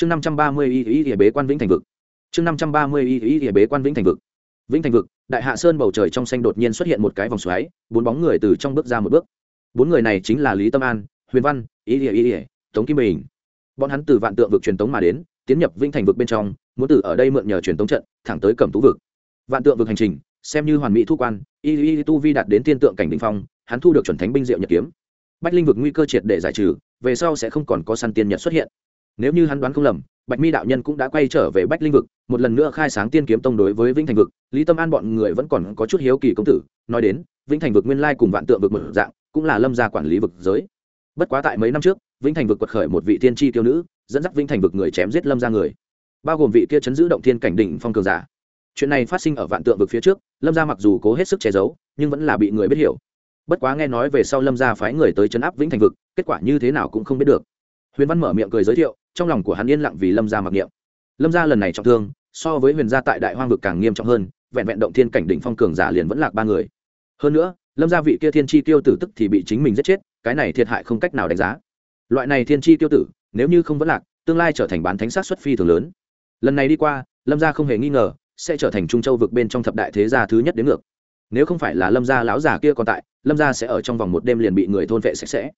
chương năm trăm ba mươi y y y bế quan vĩnh thành vực. Chương năm trăm ba mươi y y y bế quan vĩnh thành vực. Vĩnh thành vực, đại hạ sơn bầu trời trong xanh đột nhiên xuất hiện một cái vòng xoáy, bốn bóng người từ trong bước ra một bước. Bốn người này chính là lý tâm an, huyền văn, y y y y, tống kim bình. Bọn hắn từ vạn tượng vực truyền tống mà đến, tiến nhập vĩnh thành vực bên trong, muốn từ ở đây mượn nhờ truyền tống trận, thẳng tới cẩm tú vực. Vạn tượng vực hành trình, xem như hoàn mỹ thu quan, y y tu vi đạt đến tiên tượng cảnh đình phong, hắn thu được chuẩn thánh binh diệu nhật kiếm. Bách linh vực nguy cơ triệt để giải trừ, về sau sẽ không còn có săn tiên nhật xuất hiện nếu như hắn đoán không lầm, bạch mi đạo nhân cũng đã quay trở về bách linh vực, một lần nữa khai sáng tiên kiếm tông đối với vĩnh thành vực. Lý tâm an bọn người vẫn còn có chút hiếu kỳ công tử, nói đến, vĩnh thành vực nguyên lai cùng vạn tượng vực một dạng, cũng là lâm gia quản lý vực giới. Bất quá tại mấy năm trước, vĩnh thành vực quật khởi một vị tiên tri tiêu nữ, dẫn dắt vĩnh thành vực người chém giết lâm ra người. Bao gồm vị kia chấn giữ động thiên cảnh đỉnh phong cường giả. Chuyện này phát sinh ở vạn tượng vực phía trước, lâm gia mặc dù cố hết sức che giấu, nhưng vẫn là bị người biết hiểu. Bất quá nghe nói về sau lâm gia phái người tới chấn áp vĩnh thành vực, kết quả như thế nào cũng không biết được huyền văn mở miệng cười giới thiệu, trong lòng của hắn yên lặng vì lâm gia mặc niệm. Lâm gia lần này trọng thương, so với huyền gia tại đại hoang vực càng nghiêm trọng hơn, vẹn vẹn động thiên cảnh đỉnh phong cường giả liền vẫn lạc ba người. Hơn nữa, lâm gia vị kia thiên chi tiêu tử tức thì bị chính mình giết chết, cái này thiệt hại không cách nào đánh giá. Loại này thiên chi tiêu tử, nếu như không vẫn lạc, tương lai trở thành bán thánh sát xuất phi thường lớn. Lần này đi qua, lâm gia không hề nghi ngờ, sẽ trở thành trung châu vực bên trong thập đại thế gia thứ nhất đến ngược. Nếu không phải là lâm gia lão già kia còn tại, lâm gia sẽ ở trong vòng một đêm liền bị người thôn vệ sạch sẽ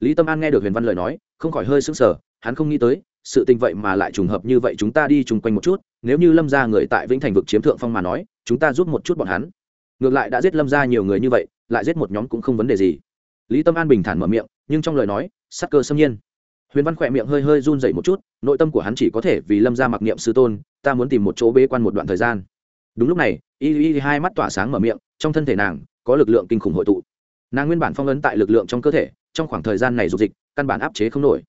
lý tâm an nghe được huyền văn lời nói, không khỏi hơi sững sờ, hắn không nghĩ tới, sự tình vậy mà lại trùng hợp như vậy, chúng ta đi chung quanh một chút, nếu như lâm gia người tại vĩnh thành vực chiếm thượng phong mà nói, chúng ta giúp một chút bọn hắn. Ngược lại đã giết lâm gia nhiều người như vậy, lại giết một nhóm cũng không vấn đề gì. Lý tâm an bình thản mở miệng, nhưng trong lời nói, sắc cơ xâm nhiên. Huyền văn khỏe miệng hơi hơi run dậy một chút, nội tâm của hắn chỉ có thể vì lâm gia mặc niệm sư tôn, ta muốn tìm một chỗ bế quan một đoạn thời gian. Đúng lúc này y y hai mắt tỏa sáng mở miệng, trong thân thể nàng, có lực lượng kinh khủng hội tụ. Nàng nguyên bản phong ấn tại lực lượng trong cơ thể trong khoảng thời gian này dục dịch căn bản áp chế không nổi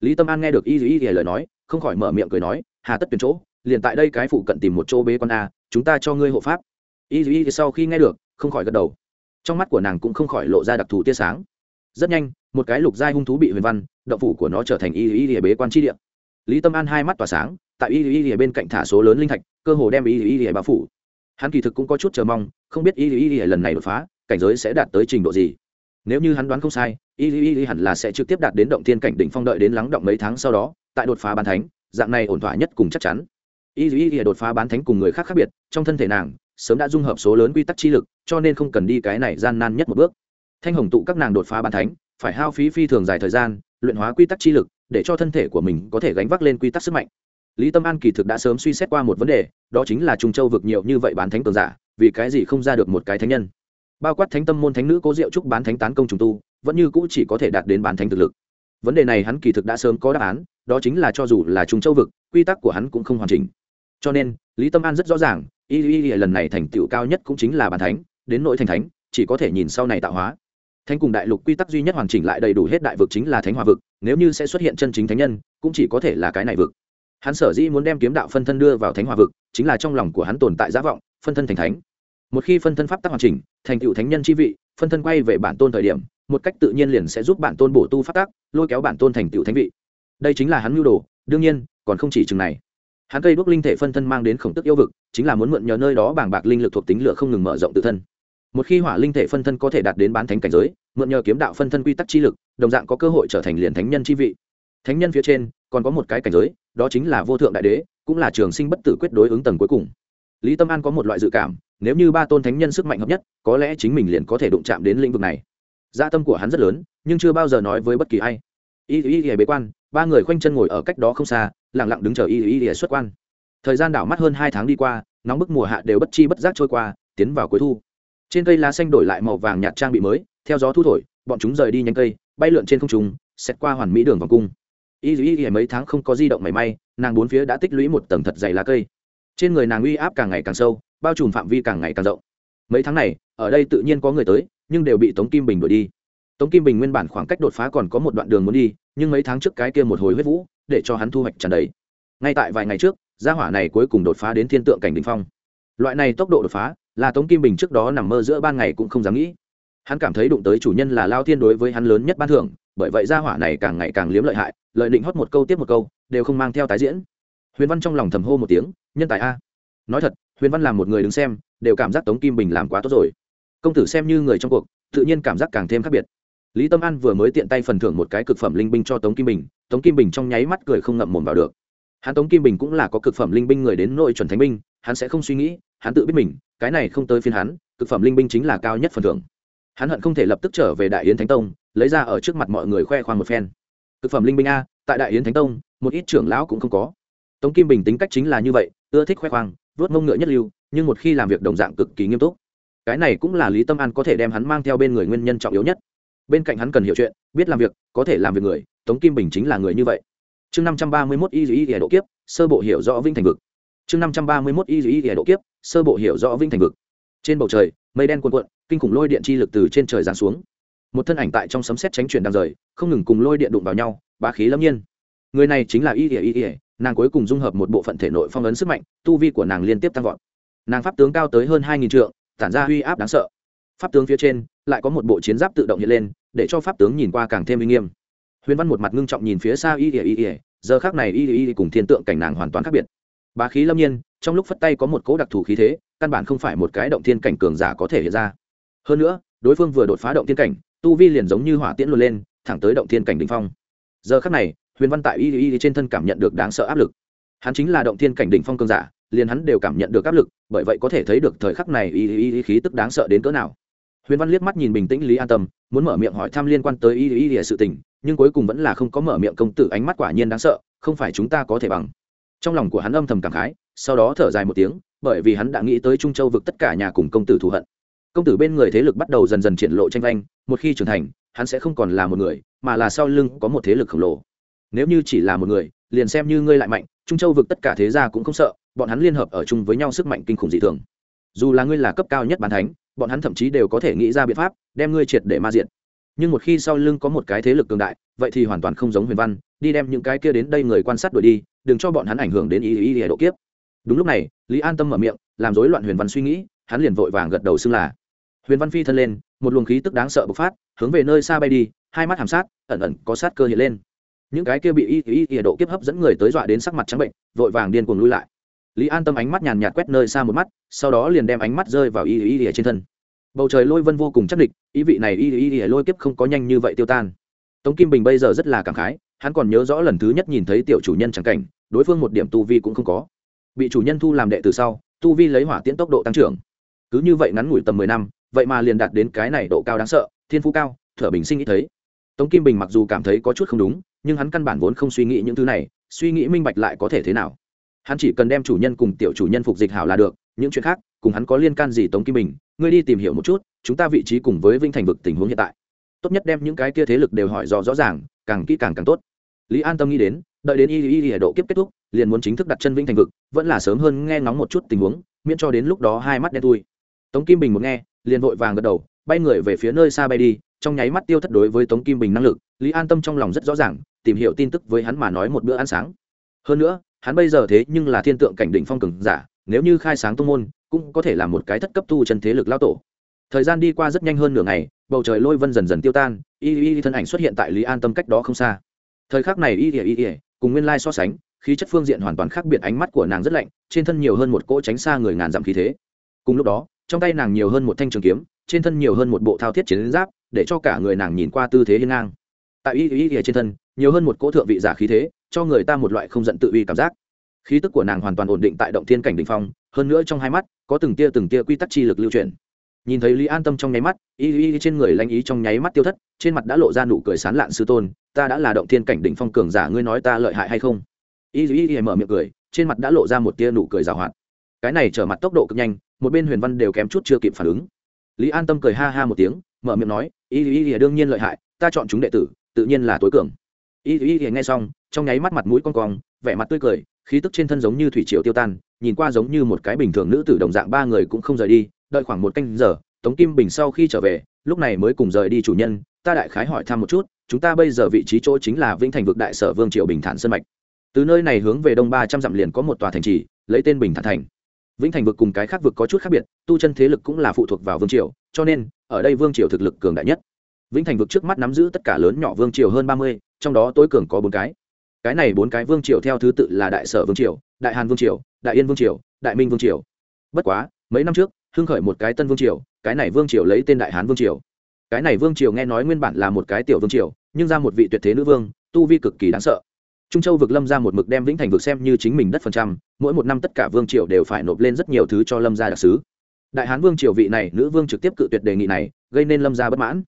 lý tâm an nghe được y y y lời nói không khỏi mở miệng cười nói hà tất tuyển chỗ liền tại đây cái phụ cận tìm một chỗ bế quan a chúng ta cho ngươi hộ pháp y y sau khi nghe được không khỏi gật đầu trong mắt của nàng cũng không khỏi lộ ra đặc thù tia sáng rất nhanh một cái lục giai hung thú bị huyền văn động phủ của nó trở thành y y y bế quan chi địa lý tâm an hai mắt tỏa sáng tại y y y bên cạnh thả số lớn linh thạch cơ hồ đem y y y bao phủ hắn kỳ thực cũng có chút chờ mong không biết y y y lần này đột phá cảnh giới sẽ đạt tới trình độ gì nếu như hắn đoán không sai y y y hẳn là sẽ trực tiếp đạt đến động thiên cảnh đỉnh phong đợi đến lắng động mấy tháng sau đó, tại đột phá bán thánh, dạng này ổn thỏa nhất cùng chắc chắn. Y y y đột phá bán thánh cùng người khác khác biệt, trong thân thể nàng, sớm đã dung hợp số lớn quy tắc chi lực, cho nên không cần đi cái này gian nan nhất một bước. Thanh hồng tụ các nàng đột phá bán thánh, phải hao phí phi thường dài thời gian, luyện hóa quy tắc chi lực, để cho thân thể của mình có thể gánh vác lên quy tắc sức mạnh. Lý tâm an kỳ thực đã sớm suy xét qua một vấn đề, đó chính là trung châu vực nhiều như vậy bán thánh cường giả, vì cái gì không ra được một cái thánh nhân? Bao quát thánh tâm môn thánh nữ cố diệu trúc bán thánh tán công trùng tu vẫn như cũ chỉ có thể đạt đến bán thánh thực lực. Vấn đề này hắn kỳ thực đã sớm có đáp án, đó chính là cho dù là trung châu vực, quy tắc của hắn cũng không hoàn chỉnh. Cho nên, lý tâm an rất rõ ràng, y y y lần này thành tựu cao nhất cũng chính là bán thánh, đến nội thành thánh, chỉ có thể nhìn sau này tạo hóa. Thánh cùng đại lục quy tắc duy nhất hoàn chỉnh lại đầy đủ hết đại vực chính là thánh hòa vực, nếu như sẽ xuất hiện chân chính thánh nhân, cũng chỉ có thể là cái này vực. Hắn sở dĩ muốn đem kiếm đạo phân thân đưa vào thánh hòa vực, chính là trong lòng của hắn tồn tại giá vọng, phân thân thành thánh. Một khi phân thân pháp tắc hoàn chỉnh, thành tựu thánh nhân chi vị, phân thân quay về bản tôn thời điểm một cách tự nhiên liền sẽ giúp bản tôn bổ tu pháp tác, lôi kéo bản tôn thành tựu thánh vị. Đây chính là hắn mưu đồ đương nhiên còn không chỉ chừng này. Hắn cây đuốc linh thể phân thân mang đến khổng tức yêu vực chính là muốn mượn nhờ nơi đó bảng bạc linh lực thuộc tính lửa không ngừng mở rộng tự thân. Một khi hỏa linh thể phân thân có thể đạt đến bán thánh cảnh giới mượn nhờ kiếm đạo phân thân quy tắc chi lực đồng dạng có cơ hội trở thành liền thánh nhân chi vị. Thánh nhân phía trên còn có một cái cảnh giới đó chính là vô thượng đại đế cũng là trường sinh bất tử quyết đối ứng tầng cuối cùng. Lý tâm an có một loại dự cảm nếu như ba tôn thánh nhân sức mạnh hợp nhất có lẽ chính mình liền có thể đụng chạm đến lĩnh vực này gia dạ tâm của hắn rất lớn, nhưng chưa bao giờ nói với bất kỳ ai. Y y y bế quan, ba người khoanh chân ngồi ở cách đó không xa lẳng lặng đứng chờ y y y xuất quan. Thời gian đảo mắt hơn hai tháng đi qua, nóng bức mùa hạ đều bất chi bất giác trôi qua, tiến vào cuối thu. Trên cây lá xanh đổi lại màu vàng nhạt trang bị mới, theo gió thu thổi, bọn chúng rời đi nhanh cây, bay lượn trên không trung xét qua hoàn mỹ đường vòng cung. Y y y mấy tháng không có di động mảy may, nàng bốn phía đã tích lũy một tầng thật dày lá cây. Trên người nàng uy áp càng ngày càng sâu, bao trùm phạm vi càng ngày càng rộng. Mấy tháng này, ở đây tự nhiên có người tới nhưng đều bị tống kim bình đuổi đi. Tống kim bình nguyên bản khoảng cách đột phá còn có một đoạn đường muốn đi, nhưng mấy tháng trước cái kia một hồi huyết vũ, để cho hắn thu hoạch tràn đầy. Ngay tại vài ngày trước, gia hỏa này cuối cùng đột phá đến thiên tượng cảnh đình phong. Loại này tốc độ đột phá, là tống kim bình trước đó nằm mơ giữa ban ngày cũng không dám nghĩ. Hắn cảm thấy đụng tới chủ nhân là lao thiên đối với hắn lớn nhất ban thưởng, bởi vậy gia hỏa này càng ngày càng liếm lợi hại, lợi định hót một câu tiếp một câu, đều không mang theo tái diễn. Huyền văn trong lòng thầm hô một tiếng, nhân tài a. Nói thật, huyền văn làm một người đứng xem, đều cảm giác tống kim bình làm quá tốt rồi công tử xem như người trong cuộc, tự nhiên cảm giác càng thêm khác biệt. Lý tâm an vừa mới tiện tay phần thưởng một cái cực phẩm linh binh cho tống kim bình, tống kim bình trong nháy mắt cười không ngậm mồm vào được. Hắn tống kim bình cũng là có cực phẩm linh binh người đến nội chuẩn thánh binh, hắn sẽ không suy nghĩ, hắn tự biết mình, cái này không tới phiên hắn, cực phẩm linh binh chính là cao nhất phần thưởng. Hắn hận không thể lập tức trở về đại yến thánh tông, lấy ra ở trước mặt mọi người khoe khoang một phen. Cực phẩm linh binh a, tại đại yến thánh tông, một ít trưởng lão cũng không có. Tống kim bình tính cách chính là như vậy, ưa thích khoe khoang, vớt mông ngựa nhất lưu, nhưng một khi làm việc đồng dạng cực kỳ nghiêm túc cái này cũng là lý tâm an có thể đem hắn mang theo bên người nguyên nhân trọng yếu nhất. Bên cạnh hắn cần hiểu chuyện, biết làm việc, có thể làm việc người, tống kim bình chính là người như vậy. Chương năm trăm ba mươi mốt y y y độ kiếp, sơ bộ hiểu rõ vinh thành vực. Chương năm trăm ba mươi mốt y y y độ kiếp, sơ bộ hiểu rõ vinh thành vực. Trên bầu trời, mây đen cuồn cuộn, kinh khủng lôi điện chi lực từ trên trời giáng xuống. Một thân ảnh tại trong sấm sét tránh chuyển đang rời, không ngừng cùng lôi điện đụng vào nhau, bá khí lâm nhiên. Người này chính là y ỉa y ỉa, nàng cuối cùng dung hợp một bộ phận thể nội phong ấn sức mạnh, tu vi của nàng liên tiếp tăng vọt. Nàng pháp tướng cao tới hơn hai nghìn trượng tản ra uy áp đáng sợ. Pháp tướng phía trên, lại có một bộ chiến giáp tự động hiện lên, để cho pháp tướng nhìn qua càng thêm uy nghiêm. Huyền văn một mặt ngưng trọng nhìn phía xa y ỉa y ỉa giờ khác này y ỉa cùng thiên tượng cảnh nàng hoàn toàn khác biệt. Bá khí lâm nhiên, trong lúc phất tay có một cỗ đặc thù khí thế, căn bản không phải một cái động thiên cảnh cường giả có thể hiện ra. Hơn nữa, đối phương vừa đột phá động thiên cảnh, tu vi liền giống như hỏa tiễn luôn lên, thẳng tới động thiên cảnh đ ỉ n h phong. Giờ khắc này, huyền văn tại y y trên thân cảm nhận được đáng sợ áp lực. Hắn chính là động thiên cảnh đ ỉ n h phong cường giả liền hắn đều cảm nhận được áp lực, bởi vậy có thể thấy được thời khắc này y y khí tức đáng sợ đến cỡ nào. Huyền văn liếc mắt nhìn bình tĩnh lý an tâm, muốn mở miệng hỏi thăm liên quan tới y y y sự tình, nhưng cuối cùng vẫn là không có mở miệng công tử, ánh mắt quả nhiên đáng sợ, không phải chúng ta có thể bằng. Trong lòng của hắn âm thầm cảm khái, sau đó thở dài một tiếng, bởi vì hắn đã nghĩ tới trung châu vực tất cả nhà cùng công tử thù hận. Công tử bên người thế lực bắt đầu dần dần triển lộ tranh vanh, một khi trưởng thành, hắn sẽ không còn là một người, mà là sau lưng có một thế lực khổng lồ. Nếu như chỉ là một người, liền xem như ngươi lại mạnh, trung châu vực tất cả thế gia cũng không sợ bọn hắn liên hợp ở chung với nhau sức mạnh kinh khủng dị thường. Dù là ngươi là cấp cao nhất bàn thánh, bọn hắn thậm chí đều có thể nghĩ ra biện pháp đem ngươi triệt để ma diện nhưng một khi sau lưng có một cái thế lực cường đại, vậy thì hoàn toàn không giống huyền văn, đi đem những cái kia đến đây người quan sát đuổi đi, đừng cho bọn hắn ảnh hưởng đến ý ý ý độ kiếp. Đúng lúc này, lý an tâm mở miệng, làm rối loạn huyền văn suy nghĩ, hắn liền vội vàng gật đầu xưng là. Huyền văn phi thân lên, một luồng khí tức đáng sợ bộc phát, hướng về nơi xa bay đi, hai mắt hàm sát, ẩn ẩn có sát cơ hiện lên. Những cái kia bị y y y độ kiếp hấp dẫn người tới dọa đến sắc mặt trắng bệnh, vội vàng điên cuồng lui lại lý an tâm ánh mắt nhàn nhạt quét nơi xa một mắt, sau đó liền đem ánh mắt rơi vào y y y trên thân. Bầu trời lôi vân vô cùng chắc địch, ý vị này y y y lôi kiếp không có nhanh như vậy tiêu tan. Tống kim bình bây giờ rất là cảm khái, hắn còn nhớ rõ lần thứ nhất nhìn thấy tiểu chủ nhân chẳng cảnh, đối phương một điểm tu vi cũng không có. Bị chủ nhân thu làm đệ từ sau, tu vi lấy hỏa tiễn tốc độ tăng trưởng. Cứ như vậy ngắn ngủi tầm mười năm, vậy mà liền đạt đến cái này độ cao đáng sợ, thiên phú cao, thở bình sinh nghĩ thấy. Tống kim bình mặc dù cảm thấy có chút không đúng, nhưng hắn căn bản vốn không suy nghĩ những thứ này, suy nghĩ minh bạch lại có thể thế nào hắn chỉ cần đem chủ nhân cùng tiểu chủ nhân phục dịch hảo là được, những chuyện khác, cùng hắn có liên can gì tống kim bình, ngươi đi tìm hiểu một chút, chúng ta vị trí cùng với vinh thành vực tình huống hiện tại. Tốt nhất đem những cái kia thế lực đều hỏi rõ rõ ràng, càng kỹ càng càng tốt. Lý an tâm nghĩ đến, đợi đến y y y độ kiếp kết thúc, liền muốn chính thức đặt chân vinh thành vực, vẫn là sớm hơn nghe ngóng một chút tình huống, miễn cho đến lúc đó hai mắt đen thui. Tống kim bình một nghe, liền vội vàng gật đầu, bay người về phía nơi xa bay đi, trong nháy mắt tiêu thất đối với tống kim bình năng lực, lý an tâm trong lòng rất rõ ràng, tìm hiểu tin tức với hắn mà nói một bữa ăn sáng. Hơn nữa hắn bây giờ thế nhưng là thiên tượng cảnh định phong cường giả, nếu như khai sáng tông môn, cũng có thể là một cái thất cấp tu chân thế lực lao tổ. Thời gian đi qua rất nhanh hơn nửa ngày, bầu trời lôi vân dần dần tiêu tan, y y thân ảnh xuất hiện tại lý an tâm cách đó không xa. Thời khắc này y y y, cùng nguyên lai so sánh, khí chất phương diện hoàn toàn khác biệt ánh mắt của nàng rất lạnh, trên thân nhiều hơn một cỗ tránh xa người ngàn dặm khí thế. Cùng lúc đó, trong tay nàng nhiều hơn một thanh trường kiếm, trên thân nhiều hơn một bộ thao thiết chiến giáp, để cho cả người nàng nhìn qua tư thế hiên ngang. Tại y y y trên thân, nhiều hơn một cỗ thượng vị giả khí thế cho người ta một loại không giận tự uy cảm giác. Khí tức của nàng hoàn toàn ổn định tại động thiên cảnh đỉnh phong, hơn nữa trong hai mắt, có từng tia từng tia quy tắc chi lực lưu truyền nhìn thấy lý an tâm trong nháy mắt, y y trên người lanh ý trong nháy mắt tiêu thất, trên mặt đã lộ ra nụ cười sán lạn sư tôn, ta đã là động thiên cảnh đỉnh phong cường giả, ngươi nói ta lợi hại hay không? Y y y mở miệng cười, trên mặt đã lộ ra một tia nụ cười rào hoạt. Cái này trở mặt tốc độ cực nhanh, một bên huyền văn đều kém chút chưa kịp phản ứng. Lý an tâm cười ha ha một tiếng, mở miệng nói, y y y đương nhiên lợi hại, ta chọn chúng đệ tử, tự nhiên là tối cường. Y y y nghe xong trong nháy mắt mặt mũi con cong, vẻ mặt tươi cười, khí tức trên thân giống như thủy triều tiêu tan, nhìn qua giống như một cái bình thường nữ tử đồng dạng ba người cũng không rời đi, đợi khoảng một canh giờ, tống kim bình sau khi trở về, lúc này mới cùng rời đi chủ nhân, ta đại khái hỏi thăm một chút, chúng ta bây giờ vị trí chỗ chính là vĩnh thành vực đại sở vương triều bình thản sơn mạch. Từ nơi này hướng về đông ba trăm dặm liền có một tòa thành trì, lấy tên bình thản thành. Vĩnh thành vực cùng cái khác vực có chút khác biệt, tu chân thế lực cũng là phụ thuộc vào vương triều, cho nên, ở đây vương triều thực lực cường đại nhất. Vĩnh thành vực trước mắt nắm giữ tất cả lớn nhỏ vương triều hơn ba mươi, trong đó tối cường có bốn cái cái này bốn cái vương triều theo thứ tự là đại sở vương triều, đại hàn vương triều, đại yên vương triều, đại minh vương triều. Bất quá, mấy năm trước, hưng khởi một cái tân vương triều, cái này vương triều lấy tên đại hán vương triều. Cái này vương triều nghe nói nguyên bản là một cái tiểu vương triều, nhưng ra một vị tuyệt thế nữ vương, tu vi cực kỳ đáng sợ. Trung châu vực lâm ra một mực đem vĩnh thành vực xem như chính mình đất phần trăm, mỗi một năm tất cả vương triều đều phải nộp lên rất nhiều thứ cho lâm gia đặc sứ. Đại hán vương triều vị này, nữ vương trực tiếp cự tuyệt đề nghị này, gây nên lâm gia bất mãn.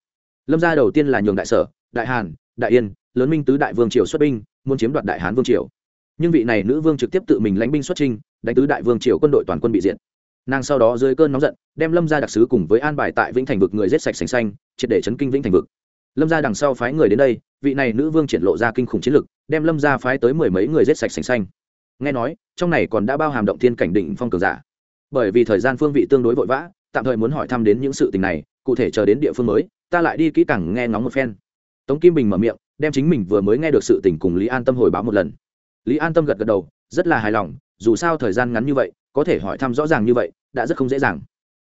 Lâm gia đầu tiên là nhường đại sở, đại hàn, đại yên lớn minh tứ đại vương triều xuất binh, muốn chiếm đoạt đại hán vương triều. Nhưng vị này nữ vương trực tiếp tự mình lãnh binh xuất trinh đánh tứ đại vương triều quân đội toàn quân bị diện nàng sau đó dưới cơn nóng giận, đem lâm gia đặc sứ cùng với an bài tại vĩnh thành vực người giết sạch sành xanh, triệt để chấn kinh vĩnh thành vực. Lâm gia đằng sau phái người đến đây, vị này nữ vương triển lộ ra kinh khủng chiến lực, đem lâm gia phái tới mười mấy người giết sạch sành xanh. Nghe nói, trong này còn đã bao hàm động thiên cảnh định phong cường giả. Bởi vì thời gian phương vị tương đối vội vã, tạm thời muốn hỏi thăm đến những sự tình này, cụ thể chờ đến địa phương mới, ta lại đi kỹ càng nghe ngóng một phen. Tống kim bình mở miệng đem chính mình vừa mới nghe được sự tình cùng lý an tâm hồi báo một lần. Lý an tâm gật gật đầu, rất là hài lòng, dù sao thời gian ngắn như vậy, có thể hỏi thăm rõ ràng như vậy, đã rất không dễ dàng.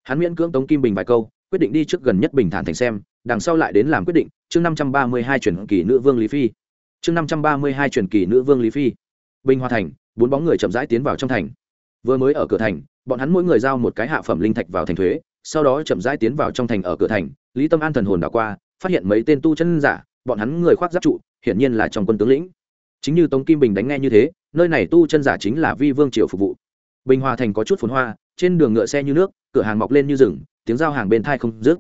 Hắn miễn cưỡng tống kim bình vài câu, quyết định đi trước gần nhất bình thản thành xem, đằng sau lại đến làm quyết định, chương năm trăm ba mươi hai truyền kỳ nữ vương lý phi. Chương năm trăm ba mươi hai truyền kỳ nữ vương lý phi. Bình hòa thành, bốn bóng người chậm rãi tiến vào trong thành. Vừa mới ở cửa thành, bọn hắn mỗi người giao một cái hạ phẩm linh thạch vào thành thuế, sau đó chậm rãi tiến vào trong thành ở cửa thành, lý tâm an thần hồn đảo qua, phát hiện mấy tên tu chân giả bọn hắn người khoác giáp trụ, hiển nhiên là trong quân tướng lĩnh. Chính như tống kim bình đánh nghe như thế, nơi này tu chân giả chính là vi vương triều phục vụ. Bình hòa thành có chút phồn hoa, trên đường ngựa xe như nước, cửa hàng mọc lên như rừng, tiếng giao hàng bên thai không dứt.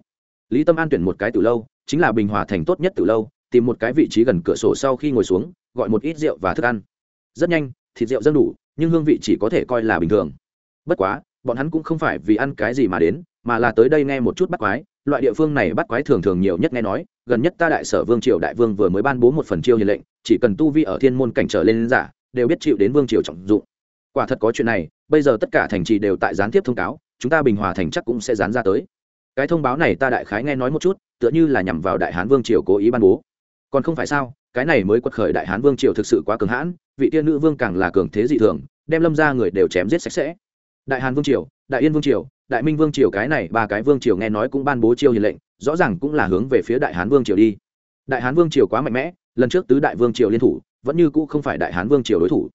Lý tâm an tuyển một cái từ lâu, chính là bình hòa thành tốt nhất từ lâu, tìm một cái vị trí gần cửa sổ sau khi ngồi xuống, gọi một ít rượu và thức ăn. Rất nhanh, thịt rượu dân đủ, nhưng hương vị chỉ có thể coi là bình thường. Bất quá, bọn hắn cũng không phải vì ăn cái gì mà đến mà là tới đây nghe một chút bắt quái, loại địa phương này bắt quái thường thường nhiều nhất nghe nói, gần nhất ta đại sở vương triều đại vương vừa mới ban bố một phần chiêu hiền lệnh, chỉ cần tu vi ở thiên môn cảnh trở lên giả, đều biết chịu đến vương triều trọng dụng. Quả thật có chuyện này, bây giờ tất cả thành trì đều tại gián tiếp thông cáo, chúng ta bình hòa thành chắc cũng sẽ dán ra tới. Cái thông báo này ta đại khái nghe nói một chút, tựa như là nhằm vào đại hán vương triều cố ý ban bố. Còn không phải sao, cái này mới quật khởi đại hán vương triều thực sự quá cường hãn, vị tiên nữ vương càng là cường thế dị thường, đem lâm ra người đều chém giết sạch sẽ. Đại hàn vương triều, đại yên vương triều đại minh vương triều cái này, ba cái vương triều nghe nói cũng ban bố chiêu hiền lệnh, rõ ràng cũng là hướng về phía đại hán vương triều đi. Đại hán vương triều quá mạnh mẽ, lần trước tứ đại vương triều liên thủ, vẫn như cũ không phải đại hán vương triều đối thủ.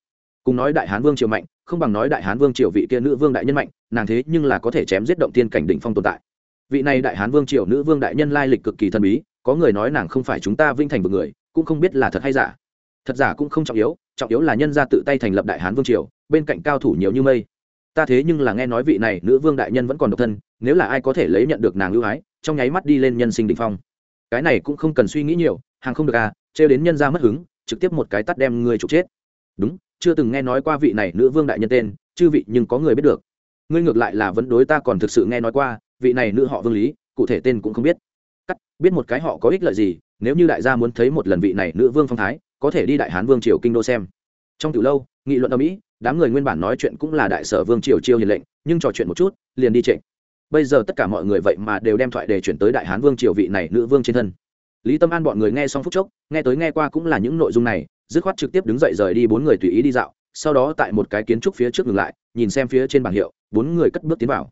Cùng nói đại hán vương triều mạnh, không bằng nói đại hán vương triều vị kia nữ vương đại nhân mạnh, nàng thế nhưng là có thể chém giết động tiên cảnh đỉnh phong tồn tại. Vị này đại hán vương triều nữ vương đại nhân lai lịch cực kỳ thần bí, có người nói nàng không phải chúng ta vinh thành một người, cũng không biết là thật hay giả. Thật giả cũng không trọng yếu trọng yếu là nhân gia tự tay thành lập đại hán vương triều, bên cạnh cao thủ nhiều như mây ta thế nhưng là nghe nói vị này nữ vương đại nhân vẫn còn độc thân, nếu là ai có thể lấy nhận được nàng ưu ái, trong nháy mắt đi lên nhân sinh đ ỉ n h phong. Cái này cũng không cần suy nghĩ nhiều, hàng không được à trêu đến nhân ra mất hứng, trực tiếp một cái tắt đem ngươi trục chết. Đúng, chưa từng nghe nói qua vị này nữ vương đại nhân tên, chư vị nhưng có người biết được. Ngươi ngược lại là vẫn đối ta còn thực sự nghe nói qua, vị này nữ họ vương lý, cụ thể tên cũng không biết. Cắt, biết một cái họ có ích lợi gì, nếu như đại gia muốn thấy một lần vị này nữ vương phong thái, có thể đi đại hán vương triều kinh đô xem. Trong từ lâu, nghị luận ở mỹ đám người nguyên bản nói chuyện cũng là đại sở vương triều chiêu hiền lệnh, nhưng trò chuyện một chút, liền đi trịnh. Bây giờ tất cả mọi người vậy mà đều đem thoại đề chuyển tới đại hán vương triều vị này nữ vương trên thân. Lý tâm an bọn người nghe xong phút chốc, nghe tới nghe qua cũng là những nội dung này, dứt khoát trực tiếp đứng dậy rời đi bốn người tùy ý đi dạo, sau đó tại một cái kiến trúc phía trước ngừng lại, nhìn xem phía trên bảng hiệu, bốn người cất bước tiến vào.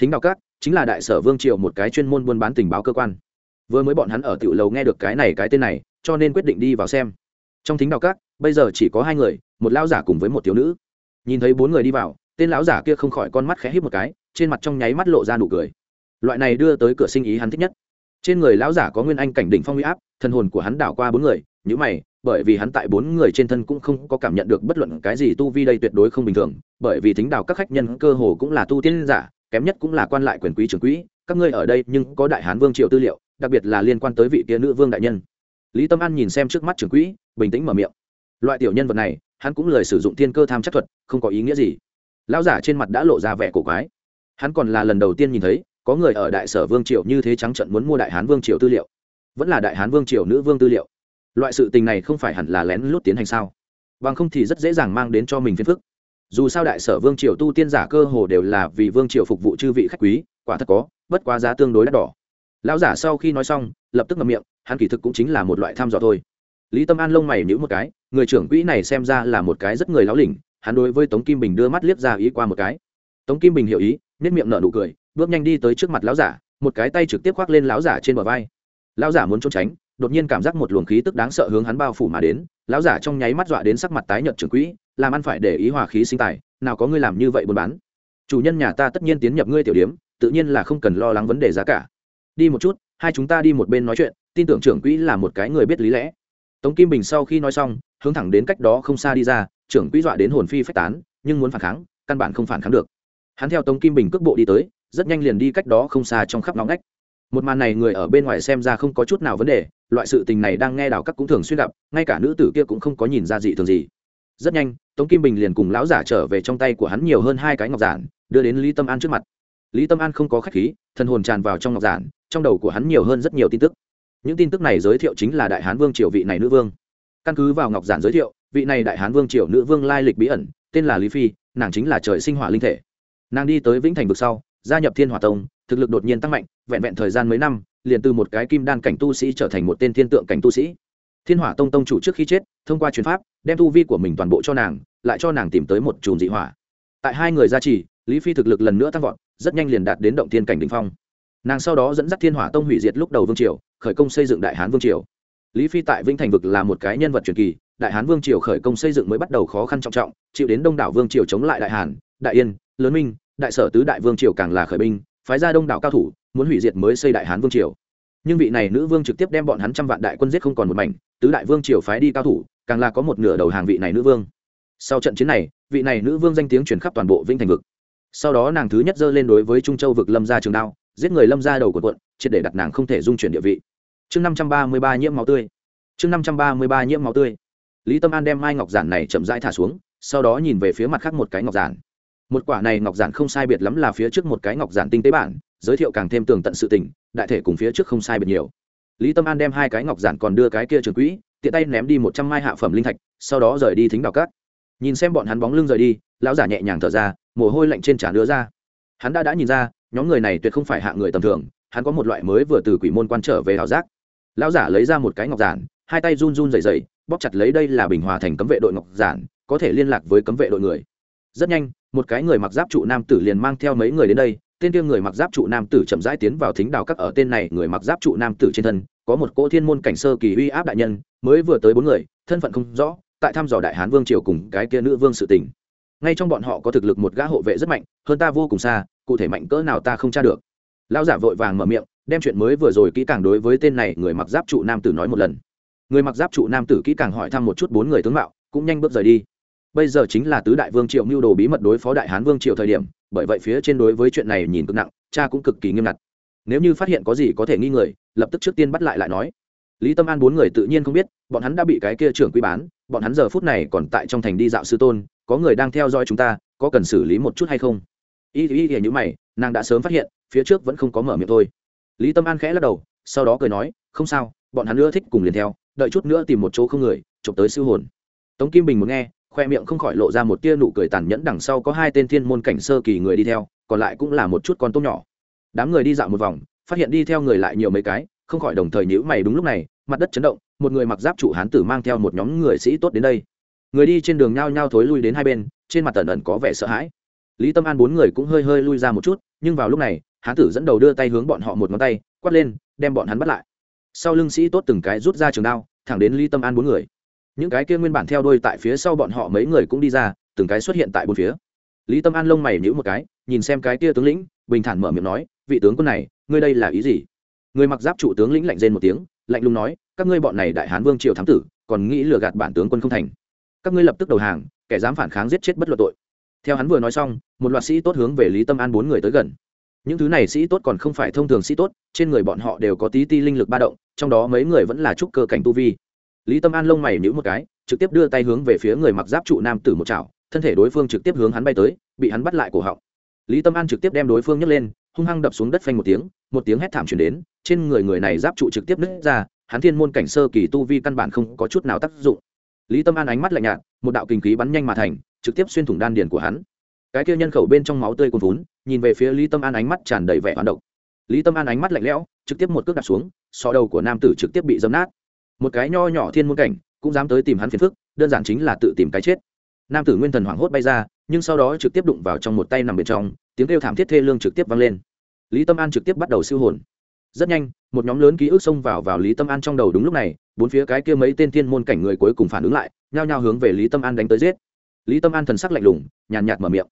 Thính đào cát chính là đại sở vương triều một cái chuyên môn buôn bán tình báo cơ quan. Vừa mới bọn hắn ở tiểu lầu nghe được cái này cái tên này, cho nên quyết định đi vào xem. Trong thính đào cát bây giờ chỉ có hai người, một lão giả cùng với một thiếu nữ nhìn thấy bốn người đi vào, tên lão giả kia không khỏi con mắt khẽ hít một cái, trên mặt trong nháy mắt lộ ra nụ cười. Loại này đưa tới cửa sinh ý hắn thích nhất. Trên người lão giả có nguyên anh cảnh đỉnh phong huy áp thân hồn của hắn đảo qua bốn người nhữ mày, bởi vì hắn tại bốn người trên thân cũng không có cảm nhận được bất luận cái gì tu vi đây tuyệt đối không bình thường, bởi vì thính đào các khách nhân cơ hồ cũng là tu tiên giả, kém nhất cũng là quan lại quyền quý trưởng quỹ, các ngươi ở đây nhưng có đại hán vương triệu tư liệu, đặc biệt là liên quan tới vị kia nữ vương đại nhân. Lý tâm an nhìn xem trước mắt trưởng quỹ, bình tĩnh mở miệng. Loại tiểu nhân vật này hắn cũng lời sử dụng thiên cơ tham chắc thuật, không có ý nghĩa gì. Lão giả trên mặt đã lộ ra vẻ cổ quái. Hắn còn là lần đầu tiên nhìn thấy, có người ở đại sở vương triều như thế trắng trận muốn mua đại hán vương triều tư liệu. Vẫn là đại hán vương triều nữ vương tư liệu. Loại sự tình này không phải hẳn là lén lút tiến hành sao? Bằng không thì rất dễ dàng mang đến cho mình phiền phức. Dù sao đại sở vương triều tu tiên giả cơ hồ đều là vì vương triều phục vụ chư vị khách quý, quả thật có, bất quá giá tương đối đắt đỏ. Lão giả sau khi nói xong, lập tức ngậm miệng, hắn kỳ thực cũng chính là một loại tham dò thôi. Lý tâm an lông mày nhữ một cái người trưởng quỹ này xem ra là một cái rất người láo lỉnh, hắn đối với tống kim bình đưa mắt liếc ra ý qua một cái. Tống kim bình hiểu ý nếp miệng nở nụ cười, bước nhanh đi tới trước mặt lão giả, một cái tay trực tiếp khoác lên lão giả trên bờ vai. Lão giả muốn trốn tránh, đột nhiên cảm giác một luồng khí tức đáng sợ hướng hắn bao phủ mà đến, lão giả trong nháy mắt dọa đến sắc mặt tái nhợt trưởng quỹ, làm ăn phải để ý hòa khí sinh tài, nào có ngươi làm như vậy buôn bán. Chủ nhân nhà ta tất nhiên tiến nhập ngươi tiểu điếm, tự nhiên là không cần lo lắng vấn đề giá cả. Đi một chút, hai chúng ta đi một bên nói chuyện, tin tưởng trưởng quỹ là một cái người biết lý lẽ. Tống kim bình sau khi nói xong hướng thẳng đến cách đó không xa đi ra, trưởng quỹ dọa đến hồn phi phách tán, nhưng muốn phản kháng, căn bản không phản kháng được. Hắn theo tống kim bình cước bộ đi tới, rất nhanh liền đi cách đó không xa trong khắp nóng ngách. Một màn này người ở bên ngoài xem ra không có chút nào vấn đề, loại sự tình này đang nghe đào các cũng thường xuyên gặp, ngay cả nữ tử kia cũng không có nhìn ra gì thường gì. Rất nhanh, tống kim bình liền cùng lão giả trở về trong tay của hắn nhiều hơn hai cái ngọc giản, đưa đến lý tâm an trước mặt. Lý tâm an không có khách khí, thần hồn tràn vào trong ngọc giản, trong đầu của hắn nhiều hơn rất nhiều tin tức. Những tin tức này giới thiệu chính là đại hán vương triều vị này nữ vương căn cứ vào ngọc giản giới thiệu, vị này đại hán vương triều nữ vương lai lịch bí ẩn, tên là lý phi, nàng chính là trời sinh hỏa linh thể. Nàng đi tới vĩnh thành vực sau, gia nhập thiên hỏa tông, thực lực đột nhiên tăng mạnh, vẹn vẹn thời gian mấy năm, liền từ một cái kim đan cảnh tu sĩ trở thành một tên thiên tượng cảnh tu sĩ. Thiên hỏa tông tông chủ trước khi chết, thông qua chuyến pháp, đem tu vi của mình toàn bộ cho nàng, lại cho nàng tìm tới một chùm dị hỏa. Tại hai người gia trì, lý phi thực lực lần nữa tăng vọt, rất nhanh liền đạt đến động thiên cảnh đ ỉ n h phong. Nàng sau đó dẫn dắt thiên hỏa tông hủy diệt lúc đầu vương triều, khởi công xây dựng đại hán vương triều lý phi tại vĩnh thành vực là một cái nhân vật truyền kỳ, đại hán vương triều khởi công xây dựng mới bắt đầu khó khăn trọng trọng, chịu đến đông đảo vương triều chống lại đại hàn, đại yên, lớn minh, đại sở tứ đại vương triều càng là khởi binh, phái ra đông đảo cao thủ, muốn hủy diệt mới xây đại hán vương triều. Nhưng vị này nữ vương trực tiếp đem bọn hắn trăm vạn đại quân giết không còn một mảnh, tứ đại vương triều phái đi cao thủ, càng là có một nửa đầu hàng vị này nữ vương. Sau trận chiến này, vị này nữ vương danh tiếng truyền khắp toàn bộ vĩnh thành vực. Sau đó nàng thứ nhất dơ lên đối với trung châu vực lâm gia trường đao, giết người lâm gia đầu của quận, triệt để đặt nàng không thể dung chuyển địa vị chương năm trăm ba mươi ba nhiễm máu tươi. Chương năm trăm ba mươi ba nhiễm máu tươi. Lý tâm an đem mai ngọc giản này chậm rãi thả xuống, sau đó nhìn về phía mặt khác một cái ngọc giản. Một quả này ngọc giản không sai biệt lắm là phía trước một cái ngọc giản tinh tế bản, giới thiệu càng thêm tường tận sự tình, đại thể cùng phía trước không sai biệt nhiều. Lý tâm an đem hai cái ngọc giản còn đưa cái kia trường quỹ, tiện tay ném đi một trăm mai hạ phẩm linh thạch, sau đó rời đi thính đào cát. Nhìn xem bọn hắn bóng lưng rời đi, lão giả nhẹ nhàng thở ra, mồ hôi lạnh trên trán đưa ra. Hắn đã đã nhìn ra, nhóm người này tuyệt không phải hạ người tầm thường, hắn có một loại mới vừa từ quỷ môn quan trở về ảo giác lão giả lấy ra một cái ngọc giản, hai tay run run dày dày bóp chặt lấy đây là bình hòa thành cấm vệ đội ngọc giản, có thể liên lạc với cấm vệ đội người. Rất nhanh, một cái người mặc giáp trụ nam tử liền mang theo mấy người đến đây, tên kia người mặc giáp trụ nam tử chậm rãi tiến vào thính đào các ở tên này người mặc giáp trụ nam tử trên thân, có một cỗ thiên môn cảnh sơ kỳ uy áp đại nhân, mới vừa tới bốn người, thân phận không rõ, tại thăm dò đại hán vương triều cùng cái kia nữ vương sự tình. Ngay trong bọn họ có thực lực một gã hộ vệ rất mạnh, hơn ta vô cùng xa, cụ thể mạnh cỡ nào ta không tra được. Lão giả vội vàng mở miệng đem chuyện mới vừa rồi kỹ càng đối với tên này, người mặc giáp trụ nam tử nói một lần. Người mặc giáp trụ nam tử kỹ càng hỏi thăm một chút bốn người tướng mạo, cũng nhanh bước rời đi. Bây giờ chính là tứ đại vương triệu mưu đồ bí mật đối phó đại hán vương triệu thời điểm, bởi vậy phía trên đối với chuyện này nhìn cực nặng, cha cũng cực kỳ nghiêm ngặt. Nếu như phát hiện có gì có thể nghi ngờ lập tức trước tiên bắt lại lại nói. Lý tâm an bốn người tự nhiên không biết, bọn hắn đã bị cái kia trưởng quy bán, bọn hắn giờ phút này còn tại trong thành đi dạo sư tôn, có người đang theo dõi chúng ta, có cần xử lý một chút hay không? Y y y như mày, nàng đã sớm phát hiện, phía trước vẫn không có mở miệng thôi lý tâm an khẽ lắc đầu, sau đó cười nói, không sao, bọn hắn nữa thích cùng liền theo, đợi chút nữa tìm một chỗ không người, chụp tới siêu hồn. Tống kim bình muốn nghe, khoe miệng không khỏi lộ ra một tia nụ cười tàn nhẫn đằng sau có hai tên thiên môn cảnh sơ kỳ người đi theo, còn lại cũng là một chút con tôm nhỏ. Đám người đi dạo một vòng, phát hiện đi theo người lại nhiều mấy cái, không khỏi đồng thời nhữ mày đúng lúc này, mặt đất chấn động, một người mặc giáp trụ hán tử mang theo một nhóm người sĩ tốt đến đây. Người đi trên đường nhao nhao thối lui đến hai bên, trên mặt tần ẩn có vẻ sợ hãi. Lý tâm an bốn người cũng hơi hơi lui ra một chút, nhưng vào lúc này hán tử dẫn đầu đưa tay hướng bọn họ một ngón tay, quát lên, đem bọn hắn bắt lại. Sau lưng sĩ tốt từng cái rút ra trường đao, thẳng đến lý tâm an bốn người. Những cái kia nguyên bản theo đôi tại phía sau bọn họ mấy người cũng đi ra, từng cái xuất hiện tại bốn phía. Lý tâm an lông mày nhữ một cái, nhìn xem cái kia tướng lĩnh, bình thản mở miệng nói, vị tướng quân này, ngươi đây là ý gì? Người mặc giáp trụ tướng lĩnh lạnh rên một tiếng, lạnh lùng nói, các ngươi bọn này đại hán vương triều thám tử, còn nghĩ lừa gạt bản tướng quân không thành. Các ngươi lập tức đầu hàng, kẻ dám phản kháng giết chết bất luận tội. Theo hắn vừa nói xong, một loạt sĩ tốt hướng về lý tâm an bốn người tới gần những thứ này sĩ tốt còn không phải thông thường sĩ tốt, trên người bọn họ đều có tí ti linh lực ba động, trong đó mấy người vẫn là trúc cơ cảnh tu vi. Lý tâm an lông mày nhữ một cái, trực tiếp đưa tay hướng về phía người mặc giáp trụ nam tử một chảo, thân thể đối phương trực tiếp hướng hắn bay tới, bị hắn bắt lại cổ họng. Lý tâm an trực tiếp đem đối phương nhấc lên, hung hăng đập xuống đất phanh một tiếng một tiếng hét thảm chuyển đến, trên người người này giáp trụ trực tiếp nứt ra, hắn thiên môn cảnh sơ kỳ tu vi căn bản không có chút nào tác dụng. Lý tâm an ánh mắt lạnh nhạt, một đạo kinh khí bắn nhanh mà thành, trực tiếp xuyên thủng đan điền của hắn cái kia nhân khẩu bên trong máu tươi cuồn vốn nhìn về phía lý tâm an ánh mắt tràn đầy vẻ hoán độc. Lý tâm an ánh mắt lạnh lẽo, trực tiếp một cước đặt xuống, sọ đầu của nam tử trực tiếp bị dấm nát. Một cái nho nhỏ thiên môn cảnh, cũng dám tới tìm hắn phiền phức, đơn giản chính là tự tìm cái chết. Nam tử nguyên thần hoảng hốt bay ra, nhưng sau đó trực tiếp đụng vào trong một tay nằm bên trong, tiếng kêu thảm thiết thê lương trực tiếp vang lên. Lý tâm an trực tiếp bắt đầu siêu hồn. Rất nhanh, một nhóm lớn ký ức xông vào vào lý tâm an trong đầu đúng lúc này, bốn phía cái kia mấy tên thiên môn cảnh người cuối cùng phản ứng lại, nhao nhao hướng về lý tâm an đánh tới giết. Lý tâm an thần sắc lạnh lùng, nhàn nhạt mở miệng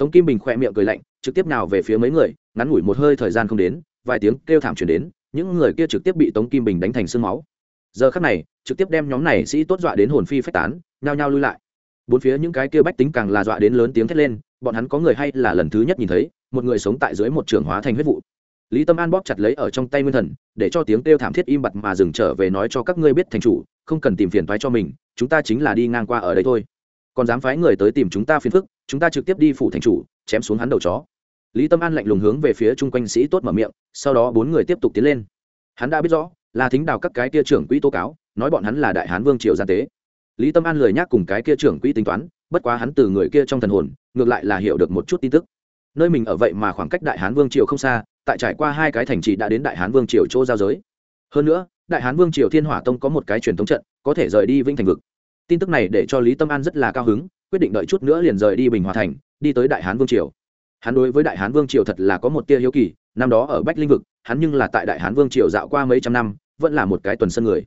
tống kim bình khỏe miệng cười lạnh, trực tiếp nào về phía mấy người, ngắn ngủi một hơi thời gian không đến, vài tiếng kêu thảm chuyển đến, những người kia trực tiếp bị tống kim bình đánh thành sương máu. Giờ khắc này, trực tiếp đem nhóm này sĩ tốt dọa đến hồn phi phách tán, nhao nhao lui lại. Bốn phía những cái kia bách tính càng là dọa đến lớn tiếng thét lên, bọn hắn có người hay là lần thứ nhất nhìn thấy, một người sống tại dưới một trường hóa thành huyết vụ. Lý tâm an bóp chặt lấy ở trong tay nguyên thần, để cho tiếng kêu thảm thiết im bặt mà dừng trở về nói cho các ngươi biết thành chủ, không cần tìm phiền thoái cho mình, chúng ta chính là đi ngang qua ở đây thôi. Còn dám phái người tới tìm chúng ta phiền phức chúng ta trực tiếp đi phủ thành chủ, chém xuống hắn đầu chó. Lý tâm an lạnh lùng hướng về phía chung quanh sĩ tốt mở miệng, sau đó bốn người tiếp tục tiến lên. Hắn đã biết rõ, là thính đào các cái kia trưởng quỹ tố cáo, nói bọn hắn là đại hán vương triều gian tế. Lý tâm an lời nhác cùng cái kia trưởng quỹ tính toán, bất quá hắn từ người kia trong thần hồn, ngược lại là hiểu được một chút tin tức. Nơi mình ở vậy mà khoảng cách đại hán vương triều không xa, tại trải qua hai cái thành trì đã đến đại hán vương triều chỗ giao giới. Hơn nữa, đại hán vương triều thiên hỏa tông có một cái truyền thống trận, có thể rời đi vĩnh thành vực. Tin tức này để cho lý tâm an rất là cao hứng quyết định đợi chút nữa liền rời đi bình hòa thành, đi tới đại hán vương triều. Hắn đối với đại hán vương triều thật là có một tia hiếu kỳ, năm đó ở bách linh vực, hắn nhưng là tại đại hán vương triều dạo qua mấy trăm năm, vẫn là một cái tuần sân người.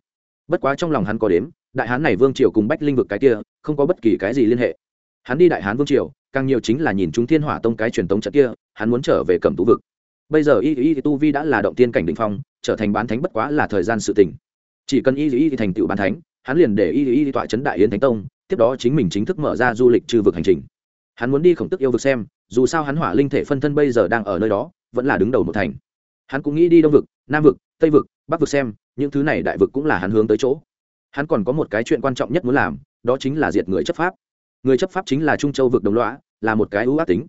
Bất quá trong lòng hắn có đếm, đại hán này vương triều cùng bách linh vực cái kia, không có bất kỳ cái gì liên hệ. Hắn đi đại hán vương triều, càng nhiều chính là nhìn chúng thiên hỏa tông cái truyền tống trận kia, hắn muốn trở về cẩm tú vực. Bây giờ y y tu vi đã là động tiên cảnh định phong, trở thành bán thánh bất quá là thời gian sự tỉnh chỉ cần y y thành tựu bán thánh, hắn liền để y y tọa chấn đại yến thánh tông tiếp đó chính mình chính thức mở ra du lịch trừ vực hành trình. Hắn muốn đi khổng tức yêu vực xem, dù sao hắn hỏa linh thể phân thân bây giờ đang ở nơi đó, vẫn là đứng đầu một thành. Hắn cũng nghĩ đi đông vực, nam vực, tây vực, bắc vực xem, những thứ này đại vực cũng là hắn hướng tới chỗ. Hắn còn có một cái chuyện quan trọng nhất muốn làm, đó chính là diệt người chấp pháp. Người chấp pháp chính là trung châu vực đồng loã là một cái ưu ác tính.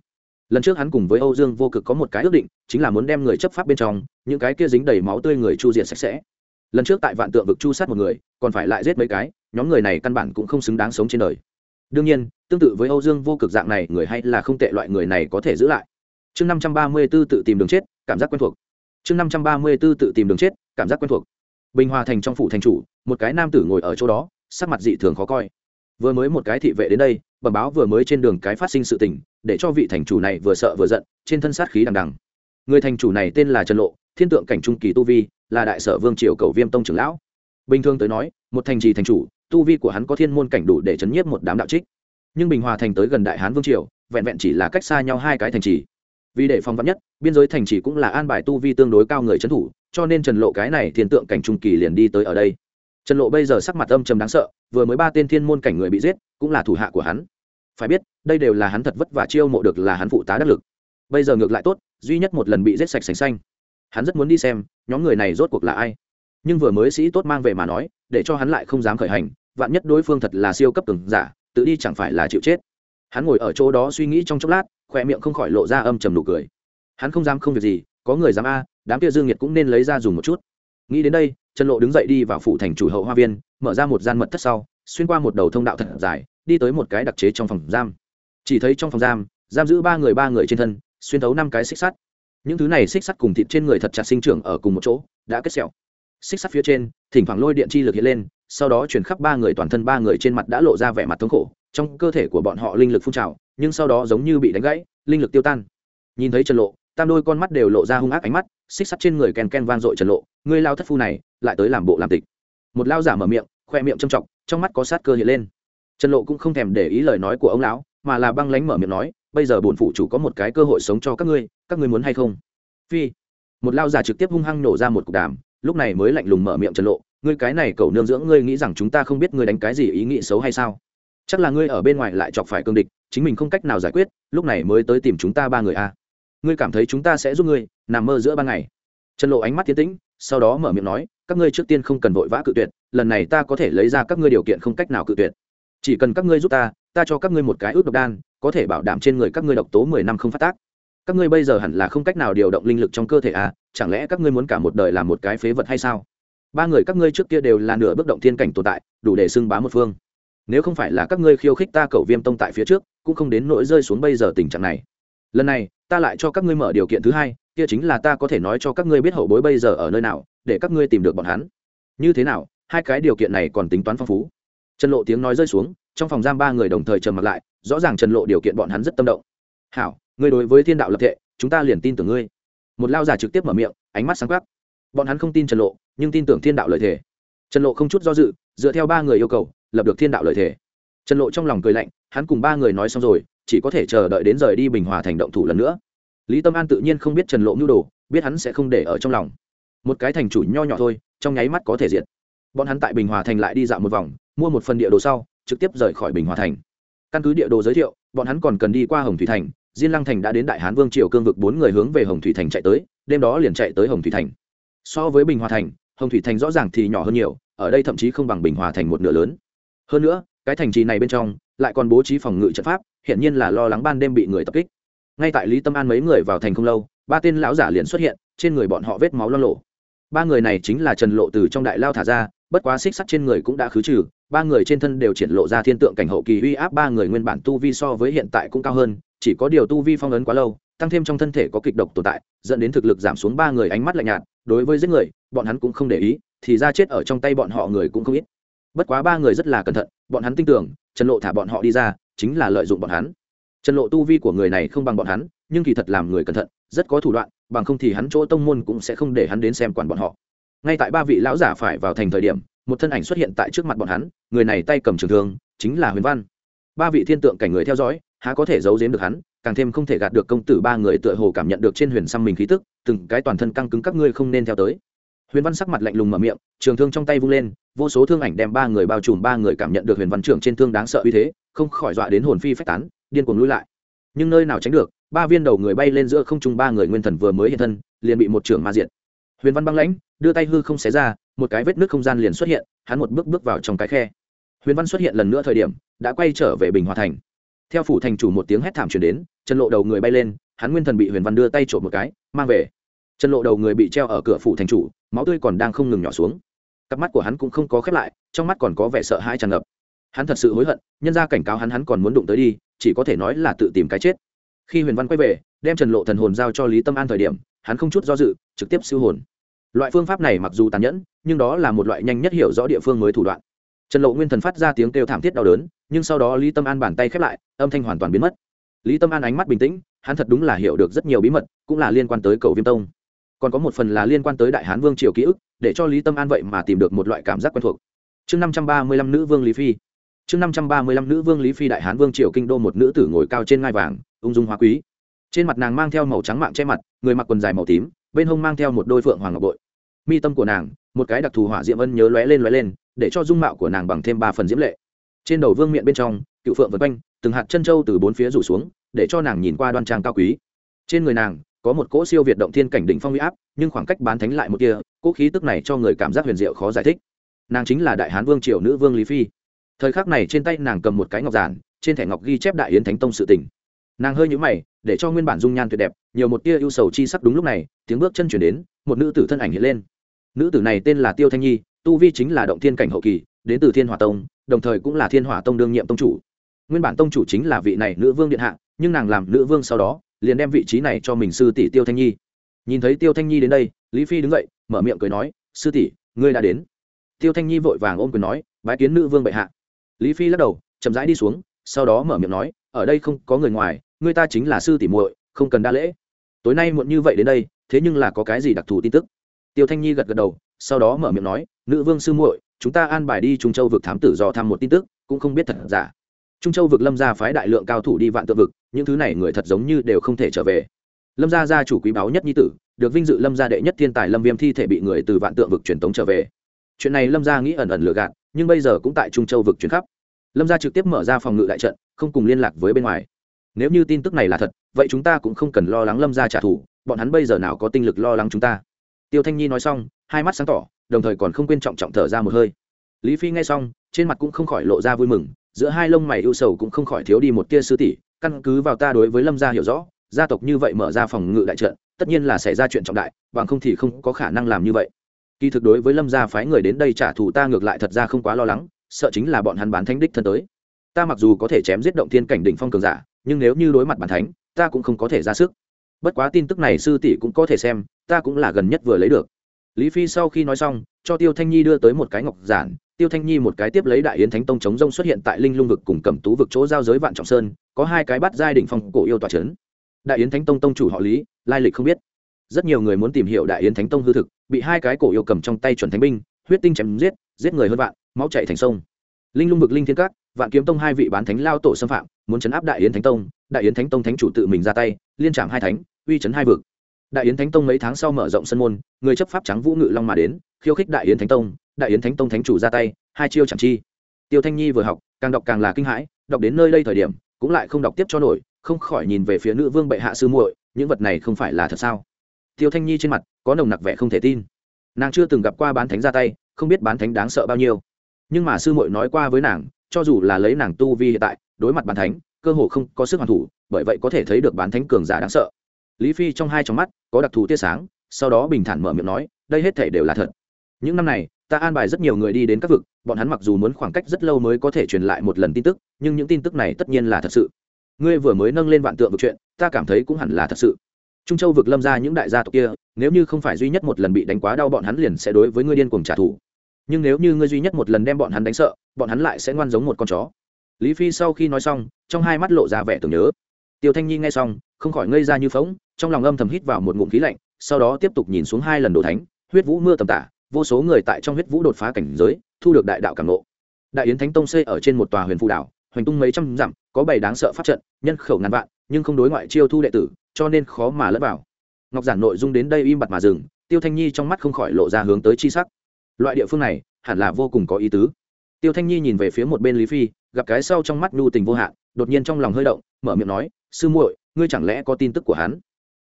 Lần trước hắn cùng với âu dương vô cực có một cái ước định, chính là muốn đem người chấp pháp bên trong, những cái kia dính đầy máu tươi người chu diệt sạch sẽ. Lần trước tại vạn tượng vực chu sát một người, còn phải lại giết mấy cái nhóm người này căn bản cũng không xứng đáng sống trên đời. Đương nhiên, tương tự với âu dương vô cực dạng này, người hay là không tệ loại người này có thể giữ lại. Chương năm trăm ba mươi b ố tự tìm đường chết, cảm giác quen thuộc. Chương năm trăm ba mươi b ố tự tìm đường chết, cảm giác quen thuộc. Bình hòa thành trong phủ thành chủ, một cái nam tử ngồi ở chỗ đó, sắc mặt dị thường khó coi. Vừa mới một cái thị vệ đến đây, bẩm báo vừa mới trên đường cái phát sinh sự tình, để cho vị thành chủ này vừa sợ vừa giận, trên thân sát khí đằng đằng. Người thành chủ này tên là trần lộ, thiên tượng cảnh trung kỳ tu vi, là đại sở vương triều cầu viêm tông trưởng lão bình thường tới nói, một thành trì thành chủ, tu vi của hắn có thiên môn cảnh đủ để chấn nhiếp một đám đạo trích. Nhưng bình hòa thành tới gần đại hán vương triều, vẹn vẹn chỉ là cách xa nhau hai cái thành trì. Vì để phòng vắn nhất, biên giới thành trì cũng là an bài tu vi tương đối cao người trấn thủ, cho nên trần lộ cái này thiên tượng cảnh trung kỳ liền đi tới ở đây. Trần lộ bây giờ sắc mặt âm trầm đáng sợ, vừa mới ba tên thiên môn cảnh người bị giết, cũng là thủ hạ của hắn. Phải biết, đây đều là hắn thật vất vả chiêu mộ được là hắn phụ tá đắc lực. Bây giờ ngược lại tốt, duy nhất một lần bị giết sạch sành xanh. Hắn rất muốn đi xem, nhóm người này rốt cuộc là ai nhưng vừa mới sĩ tốt mang về mà nói, để cho hắn lại không dám khởi hành, vạn nhất đối phương thật là siêu cấp từng giả, tự đi chẳng phải là chịu chết. Hắn ngồi ở chỗ đó suy nghĩ trong chốc lát khoe miệng không khỏi lộ ra âm trầm nụ cười. Hắn không dám không việc gì, có người dám a, đám kia dương nhiệt cũng nên lấy ra dùng một chút. Nghĩ đến đây, trần lộ đứng dậy đi vào phủ thành chủ hậu hoa viên, mở ra một gian mật thất sau, xuyên qua một đầu thông đạo thật dài, đi tới một cái đặc chế trong phòng giam. Chỉ thấy trong phòng giam giam giữ ba người ba người trên thân, xuyên thấu năm cái xích sắt. Những thứ này xích sắt cùng thịt trên người thật chặt sinh trưởng ở cùng một chỗ, đã kết sẹo xích sắt phía trên, thỉnh thoảng lôi điện chi lực hiện lên, sau đó chuyển khắp ba người toàn thân ba người trên mặt đã lộ ra vẻ mặt thống khổ. Trong cơ thể của bọn họ linh lực phun trào, nhưng sau đó giống như bị đánh gãy, linh lực tiêu tan. Nhìn thấy trần lộ, tam đôi con mắt đều lộ ra hung ác ánh mắt, xích sắt trên người ken ken vang dội trần lộ, ngươi lao thất phu này, lại tới làm bộ làm tịch. Một lao giả mở miệng, khoe miệng châm trọng, trong mắt có sát cơ hiện lên. Trần lộ cũng không thèm để ý lời nói của ông lão, mà là băng lánh mở miệng nói, bây giờ bổn phụ chủ có một cái cơ hội sống cho các ngươi các ngươi muốn hay không? Phi. Một lao giả trực tiếp hung hăng nổ ra một cục đàm lúc này mới lạnh lùng mở miệng trần lộ, ngươi cái này cậu nương dưỡng, ngươi nghĩ rằng chúng ta không biết ngươi đánh cái gì ý nghĩ xấu hay sao? Chắc là ngươi ở bên ngoài lại chọc phải cương địch, chính mình không cách nào giải quyết, lúc này mới tới tìm chúng ta ba người a. Ngươi cảm thấy chúng ta sẽ giúp ngươi, nằm mơ giữa ban ngày. Trần lộ ánh mắt tiến tĩnh, sau đó mở miệng nói, các ngươi trước tiên không cần vội vã cự tuyệt, lần này ta có thể lấy ra các ngươi điều kiện không cách nào cự tuyệt. Chỉ cần các ngươi giúp ta ta cho các ngươi một cái ước độc đan, có thể bảo đảm trên người các ngươi độc tố mười năm không phát tác các ngươi bây giờ hẳn là không cách nào điều động linh lực trong cơ thể à chẳng lẽ các ngươi muốn cả một đời làm một cái phế vật hay sao? Ba người các ngươi trước kia đều là nửa bước động thiên cảnh tồn tại, đủ để xưng bá một phương. Nếu không phải là các ngươi khiêu khích ta cầu viêm tông tại phía trước, cũng không đến nỗi rơi xuống bây giờ tình trạng này. Lần này, ta lại cho các ngươi mở điều kiện thứ hai, kia chính là ta có thể nói cho các ngươi biết hậu bối bây giờ ở nơi nào, để các ngươi tìm được bọn hắn. Như thế nào, hai cái điều kiện này còn tính toán phong phú. Trần lộ tiếng nói rơi xuống, trong phòng giam ba người đồng thời trầm mặt lại, rõ ràng trần lộ điều kiện bọn hắn rất tâm động. Hảo ngươi đối với thiên đạo lập thể, chúng ta liền tin tưởng ngươi. Một lao giả trực tiếp mở miệng ánh mắt sáng quắc. Bọn hắn không tin trần lộ nhưng tin tưởng thiên đạo lợi thể trần lộ không chút do dự dựa theo ba người yêu cầu lập được thiên đạo lợi thể trần lộ trong lòng cười lạnh hắn cùng ba người nói xong rồi chỉ có thể chờ đợi đến rời đi bình hòa thành động thủ lần nữa. Lý tâm an tự nhiên không biết trần lộ mưu đồ biết hắn sẽ không để ở trong lòng. Một cái thành chủ nho nhỏ thôi trong nháy mắt có thể diệt. Bọn hắn tại bình hòa thành lại đi dạo một vòng mua một phần địa đồ sau trực tiếp rời khỏi bình hòa thành. Căn cứ địa đồ giới thiệu bọn hắn còn cần đi qua hồng thủy thành diên lăng thành đã đến đại hán vương triều cương vực bốn người hướng về hồng thủy thành chạy tới, đêm đó liền chạy tới hồng thủy thành. So với bình hòa thành, hồng thủy thành rõ ràng thì nhỏ hơn nhiều, ở đây thậm chí không bằng bình hòa thành một nửa lớn. Hơn nữa, cái thành trì này bên trong lại còn bố trí phòng ngự trận pháp hiện nhiên là lo lắng ban đêm bị người tập kích. Ngay tại lý tâm an mấy người vào thành không lâu, ba tên lão giả liền xuất hiện, trên người bọn họ vết máu lo lộ. Ba người này chính là trần lộ từ trong đại lao thả ra bất quá xích sắt trên người cũng đã khứ trừ, ba người trên thân đều triển lộ ra thiên tượng cảnh hậu kỳ uy áp, ba người nguyên bản tu vi so với hiện tại cũng cao hơn, chỉ có điều tu vi phong ấn quá lâu, tăng thêm trong thân thể có kịch độc tồn tại, dẫn đến thực lực giảm xuống ba người ánh mắt lạnh nhạt, đối với giết người, bọn hắn cũng không để ý, thì ra chết ở trong tay bọn họ người cũng không ít. Bất quá ba người rất là cẩn thận, bọn hắn tin tưởng, trần lộ thả bọn họ đi ra, chính là lợi dụng bọn hắn. Trần lộ tu vi của người này không bằng bọn hắn, nhưng kỳ thật làm người cẩn thận, rất có thủ đoạn, bằng không thì hắn chỗ tông môn cũng sẽ không để hắn đến xem quản bọn họ ngay tại ba vị lão giả phải vào thành thời điểm, một thân ảnh xuất hiện tại trước mặt bọn hắn, người này tay cầm trường thương, chính là huyền văn. Ba vị thiên tượng cảnh người theo dõi, há có thể giấu giếm được hắn, càng thêm không thể gạt được công tử ba người tựa hồ cảm nhận được trên huyền xăm mình khí tức, từng cái toàn thân căng cứng các ngươi không nên theo tới. Huyền văn sắc mặt lạnh lùng mở miệng, trường thương trong tay vung lên, vô số thương ảnh đem ba người bao trùm, ba người cảm nhận được huyền văn trưởng trên thương đáng sợ uy thế, không khỏi dọa đến hồn phi phách tán, điên cuồng lui lại. Nhưng nơi nào tránh được, ba viên đầu người bay lên giữa không trung ba người nguyên thần vừa mới hiện thân, liền bị một trưởng ma diện huyền văn băng lãnh đưa tay hư không xé ra, một cái vết nước không gian liền xuất hiện, hắn một bước bước vào trong cái khe. Huyền văn xuất hiện lần nữa thời điểm, đã quay trở về bình hòa thành. Theo phủ thành chủ một tiếng hét thảm truyền đến chân lộ đầu người bay lên, hắn nguyên thần bị huyền văn đưa tay trộm một cái, mang về. Chân lộ đầu người bị treo ở cửa phủ thành chủ, máu tươi còn đang không ngừng nhỏ xuống. Cặp mắt của hắn cũng không có khép lại, trong mắt còn có vẻ sợ hãi tràn ngập. Hắn thật sự hối hận, nhân ra cảnh cáo hắn hắn còn muốn đụng tới đi, chỉ có thể nói là tự tìm cái chết. Khi huyền văn quay về, đem trần lộ thần hồn giao cho lý tâm an thời điểm, hắn không chút do dự, trực tiếp siêu hồn loại phương pháp này mặc dù tàn nhẫn, nhưng đó là một loại nhanh nhất hiểu rõ địa phương mới thủ đoạn. Trần lộ nguyên thần phát ra tiếng kêu thảm thiết đau đớn, nhưng sau đó lý tâm an bàn tay khép lại, âm thanh hoàn toàn biến mất. Lý tâm an ánh mắt bình tĩnh, hắn thật đúng là hiểu được rất nhiều bí mật, cũng là liên quan tới cầu viêm tông. Còn có một phần là liên quan tới đại hán vương triều ký ức, để cho lý tâm an vậy mà tìm được một loại cảm giác quen thuộc. Chương năm trăm ba mươi lăm nữ vương lý phi. Chương năm trăm ba mươi lăm nữ vương lý phi đại hán vương triều kinh đô một nữ tử ngồi cao trên ngai vàng, ung dung hoa quý. Trên mặt nàng mang theo màu trắng mạng che mặt, người mặc quần dài màu tím, bên hông mang theo một đôi phượng hoàng ngọc bội mi tâm của nàng, một cái đặc thù hỏa diễm ân nhớ lóe lên lóe lên, để cho dung mạo của nàng bằng thêm ba phần diễm lệ. Trên đầu vương miệng bên trong, cựu phượng vân quanh, từng hạt chân trâu từ bốn phía rủ xuống, để cho nàng nhìn qua đoan trang cao quý. Trên người nàng, có một cỗ siêu việt động thiên cảnh đỉnh phong huy áp, nhưng khoảng cách bán thánh lại một kia, cỗ khí tức này cho người cảm giác huyền diệu khó giải thích. Nàng chính là đại hán vương triều nữ vương lý phi. Thời khắc này trên tay nàng cầm một cái ngọc giản, trên thẻ ngọc ghi chép đại yến thánh tông sự tình. nàng hơi nhũ mày, để cho nguyên bản dung nhan tuyệt đẹp, nhiều một tia ưu sầu chi sắc đúng lúc này, tiếng bước chân chuyển đến, một nữ tử thân ảnh hiện lên nữ tử này tên là tiêu thanh nhi, tu vi chính là động thiên cảnh hậu kỳ, đến từ thiên hỏa tông, đồng thời cũng là thiên hỏa tông đương nhiệm tông chủ. Nguyên bản tông chủ chính là vị này nữ vương điện hạ, nhưng nàng làm nữ vương sau đó, liền đem vị trí này cho mình sư tỷ tiêu thanh nhi. Nhìn thấy tiêu thanh nhi đến đây, lý phi đứng dậy, mở miệng cười nói, sư tỷ, ngươi đã đến. Tiêu thanh nhi vội vàng ôm quyền nói, bái kiến nữ vương bệ hạ. Lý phi lắc đầu, chậm rãi đi xuống, sau đó mở miệng nói, ở đây không có người ngoài, ngươi ta chính là sư tỷ muội, không cần đa lễ. Tối nay muộn như vậy đến đây, thế nhưng là có cái gì đặc thù tin tức? Tiêu thanh nhi gật gật đầu, sau đó mở miệng nói, nữ vương sư muội, chúng ta an bài đi trung châu vực thám tử dò thăm một tin tức, cũng không biết thật giả. Trung châu vực lâm gia phái đại lượng cao thủ đi vạn tượng vực, những thứ này người thật giống như đều không thể trở về. Lâm gia gia chủ quý báu nhất nhi tử, được vinh dự lâm gia đệ nhất thiên tài lâm viêm thi thể bị người từ vạn tượng vực truyền tống trở về. Chuyện này lâm gia nghĩ ẩn ẩn lừa gạt, nhưng bây giờ cũng tại trung châu vực chuyển khắp. Lâm gia trực tiếp mở ra phòng ngự đại trận, không cùng liên lạc với bên ngoài. Nếu như tin tức này là thật, vậy chúng ta cũng không cần lo lắng lâm gia trả thù, bọn hắn bây giờ nào có tinh lực lo lắng chúng ta? Tiêu thanh nhi nói xong, hai mắt sáng tỏ, đồng thời còn không quên trọng trọng thở ra một hơi. Lý phi nghe xong, trên mặt cũng không khỏi lộ ra vui mừng, giữa hai lông mày ưu sầu cũng không khỏi thiếu đi một tia sư tỷ, căn cứ vào ta đối với lâm gia hiểu rõ, gia tộc như vậy mở ra phòng ngự đại trận, tất nhiên là xảy ra chuyện trọng đại, bằng không thì không có khả năng làm như vậy. Kỳ thực đối với lâm gia phái người đến đây trả thù ta ngược lại thật ra không quá lo lắng, sợ chính là bọn hắn bán thánh đích thân tới. Ta mặc dù có thể chém giết động thiên cảnh đỉnh phong cường giả, nhưng nếu như đối mặt bản thánh, ta cũng không có thể ra sức bất quá tin tức này sư tỷ cũng có thể xem, ta cũng là gần nhất vừa lấy được. Lý phi sau khi nói xong, cho tiêu thanh nhi đưa tới một cái ngọc giản. Tiêu thanh nhi một cái tiếp lấy đại yến thánh tông chống rông xuất hiện tại linh lung vực cùng cẩm tú vực chỗ giao giới vạn trọng sơn, có hai cái bắt giai đình phong cổ yêu tòa c đại yến thánh tông tông chủ họ lý, lai lịch không biết. Rất nhiều người muốn tìm hiểu đại yến thánh tông hư thực, bị hai cái cổ yêu cầm trong tay chuẩn thánh binh, huyết tinh chém giết giết người hơn vạn, máu chạy thành sông linh lung vực linh thiên các, vạn kiếm tông hai vị bán thánh lao tổ xâm phạm, muốn chấn áp đại yến thánh tông, đại yến thánh tông thánh chủ tự mình ra tay, liên trảm hai thánh, uy chấn hai vực. Đại yến thánh tông mấy tháng sau mở rộng sân môn, người chấp pháp trắng vũ ngự long mà đến, khiêu khích đại yến thánh tông, đại yến thánh tông thánh chủ ra tay, hai chiêu chẳng chi. Tiêu thanh nhi vừa học, càng đọc càng là kinh hãi, đọc đến nơi đây thời điểm, cũng lại không đọc tiếp cho nổi, không khỏi nhìn về phía nữ vương bệ hạ sư muội, những vật này không phải là thật sao? Tiêu thanh nhi trên mặt, có nồng nặc vẻ không thể tin. Nàng chưa từng gặp qua bán thánh ra tay, không biết bán thánh đáng sợ bao nhiêu nhưng mà sư muội nói qua với nàng, cho dù là lấy nàng tu vi hiện tại, đối mặt bán thánh, cơ hồ không có sức hoàn thủ, bởi vậy có thể thấy được bán thánh cường giả đáng sợ. Lý phi trong hai trong mắt, có đặc thù tia sáng, sau đó bình thản mở miệng nói, đây hết thể đều là thật. Những năm này, ta an bài rất nhiều người đi đến các vực, bọn hắn mặc dù muốn khoảng cách rất lâu mới có thể truyền lại một lần tin tức, nhưng những tin tức này tất nhiên là thật sự. Ngươi vừa mới nâng lên vạn tượng vực chuyện, ta cảm thấy cũng hẳn là thật sự. Trung châu vực lâm ra những đại gia tộc kia, nếu như không phải duy nhất một lần bị đánh quá đau bọn hắn liền sẽ đối với ngươi điên cuồng trả thù nhưng nếu như ngươi duy nhất một lần đem bọn hắn đánh sợ, bọn hắn lại sẽ ngoan giống một con chó. Lý phi sau khi nói xong, trong hai mắt lộ ra vẻ tưởng nhớ. Tiêu thanh nhi nghe xong, không khỏi ngây ra như phóng trong lòng âm thầm hít vào một ngụm khí lạnh, sau đó tiếp tục nhìn xuống hai lần đồ thánh, huyết vũ mưa tầm tả, vô số người tại trong huyết vũ đột phá cảnh giới, thu được đại đạo cảm ngộ. Đại yến thánh tông xây ở trên một tòa huyền phụ đảo, hoành tung mấy trăm dặm, có bảy đáng sợ pháp trận, nhân khẩu ngàn vạn, nhưng không đối ngoại chiêu thu đệ tử, cho nên khó mà lẫn vào. Ngọc giản nội dung đến đây im bặt mà dừng, tiêu thanh nhi trong mắt không khỏi lộ ra hướng tới chi sắc loại địa phương này, hẳn là vô cùng có ý tứ. Tiêu thanh nhi nhìn về phía một bên lý phi, gặp cái sau trong mắt nhu tình vô hạn, đột nhiên trong lòng hơi động, mở miệng nói, sư muội, ngươi chẳng lẽ có tin tức của hắn?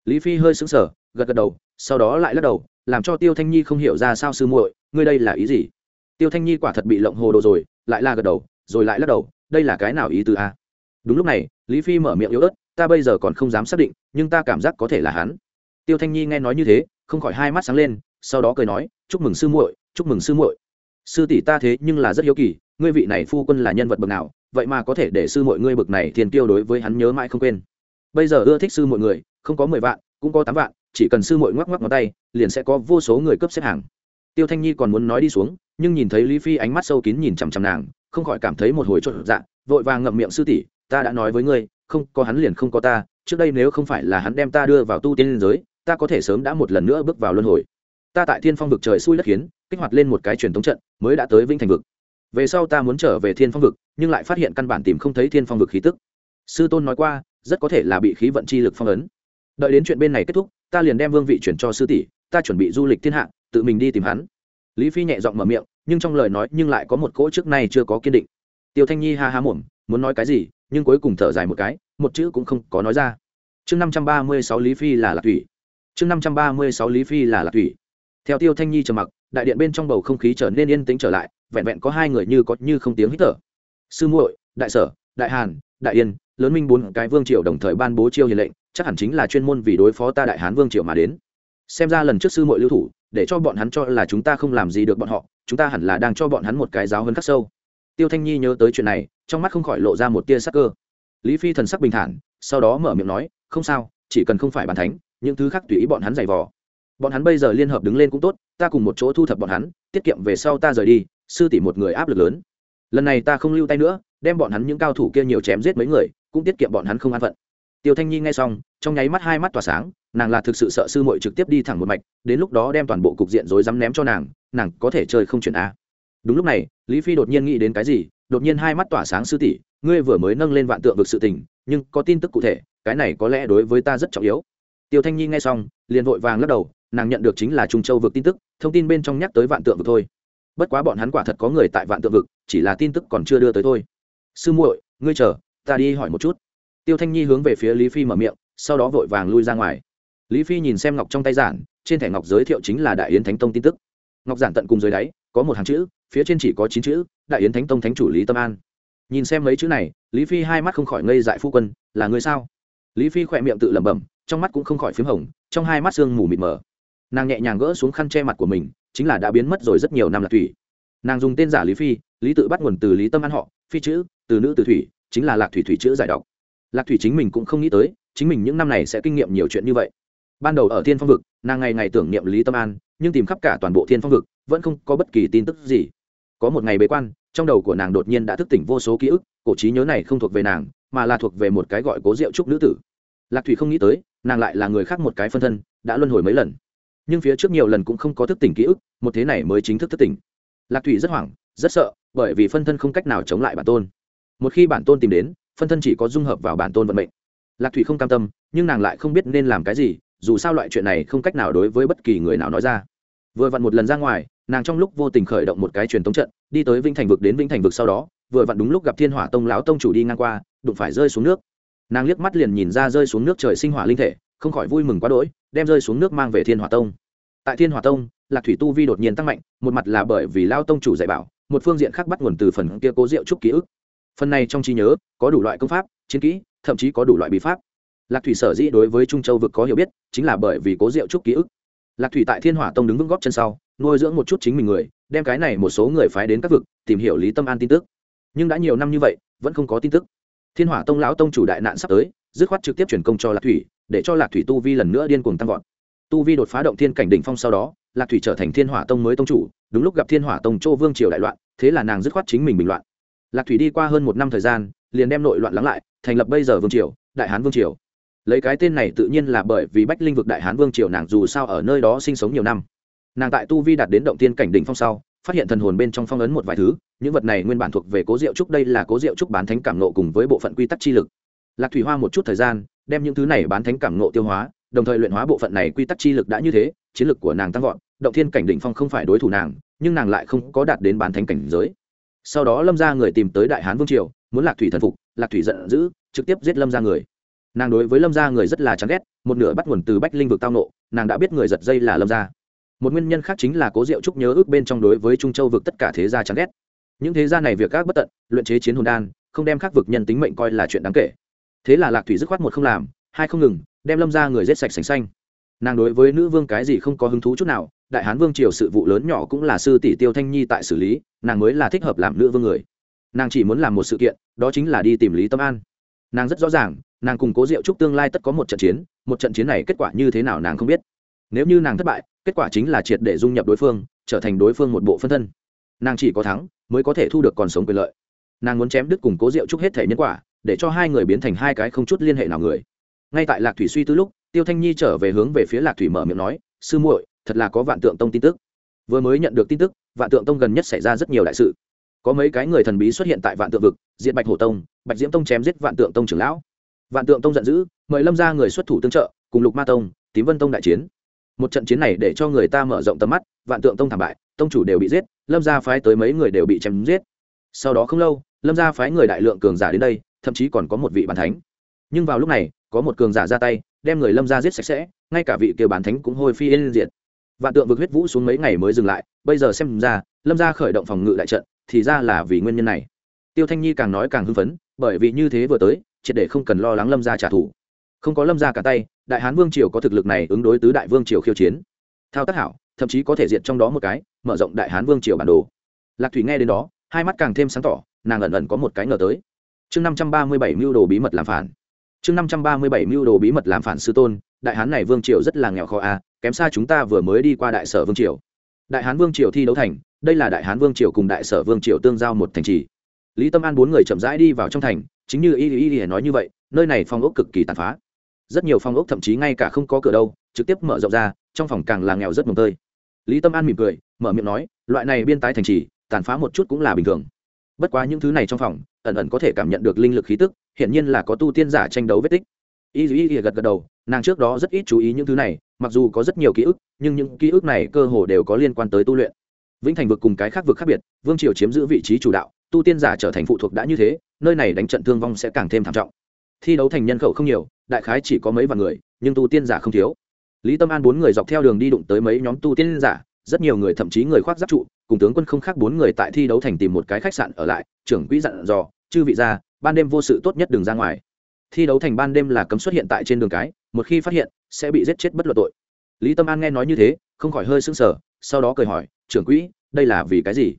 Lý phi hơi sững sờ, gật gật đầu, sau đó lại lắc đầu, làm cho tiêu thanh nhi không hiểu ra sao sư muội, ngươi đây là ý gì? Tiêu thanh nhi quả thật bị lộng hồ đồ rồi, lại là gật đầu, rồi lại lắc đầu, đây là cái nào ý tứ a? Đúng lúc này, lý phi mở miệng yếu ớt, ta bây giờ còn không dám xác định, nhưng ta cảm giác có thể là hắn. Tiêu thanh nhi nghe nói như thế, không khỏi hai mắt sáng lên, sau đó cười nói, chúc mừng sư muội chúc mừng sư muội. Sư tỷ ta thế nhưng là rất hiếu kỳ, ngươi vị này phu quân là nhân vật bậc nào, vậy mà có thể để sư muội ngươi bậc này thiên tiêu đối với hắn nhớ mãi không quên. Bây giờ ưa thích sư muội người, không có mười vạn, cũng có tám vạn, chỉ cần sư muội ngoắc ngoắc ngón tay, liền sẽ có vô số người cấp xếp hàng. Tiêu thanh nhi còn muốn nói đi xuống, nhưng nhìn thấy lý phi ánh mắt sâu kín nhìn chằm chằm nàng, không khỏi cảm thấy một hồi trộn dạ vội vàng ngậm miệng sư tỷ, ta đã nói với ngươi, không, có hắn liền không có ta, trước đây nếu không phải là hắn đem ta đưa vào tu tiên liên giới, ta có thể sớm đã một lần nữa bước vào luân hồi ta tại thiên phong vực trời xui đất khiến kích hoạt lên một cái truyền thống trận mới đã tới vĩnh thành vực. Về sau ta muốn trở về thiên phong vực nhưng lại phát hiện căn bản tìm không thấy thiên phong vực khí tức. Sư tôn nói qua rất có thể là bị khí vận chi lực phong ấn. Đợi đến chuyện bên này kết thúc ta liền đem vương vị chuyển cho sư tỷ ta chuẩn bị du lịch thiên hạ tự mình đi tìm hắn. Lý phi nhẹ giọng mở miệng nhưng trong lời nói nhưng lại có một cỗ trước nay chưa có kiên định. Tiêu thanh nhi ha ha muộn, muốn nói cái gì nhưng cuối cùng thở dài một cái một chữ cũng không có nói ra. Chương năm trăm ba mươi sáu lý phi là lạc thủy. Chương năm trăm ba mươi sáu lý phi là lạc thủy theo tiêu thanh nhi trầm mặc, đại điện bên trong bầu không khí trở nên yên tĩnh trở lại, vẹn vẹn có hai người như có như không tiếng hít thở. Sư muội, đại sở, đại hàn, đại yên, lớn minh bốn cái vương triều đồng thời ban bố chiêu hiền lệnh, chắc hẳn chính là chuyên môn vì đối phó ta đại hán vương triều mà đến. Xem ra lần trước sư muội lưu thủ, để cho bọn hắn cho là chúng ta không làm gì được bọn họ, chúng ta hẳn là đang cho bọn hắn một cái giáo hơn khắc sâu. Tiêu thanh nhi nhớ tới chuyện này, trong mắt không khỏi lộ ra một tia sắc cơ. Lý phi thần sắc bình thản, sau đó mở miệng nói, không sao, chỉ cần không phải bàn thánh, những thứ khác tùy ý bọn hắn giày vò bọn hắn bây giờ liên hợp đứng lên cũng tốt, ta cùng một chỗ thu thập bọn hắn, tiết kiệm về sau ta rời đi, sư tỷ một người áp lực lớn. Lần này ta không lưu tay nữa, đem bọn hắn những cao thủ kia nhiều chém giết mấy người, cũng tiết kiệm bọn hắn không an phận. Tiêu thanh nhi nghe xong, trong nháy mắt hai mắt tỏa sáng, nàng là thực sự sợ sư muội trực tiếp đi thẳng một mạch, đến lúc đó đem toàn bộ cục diện rối rắm ném cho nàng nàng có thể chơi không chuyển a. Đúng lúc này, lý phi đột nhiên nghĩ đến cái gì, đột nhiên hai mắt tỏa sáng sư tỷ, ngươi vừa mới nâng lên vạn tượng vực sự tình, nhưng có tin tức cụ thể, cái này có lẽ đối với ta rất trọng yếu. Tiêu thanh nhi nghe xong, liền vội vàng lắc đầu nàng nhận được chính là trung châu vực tin tức, thông tin bên trong nhắc tới vạn tượng vực thôi. Bất quá bọn hắn quả thật có người tại vạn tượng vực, chỉ là tin tức còn chưa đưa tới thôi. Sư muội, ngươi chờ, ta đi hỏi một chút. Tiêu thanh nhi hướng về phía lý phi mở miệng, sau đó vội vàng lui ra ngoài. Lý phi nhìn xem ngọc trong tay giản, trên thẻ ngọc giới thiệu chính là đại yến thánh tông tin tức. Ngọc giản tận cùng dưới đáy, có một hàng chữ, phía trên chỉ có chín chữ, đại yến thánh tông thánh chủ lý tâm an. Nhìn xem mấy chữ này, lý phi hai mắt không khỏi ngây dại phu quân, là người sao? Lý phi khỏe miệng tự lẩm bẩm, trong mắt cũng không khỏi p h í m hồng, trong hai mắt sương mù mịt mờ nàng nhẹ nhàng gỡ xuống khăn che mặt của mình, chính là đã biến mất rồi rất nhiều năm là thủy. Nàng dùng tên giả lý phi, lý tự bắt nguồn từ lý tâm an họ, phi chữ, từ nữ từ thủy, chính là lạc thủy thủy chữ giải đọc lạc thủy chính mình cũng không nghĩ tới, chính mình những năm này sẽ kinh nghiệm nhiều chuyện như vậy. Ban đầu ở thiên phong vực, nàng ngày ngày tưởng niệm lý tâm an, nhưng tìm khắp cả toàn bộ thiên phong vực, vẫn không có bất kỳ tin tức gì. Có một ngày bế quan, trong đầu của nàng đột nhiên đã thức tỉnh vô số ký ức, cổ trí nhớ này không thuộc về nàng, mà là thuộc về một cái gọi cố diệu trúc nữ tử. Lạc thủy không nghĩ tới, nàng lại là người khác một cái phân thân, đã luân hồi mấy lần nhưng phía trước nhiều lần cũng không có thức tỉnh ký ức, một thế này mới chính thức thức tỉnh. Lạc thủy rất hoảng, rất sợ, bởi vì phân thân không cách nào chống lại bản tôn. Một khi bản tôn tìm đến, phân thân chỉ có dung hợp vào bản tôn vận mệnh. Lạc thủy không cam tâm, nhưng nàng lại không biết nên làm cái gì, dù sao loại chuyện này không cách nào đối với bất kỳ người nào nói ra. Vừa vặn một lần ra ngoài, nàng trong lúc vô tình khởi động một cái truyền tống trận, đi tới vĩnh thành vực đến vĩnh thành vực sau đó, vừa vặn đúng lúc gặp thiên hỏa tông lão tông chủ đi ngang qua, đụng phải rơi xuống nước. Nàng liếc mắt liền nhìn ra rơi xuống nước trời sinh hỏa linh thể không khỏi vui mừng quá đỗi, đem rơi xuống nước mang về thiên hòa tông. Tại thiên hòa tông, lạc thủy tu vi đột nhiên tăng mạnh, một mặt là bởi vì lao tông chủ dạy bảo, một phương diện khác bắt nguồn từ phần kia cố diệu trúc ký ức. Phần này trong trí nhớ, có đủ loại công pháp, chiến kỹ, thậm chí có đủ loại bí pháp. Lạc thủy sở dĩ đối với trung châu vực có hiểu biết, chính là bởi vì cố diệu trúc ký ức. Lạc thủy tại thiên hỏa tông đứng vững góp chân sau, nuôi dưỡng một chút chính mình người, đem cái này một số người phái đến các vực, tìm hiểu lý tâm an tin tức. Nhưng đã nhiều năm như vậy, vẫn không có tin tức. Thiên hỏa tông lão tông chủ đại nạn sắp tới, dứt khoát trực tiếp chuyển công cho lạc thủy để cho lạc thủy tu vi lần nữa điên cuồng tăng vọt. Tu vi đột phá động thiên cảnh đỉnh phong sau đó, lạc thủy trở thành thiên hỏa tông mới tông chủ, đúng lúc gặp thiên hỏa tông châu vương triều đại loạn, thế là nàng dứt khoát chính mình bình loạn. Lạc thủy đi qua hơn một năm thời gian, liền đem nội loạn lắng lại, thành lập bây giờ vương triều, đại hán vương triều. Lấy cái tên này tự nhiên là bởi vì bách linh vực đại hán vương triều nàng dù sao ở nơi đó sinh sống nhiều năm. Nàng tại tu vi đạt đến động tiên cảnh đỉnh phong sau, phát hiện thần hồn bên trong phong ấn một vài thứ, những vật này nguyên bản thuộc về cố diệu trúc, đây là cố diệu trúc bán thánh cảm nộ cùng với bộ phận quy tắc chi lực. Lạc thủy hoa một chút thời gian đem những thứ này bán thánh cảm nộ tiêu hóa, đồng thời luyện hóa bộ phận này quy tắc chi lực đã như thế, chiến lực của nàng tăng vọt, động thiên cảnh đỉnh phong không phải đối thủ nàng, nhưng nàng lại không có đạt đến bán thánh cảnh giới. Sau đó lâm ra người tìm tới đại hán vương triều, muốn lạc thủy thần phục, lạc thủy giận dữ, trực tiếp giết lâm ra người. Nàng đối với lâm ra người rất là chán ghét, một nửa bắt nguồn từ bách linh vực tao nộ nàng đã biết người giật dây là lâm ra một nguyên nhân khác chính là cố diệu trúc nhớ ước bên trong đối với trung châu vực tất cả thế gia chán ghét. Những thế gia này việc các bất tận, luyện chế chiến hồn đan, không đem khắc vực nhân tính mệnh coi là chuyện đáng kể thế là lạc thủy dứt khoát một không làm, hai không ngừng, đem lâm ra người rết sạch sành xanh. Nàng đối với nữ vương cái gì không có hứng thú chút nào, đại hán vương triều sự vụ lớn nhỏ cũng là sư tỷ tiêu thanh nhi tại xử lý, nàng mới là thích hợp làm nữ vương người. Nàng chỉ muốn làm một sự kiện, đó chính là đi tìm lý tâm an. Nàng rất rõ ràng, nàng cùng cố diệu trúc tương lai tất có một trận chiến, một trận chiến này kết quả như thế nào nàng không biết. Nếu như nàng thất bại, kết quả chính là triệt để dung nhập đối phương, trở thành đối phương một bộ phân thân. Nàng chỉ có thắng, mới có thể thu được còn sống quyền lợi. Nàng muốn chém đứt cùng cố diệu trúc hết thể nhân quả để cho hai người biến thành hai cái không chút liên hệ nào người. Ngay tại lạc thủy suy tư lúc, tiêu thanh nhi trở về hướng về phía lạc thủy mở miệng nói, sư muội, thật là có vạn tượng tông tin tức. Vừa mới nhận được tin tức, vạn tượng tông gần nhất xảy ra rất nhiều đại sự. Có mấy cái người thần bí xuất hiện tại vạn tượng vực diện bạch hổ tông, bạch diễm tông chém giết vạn tượng tông trưởng lão. Vạn tượng tông giận dữ, mời lâm ra người xuất thủ tương trợ, cùng lục ma tông, tím vân tông đại chiến. Một trận chiến này để cho người ta mở rộng tầm mắt, vạn tượng tông thảm bại, tông chủ đều bị giết, lâm gia phái tới mấy người đều bị chém giết. Sau đó không lâu, lâm gia phái người đại lượng cường giả đến đây thậm chí còn có một vị bàn thánh. Nhưng vào lúc này, có một cường giả ra tay, đem người lâm gia giết sạch sẽ, ngay cả vị kia bàn thánh cũng hôi phi lên diện vạn tượng vực huyết vũ xuống mấy ngày mới dừng lại, bây giờ xem ra, lâm gia khởi động phòng ngự đại trận, thì ra là vì nguyên nhân này. Tiêu thanh nhi càng nói càng hưng phấn, bởi vì như thế vừa tới, triệt để không cần lo lắng lâm gia trả thù. Không có lâm gia cả tay, đại hán vương triều có thực lực này ứng đối tứ đại vương triều khiêu chiến. Thao tác hảo, thậm chí có thể diệt trong đó một cái, mở rộng đại hán vương triều bản đồ. Lạc thủy nghe đến đó, hai mắt càng thêm sáng tỏ, nàng ẩn ẩn có một cái ngờ tới chương năm trăm ba mươi bảy mưu đồ bí mật làm phản. Chương năm trăm ba mươi bảy mưu đồ bí mật làm phản sư tôn đại hán này vương triều rất là nghèo khó a à, kém xa chúng ta vừa mới đi qua đại sở vương triều. Đại hán vương triều thi đấu thành đây là đại hán vương triều cùng đại sở vương triều tương giao một thành trì. Lý tâm an bốn người chậm rãi đi vào trong thành chính như y y y nói như vậy nơi này phong ốc cực kỳ tàn phá. Rất nhiều phong ốc thậm chí ngay cả không có cửa đâu trực tiếp mở rộng ra trong phòng càng là nghèo rất mồng tơi. Lý tâm an mỉm cười mở miệng nói loại này biên tái thành trì tàn phá một chút cũng là bình thường bất quá những thứ này trong phòng, ẩn ẩn có thể cảm nhận được linh lực khí tức, hiển nhiên là có tu tiên giả tranh đấu vết tích. Y y y gật gật đầu, nàng trước đó rất ít chú ý những thứ này, mặc dù có rất nhiều ký ức, nhưng những ký ức này cơ hồ đều có liên quan tới tu luyện. Vĩnh thành vực cùng cái khác vực khác biệt, vương triều chiếm giữ vị trí chủ đạo, tu tiên giả trở thành phụ thuộc đã như thế, nơi này đánh trận thương vong sẽ càng thêm thảm trọng. Thi đấu thành nhân khẩu không nhiều, đại khái chỉ có mấy vạn người, nhưng tu tiên giả không thiếu. Lý tâm an bốn người dọc theo đường đi đụng tới mấy nhóm tu tiên giả rất nhiều người thậm chí người khoác giáp trụ, cùng tướng quân không khác bốn người tại thi đấu thành tìm một cái khách sạn ở lại, trưởng quỹ dặn dò, chư vị ra ban đêm vô sự tốt nhất đừng ra ngoài. Thi đấu thành ban đêm là cấm xuất hiện tại trên đường cái, một khi phát hiện, sẽ bị giết chết bất luận tội. Lý tâm an nghe nói như thế, không khỏi hơi sững sờ, sau đó cười hỏi, trưởng quỹ, đây là vì cái gì?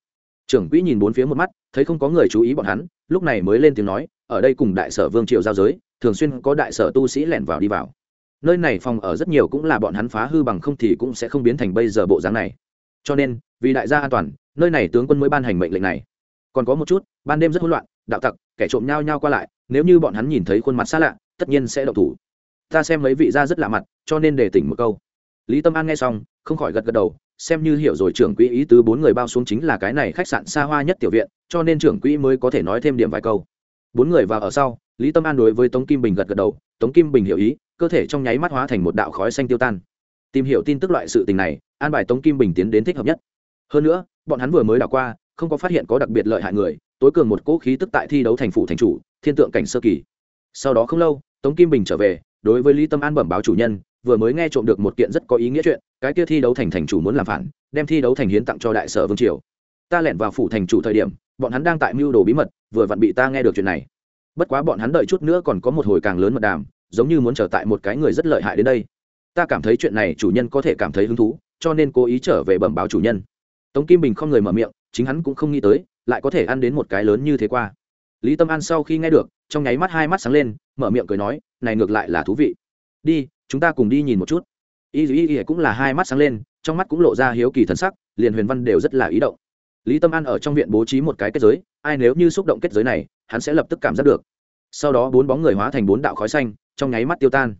Trưởng quỹ nhìn bốn phía một mắt, thấy không có người chú ý bọn hắn, lúc này mới lên tiếng nói, ở đây cùng đại sở vương triều giao giới, thường xuyên có đại sở tu sĩ lẻn vào đi vào nơi này phòng ở rất nhiều cũng là bọn hắn phá hư bằng không thì cũng sẽ không biến thành bây giờ bộ dáng này. Cho nên, vì đại gia an toàn, nơi này tướng quân mới ban hành mệnh lệnh này. Còn có một chút, ban đêm rất hỗn loạn, đạo tặc, kẻ trộm nhau nhau qua lại, nếu như bọn hắn nhìn thấy khuôn mặt xa lạ, tất nhiên sẽ độc thủ. Ta xem mấy vị gia rất lạ mặt, cho nên để tỉnh một câu. Lý tâm an nghe xong, không khỏi gật gật đầu, xem như hiểu rồi trưởng quỹ ý tứ bốn người bao xuống chính là cái này khách sạn xa hoa nhất tiểu viện, cho nên trưởng quỹ mới có thể nói thêm điểm vài câu. Bốn người vào ở sau, lý tâm an đối với tống kim bình gật gật đầu, tống kim bình hiểu ý cơ thể trong nháy mắt hóa thành một đạo khói xanh tiêu tan. Tìm hiểu tin tức loại sự tình này, an bài tống kim bình tiến đến thích hợp nhất. Hơn nữa, bọn hắn vừa mới đảo qua, không có phát hiện có đặc biệt lợi hại người, tối cường một cỗ khí tức tại thi đấu thành phủ thành chủ, thiên tượng cảnh sơ kỳ. Sau đó không lâu, tống kim bình trở về, đối với lý tâm an bẩm báo chủ nhân, vừa mới nghe trộm được một kiện rất có ý nghĩa chuyện, cái kia thi đấu thành thành chủ muốn làm phản, đem thi đấu thành hiến tặng cho đại sở vương triều. Ta lẻn vào phủ thành chủ thời điểm, bọn hắn đang tại mưu đồ bí mật, vừa vặn bị ta nghe được chuyện này. Bất quá bọn hắn đợi chút nữa còn có một hồi càng lớn mật đàm giống như muốn trở tại một cái người rất lợi hại đến đây. Ta cảm thấy chuyện này chủ nhân có thể cảm thấy hứng thú, cho nên cố ý trở về bẩm báo chủ nhân. Tống kim bình không người mở miệng, chính hắn cũng không nghĩ tới, lại có thể ăn đến một cái lớn như thế qua. Lý tâm an sau khi nghe được, trong nháy mắt hai mắt sáng lên, mở miệng cười nói, này ngược lại là thú vị. Đi, chúng ta cùng đi nhìn một chút. Y y y cũng là hai mắt sáng lên, trong mắt cũng lộ ra hiếu kỳ thần sắc, liền huyền văn đều rất là ý động. Lý tâm an ở trong viện bố trí một cái kết giới, ai nếu như xúc động kết giới này, hắn sẽ lập tức cảm giác được. Sau đó bốn bóng người hóa thành bốn đạo khói xanh trong nháy mắt tiêu tan.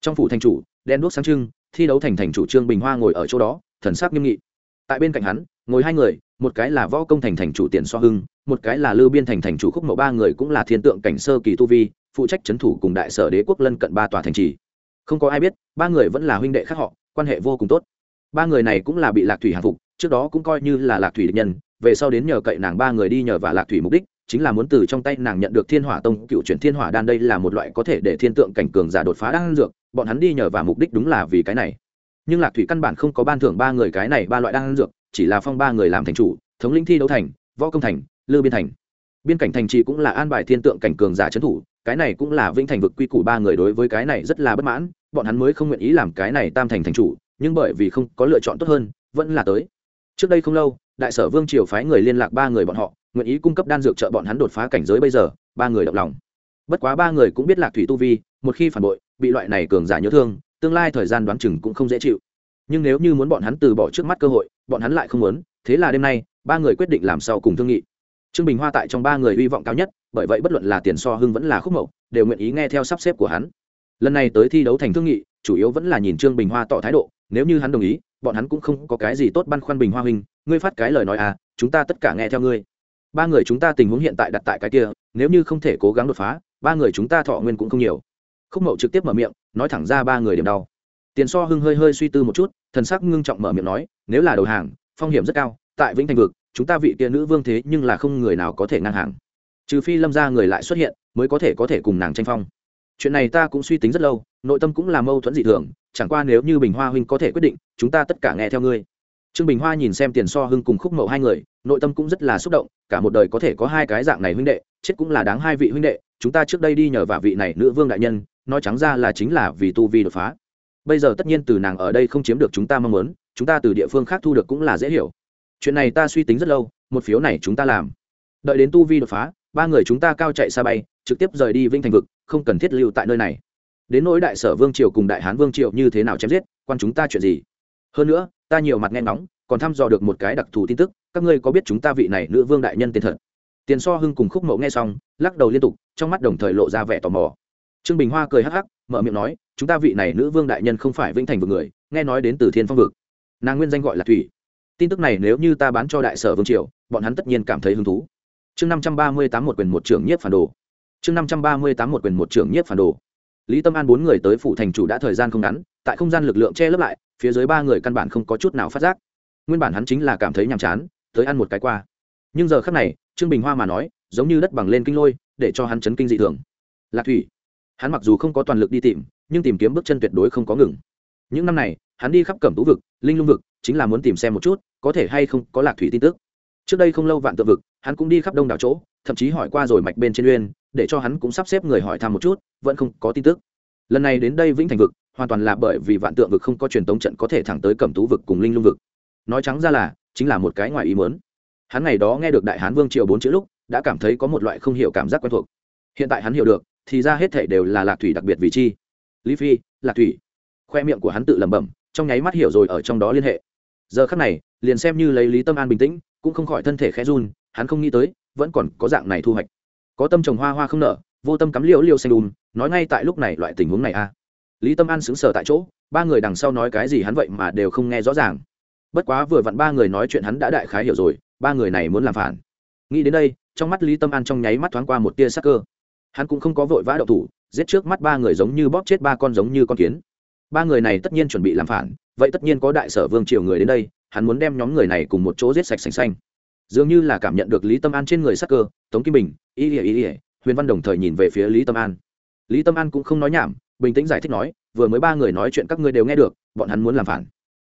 Trong phủ thành chủ, đen đuốc sáng trưng, thi đấu thành thành chủ trương bình hoa ngồi ở chỗ đó, thần sắc nghiêm nghị. Tại bên cạnh hắn, ngồi hai người, một cái là võ công thành thành chủ tiền so hưng, một cái là lưu biên thành thành chủ khúc mậu, ba người cũng là thiên tượng cảnh sơ kỳ tu vi, phụ trách c thủ cùng đại sở đế quốc lân cận ba tòa thành trì. Không có ai biết, ba người vẫn là huynh đệ khác họ, quan hệ vô cùng tốt. Ba người này cũng là bị lạc thủy hạ phục, trước đó cũng coi như là lạc thủy địch nhân, về sau đến nhờ cậy nàng ba người đi nhờ và lạc thủy mục đích chính là muốn từ trong tay nàng nhận được thiên hỏa tông, cựu chuyển thiên hỏa đan đây là một loại có thể để thiên tượng cảnh cường giả đột phá đan dược, bọn hắn đi nhờ và mục đích đúng là vì cái này. Nhưng lạc thủy căn bản không có ban thưởng ba người cái này ba loại đan dược, chỉ là phong ba người làm thành chủ, thống lĩnh thi đấu thành, võ công thành, lư biên thành. Biên cảnh thành trì cũng là an bài thiên tượng cảnh cường giả trấn thủ, cái này cũng là vĩnh thành vực quy củ ba người đối với cái này rất là bất mãn, bọn hắn mới không nguyện ý làm cái này tam thành thành chủ, nhưng bởi vì không có lựa chọn tốt hơn, vẫn là tới. Trước đây không lâu, đại sở vương triều phái người liên lạc ba người bọn họ nguyện ý cung cấp đan dược trợ bọn hắn đột phá cảnh giới bây giờ, ba người động lòng. Bất quá ba người cũng biết lạc thủy tu vi, một khi phản bội, bị loại này cường giả nhớ thương, tương lai thời gian đoán chừng cũng không dễ chịu. Nhưng nếu như muốn bọn hắn từ bỏ trước mắt cơ hội, bọn hắn lại không muốn, thế là đêm nay, ba người quyết định làm sau cùng thương nghị. Trương bình hoa tại trong ba người hy vọng cao nhất, bởi vậy bất luận là tiền so hưng vẫn là khúc mậu, đều nguyện ý nghe theo sắp xếp của hắn. Lần này tới thi đấu thành thương nghị, chủ yếu vẫn là nhìn trương bình hoa tỏ thái độ, nếu như hắn đồng ý, bọn hắn cũng không có cái gì tốt băn khoăn bình hoa huynh, ngươi phát cái lời nói à chúng ta tất cả nghe theo ngươi ba người chúng ta tình huống hiện tại đặt tại cái kia, nếu như không thể cố gắng đột phá, ba người chúng ta thọ nguyên cũng không nhiều. Khúc mậu trực tiếp mở miệng, nói thẳng ra ba người điểm đau. Tiền so hưng hơi hơi suy tư một chút, thần sắc ngưng trọng mở miệng nói, nếu là đầu hàng, phong hiểm rất cao, tại vĩnh thành vực, chúng ta vị kia nữ vương thế nhưng là không người nào có thể ngang hàng. Trừ phi lâm ra người lại xuất hiện, mới có thể có thể cùng nàng tranh phong. Chuyện này ta cũng suy tính rất lâu, nội tâm cũng là mâu thuẫn dị thường, chẳng qua nếu như bình hoa huynh có thể quyết định, chúng ta tất cả nghe theo ngươi trương bình hoa nhìn xem tiền so hưng cùng khúc mậu hai người, nội tâm cũng rất là xúc động, cả một đời có thể có hai cái dạng này huynh đệ, chết cũng là đáng hai vị huynh đệ, chúng ta trước đây đi nhờ vả vị này nữ vương đại nhân, nói trắng ra là chính là vì tu vi đột phá. Bây giờ tất nhiên từ nàng ở đây không chiếm được chúng ta mong muốn, chúng ta từ địa phương khác thu được cũng là dễ hiểu. Chuyện này ta suy tính rất lâu, một phiếu này chúng ta làm. Đợi đến tu vi đột phá, ba người chúng ta cao chạy xa bay, trực tiếp rời đi vinh thành vực, không cần thiết lưu tại nơi này. Đến nỗi đại sở vương triều cùng đại hán vương triều như thế nào chém giết, quan chúng ta chuyện gì? Hơn nữa, ta nhiều mặt nghe ngóng, còn thăm dò được một cái đặc thù tin tức, các ngươi có biết chúng ta vị này nữ vương đại nhân tên thật? Tiền so hưng cùng khúc mậu nghe xong, lắc đầu liên tục, trong mắt đồng thời lộ ra vẻ tò mò. Trương bình hoa cười hắc hắc, mở miệng nói, chúng ta vị này nữ vương đại nhân không phải vĩnh thành vực người, nghe nói đến từ thiên phong vực. Nàng nguyên danh gọi là thủy. Tin tức này nếu như ta bán cho đại sở vương triều, bọn hắn tất nhiên cảm thấy hứng thú. Chương năm trăm ba mươi tám một quyền một trưởng nhiếp phản đồ. Chương năm trăm ba mươi tám một quyền một trưởng nhiếp phản đồ. Lý tâm an bốn người tới phủ thành chủ đã thời gian không ngắn, tại không gian lực lượng che lấp lại phía dưới ba người căn bản không có chút nào phát giác. Nguyên bản hắn chính là cảm thấy nhàm chán, tới ăn một cái qua. Nhưng giờ khắc này, trương bình hoa mà nói, giống như đất bằng lên kinh lôi, để cho hắn chấn kinh dị thường. Lạc thủy, hắn mặc dù không có toàn lực đi tìm, nhưng tìm kiếm bước chân tuyệt đối không có ngừng. Những năm này, hắn đi khắp cẩm tú vực, linh lung vực, chính là muốn tìm xem một chút, có thể hay không có lạc thủy tin tức. Trước đây không lâu vạn tượng vực, hắn cũng đi khắp đông đảo chỗ, thậm chí hỏi qua rồi mạch bên trên uyên, để cho hắn cũng sắp xếp người hỏi thăm một chút, vẫn không có tin tức. Lần này đến đây vĩnh thành vực hoàn toàn là bởi vì vạn tượng vực không có truyền tống trận có thể thẳng tới cẩm tú vực cùng linh lung vực. Nói trắng ra là, chính là một cái ngoài ý mớn hắn ngày đó nghe được đại hán vương triều bốn chữ lúc, đã cảm thấy có một loại không hiểu cảm giác quen thuộc. Hiện tại hắn hiểu được, thì ra hết thể đều là lạc thủy đặc biệt vì chi. Lý phi, lạc thủy. Khoe miệng của hắn tự lẩm bẩm, trong nháy mắt hiểu rồi ở trong đó liên hệ. Giờ khắc này, liền xem như lấy lý tâm an bình tĩnh, cũng không khỏi thân thể khẽ run, hắn không nghĩ tới, vẫn còn có dạng này thu hoạch. Có tâm trồng hoa hoa không nở, vô tâm cắm liễu liêu xanh đùn nói ngay tại lúc này loại tình huống này a lý tâm an xứng sở tại chỗ, ba người đằng sau nói cái gì hắn vậy mà đều không nghe rõ ràng. Bất quá vừa vặn ba người nói chuyện hắn đã đại khái hiểu rồi, ba người này muốn làm phản. Nghĩ đến đây, trong mắt lý tâm an trong nháy mắt thoáng qua một tia sắc cơ. Hắn cũng không có vội vã đậu thủ, giết trước mắt ba người giống như bóp chết ba con giống như con kiến. Ba người này tất nhiên chuẩn bị làm phản, vậy tất nhiên có đại sở vương triều người đến đây, hắn muốn đem nhóm người này cùng một chỗ giết sạch sành xanh dường như là cảm nhận được lý tâm an trên người sắc cơ, tống kim bình, y ỉa y ỉa huyền văn đồng thời nhìn về phía lý tâm an. Lý tâm an cũng không nói nhảm bình tĩnh giải thích nói, vừa mới ba người nói chuyện các ngươi đều nghe được, bọn hắn muốn làm phản.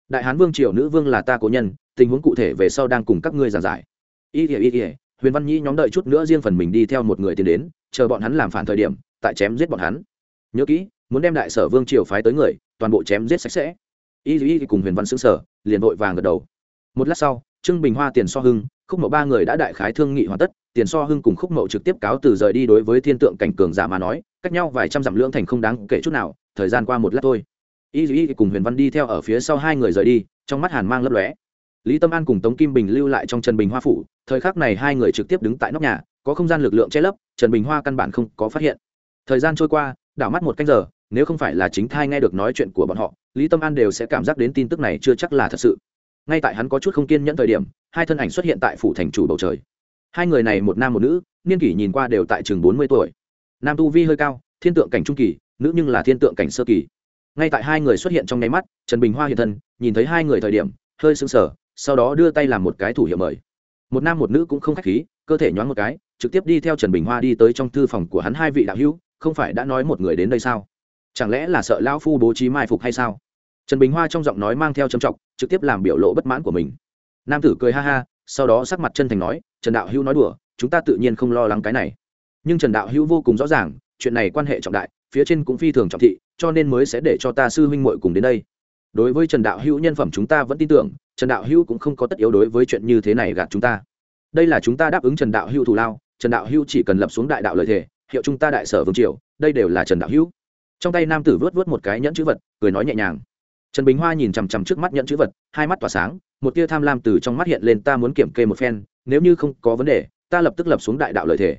Đại hán vương triều nữ vương là ta cố nhân, tình huống cụ thể về sau đang cùng các ngươi giảng giải. Y ỉa y ỉa huyền văn nhĩ nhóm đợi chút nữa riêng phần mình đi theo một người tiến đến, chờ bọn hắn làm phản thời điểm, tại chém giết bọn hắn. Nhớ kỹ, muốn đem đại sở vương triều phái tới người, toàn bộ chém giết sạch sẽ. Y y cùng huyền văn xứng sở liền vội vàng gật đầu. Một lát sau, trương bình hoa, tiền so hưng, khúc mậu ba người đã đại khái thương nghị hoàn tất, tiền so hưng cùng khúc mậu trực tiếp cáo từ rời đi đối với thiên tượng cảnh cường giả mà nói cách nhau vài trăm dặm lưỡng thành không đáng kể chút nào, thời gian qua một lát thôi. Y y cùng huyền văn đi theo ở phía sau hai người rời đi, trong mắt hàn mang lấp lóe. Lý tâm an cùng tống kim bình lưu lại trong trần bình hoa phủ, thời khắc này hai người trực tiếp đứng tại nóc nhà, có không gian lực lượng che lấp, trần bình hoa căn bản không có phát hiện. Thời gian trôi qua, đảo mắt một canh giờ, nếu không phải là chính thai nghe được nói chuyện của bọn họ, lý tâm an đều sẽ cảm giác đến tin tức này chưa chắc là thật sự. Ngay tại hắn có chút không kiên nhẫn thời điểm, hai thân ảnh xuất hiện tại phủ thành chủ bầu trời. Hai người này một nam một nữ, niên kỷ nhìn qua đều tại chừng bốn mươi tuổi nam tu vi hơi cao, thiên tượng cảnh trung kỳ, nữ nhưng là thiên tượng cảnh sơ kỳ. Ngay tại hai người xuất hiện trong nháy mắt, trần bình hoa hiện thân, nhìn thấy hai người thời điểm, hơi sững sờ, sau đó đưa tay làm một cái thủ hiệu mời. Một nam một nữ cũng không khách khí, cơ thể nhoáng một cái, trực tiếp đi theo trần bình hoa đi tới trong thư phòng của hắn hai vị đạo hữu, không phải đã nói một người đến đây sao? Chẳng lẽ là sợ lão phu bố trí mai phục hay sao? Trần bình hoa trong giọng nói mang theo trầm trọng, trực tiếp làm biểu lộ bất mãn của mình. Nam tử cười ha ha, sau đó sắc mặt chân thành nói, trần đạo hữu nói đùa, chúng ta tự nhiên không lo lắng cái này nhưng trần đạo hữu vô cùng rõ ràng, chuyện này quan hệ trọng đại, phía trên cũng phi thường trọng thị, cho nên mới sẽ để cho ta sư huynh muội cùng đến đây. Đối với trần đạo hữu nhân phẩm chúng ta vẫn tin tưởng, trần đạo hữu cũng không có tất yếu đối với chuyện như thế này gạt chúng ta. Đây là chúng ta đáp ứng trần đạo hữu thù lao, trần đạo hữu chỉ cần lập xuống đại đạo lợi thể hiệu chúng ta đại sở vương triều, đây đều là trần đạo hữu. Trong tay nam tử vớt vớt một cái nhẫn chữ vật, cười nói nhẹ nhàng. Trần bình hoa nhìn chằm chằm trước mắt nhẫn chữ vật, hai mắt tỏa sáng, một tia tham lam từ trong mắt hiện lên, ta muốn kiểm kê một phen, nếu như không có vấn đề, ta lập tức lập xuống đại đạo lợi thể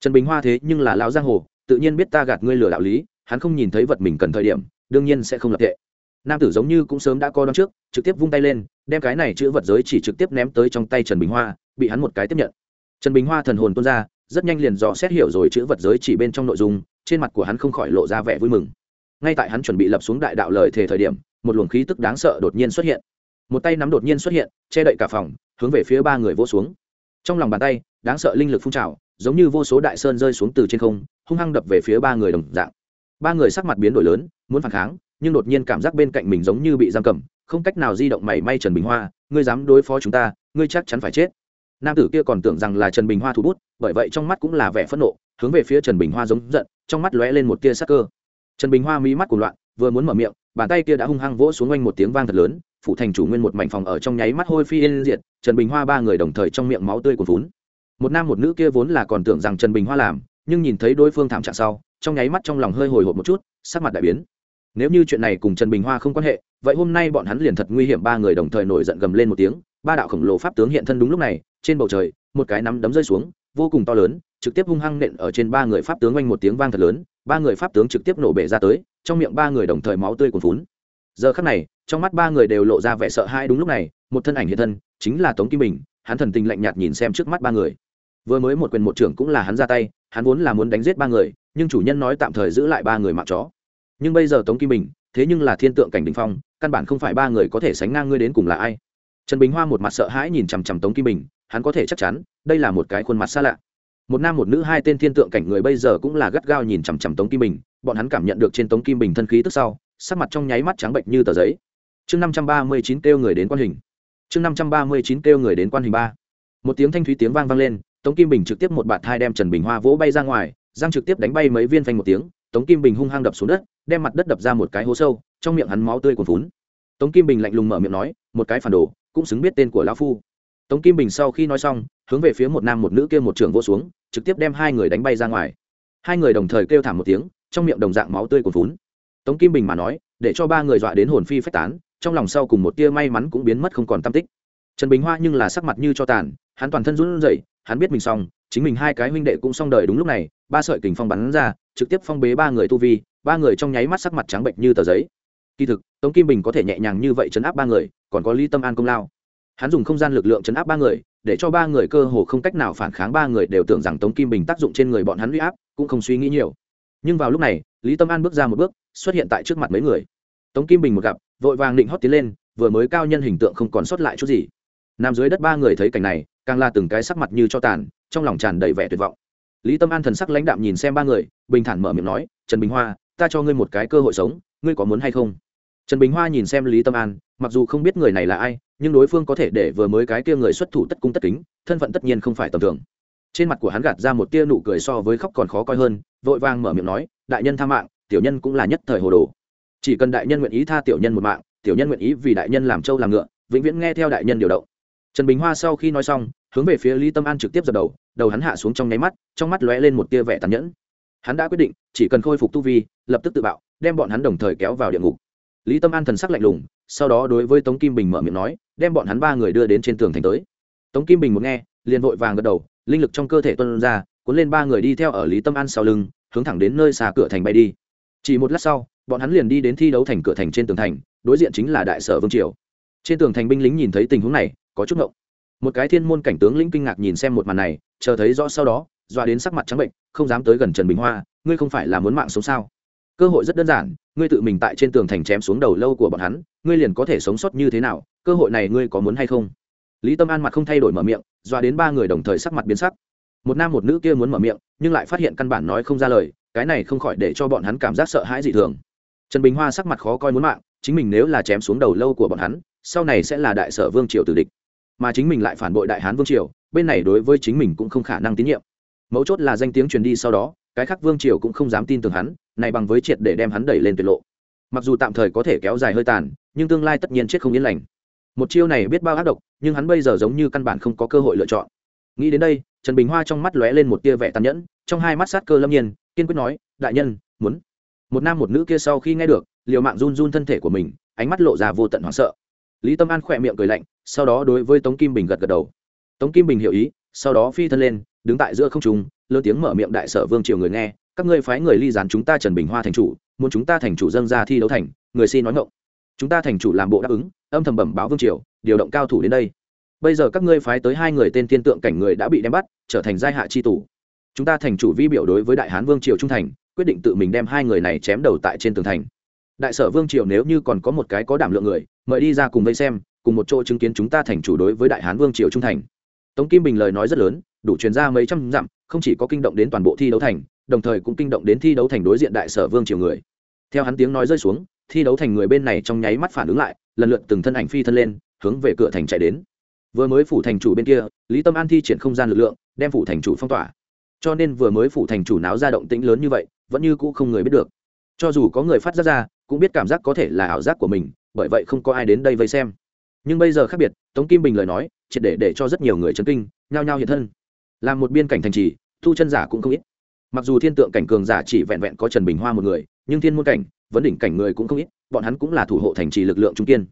trần bình hoa thế nhưng là lão giang hồ, tự nhiên biết ta gạt ngươi lừa đạo lý, hắn không nhìn thấy vật mình cần thời điểm, đương nhiên sẽ không lập tệ. Nam tử giống như cũng sớm đã co đón trước, trực tiếp vung tay lên, đem cái này chữ vật giới chỉ trực tiếp ném tới trong tay trần bình hoa, bị hắn một cái tiếp nhận. Trần bình hoa thần hồn tuôn ra, rất nhanh liền dò xét hiểu rồi chữ vật giới chỉ bên trong nội dung, trên mặt của hắn không khỏi lộ ra vẻ vui mừng. Ngay tại hắn chuẩn bị lập xuống đại đạo lời thề thời điểm, một luồng khí tức đáng sợ đột nhiên xuất hiện. Một tay nắm đột nhiên xuất hiện, che đậy cả phòng, hướng về phía ba người vỗ xuống. Trong lòng bàn tay, đáng sợ linh lực phun trào giống như vô số đại sơn rơi xuống từ trên không, hung hăng đập về phía ba người đồng dạng. Ba người sắc mặt biến đổi lớn, muốn phản kháng, nhưng đột nhiên cảm giác bên cạnh mình giống như bị giam cầm, không cách nào di động mảy may trần bình hoa, ngươi dám đối phó chúng ta, ngươi chắc chắn phải chết. Nam tử kia còn tưởng rằng là trần bình hoa thủ bút, bởi vậy trong mắt cũng là vẻ phẫn nộ, hướng về phía trần bình hoa giống giận, trong mắt lóe lên một tia sắc cơ. Trần bình hoa mí mắt cuồng loạn, vừa muốn mở miệng, bàn tay kia đã hung hăng vỗ xuống quanh một tiếng vang thật lớn phụ thành chủ nguyên một mảnh phòng ở trong nháy mắt hôi phi yên diệt, trần bình hoa ba người đồng thời trong miệng máu tươi cuồn vốn một nam một nữ kia vốn là còn tưởng rằng trần bình hoa làm, nhưng nhìn thấy đối phương thảm trạng sau, trong nháy mắt trong lòng hơi hồi hộp một chút, sắc mặt đại biến. Nếu như chuyện này cùng trần bình hoa không quan hệ, vậy hôm nay bọn hắn liền thật nguy hiểm ba người đồng thời nổi giận gầm lên một tiếng, ba đạo khổng lồ pháp tướng hiện thân đúng lúc này, trên bầu trời, một cái nắm đấm rơi xuống, vô cùng to lớn, trực tiếp hung hăng nện ở trên ba người pháp tướng oanh một tiếng vang thật lớn, ba người pháp tướng trực tiếp nổ bể ra tới, trong miệng ba người đồng thời máu tươi cuồn phún giờ khắc này, trong mắt ba người đều lộ ra vẻ sợ hãi đúng lúc này, một thân ảnh hiện thân, chính là tống kim bình, hắn thần tình lạnh nhạt nhìn xem trước mắt ba người vừa mới một quyền một trưởng cũng là hắn ra tay, hắn vốn là muốn đánh giết ba người, nhưng chủ nhân nói tạm thời giữ lại ba người mạng chó. Nhưng bây giờ tống kim bình, thế nhưng là thiên tượng cảnh đình phong, căn bản không phải ba người có thể sánh ngang ngươi đến cùng là ai. Trần bình hoa một mặt sợ hãi nhìn chằm chằm tống kim bình, hắn có thể chắc chắn, đây là một cái khuôn mặt xa lạ. Một nam một nữ hai tên thiên tượng cảnh người bây giờ cũng là gắt gao nhìn chằm chằm tống kim bình, bọn hắn cảm nhận được trên tống kim bình thân khí tức sau, sắc mặt trong nháy mắt trắng bệnh như tờ giấy. Chương năm trăm ba mươi chín kêu người đến quan hình. Chương năm trăm ba mươi chín kêu người đến quan hình ba. Một tiếng thanh thúy tiếng vang vang lên tống kim bình trực tiếp một bạt thai đem trần bình hoa vỗ bay ra ngoài, giang trực tiếp đánh bay mấy viên phanh một tiếng, tống kim bình hung hăng đập xuống đất, đem mặt đất đập ra một cái hố sâu, trong miệng hắn máu tươi cuồn vún tống kim bình lạnh lùng mở miệng nói, một cái phản đồ, cũng xứng biết tên của lão phu. Tống kim bình sau khi nói xong, hướng về phía một nam một nữ kia một trường vô xuống, trực tiếp đem hai người đánh bay ra ngoài. Hai người đồng thời kêu thảm một tiếng, trong miệng đồng dạng máu tươi cuồn vún tống kim bình mà nói, để cho ba người dọa đến hồn phi phách tán, trong lòng sau cùng một tia may mắn cũng biến mất không còn tâm tích trần bình hoa nhưng là sắc mặt như cho tàn, hắn toàn thân run rẩy, hắn biết mình xong, chính mình hai cái huynh đệ cũng xong đời đúng lúc này, ba sợi kình phong bắn ra, trực tiếp phong bế ba người tu vi, ba người trong nháy mắt sắc mặt trắng bệnh như tờ giấy. Kỳ thực, tống kim bình có thể nhẹ nhàng như vậy chấn áp ba người, còn có lý tâm an công lao. Hắn dùng không gian lực lượng chấn áp ba người, để cho ba người cơ hồ không cách nào phản kháng ba người đều tưởng rằng tống kim bình tác dụng trên người bọn hắn huy áp, cũng không suy nghĩ nhiều. Nhưng vào lúc này, lý tâm an bước ra một bước, xuất hiện tại trước mặt mấy người. Tống kim bình một gặp, vội vàng định hót tiến lên, vừa mới cao nhân hình tượng không còn sót lại chút gì nằm dưới đất ba người thấy cảnh này, càng la từng cái sắc mặt như cho tàn, trong lòng tràn đầy vẻ tuyệt vọng. Lý tâm an thần sắc lãnh đạm nhìn xem ba người, bình thản mở miệng nói, trần bình hoa, ta cho ngươi một cái cơ hội sống, ngươi có muốn hay không? Trần bình hoa nhìn xem lý tâm an, mặc dù không biết người này là ai, nhưng đối phương có thể để vừa mới cái kia người xuất thủ tất cung tất kính, thân phận tất nhiên không phải tầm thường. Trên mặt của hắn gạt ra một tia nụ cười so với khóc còn khó coi hơn, vội vang mở miệng nói, đại nhân tha mạng, tiểu nhân cũng là nhất thời hồ đồ. Chỉ cần đại nhân nguyện ý tha tiểu nhân một mạng, tiểu nhân nguyện ý vì đại nhân làm trâu làm ngựa, vĩnh viễn nghe theo đại nhân điều động trần bình hoa sau khi nói xong, hướng về phía lý tâm an trực tiếp dập đầu đầu hắn hạ xuống trong nháy mắt, trong mắt lóe lên một tia vẻ tàn nhẫn. Hắn đã quyết định, chỉ cần khôi phục tu vi, lập tức tự bạo, đem bọn hắn đồng thời kéo vào địa ngục. Lý tâm an thần sắc lạnh lùng, sau đó đối với tống kim bình mở miệng nói, đem bọn hắn ba người đưa đến trên tường thành tới. Tống kim bình một nghe, liền vội vàng gật đầu, linh lực trong cơ thể tuân ra, cuốn lên ba người đi theo ở lý tâm an sau lưng, hướng thẳng đến nơi xa cửa thành bay đi. Chỉ một lát sau, bọn hắn liền đi đến thi đấu thành cửa thành trên tường thành, đối diện chính là đại sở vương triều. Trên tường thành binh lính nhìn thấy tình huống này có chút ngộng. Một cái thiên môn cảnh tướng lĩnh kinh ngạc nhìn xem một màn này, chờ thấy rõ sau đó, dọa đến sắc mặt trắng bệnh, không dám tới gần trần bình hoa, ngươi không phải là muốn mạng sống sao? Cơ hội rất đơn giản, ngươi tự mình tại trên tường thành chém xuống đầu lâu của bọn hắn, ngươi liền có thể sống sót như thế nào, cơ hội này ngươi có muốn hay không? Lý tâm an mặt không thay đổi mở miệng, dọa đến ba người đồng thời sắc mặt biến sắc. Một nam một nữ kia muốn mở miệng, nhưng lại phát hiện căn bản nói không ra lời, cái này không khỏi để cho bọn hắn cảm giác sợ hãi dị thường. Trần bình hoa sắc mặt khó coi muốn mạng, chính mình nếu là chém xuống đầu lâu của bọn hắn, sau này sẽ là đại sở vương triều tử địch mà chính mình lại phản bội đại hán vương triều, bên này đối với chính mình cũng không khả năng tín nhiệm. Mấu chốt là danh tiếng truyền đi sau đó, cái khác vương triều cũng không dám tin tưởng hắn, này bằng với triệt để đem hắn đẩy lên tuyệt lộ. Mặc dù tạm thời có thể kéo dài hơi tàn, nhưng tương lai tất nhiên chết không yên lành. Một chiêu này biết bao ác độc, nhưng hắn bây giờ giống như căn bản không có cơ hội lựa chọn. Nghĩ đến đây, trần bình hoa trong mắt lóe lên một tia vẻ tàn nhẫn, trong hai mắt sát cơ lâm nhiên, kiên quyết nói, đại nhân, muốn. Một nam một nữ kia sau khi nghe được, liều mạng run run thân thể của mình, ánh mắt lộ ra vô tận hoảng sợ lý tâm an khỏe miệng cười lạnh, sau đó đối với tống kim bình gật gật đầu. Tống kim bình hiểu ý, sau đó phi thân lên, đứng tại giữa không trung, lớn tiếng mở miệng đại sở vương triều người nghe, các ngươi phái người ly dán chúng ta trần bình hoa thành chủ, muốn chúng ta thành chủ dâng ra thi đấu thành, người xin nói ngộng chúng ta thành chủ làm bộ đáp ứng, âm thầm bẩm báo vương triều, điều động cao thủ đến đây. Bây giờ các ngươi phái tới hai người tên thiên tượng cảnh người đã bị đem bắt, trở thành giai hạ chi tù. Chúng ta thành chủ vi biểu đối với đại hán vương triều trung thành, quyết định tự mình đem hai người này chém đầu tại trên tường thành đại sở vương triều nếu như còn có một cái có đảm lượng người, mời đi ra cùng vây xem, cùng một chỗ chứng kiến chúng ta thành chủ đối với đại hán vương triều trung thành. Tống kim bình lời nói rất lớn, đủ truyền ra mấy trăm dặm, không chỉ có kinh động đến toàn bộ thi đấu thành, đồng thời cũng kinh động đến thi đấu thành đối diện đại sở vương triều người. Theo hắn tiếng nói rơi xuống, thi đấu thành người bên này trong nháy mắt phản ứng lại, lần lượt từng thân ảnh phi thân lên, hướng về cửa thành chạy đến. Vừa mới phủ thành chủ bên kia, lý tâm an thi triển không gian lực lượng, đem phủ thành chủ phong tỏa. Cho nên vừa mới phủ thành chủ náo ra động tĩnh lớn như vậy, vẫn như cũ không người biết được. Cho dù có người phát ra ra cũng biết cảm giác có thể là ảo giác của mình, bởi vậy không có ai đến đây vây xem. Nhưng bây giờ khác biệt, tống kim bình lời nói, triệt để để cho rất nhiều người chấn kinh, nhao nhao hiện thân. Làm một biên cảnh thành trì, thu chân giả cũng không ít. Mặc dù thiên tượng cảnh cường giả chỉ vẹn vẹn có trần bình hoa một người, nhưng thiên môn cảnh, vấn đỉnh cảnh người cũng không ít, bọn hắn cũng là thủ hộ thành trì lực lượng trung kiên.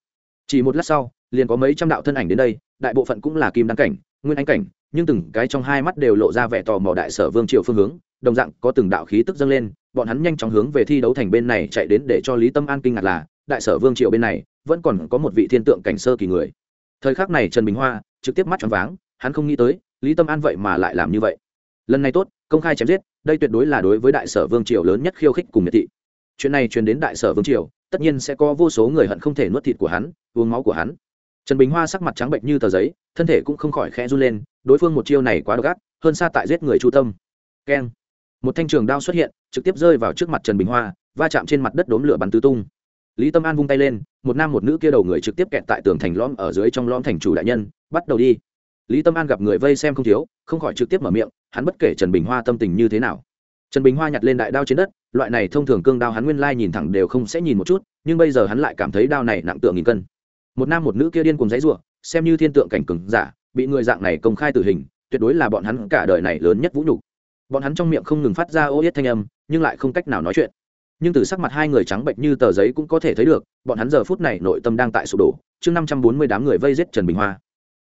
Chỉ một lát sau, liền có mấy trăm đạo thân ảnh đến đây, đại bộ phận cũng là kim đăng cảnh, nguyên anh cảnh, nhưng từng cái trong hai mắt đều lộ ra vẻ tò mò đại sở vương triều phương hướng, đồng dạng có từng đạo khí tức dâng lên bọn hắn nhanh chóng hướng về thi đấu thành bên này chạy đến để cho lý tâm an kinh ngạc là, đại sở vương triều bên này, vẫn còn có một vị thiên tượng cảnh sơ kỳ người. Thời khắc này trần bình hoa trực tiếp mắt tròn váng, hắn không nghĩ tới, lý tâm an vậy mà lại làm như vậy. Lần này tốt, công khai chém giết, đây tuyệt đối là đối với đại sở vương triều lớn nhất khiêu khích cùng miệt thị. Chuyện này truyền đến đại sở vương triều, tất nhiên sẽ có vô số người hận không thể nuốt thịt của hắn, uống máu của hắn. Trần bình hoa sắc mặt trắng bệnh như tờ giấy, thân thể cũng không khỏi khẽ run lên, đối phương một chiêu này quá độc ác, hơn xa tại giết người chu tâm. Keng một thanh trường đao xuất hiện, trực tiếp rơi vào trước mặt trần bình hoa, va chạm trên mặt đất đốm lửa bắn tứ tung. Lý tâm an vung tay lên, một nam một nữ kia đầu người trực tiếp kẹt tại tường thành lõm ở dưới trong lõm thành chủ đại nhân, bắt đầu đi. Lý tâm an gặp người vây xem không thiếu, không khỏi trực tiếp mở miệng, hắn bất kể trần bình hoa tâm tình như thế nào. Trần bình hoa nhặt lên đại đao trên đất, loại này thông thường cương đao hắn nguyên lai nhìn thẳng đều không sẽ nhìn một chút, nhưng bây giờ hắn lại cảm thấy đao này nặng tượng nghìn cân. Một nam một nữ kia điên cùng dãy ruộng xem như thiên tượng cảnh cừng giả, bị người dạng này công khai tử hình, tuyệt đối là bọn hắn cả đời này lớn nhất vũ nhục bọn hắn trong miệng không ngừng phát ra ô yết thanh âm, nhưng lại không cách nào nói chuyện. Nhưng từ sắc mặt hai người trắng bệnh như tờ giấy cũng có thể thấy được, bọn hắn giờ phút này nội tâm đang tại sụp đổ. Chương năm trăm bốn mươi đám người vây giết trần bình hoa.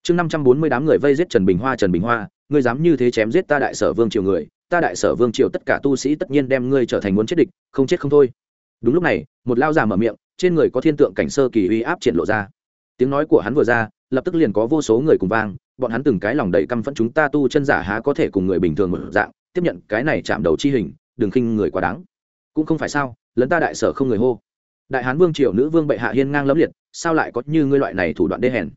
Chương năm trăm bốn mươi đám người vây giết trần bình hoa, trần bình hoa, ngươi dám như thế chém giết ta đại sở vương triều người, ta đại sở vương triều tất cả tu sĩ tất nhiên đem ngươi trở thành muốn chết địch, không chết không thôi. Đúng lúc này, một lao già mở miệng, trên người có thiên tượng cảnh sơ kỳ uy áp triển lộ ra. Tiếng nói của hắn vừa ra, lập tức liền có vô số người cùng vang, bọn hắn từng cái lòng đầy căm phẫn chúng ta tu chân giả há có thể cùng người bình thường một dạng tiếp nhận cái này chạm đầu chi hình, đừng khinh người quá đáng. Cũng không phải sao, lấn ta đại sở không người hô. Đại hán vương triều nữ vương bệ hạ hiên ngang lẫm liệt, sao lại có như ngươi loại này thủ đoạn đê hèn?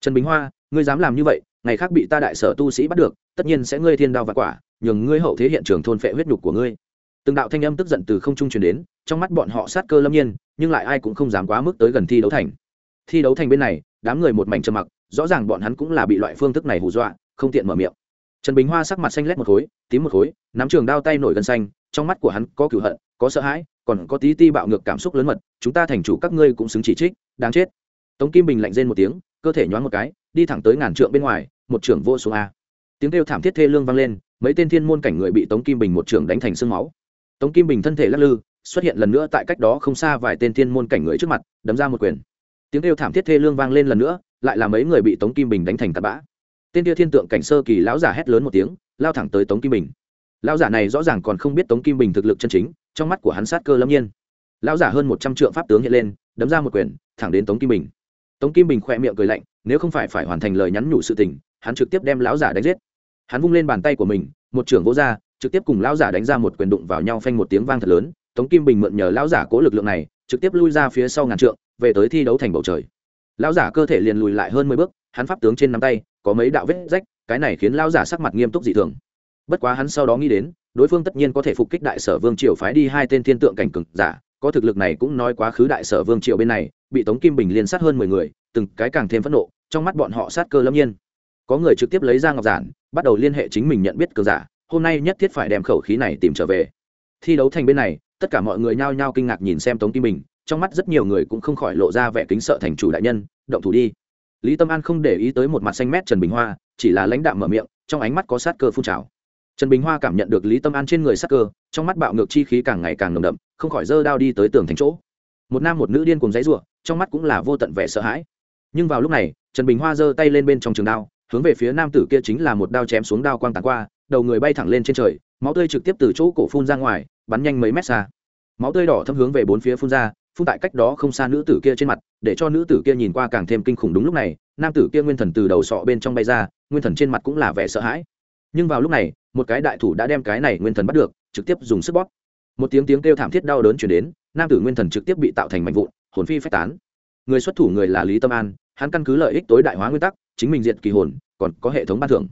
Trần bình hoa, ngươi dám làm như vậy, ngày khác bị ta đại sở tu sĩ bắt được, tất nhiên sẽ ngươi thiên đao và quả, nhường ngươi hậu thế hiện trường thôn phệ huyết nhục của ngươi. Từng đạo thanh âm tức giận từ không trung truyền đến, trong mắt bọn họ sát cơ lâm nhiên, nhưng lại ai cũng không dám quá mức tới gần thi đấu thành. Thi đấu thành bên này, đám người một mảnh trầm mặc, rõ ràng bọn hắn cũng là bị loại phương thức này hù dọa, không tiện mở miệng trần bình hoa sắc mặt xanh lét một khối, tím một khối, nắm trường đao tay nổi gân xanh, trong mắt của hắn có cửu hận, có sợ hãi, còn có tí ti bạo ngược cảm xúc lớn mật, chúng ta thành chủ các ngươi cũng xứng chỉ trích, đáng chết. Tống kim bình lạnh rên một tiếng, cơ thể nhoáng một cái, đi thẳng tới ngàn trượng bên ngoài, một trưởng vô số a. Tiếng kêu thảm thiết thê lương vang lên, mấy tên thiên môn cảnh người bị tống kim bình một trưởng đánh thành sương máu. Tống kim bình thân thể lắc lư, xuất hiện lần nữa tại cách đó không xa vài tên thiên môn cảnh người trước mặt, đấm ra một quyền. Tiếng kêu thảm thiết thê lương vang lên lần nữa, lại là mấy người bị tống kim bình đánh thành tạt bã tên kia thiên tượng cảnh sơ kỳ lão giả hét lớn một tiếng, lao thẳng tới tống kim bình. Lão giả này rõ ràng còn không biết tống kim bình thực lực chân chính, trong mắt của hắn sát cơ lâm nhiên. Lão giả hơn một trăm trượng pháp tướng hiện lên, đấm ra một quyền, thẳng đến tống kim bình. Tống kim bình khỏe miệng cười lạnh, nếu không phải phải hoàn thành lời nhắn nhủ sự tình, hắn trực tiếp đem lão giả đánh giết. Hắn vung lên bàn tay của mình, một trưởng vỗ ra, trực tiếp cùng lão giả đánh ra một quyền đụng vào nhau phanh một tiếng vang thật lớn. Tống kim bình mượn nhờ lão giả cố lực lượng này, trực tiếp lui ra phía sau ngàn trượng, về tới thi đấu thành bầu trời. Lão giả cơ thể liền lùi lại hơn mười bước, hắn pháp tướng trên nắm tay có mấy đạo vết rách, cái này khiến lão giả sắc mặt nghiêm túc dị thường. Bất quá hắn sau đó nghĩ đến, đối phương tất nhiên có thể phục kích đại sở vương triều phái đi hai tên thiên tượng cảnh cực giả, có thực lực này cũng nói quá khứ đại sở vương triều bên này, bị tống kim bình liên sát hơn mười người, từng cái càng thêm phẫn nộ, trong mắt bọn họ sát cơ lâm nhiên. Có người trực tiếp lấy ra ngọc giản, bắt đầu liên hệ chính mình nhận biết cường giả, hôm nay nhất thiết phải đem khẩu khí này tìm trở về. Thi đấu thành bên này, tất cả mọi người nhao nhao kinh ngạc nhìn xem tống kim bình, trong mắt rất nhiều người cũng không khỏi lộ ra vẻ kính sợ thành chủ đại nhân, động thủ đi lý tâm an không để ý tới một mặt xanh mét trần bình hoa, chỉ là lãnh đạm mở miệng, trong ánh mắt có sát cơ phun trào. Trần bình hoa cảm nhận được lý tâm an trên người sát cơ, trong mắt bạo ngược chi khí càng ngày càng nồng đậm, không khỏi dơ đao đi tới tường thành chỗ. Một nam một nữ điên cùng dãy ruộng trong mắt cũng là vô tận vẻ sợ hãi. Nhưng vào lúc này, trần bình hoa giơ tay lên bên trong trường đao, hướng về phía nam tử kia chính là một đao chém xuống đao quang tàn qua, đầu người bay thẳng lên trên trời, máu tươi trực tiếp từ chỗ cổ phun ra ngoài, bắn nhanh mấy mét xa. Máu tươi đỏ thâm hướng về bốn phía phun ra phun tại cách đó không xa nữ tử kia trên mặt, để cho nữ tử kia nhìn qua càng thêm kinh khủng đúng lúc này, nam tử kia nguyên thần từ đầu sọ bên trong bay ra, nguyên thần trên mặt cũng là vẻ sợ hãi. Nhưng vào lúc này, một cái đại thủ đã đem cái này nguyên thần bắt được, trực tiếp dùng sức bóp. Một tiếng tiếng kêu thảm thiết đau đớn chuyển đến, nam tử nguyên thần trực tiếp bị tạo thành mạnh vụn, hồn phi phách tán. Người xuất thủ người là lý tâm an, hắn căn cứ lợi ích tối đại hóa nguyên tắc, chính mình diệt kỳ hồn, còn có hệ thống ban thưởng.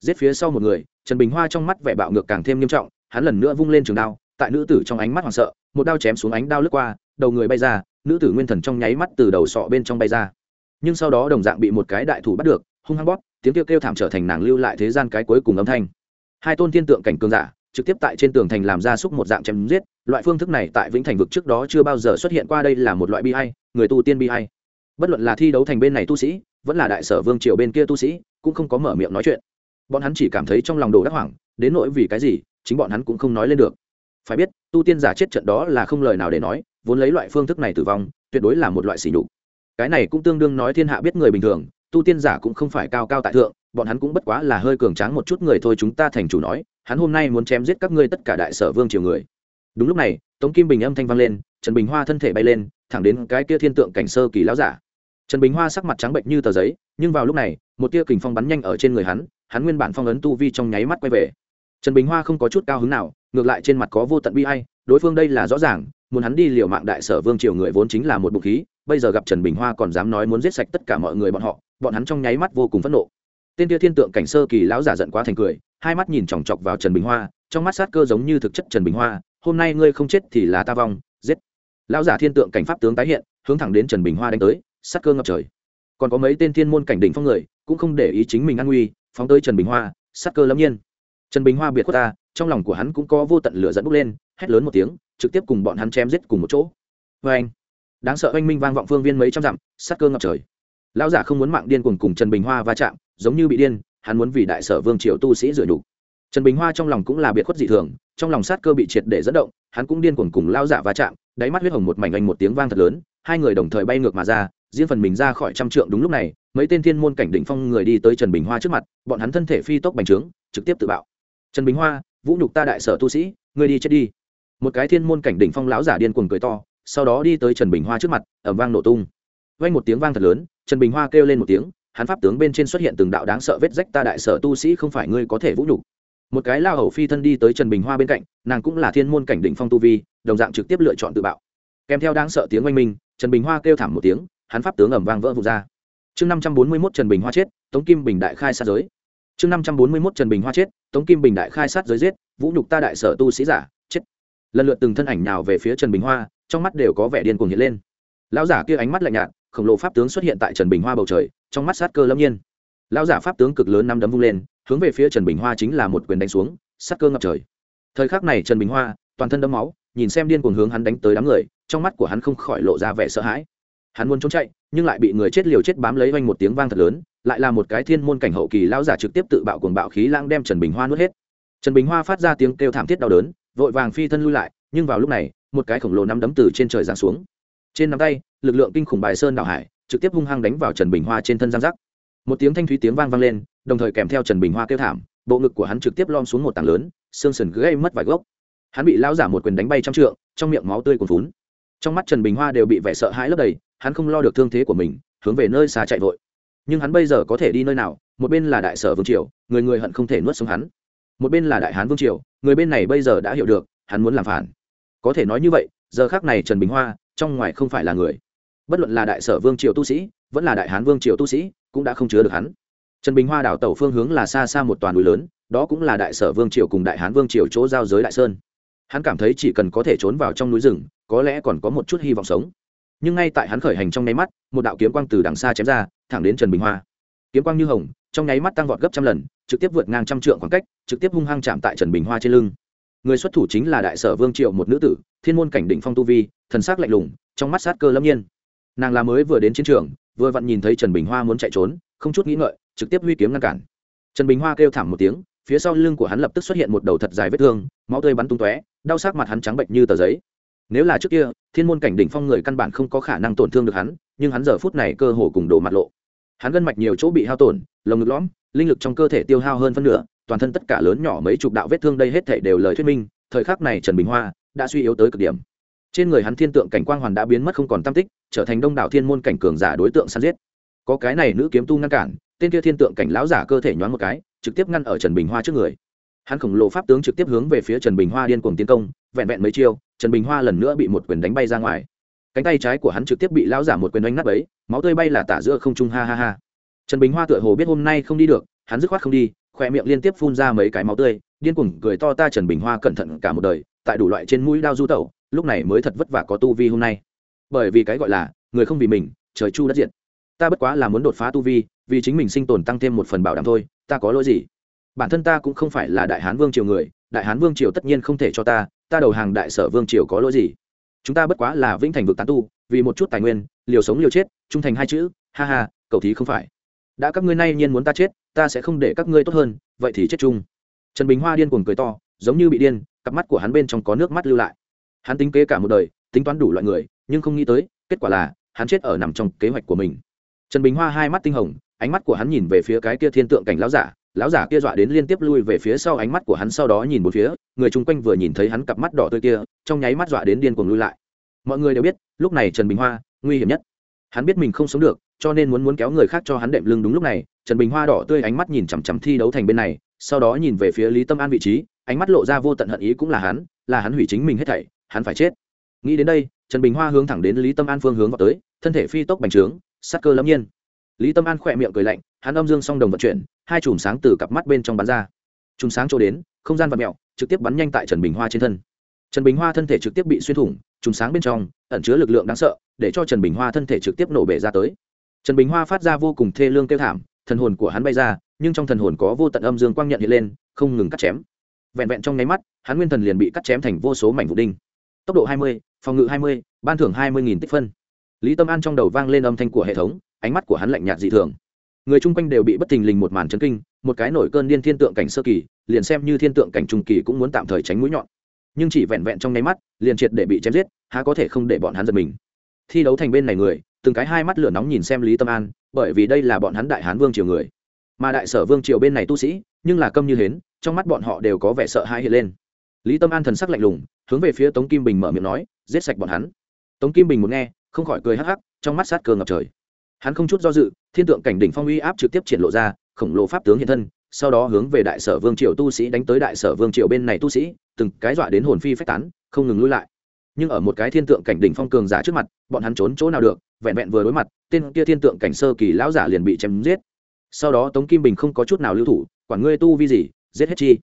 Giết phía sau một người, trần bình hoa trong mắt vẻ bạo ngược càng thêm nghiêm trọng, hắn lần nữa vung lên trường đao, tại nữ tử trong ánh mắt hoảng sợ, một đao chém xuống ánh đao lướt qua đầu người bay ra, nữ tử nguyên thần trong nháy mắt từ đầu sọ bên trong bay ra. Nhưng sau đó đồng dạng bị một cái đại thủ bắt được, hung hăng bóp, tiếng kêu kêu thảm trở thành nàng lưu lại thế gian cái cuối cùng âm thanh. Hai tôn thiên tượng cảnh cường giả, trực tiếp tại trên tường thành làm ra xúc một dạng chém giết, loại phương thức này tại vĩnh thành vực trước đó chưa bao giờ xuất hiện qua đây là một loại bi hay người tu tiên bi hay bất luận là thi đấu thành bên này tu sĩ, vẫn là đại sở vương triều bên kia tu sĩ, cũng không có mở miệng nói chuyện. Bọn hắn chỉ cảm thấy trong lòng đồ đắc hoảng, đến nỗi vì cái gì, chính bọn hắn cũng không nói lên được. Phải biết, tu tiên giả chết trận đó là không lời nào để nói vốn lấy loại phương thức này tử vong, tuyệt đối là một loại sỉ nhục. Cái này cũng tương đương nói thiên hạ biết người bình thường, tu tiên giả cũng không phải cao cao tại thượng, bọn hắn cũng bất quá là hơi cường tráng một chút người thôi chúng ta thành chủ nói, hắn hôm nay muốn chém giết các ngươi tất cả đại sở vương triều người. Đúng lúc này, tống kim bình âm thanh vang lên, trần bình hoa thân thể bay lên, thẳng đến cái kia thiên tượng cảnh sơ kỳ lão giả. Trần bình hoa sắc mặt trắng bệnh như tờ giấy, nhưng vào lúc này, một tia kình phong bắn nhanh ở trên người hắn hắn nguyên bản phong ấn tu vi trong nháy mắt quay về. Trần bình hoa không có chút cao hứng nào, ngược lại trên mặt có vô tận bi hay đối phương đây là rõ ràng muốn hắn đi liều mạng đại sở vương triều người vốn chính là một bụng khí, bây giờ gặp trần bình hoa còn dám nói muốn giết sạch tất cả mọi người bọn họ, bọn hắn trong nháy mắt vô cùng phẫn nộ. Tên tia thiên tượng cảnh sơ kỳ lão giả giận quá thành cười, hai mắt nhìn chòng chọc vào trần bình hoa, trong mắt sát cơ giống như thực chất trần bình hoa, hôm nay ngươi không chết thì là ta vong, giết. Lão giả thiên tượng cảnh pháp tướng tái hiện, hướng thẳng đến trần bình hoa đánh tới, sát cơ ngập trời. Còn có mấy tên thiên môn cảnh đỉnh phong người, cũng không để ý chính mình an nguy, phóng tới trần bình hoa, sát cơ lâm nhiên. Trần bình hoa biệt khuất ta trong lòng của hắn cũng có vô tận lửa dẫn bốc lên, hét lớn một tiếng, trực tiếp cùng bọn hắn chém giết cùng một chỗ. Vê anh, đáng sợ oanh minh vang vọng phương viên mấy trăm dặm, sát cơ ngập trời. Lão giả không muốn mạng điên cuồng cùng trần bình hoa va chạm, giống như bị điên, hắn muốn vì đại sở vương triều tu sĩ rửa nhục. Trần bình hoa trong lòng cũng là biệt khuất dị thường, trong lòng sát cơ bị triệt để dẫn động, hắn cũng điên cuồng cùng lao giả va chạm, đáy mắt huyết hồng một mảnh anh một tiếng vang thật lớn, hai người đồng thời bay ngược mà ra, riêng phần mình ra khỏi trăm trượng đúng lúc này, mấy tên thiên môn cảnh đỉnh phong người đi tới trần bình hoa trước mặt, bọn hắn thân thể phi tốc bành trướng, trực tiếp tự bạo. Trần bình hoa vũ nhục ta đại sở tu sĩ, ngươi đi chết đi. Một cái thiên môn cảnh đỉnh phong lão giả điên cuồng cười to, sau đó đi tới trần bình hoa trước mặt ẩm vang nổ tung. Vang một tiếng vang thật lớn, trần bình hoa kêu lên một tiếng, hắn pháp tướng bên trên xuất hiện từng đạo đáng sợ vết rách ta đại sở tu sĩ không phải ngươi có thể vũ nhục. Một cái lao hầu phi thân đi tới trần bình hoa bên cạnh, nàng cũng là thiên môn cảnh đỉnh phong tu vi, đồng dạng trực tiếp lựa chọn tự bạo. Kèm theo đáng sợ tiếng oanh minh, trần bình hoa kêu thảm một tiếng, hắn pháp tướng ẩm vang vỡ vụt ra. Chương năm trăm bốn mươi mốt trần bình hoa chết, tống kim bình đại khai xa giới chương năm trăm bốn mươi mốt trần bình hoa chết, tống kim bình đại khai sát giới giết, vũ nhục ta đại sở tu sĩ giả, chết. Lần lượt từng thân ảnh nào về phía trần bình hoa, trong mắt đều có vẻ điên cuồng hiện lên. Lão giả kia ánh mắt lạnh nhạt, khổng lồ pháp tướng xuất hiện tại trần bình hoa bầu trời, trong mắt sát cơ lâm nhiên. Lão giả pháp tướng cực lớn năm đấm vung lên, hướng về phía trần bình hoa chính là một quyền đánh xuống, sát cơ ngập trời. Thời khắc này trần bình hoa, toàn thân đấm máu, nhìn xem điên cuồng hướng hắn đánh tới đám người, trong mắt của hắn không khỏi lộ ra vẻ sợ hãi. Hắn muốn trốn chạy, nhưng lại bị người chết liều chết bám lấy vanh một tiếng vang thật lớn lại là một cái thiên môn cảnh hậu kỳ lão giả trực tiếp tự bạo cuồng bạo khí lãng đem trần bình hoa nuốt hết. Trần bình hoa phát ra tiếng kêu thảm thiết đau đớn, vội vàng phi thân lui lại, nhưng vào lúc này, một cái khổng lồ nắm đấm từ trên trời giáng xuống. Trên nắm tay, lực lượng kinh khủng bài sơn đảo hải, trực tiếp hung hăng đánh vào trần bình hoa trên thân giang rắc. một tiếng thanh thúy tiếng vang vang lên, đồng thời kèm theo trần bình hoa kêu thảm, bộ ngực của hắn trực tiếp lom xuống một tảng lớn, xương sườn gây mất vài gốc. Hắn bị lão giả một quyền đánh bay trăm trượng, trong miệng máu tươi cuồn phún trong mắt trần bình hoa đều bị vẻ sợ hãi lấp đầy, hắn không lo được thương thế của mình, hướng về nơi xa chạy vội nhưng hắn bây giờ có thể đi nơi nào? Một bên là đại sở vương triều, người người hận không thể nuốt sống hắn. Một bên là đại hán vương triều, người bên này bây giờ đã hiểu được, hắn muốn làm phản. Có thể nói như vậy, giờ khác này trần bình hoa, trong ngoài không phải là người. Bất luận là đại sở vương triều tu sĩ, vẫn là đại hán vương triều tu sĩ, cũng đã không chứa được hắn. Trần bình hoa đảo tàu phương hướng là xa xa một toàn núi lớn, đó cũng là đại sở vương triều cùng đại hán vương triều chỗ giao giới đại sơn. Hắn cảm thấy chỉ cần có thể trốn vào trong núi rừng, có lẽ còn có một chút hy vọng sống. Nhưng ngay tại hắn khởi hành trong nháy mắt, một đạo kiếm quang từ đằng xa chém ra thẳng đến trần bình hoa. Kiếm quang như hồng, trong nháy mắt tăng vọt gấp trăm lần, trực tiếp vượt ngang trăm trượng khoảng cách, trực tiếp hung hăng chạm tại trần bình hoa trên lưng. Người xuất thủ chính là đại sở vương triệu, một nữ tử, thiên môn cảnh định phong tu vi, thần sắc lạnh lùng, trong mắt sát cơ lâm nhiên. Nàng là mới vừa đến chiến trường, vừa vặn nhìn thấy trần bình hoa muốn chạy trốn, không chút nghĩ ngợi, trực tiếp huy kiếm ngăn cản. Trần bình hoa kêu thảm một tiếng, phía sau lưng của hắn lập tức xuất hiện một đầu thật dài vết thương, máu tươi bắn tung tóe, đau sắc mặt hắn trắng bệnh như tờ giấy. Nếu là trước kia, thiên môn cảnh đỉnh phong người căn bản không có khả năng tổn thương được hắn, nhưng hắn giờ phút này cơ hồ cùng đổ mặt lộ hắn gân mạch nhiều chỗ bị hao tổn, lồng ngực lõm, linh lực trong cơ thể tiêu hao hơn phân nửa, toàn thân tất cả lớn nhỏ mấy chục đạo vết thương đây hết thể đều lời thuyết minh, thời khắc này trần bình hoa đã suy yếu tới cực điểm. Trên người hắn thiên tượng cảnh quang hoàn đã biến mất không còn tam tích, trở thành đông đảo thiên môn cảnh cường giả đối tượng săn giết. Có cái này nữ kiếm tu ngăn cản, tên kia thiên tượng cảnh lão giả cơ thể nhoáng một cái, trực tiếp ngăn ở trần bình hoa trước người. Hắn khổng lồ pháp tướng trực tiếp hướng về phía trần bình hoa điên cuồng tiến công, vẹn vẹn mấy chiêu, trần bình hoa lần nữa bị một quyền đánh bay ra ngoài cánh tay trái của hắn trực tiếp bị lão giả một quyền đánh nát ấy máu tươi bay là tả giữa không trung, ha ha ha. Trần bình hoa tựa hồ biết hôm nay không đi được, hắn dứt khoát không đi, khỏe miệng liên tiếp phun ra mấy cái máu tươi, điên cuồng cười to ta trần bình hoa cẩn thận cả một đời, tại đủ loại trên mũi đao du tẩu, lúc này mới thật vất vả có tu vi hôm nay. Bởi vì cái gọi là, người không vì mình, trời chu đất diệt. Ta bất quá là muốn đột phá tu vi, vì chính mình sinh tồn tăng thêm một phần bảo đảm thôi, ta có lỗi gì? Bản thân ta cũng không phải là đại hán vương triều người, đại hán vương triều tất nhiên không thể cho ta ta đầu hàng đại sở vương triều có lỗi gì? Chúng ta bất quá là vĩnh thành vực tán tu, vì một chút tài nguyên, liều sống liều chết, trung thành hai chữ, ha ha, cậu thí không phải. Đã các ngươi nay nhiên muốn ta chết, ta sẽ không để các ngươi tốt hơn, vậy thì chết chung. Trần bình hoa điên cuồng cười to, giống như bị điên, cặp mắt của hắn bên trong có nước mắt lưu lại. Hắn tính kế cả một đời, tính toán đủ loại người, nhưng không nghĩ tới, kết quả là, hắn chết ở nằm trong kế hoạch của mình. Trần bình hoa hai mắt tinh hồng, ánh mắt của hắn nhìn về phía cái kia thiên tượng cảnh lão giả lão giả kia dọa đến liên tiếp lui về phía sau, ánh mắt của hắn sau đó nhìn một phía, người chung quanh vừa nhìn thấy hắn cặp mắt đỏ tươi kia trong nháy mắt dọa đến điên cuồng lui lại. Mọi người đều biết, lúc này trần bình hoa, nguy hiểm nhất. Hắn biết mình không sống được, cho nên muốn muốn kéo người khác cho hắn đệm lưng đúng lúc này, trần bình hoa đỏ tươi ánh mắt nhìn chằm chằm thi đấu thành bên này, sau đó nhìn về phía lý tâm an vị trí, ánh mắt lộ ra vô tận hận ý cũng là hắn là hắn hủy chính mình hết thảy, hắn phải chết. Nghĩ đến đây, trần bình hoa hướng thẳng đến lý tâm an phương hướng vào tới, thân thể phi tốc bành trướng, sắc cơ lâm nhiên. Lý tâm an khỏe miệng cười lạnh, hắn âm dương song đồng vận chuyển, hai chùm sáng từ cặp mắt bên trong bắn ra. Chùm sáng trôi đến, không gian vật mẹo trực tiếp bắn nhanh tại trần bình hoa trên thân trần bình hoa thân thể trực tiếp bị xuyên thủng, trùng sáng bên trong, ẩn chứa lực lượng đáng sợ, để cho trần bình hoa thân thể trực tiếp nổ bể ra tới. Trần bình hoa phát ra vô cùng thê lương kêu thảm, thần hồn của hắn bay ra, nhưng trong thần hồn có vô tận âm dương quang nhận hiện lên, không ngừng cắt chém. Vẹn vẹn trong nháy mắt, hắn nguyên thần liền bị cắt chém thành vô số mảnh vụ đinh. Tốc độ hai mươi, phòng ngự hai mươi, ban thưởng hai mươi nghìn tích phân. Lý tâm an trong đầu vang lên âm thanh của hệ thống, ánh mắt của hắn lạnh nhạt dị thường. Người chung quanh đều bị bất thình lình một màn chấn kinh, một cái nổi cơn điên thiên tượng cảnh sơ kỳ, liền xem như thiên tượng cảnh trung kỳ cũng muốn tạm thời tránh mũi nhọn nhưng chỉ vẹn vẹn trong nháy mắt, liền triệt để bị chém giết, há có thể không để bọn hắn giật mình. Thi đấu thành bên này người, từng cái hai mắt lửa nóng nhìn xem lý tâm an, bởi vì đây là bọn hắn đại hán vương triều người. Mà đại sở vương triều bên này tu sĩ, nhưng là câm như hến, trong mắt bọn họ đều có vẻ sợ hãi hiện lên. Lý tâm an thần sắc lạnh lùng, hướng về phía tống kim bình mở miệng nói, giết sạch bọn hắn. Tống kim bình muốn nghe, không khỏi cười hắc hắc, trong mắt sát cơ ngập trời. Hắn không chút do dự, thiên tượng cảnh đỉnh phong uy áp trực tiếp triển lộ ra, khổng lồ pháp tướng hiện thân sau đó hướng về đại sở vương triều tu sĩ đánh tới đại sở vương triều bên này tu sĩ, từng cái dọa đến hồn phi phách tán, không ngừng lui lại. Nhưng ở một cái thiên tượng cảnh đỉnh phong cường giả trước mặt, bọn hắn trốn chỗ nào được, vẹn vẹn vừa đối mặt, tên kia thiên tượng cảnh sơ kỳ lão giả liền bị chém giết. Sau đó tống kim bình không có chút nào lưu thủ, quản ngươi tu vi gì, giết hết chi.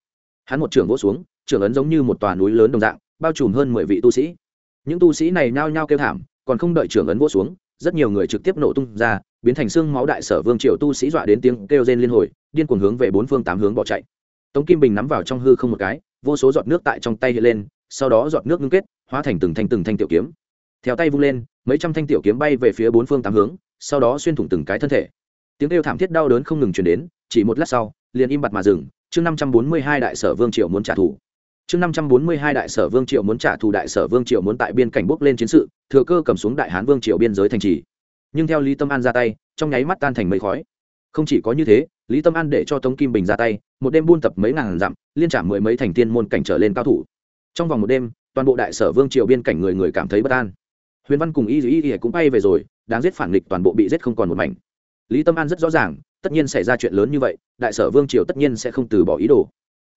Hắn một trưởng vỗ xuống, trưởng ấn giống như một tòa núi lớn đồng dạng, bao trùm hơn mười vị tu sĩ. Những tu sĩ này nhao nhao kêu thảm, còn không đợi trưởng ấn vỗ xuống, rất nhiều người trực tiếp nổ tung ra biến thành xương máu đại sở vương triều tu sĩ dọa đến tiếng kêu rên liên hồi, điên cuồng hướng về bốn phương tám hướng bỏ chạy. Tống kim bình nắm vào trong hư không một cái, vô số giọt nước tại trong tay hiện lên, sau đó giọt nước ngưng kết, hóa thành từng thanh từng thanh tiểu kiếm. Theo tay vung lên, mấy trăm thanh tiểu kiếm bay về phía bốn phương tám hướng, sau đó xuyên thủng từng cái thân thể. Tiếng kêu thảm thiết đau đớn không ngừng chuyển đến, chỉ một lát sau, liền im bặt mà dừng, chương năm trăm bốn mươi hai đại sở vương triều muốn trả thù. Chương năm trăm bốn mươi hai đại sở vương triều muốn trả thù đại sở vương triều muốn tại biên cảnh bốc lên chiến sự, thừa cơ cầm xuống đại hán vương triều biên giới thành trì nhưng theo lý tâm an ra tay, trong nháy mắt tan thành mây khói. Không chỉ có như thế, lý tâm an để cho tống kim bình ra tay, một đêm buôn tập mấy ngàn dặm, liên trả mười mấy thành tiên môn cảnh trở lên cao thủ. Trong vòng một đêm, toàn bộ đại sở vương triều biên cảnh người người cảm thấy bất an. Huyền văn cùng y y y cũng bay về rồi, đáng giết phản nghịch toàn bộ bị giết không còn một mảnh. Lý tâm an rất rõ ràng, tất nhiên xảy ra chuyện lớn như vậy, đại sở vương triều tất nhiên sẽ không từ bỏ ý đồ.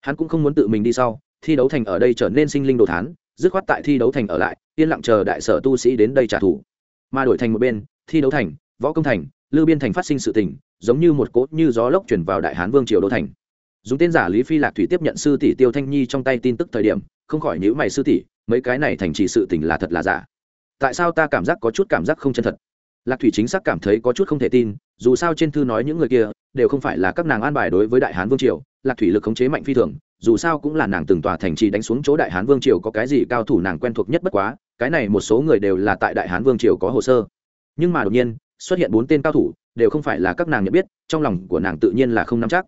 Hắn cũng không muốn tự mình đi sau, thi đấu thành ở đây trở nên sinh linh đồ thán, dứt khoát tại thi đấu thành ở lại, yên lặng chờ đại sở tu sĩ đến đây trả thù. Mà đổi thành một bên thi đấu thành, võ công thành lư biên thành phát sinh sự tình, giống như một cốt như gió lốc chuyển vào đại hán vương triều đô thành. Dùng tên giả lý phi lạc thủy tiếp nhận sư tỷ tiêu thanh nhi trong tay tin tức thời điểm, không khỏi nhữ mày sư tỷ, mấy cái này thành trì sự tình là thật là giả. Tại sao ta cảm giác có chút cảm giác không chân thật? Lạc thủy chính xác cảm thấy có chút không thể tin, dù sao trên thư nói những người kia, đều không phải là các nàng an bài đối với đại hán vương triều, lạc thủy lực khống chế mạnh phi thường, dù sao cũng là nàng từng tòa thành trì đánh xuống chỗ đại hán vương triều có cái gì cao thủ nàng quen thuộc nhất bất quá, cái này một số người đều là tại đại hán vương triều có hồ sơ nhưng mà đột nhiên, xuất hiện bốn tên cao thủ, đều không phải là các nàng nhận biết, trong lòng của nàng tự nhiên là không nắm chắc.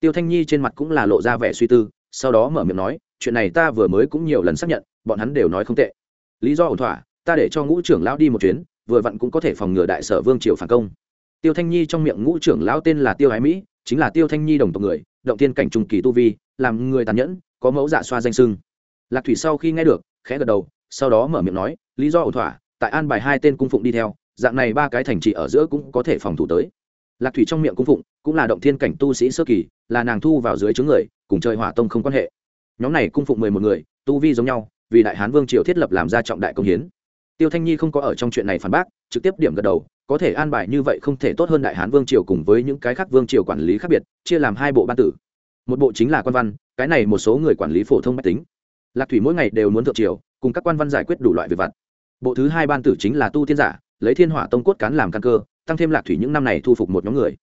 Tiêu thanh nhi trên mặt cũng là lộ ra vẻ suy tư, sau đó mở miệng nói, chuyện này ta vừa mới cũng nhiều lần xác nhận, bọn hắn đều nói không tệ. Lý do ổn thỏa, ta để cho ngũ trưởng lão đi một chuyến, vừa vặn cũng có thể phòng ngừa đại sở vương triều phản công. Tiêu thanh nhi trong miệng ngũ trưởng lão tên là tiêu ái mỹ, chính là tiêu thanh nhi đồng tộc người, động tiên cảnh trung kỳ tu vi, làm người tàn nhẫn, có mẫu dạ xoa danh sưng. Lạc thủy sau khi nghe được, khẽ gật đầu, sau đó mở miệng nói, lý do ổn thỏa, tại an bài hai tên cung phụng đi theo dạng này ba cái thành trì ở giữa cũng có thể phòng thủ tới. Lạc thủy trong miệng cung phụng, cũng là động thiên cảnh tu sĩ sơ kỳ, là nàng thu vào dưới chướng người, cùng chơi hỏa tông không quan hệ. Nhóm này cung phụng mười một người, tu vi giống nhau, vì đại hán vương triều thiết lập làm ra trọng đại công hiến. Tiêu thanh nhi không có ở trong chuyện này phản bác, trực tiếp điểm gật đầu, có thể an bài như vậy không thể tốt hơn đại hán vương triều cùng với những cái khác vương triều quản lý khác biệt, chia làm hai bộ ban tử. Một bộ chính là quan văn, cái này một số người quản lý phổ thông mách tính. Lạc thủy mỗi ngày đều muốn thượng triều, cùng các quan văn giải quyết đủ loại việc vặt. Bộ thứ hai ban tử chính là tu tiên giả lấy thiên hỏa tông cốt cán làm căn cơ, tăng thêm lạc thủy những năm này thu phục một nhóm người.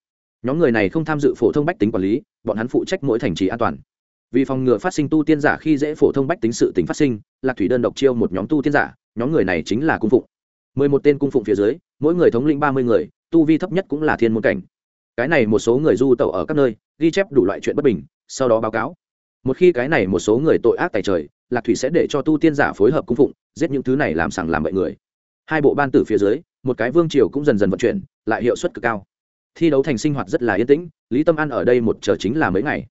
Nhóm người này không tham dự phổ thông bách tính quản lý, bọn hắn phụ trách mỗi thành trì an toàn. Vì phòng ngừa phát sinh tu tiên giả khi dễ phổ thông bách tính sự tính phát sinh, lạc thủy đơn độc chiêu một nhóm tu tiên giả, nhóm người này chính là cung phụng. Mười một tên cung phụng phía dưới, mỗi người thống lĩnh ba mươi người, tu vi thấp nhất cũng là thiên môn cảnh. Cái này một số người du tẩu ở các nơi, ghi chép đủ loại chuyện bất bình, sau đó báo cáo. Một khi cái này một số người tội ác tài trời, lạc thủy sẽ để cho tu tiên giả phối hợp cung phụng, giết những thứ này làm sằng làm bậy người. Hai bộ ban tử phía dưới một cái vương triều cũng dần dần vận chuyển, lại hiệu suất cực cao. Thi đấu thành sinh hoạt rất là yên tĩnh, lý tâm an ở đây một chờ chính là mấy ngày.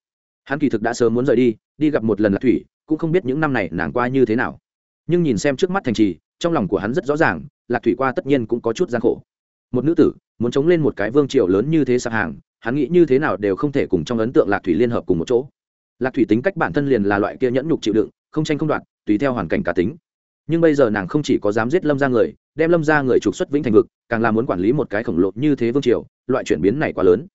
Hắn kỳ thực đã sớm muốn rời đi đi gặp một lần lạc thủy, cũng không biết những năm này nàng qua như thế nào. Nhưng nhìn xem trước mắt thành trì, trong lòng của hắn rất rõ ràng, lạc thủy qua tất nhiên cũng có chút gian khổ. Một nữ tử, muốn chống lên một cái vương triều lớn như thế sạp hàng, hắn nghĩ như thế nào đều không thể cùng trong ấn tượng lạc thủy liên hợp cùng một chỗ. Lạc thủy tính cách bản thân liền là loại kia nhẫn nhục chịu đựng, không tranh không đoạt, tùy theo hoàn cảnh cá tính nhưng bây giờ nàng không chỉ có dám giết lâm ra người, đem lâm ra người trục xuất vĩnh thành vực, càng là muốn quản lý một cái khổng lồ như thế vương triều, loại chuyển biến này quá lớn.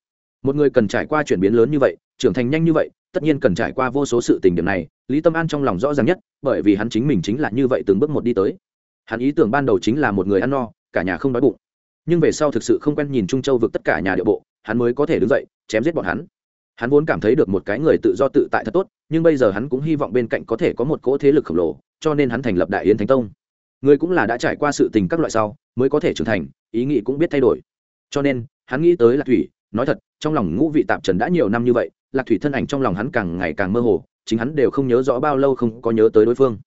Một người cần trải qua chuyển biến lớn như vậy, trưởng thành nhanh như vậy, tất nhiên cần trải qua vô số sự tình điểm này, lý tâm an trong lòng rõ ràng nhất, bởi vì hắn chính mình chính là như vậy từng bước một đi tới. Hắn ý tưởng ban đầu chính là một người ăn no, cả nhà không đói bụng. Nhưng về sau thực sự không quen nhìn trung châu vực tất cả nhà địa bộ, hắn mới có thể đứng dậy, chém giết bọn hắn. Hắn vốn cảm thấy được một cái người tự do tự tại thật tốt, nhưng bây giờ hắn cũng hy vọng bên cạnh có thể có một cỗ thế lực khổng lồ cho nên hắn thành lập đại yến thánh tông. Người cũng là đã trải qua sự tình các loại sau, mới có thể trưởng thành, ý nghĩ cũng biết thay đổi. Cho nên, hắn nghĩ tới lạc thủy, nói thật, trong lòng ngũ vị tạp trần đã nhiều năm như vậy, lạc thủy thân ảnh trong lòng hắn càng ngày càng mơ hồ, chính hắn đều không nhớ rõ bao lâu không có nhớ tới đối phương.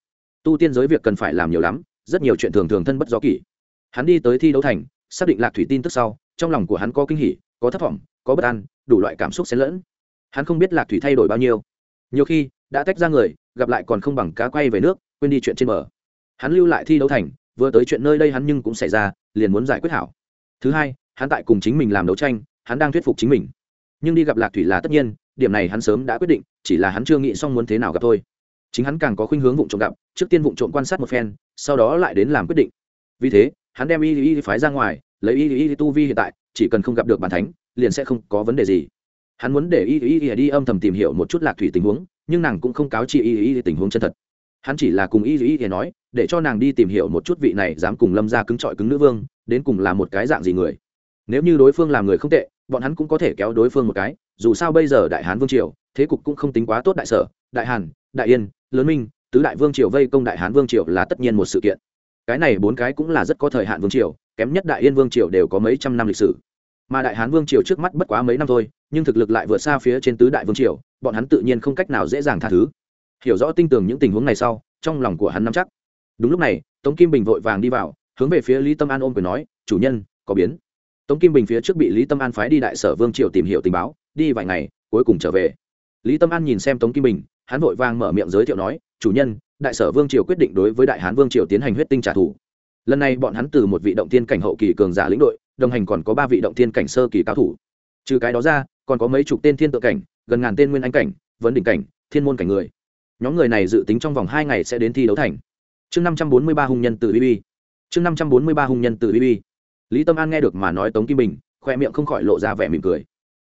Tu tiên giới việc cần phải làm nhiều lắm, rất nhiều chuyện thường thường thân bất do kỷ. Hắn đi tới thi đấu thành, xác định lạc thủy tin tức sau, trong lòng của hắn có kinh hỉ, có thất vọng, có bất an, đủ loại cảm xúc xen lẫn. Hắn không biết lạc thủy thay đổi bao nhiêu. Nhiều khi, đã tách ra người, gặp lại còn không bằng cá quay về nước quên đi chuyện trên bờ. Hắn lưu lại thi đấu thành, vừa tới chuyện nơi đây hắn nhưng cũng xảy ra, liền muốn giải quyết hảo. Thứ hai, hắn tại cùng chính mình làm đấu tranh, hắn đang thuyết phục chính mình. Nhưng đi gặp lạc thủy là tất nhiên, điểm này hắn sớm đã quyết định, chỉ là hắn chưa nghĩ xong muốn thế nào gặp thôi. Chính hắn càng có khuynh hướng vụ trộm gặp, trước tiên vụ trộm quan sát một phen, sau đó lại đến làm quyết định. Vì thế, hắn đem y y phái ra ngoài, lấy y y tu vi hiện tại, chỉ cần không gặp được bản thánh, liền sẽ không có vấn đề gì. Hắn muốn để y y đi âm thầm tìm hiểu một chút lạc thủy tình huống, nhưng nàng cũng không cáo chi y y tình huống chân thật hắn chỉ là cùng y y nói, để cho nàng đi tìm hiểu một chút vị này dám cùng lâm ra cứng trọi cứng nữ vương, đến cùng là một cái dạng gì người. Nếu như đối phương làm người không tệ, bọn hắn cũng có thể kéo đối phương một cái, dù sao bây giờ đại hán vương triều, thế cục cũng không tính quá tốt đại sở, đại hàn, đại yên, lớn minh, tứ đại vương triều vây công đại hán vương triều là tất nhiên một sự kiện. Cái này bốn cái cũng là rất có thời hạn vương triều, kém nhất đại yên vương triều đều có mấy trăm năm lịch sử. Mà đại hán vương triều trước mắt bất quá mấy năm thôi, nhưng thực lực lại vượt xa phía trên tứ đại vương triều, bọn hắn tự nhiên không cách nào dễ dàng tha thứ hiểu rõ tinh tường những tình huống này sau, trong lòng của hắn nắm chắc. Đúng lúc này, tống kim bình vội vàng đi vào, hướng về phía lý tâm an ôm quyền nói, chủ nhân, có biến. Tống kim bình phía trước bị lý tâm an phái đi đại sở vương triều tìm hiểu tình báo, đi vài ngày, cuối cùng trở về. Lý tâm an nhìn xem tống kim bình, hắn vội vàng mở miệng giới thiệu nói, chủ nhân, đại sở vương triều quyết định đối với đại hán vương triều tiến hành huyết tinh trả thù. Lần này bọn hắn từ một vị động tiên cảnh hậu kỳ cường giả lĩnh đội, đồng hành còn có ba vị động tiên cảnh sơ kỳ cao thủ. Trừ cái đó ra, còn có mấy chục tên thiên tự cảnh, gần ngàn tên nguyên anh cảnh, vấn đỉnh cảnh, thiên môn cảnh người nhóm người này dự tính trong vòng hai ngày sẽ đến thi đấu thành. Chương năm trăm bốn mươi ba hùng nhân từ bb chương năm trăm bốn mươi ba hùng nhân từ bb lý tâm an nghe được mà nói tống kim bình, khoe miệng không khỏi lộ ra vẻ mỉm cười.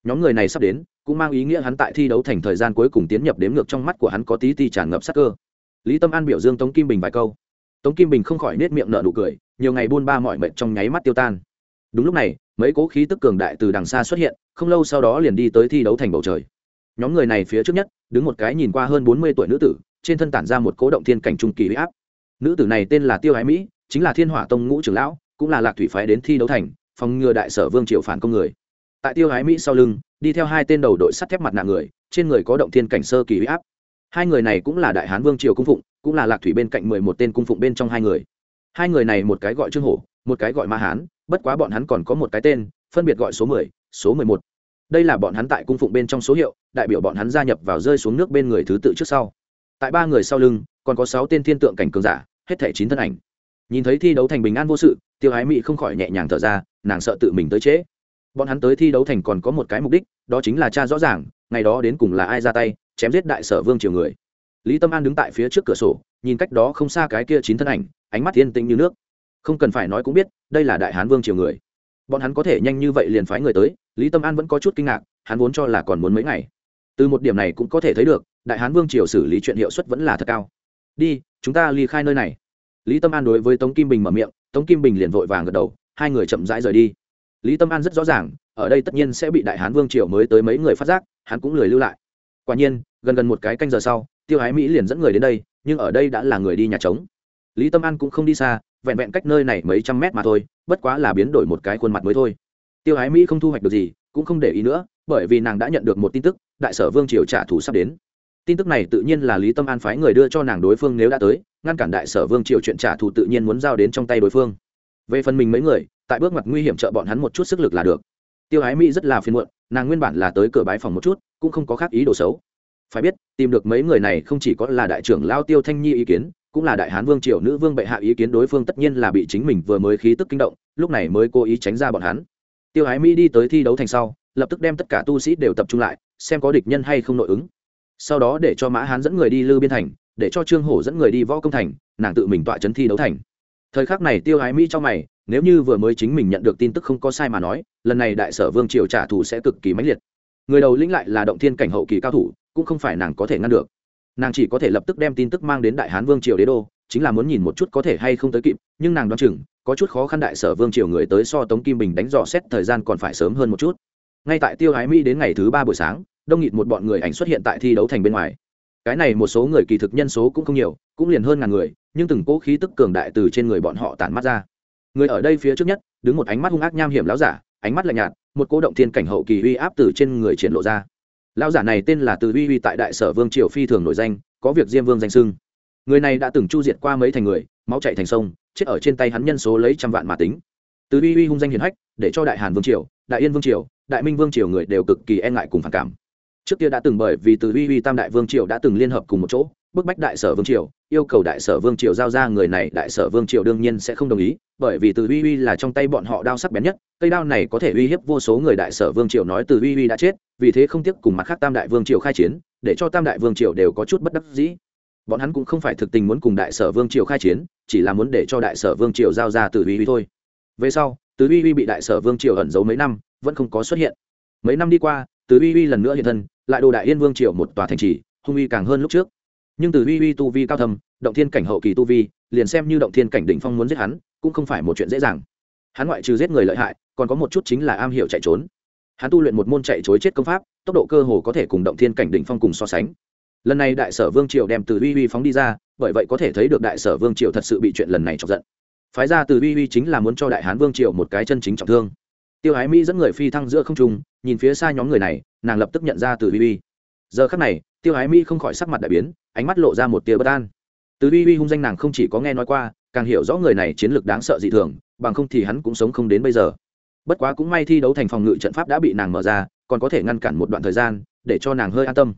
Nhóm người này sắp đến, cũng mang ý nghĩa hắn tại thi đấu thành thời gian cuối cùng tiến nhập đếm ngược trong mắt của hắn có tí ti tràn ngập sắc cơ. Lý tâm an biểu dương tống kim bình vài câu. Tống kim bình không khỏi nết miệng nở nụ cười, nhiều ngày buôn ba mọi mệt trong nháy mắt tiêu tan. Đúng lúc này, mấy cố khí tức cường đại từ đằng xa xuất hiện, không lâu sau đó liền đi tới thi đấu thành bầu trời nhóm người này phía trước nhất, đứng một cái nhìn qua hơn bốn mươi tuổi nữ tử, trên thân tản ra một cố động thiên cảnh trung kỳ huy áp. Nữ tử này tên là tiêu ái mỹ, chính là thiên hỏa tông ngũ trưởng lão, cũng là lạc thủy phái đến thi đấu thành, phòng ngừa đại sở vương triều phản công người. Tại tiêu ái mỹ sau lưng, đi theo hai tên đầu đội sắt thép mặt nạ người, trên người có động thiên cảnh sơ kỳ huy áp. Hai người này cũng là đại hán vương triều cung phụng, cũng là lạc thủy bên cạnh mười một tên cung phụng bên trong hai người. Hai người này một cái gọi trương hổ, một cái gọi ma hán, bất quá bọn hắn còn có một cái tên, phân biệt gọi số mười số mười một đây là bọn hắn tại cung phụng bên trong số hiệu, đại biểu bọn hắn gia nhập vào rơi xuống nước bên người thứ tự trước sau. Tại ba người sau lưng, còn có sáu tên thiên tượng cảnh cường giả, hết thẻ chín thân ảnh. Nhìn thấy thi đấu thành bình an vô sự, tiêu ái mị không khỏi nhẹ nhàng thở ra, nàng sợ tự mình tới trễ. Bọn hắn tới thi đấu thành còn có một cái mục đích, đó chính là cha rõ ràng, ngày đó đến cùng là ai ra tay, chém giết đại sở vương triều người. Lý tâm an đứng tại phía trước cửa sổ, nhìn cách đó không xa cái kia chín thân ảnh, ánh mắt thiên tĩnh như nước. Không cần phải nói cũng biết, đây là đại hán vương triều người. Bọn hắn có thể nhanh như vậy liền phái người tới lý tâm an vẫn có chút kinh ngạc, hắn vốn cho là còn muốn mấy ngày. Từ một điểm này cũng có thể thấy được, đại hán vương triều xử lý chuyện hiệu suất vẫn là thật cao. Đi, chúng ta ly khai nơi này. Lý tâm an đối với tống kim bình mở miệng, tống kim bình liền vội vàng gật đầu, hai người chậm rãi rời đi. Lý tâm an rất rõ ràng, ở đây tất nhiên sẽ bị đại hán vương triều mới tới mấy người phát giác, hắn cũng lười lưu lại. Quả nhiên, gần gần một cái canh giờ sau, tiêu ái mỹ liền dẫn người đến đây, nhưng ở đây đã là người đi nhà trống. Lý tâm an cũng không đi xa, vẹn vẹn cách nơi này mấy trăm mét mà thôi, bất quá là biến đổi một cái khuôn mặt mới thôi tiêu ái mỹ không thu hoạch được gì, cũng không để ý nữa, bởi vì nàng đã nhận được một tin tức, đại sở vương triều trả thù sắp đến. Tin tức này tự nhiên là lý tâm an phái người đưa cho nàng đối phương nếu đã tới, ngăn cản đại sở vương triều chuyện trả thù tự nhiên muốn giao đến trong tay đối phương. Về phần mình mấy người, tại bước mặt nguy hiểm trợ bọn hắn một chút sức lực là được. Tiêu ái mỹ rất là phiền muộn, nàng nguyên bản là tới cửa bái phòng một chút, cũng không có khác ý đồ xấu. Phải biết, tìm được mấy người này không chỉ có là đại trưởng lao tiêu thanh nhi ý kiến, cũng là đại hán vương triều nữ vương bệ hạ ý kiến đối phương tất nhiên là bị chính mình vừa mới khí tức kinh động, lúc này mới cố ý tránh ra bọn hắn tiêu ái mỹ đi tới thi đấu thành sau, lập tức đem tất cả tu sĩ đều tập trung lại, xem có địch nhân hay không nội ứng. Sau đó để cho mã hán dẫn người đi lư biên thành, để cho trương hổ dẫn người đi võ công thành, nàng tự mình tọa chấn thi đấu thành. Thời khắc này tiêu ái mỹ cho mày, nếu như vừa mới chính mình nhận được tin tức không có sai mà nói, lần này đại sở vương triều trả thù sẽ cực kỳ mãnh liệt. Người đầu lĩnh lại là động thiên cảnh hậu kỳ cao thủ, cũng không phải nàng có thể ngăn được. Nàng chỉ có thể lập tức đem tin tức mang đến đại hán vương triều đế đô, chính là muốn nhìn một chút có thể hay không tới kịp, nhưng nàng đoán chừng có chút khó khăn đại sở vương triều người tới so tống kim bình đánh dò xét thời gian còn phải sớm hơn một chút. Ngay tại tiêu ái mỹ đến ngày thứ ba buổi sáng, đông nghịt một bọn người ảnh xuất hiện tại thi đấu thành bên ngoài. Cái này một số người kỳ thực nhân số cũng không nhiều, cũng liền hơn ngàn người, nhưng từng cỗ khí tức cường đại từ trên người bọn họ tản mắt ra. Người ở đây phía trước nhất, đứng một ánh mắt hung ác nham hiểm láo giả, ánh mắt lạnh nhạt, một cố động thiên cảnh hậu kỳ uy áp từ trên người triển lộ ra. Lão giả này tên là từ uy uy tại đại sở vương triều phi thường nổi danh, có việc diêm vương danh sưng người này đã từng chu diệt qua mấy thành người, máu chạy thành sông chết ở trên tay hắn nhân số lấy trăm vạn mà tính. Từ uy uy hung danh hiền hách, để cho đại hàn vương triều, đại yên vương triều, đại minh vương triều người đều cực kỳ e ngại cùng phản cảm. Trước kia đã từng bởi vì từ uy uy tam đại vương triều đã từng liên hợp cùng một chỗ, bức bách đại sở vương triều, yêu cầu đại sở vương triều giao ra người này, đại sở vương triều đương nhiên sẽ không đồng ý, bởi vì từ uy uy là trong tay bọn họ đao sắc bén nhất, cây đao này có thể uy hiếp vô số người đại sở vương triều nói từ uy uy đã chết, vì thế không tiếc cùng mặt khác tam đại vương triều khai chiến, để cho tam đại vương triều đều có chút bất đắc dĩ bọn hắn cũng không phải thực tình muốn cùng đại sở vương triều khai chiến, chỉ là muốn để cho đại sở vương triều giao ra từ uy uy thôi. Về sau, từ uy uy bị đại sở vương triều ẩn giấu mấy năm, vẫn không có xuất hiện. Mấy năm đi qua, từ uy uy lần nữa hiện thân, lại đồ đại yên vương triều một tòa thành trì, hung uy càng hơn lúc trước. Nhưng từ uy uy tu vi cao thầm động thiên cảnh hậu kỳ tu vi, liền xem như động thiên cảnh đỉnh phong muốn giết hắn, cũng không phải một chuyện dễ dàng. Hắn ngoại trừ giết người lợi hại, còn có một chút chính là am hiểu chạy trốn. Hắn tu luyện một môn chạy chối chết công pháp, tốc độ cơ hồ có thể cùng động thiên cảnh đỉnh phong cùng so sánh lần này đại sở vương triều đem từ uy uy phóng đi ra, bởi vậy có thể thấy được đại sở vương triều thật sự bị chuyện lần này chọc giận. Phái ra từ uy uy chính là muốn cho đại hán vương triều một cái chân chính trọng thương. Tiêu ái mỹ dẫn người phi thăng giữa không trung, nhìn phía xa nhóm người này, nàng lập tức nhận ra từ uy uy giờ khắc này, tiêu ái mỹ không khỏi sắc mặt đại biến, ánh mắt lộ ra một tia bất an. Từ uy uy hung danh nàng không chỉ có nghe nói qua, càng hiểu rõ người này chiến lược đáng sợ dị thường, bằng không thì hắn cũng sống không đến bây giờ. Bất quá cũng may thi đấu thành phòng ngự trận pháp đã bị nàng mở ra, còn có thể ngăn cản một đoạn thời gian, để cho nàng hơi an tâm.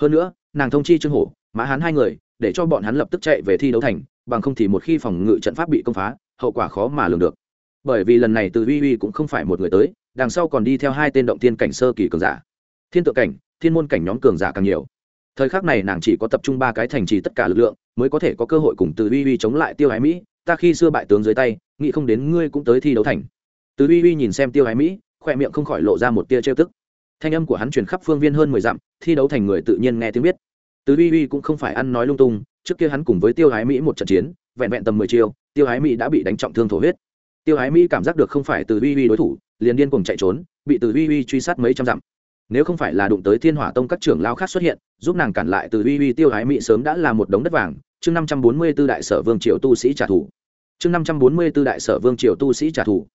Hơn nữa nàng thông chi trương hổ, mã hán hai người, để cho bọn hắn lập tức chạy về thi đấu thành, bằng không thì một khi phòng ngự trận pháp bị công phá, hậu quả khó mà lường được. Bởi vì lần này từ uy uy cũng không phải một người tới, đằng sau còn đi theo hai tên động tiên cảnh sơ kỳ cường giả. Thiên tự cảnh, thiên môn cảnh nhóm cường giả càng nhiều. Thời khắc này nàng chỉ có tập trung ba cái thành trì tất cả lực lượng, mới có thể có cơ hội cùng từ uy uy chống lại tiêu ái mỹ, ta khi xưa bại tướng dưới tay, nghĩ không đến ngươi cũng tới thi đấu thành. Từ uy uy nhìn xem tiêu ái mỹ, khoe miệng không khỏi lộ ra một tia trêu tức thanh âm của hắn truyền khắp phương viên hơn mười dặm, thi đấu thành người tự nhiên nghe tiếng biết. Từ uy uy cũng không phải ăn nói lung tung, trước kia hắn cùng với tiêu hái mỹ một trận chiến, vẹn vẹn tầm mười chiêu, tiêu hái mỹ đã bị đánh trọng thương thổ huyết. Tiêu hái mỹ cảm giác được không phải từ uy uy đối thủ, liền điên cùng chạy trốn, bị từ uy uy truy sát mấy trăm dặm. Nếu không phải là đụng tới thiên hỏa tông các trưởng lao khác xuất hiện, giúp nàng cản lại từ uy uy, tiêu hái mỹ sớm đã là một đống đất vàng. Chương năm trăm bốn mươi b ố đại sở vương triều tu sĩ trả thù. Chương năm trăm bốn mươi b ố đại sở vương triều tu sĩ trả thù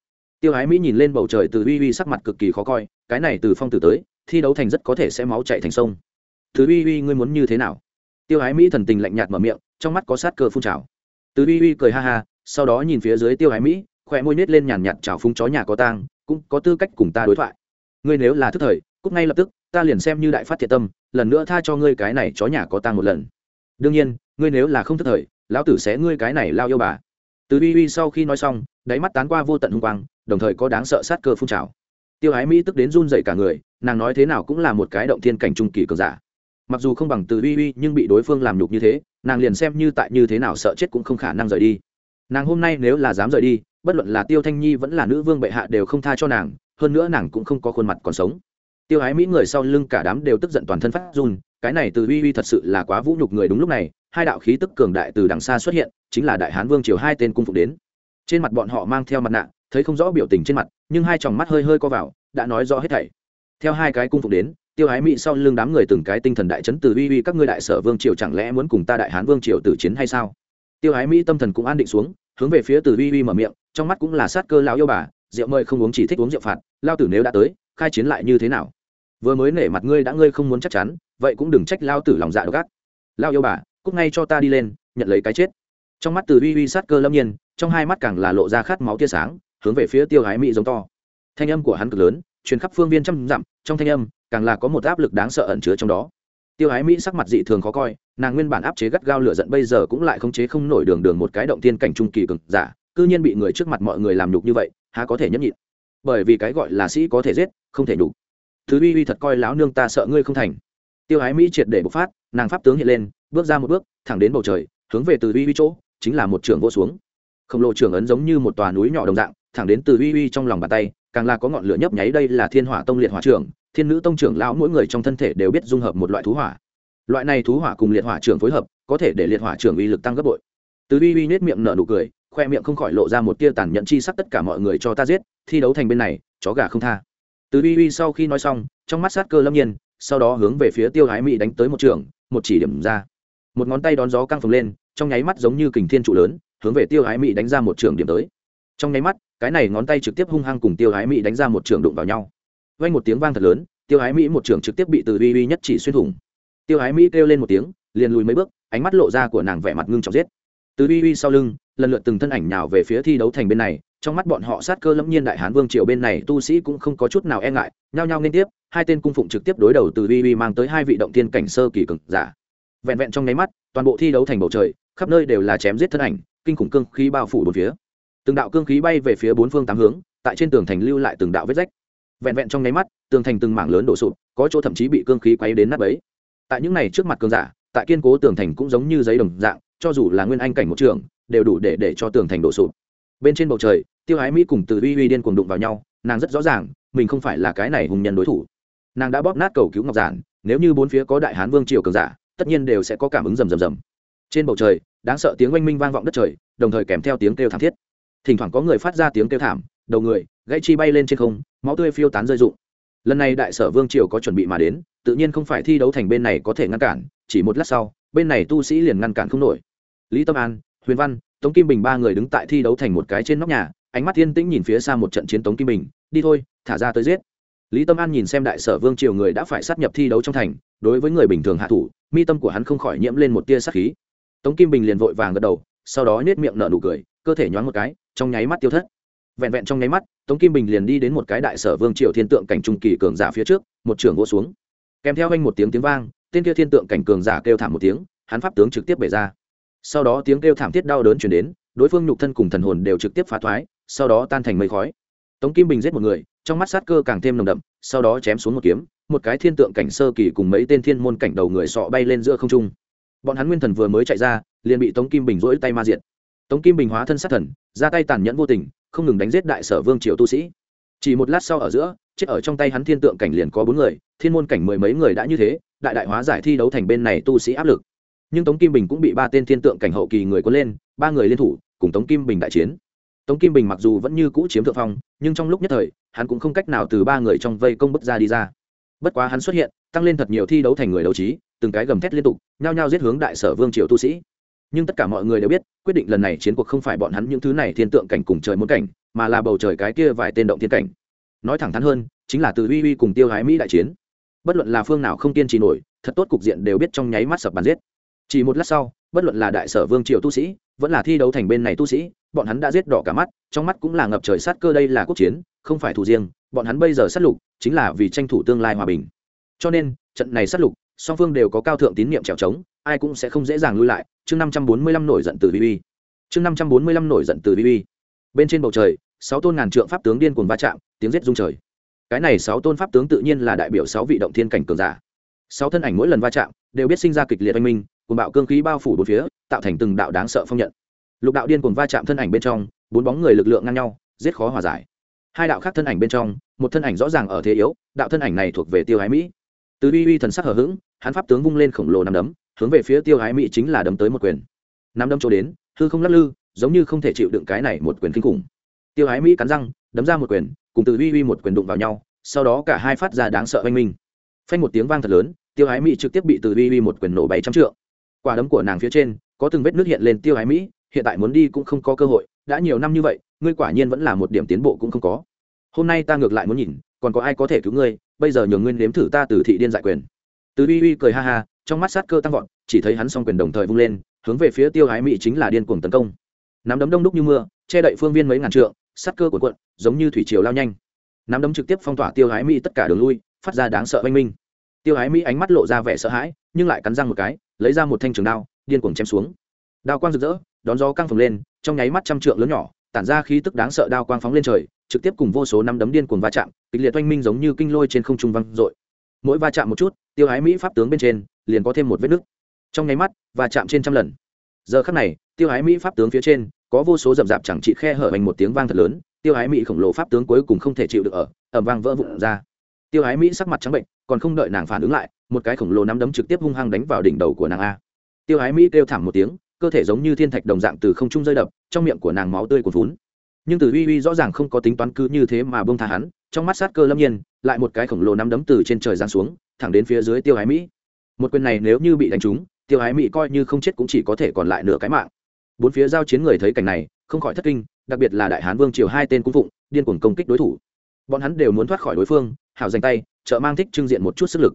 tiêu ái mỹ nhìn lên bầu trời từ uy uy sắc mặt cực kỳ khó coi, cái này từ phong tử tới, thi đấu thành rất có thể sẽ máu chạy thành sông. Từ uy uy ngươi muốn như thế nào? Tiêu ái mỹ thần tình lạnh nhạt mở miệng, trong mắt có sát cơ phun trào. Từ uy uy cười ha ha, sau đó nhìn phía dưới tiêu ái mỹ khỏe môi nết lên nhàn nhạt trào phúng chó nhà có tang, cũng có tư cách cùng ta đối thoại. Ngươi nếu là thức thời cúc ngay lập tức, ta liền xem như đại phát thiệt tâm, lần nữa tha cho ngươi cái này chó nhà có tang một lần. Đương nhiên, ngươi nếu là không thức thời, lão tử sẽ ngươi cái này lao yêu bà từ uy uy sau khi nói xong, đáy mắt tán qua vô tận hung quang, đồng thời có đáng sợ sát cơ phun trào. Tiêu ái mỹ tức đến run dậy cả người, nàng nói thế nào cũng là một cái động thiên cảnh trung kỳ cường giả. Mặc dù không bằng từ uy uy, nhưng bị đối phương làm nhục như thế, nàng liền xem như tại như thế nào sợ chết cũng không khả năng rời đi. Nàng hôm nay nếu là dám rời đi, bất luận là tiêu thanh nhi vẫn là nữ vương bệ hạ đều không tha cho nàng, hơn nữa nàng cũng không có khuôn mặt còn sống. Tiêu ái mỹ người sau lưng cả đám đều tức giận toàn thân phát run, cái này từ uy uy thật sự là quá vũ nhục người đúng lúc này hai đạo khí tức cường đại từ đằng xa xuất hiện, chính là đại hán vương triều hai tên cung phục đến. Trên mặt bọn họ mang theo mặt nạ, thấy không rõ biểu tình trên mặt, nhưng hai tròng mắt hơi hơi co vào, đã nói rõ hết thảy. Theo hai cái cung phục đến, tiêu hái mỹ sau lưng đám người từng cái tinh thần đại chấn từ uy uy các ngươi đại sở vương triều chẳng lẽ muốn cùng ta đại hán vương triều tử chiến hay sao? Tiêu hái mỹ tâm thần cũng an định xuống, hướng về phía từ uy uy mở miệng, trong mắt cũng là sát cơ lão yêu bà, rượu mời không uống chỉ thích uống rượu phạt, lao tử nếu đã tới, khai chiến lại như thế nào? Vừa mới nể mặt ngươi đã ngươi không muốn chắc chắn, vậy cũng đừng trách lao tử lòng dạ độc ác. Lao yêu bà cúc ngay cho ta đi lên, nhận lấy cái chết. Trong mắt từ uy uy sát cơ lâm nhiên, trong hai mắt càng là lộ ra khát máu tia sáng, hướng về phía tiêu hái mỹ giống to. Thanh âm của hắn cực lớn, truyền khắp phương viên trăm dặm, trong thanh âm, càng là có một áp lực đáng sợ ẩn chứa trong đó. Tiêu ái mỹ sắc mặt dị thường khó coi, nàng nguyên bản áp chế gắt gao lửa giận bây giờ cũng lại khống chế không nổi đường đường một cái động tiên cảnh trung kỳ cực giả, cư nhiên bị người trước mặt mọi người làm nhục như vậy, há có thể nhẫn nhịn? Bởi vì cái gọi là sĩ có thể giết, không thể nhục. Thứ uy uy thật coi láo nương ta sợ ngươi không thành tiêu ái mỹ triệt để bộc phát nàng pháp tướng hiện lên bước ra một bước thẳng đến bầu trời hướng về từ uy uy chỗ chính là một trường vô xuống. Khổng lồ trường ấn giống như một tòa núi nhỏ đồng dạng thẳng đến từ uy uy trong lòng bàn tay càng là có ngọn lửa nhấp nháy đây là thiên hỏa tông liệt hỏa trường, thiên nữ tông trưởng lão mỗi người trong thân thể đều biết dung hợp một loại thú hỏa. Loại này thú hỏa cùng liệt hỏa trường phối hợp có thể để liệt hỏa trường uy lực tăng gấp bội. Từ uy uy nết miệng nở nụ cười khoe miệng không khỏi lộ ra một tia tàn nhẫn chi sắc tất cả mọi người cho ta giết thi đấu thành bên này chó gà không tha. Từ uy uy sau khi nói xong trong mắt sát cơ lâm nhiên sau đó hướng về phía tiêu hái mỹ đánh tới một trường, một chỉ điểm ra. Một ngón tay đón gió căng phồng lên, trong nháy mắt giống như kình thiên trụ lớn, hướng về tiêu hái mỹ đánh ra một trường điểm tới. Trong nháy mắt, cái này ngón tay trực tiếp hung hăng cùng tiêu hái mỹ đánh ra một trường đụng vào nhau. Vang một tiếng vang thật lớn, tiêu hái mỹ một trường trực tiếp bị từ uy uy nhất chỉ xuyên thủng. Tiêu hái mỹ kêu lên một tiếng, liền lùi mấy bước, ánh mắt lộ ra của nàng vẻ mặt ngưng trọng giết. Từ uy uy sau lưng, lần lượt từng thân ảnh nào về phía thi đấu thành bên này, trong mắt bọn họ sát cơ lẫm nhiên đại hán vương triều bên này tu sĩ cũng không có chút nào e ngại, nhao nhao liên tiếp hai tên cung phụng trực tiếp đối đầu từ uy uy mang tới hai vị động tiên cảnh sơ kỳ cực giả. Vẹn vẹn trong nháy mắt, toàn bộ thi đấu thành bầu trời, khắp nơi đều là chém giết thân ảnh, kinh khủng cương khí bao phủ bốn phía. Từng đạo cương khí bay về phía bốn phương tám hướng, tại trên tường thành lưu lại từng đạo vết rách. Vẹn vẹn trong nháy mắt, tường thành từng mảng lớn đổ sụp, có chỗ thậm chí bị cương khí quấy đến nắp ấy tại những này trước mặt cường giả, tại kiên cố tường thành cũng giống như giấy đồng dạng, cho dù là nguyên anh cảnh một trường, đều đủ để để cho tường thành đổ sụp. Bên trên bầu trời, tiêu ái mỹ cùng từ uy uy điên cuồng đụng vào nhau, nàng rất rõ ràng, mình không phải là cái này hùng nhân đối thủ nàng đã bóp nát cầu cứu ngọc giản, nếu như bốn phía có đại hán vương triều cường giả, tất nhiên đều sẽ có cảm ứng rầm rầm rầm. Trên bầu trời, đáng sợ tiếng oanh minh vang vọng đất trời, đồng thời kèm theo tiếng kêu thảm thiết. Thỉnh thoảng có người phát ra tiếng kêu thảm, đầu người, gãy chi bay lên trên không, máu tươi phiêu tán rơi rụng. Lần này đại sở vương triều có chuẩn bị mà đến, tự nhiên không phải thi đấu thành bên này có thể ngăn cản, chỉ một lát sau, bên này tu sĩ liền ngăn cản không nổi. Lý tâm an, huyền văn, tống kim bình ba người đứng tại thi đấu thành một cái trên nóc nhà, ánh mắt yên tĩnh nhìn phía xa một trận chiến tống kim bình, đi thôi, thả ra tới giết lý tâm an nhìn xem đại sở vương triều người đã phải sát nhập thi đấu trong thành, đối với người bình thường hạ thủ, mi tâm của hắn không khỏi nhiễm lên một tia sát khí. Tống kim bình liền vội vàng gật đầu, sau đó nết miệng nở nụ cười, cơ thể nhoáng một cái, trong nháy mắt tiêu thất. Vẹn vẹn trong nháy mắt, tống kim bình liền đi đến một cái đại sở vương triều thiên tượng cảnh trung kỳ cường giả phía trước, một trưởng gỗ xuống. Kèm theo anh một tiếng tiếng vang, tên kia thiên tượng cảnh cường giả kêu thảm một tiếng, hắn pháp tướng trực tiếp bể ra. Sau đó tiếng kêu thảm thiết đau đớn chuyển đến, đối phương nhục thân cùng thần hồn đều trực tiếp phá thoái, sau đó tan thành mây khói tống kim bình giết một người, trong mắt sát cơ càng thêm nồng đậm, sau đó chém xuống một kiếm, một cái thiên tượng cảnh sơ kỳ cùng mấy tên thiên môn cảnh đầu người sọ bay lên giữa không trung. Bọn hắn nguyên thần vừa mới chạy ra, liền bị tống kim bình rỗi tay ma diệt. Tống kim bình hóa thân sát thần, ra tay tàn nhẫn vô tình, không ngừng đánh giết đại sở vương triều tu sĩ. Chỉ một lát sau ở giữa, chết ở trong tay hắn thiên tượng cảnh liền có bốn người, thiên môn cảnh mười mấy người đã như thế, đại đại hóa giải thi đấu thành bên này tu sĩ áp lực. Nhưng tống kim bình cũng bị ba tên thiên tượng cảnh hậu kỳ người cuốn lên, ba người liên thủ, cùng tống kim bình đại chiến tống kim bình mặc dù vẫn như cũ chiếm thượng phong, nhưng trong lúc nhất thời, hắn cũng không cách nào từ ba người trong vây công bức ra đi ra. Bất quá hắn xuất hiện, tăng lên thật nhiều thi đấu thành người đấu trí, từng cái gầm thét liên tục, nhao nhao giết hướng đại sở vương triều tu sĩ. Nhưng tất cả mọi người đều biết, quyết định lần này chiến cuộc không phải bọn hắn những thứ này thiên tượng cảnh cùng trời muốn cảnh, mà là bầu trời cái kia vài tên động thiên cảnh. Nói thẳng thắn hơn, chính là từ uy uy cùng tiêu hái mỹ đại chiến. Bất luận là phương nào không kiên trì nổi, thật tốt cục diện đều biết trong nháy mắt sập bàn giết. Chỉ một lát sau, bất luận là đại sở vương triều tu sĩ, vẫn là thi đấu thành bên này tu sĩ bọn hắn đã giết đỏ cả mắt, trong mắt cũng là ngập trời sát cơ đây là quốc chiến, không phải thủ riêng, bọn hắn bây giờ sát lục chính là vì tranh thủ tương lai hòa bình. Cho nên, trận này sát lục, song phương đều có cao thượng tín nhiệm trèo trống, ai cũng sẽ không dễ dàng lui lại. Chương năm trăm bốn mươi lăm nổi giận từ vi chương năm trăm bốn mươi lăm nổi giận từ vi bên trên bầu trời, sáu tôn ngàn trượng pháp tướng điên cuồng va chạm, tiếng rết rung trời. Cái này sáu tôn pháp tướng tự nhiên là đại biểu sáu vị động thiên cảnh cường giả. Sáu thân ảnh mỗi lần va chạm, đều biết sinh ra kịch liệt oanh minh cùng bạo cương khí bao phủ bốn phía, tạo thành từng đạo đáng sợ phong nhận lục đạo điên cuồng va chạm thân ảnh bên trong, bốn bóng người lực lượng ngang nhau, giết khó hòa giải. Hai đạo khác thân ảnh bên trong, một thân ảnh rõ ràng ở thế yếu, đạo thân ảnh này thuộc về tiêu ái mỹ. Từ uy uy thần sắc hở h ữ g hắn pháp tướng vung lên khổng lồ nằm đấm, hướng về phía tiêu ái mỹ chính là đấm tới một quyền. Nắm đấm chỗ đến, hư không lắc lư, giống như không thể chịu đựng cái này một quyền kinh khủng. Tiêu ái mỹ cắn răng, đấm ra một quyền, cùng từ uy uy một quyền đụng vào nhau, sau đó cả hai phát ra đáng sợ oanh minh. Phanh một tiếng vang thật lớn, tiêu ái mỹ trực tiếp bị từ uy uy một quyền nổ bảy trăm trượng. Quả đấm của nàng phía trên, có từng vết nước hiện lên tiêu ái mỹ hiện tại muốn đi cũng không có cơ hội, đã nhiều năm như vậy, ngươi quả nhiên vẫn là một điểm tiến bộ cũng không có. Hôm nay ta ngược lại muốn nhìn, còn có ai có thể cứu ngươi, bây giờ nhường nguyên nếm thử ta từ thị điên dại quyền. Từ uy uy cười ha ha, trong mắt sát cơ tăng vọt, chỉ thấy hắn s o n g quyền đồng thời vung lên, hướng về phía tiêu hái mỹ chính là điên cuồng tấn công. Nắm đấm đông đúc như mưa, che đậy phương viên mấy ngàn trượng, sát cơ của quận giống như thủy triều lao nhanh. Nắm đấm trực tiếp phong tỏa tiêu hái mỹ tất cả đường lui, phát ra đáng sợ oanh minh. Tiêu hái mỹ ánh mắt lộ ra vẻ sợ hãi, nhưng lại cắn răng một cái, lấy ra một thanh trường đao, điên cuồng chém xuống. Đao quang rực rỡ đón gió căng phồng lên, trong nháy mắt trăm trượng lớn nhỏ, tản ra khí tức đáng sợ đao quang phóng lên trời, trực tiếp cùng vô số năm đấm điên cuồng va chạm, kịch liệt oanh minh giống như kinh lôi trên không trung văng dội. Mỗi va chạm một chút, tiêu ái mỹ pháp tướng bên trên, liền có thêm một vết nứt. Trong nháy mắt, va chạm trên trăm lần. Giờ khắc này, tiêu ái mỹ pháp tướng phía trên, có vô số rậm rạp chẳng trị khe hở thành một tiếng vang thật lớn, tiêu ái mỹ khổng lồ pháp tướng cuối cùng không thể chịu được ở ẩm vang vỡ vụn ra. Tiêu ái mỹ sắc mặt trắng bệnh, còn không đợi nàng phản ứng lại, một cái khổng lồ nắm đấm trực tiếp hung hăng đánh vào đỉnh đầu của nàng a. Tiêu ái mỹ kêu thảm một tiếng cơ thể giống như thiên thạch đồng dạng từ không trung rơi đập, trong miệng của nàng máu tươi cuồn vún nhưng từ uy uy rõ ràng không có tính toán cứ như thế mà bông tha hắn, trong mắt sát cơ lâm nhiên, lại một cái khổng lồ nắm đấm từ trên trời giáng xuống, thẳng đến phía dưới tiêu ái mỹ. Một quyền này nếu như bị đánh trúng, tiêu ái mỹ coi như không chết cũng chỉ có thể còn lại nửa cái mạng. Bốn phía giao chiến người thấy cảnh này, không khỏi thất kinh, đặc biệt là đại hán vương triều hai tên cung phụng, điên cuồng công kích đối thủ. Bọn hắn đều muốn thoát khỏi đối phương, hảo dành tay, trợ mang thích trưng diện một chút sức lực.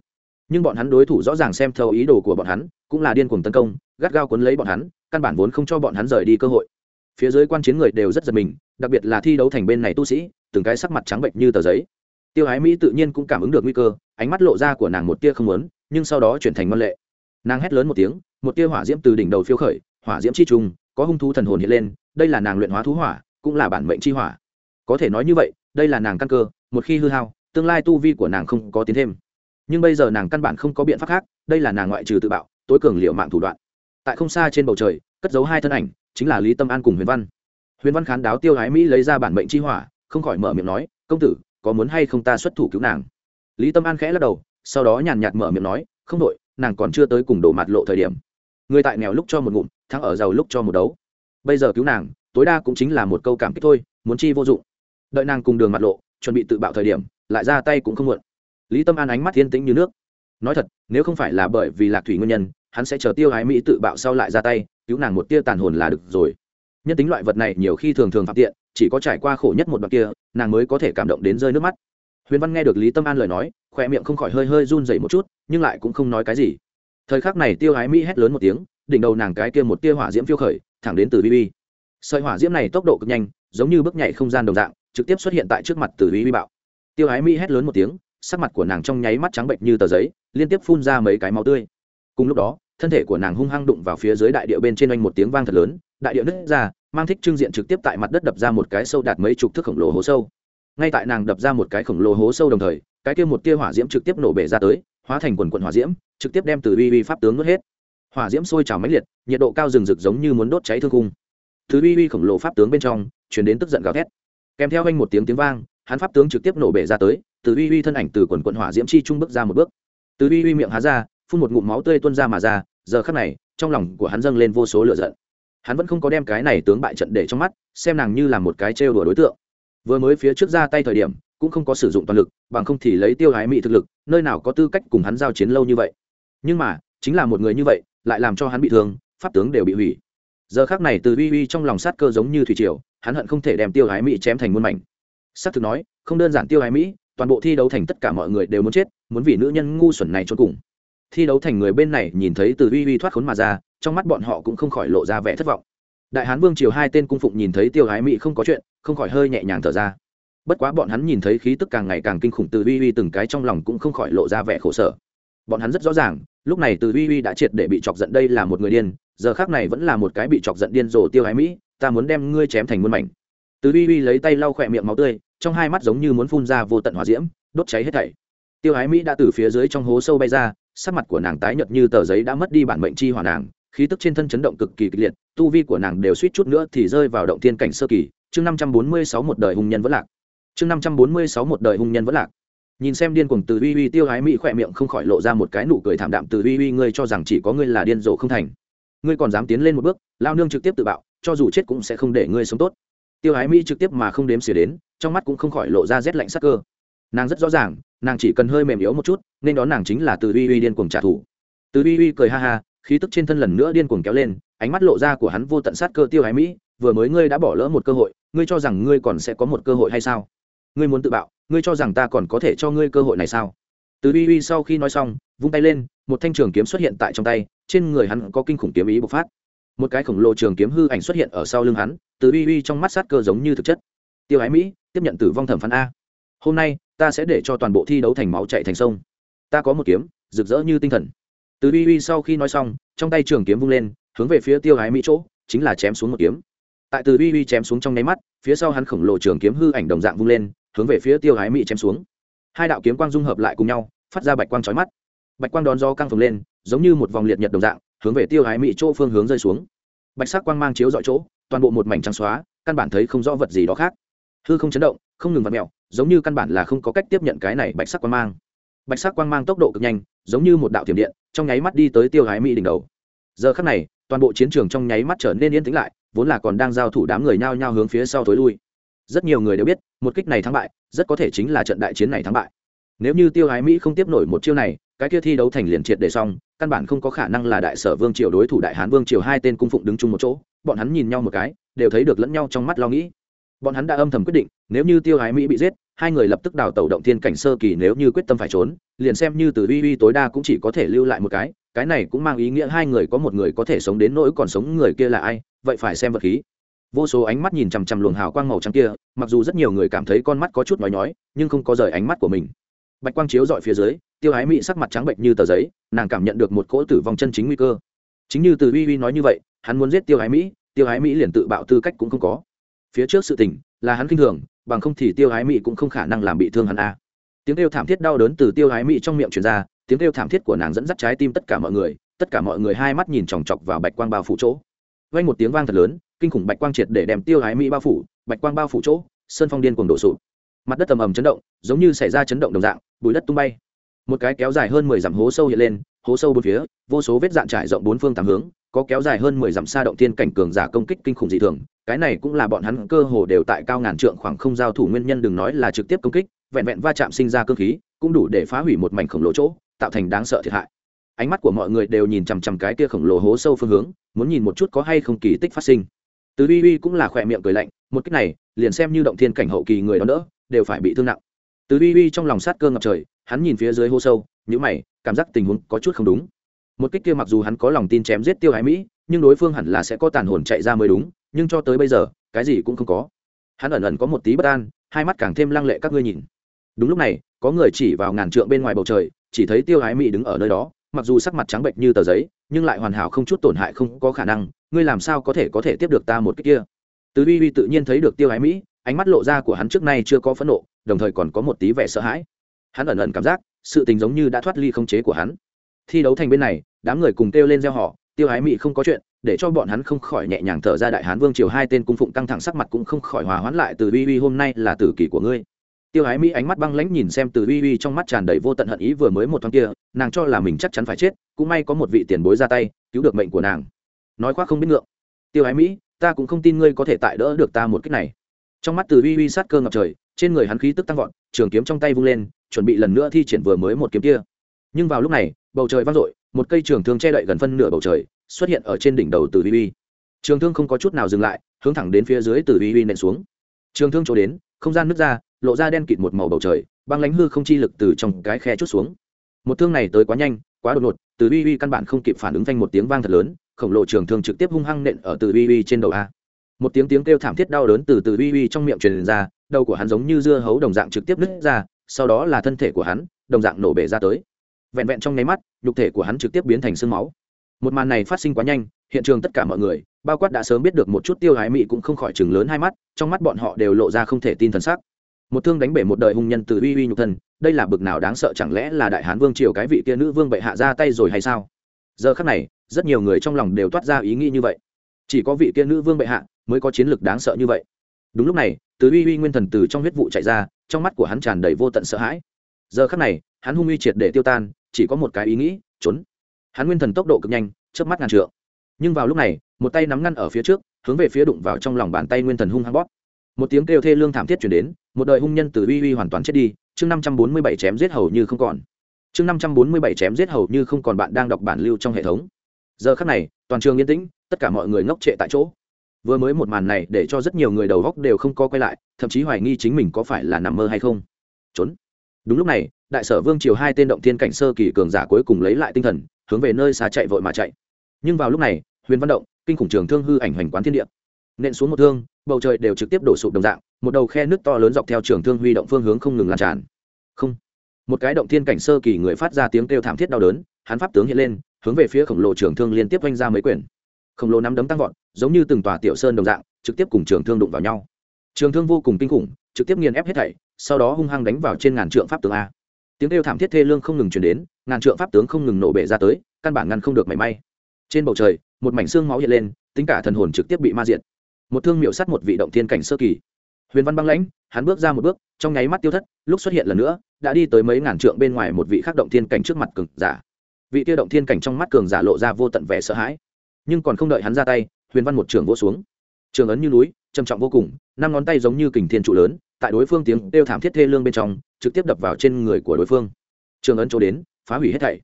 Nhưng bọn hắn đối thủ rõ ràng xem thấu ý đồ của bọn hắn, cũng là điên cuồng tấn công, gắt gao cuốn lấy bọn hắn căn bản vốn không cho bọn hắn rời đi cơ hội. Phía dưới quan chiến người đều rất giật mình, đặc biệt là thi đấu thành bên này tu sĩ, từng cái sắc mặt trắng bệnh như tờ giấy. Tiêu ái mỹ tự nhiên cũng cảm ứng được nguy cơ, ánh mắt lộ ra của nàng một tia không lớn nhưng sau đó chuyển thành ngân lệ. Nàng hét lớn một tiếng, một tia hỏa diễm từ đỉnh đầu phiêu khởi, hỏa diễm chi trùng, có hung thú thần hồn hiện lên, đây là nàng luyện hóa thú hỏa, cũng là bản mệnh chi hỏa. Có thể nói như vậy, đây là nàng căn cơ, một khi hư hao, tương lai tu vi của nàng không có tiến thêm. Nhưng bây giờ nàng căn bản không có biện pháp khác, đây là nàng ngoại trừ tự bạo, tối cường liệu mạng thủ đoạn tại không xa trên bầu trời, cất giấu hai thân ảnh, chính là lý tâm an cùng huyền văn. Huyền văn khán đáo tiêu ái mỹ lấy ra bản mệnh chi hỏa, không khỏi mở miệng nói, công tử, có muốn hay không ta xuất thủ cứu nàng? Lý tâm an khẽ lắc đầu, sau đó nhàn nhạt mở miệng nói, không đội, nàng còn chưa tới cùng đổ mặt lộ thời điểm. Người tại nghèo lúc cho một ngụm, thắng ở giàu lúc cho một đấu. Bây giờ cứu nàng, tối đa cũng chính là một câu cảm kích thôi, muốn chi vô dụng. Đợi nàng cùng đường mặt lộ, chuẩn bị tự bạo thời điểm, lại ra tay cũng không muộn. Lý tâm an ánh mắt thiên tĩnh như nước. Nói thật, nếu không phải là bởi vì lạc thủy nguyên nhân hắn sẽ chờ tiêu ái mỹ tự bạo sau lại ra tay, cứu nàng một tia tàn hồn là được rồi. Nhân tính loại vật này nhiều khi thường thường phạm tiện, chỉ có trải qua khổ nhất một đoạn kia, nàng mới có thể cảm động đến rơi nước mắt. Huyền văn nghe được lý tâm an lời nói khoe miệng không khỏi hơi hơi run dậy một chút, nhưng lại cũng không nói cái gì. Thời khắc này tiêu ái mỹ hét lớn một tiếng, đỉnh đầu nàng cái kia một tia hỏa diễm phiêu khởi, thẳng đến từ bb sợi hỏa diễm này tốc độ cực nhanh, giống như bước nhảy không gian đồng dạng, trực tiếp xuất hiện tại trước mặt từ bb bạo. Tiêu ái mỹ hét lớn một tiếng, sắc mặt của nàng trong nháy mắt trắng bệnh như tờ giấy, liên tiếp phun ra mấy cái máu tươi. Cùng lúc đó thân thể của nàng hung hăng đụng vào phía dưới đại địa bên trên oanh một tiếng vang thật lớn, đại địa nứt ra, mang thích trưng diện trực tiếp tại mặt đất đập ra một cái sâu đạt mấy chục thước khổng lồ hố sâu. Ngay tại nàng đập ra một cái khổng lồ hố sâu đồng thời, cái kia một tia hỏa diễm trực tiếp nổ bể ra tới, hóa thành quần quần hỏa diễm, trực tiếp đem từ uy uy pháp tướng nuốt hết. Hỏa diễm sôi trào mãnh liệt, nhiệt độ cao rừng rực giống như muốn đốt cháy thương cung từ uy uy khổng lồ pháp tướng bên trong chuyển đến tức giận gào thét. Kèm theo anh một tiếng tiếng vang, hắn pháp tướng trực tiếp nổ bể ra tới, từ uy uy thân ảnh từ quần quần hỏa diễm chi trung bước ra một bước. Từ uy uy miệng há ra phun một ngụm máu tươi tuôn ra mà ra, giờ khắc này, trong lòng của hắn dâng lên vô số lửa giận. Hắn vẫn không có đem cái này tướng bại trận để trong mắt, xem nàng như là một cái trêu đùa đối tượng. Vừa mới phía trước ra tay thời điểm, cũng không có sử dụng toàn lực, bằng không thì lấy tiêu hái mỹ thực lực, nơi nào có tư cách cùng hắn giao chiến lâu như vậy. Nhưng mà, chính là một người như vậy, lại làm cho hắn bị thương, pháp tướng đều bị hủy. Giờ khác này từ uy uy trong lòng sát cơ giống như thủy triều, hắn hận không thể đem tiêu hái mỹ chém thành muôn mảnh. S ắ c thực nói, không đơn giản tiêu hái mỹ toàn bộ thi đấu thành tất cả mọi người đều muốn chết, muốn vì nữ nhân ngu xuẩn này cho cùng thi đấu thành người bên này nhìn thấy từ uy uy thoát khốn mà ra, trong mắt bọn họ cũng không khỏi lộ ra vẻ thất vọng. Đại hán vương triều hai tên cung phụng nhìn thấy tiêu hái mỹ không có chuyện, không khỏi hơi nhẹ nhàng thở ra. Bất quá bọn hắn nhìn thấy khí tức càng ngày càng kinh khủng từ uy uy từng cái trong lòng cũng không khỏi lộ ra vẻ khổ sở. Bọn hắn rất rõ ràng, lúc này từ uy uy đã triệt để bị chọc giận đây là một người điên, giờ khác này vẫn là một cái bị chọc giận điên rồ tiêu hái mỹ ta muốn đem ngươi chém thành muôn mảnh. Từ uy uy lấy tay lau khỏe miệng máu tươi, trong hai mắt giống như muốn phun ra vô tận hỏa diễm, đốt cháy hết thảy. Tiêu hái mỹ đã từ phía dưới trong hố sâu bay ra sắc mặt của nàng tái nhợt như tờ giấy đã mất đi bản mệnh chi hỏa nàng, khí tức trên thân chấn động cực kỳ kịch liệt, tu vi của nàng đều suýt chút nữa thì rơi vào động thiên cảnh sơ kỳ. Chương năm trăm bốn mươi sáu một đời hùng nhân vẫn lạc. Chương năm trăm bốn mươi sáu một đời hùng nhân vẫn lạc. Nhìn xem điên cuồng từ uy uy tiêu hái mỹ khỏe miệng không khỏi lộ ra một cái nụ cười thảm đạm, từ uy uy, ngươi cho rằng chỉ có ngươi là điên rồ không thành. Ngươi còn dám tiến lên một bước lao nương trực tiếp tự bạo, cho dù chết cũng sẽ không để ngươi sống tốt. Tiêu hái mỹ trực tiếp mà không đếm xỉa đến, trong mắt cũng không khỏi lộ ra rét lạnh sắc cơ nàng rất rõ ràng, nàng chỉ cần hơi mềm yếu một chút, nên đó nàng chính là từ uy uy điên cuồng trả thù. Từ uy uy cười ha ha, khí tức trên thân lần nữa điên cuồng kéo lên, ánh mắt lộ ra của hắn vô tận sát cơ tiêu hái mỹ, vừa mới ngươi đã bỏ lỡ một cơ hội, ngươi cho rằng ngươi còn sẽ có một cơ hội hay sao? Ngươi muốn tự bạo, ngươi cho rằng ta còn có thể cho ngươi cơ hội này sao? Từ uy uy sau khi nói xong, vung tay lên, một thanh trường kiếm xuất hiện tại trong tay, trên người hắn có kinh khủng kiếm ý bộc phát. Một cái khổng lồ trường kiếm hư ảnh xuất hiện ở sau lưng hắn, từ uy uy trong mắt sát cơ giống như thực chất. Tiêu ái mỹ, tiếp nhận tử vong thẩm phán a. Hôm nay ta sẽ để cho toàn bộ thi đấu thành máu chạy thành sông. Ta có một kiếm, rực rỡ như tinh thần. Từ uy uy sau khi nói xong, trong tay trường kiếm vung lên, hướng về phía tiêu hái mỹ chỗ, chính là chém xuống một kiếm. Tại từ uy uy chém xuống trong nháy mắt, phía sau hắn khổng lồ trường kiếm hư ảnh đồng dạng vung lên, hướng về phía tiêu hái mỹ chém xuống. Hai đạo kiếm quang dung hợp lại cùng nhau, phát ra bạch quang trói mắt. Bạch quang đón do căng phồng lên, giống như một vòng liệt nhật đồng dạng, hướng về tiêu hái mỹ chỗ phương hướng rơi xuống. Bạch sắc quang mang chiếu dọi chỗ, toàn bộ một mảnh trắng xóa, căn bản thấy không rõ vật gì đó khác. Hư không chấn động, không ngừng vặt mẹo giống như căn bản là không có cách tiếp nhận cái này bạch sắc quang mang. Bạch sắc quang mang tốc độ cực nhanh, giống như một đạo thiểm điện, trong nháy mắt đi tới tiêu hái mỹ đỉnh đầu. Giờ khắc này, toàn bộ chiến trường trong nháy mắt trở nên yên tĩnh lại, vốn là còn đang giao thủ đám người nhao nhao hướng phía sau thối lui. Rất nhiều người đều biết, một kích này thắng bại, rất có thể chính là trận đại chiến này thắng bại. Nếu như tiêu hái mỹ không tiếp nổi một chiêu này, cái kia thi đấu thành liền triệt để xong, căn bản không có khả năng là đại sở vương triều đối thủ đại hán vương triều hai tên cung phụng đứng chung một chỗ, bọn hắn nhìn nhau một cái, đều thấy được lẫn nhau trong mắt lo nghĩ bọn hắn đã âm thầm quyết định, nếu như tiêu ái mỹ bị giết, hai người lập tức đào tẩu động thiên cảnh sơ kỳ nếu như quyết tâm phải trốn, liền xem như từ uy uy tối đa cũng chỉ có thể lưu lại một cái cái này cũng mang ý nghĩa hai người có một người có thể sống đến nỗi còn sống người kia là ai, vậy phải xem vật khí. Vô số ánh mắt nhìn chằm chằm luồng hào quang màu trắng kia, mặc dù rất nhiều người cảm thấy con mắt có chút nói nhói, nhưng không có rời ánh mắt của mình. Bạch quang chiếu dọi phía dưới, tiêu ái Mỹ sắc mặt trắng bệnh như tờ giấy, nàng cảm nhận được một cỗ tử vong chân chính nguy cơ. Chính như từ uy uy nói như vậy, hắn muốn giết tiêu ái mỹ, tiêu ái mỹ liền tự bạo tư cách cũng không có phía trước sự tình, là hắn kinh thường, bằng không thì tiêu ái mỹ cũng không khả năng làm bị thương hắn a. Tiếng kêu thảm thiết đau đớn từ tiêu ái mỹ trong miệng truyền ra, tiếng kêu thảm thiết của nàng dẫn dắt trái tim tất cả mọi người, tất cả mọi người hai mắt nhìn chòng chọc vào bạch quang bao phủ chỗ. Vang một tiếng vang thật lớn, kinh khủng bạch quang triệt để đem tiêu ái mỹ bao phủ, bạch quang bao phủ chỗ sơn phong điên cuồng đổ sụp. Mặt đất tầm ầm chấn động, giống như xảy ra chấn động đồng dạng, bụi đất tung bay. Một cái kéo dài hơn mười dặm hố sâu hiện lên, hố sâu bốn phía, vô số vết dạn trải rộng bốn phương tám hướng, có kéo dài hơn mười dặm xa động thiên cảnh cường giả công kích kinh khủng dị thường cái này cũng là bọn hắn cơ hồ đều tại cao ngàn trượng khoảng không giao thủ nguyên nhân đừng nói là trực tiếp công kích, vẹn vẹn va chạm sinh ra cơ khí, cũng đủ để phá hủy một mảnh khổng lồ chỗ, tạo thành đáng sợ thiệt hại. Ánh mắt của mọi người đều nhìn chằm chằm cái kia khổng lồ hố sâu phương hướng, muốn nhìn một chút có hay không kỳ tích phát sinh. Từ uy uy cũng là khỏe miệng cười lạnh, một cách này, liền xem như động thiên cảnh hậu kỳ người đó đỡ đều phải bị thương nặng. Từ uy uy trong lòng sát cơ ngập trời, hắn nhìn phía dưới hố sâu nhữ mày, cảm giác tình huống có chút không đúng. Một kích kia mặc dù hắn có lòng tin chém giết tiêu hải mỹ, nhưng đối phương hẳn là sẽ có tàn hồn chạy ra mới đúng nhưng cho tới bây giờ, cái gì cũng không có. Hắn ẩn ẩn có một tí bất an, hai mắt càng thêm lăng lệ các ngươi nhìn. Đúng lúc này, có người chỉ vào ngàn trượng bên ngoài bầu trời, chỉ thấy tiêu ái mỹ đứng ở nơi đó, mặc dù sắc mặt trắng bệnh như tờ giấy, nhưng lại hoàn hảo không chút tổn hại không có khả năng, ngươi làm sao có thể có thể tiếp được ta một cách kia? Tứ uy uy tự nhiên thấy được tiêu ái mỹ ánh mắt lộ ra của hắn trước nay chưa có phẫn nộ, đồng thời còn có một tí vẻ sợ hãi. Hắn ẩn ẩn cảm giác, sự tình giống như đã thoát ly không chế của hắn. Thi đấu thành bên này, đám người cùng kêu lên gieo họ tiêu ái mỹ không có chuyện để cho bọn hắn không khỏi nhẹ nhàng thở ra đại hán vương triều hai tên cung phụng căng thẳng sắc mặt cũng không khỏi hòa hoãn lại từ uy uy hôm nay là tử kỷ của ngươi. Tiêu ái mỹ ánh mắt băng lãnh nhìn xem từ uy uy trong mắt tràn đầy vô tận hận ý vừa mới một thoáng kia, nàng cho là mình chắc chắn phải chết, cũng may có một vị tiền bối ra tay, cứu được mệnh của nàng. Nói khoác không biết ngượng. Tiêu ái mỹ, ta cũng không tin ngươi có thể tại đỡ được ta một cách này. Trong mắt từ uy uy sát cơ ngập trời, trên người hắn khí tức tăng vọt, trường kiếm trong tay vung lên, chuẩn bị lần nữa thi triển vừa mới một kiếm kia. Nhưng vào lúc này, bầu trời vang dội, một cây trường thương che đậy gần phân nửa bầu trời xuất hiện ở trên đỉnh đầu từ Vi Vi, trường thương không có chút nào dừng lại hướng thẳng đến phía dưới từ Vi Vi nện xuống. Trường thương chỗ đến không gian nứt ra lộ ra đen kịt một màu bầu trời băng lánh hư không chi lực từ trong cái khe chút xuống. Một thương này tới quá nhanh quá đột ngột từ Vi Vi căn bản không kịp phản ứng thanh một tiếng vang thật lớn khổng lồ trường thương trực tiếp hung hăng nện ở từ Vi Vi trên đầu a. Một tiếng tiếng kêu thảm thiết đau đớn từ từ Vi Vi trong miệng truyền ra đầu của hắn giống như dưa hấu đồng dạng trực tiếp nứt ra sau đó là thân thể của hắn đồng dạng nổ bể ra tới. Vẹn vẹn trong nháy mắt nhục thể của hắn trực tiếp biến thành sương máu một màn này phát sinh quá nhanh, hiện trường tất cả mọi người, bao quát đã sớm biết được một chút tiêu hái mị cũng không khỏi chừng lớn hai mắt, trong mắt bọn họ đều lộ ra không thể tin thần sắc. Một thương đánh bể một đời hung nhân từ uy uy nhục thân, đây là bực nào đáng sợ chẳng lẽ là đại hán vương triều cái vị kia nữ vương bệ hạ ra tay rồi hay sao? Giờ khắc này, rất nhiều người trong lòng đều toát ra ý nghĩ như vậy. Chỉ có vị kia nữ vương bệ hạ mới có chiến lược đáng sợ như vậy. Đúng lúc này, từ uy uy nguyên thần từ trong huyết vụ chạy ra, trong mắt của hắn tràn đầy vô tận sợ hãi. Giờ khắc này, hắn hung uy triệt để tiêu tan, chỉ có một cái ý nghĩ, trốn hắn nguyên thần tốc độ cực nhanh, chớp mắt ngàn trượng. Nhưng vào lúc này, một tay nắm ngăn ở phía trước, hướng về phía đụng vào trong lòng bàn tay nguyên thần hung hăng bóp. Một tiếng kêu thê lương thảm thiết chuyển đến, một đời hung nhân từ uy uy hoàn toàn chết đi, chương năm trăm bốn mươi bảy chém giết hầu như không còn. Chương năm trăm bốn mươi bảy chém giết hầu như không còn bạn đang đọc bản lưu trong hệ thống. Giờ khắc này, toàn trường yên tĩnh, tất cả mọi người ngốc trệ tại chỗ. Vừa mới một màn này để cho rất nhiều người đầu góc đều không có quay lại, thậm chí hoài nghi chính mình có phải là nằm mơ hay không. Trốn. Đúng lúc này đại sở vương triều hai tên động thiên cảnh sơ kỳ cường giả cuối cùng lấy lại tinh thần, hướng về nơi xa chạy vội mà chạy. Nhưng vào lúc này, huyền văn động, kinh khủng trường thương hư ảnh hoành quán thiên địa. Nện xuống một thương, bầu trời đều trực tiếp đổ sụp đồng dạng, một đầu khe nước to lớn dọc theo trường thương huy động phương hướng không ngừng lan tràn. Không. Một cái động thiên cảnh sơ kỳ người phát ra tiếng kêu thảm thiết đau đớn, hắn pháp tướng hiện lên, hướng về phía khổng lồ trường thương liên tiếp oanh ra mấy quyển khổng lồ nắm đấm tăng vọt, giống như từng tòa tiểu sơn đồng dạng, trực tiếp cùng trường thương đụng vào nhau. Trường thương vô cùng kinh khủng, trực tiếp nghiền ép hết thảy, sau đó hung hăng đánh vào trên ngàn trượng pháp tướng a tiếng kêu thảm thiết thê lương không ngừng chuyển đến, ngàn trượng pháp tướng không ngừng nổ bể ra tới, căn bản ngăn không được mảy may. Trên bầu trời, một mảnh xương máu hiện lên, tính cả thần hồn trực tiếp bị ma diệt. Một thương miệu sắt một vị động thiên cảnh sơ kỳ. Huyền văn băng lãnh, hắn bước ra một bước, trong nháy mắt tiêu thất, lúc xuất hiện lần nữa, đã đi tới mấy ngàn trượng bên ngoài một vị khác động thiên cảnh trước mặt cường giả. Vị tiêu động thiên cảnh trong mắt cường giả lộ ra vô tận vẻ sợ hãi. Nhưng còn không đợi hắn ra tay, huyền văn một trường vô xuống. Trường ấn như núi, trầm trọng vô cùng, năm ngón tay giống như kình thiên trụ lớn tại đối phương tiếng kêu thảm thiết thê lương bên trong, trực tiếp đập vào trên người của đối phương. Trường ấn chỗ đến, phá hủy hết thảy.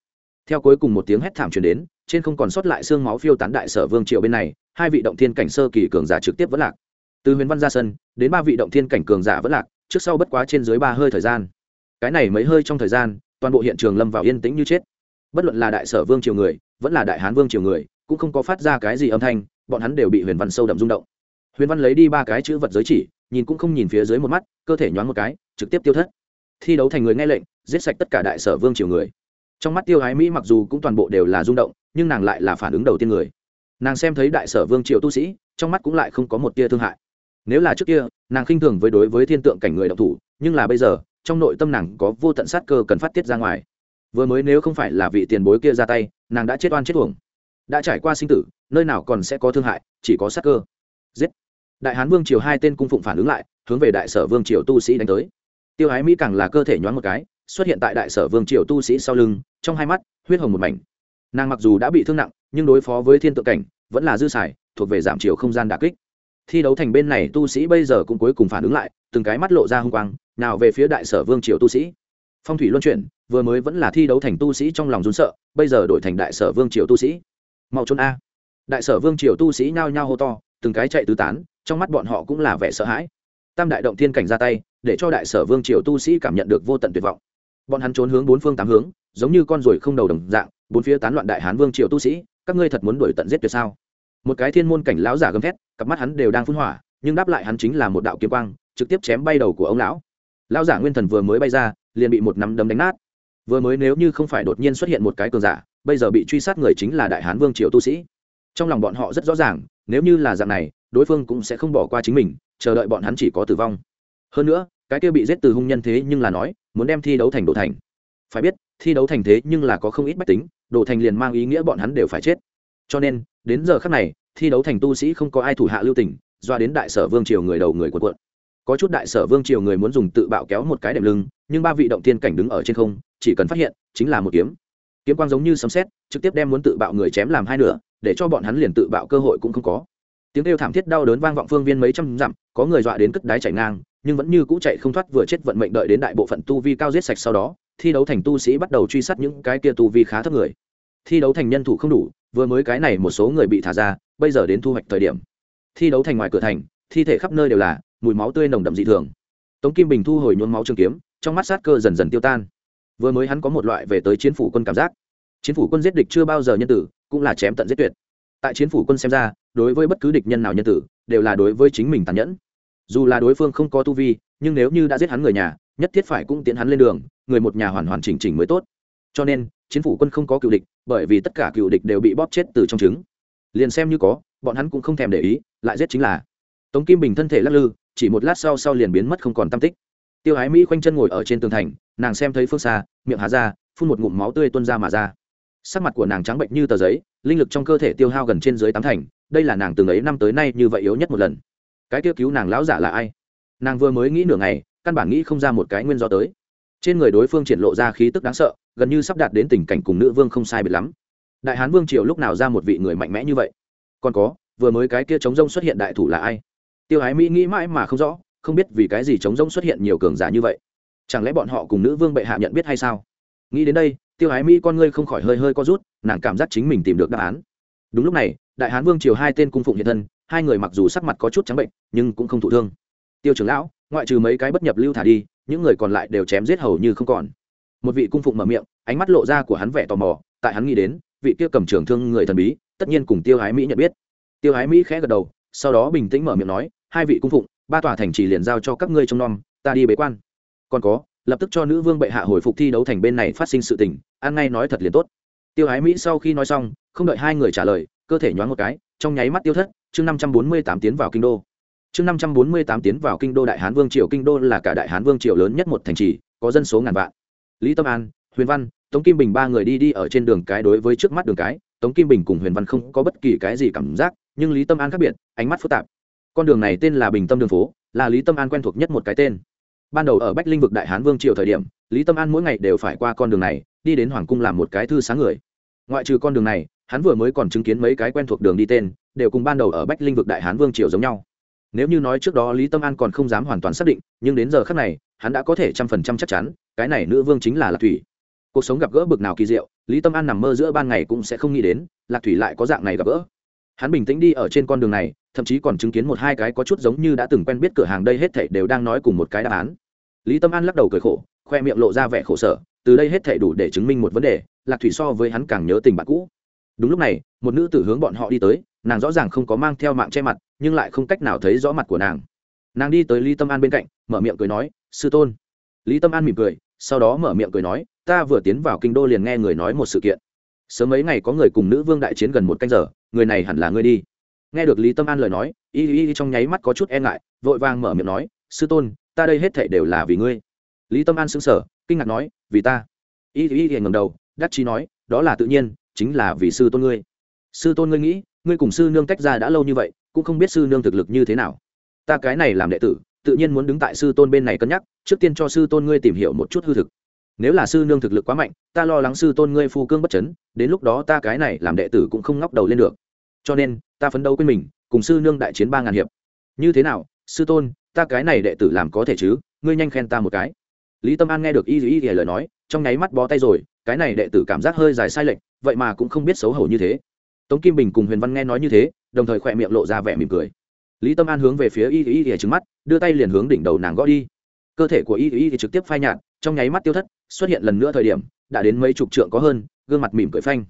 Theo cuối cùng một tiếng hét thảm truyền đến, trên không còn sót lại xương máu phiêu tán đại sở vương triều bên này, hai vị động thiên cảnh sơ kỳ cường giả trực tiếp vẫn lạc. Từ huyền văn ra sân, đến ba vị động thiên cảnh cường giả vẫn lạc, trước sau bất quá trên dưới ba hơi thời gian. Cái này mấy hơi trong thời gian, toàn bộ hiện trường lâm vào yên tĩnh như chết. Bất luận là đại sở vương triều người, vẫn là đại hán vương triều người, cũng không có phát ra cái gì âm thanh, bọn hắn đều bị huyền văn sâu đậm rung động. Huyền văn lấy đi ba cái chữ vật giới chỉ nhìn cũng không nhìn phía dưới một mắt, cơ thể nhoáng một cái, trực tiếp tiêu thất. Thi đấu thành người nghe lệnh, giết sạch tất cả đại sở vương triều người. Trong mắt tiêu ái mỹ mặc dù cũng toàn bộ đều là rung động, nhưng nàng lại là phản ứng đầu tiên người. Nàng xem thấy đại sở vương triều tu sĩ, trong mắt cũng lại không có một tia thương hại. Nếu là trước kia, nàng khinh thường với đối với thiên tượng cảnh người độc thủ, nhưng là bây giờ, trong nội tâm nàng có vô tận sát cơ cần phát tiết ra ngoài. Vừa mới nếu không phải là vị tiền bối kia ra tay, nàng đã chết oan chết uổng. Đã trải qua sinh tử, nơi nào còn sẽ có thương hại, chỉ có sát cơ. Giết đại hán vương triều hai tên cung phụng phản ứng lại, hướng về đại sở vương triều tu sĩ đánh tới. Tiêu ái mỹ càng là cơ thể nhoáng một cái, xuất hiện tại đại sở vương triều tu sĩ sau lưng, trong hai mắt, huyết hồng một mảnh. Nàng mặc dù đã bị thương nặng, nhưng đối phó với thiên tượng cảnh, vẫn là dư xài, thuộc về giảm chiều không gian đà kích. Thi đấu thành bên này tu sĩ bây giờ cũng cuối cùng phản ứng lại, từng cái mắt lộ ra h u n g quang, nào về phía đại sở vương triều tu sĩ. Phong thủy luân chuyển, vừa mới vẫn là thi đấu thành tu sĩ trong lòng rún sợ, bây giờ đổi thành đại sở vương triều tu sĩ. Mau trốn a. Đại sở vương triều tu sĩ nhao nhao hô to từng cái chạy tứ tán, trong mắt bọn họ cũng là vẻ sợ hãi. Tam đại động thiên cảnh ra tay, để cho đại sở vương triều tu sĩ cảm nhận được vô tận tuyệt vọng. Bọn hắn trốn hướng bốn phương tám hướng, giống như con ruồi không đầu đồng dạng, bốn phía tán loạn đại hán vương triều tu sĩ, các ngươi thật muốn đuổi tận giết tuyệt sao? Một cái thiên môn cảnh lão giả gầm thét, cặp mắt hắn đều đang phun hỏa, nhưng đáp lại hắn chính là một đạo kiếm quang, trực tiếp chém bay đầu của ông lão. Lão giả nguyên thần vừa mới bay ra, liền bị một nắm đấm đánh nát. Vừa mới nếu như không phải đột nhiên xuất hiện một cái cường giả, bây giờ bị truy sát người chính là đại hán vương triều tu sĩ. Trong lòng bọn họ rất rõ ràng nếu như là dạng này, đối phương cũng sẽ không bỏ qua chính mình, chờ đợi bọn hắn chỉ có tử vong. Hơn nữa, cái kia bị giết từ hung nhân thế nhưng là nói, muốn đem thi đấu thành đồ thành. Phải biết, thi đấu thành thế nhưng là có không ít bách tính, đồ thành liền mang ý nghĩa bọn hắn đều phải chết. Cho nên, đến giờ khắc này, thi đấu thành tu sĩ không có ai thủ hạ lưu tình, doa đến đại sở vương triều người đầu người quần quận có chút đại sở vương triều người muốn dùng tự bạo kéo một cái đệm lưng, nhưng ba vị động tiên cảnh đứng ở trên không, chỉ cần phát hiện, chính là một kiếm. Kiếm quang giống như sấm xét trực tiếp đem muốn tự bạo người chém làm hai nửa để cho bọn hắn liền tự bạo cơ hội cũng không có. Tiếng kêu thảm thiết đau đớn vang vọng phương viên mấy trăm dặm, có người dọa đến cất đáy chảy ngang, nhưng vẫn như cũ chạy không thoát vừa chết vận mệnh đợi đến đại bộ phận tu vi cao giết sạch sau đó, thi đấu thành tu sĩ bắt đầu truy sát những cái kia tu vi khá thấp người. Thi đấu thành nhân thủ không đủ, vừa mới cái này một số người bị thả ra, bây giờ đến thu hoạch thời điểm. Thi đấu thành ngoài cửa thành, thi thể khắp nơi đều là mùi máu tươi nồng đậm dị thường. Tống kim bình thu hồi nhuốm máu trường kiếm, trong mắt sát cơ dần dần tiêu tan. Vừa mới hắn có một loại về tới chiến phủ quân cảm giác. Chiến phủ quân giết địch chưa bao giờ nhân tử cũng là chém tận giết tuyệt. Tại chiến phủ quân xem ra, đối với bất cứ địch nhân nào nhân tử, đều là đối với chính mình tàn nhẫn. Dù là đối phương không có tu vi, nhưng nếu như đã giết hắn người nhà, nhất thiết phải cũng tiến hắn lên đường, người một nhà hoàn hoàn chỉnh chỉnh mới tốt. Cho nên, chiến phủ quân không có cựu địch, bởi vì tất cả cựu địch đều bị bóp chết từ trong trứng. Liền xem như có, bọn hắn cũng không thèm để ý, lại giết chính là. Tống kim bình thân thể lắc lư, chỉ một lát sau sau liền biến mất không còn tam tích. Tiêu ái mỹ khoanh chân ngồi ở trên tường thành, nàng xem thấy phương xa, miệng hà ra, phun một ngụm máu tươi tuôn ra mà ra sắc mặt của nàng trắng bệnh như tờ giấy, linh lực trong cơ thể tiêu hao gần trên dưới tám thành, đây là nàng từng ấy năm tới nay như vậy yếu nhất một lần. Cái tiêu cứu nàng lão giả là ai? Nàng vừa mới nghĩ nửa ngày, căn bản nghĩ không ra một cái nguyên do tới. Trên người đối phương triển lộ ra khí tức đáng sợ, gần như sắp đạt đến tình cảnh cùng nữ vương không sai biệt lắm. Đại hán vương triều lúc nào ra một vị người mạnh mẽ như vậy? Còn có, vừa mới cái kia chống rông xuất hiện đại thủ là ai? Tiêu ái mỹ nghĩ mãi mà không rõ, không biết vì cái gì chống rông xuất hiện nhiều cường giả như vậy. Chẳng lẽ bọn họ cùng nữ vương bệ hạ nhận biết hay sao? Nghĩ đến đây tiêu ái mỹ con ngươi không khỏi hơi hơi co rút, nàng cảm giác chính mình tìm được đáp án. Đúng lúc này, đại hán vương triều hai tên cung phụng hiện thân, hai người mặc dù sắc mặt có chút trắng bệnh, nhưng cũng không thụ thương. Tiêu trưởng lão, ngoại trừ mấy cái bất nhập lưu thả đi, những người còn lại đều chém giết hầu như không còn. Một vị cung phụng mở miệng, ánh mắt lộ ra của hắn vẻ tò mò, tại hắn nghĩ đến, vị kia cầm trường thương người thần bí, tất nhiên cùng tiêu ái mỹ nhận biết. Tiêu ái mỹ khẽ gật đầu, sau đó bình tĩnh mở miệng nói, hai vị cung phụng, ba tòa thành trì liền giao cho các ngươi trông nom, ta đi bế quan. Còn có lập tức cho nữ vương bệ hạ hồi phục thi đấu thành bên này phát sinh sự tình an ngay nói thật liền tốt. Tiêu ái mỹ sau khi nói xong, không đợi hai người trả lời, cơ thể nhoáng một cái, trong nháy mắt tiêu thất, chương năm trăm bốn mươi tám tiến vào kinh đô. Chương năm trăm bốn mươi tám tiến vào kinh đô đại hán vương triều, kinh đô là cả đại hán vương triều lớn nhất một thành trì, có dân số ngàn vạn. Lý tâm an, huyền văn, tống kim bình ba người đi đi ở trên đường cái đối với trước mắt đường cái, tống kim bình cùng huyền văn không có bất kỳ cái gì cảm giác, nhưng lý tâm an khác biệt, ánh mắt phức tạp. Con đường này tên là bình tâm đường phố, là lý tâm an quen thuộc nhất một cái tên ban đầu ở bách linh vực đại hán vương triều thời điểm, lý tâm an mỗi ngày đều phải qua con đường này, đi đến hoàng cung làm một cái thư sáng người. Ngoại trừ con đường này, hắn vừa mới còn chứng kiến mấy cái quen thuộc đường đi tên, đều cùng ban đầu ở bách linh vực đại hán vương triều giống nhau. Nếu như nói trước đó lý tâm an còn không dám hoàn toàn xác định, nhưng đến giờ khác này, hắn đã có thể trăm phần trăm chắc chắn, cái này nữ vương chính là lạc thủy. Cuộc sống gặp gỡ bực nào kỳ diệu, lý tâm an nằm mơ giữa ban ngày cũng sẽ không nghĩ đến, lạc thủy lại có dạng này gặp gỡ. Hắn bình tĩnh đi ở trên con đường này, thậm chí còn chứng kiến một hai cái có chút giống như đã từng quen biết cửa hàng đây hết thảy đều đang nói cùng một cái đáp án lý tâm an lắc đầu cười khổ, khoe miệng lộ ra vẻ khổ sở, từ đây hết thảy đủ để chứng minh một vấn đề, lạc thủy so với hắn càng nhớ tình bạn cũ. Đúng lúc này, một nữ tử hướng bọn họ đi tới, nàng rõ ràng không có mang theo mạng che mặt, nhưng lại không cách nào thấy rõ mặt của nàng. Nàng đi tới lý tâm an bên cạnh, mở miệng cười nói, sư tôn. Lý tâm an mỉm cười, sau đó mở miệng cười nói, ta vừa tiến vào kinh đô liền nghe người nói một sự kiện. Sớm mấy ngày có người cùng nữ vương đại chiến gần một canh giờ, người này hẳn là ngươi đi. Nghe được lý tâm an lời nói, y y trong nháy mắt có chút e ngại, vội vàng mở miệng nói, sư tôn ta đây hết thảy đều là vì ngươi. Lý tâm an sững sờ, kinh ngạc nói vì ta. Y y y ngầm đầu đắc chí nói đó là tự nhiên chính là vì sư tôn ngươi. Sư tôn ngươi nghĩ ngươi cùng sư nương tách ra đã lâu như vậy cũng không biết sư nương thực lực như thế nào. Ta cái này làm đệ tử tự nhiên muốn đứng tại sư tôn bên này cân nhắc trước tiên cho sư tôn ngươi tìm hiểu một chút hư thực. Nếu là sư nương thực lực quá mạnh ta lo lắng sư tôn ngươi phu cương bất chấn đến lúc đó ta cái này làm đệ tử cũng không ngóc đầu lên được. Cho nên ta phấn đấu quên mình cùng sư nương đại chiến ba ngàn hiệp. Như thế nào sư tôn ta cái này đệ tử làm có thể chứ? Ngươi nhanh khen ta một cái. Lý tâm an nghe được y y thì lời nói, trong nháy mắt bó tay rồi, cái này đệ tử cảm giác hơi dài sai lệch, vậy mà cũng không biết xấu hổ như thế. Tống kim bình cùng huyền văn nghe nói như thế, đồng thời khỏe miệng lộ ra vẻ mỉm cười. Lý tâm an hướng về phía y y thì trứng mắt, đưa tay liền hướng đỉnh đầu nàng gõ đi. Cơ thể của y y thì trực tiếp phai nhạt, trong nháy mắt tiêu thất, xuất hiện lần nữa thời điểm, đã đến mấy chục trượng có hơn, gương mặt mỉm cười phanh.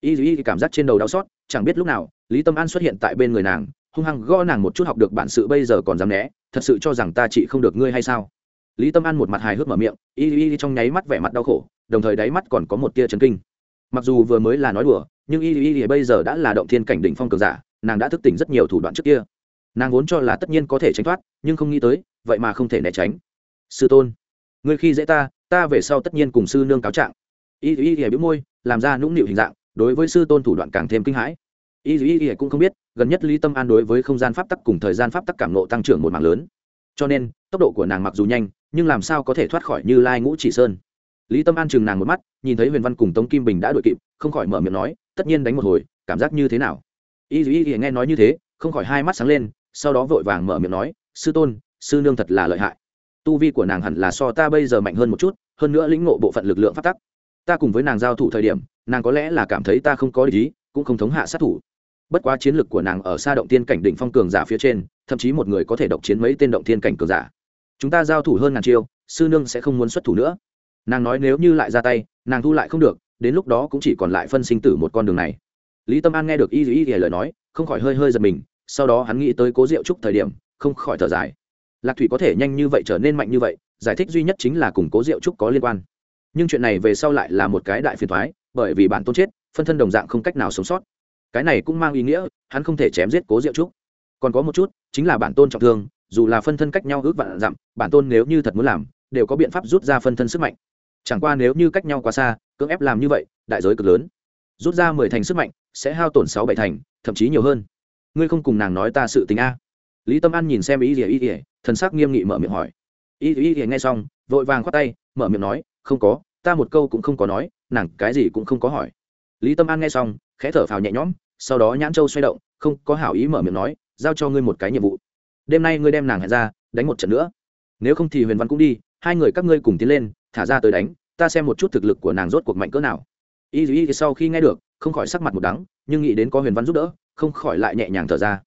Y y cảm giác trên đầu đau xót, chẳng biết lúc nào lý tâm an xuất hiện tại bên người nàng, hung hăng gõ nàng một chút học được bản sự bây giờ còn dám né, thật sự cho rằng ta chị không được ngươi hay sao? Lý tâm an một mặt hài hước mở miệng, y y trong nháy mắt vẻ mặt đau khổ, đồng thời đáy mắt còn có một tia chấn kinh. Mặc dù vừa mới là nói đùa, nhưng y y bây giờ đã là động thiên cảnh đỉnh phong cường giả, nàng đã thức tỉnh rất nhiều thủ đoạn trước kia. Nàng vốn cho là tất nhiên có thể tránh thoát, nhưng không nghĩ tới, vậy mà không thể né tránh. Sư tôn, ngươi khi dễ ta ta về sau tất nhiên cùng sư nương cáo trạng. Y y y bĩu môi, làm ra nũng nịu hình dạng, đối với sư tôn thủ đoạn càng thêm kinh hãi y y y cũng không biết, gần nhất lý tâm an đối với không gian pháp tắc cùng thời gian pháp tắc cảm nộ tăng trưởng một mạng lớn. Cho nên, tốc độ của nàng mặc dù nhanh, nhưng làm sao có thể thoát khỏi như lai ngũ chỉ sơn? Lý tâm an chừng nàng một mắt, nhìn thấy huyền văn cùng tống kim bình đã đuổi kịp, không khỏi mở miệng nói, tất nhiên đánh một hồi, cảm giác như thế nào? Y y y nghe nói như thế, không khỏi hai mắt sáng lên, sau đó vội vàng mở miệng nói, sư tôn, sư nương thật là lợi hại. Tu vi của nàng hẳn là so ta bây giờ mạnh hơn một chút, hơn nữa lĩnh ngộ bộ phận lực lượng phát tắc. Ta cùng với nàng giao thủ thời điểm, nàng có lẽ là cảm thấy ta không có lý cũng không thống hạ sát thủ bất quá chiến lực của nàng ở xa động tiên cảnh đỉnh phong cường giả phía trên, thậm chí một người có thể độc chiến mấy tên động tiên cảnh cường giả. Chúng ta giao thủ hơn ngàn chiêu, sư nương sẽ không muốn xuất thủ nữa. Nàng nói nếu như lại ra tay, nàng thu lại không được, đến lúc đó cũng chỉ còn lại phân sinh tử một con đường này. Lý tâm an nghe được y y y lời nói, không khỏi hơi hơi giật mình, sau đó hắn nghĩ tới cố diệu trúc thời điểm, không khỏi thở dài. Lạc thủy có thể nhanh như vậy trở nên mạnh như vậy, giải thích duy nhất chính là cùng cố diệu trúc có liên quan. Nhưng chuyện này về sau lại là một cái đại phiền thoái, bởi vì bản tôn chết, phân thân đồng dạng không cách nào sống sót cái này cũng mang ý nghĩa, hắn không thể chém giết cố diệu trúc. Còn có một chút, chính là bản tôn trọng thương, dù là phân thân cách nhau ước vạn dặm, bản tôn nếu như thật muốn làm, đều có biện pháp rút ra phân thân sức mạnh. Chẳng qua nếu như cách nhau quá xa, cưỡng ép làm như vậy, đại giới cực lớn. Rút ra mười thành sức mạnh, sẽ hao tổn sáu bảy thành, thậm chí nhiều hơn. Ngươi không cùng nàng nói ta sự tình a. Lý tâm an nhìn xem ý ỉa ý ỉa thần sắc nghiêm nghị mở miệng hỏi. Ý ý ỉa nghe xong, vội vàng khoát tay, mở miệng nói, không có, ta một câu cũng không có nói, nàng cái gì cũng không có hỏi lý tâm an nghe xong, khẽ thở phào nhẹ nhõm, sau đó nhãn châu xoay động, không có hảo ý mở miệng nói, giao cho ngươi một cái nhiệm vụ. Đêm nay ngươi đem nàng hẹn ra, đánh một trận nữa. Nếu không thì huyền văn cũng đi, hai người các ngươi cùng tiến lên, thả ra tới đánh, ta xem một chút thực lực của nàng rốt cuộc mạnh cỡ nào. Y dù y sau khi nghe được, không khỏi sắc mặt một đắng, nhưng nghĩ đến có huyền văn giúp đỡ, không khỏi lại nhẹ nhàng thở ra.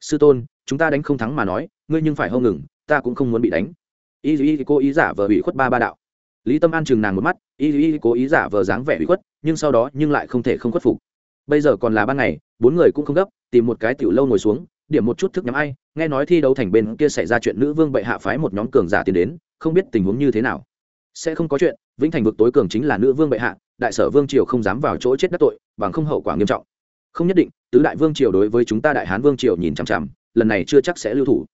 Sư tôn, chúng ta đánh không thắng mà nói, ngươi nhưng phải hâu ngừng, ta cũng không muốn bị đánh. Y dù y cô ý giả vờ bị khuất ba ba đạo lý tâm an chừng nàng một mắt, y y cố ý giả vờ dáng vẻ bị khuất, nhưng sau đó nhưng lại không thể không khuất phục. Bây giờ còn là ban ngày, bốn người cũng không gấp, tìm một cái tiểu lâu ngồi xuống, điểm một chút thức nhắm ai, nghe nói thi đấu thành bên kia xảy ra chuyện nữ vương bệ hạ phái một nhóm cường giả tiến đến, không biết tình huống như thế nào. Sẽ không có chuyện, vĩnh thành vực tối cường chính là nữ vương bệ hạ, đại sở vương triều không dám vào chỗ chết đắc tội, bằng không hậu quả nghiêm trọng. Không nhất định, tứ đại vương triều đối với chúng ta đại hán vương triều nhìn chằm chằm, lần này chưa chắc sẽ lưu thủ.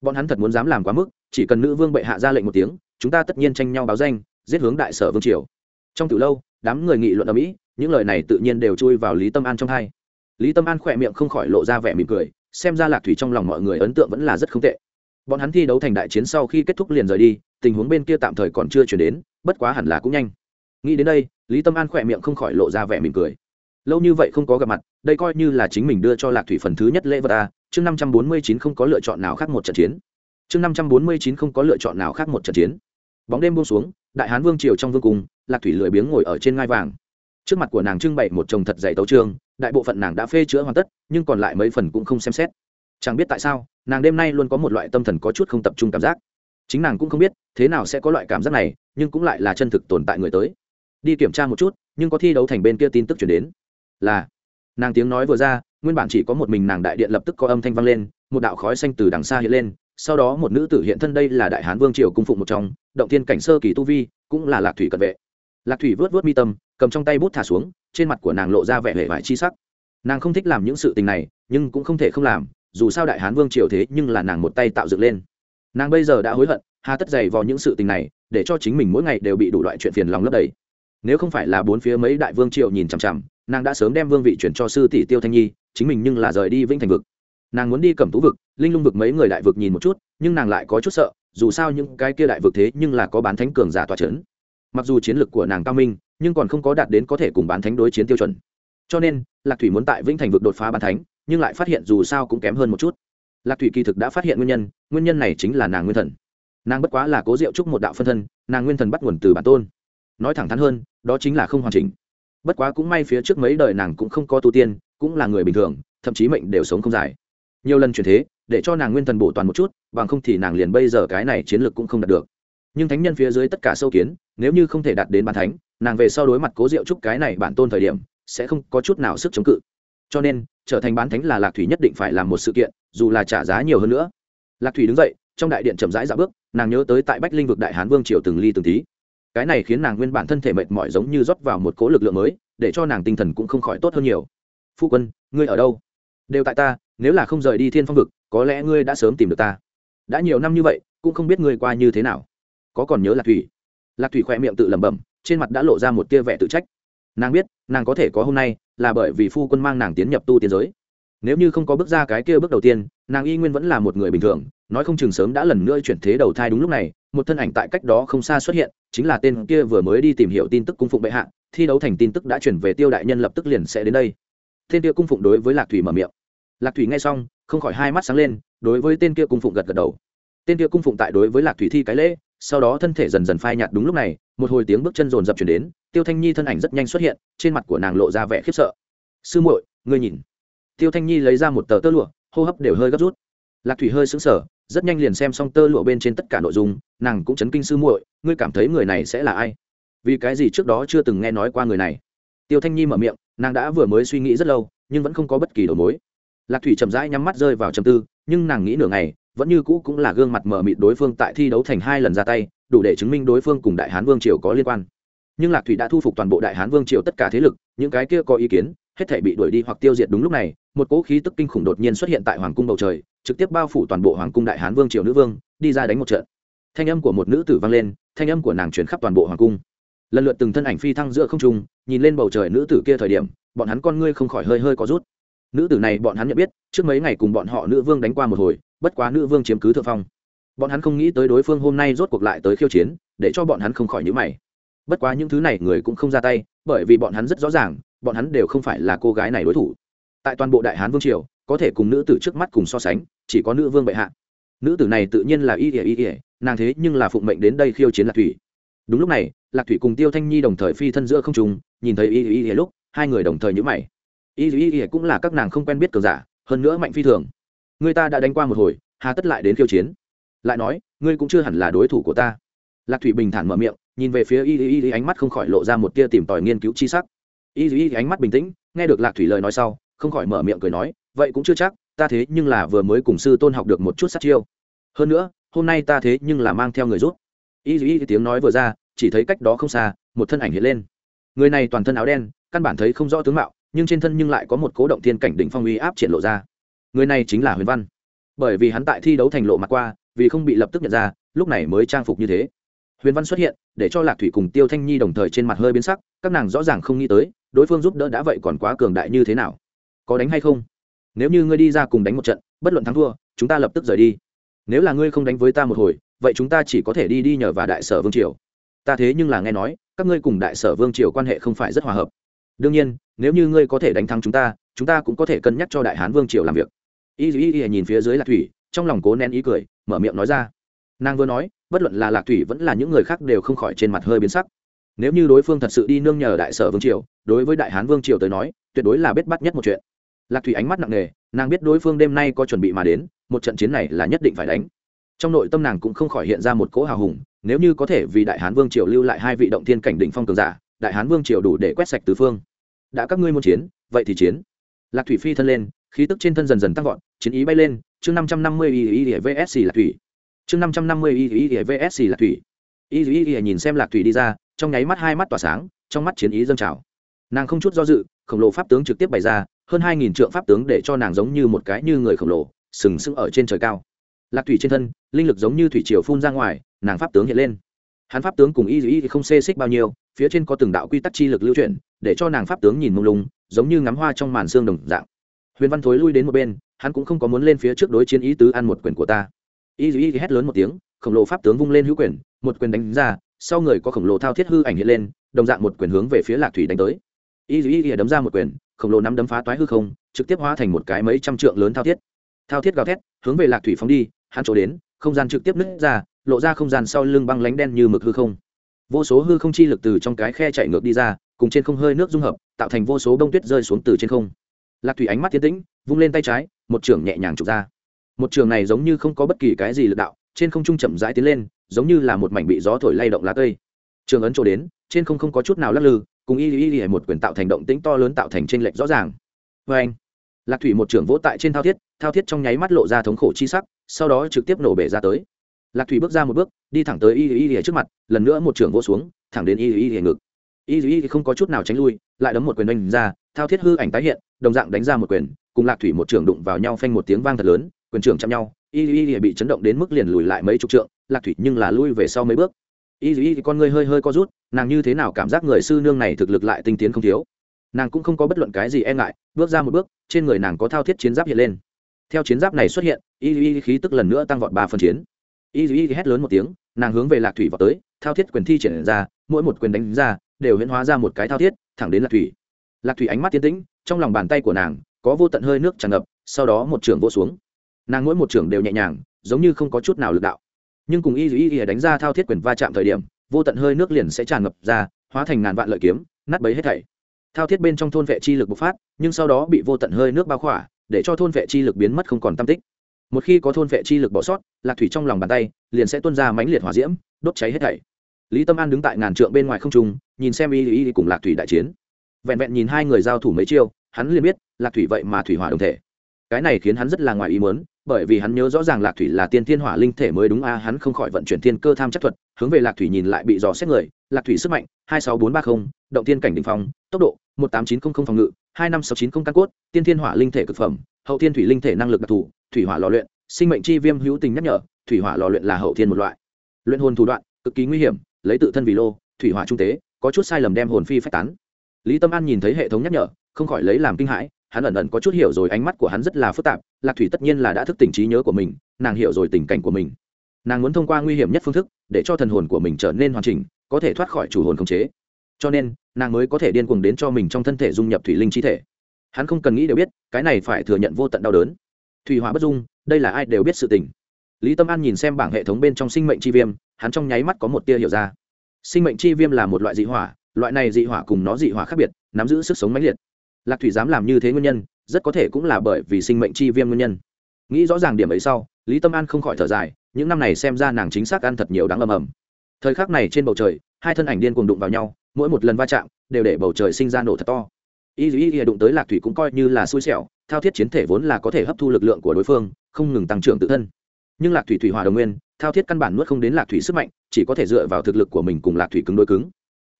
Bọn hắn thật muốn dám làm quá mức, chỉ cần nữ vương bệ hạ ra lệnh một tiếng, chúng ta tất nhiên tranh nhau báo danh giết hướng đại sở vương triều. Trong từ lâu, đám người nghị luận ở mỹ, những lời này tự nhiên đều chui vào lý tâm an trong hai. Lý tâm an khỏe miệng không khỏi lộ ra vẻ mỉm cười, xem ra lạc thủy trong lòng mọi người ấn tượng vẫn là rất không tệ. Bọn hắn thi đấu thành đại chiến sau khi kết thúc liền rời đi, tình huống bên kia tạm thời còn chưa chuyển đến, bất quá hẳn là cũng nhanh. Nghĩ đến đây, lý tâm an khỏe miệng không khỏi lộ ra vẻ mỉm cười. Lâu như vậy không có gặp mặt, đây coi như là chính mình đưa cho lạc thủy phần thứ nhất lễ vật a, chương năm trăm bốn mươi chín không có lựa chọn nào khác một trận chiến. Chương năm trăm bốn mươi chín không có lựa chọn nào khác một trận chiến. Bóng đêm buông xuống đại hán vương triều trong vương cung, lạc thủy lười biếng ngồi ở trên ngai vàng. Trước mặt của nàng trưng bày một chồng thật dày tấu trương đại bộ phận nàng đã phê chữa hoàn tất, nhưng còn lại mấy phần cũng không xem xét. Chẳng biết tại sao, nàng đêm nay luôn có một loại tâm thần có chút không tập trung cảm giác. Chính nàng cũng không biết, thế nào sẽ có loại cảm giác này, nhưng cũng lại là chân thực tồn tại người tới. Đi kiểm tra một chút, nhưng có thi đấu thành bên kia tin tức chuyển đến. Là, nàng tiếng nói vừa ra, nguyên bản chỉ có một mình nàng đại điện lập tức có âm thanh vang lên, một đạo khói xanh từ đằng xa hiện lên, sau đó một nữ tử hiện thân đây là đại hán vương triều cung phụng một trong động thiên cảnh sơ kỳ tu vi, cũng là lạc thủy cận vệ. Lạc thủy vớt vớt mi tâm, cầm trong tay bút thả xuống, trên mặt của nàng lộ ra vẻ hề vải chi sắc. Nàng không thích làm những sự tình này, nhưng cũng không thể không làm, dù sao đại hán vương triều thế nhưng là nàng một tay tạo dựng lên. Nàng bây giờ đã hối hận, hà tất dày vào những sự tình này, để cho chính mình mỗi ngày đều bị đủ loại chuyện phiền lòng lấp đầy. Nếu không phải là bốn phía mấy đại vương triều nhìn chằm chằm, nàng đã sớm đem vương vị chuyển cho sư tỷ tiêu thanh nhi, chính mình nhưng là rời đi vĩnh thành vực. Nàng muốn đi cẩm tú vực, linh lung vực mấy người đại vực nhìn một chút, nhưng nàng lại có chút sợ dù sao những cái kia đại vực thế nhưng là có bán thánh cường giả tòa chấn. mặc dù chiến lược của nàng cao minh, nhưng còn không có đạt đến có thể cùng bán thánh đối chiến tiêu chuẩn. Cho nên, lạc thủy muốn tại vĩnh thành vực đột phá bán thánh, nhưng lại phát hiện dù sao cũng kém hơn một chút. Lạc thủy kỳ thực đã phát hiện nguyên nhân nguyên nhân này chính là nàng nguyên thần. Nàng bất quá là cố diệu trúc một đạo phân thân, nàng nguyên thần bắt nguồn từ bản tôn. Nói thẳng thắn hơn, đó chính là không hoàn chỉnh. Bất quá cũng may phía trước mấy đời nàng cũng không có tu tiên, cũng là người bình thường, thậm chí mệnh đều sống không dài. Nhiều lần chuyển thế để cho nàng nguyên thần bổ toàn một chút, bằng không thì nàng liền bây giờ cái này chiến lược cũng không đạt được. Nhưng thánh nhân phía dưới tất cả sâu kiến, nếu như không thể đạt đến bàn thánh, nàng về sau đối mặt cố diệu trúc cái này bản tôn thời điểm, sẽ không có chút nào sức chống cự. Cho nên, trở thành bán thánh là lạc thủy nhất định phải làm một sự kiện, dù là trả giá nhiều hơn nữa. Lạc thủy đứng dậy, trong đại điện chậm rãi dạo bước, nàng nhớ tới tại bách linh vực đại hán vương triều từng ly từng tí. Cái này khiến nàng nguyên bản thân thể mệt mỏi giống như rót vào một cố lực lượng mới, để cho nàng tinh thần cũng không khỏi tốt hơn nhiều. Phu quân, ngươi ở đâu? Đều tại ta nếu là không rời đi thiên phong vực, có lẽ ngươi đã sớm tìm được ta. Đã nhiều năm như vậy, cũng không biết ngươi qua như thế nào. Có còn nhớ lạc thủy? Lạc thủy khoe miệng tự lẩm bẩm, trên mặt đã lộ ra một tia vẻ tự trách. Nàng biết, nàng có thể có hôm nay, là bởi vì phu quân mang nàng tiến nhập tu tiến giới. Nếu như không có bước ra cái kia bước đầu tiên, nàng y nguyên vẫn là một người bình thường, nói không chừng sớm đã lần nữa chuyển thế đầu thai đúng lúc này, một thân ảnh tại cách đó không xa xuất hiện, chính là tên kia vừa mới đi tìm hiểu tin tức cung phụng bệ hạ, thi đấu thành tin tức đã chuyển về tiêu đại nhân lập tức liền sẽ đến đây. Tên kia cung phụng đối với lạc thủy mở miệng lạc thủy nghe xong, không khỏi hai mắt sáng lên, đối với tên kia cung phụng gật gật đầu. Tên kia cung phụng tại đối với lạc thủy thi cái lễ, sau đó thân thể dần dần phai nhạt đúng lúc này, một hồi tiếng bước chân rồn rập chuyển đến, tiêu thanh nhi thân ảnh rất nhanh xuất hiện, trên mặt của nàng lộ ra vẻ khiếp sợ. Sư muội, ngươi nhìn. Tiêu thanh nhi lấy ra một tờ tơ lụa, hô hấp đều hơi gấp rút. Lạc thủy hơi sững sờ, rất nhanh liền xem xong tơ lụa bên trên tất cả nội dung, nàng cũng chấn kinh sư muội, ngươi cảm thấy người này sẽ là ai? Vì cái gì trước đó chưa từng nghe nói qua người này? Tiêu thanh nhi mở miệng, nàng đã vừa mới suy nghĩ rất lâu, nhưng vẫn không có bất kỳ đầu mối lạc thủy chậm rãi nhắm mắt rơi vào trầm tư, nhưng nàng nghĩ nửa ngày, vẫn như cũ cũng là gương mặt mờ mịt đối phương tại thi đấu thành hai lần ra tay, đủ để chứng minh đối phương cùng đại hán vương triều có liên quan. Nhưng lạc thủy đã thu phục toàn bộ đại hán vương triều tất cả thế lực, những cái kia có ý kiến, hết thể bị đuổi đi hoặc tiêu diệt đúng lúc này, một cỗ khí tức kinh khủng đột nhiên xuất hiện tại hoàng cung bầu trời, trực tiếp bao phủ toàn bộ hoàng cung đại hán vương triều nữ vương, đi ra đánh một trận. Thanh âm của một nữ tử vang lên, thanh âm của nàng chuyển khắp toàn bộ hoàng cung. Lần lượt từng thân ảnh phi thăng giữa không trung, nhìn lên bầu trời nữ tử kia thời điểm, bọn hắn con ngươi không khỏi hơi hơi có rút nữ tử này bọn hắn nhận biết, trước mấy ngày cùng bọn họ nữ vương đánh qua một hồi, bất quá nữ vương chiếm cứ thượng phong. Bọn hắn không nghĩ tới đối phương hôm nay rốt cuộc lại tới khiêu chiến, để cho bọn hắn không khỏi nhữ mày. Bất quá những thứ này người cũng không ra tay, bởi vì bọn hắn rất rõ ràng, bọn hắn đều không phải là cô gái này đối thủ. Tại toàn bộ đại hán vương triều, có thể cùng nữ tử trước mắt cùng so sánh, chỉ có nữ vương bệ hạ. Nữ tử này tự nhiên là y ỉa y ỉa nàng thế nhưng là phụng mệnh đến đây khiêu chiến lạc thủy. Đúng lúc này, lạc thủy cùng tiêu thanh nhi đồng thời phi thân giữa không trùng nhìn thấy y ỉa y ỉa lúc, hai người đồng thời nhữ mày y y y cũng là các nàng không quen biết cường giả, hơn nữa mạnh phi thường. Người ta đã đánh qua một hồi, hà tất lại đến khiêu chiến. Lại nói, ngươi cũng chưa hẳn là đối thủ của ta. Lạc thủy bình thản mở miệng, nhìn về phía y y y ánh mắt không khỏi lộ ra một tia tìm tòi nghiên cứu chi sắc. Y y ánh mắt bình tĩnh, nghe được lạc thủy lời nói sau, không khỏi mở miệng cười nói, vậy cũng chưa chắc, ta thế nhưng là vừa mới cùng sư tôn học được một chút sát chiêu. Hơn nữa, hôm nay ta thế nhưng là mang theo người rút y y tiếng nói vừa ra, chỉ thấy cách đó không xa, một thân ảnh hiện lên. Người này toàn thân áo đen, căn bản thấy không rõ tướng mạo nhưng trên thân nhưng lại có một cố động thiên cảnh đỉnh phong uy áp triển lộ ra. Người này chính là huyền văn. Bởi vì hắn tại thi đấu thành lộ mặt qua, vì không bị lập tức nhận ra, lúc này mới trang phục như thế. Huyền văn xuất hiện, để cho lạc thủy cùng tiêu thanh nhi đồng thời trên mặt hơi biến sắc, các nàng rõ ràng không nghĩ tới, đối phương giúp đỡ đã vậy còn quá cường đại như thế nào. Có đánh hay không? Nếu như ngươi đi ra cùng đánh một trận, bất luận thắng thua, chúng ta lập tức rời đi. Nếu là ngươi không đánh với ta một hồi, vậy chúng ta chỉ có thể đi đi nhờ và đại sở vương triều. Ta thế nhưng là nghe nói, các ngươi cùng đại sở vương triều quan hệ không phải rất hòa hợp đương nhiên, nếu như ngươi có thể đánh thắng chúng ta chúng ta cũng có thể cân nhắc cho đại hán vương triều làm việc. Y y y nhìn phía dưới lạc thủy, trong lòng cố nén ý cười, mở miệng nói ra. Nàng vừa nói, bất luận là lạc thủy vẫn là những người khác đều không khỏi trên mặt hơi biến sắc. Nếu như đối phương thật sự đi nương nhờ đại sở vương triều, đối với đại hán vương triều tới nói, tuyệt đối là bết bắt nhất một chuyện. Lạc thủy ánh mắt nặng nề, nàng biết đối phương đêm nay có chuẩn bị mà đến, một trận chiến này là nhất định phải đánh. Trong nội tâm nàng cũng không khỏi hiện ra một cỗ hào hùng, nếu như có thể vì đại hán vương triều lưu lại hai vị động thiên cảnh đỉnh phong cường giả đại hán vương triều đủ để quét sạch tứ phương. Đã các ngươi muốn chiến, vậy thì chiến. Lạc thủy phi thân lên, khí tức trên thân dần dần tăng vọt, chiến ý bay lên, chương năm trăm năm mươi y y vsc lạc thủy. Chương năm trăm năm mươi y y vsc lạc thủy. Y y y nhìn xem lạc thủy đi ra, trong nháy mắt hai mắt tỏa sáng, trong mắt chiến ý dâng trào. Nàng không chút do dự, khổng lồ pháp tướng trực tiếp bày ra, hơn hai nghìn trượng pháp tướng để cho nàng giống như một cái như người khổng lồ, sừng sững ở trên trời cao. Lạc thủy trên thân, linh lực giống như thủy triều phun ra ngoài, nàng pháp tướng hiện lên. Hắn pháp tướng cùng y y không xê xích bao nhiêu phía trên có từng đạo quy tắc chi lực lưu chuyển, để cho nàng pháp tướng nhìn mông lung, giống như ngắm hoa trong màn xương đồng dạng. Huyền văn thối lui đến một bên, hắn cũng không có muốn lên phía trước đối chiến ý tứ ăn một quyền của ta. Y y hét lớn một tiếng, khổng lồ pháp tướng vung lên hữu quyền, một quyền đánh ra, sau người có khổng lồ thao thiết hư ảnh hiện lên, đồng dạng một quyền hướng về phía lạc thủy đánh tới. Y y y đấm ra một quyền, khổng lồ nắm đấm phá toái hư không, trực tiếp hóa thành một cái mấy trăm trượng lớn thao thiết. Thao thiết gào thét, hướng về lạc thủy phóng đi, hắn chỗ đến, không gian trực tiếp nứt ra, lộ ra không gian sau lưng băng lánh đen như mực hư không vô số hư không chi lực từ trong cái khe chạy ngược đi ra, cùng trên không hơi nước dung hợp, tạo thành vô số bông tuyết rơi xuống từ trên không. Lạc thủy ánh mắt tiến tĩnh, vung lên tay trái, một trường nhẹ nhàng trục ra. Một trường này giống như không có bất kỳ cái gì lực đạo, trên không trung chậm rãi tiến lên, giống như là một mảnh bị gió thổi lay động lá cây. Trường ấn trổ đến, trên không không có chút nào lắc lư, cùng y y y một quyền tạo thành động tĩnh to lớn tạo thành trên lệch rõ ràng. Vê anh, lạc thủy một trưởng vỗ tại trên thao thiết thao thiết trong nháy mắt lộ ra thống khổ chi sắc, sau đó trực tiếp nổ bể ra tới lạc thủy bước ra một bước đi thẳng tới y y y trước mặt lần nữa một trưởng vỗ xuống thẳng đến y y y ngực y y không có chút nào tránh lui lại đấm một quyền đánh ra thao thiết hư ảnh tái hiện đồng dạng đánh ra một quyền cùng lạc thủy một trưởng đụng vào nhau phanh một tiếng vang thật lớn quyền trưởng chạm nhau y y Y bị chấn động đến mức liền lùi lại mấy chục trượng lạc thủy nhưng là lui về sau mấy bước y y con ngươi hơi hơi co rút nàng như thế nào cảm giác người sư nương này thực lực lại tinh tiến không thiếu nàng cũng không có bất luận cái gì e ngại bước ra một bước trên người nàng có thao thiết chiến giáp hiện lên theo chiến giáp này xuất hiện y y khí tức lần nữa tăng vọt ba phần chiến y y hét lớn một tiếng, nàng hướng về lạc thủy vào tới, thao thiết quyền thi triển ra, mỗi một quyền đánh ra, đều huyễn hóa ra một cái thao thiết, thẳng đến lạc thủy. Lạc thủy ánh mắt tiến tĩnh, trong lòng bàn tay của nàng, có vô tận hơi nước tràn ngập, sau đó một trường vô xuống. Nàng mỗi một trường đều nhẹ nhàng, giống như không có chút nào lực đạo. Nhưng cùng y y y đánh ra thao thiết quyền va chạm thời điểm, vô tận hơi nước liền sẽ tràn ngập ra, hóa thành ngàn vạn lợi kiếm, nát bấy hết thảy. Thao thiết bên trong thôn vệ chi lực bộc phát, nhưng sau đó bị vô tận hơi nước bao khỏa, để cho thôn vệ chi lực biến mất không còn tam tích một khi có thôn vệ chi lực bỏ sót, lạc thủy trong lòng bàn tay, liền sẽ tuôn ra mãnh liệt hỏa diễm, đốt cháy hết thảy. Lý tâm an đứng tại ngàn trượng bên ngoài không trung, nhìn xem y y cùng lạc thủy đại chiến. Vẹn vẹn nhìn hai người giao thủ mấy chiêu, hắn liền biết lạc thủy vậy mà thủy hỏa đồng thể. Cái này khiến hắn rất là ngoài ý muốn, bởi vì hắn nhớ rõ ràng lạc thủy là tiên thiên hỏa linh thể mới đúng a à, hắn không khỏi vận chuyển thiên cơ tham chắc thuật, hướng về lạc thủy nhìn lại bị dò xét người, lạc thủy sức mạnh, hai sáu bốn ba mươi động tiên cảnh đ ỉ n h phòng tốc độ, một tám chín không không phòng ngự, hai năm sáu chín không căn cốt, tiên thiên hỏa linh thể cực phẩm, hậu thiên thủy linh thể năng lực đặc thù thủy hỏa lò luyện, sinh mệnh chi viêm hữu tình nhắc nhở, thủy hỏa lò luyện là hậu thiên một loại. Luyện hồn thủ đoạn, cực kỳ nguy hiểm, lấy tự thân vì lô, thủy hỏa trung tế, có chút sai lầm đem hồn phi phách tán. Lý tâm an nhìn thấy hệ thống nhắc nhở, không khỏi lấy làm kinh hãi, hắn ẩn ẩn có chút hiểu rồi ánh mắt của hắn rất là phức tạp, lạc thủy tất nhiên là đã thức tỉnh trí nhớ của mình, nàng hiểu rồi tình cảnh của mình. Nàng muốn thông qua nguy hiểm nhất phương thức, để cho thần hồn của mình trở nên hoàn chỉnh, có thể thoát khỏi chủ hồn khống chế. Cho nên, nàng mới có thể điên cuồng đến cho mình trong thân thể dung nhập thủy linh chi thể. Hắn không cần nghĩ đều biết, cái này phải thừa nhận vô tận đau đớn thủy hỏa bất dung, đây là ai đều biết sự tình. Lý tâm an nhìn xem bảng hệ thống bên trong sinh mệnh chi viêm, hắn trong nháy mắt có một tia hiểu ra. Sinh mệnh chi viêm là một loại dị hỏa, loại này dị hỏa cùng nó dị hỏa khác biệt, nắm giữ sức sống mãnh liệt. Lạc thủy dám làm như thế nguyên nhân, rất có thể cũng là bởi vì sinh mệnh chi viêm nguyên nhân. Nghĩ rõ ràng điểm ấy sau, lý tâm an không khỏi thở dài, những năm này xem ra nàng chính xác ăn thật nhiều đáng ầm ầm. Thời khắc này trên bầu trời, hai thân ảnh điên cuồng đụng vào nhau, mỗi một lần va chạm đều để bầu trời sinh ra nổ thật to y dù y đụng tới lạc thủy cũng coi như là xui xẻo, thao thiết chiến thể vốn là có thể hấp thu lực lượng của đối phương, không ngừng tăng trưởng tự thân. Nhưng lạc thủy thủy hòa đồng nguyên, thao thiết căn bản nuốt không đến lạc thủy sức mạnh, chỉ có thể dựa vào thực lực của mình cùng lạc thủy cứng đôi cứng.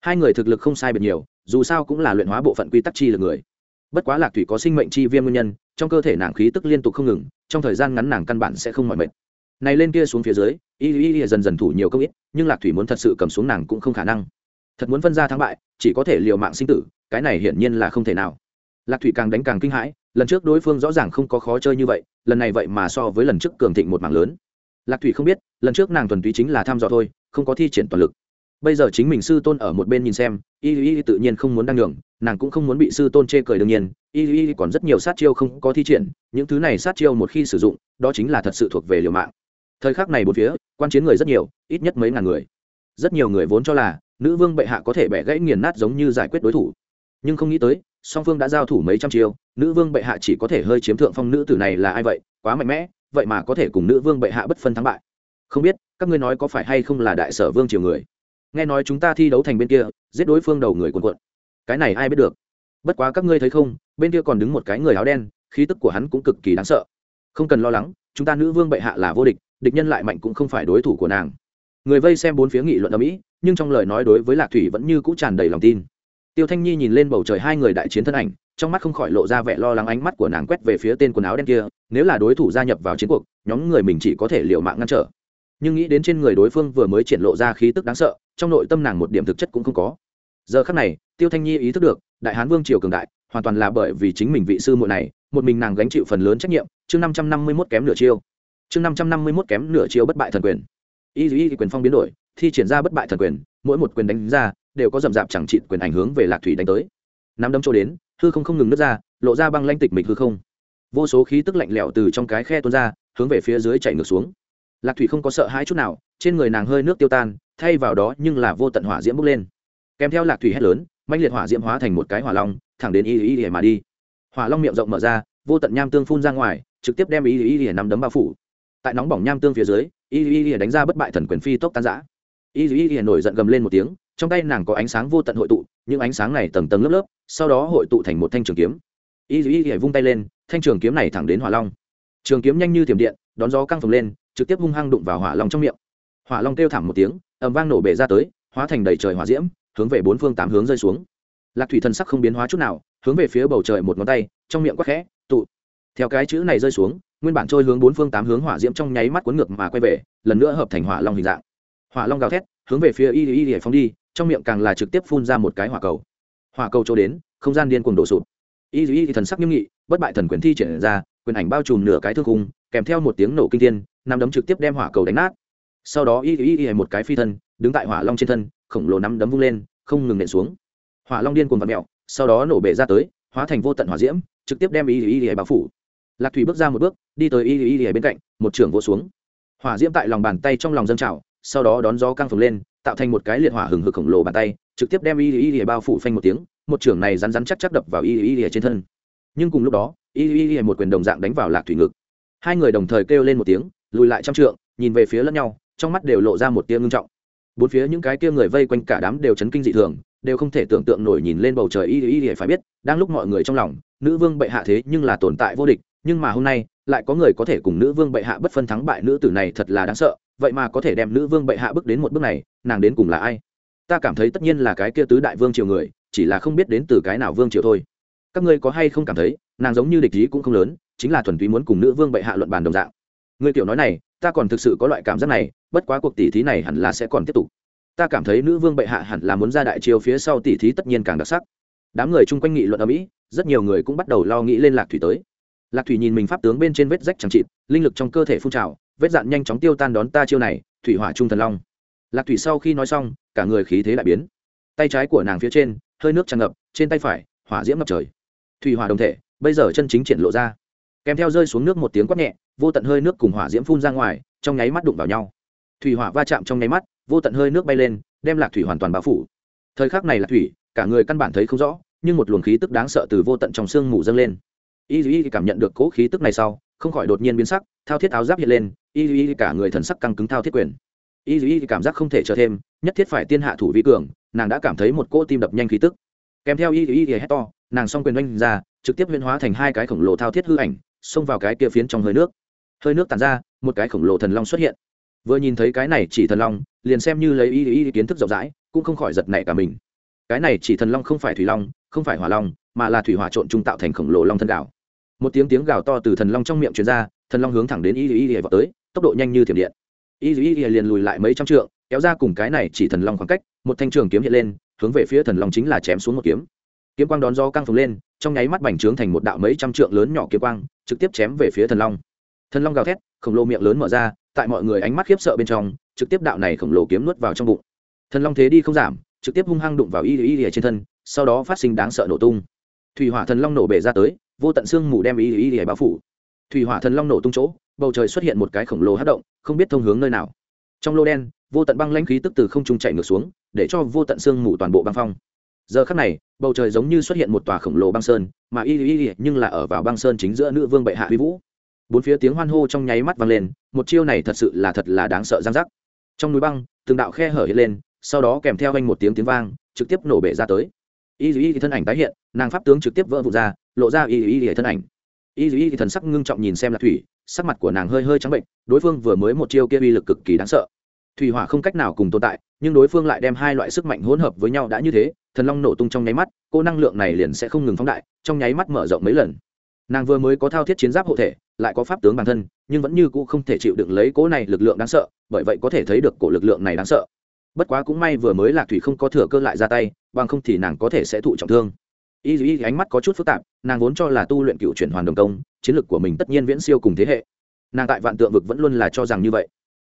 Hai người thực lực không sai biệt nhiều, dù sao cũng là luyện hóa bộ phận quy tắc chi lực người. Bất quá lạc thủy có sinh mệnh chi viêm nguyên nhân, trong cơ thể nàng khí tức liên tục không ngừng, trong thời gian ngắn nàng căn bản sẽ không mỏi mệt. Này lên kia xuống phía dưới, y y y dần dần thủ nhiều công ít, nhưng lạc thủy muốn thật sự cầm xuống nàng cũng không khả năng. Thật muốn phân ra thắng bại, chỉ có thể liều mạng sinh tử cái này hiển nhiên là không thể nào. Lạc thủy càng đánh càng kinh hãi, lần trước đối phương rõ ràng không có khó chơi như vậy, lần này vậy mà so với lần trước cường thịnh một mảng lớn. Lạc thủy không biết, lần trước nàng thuần túy chính là tham dò thôi, không có thi triển toàn lực. Bây giờ chính mình sư tôn ở một bên nhìn xem, y y tự nhiên không muốn đăng đường nàng cũng không muốn bị sư tôn chê cười đương nhiên, y y còn rất nhiều sát chiêu không có thi triển, những thứ này sát chiêu một khi sử dụng, đó chính là thật sự thuộc về liều mạng. Thời khắc này một phía, quan chiến người rất nhiều, ít nhất mấy ngàn người. Rất nhiều người vốn cho là, nữ vương bệ hạ có thể bẻ gãy nghiền nát giống như giải quyết đối thủ nhưng không nghĩ tới, song phương đã giao thủ mấy trăm chiêu, nữ vương bệ hạ chỉ có thể hơi chiếm thượng phong nữ tử này là ai vậy? Quá mạnh mẽ, vậy mà có thể cùng nữ vương bệ hạ bất phân thắng bại. Không biết, các ngươi nói có phải hay không là đại sở vương triều người? Nghe nói chúng ta thi đấu thành bên kia, giết đối phương đầu người quần quận cái này ai biết được? Bất quá các ngươi thấy không, bên kia còn đứng một cái người áo đen, khí tức của hắn cũng cực kỳ đáng sợ. Không cần lo lắng, chúng ta nữ vương bệ hạ là vô địch địch nhân lại mạnh cũng không phải đối thủ của nàng. Người vây xem bốn phía nghị luận ở mỹ nhưng trong lời nói đối với lạc thủy vẫn như cũ tràn đầy lòng tin tiêu thanh nhi nhìn lên bầu trời hai người đại chiến thân ảnh, trong mắt không khỏi lộ ra vẻ lo lắng ánh mắt của nàng quét về phía tên quần áo đen kia, nếu là đối thủ gia nhập vào chiến cuộc, nhóm người mình chỉ có thể liệu mạng ngăn trở. Nhưng nghĩ đến trên người đối phương vừa mới triển lộ ra khí tức đáng sợ, trong nội tâm nàng một điểm thực chất cũng không có. Giờ khắc này, tiêu thanh nhi ý thức được, đại hán vương triều cường đại, hoàn toàn là bởi vì chính mình vị sư muội này, một mình nàng gánh chịu phần lớn trách nhiệm, chương năm trăm năm mươi mốt kém nửa chiêu. Chương năm trăm năm mươi mốt kém nửa chiêu bất bại thần quyền. Y y quyền phong biến đổi, thi triển ra bất bại thần quyền, mỗi một quyền đánh ra đều có dầm dạp chẳng trị quyền ảnh hướng về lạc thủy đánh tới. Nắm đấm chỗ đến, hư không không ngừng nứt ra, lộ ra băng lanh tịch mịch hư không. Vô số khí tức lạnh lẽo từ trong cái khe tuôn ra, hướng về phía dưới chảy ngược xuống. Lạc thủy không có sợ hãi chút nào, trên người nàng hơi nước tiêu tan, thay vào đó nhưng là vô tận hỏa diễm bốc lên. Kèm theo lạc thủy hét lớn mạnh liệt hỏa diễm hóa thành một cái hỏa long, thẳng đến y y y mà đi. Hỏa long miệng rộng mở ra, vô tận nham tương phun ra ngoài, trực tiếp đem y y y nắm đấm bao phủ. Tại nóng bỏng nham tương phía dưới, y y y đánh ra bất bại thần quyền phi tốc tan giã y y y nổi giận gầm lên một tiếng trong tay nàng có ánh sáng vô tận hội tụ, những ánh sáng này tầng tầng lớp lớp, sau đó hội tụ thành một thanh trường kiếm. Y y y vung tay lên, thanh trường kiếm này thẳng đến hỏa long. Trường kiếm nhanh như thiểm điện, đón gió căng phồng lên, trực tiếp hung hăng đụng vào hỏa long trong miệng. Hỏa long kêu thảm một tiếng, ầm vang nổ bể ra tới, hóa thành đầy trời hỏa diễm, hướng về bốn phương tám hướng rơi xuống. Lạc thủy thần sắc không biến hóa chút nào, hướng về phía bầu trời một ngón tay, trong miệng quắc khẽ, tụ. Theo cái chữ này rơi xuống, nguyên bản trôi hướng bốn phương tám hướng hỏa diễm trong nháy mắt cuốn ngược mà quay về, lần nữa hợp thành hỏa long hình dạng. Hỏa long gào thét, hướng về phía y y y phóng đi trong miệng càng là trực tiếp phun ra một cái hỏa cầu. Hỏa cầu chỗ đến, không gian điên cuồng đổ sụp. Y y thần sắc nghiêm nghị, bất bại thần quyền thi triển ra, quyền ảnh bao trùm nửa cái thương khung, kèm theo một tiếng nổ kinh thiên, nắm đấm trực tiếp đem hỏa cầu đánh nát. Sau đó y y thì một cái phi thân, đứng tại hỏa long trên thân, khổng lồ nắm đấm vung lên, không ngừng nện xuống. Hỏa long điên cuồng vặt mẹo sau đó nổ bể ra tới, hóa thành vô tận hỏa diễm, trực tiếp đem y y thì bao phủ. Lạc thủy bước ra một bước, đi tới y y thì bên cạnh, một trưởng vô xuống. Hỏa diễm tại lòng bàn tay trong lòng dân trào, sau đó đón gió căng phồng lên tạo thành một cái liệt hỏa hừng hực khổng lồ bàn tay, trực tiếp đem y y y bao phủ phanh một tiếng, một trưởng này rắn rắn chắc chắc đập vào y y y trên thân. Nhưng cùng lúc đó, y y y một quyền đồng dạng đánh vào lạc thủy ngực. Hai người đồng thời kêu lên một tiếng, lùi lại trăm trượng, nhìn về phía lẫn nhau, trong mắt đều lộ ra một tia ngưng trọng. Bốn phía những cái kia người vây quanh cả đám đều chấn kinh dị thường, đều không thể tưởng tượng nổi nhìn lên bầu trời y y y phải biết, đang lúc mọi người trong lòng, nữ vương bệ hạ thế nhưng là tồn tại vô địch, nhưng mà hôm nay, lại có người có thể cùng nữ vương bệ hạ bất phân thắng bại nữ tử này thật là đáng sợ vậy mà có thể đem nữ vương bệ hạ bước đến một bước này, nàng đến cùng là ai? Ta cảm thấy tất nhiên là cái kia tứ đại vương triều người, chỉ là không biết đến từ cái nào vương triều thôi. Các ngươi có hay không cảm thấy, nàng giống như địch ý cũng không lớn, chính là thuần túy muốn cùng nữ vương bệ hạ luận bàn đồng dạng. Người tiểu nói này, ta còn thực sự có loại cảm giác này, bất quá cuộc tỉ thí này hẳn là sẽ còn tiếp tục. Ta cảm thấy nữ vương bệ hạ hẳn là muốn ra đại triều phía sau tỉ thí tất nhiên càng đặc sắc. Đám người chung quanh nghị luận ở mỹ rất nhiều người cũng bắt đầu lo nghĩ lên lạc thủy tới. Lạc thủy nhìn mình pháp tướng bên trên vết rách chẳng trịt linh lực trong cơ thể phun trào vết dạn nhanh chóng tiêu tan đón ta chiêu này, thủy hỏa trung thần long. Lạc thủy sau khi nói xong, cả người khí thế lại biến. Tay trái của nàng phía trên, hơi nước tràn ngập, trên tay phải, hỏa diễm ngập trời. Thủy hỏa đồng thể, bây giờ chân chính triển lộ ra. Kèm theo rơi xuống nước một tiếng quát nhẹ, vô tận hơi nước cùng hỏa diễm phun ra ngoài, trong nháy mắt đụng vào nhau. Thủy hỏa va chạm trong nháy mắt, vô tận hơi nước bay lên, đem lạc thủy hoàn toàn bao phủ. Thời khắc này lạc thủy, cả người căn bản thấy không rõ, nhưng một luồng khí tức đáng sợ từ vô tận trong sương mù dâng lên y y cảm nhận được cỗ khí tức này sau, không khỏi đột nhiên biến sắc, thao thiết áo giáp hiện lên, y y cả người thần sắc căng cứng thao thiết quyền. Y y cảm giác không thể chờ thêm, nhất thiết phải tiên hạ thủ vi cường, nàng đã cảm thấy một cỗ tim đập nhanh khí tức. Kèm theo y y hét to, nàng s o n g quyền oanh ra, trực tiếp huyên hóa thành hai cái khổng lồ thao thiết hư ảnh, xông vào cái kia phiến trong hơi nước. Hơi nước tàn ra, một cái khổng lồ thần long xuất hiện. Vừa nhìn thấy cái này chỉ thần long, liền xem như lấy y y kiến thức rộng rãi, cũng không khỏi giật nảy cả mình. Cái này chỉ thần long không phải thủy long, không phải hỏa long mà là thủy hỏa trộn trung tạo thành khổng lồ long thân gạo. Một tiếng tiếng gào to từ thần long trong miệng truyền ra, thần long hướng thẳng đến y y y vào tới, tốc độ nhanh như thiểm điện. Y y y liền lùi lại mấy trăm trượng, kéo ra cùng cái này chỉ thần long khoảng cách, một thanh trường kiếm hiện lên, hướng về phía thần long chính là chém xuống một kiếm. Kiếm quang đón do căng phồng lên, trong nháy mắt bành trướng thành một đạo mấy trăm trượng lớn nhỏ kiếm quang, trực tiếp chém về phía thần long. Thần long gào thét, khổng lồ miệng lớn mở ra, tại mọi người ánh mắt khiếp sợ bên trong, trực tiếp đạo này khổng lồ kiếm nuốt vào trong bụng. Thần long thế đi không giảm, trực tiếp hung hăng đụng vào y y y trên thân, sau đó phát sinh đáng sợ nổ tung thủy hỏa thần long nổ bể ra tới, vô tận xương mù đem y y ý bao phủ. Thủy hỏa thần long nổ tung chỗ, bầu trời xuất hiện một cái khổng lồ hát động, không biết thông hướng nơi nào. Trong lô đen, vô tận băng lãnh khí tức từ không trung chạy ngược xuống, để cho vô tận xương mù toàn bộ băng phong. Giờ khắc này, bầu trời giống như xuất hiện một tòa khổng lồ băng sơn, mà y y y nhưng là ở vào băng sơn chính giữa nữ vương bệ hạ huy vũ. Bốn phía tiếng hoan hô trong nháy mắt vang lên, một chiêu này thật sự là thật là đáng sợ giang giác trong núi băng, từng đạo khe hở hiện lên, sau đó kèm theo anh một tiếng tiếng vang, trực tiếp nổ bể ra tới y y thân ảnh tái hiện, nàng pháp tướng trực tiếp vỡ vụt ra, lộ ra y y thân ảnh. Y y thần sắc ngưng trọng nhìn xem là thủy, sắc mặt của nàng hơi hơi trắng bệnh, đối phương vừa mới một chiêu kia uy lực cực kỳ đáng sợ. Thủy hỏa không cách nào cùng tồn tại, nhưng đối phương lại đem hai loại sức mạnh hỗn hợp với nhau đã như thế, thần long nổ tung trong nháy mắt, cô năng lượng này liền sẽ không ngừng phóng đại, trong nháy mắt mở rộng mấy lần. Nàng vừa mới có thao thiết chiến giáp hộ thể, lại có pháp tướng bản thân, nhưng vẫn như cũ không thể chịu đựng lấy cỗ này lực lượng đáng sợ, bởi vậy có thể thấy được cổ lực lượng này đáng sợ bất quá cũng may vừa mới lạc thủy không có thừa cơ lại ra tay, bằng không thì nàng có thể sẽ thụ trọng thương. Y y ánh mắt có chút phức tạp, nàng vốn cho là tu luyện cựu chuyển hoàn đồng công, chiến lược của mình tất nhiên viễn siêu cùng thế hệ. Nàng tại vạn tượng vực vẫn luôn là cho rằng như vậy.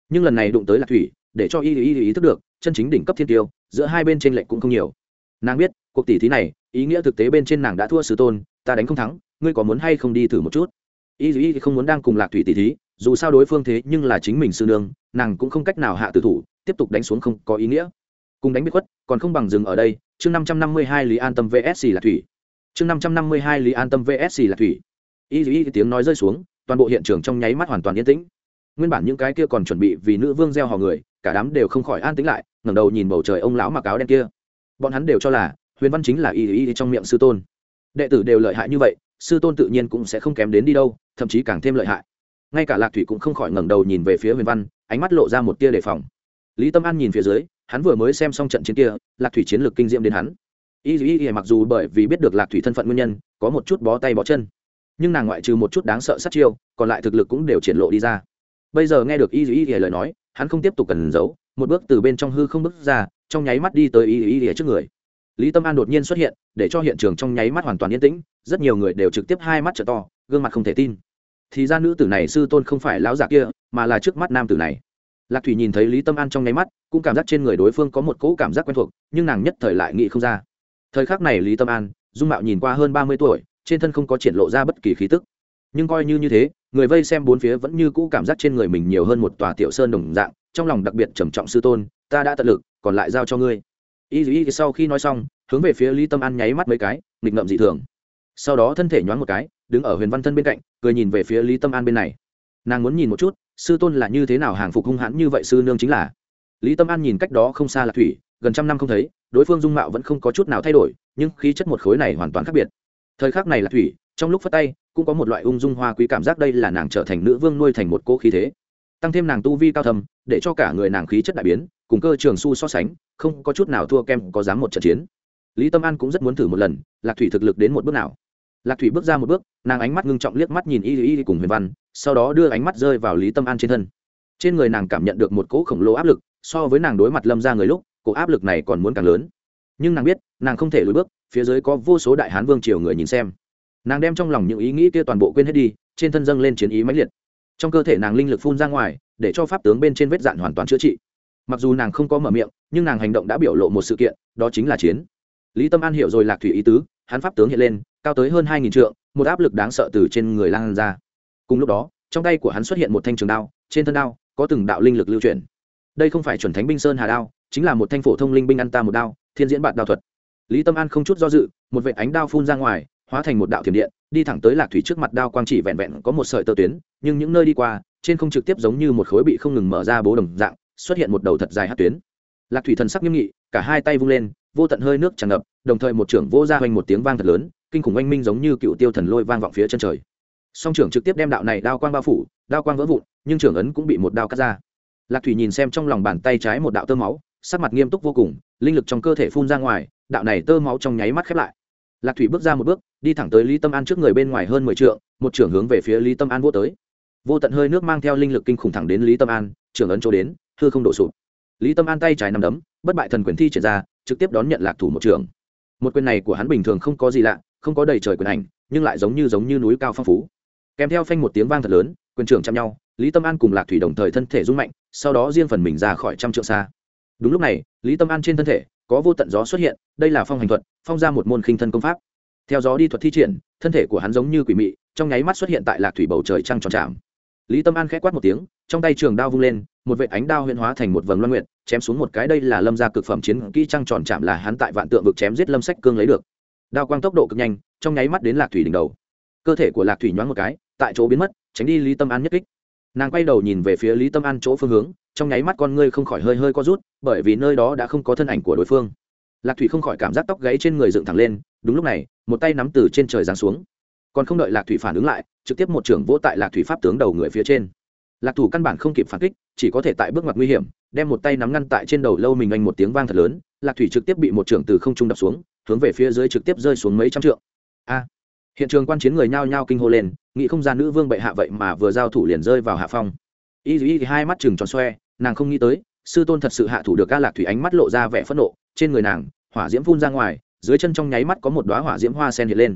Nhưng lần này đụng tới lạc thủy, để cho y y ý thức được, chân chính đỉnh cấp thiên tiêu, giữa hai bên trên lệch cũng không nhiều. Nàng biết, cuộc tỷ thí này, ý nghĩa thực tế bên trên nàng đã thua sứ tôn, ta đánh không thắng, ngươi có muốn hay không đi thử một chút? Y y không muốn đang cùng lạc thủy tỷ thí dù sao đối phương thế nhưng là chính mình sư nương, nàng cũng không cách nào hạ tử thủ, tiếp tục đánh xuống không có ý nghĩa. Cùng đánh biết khuất, còn không bằng dừng ở đây, chương năm trăm năm mươi hai lý an tâm vsc là thủy. Chương năm trăm năm mươi hai lý an tâm vsc là thủy. Y y tiếng nói rơi xuống, toàn bộ hiện trường trong nháy mắt hoàn toàn yên tĩnh. Nguyên bản những cái kia còn chuẩn bị vì nữ vương gieo hò người, cả đám đều không khỏi an tĩnh lại, ngẩng đầu nhìn bầu trời ông lão mặc áo đen kia. Bọn hắn đều cho là, huyền văn chính là y y trong miệng sư tôn. Đệ tử đều lợi hại như vậy, sư tôn tự nhiên cũng sẽ không kém đến đi đâu, thậm chí càng thêm lợi hại ngay cả lạc thủy cũng không khỏi ngẩng đầu nhìn về phía huyền văn, ánh mắt lộ ra một tia đề phòng. Lý tâm an nhìn phía dưới, hắn vừa mới xem xong trận chiến kia, lạc thủy chiến lược kinh diệm đến hắn. Y y y mặc dù bởi vì biết được lạc thủy thân phận nguyên nhân, có một chút bó tay bó chân, nhưng nàng ngoại trừ một chút đáng sợ sát chiêu, còn lại thực lực cũng đều triển lộ đi ra. Bây giờ nghe được y y y lời nói, hắn không tiếp tục cần giấu, một bước từ bên trong hư không bước ra, trong nháy mắt đi tới y y y trước người. Lý tâm an đột nhiên xuất hiện, để cho hiện trường trong nháy mắt hoàn toàn yên tĩnh, rất nhiều người đều trực tiếp hai mắt t to, gương mặt không thể tin thì ra nữ tử này sư tôn không phải lão giả kia, mà là trước mắt nam tử này. Lạc thủy nhìn thấy lý tâm an trong nháy mắt, cũng cảm giác trên người đối phương có một cỗ cảm giác quen thuộc, nhưng nàng nhất thời lại nghĩ không ra. Thời khắc này lý tâm an, dung mạo nhìn qua hơn ba mươi tuổi, trên thân không có triển lộ ra bất kỳ khí tức. Nhưng coi như như thế, người vây xem bốn phía vẫn như cũ cảm giác trên người mình nhiều hơn một tòa tiểu sơn đồng dạng, trong lòng đặc biệt trầm trọng sư tôn, ta đã tận lực, còn lại giao cho ngươi. Y y sau khi nói xong, hướng về phía lý tâm an nháy mắt mấy cái, nghịch ngợm dị thường sau đó thân thể nhoáng một cái, đứng ở huyền văn thân bên cạnh, cười nhìn về phía lý tâm an bên này. Nàng muốn nhìn một chút, sư tôn là như thế nào hàng phục hung hãn như vậy sư nương chính là. Lý tâm an nhìn cách đó không xa là thủy, gần trăm năm không thấy, đối phương dung mạo vẫn không có chút nào thay đổi, nhưng khí chất một khối này hoàn toàn khác biệt. Thời khắc này là thủy, trong lúc phát tay, cũng có một loại ung dung hoa quý cảm giác đây là nàng trở thành nữ vương nuôi thành một cô khí thế. Tăng thêm nàng tu vi cao thầm để cho cả người nàng khí chất đại biến, cùng cơ trường su so sánh, không có chút nào thua kem có dám một trận chiến. Lý tâm an cũng rất muốn thử một lần, lạc thủy thực lực đến một bước nào lạc thủy bước ra một bước, nàng ánh mắt ngưng trọng liếc mắt nhìn y y cùng huyền văn, sau đó đưa ánh mắt rơi vào lý tâm an trên thân. Trên người nàng cảm nhận được một cỗ khổng lồ áp lực, so với nàng đối mặt lâm ra người lúc, cỗ áp lực này còn muốn càng lớn. Nhưng nàng biết, nàng không thể lùi bước, phía dưới có vô số đại hán vương triều người nhìn xem. Nàng đem trong lòng những ý nghĩ kia toàn bộ quên hết đi, trên thân dâng lên chiến ý mãnh liệt. Trong cơ thể nàng linh lực phun ra ngoài, để cho pháp tướng bên trên vết dạn hoàn toàn chữa trị. Mặc dù nàng không có mở miệng, nhưng nàng hành động đã biểu lộ một sự kiện, đó chính là chiến. Lý tâm an hiểu rồi lạc thủy ý tứ hắn pháp tướng hiện lên, cao tới hơn hai nghìn trượng, một áp lực đáng sợ từ trên người lan ra. Cùng lúc đó, trong tay của hắn xuất hiện một thanh trường đao, trên thân đao có từng đạo linh lực lưu chuyển. Đây không phải chuẩn thánh binh sơn hà đao, chính là một thanh phổ thông linh binh ăn ta một đao, thiên diễn bạn đao thuật. Lý tâm an không chút do dự, một vệ ánh đao phun ra ngoài, hóa thành một đạo thiểm điện, đi thẳng tới lạc thủy trước mặt đao quang chỉ vẹn vẹn có một sợi tơ tuyến, nhưng những nơi đi qua, trên không trực tiếp giống như một khối bị không ngừng mở ra bố đồng dạng, xuất hiện một đầu thật dài hát tuyến. Lạc thủy thần sắc nghiêm nghị, cả hai tay vung lên vô tận hơi nước tràn ngập, đồng thời một trưởng vô ra hoành một tiếng vang thật lớn, kinh khủng oanh minh giống như cựu tiêu thần lôi vang vọng phía chân trời. Song trưởng trực tiếp đem đạo này đao quang bao phủ, đao quang vỡ vụn, nhưng trưởng ấn cũng bị một đao cắt ra. Lạc thủy nhìn xem trong lòng bàn tay trái một đạo tơ máu, sắc mặt nghiêm túc vô cùng, linh lực trong cơ thể phun ra ngoài, đạo này tơ máu trong nháy mắt khép lại. Lạc thủy bước ra một bước, đi thẳng tới lý tâm an trước người bên ngoài hơn mười t một trưởng hướng về phía lý tâm an vô tới. Vô tận hơi nước mang theo linh lực kinh khủng thẳng đến lý tâm an, trưởng ấn chỗ đến thưa không đổ sụp. Lý tâm an tay trái nằm đấm, bất bại thần quyền thi triển ra trực tiếp đón nhận lạc thủ một trường. Một quyền này của hắn bình thường không có gì lạ, không có đầy trời quyền ảnh, nhưng lại giống như giống như núi cao phong phú. Kèm theo phanh một tiếng vang thật lớn, quyền trưởng chạm nhau, lý tâm an cùng lạc thủy đồng thời thân thể rung mạnh, sau đó riêng phần mình ra khỏi trăm trượng xa. Đúng lúc này, lý tâm an trên thân thể, có vô tận gió xuất hiện, đây là phong hành thuật, phong ra một môn khinh thân công pháp. Theo gió đi thuật thi triển, thân thể của hắn giống như quỷ mị, trong nháy mắt xuất hiện tại lạc thủy bầu trời trăng tròn trảm lý tâm an k h ẽ quát một tiếng, trong tay trường đao vung lên, một vệ ánh đao huyện hóa thành một vầng loan nguyện chém xuống một cái, đây là lâm gia cực phẩm chiến kỹ trăng tròn chạm là hắn tại vạn tượng vực chém giết lâm sách cương lấy được. Đao quang tốc độ cực nhanh, trong nháy mắt đến lạc thủy đỉnh đầu. Cơ thể của lạc thủy nhoáng một cái, tại chỗ biến mất, tránh đi lý tâm an nhất kích. Nàng quay đầu nhìn về phía lý tâm an chỗ phương hướng, trong nháy mắt con ngươi không khỏi hơi hơi co rút, bởi vì nơi đó đã không có thân ảnh của đối phương. Lạc thủy không khỏi cảm giác tóc gáy trên người dựng thẳng lên, đúng lúc này, một tay nắm từ trên trời giáng xuống. Còn không đợi lạc thủy phản ứng lại, trực tiếp một trưởng vỗ tại lạc thủy pháp tướng đầu người phía trên lạc thủ căn bản không kịp phản kích, chỉ có thể tại bước ngoặt nguy hiểm, đem một tay nắm ngăn tại trên đầu lâu mình anh một tiếng vang thật lớn, lạc thủy trực tiếp bị một trưởng từ không trung đập xuống, hướng về phía dưới trực tiếp rơi xuống mấy trăm trượng. A! Hiện trường quan chiến người nhao nhao kinh hô lên, nghĩ không ra nữ vương bệ hạ vậy mà vừa giao thủ liền rơi vào hạ phong. Y y hai mắt chừng tròn xoe, nàng không nghĩ tới, sư tôn thật sự hạ thủ được ca lạc thủy ánh mắt lộ ra vẻ phẫn nộ, trên người nàng, hỏa diễm phun ra ngoài, dưới chân trong nháy mắt có một đoá hỏa diễm hoa sen hiện lên.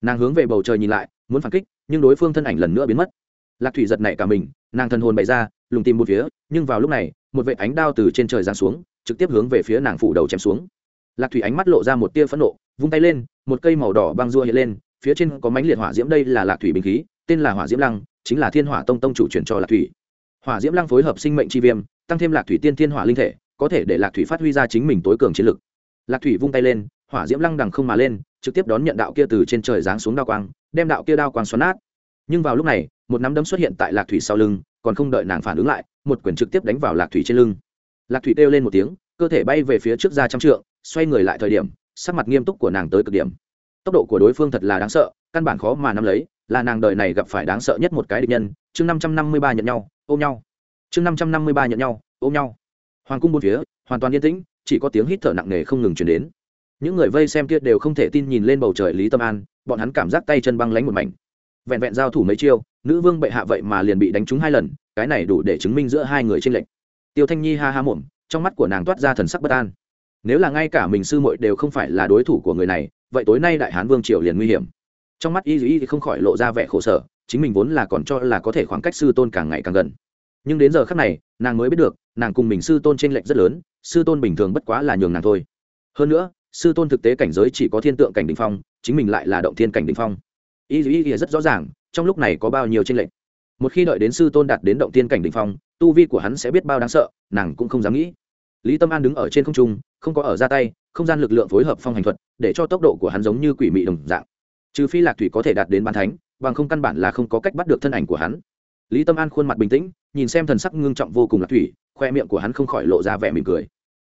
Nàng hướng về bầu trời nhìn lại, muốn phản kích, nhưng đối phương thân ảnh lần nữa biến mất. Lạc thủy giật nảy cả mình nàng thần hồn bày ra, lùng tìm một phía, nhưng vào lúc này, một vệ ánh đao từ trên trời giáng xuống, trực tiếp hướng về phía nàng phủ đầu chém xuống. Lạc thủy ánh mắt lộ ra một tia phẫn nộ, vung tay lên, một cây màu đỏ băng rua hiện lên, phía trên có mánh liệt hỏa diễm, đây là lạc thủy bình khí, tên là hỏa diễm lăng, chính là thiên hỏa tông tông chủ truyền cho lạc thủy. Hỏa diễm lăng phối hợp sinh mệnh tri viêm, tăng thêm lạc thủy tiên thiên hỏa linh thể, có thể để lạc thủy phát huy ra chính mình tối cường chiến lực. Lạc thủy vung tay lên, hỏa diễm lăng đằng không mà lên, trực tiếp đón nhận đạo kia từ trên trời giáng xuống đao quang, đem đạo kia đao quang xoắn nát nhưng vào lúc này, một nắm đấm xuất hiện tại lạc thủy sau lưng, còn không đợi nàng phản ứng lại, một quyền trực tiếp đánh vào lạc thủy trên lưng. Lạc thủy kêu lên một tiếng, cơ thể bay về phía trước ra trăm trượng, xoay người lại thời điểm, sắc mặt nghiêm túc của nàng tới cực điểm. Tốc độ của đối phương thật là đáng sợ, căn bản khó mà nắm lấy, là nàng đời này gặp phải đáng sợ nhất một cái địch nhân, chương năm trăm năm mươi ba nhận nhau, ôm nhau. Chương năm trăm năm mươi ba nhận nhau, ôm nhau. Hoàng cung bốn phía, hoàn toàn yên tĩnh, chỉ có tiếng hít thở nặng nề không ngừng chuyển đến. Những người vây xem kia đều không thể tin nhìn lên bầu trời lý tâm an, bọn hắn cảm giác tay chân băng lánh một mảnh vẹn vẹn giao thủ mấy chiêu, nữ vương bệ hạ vậy mà liền bị đánh trúng hai lần, cái này đủ để chứng minh giữa hai người tranh lệch. Tiêu thanh nhi ha ha muộm trong mắt của nàng toát ra thần sắc bất an. Nếu là ngay cả mình sư muội đều không phải là đối thủ của người này, vậy tối nay đại hán vương triều liền nguy hiểm. Trong mắt y y không khỏi lộ ra vẻ khổ sở, chính mình vốn là còn cho là có thể khoảng cách sư tôn càng ngày càng gần. Nhưng đến giờ khắc này, nàng mới biết được, nàng cùng mình sư tôn t r ê n lệch rất lớn, sư tôn bình thường bất quá là nhường nàng thôi. Hơn nữa, sư tôn thực tế cảnh giới chỉ có thiên tượng cảnh đình phong, chính mình lại là động thiên cảnh đình phong y y y rất rõ ràng, trong lúc này có bao nhiêu tranh lệch. Một khi đợi đến sư tôn đạt đến động tiên cảnh đình phong, tu vi của hắn sẽ biết bao đáng sợ, nàng cũng không dám nghĩ. Lý tâm an đứng ở trên không trung, không có ở ra tay, không gian lực lượng phối hợp phong hành thuật, để cho tốc độ của hắn giống như quỷ mị đồng dạng. Trừ phi lạc thủy có thể đạt đến ban thánh, bằng không căn bản là không có cách bắt được thân ảnh của hắn. Lý tâm an khuôn mặt bình tĩnh, nhìn xem thần sắc ngưng trọng vô cùng lạc thủy, khoe miệng của hắn không khỏi lộ ra vẻ mỉm cười.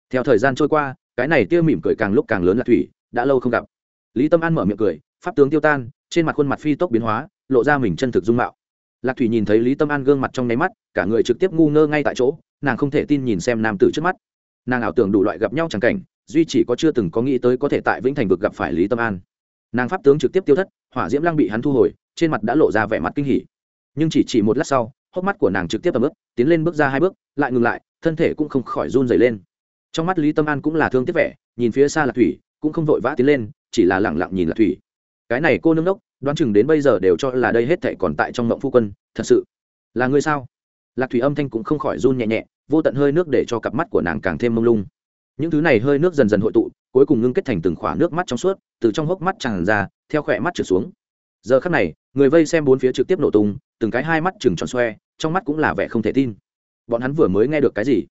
Theo thời gian trôi qua, cái này tiêu mỉm cười càng lúc càng lớn lạc thủy, đã lâu không gặp. Lý tâm an mở miệng cười, pháp tướng tiêu tan trên mặt khuôn mặt phi tốc biến hóa, lộ ra mình chân thực dung mạo. Lạc thủy nhìn thấy lý tâm an gương mặt trong nháy mắt, cả người trực tiếp ngu ngơ ngay tại chỗ, nàng không thể tin nhìn xem nam tử trước mắt. Nàng ảo tưởng đủ loại gặp nhau chẳng cảnh, duy chỉ có chưa từng có nghĩ tới có thể tại vĩnh thành vực gặp phải lý tâm an. Nàng pháp tướng trực tiếp tiêu thất, hỏa diễm lăng bị hắn thu hồi, trên mặt đã lộ ra vẻ mặt kinh hỉ. Nhưng chỉ chỉ một lát sau, hốc mắt của nàng trực tiếp tầm ướp tiến lên bước ra hai bước, lại ngừng lại, thân thể cũng không khỏi run dày lên. Trong mắt lý tâm an cũng là thương tiếc vẻ, nhìn phía xa lạc thủy, cũng không vội vã tiến lên, chỉ là lẳng lặng nhìn lạc thủy cái này cô nương đốc, đoán chừng đến bây giờ đều cho là đây hết thệ còn tại trong mộng phu quân, thật sự. Là ngươi sao? Lạc thủy âm thanh cũng không khỏi run nhẹ nhẹ, vô tận hơi nước để cho cặp mắt của nàng càng thêm mông lung. Những thứ này hơi nước dần dần hội tụ, cuối cùng ngưng kết thành từng khỏa nước mắt trong suốt, từ trong hốc mắt tràn ra, theo khỏe mắt trượt xuống. Giờ khắc này, người vây xem bốn phía trực tiếp nổ tung, từng cái hai mắt chừng tròn xoe, trong mắt cũng là vẻ không thể tin. Bọn hắn vừa mới nghe được cái gì?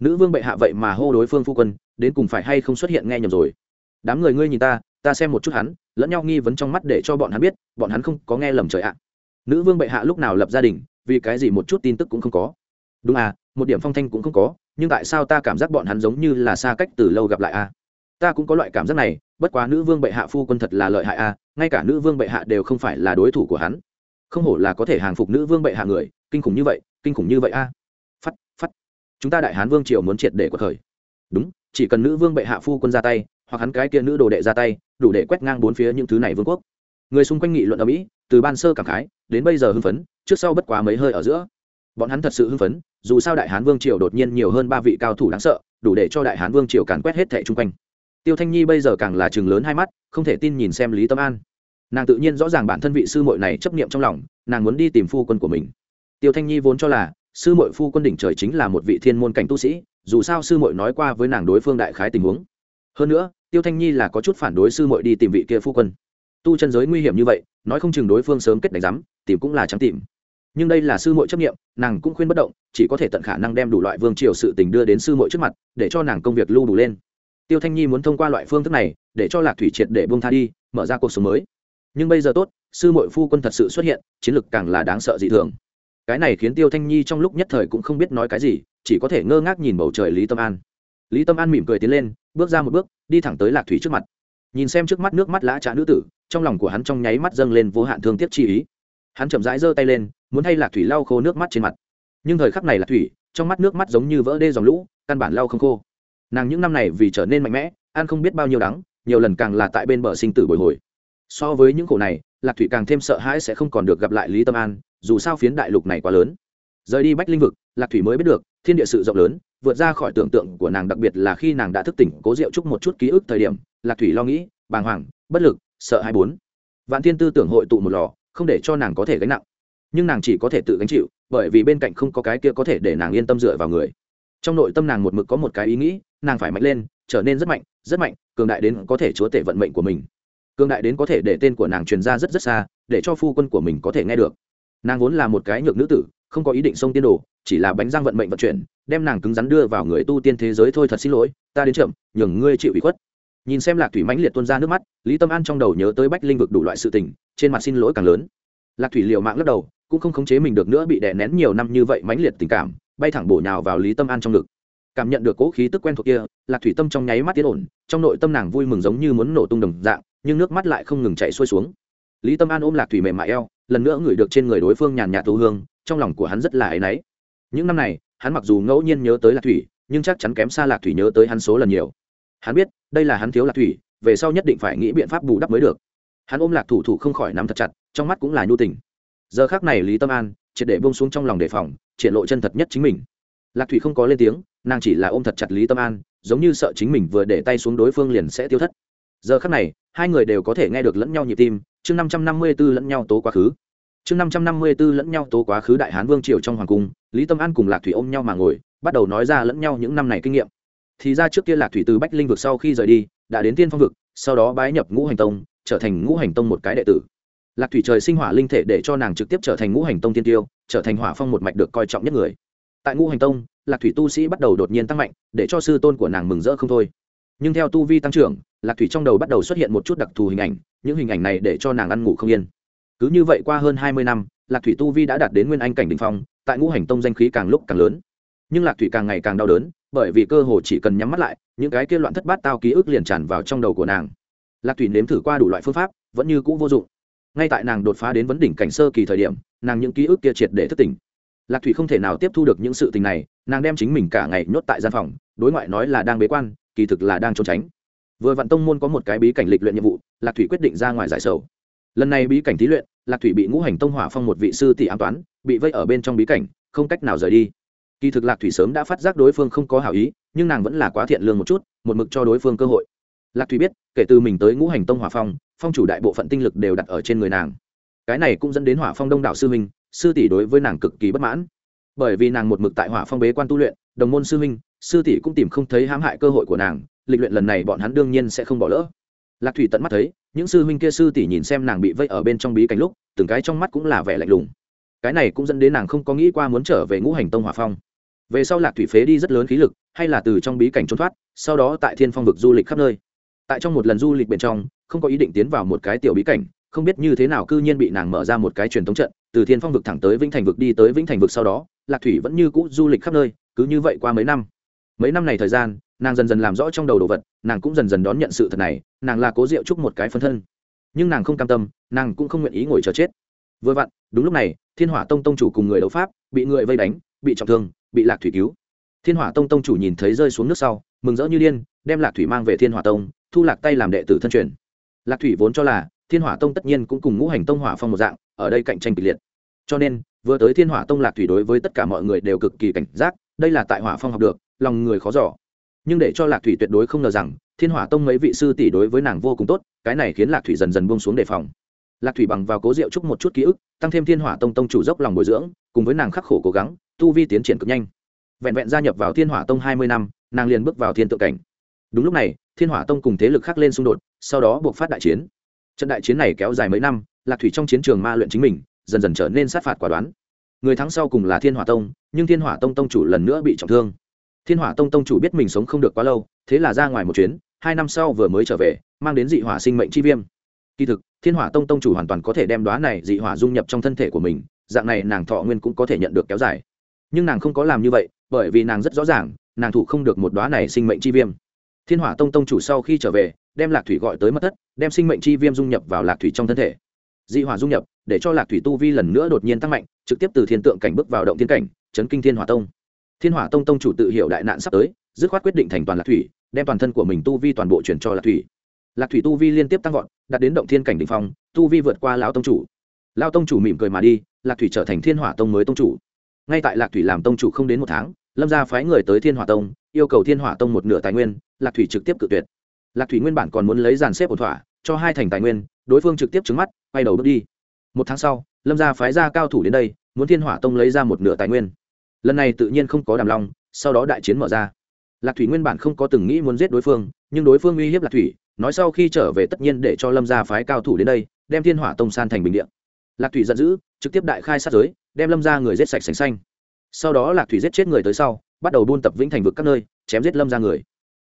Nữ vương bệ hạ vậy mà hô đối phương phu quân, đến cùng phải hay không xuất hiện nghe nhầm rồi? Đám người ngươi nhìn ta ta xem một chút hắn, lẫn nhau nghi vấn trong mắt để cho bọn hắn biết, bọn hắn không có nghe lầm trời ạ. Nữ vương bệ hạ lúc nào lập gia đình, vì cái gì một chút tin tức cũng không có. Đúng à một điểm phong thanh cũng không có, nhưng tại sao ta cảm giác bọn hắn giống như là xa cách từ lâu gặp lại a ta cũng có loại cảm giác này, bất quá nữ vương bệ hạ phu quân thật là lợi hại a ngay cả nữ vương bệ hạ đều không phải là đối thủ của hắn. Không hổ là có thể hàng phục nữ vương bệ hạ người, kinh khủng như vậy, kinh khủng như vậy a phắt phắt. Chúng ta đại hán vương triều muốn triệt để của thời đúng, chỉ cần nữ vương bệ hạ phu quân ra tay, hoặc hắn cái kia nữ đồ đệ ra tay đủ để quét ngang bốn phía những thứ này vương quốc. Người xung quanh nghị luận ở mỹ, từ ban sơ cảm khái, đến bây giờ hưng phấn, trước sau bất quá mấy hơi ở giữa. Bọn hắn thật sự hưng phấn, dù sao đại hán vương triều đột nhiên nhiều hơn ba vị cao thủ đáng sợ, đủ để cho đại hán vương triều càn quét hết thẻ chung quanh. Tiêu thanh nhi bây giờ càng là chừng lớn hai mắt, không thể tin nhìn xem lý tâm an. Nàng tự nhiên rõ ràng bản thân vị sư muội này chấp niệm trong lòng, nàng muốn đi tìm phu quân của mình. Tiêu thanh nhi vốn cho là, sư muội phu quân đỉnh trời chính là một vị thiên môn cảnh tu sĩ, dù sao sư muội nói qua với nàng đối phương đại khái tình huống. Hơn nữa tiêu thanh nhi là có chút phản đối sư muội đi tìm vị kia phu quân. Tu chân giới nguy hiểm như vậy, nói không chừng đối phương sớm kết đánh giám, tìm cũng là trắng tìm. Nhưng đây là sư muội chấp nghiệm nàng cũng khuyên bất động, chỉ có thể tận khả năng đem đủ loại vương triều sự tình đưa đến sư muội trước mặt, để cho nàng công việc lưu đủ lên. Tiêu thanh nhi muốn thông qua loại phương thức này, để cho lạc thủy triệt để bông tha đi, mở ra cuộc sống mới. Nhưng bây giờ tốt, sư muội phu quân thật sự xuất hiện, chiến lực càng là đáng sợ dị thường. Cái này khiến tiêu thanh nhi trong lúc nhất thời cũng không biết nói cái gì, chỉ có thể ngơ ngác nhìn bầu trời lý tâm an lý tâm an mỉm cười tiến lên, bước ra một bước, đi thẳng tới lạc thủy trước mặt. Nhìn xem trước mắt nước mắt lã trá nữ tử, trong lòng của hắn trong nháy mắt dâng lên vô hạn thương tiếc chi ý. Hắn chậm rãi giơ tay lên, muốn thay lạc thủy lau khô nước mắt trên mặt. Nhưng thời khắc này lạc thủy, trong mắt nước mắt giống như vỡ đê dòng lũ, căn bản lau không khô. Nàng những năm này vì trở nên mạnh mẽ an không biết bao nhiêu đắng, nhiều lần càng là tại bên bờ sinh tử bồi hồi. So với những khổ này, lạc thủy càng thêm sợ hãi sẽ không còn được gặp lại lý tâm an, dù sao phiến đại lục này quá lớn. Rời đi bách linh vực, lạc thủy mới biết được thiên địa sự rộng lớn, vượt ra khỏi tưởng tượng của nàng, đặc biệt là khi nàng đã thức tỉnh, cố diệu chúc một chút ký ức thời điểm, lạc thủy lo nghĩ, bàng hoàng, bất lực, sợ hai bốn. Vạn thiên tư tưởng hội tụ một lò, không để cho nàng có thể gánh nặng. Nhưng nàng chỉ có thể tự gánh chịu, bởi vì bên cạnh không có cái kia có thể để nàng yên tâm dựa vào người. Trong nội tâm nàng một mực có một cái ý nghĩ, nàng phải mạnh lên, trở nên rất mạnh rất mạnh, cường đại đến có thể chúa tể vận mệnh của mình. Cường đại đến có thể để tên của nàng truyền ra rất rất xa, để cho phu quân của mình có thể nghe được. Nàng vốn là một cái nhược nữ tử, không có ý định xông tiên đồ chỉ là bánh răng vận mệnh vận chuyển, đem nàng cứng rắn đưa vào người tu tiên thế giới thôi thật xin lỗi, ta đến chậm, nhường ngươi chịu ủy khuất. Nhìn xem lạc thủy mãnh liệt tuôn ra nước mắt, lý tâm an trong đầu nhớ tới bách linh vực đủ loại sự tình, trên mặt xin lỗi càng lớn. Lạc thủy liều mạng lắc đầu, cũng không khống chế mình được nữa bị đè nén nhiều năm như vậy mãnh liệt tình cảm, bay thẳng bổ nhào vào lý tâm an trong ngực. Cảm nhận được cỗ khí tức quen thuộc kia, lạc thủy tâm trong nháy mắt tiến ổn, trong nội tâm nàng vui mừng giống như muốn nổ tung đồng dạng, nhưng nước mắt lại không ngừng chạy xuôi xuống. Lý tâm an ôm lạc thủy mềm mại eo, lần nữa ngửi được trên người đối phương nhàn nhạt thú hương, trong lòng của hắn rất là áy náy những năm này, hắn mặc dù ngẫu nhiên nhớ tới lạc thủy, nhưng chắc chắn kém xa lạc thủy nhớ tới hắn số lần nhiều. Hắn biết, đây là hắn thiếu lạc thủy, về sau nhất định phải nghĩ biện pháp bù đắp mới được. Hắn ôm lạc thủ thủ không khỏi nắm thật chặt, trong mắt cũng là nhu tình. Giờ khác này lý tâm an, triệt để bông xuống trong lòng đề phòng, triển lộ chân thật nhất chính mình. Lạc thủy không có lên tiếng, nàng chỉ là ôm thật chặt lý tâm an, giống như sợ chính mình vừa để tay xuống đối phương liền sẽ tiêu thất. Giờ khác này, hai người đều có thể nghe được lẫn nhau nhịp tim, chương năm trăm năm mươi b ố lẫn nhau tố quá khứ chương năm trăm năm mươi b ố lẫn nhau tố quá khứ đại hán vương triều trong hoàng cung, lý tâm an cùng lạc thủy ôm nhau mà ngồi, bắt đầu nói ra lẫn nhau những năm này kinh nghiệm. Thì ra trước kia lạc thủy từ bách linh vực sau khi rời đi, đã đến tiên phong vực, sau đó bái nhập ngũ hành tông, trở thành ngũ hành tông một cái đệ tử. Lạc thủy trời sinh hỏa linh thể để cho nàng trực tiếp trở thành ngũ hành tông tiên tiêu, trở thành hỏa phong một mạch được coi trọng nhất người. Tại ngũ hành tông, lạc thủy tu sĩ bắt đầu đột nhiên tăng mạnh, để cho sư tôn của nàng mừng rỡ không thôi. Nhưng theo tu vi tăng trưởng, lạc thủy trong đầu bắt đầu xuất hiện một chút đặc thù hình ảnh, những hình ảnh này để cho nàng ăn ngủ không yên cứ như vậy qua hơn hai mươi năm, lạc thủy tu vi đã đạt đến nguyên anh cảnh đỉnh phong, tại ngũ hành tông danh khí càng lúc càng lớn. Nhưng lạc thủy càng ngày càng đau đớn, bởi vì cơ hồ chỉ cần nhắm mắt lại, những cái kia loạn thất bát tao ký ức liền tràn vào trong đầu của nàng. Lạc thủy nếm thử qua đủ loại phương pháp, vẫn như c ũ vô dụng. Ngay tại nàng đột phá đến vấn đỉnh cảnh sơ kỳ thời điểm, nàng những ký ức kia triệt để thất tỉnh. Lạc thủy không thể nào tiếp thu được những sự tình này, nàng đem chính mình cả ngày nhốt tại gian phòng, đối ngoại nói là đang bế quan, kỳ thực là đang trốn tránh. Vừa vạn tông môn có một cái bí cảnh lịch luyện nhiệm vụ, lạc thủy quyết định ra ngoài giải sầu lần này bí cảnh thí luyện lạc thủy bị ngũ hành tông hỏa phong một vị sư tỷ an toán bị vây ở bên trong bí cảnh không cách nào rời đi. Kỳ thực lạc thủy sớm đã phát giác đối phương không có hảo ý nhưng nàng vẫn là quá thiện lương một chút một mực cho đối phương cơ hội. Lạc thủy biết kể từ mình tới ngũ hành tông hỏa phong phong chủ đại bộ phận tinh lực đều đặt ở trên người nàng. Cái này cũng dẫn đến hỏa phong đông đảo sư minh, sư tỷ đối với nàng cực kỳ bất mãn. Bởi vì nàng một mực tại hỏa phong bế quan tu luyện đồng môn sư minh, sư tỷ cũng tìm không thấy hãm hại cơ hội của nàng lịch luyện lần này bọn hắn đương nhiên sẽ không bỏ lỡ. Lạc thủy tận mắt thấy những sư huynh kia sư tỷ nhìn xem nàng bị vây ở bên trong bí cảnh lúc, từng cái trong mắt cũng là vẻ lạnh lùng. Cái này cũng dẫn đến nàng không có nghĩ qua muốn trở về ngũ hành tông hòa phong. Về sau lạc thủy phế đi rất lớn khí lực, hay là từ trong bí cảnh trốn thoát, sau đó tại thiên phong vực du lịch khắp nơi. Tại trong một lần du lịch bên trong, không có ý định tiến vào một cái tiểu bí cảnh, không biết như thế nào cư nhiên bị nàng mở ra một cái truyền thống trận, từ thiên phong vực thẳng tới vĩnh thành vực đi tới vĩnh thành vực sau đó, lạc thủy vẫn như cũ du lịch khắp nơi, cứ như vậy qua mấy năm. Mấy năm này thời gian nàng dần dần làm rõ trong đầu đồ vật, nàng cũng dần dần đón nhận sự thật này, nàng là cố diệu trúc một cái phân thân. Nhưng nàng không cam tâm, nàng cũng không nguyện ý ngồi chờ chết. Vừa vặn, đúng lúc này, thiên hỏa tông tông chủ cùng người đấu pháp, bị người vây đánh, bị trọng thương, bị lạc thủy cứu. Thiên hỏa tông tông chủ nhìn thấy rơi xuống nước sau, mừng rỡ như điên, đem lạc thủy mang về thiên hỏa tông, thu lạc tay làm đệ tử thân truyền. Lạc thủy vốn cho là thiên hỏa tông tất nhiên cũng cùng ngũ hành tông hỏa phong một dạng, ở đây cạnh tranh kịch liệt. Cho nên, vừa tới thiên hỏa tông lạc thủy đối với tất cả mọi người đều cực kỳ cảnh giác, đây là tại hỏa phong học được, lòng người khó giỏ nhưng để cho lạc thủy tuyệt đối không ngờ rằng, thiên hỏa tông mấy vị sư tỷ đối với nàng vô cùng tốt, cái này khiến lạc thủy dần dần buông xuống đề phòng. Lạc thủy bằng vào cố rượu chúc một chút ký ức, tăng thêm thiên hỏa tông tông chủ dốc lòng bồi dưỡng, cùng với nàng khắc khổ cố gắng, tu vi tiến triển cực nhanh. Vẹn vẹn gia nhập vào thiên hỏa tông hai mươi năm, nàng liền bước vào thiên tự cảnh. Đúng lúc này, thiên hỏa tông cùng thế lực khác lên xung đột, sau đó buộc phát đại chiến. Trận đại chiến này kéo dài mấy năm, lạc thủy trong chiến trường ma luyện chính mình, dần dần trở nên sát phạt quả đoán. Người thắng sau cùng là thiên hỏa tông, nhưng thiên hỏa tông tông chủ lần nữa bị trọng thương thiên hỏa tông tông chủ biết mình sống không được quá lâu, thế là ra ngoài một chuyến, hai năm sau vừa mới trở về, mang đến dị hỏa sinh mệnh chi viêm. Kỳ thực, thiên hỏa tông tông chủ hoàn toàn có thể đem đoá này dị hỏa dung nhập trong thân thể của mình, dạng này nàng thọ nguyên cũng có thể nhận được kéo dài. Nhưng nàng không có làm như vậy, bởi vì nàng rất rõ ràng, nàng thủ không được một đoá này sinh mệnh chi viêm. Thiên hỏa tông tông chủ sau khi trở về, đem lạc thủy gọi tới mất thất, đem sinh mệnh chi viêm dung nhập vào lạc thủy trong thân thể. Dị hỏa dung nhập, để cho lạc thủy tu vi lần nữa đột nhiên tăng mạnh, trực tiếp từ thiên tượng cảnh bước vào động thiên cảnh, chấn kinh thiên hỏa tông thiên hỏa tông tông chủ tự hiểu đại nạn sắp tới, dứt khoát quyết định thành toàn lạc thủy, đem toàn thân của mình tu vi toàn bộ chuyển cho lạc thủy. Lạc thủy tu vi liên tiếp tăng vọt, đạt đến động thiên cảnh đ ỉ n h phong, tu vi vượt qua lão tông chủ. Lao tông chủ mỉm cười mà đi, lạc thủy trở thành thiên hỏa tông mới tông chủ. Ngay tại lạc thủy làm tông chủ không đến một tháng, lâm gia phái người tới thiên hỏa tông, yêu cầu thiên hỏa tông một nửa tài nguyên, lạc thủy trực tiếp cự tuyệt. Lạc thủy nguyên bản còn muốn lấy dàn xếp ổn thỏa, cho hai thành tài nguyên, đối phương trực tiếp trứng mắt, quay đầu bước đi. Một tháng sau, lâm gia phái ra cao thủ đến đây, muốn thiên hỏa tông lấy ra một nửa tài nguyên lần này tự nhiên không có đàm long, sau đó đại chiến mở ra. Lạc thủy nguyên bản không có từng nghĩ muốn giết đối phương, nhưng đối phương uy hiếp lạc thủy, nói sau khi trở về tất nhiên để cho lâm gia phái cao thủ đến đây, đem thiên hỏa tông san thành bình điện lạc thủy giận dữ, trực tiếp đại khai sát giới, đem lâm gia người giết sạch sành xanh. Sau đó lạc thủy giết chết người tới sau, bắt đầu buôn tập vĩnh thành vực các nơi, chém giết lâm gia người.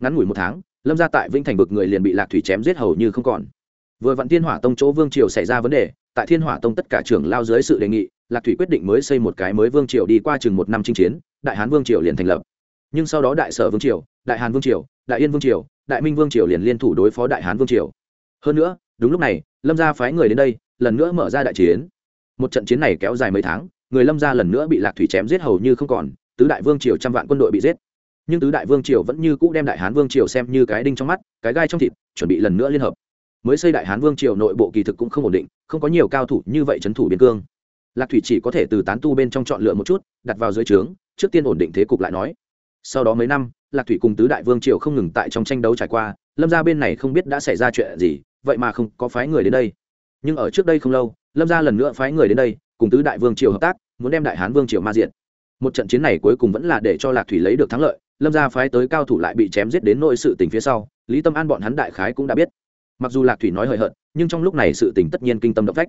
Ngắn ngủi một tháng, lâm gia tại vĩnh thành vực người liền bị lạc thủy chém giết hầu như không còn. Vừa vặn thiên hỏa tông chỗ vương triều xảy ra vấn đề, tại thiên hỏa tông tất cả trưởng lao dưới sự đề nghị lạc thủy quyết định mới xây một cái mới vương triều đi qua chừng một năm chinh chiến, đại hán vương triều liền thành lập. Nhưng sau đó đại sở vương triều, đại hàn vương triều, đại yên vương triều, đại minh vương triều liền liên thủ đối phó đại hán vương triều. Hơn nữa, đúng lúc này, lâm gia phái người đến đây, lần nữa mở ra đại chiến. Một trận chiến này kéo dài mấy tháng, người lâm gia lần nữa bị lạc thủy chém giết hầu như không còn, tứ đại vương triều trăm vạn quân đội bị giết. Nhưng tứ đại vương triều vẫn như cũ đem đại hán vương triều xem như cái đinh trong mắt, cái gai trong thịt, chuẩn bị lần nữa liên hợp. Mới xây đại hán vương triều nội bộ kỳ thực cũng không ổn định, không có nhiều cao thủ như vậy trấn thủ biên cương lạc thủy chỉ có thể từ tán tu bên trong chọn lựa một chút, đặt vào dưới trướng, trước tiên ổn định thế cục lại nói. Sau đó mấy năm, lạc thủy cùng tứ đại vương triều không ngừng tại trong tranh đấu trải qua, lâm gia bên này không biết đã xảy ra chuyện gì, vậy mà không có phái người đến đây. Nhưng ở trước đây không lâu, lâm gia lần nữa phái người đến đây, cùng tứ đại vương triều hợp tác, muốn đem đại hán vương triều ma diện một trận chiến này cuối cùng vẫn là để cho lạc thủy lấy được thắng lợi, lâm gia phái tới cao thủ lại bị chém giết đến nội sự tình phía sau, lý tâm an bọn hắn đại khái cũng đã biết. Mặc dù lạc thủy nói hời hợt, nhưng trong lúc này sự tình tất nhiên kinh tâm động phách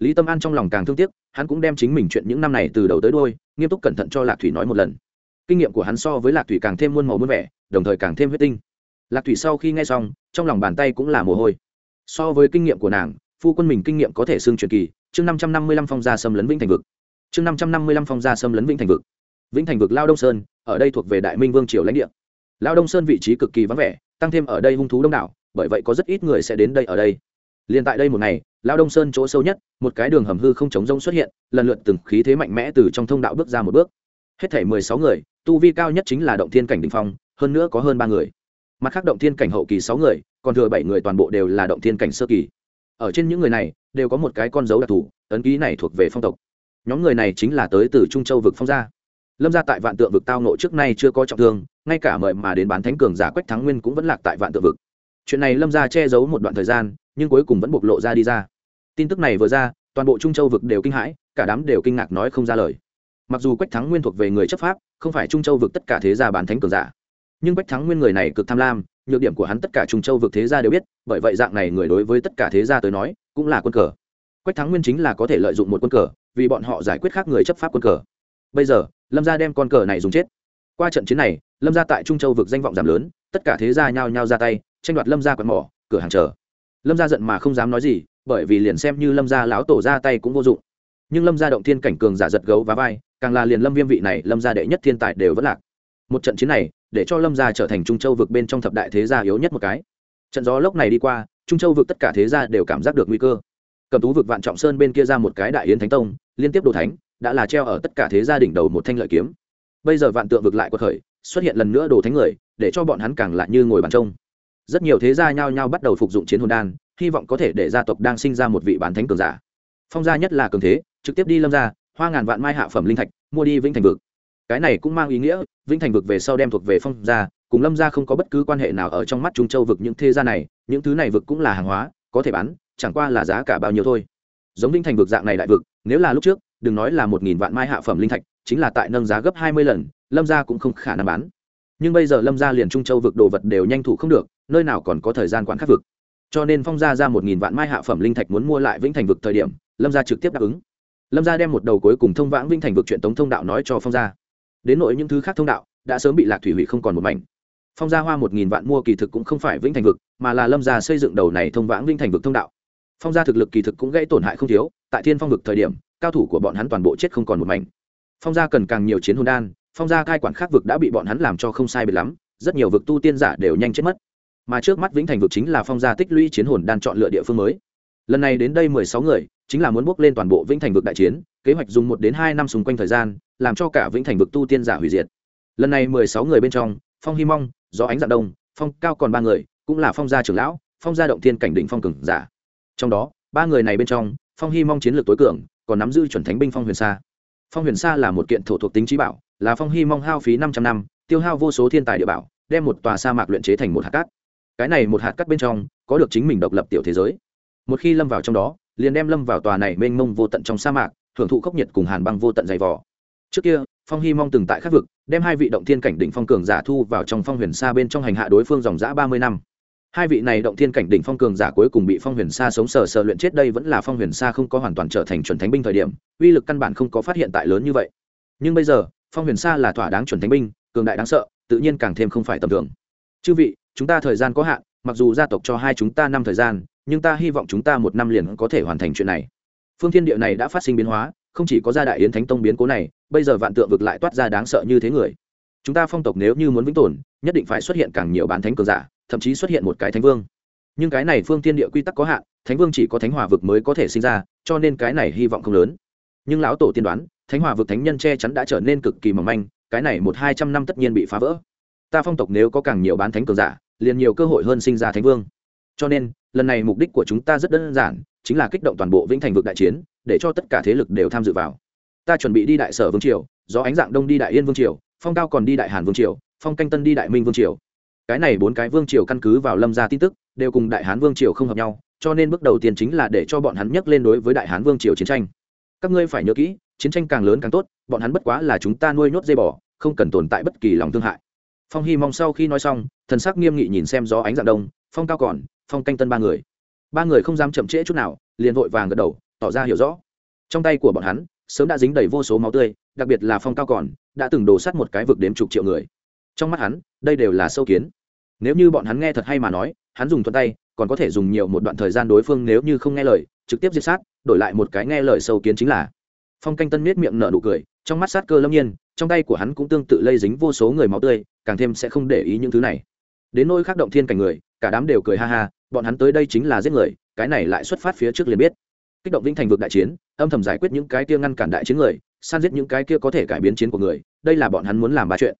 lý tâm an trong lòng càng thương tiếc, hắn cũng đem chính mình chuyện những năm này từ đầu tới đôi nghiêm túc cẩn thận cho lạc thủy nói một lần. Kinh nghiệm của hắn so với lạc thủy càng thêm muôn màu muôn vẻ, đồng thời càng thêm huyết tinh. Lạc thủy sau khi nghe xong, trong lòng bàn tay cũng là mồ hôi. So với kinh nghiệm của nàng, phu quân mình kinh nghiệm có thể xương truyền kỳ, chương năm trăm năm mươi lăm phong gia xâm lấn vĩnh thành vực. Chương năm trăm năm mươi lăm phong gia xâm lấn vĩnh thành vực. Vĩnh thành vực, lao đông sơn, ở đây thuộc về đại minh vương triều lãnh địa. Lao đông sơn vị trí cực kỳ vắng vẻ, tăng thêm ở đây hung thú đông đảo, bởi vậy có rất ít người sẽ đến đây ở đây. Liền tại đây một ngày lao đông sơn chỗ sâu nhất, một cái đường hầm hư không chống rông xuất hiện, lần lượt từng khí thế mạnh mẽ từ trong thông đạo bước ra một bước. Hết thể mười sáu người, tu vi cao nhất chính là động thiên cảnh đình phong, hơn nữa có hơn ba người. Mặt khác động thiên cảnh hậu kỳ sáu người, còn thừa bảy người toàn bộ đều là động thiên cảnh sơ kỳ. Ở trên những người này, đều có một cái con dấu đặc thù, ấn ký này thuộc về phong tộc. Nhóm người này chính là tới từ trung châu vực phong gia. Lâm gia tại vạn tượng vực tao nộ trước nay chưa có trọng thương, ngay cả mời mà đến bán thánh cường giả quách thắng nguyên cũng vẫn lạc tại vạn tượng vực. Chuyện này lâm gia che giấu một đoạn thời gian nhưng cuối cùng vẫn bộc lộ ra đi ra. Tin tức này vừa ra, toàn bộ trung châu vực đều kinh hãi, cả đám đều kinh ngạc nói không ra lời. Mặc dù quách thắng nguyên thuộc về người chấp pháp, không phải trung châu vực tất cả thế gia bán thánh cường giả. Nhưng quách thắng nguyên người này cực tham lam, nhược điểm của hắn tất cả trung châu vực thế gia đều biết, bởi vậy dạng này người đối với tất cả thế gia tới nói, cũng là quân cờ. Quách thắng nguyên chính là có thể lợi dụng một quân cờ, vì bọn họ giải quyết khác người chấp pháp quân cờ. Bây giờ, lâm gia đem con cờ này dùng chết. Qua trận chiến này, lâm gia tại trung châu vực danh vọng giảm lớn, tất cả thế gia nhao nhao ra tay, tranh đoạt lâm gia quạt mỏ, cửa hàng chờ lâm gia giận mà không dám nói gì, bởi vì liền xem như lâm gia lão tổ ra tay cũng vô dụng. Nhưng lâm gia động thiên cảnh cường giả giật gấu và vai, càng là liền lâm viêm vị này, lâm gia đệ nhất thiên tài đều vẫn lạc. Một trận chiến này, để cho lâm gia trở thành trung châu vực bên trong thập đại thế gia yếu nhất một cái. Trận gió lốc này đi qua, trung châu vực tất cả thế gia đều cảm giác được nguy cơ. Cầm tú vực vạn trọng sơn bên kia ra một cái đại yến thánh tông, liên tiếp đồ thánh, đã là treo ở tất cả thế gia đỉnh đầu một thanh lợi kiếm. Bây giờ vạn tượng vực lại quật khởi, xuất hiện lần nữa đồ thánh người, để cho bọn hắn càng lại như ngồi bàn trông rất nhiều thế gia nhao nhao bắt đầu phục dụng chiến hồn đan, hy vọng có thể để gia tộc đang sinh ra một vị bán thánh cường giả. Phong gia nhất là cường thế, trực tiếp đi lâm gia, hoa ngàn vạn mai hạ phẩm linh thạch, mua đi vĩnh thành vực. Cái này cũng mang ý nghĩa, vĩnh thành vực về sau đem thuộc về phong gia, cùng lâm gia không có bất cứ quan hệ nào ở trong mắt trung châu vực những thế gia này, những thứ này vực cũng là hàng hóa, có thể bán, chẳng qua là giá cả bao nhiêu thôi. Giống vĩnh thành vực dạng này đại vực, nếu là lúc trước, đừng nói là một nghìn vạn mai hạ phẩm linh thạch, chính là tại nâng giá gấp hai mươi lần, lâm gia cũng không khả năng bán. Nhưng bây giờ lâm gia liền trung châu vực đồ vật đều nhanh thủ không được nơi nào còn có thời gian quản khắc vực. Cho nên phong gia ra một nghìn vạn mai hạ phẩm linh thạch muốn mua lại vĩnh thành vực thời điểm, lâm gia trực tiếp đáp ứng. Lâm gia đem một đầu cuối cùng thông vãng vĩnh thành vực chuyện tống thông đạo nói cho phong gia. Đến nội những thứ khác thông đạo, đã sớm bị lạc thủy hủy không còn một mảnh. Phong gia hoa một nghìn vạn mua kỳ thực cũng không phải vĩnh thành vực, mà là lâm gia xây dựng đầu này thông vãng vĩnh thành vực thông đạo. Phong gia thực lực kỳ thực cũng gây tổn hại không thiếu, tại thiên phong vực thời điểm, cao thủ của bọn hắn toàn bộ chết không còn một mảnh. Phong gia cần càng nhiều chiến hồn đan, phong gia cai quản khác vực đã bị bọn hắn làm cho không sai biệt lắm, rất nhiều vực tu tiên giả đều nhanh chết mất mà trước mắt vĩnh thành vực chính là phong gia tích lũy chiến hồn đan chọn lựa địa phương mới. Lần này đến đây mười sáu người, chính là muốn bước lên toàn bộ vĩnh thành vực đại chiến, kế hoạch dùng một đến hai năm xung quanh thời gian, làm cho cả vĩnh thành vực tu tiên giả hủy diệt. Lần này mười sáu người bên trong, phong hy mong do ánh dạng đông, phong cao còn ba người, cũng là phong gia trưởng lão, phong gia động thiên cảnh định phong cường giả. Trong đó, ba người này bên trong, phong hy mong chiến lược tối cường, còn nắm giữ chuẩn thánh binh phong huyền sa. Phong huyền sa là một kiện thổ thuộc tính trí bảo, là phong hy mong hao phí năm trăm năm, tiêu hao vô số thiên tài địa bảo, đem một tòa sa mạc luyện chế thành một hạt cát cái này một hạt cắt bên trong, có được chính mình độc lập tiểu thế giới. Một khi lâm vào trong đó, liền đem lâm vào tòa này mênh mông vô tận trong sa mạc, hưởng thụ khốc nhiệt cùng hàn băng vô tận dày vỏ trước kia, phong hy mong từng tại khắc vực, đem hai vị động thiên cảnh đỉnh phong cường giả thu vào trong phong huyền sa bên trong hành hạ đối phương dòng giã ba mươi năm. Hai vị này động thiên cảnh đỉnh phong cường giả cuối cùng bị phong huyền sa sống sờ sờ luyện chết đây vẫn là phong huyền sa không có hoàn toàn trở thành chuẩn thánh binh thời điểm, uy lực căn bản không có phát hiện tại lớn như vậy. Nhưng bây giờ, phong huyền sa là thỏa đáng chuẩn thánh binh, cường đại đáng sợ, tự nhiên càng thêm không phải tầm thường. Chư vị chúng ta thời gian có hạn, mặc dù gia tộc cho hai chúng ta năm thời gian, nhưng ta hy vọng chúng ta một năm liền có thể hoàn thành chuyện này. Phương thiên địa này đã phát sinh biến hóa, không chỉ có gia đại yến thánh tông biến cố này, bây giờ vạn tượng vực lại toát ra đáng sợ như thế người. Chúng ta phong tộc nếu như muốn vĩnh tồn, nhất định phải xuất hiện càng nhiều bán thánh cường giả, thậm chí xuất hiện một cái thánh vương. Nhưng cái này phương thiên địa quy tắc có hạn, thánh vương chỉ có thánh hòa vực mới có thể sinh ra, cho nên cái này hy vọng không lớn. Nhưng lão tổ tiên đoán, thánh hòa vực thánh nhân che chắn đã trở nên cực kỳ mỏng manh, cái này một hai trăm năm tất nhiên bị phá vỡ ta phong tộc nếu có càng nhiều bán thánh cường giả, liền nhiều cơ hội hơn sinh ra thánh vương. Cho nên, lần này mục đích của chúng ta rất đơn giản, chính là kích động toàn bộ vĩnh thành vực đại chiến, để cho tất cả thế lực đều tham dự vào. Ta chuẩn bị đi đại sở vương triều do ánh dạng đông đi đại yên vương triều, phong cao còn đi đại hàn vương triều, phong canh tân đi đại minh vương triều. Cái này bốn cái vương triều căn cứ vào lâm gia tin tức, đều cùng đại hán vương triều không hợp nhau, cho nên bước đầu tiên chính là để cho bọn hắn nhắc lên đối với đại hán vương triều chiến tranh. Các ngươi phải nhớ kỹ, chiến tranh càng lớn càng tốt, bọn hắn bất quá là chúng ta nuôi nhốt dây bò, không cần tồn tại bất kỳ lòng thương hại phong hy mong sau khi nói xong, thần sắc nghiêm nghị nhìn xem gió ánh dạng đông, phong cao còn, phong canh tân ba người. Ba người không dám chậm trễ chút nào, liền vội vàng gật đầu, tỏ ra hiểu rõ. Trong tay của bọn hắn, sớm đã dính đầy vô số máu tươi, đặc biệt là phong cao còn, đã từng đổ sắt một cái vực đếm chục triệu người. Trong mắt hắn, đây đều là sâu kiến. Nếu như bọn hắn nghe thật hay mà nói, hắn dùng thuận tay, còn có thể dùng nhiều một đoạn thời gian đối phương nếu như không nghe lời, trực tiếp giết sát, đổi lại một cái nghe lời sâu kiến chính là. Phong canh tân miết miệng nở nụ cười, trong mắt sát cơ lâm nhiên trong tay của hắn cũng tương tự lây dính vô số người máu tươi, càng thêm sẽ không để ý những thứ này. Đến nôi khác động thiên cảnh người, cả đám đều cười ha ha, bọn hắn tới đây chính là giết người, cái này lại xuất phát phía trước liền biết. Kích động vĩnh thành vực đại chiến, âm thầm giải quyết những cái kia ngăn cản đại chiến người, san giết những cái kia có thể cải biến chiến của người, đây là bọn hắn muốn làm ba chuyện.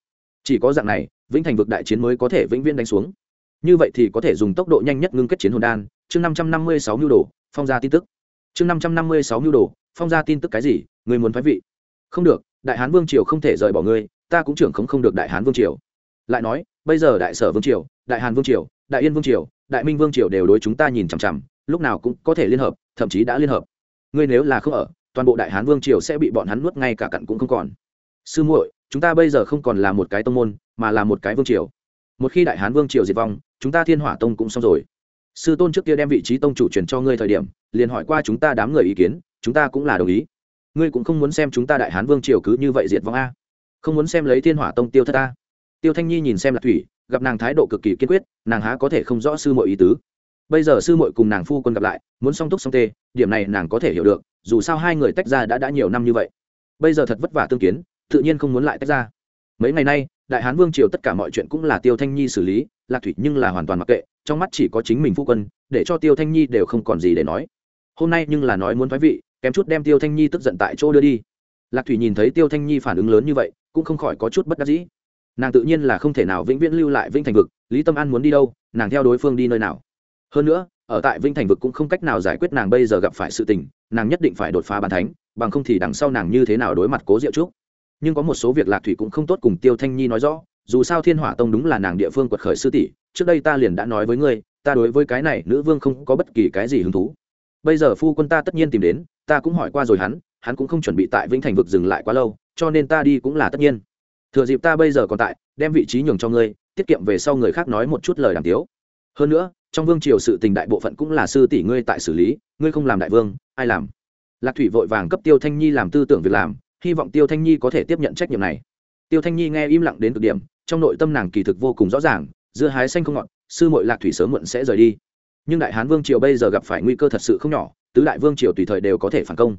Chỉ có dạng này, vĩnh thành vực đại chiến mới có thể vĩnh viễn đánh xuống. Như vậy thì có thể dùng tốc độ nhanh nhất ngưng kết chiến hồn đan. Chương năm trăm năm mươi sáu mưu đồ, phong ra tin tức. Chương năm trăm năm mươi sáu mưu đồ, phong ra tin tức cái gì, người muốn phái vị. Không được đại hán vương triều không thể rời bỏ ngươi, ta cũng trưởng không không được đại hán vương triều. Lại nói, bây giờ đại sở vương triều, đại hàn vương triều, đại yên vương triều, đại minh vương triều đều đối chúng ta nhìn chằm chằm, lúc nào cũng có thể liên hợp, thậm chí đã liên hợp. Ngươi nếu là không ở, toàn bộ đại hán vương triều sẽ bị bọn hắn nuốt ngay cả cặn cũng không còn. Sư muội, chúng ta bây giờ không còn là một cái tông môn, mà là một cái vương triều. Một khi đại hán vương triều diệt vong, chúng ta thiên hỏa tông cũng xong rồi. Sư tôn trước kia đem vị trí tông chủ truyền cho ngươi thời điểm, liền hỏi qua chúng ta đám người ý kiến, chúng ta cũng là đồng ý ngươi cũng không muốn xem chúng ta đại hán vương triều cứ như vậy diệt vong a. Không muốn xem lấy thiên hỏa tông tiêu thất ta. Tiêu thanh nhi nhìn xem lạc thủy, gặp nàng thái độ cực kỳ kiên quyết, nàng há có thể không rõ sư mọi ý tứ. Bây giờ sư muội cùng nàng phu quân gặp lại, muốn song túc song tê, điểm này nàng có thể hiểu được, dù sao hai người tách ra đã đã nhiều năm như vậy. Bây giờ thật vất vả tương kiến, tự nhiên không muốn lại tách ra. Mấy ngày nay, đại hán vương triều tất cả mọi chuyện cũng là tiêu thanh nhi xử lý, lạc thủy nhưng là hoàn toàn mặc kệ, trong mắt chỉ có chính mình phu quân, để cho tiêu thanh nhi đều không còn gì để nói. Hôm nay nhưng là nói muốn thoái vị kém chút đem tiêu thanh nhi tức giận tại chỗ đưa đi. Lạc thủy nhìn thấy tiêu thanh nhi phản ứng lớn như vậy, cũng không khỏi có chút bất đắc dĩ. Nàng tự nhiên là không thể nào vĩnh viễn lưu lại vĩnh thành vực, lý tâm an muốn đi đâu, nàng theo đối phương đi nơi nào. Hơn nữa, ở tại vĩnh thành vực cũng không cách nào giải quyết nàng bây giờ gặp phải sự tình, nàng nhất định phải đột phá bàn thánh, bằng không thì đằng sau nàng như thế nào đối mặt cố diệu trúc. Nhưng có một số việc lạc thủy cũng không tốt cùng tiêu thanh nhi nói rõ, dù sao thiên hỏa tông đúng là nàng địa phương quật khởi sư tỷ, trước đây ta liền đã nói với ngươi, ta đối với cái này nữ vương không có bất kỳ cái gì hứng thú bây giờ phu quân ta tất nhiên tìm đến, ta cũng hỏi qua rồi hắn hắn cũng không chuẩn bị tại vĩnh thành vực dừng lại quá lâu, cho nên ta đi cũng là tất nhiên. Thừa dịp ta bây giờ còn tại, đem vị trí nhường cho ngươi, tiết kiệm về sau người khác nói một chút lời đàm tiếu. Hơn nữa, trong vương triều sự tình đại bộ phận cũng là sư tỷ ngươi tại xử lý, ngươi không làm đại vương, ai làm? Lạc thủy vội vàng cấp tiêu thanh nhi làm tư tưởng việc làm, hy vọng tiêu thanh nhi có thể tiếp nhận trách nhiệm này. Tiêu thanh nhi nghe im lặng đến cực điểm, trong nội tâm nàng kỳ thực vô cùng rõ ràng, dưa hái xanh không ngọt, sư mội lạc thủy sớm muộn sẽ rời đi nhưng đại hán vương triều bây giờ gặp phải nguy cơ thật sự không nhỏ, tứ đại vương triều tùy thời đều có thể phản công.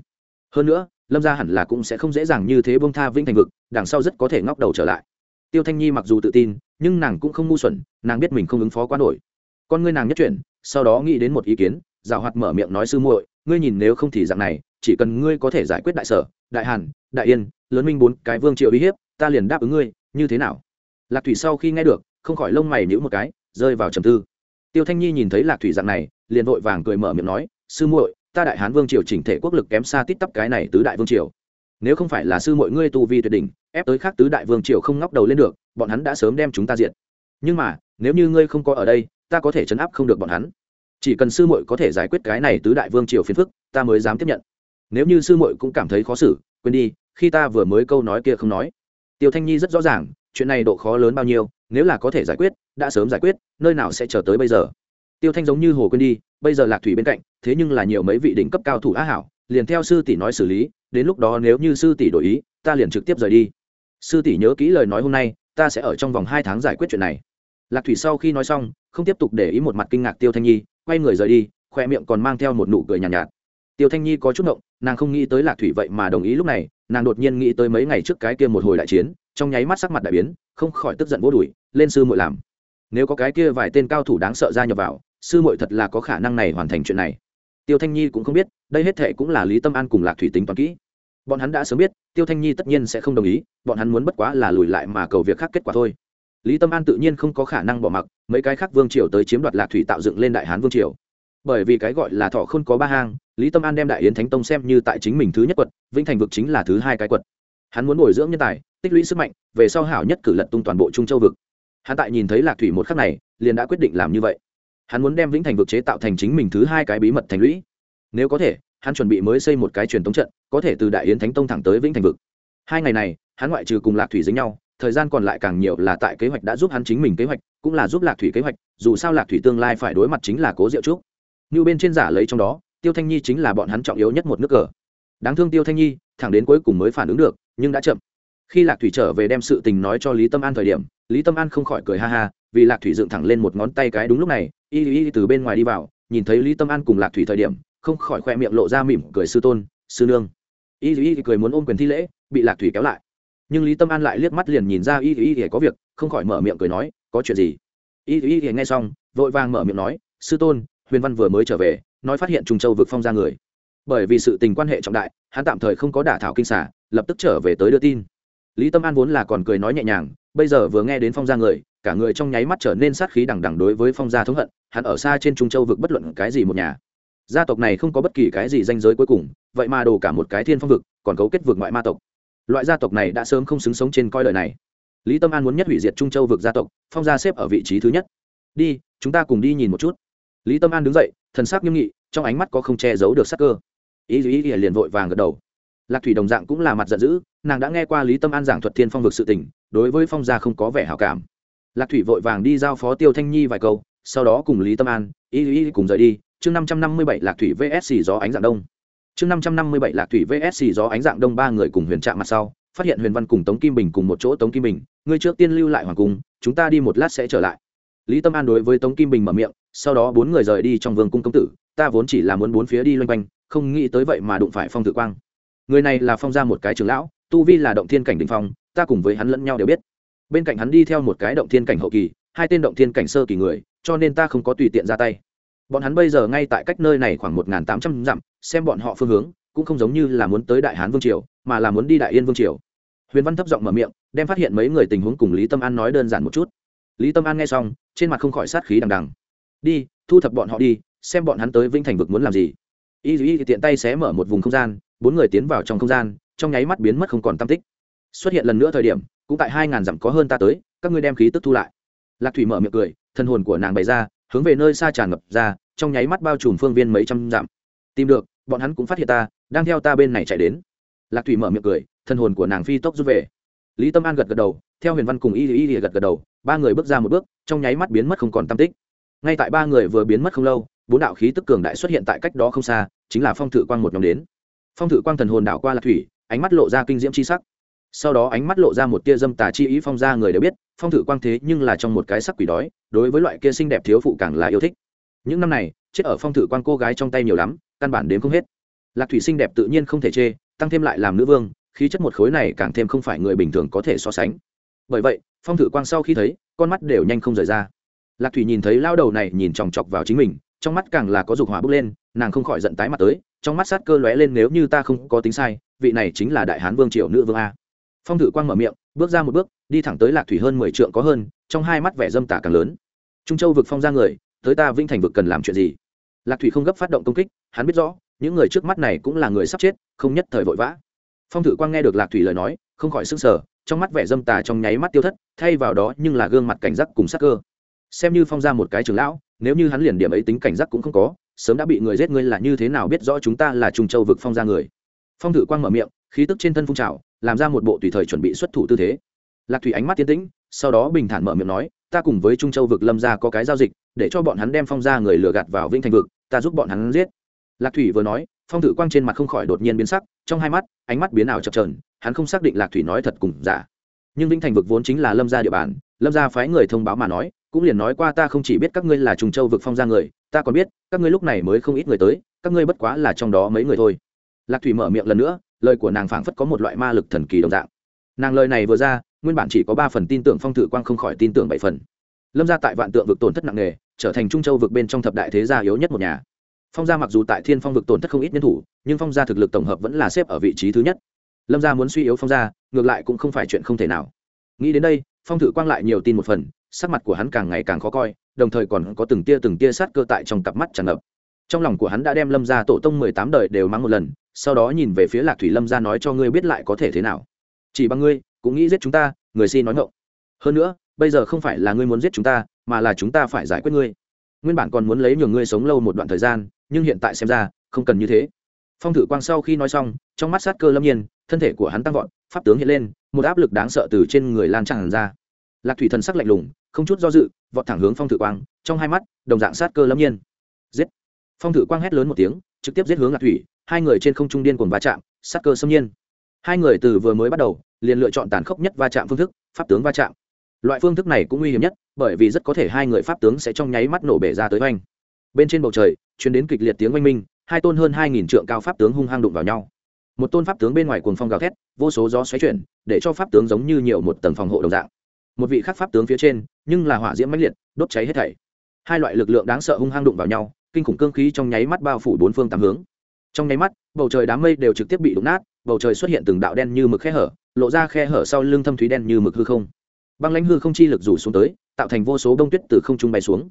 Hơn nữa, lâm gia hẳn là cũng sẽ không dễ dàng như thế bông tha vĩnh thành vực, đằng sau rất có thể ngóc đầu trở lại. Tiêu thanh nhi mặc dù tự tin, nhưng nàng cũng không ngu xuẩn, nàng biết mình không ứng phó quá nổi. Con ngươi nàng nhất chuyển, sau đó nghĩ đến một ý kiến giảo hoạt mở miệng nói sư muội, ngươi nhìn nếu không thì dạng này, chỉ cần ngươi có thể giải quyết đại sở, đại hàn, đại yên, lớn minh bốn cái vương triều uy hiếp, ta liền đáp ứng ngươi, như thế nào? Lạc thủy sau khi nghe được, không khỏi lông mày nhíu một cái, rơi vào trầm tư tiêu thanh nhi nhìn thấy lạc thủy dạng này, liền vội vàng cười mở miệng nói, sư muội, ta đại hán vương triều chỉnh thể quốc lực kém xa tít tắp cái này tứ đại vương triều. Nếu không phải là sư muội ngươi tu vi tuyệt đỉnh, ép tới khác tứ đại vương triều không ngóc đầu lên được, bọn hắn đã sớm đem chúng ta diệt. Nhưng mà, nếu như ngươi không có ở đây, ta có thể chấn áp không được bọn hắn. Chỉ cần sư muội có thể giải quyết cái này tứ đại vương triều phiền phức, ta mới dám tiếp nhận. Nếu như sư muội cũng cảm thấy khó xử, quên đi, khi ta vừa mới câu nói kia không nói. Tiêu thanh nhi rất rõ ràng chuyện này độ khó lớn bao nhiêu nếu là có thể giải quyết đã sớm giải quyết nơi nào sẽ chờ tới bây giờ? Tiêu thanh giống như hồ quên đi bây giờ lạc thủy bên cạnh thế nhưng là nhiều mấy vị đỉnh cấp cao thủ á hảo liền theo sư tỷ nói xử lý đến lúc đó nếu như sư tỷ đổi ý ta liền trực tiếp rời đi. Sư tỷ nhớ kỹ lời nói hôm nay ta sẽ ở trong vòng hai tháng giải quyết chuyện này. Lạc thủy sau khi nói xong không tiếp tục để ý một mặt kinh ngạc tiêu thanh nhi quay người rời đi khoe miệng còn mang theo một nụ cười nhàn nhạt, nhạt. Tiêu thanh nhi có chút ngộng nàng không nghĩ tới lạc thủy vậy mà đồng ý lúc này nàng đột nhiên nghĩ tới mấy ngày trước cái kia một hồi đại chiến trong nháy mắt sắc mặt đại biến, không khỏi tức giận vô đuổi lên sư muội làm. Nếu có cái kia vài tên cao thủ đáng sợ ra nhập vào, sư muội thật là có khả năng này hoàn thành chuyện này. Tiêu thanh nhi cũng không biết, đây hết thệ cũng là lý tâm an cùng lạc thủy tính toàn kỹ. Bọn hắn đã sớm biết, tiêu thanh nhi tất nhiên sẽ không đồng ý, bọn hắn muốn bất quá là lùi lại mà cầu việc khác kết quả thôi. Lý tâm an tự nhiên không có khả năng bỏ mặc, mấy cái khác vương triều tới chiếm đoạt lạc thủy tạo dựng lên đại hán vương triều. Bởi vì cái gọi là thọ không có ba hang, lý tâm an đem đại yến thánh tông xem như tại chính mình thứ nhất quật vĩnh thành vực chính là thứ hai cái quật hắn muốn bồi dưỡng nhân tài tích lũy sức mạnh, về sau hảo nhất cử lật tung toàn bộ trung châu vực. Hắn tại nhìn thấy lạc thủy một khắc này, liền đã quyết định làm như vậy. Hắn muốn đem vĩnh thành vực chế tạo thành chính mình thứ hai cái bí mật thành lũy. Nếu có thể, hắn chuẩn bị mới xây một cái truyền tống trận, có thể từ đại yến thánh tông thẳng tới vĩnh thành vực. Hai ngày này, hắn ngoại trừ cùng lạc thủy dính nhau, thời gian còn lại càng nhiều là tại kế hoạch đã giúp hắn chính mình kế hoạch, cũng là giúp lạc thủy kế hoạch, dù sao lạc thủy tương lai phải đối mặt chính là cố diệu trúc. Như bên trên giả lấy trong đó, tiêu thanh nhi chính là bọn hắn trọng yếu nhất một nước cờ. Đáng thương tiêu thanh nhi, thẳng đến cuối cùng mới phản ứng được, nhưng đã chậm khi lạc thủy trở về đem sự tình nói cho lý tâm an thời điểm, lý tâm an không khỏi cười ha ha, vì lạc thủy dựng thẳng lên một ngón tay cái đúng lúc này, y y từ bên ngoài đi vào, nhìn thấy lý tâm an cùng lạc thủy thời điểm, không khỏi khoe miệng lộ ra mỉm cười sư tôn, sư nương. Y y cười muốn ôm quyền thi lễ, bị lạc thủy kéo lại. Nhưng lý tâm an lại liếc mắt liền nhìn ra y y y có việc, không khỏi mở miệng cười nói, có chuyện gì? Y y y nghe xong, vội vàng mở miệng nói, sư tôn, huyền văn vừa mới trở về, nói phát hiện trung châu vực phong ra người. Bởi vì sự tình quan hệ trọng đại, hắn tạm thời không có đả thảo kinh xả lập tức trở về tới đưa tin lý tâm an vốn là còn cười nói nhẹ nhàng, bây giờ vừa nghe đến phong gia người, cả người trong nháy mắt trở nên sát khí đằng đằng đối với phong gia thống hận, hắn ở xa trên trung châu vực bất luận cái gì một nhà. Gia tộc này không có bất kỳ cái gì danh giới cuối cùng, vậy mà đồ cả một cái thiên phong vực, còn cấu kết vực ngoại ma tộc. Loại gia tộc này đã sớm không xứng sống trên coi đời này. Lý tâm an muốn nhất hủy diệt trung châu vực gia tộc, phong gia xếp ở vị trí thứ nhất. Đi, chúng ta cùng đi nhìn một chút. Lý tâm an đứng dậy, thần sắc nghiêm nghị, trong ánh mắt có không che giấu được sắc cơ. Ý ý ý liền vội vàng gật đầu. Lạc thủy đồng dạng cũng là mặt giận dữ nàng đã nghe qua lý tâm an giảng thuật thiên phong vực sự tình, đối với phong gia không có vẻ hảo cảm. Lạc thủy vội vàng đi giao phó tiêu thanh nhi vài câu, sau đó cùng lý tâm an ý y cùng rời đi. Chương năm trăm năm mươi bảy, lạc thủy vsc gió ánh dạng đông. Chương năm trăm năm mươi bảy, lạc thủy vsc gió ánh dạng đông, ba người cùng huyền trạm mặt sau, phát hiện huyền văn cùng tống kim bình cùng một chỗ tống kim bình người trước tiên lưu lại hoàng cung, chúng ta đi một lát sẽ trở lại. Lý tâm an đối với tống kim bình mở miệng, sau đó bốn người rời đi trong vương cung công tử, ta vốn chỉ là muốn bốn phía đi loanh quanh, không nghĩ tới vậy mà đụng phải phong tự quang. Người này là phong ra một cái trường lão tu vi là động thiên cảnh đình phong, ta cùng với hắn lẫn nhau đều biết. Bên cạnh hắn đi theo một cái động thiên cảnh hậu kỳ, hai tên động thiên cảnh sơ kỳ người, cho nên ta không có tùy tiện ra tay. Bọn hắn bây giờ ngay tại cách nơi này khoảng một n g h n tám trăm dặm, xem bọn họ phương hướng, cũng không giống như là muốn tới đại hán vương triều, mà là muốn đi đại yên vương triều. Huyền văn thấp giọng mở miệng, đem phát hiện mấy người tình huống cùng lý tâm an nói đơn giản một chút. Lý tâm an nghe xong, trên mặt không khỏi sát khí đằng đằng. Đi, thu thập bọn họ đi, xem bọn hắn tới vinh thành vực muốn làm gì. Y dù y tiện tay xé mở một vùng không gian, bốn người tiến vào trong không gian trong nháy mắt biến mất không còn tam tích. Xuất hiện lần nữa thời điểm, cũng tại hai ngàn dặm có hơn ta tới, các ngươi đem khí tức thu lại. Lạc thủy mở miệng cười, thân hồn của nàng bày ra, hướng về nơi xa tràn ngập ra, trong nháy mắt bao trùm phương viên mấy trăm dặm. Tìm được, bọn hắn cũng phát hiện ta, đang theo ta bên này chạy đến. Lạc thủy mở miệng cười, thân hồn của nàng phi tốc rút về. Lý tâm an gật gật đầu, theo huyền văn cùng y y gật gật đầu, ba người bước ra một bước, trong nháy mắt biến mất không còn tam tích. Ngay tại ba người vừa biến mất không lâu, bốn đạo khí tức cường đại xuất hiện tại cách đó không xa, chính là phong thử quang một nhóm đến. Phong thử quang thần hồn đảo qua lạc thủy ánh mắt lộ ra kinh diễm c h i sắc. Sau đó ánh mắt lộ ra một tia dâm tà chi ý phong ra người đều biết, phong thử quang thế nhưng là trong một cái sắc quỷ đói, đối với loại kia xinh đẹp thiếu phụ càng là yêu thích. Những năm này, chết ở phong thử quang cô gái trong tay nhiều lắm, căn bản đến không hết. Lạc thủy xinh đẹp tự nhiên không thể chê, tăng thêm lại làm nữ vương, khí chất một khối này càng thêm không phải người bình thường có thể so sánh. Bởi vậy, phong thử quang sau khi thấy, con mắt đều nhanh không rời ra. Lạc thủy nhìn thấy lao đầu này nhìn chòng chọc vào chính mình, trong mắt càng là có dục hỏa bước lên, nàng không khỏi giận tái mặt tới, trong mắt sát cơ lóe lên nếu như ta không có tính sai vị này chính là đại hán vương triều nữ vương a. Phong thử quang mở miệng, bước ra một bước, đi thẳng tới lạc thủy hơn mười trượng có hơn, trong hai mắt vẻ dâm tả càng lớn. Trung châu vực phong ra người, tới ta vinh thành vực cần làm chuyện gì? Lạc thủy không gấp phát động công kích, hắn biết rõ, những người trước mắt này cũng là người sắp chết, không nhất thời vội vã. Phong thử quang nghe được lạc thủy lời nói, không khỏi s ư n g sở trong mắt vẻ dâm tà trong nháy mắt tiêu thất, thay vào đó nhưng là gương mặt cảnh giác cùng sắc cơ. Xem như phong ra một cái trường lão, nếu như hắn liền điểm ấy tính cảnh giác cũng không có, sớm đã bị người giết ngươi là như thế nào biết rõ chúng ta là trung châu vực phong ra người? Phong thử quang mở miệng, khí tức trên thân phun trào, làm ra một bộ tùy thời chuẩn bị xuất thủ tư thế. Lạc thủy ánh mắt tiến tĩnh, sau đó bình thản mở miệng nói, ta cùng với trung châu vực lâm gia có cái giao dịch, để cho bọn hắn đem phong ra người lừa gạt vào vĩnh thành vực, ta giúp bọn hắn giết. Lạc thủy vừa nói, phong thử quang trên mặt không khỏi đột nhiên biến sắc, trong hai mắt, ánh mắt biến ảo chập trờn hắn không xác định lạc thủy nói thật cùng giả. Nhưng vĩnh thành vực vốn chính là lâm gia địa bàn, lâm gia phái người thông báo mà nói, cũng liền nói qua ta không chỉ biết các ngươi là trùng châu vực phong ra người, ta còn biết, các ngươi lúc này mới không ít người tới, các ngươi bất quá là trong đó mấy người thôi lạc thủy mở miệng lần nữa, lời của nàng phảng phất có một loại ma lực thần kỳ đồng dạng. Nàng lời này vừa ra, nguyên bản chỉ có ba phần tin tưởng phong thử quang không khỏi tin tưởng bảy phần. Lâm gia tại vạn tượng vực tổn thất nặng nề, trở thành trung châu vực bên trong thập đại thế gia yếu nhất một nhà. Phong gia mặc dù tại thiên phong vực tổn thất không ít nhân thủ, nhưng phong gia thực lực tổng hợp vẫn là xếp ở vị trí thứ nhất. Lâm gia muốn suy yếu phong gia, ngược lại cũng không phải chuyện không thể nào. Nghĩ đến đây, phong thử quang lại nhiều tin một phần, sắc mặt của hắn càng ngày càng khó coi, đồng thời còn có từng tia từng tia sát cơ tại trong cặp mắt tràn ngập trong lòng của hắn đã đem lâm gia tổ tông mười tám đời đều mắng một lần, sau đó nhìn về phía lạc thủy lâm gia nói cho ngươi biết lại có thể thế nào. Chỉ bằng ngươi, cũng nghĩ giết chúng ta, người xin nói ngộng hơn nữa, bây giờ không phải là ngươi muốn giết chúng ta, mà là chúng ta phải giải quyết ngươi. Nguyên bản còn muốn lấy nhường ngươi sống lâu một đoạn thời gian, nhưng hiện tại xem ra, không cần như thế. Phong thử quang sau khi nói xong, trong mắt sát cơ lâm nhiên, thân thể của hắn tăng vọt, pháp tướng hiện lên, một áp lực đáng sợ từ trên người lan tràn ra. Lạc thủy thần sắc lạnh lùng, không chút do dự, vọt thẳng hướng phong thử quang, trong hai mắt, đồng dạng sát cơ lâm nhiên. Giết! Phong thử quang hét lớn một tiếng, trực tiếp giết hướng lạc thủy, hai người trên không trung điên cuồng va chạm, sát cơ xâm nhiên. Hai người từ vừa mới bắt đầu, liền lựa chọn tàn khốc nhất va chạm phương thức, pháp tướng va chạm. Loại phương thức này cũng nguy hiểm nhất, bởi vì rất có thể hai người pháp tướng sẽ trong nháy mắt nổ bể ra tới oanh. Bên trên bầu trời chuyến đến kịch liệt tiếng oanh minh, hai tôn hơn hai nghìn trượng cao pháp tướng hung hăng đụng vào nhau. Một tôn pháp tướng bên ngoài cuồng phong gào thét, vô số gió xoáy chuyển, để cho pháp tướng giống như nhiều một tầng phòng hộ đồng dạng. Một vị khác pháp tướng phía trên, nhưng là hỏa diễm mãnh liệt, đốt cháy hết thảy. Hai loại lực lượng đáng sợ hung hăng đụng vào nhau kinh khủng cương khí trong nháy mắt bao phủ bốn phương tám hướng. Trong nháy mắt, bầu trời đám mây đều trực tiếp bị đụng nát, bầu trời xuất hiện từng đạo đen như mực khe hở, lộ ra khe hở sau lưng thâm thúy đen như mực hư không. Băng lãnh hư không chi lực rủ xuống tới, tạo thành vô số đông tuyết từ không trung bay xuống.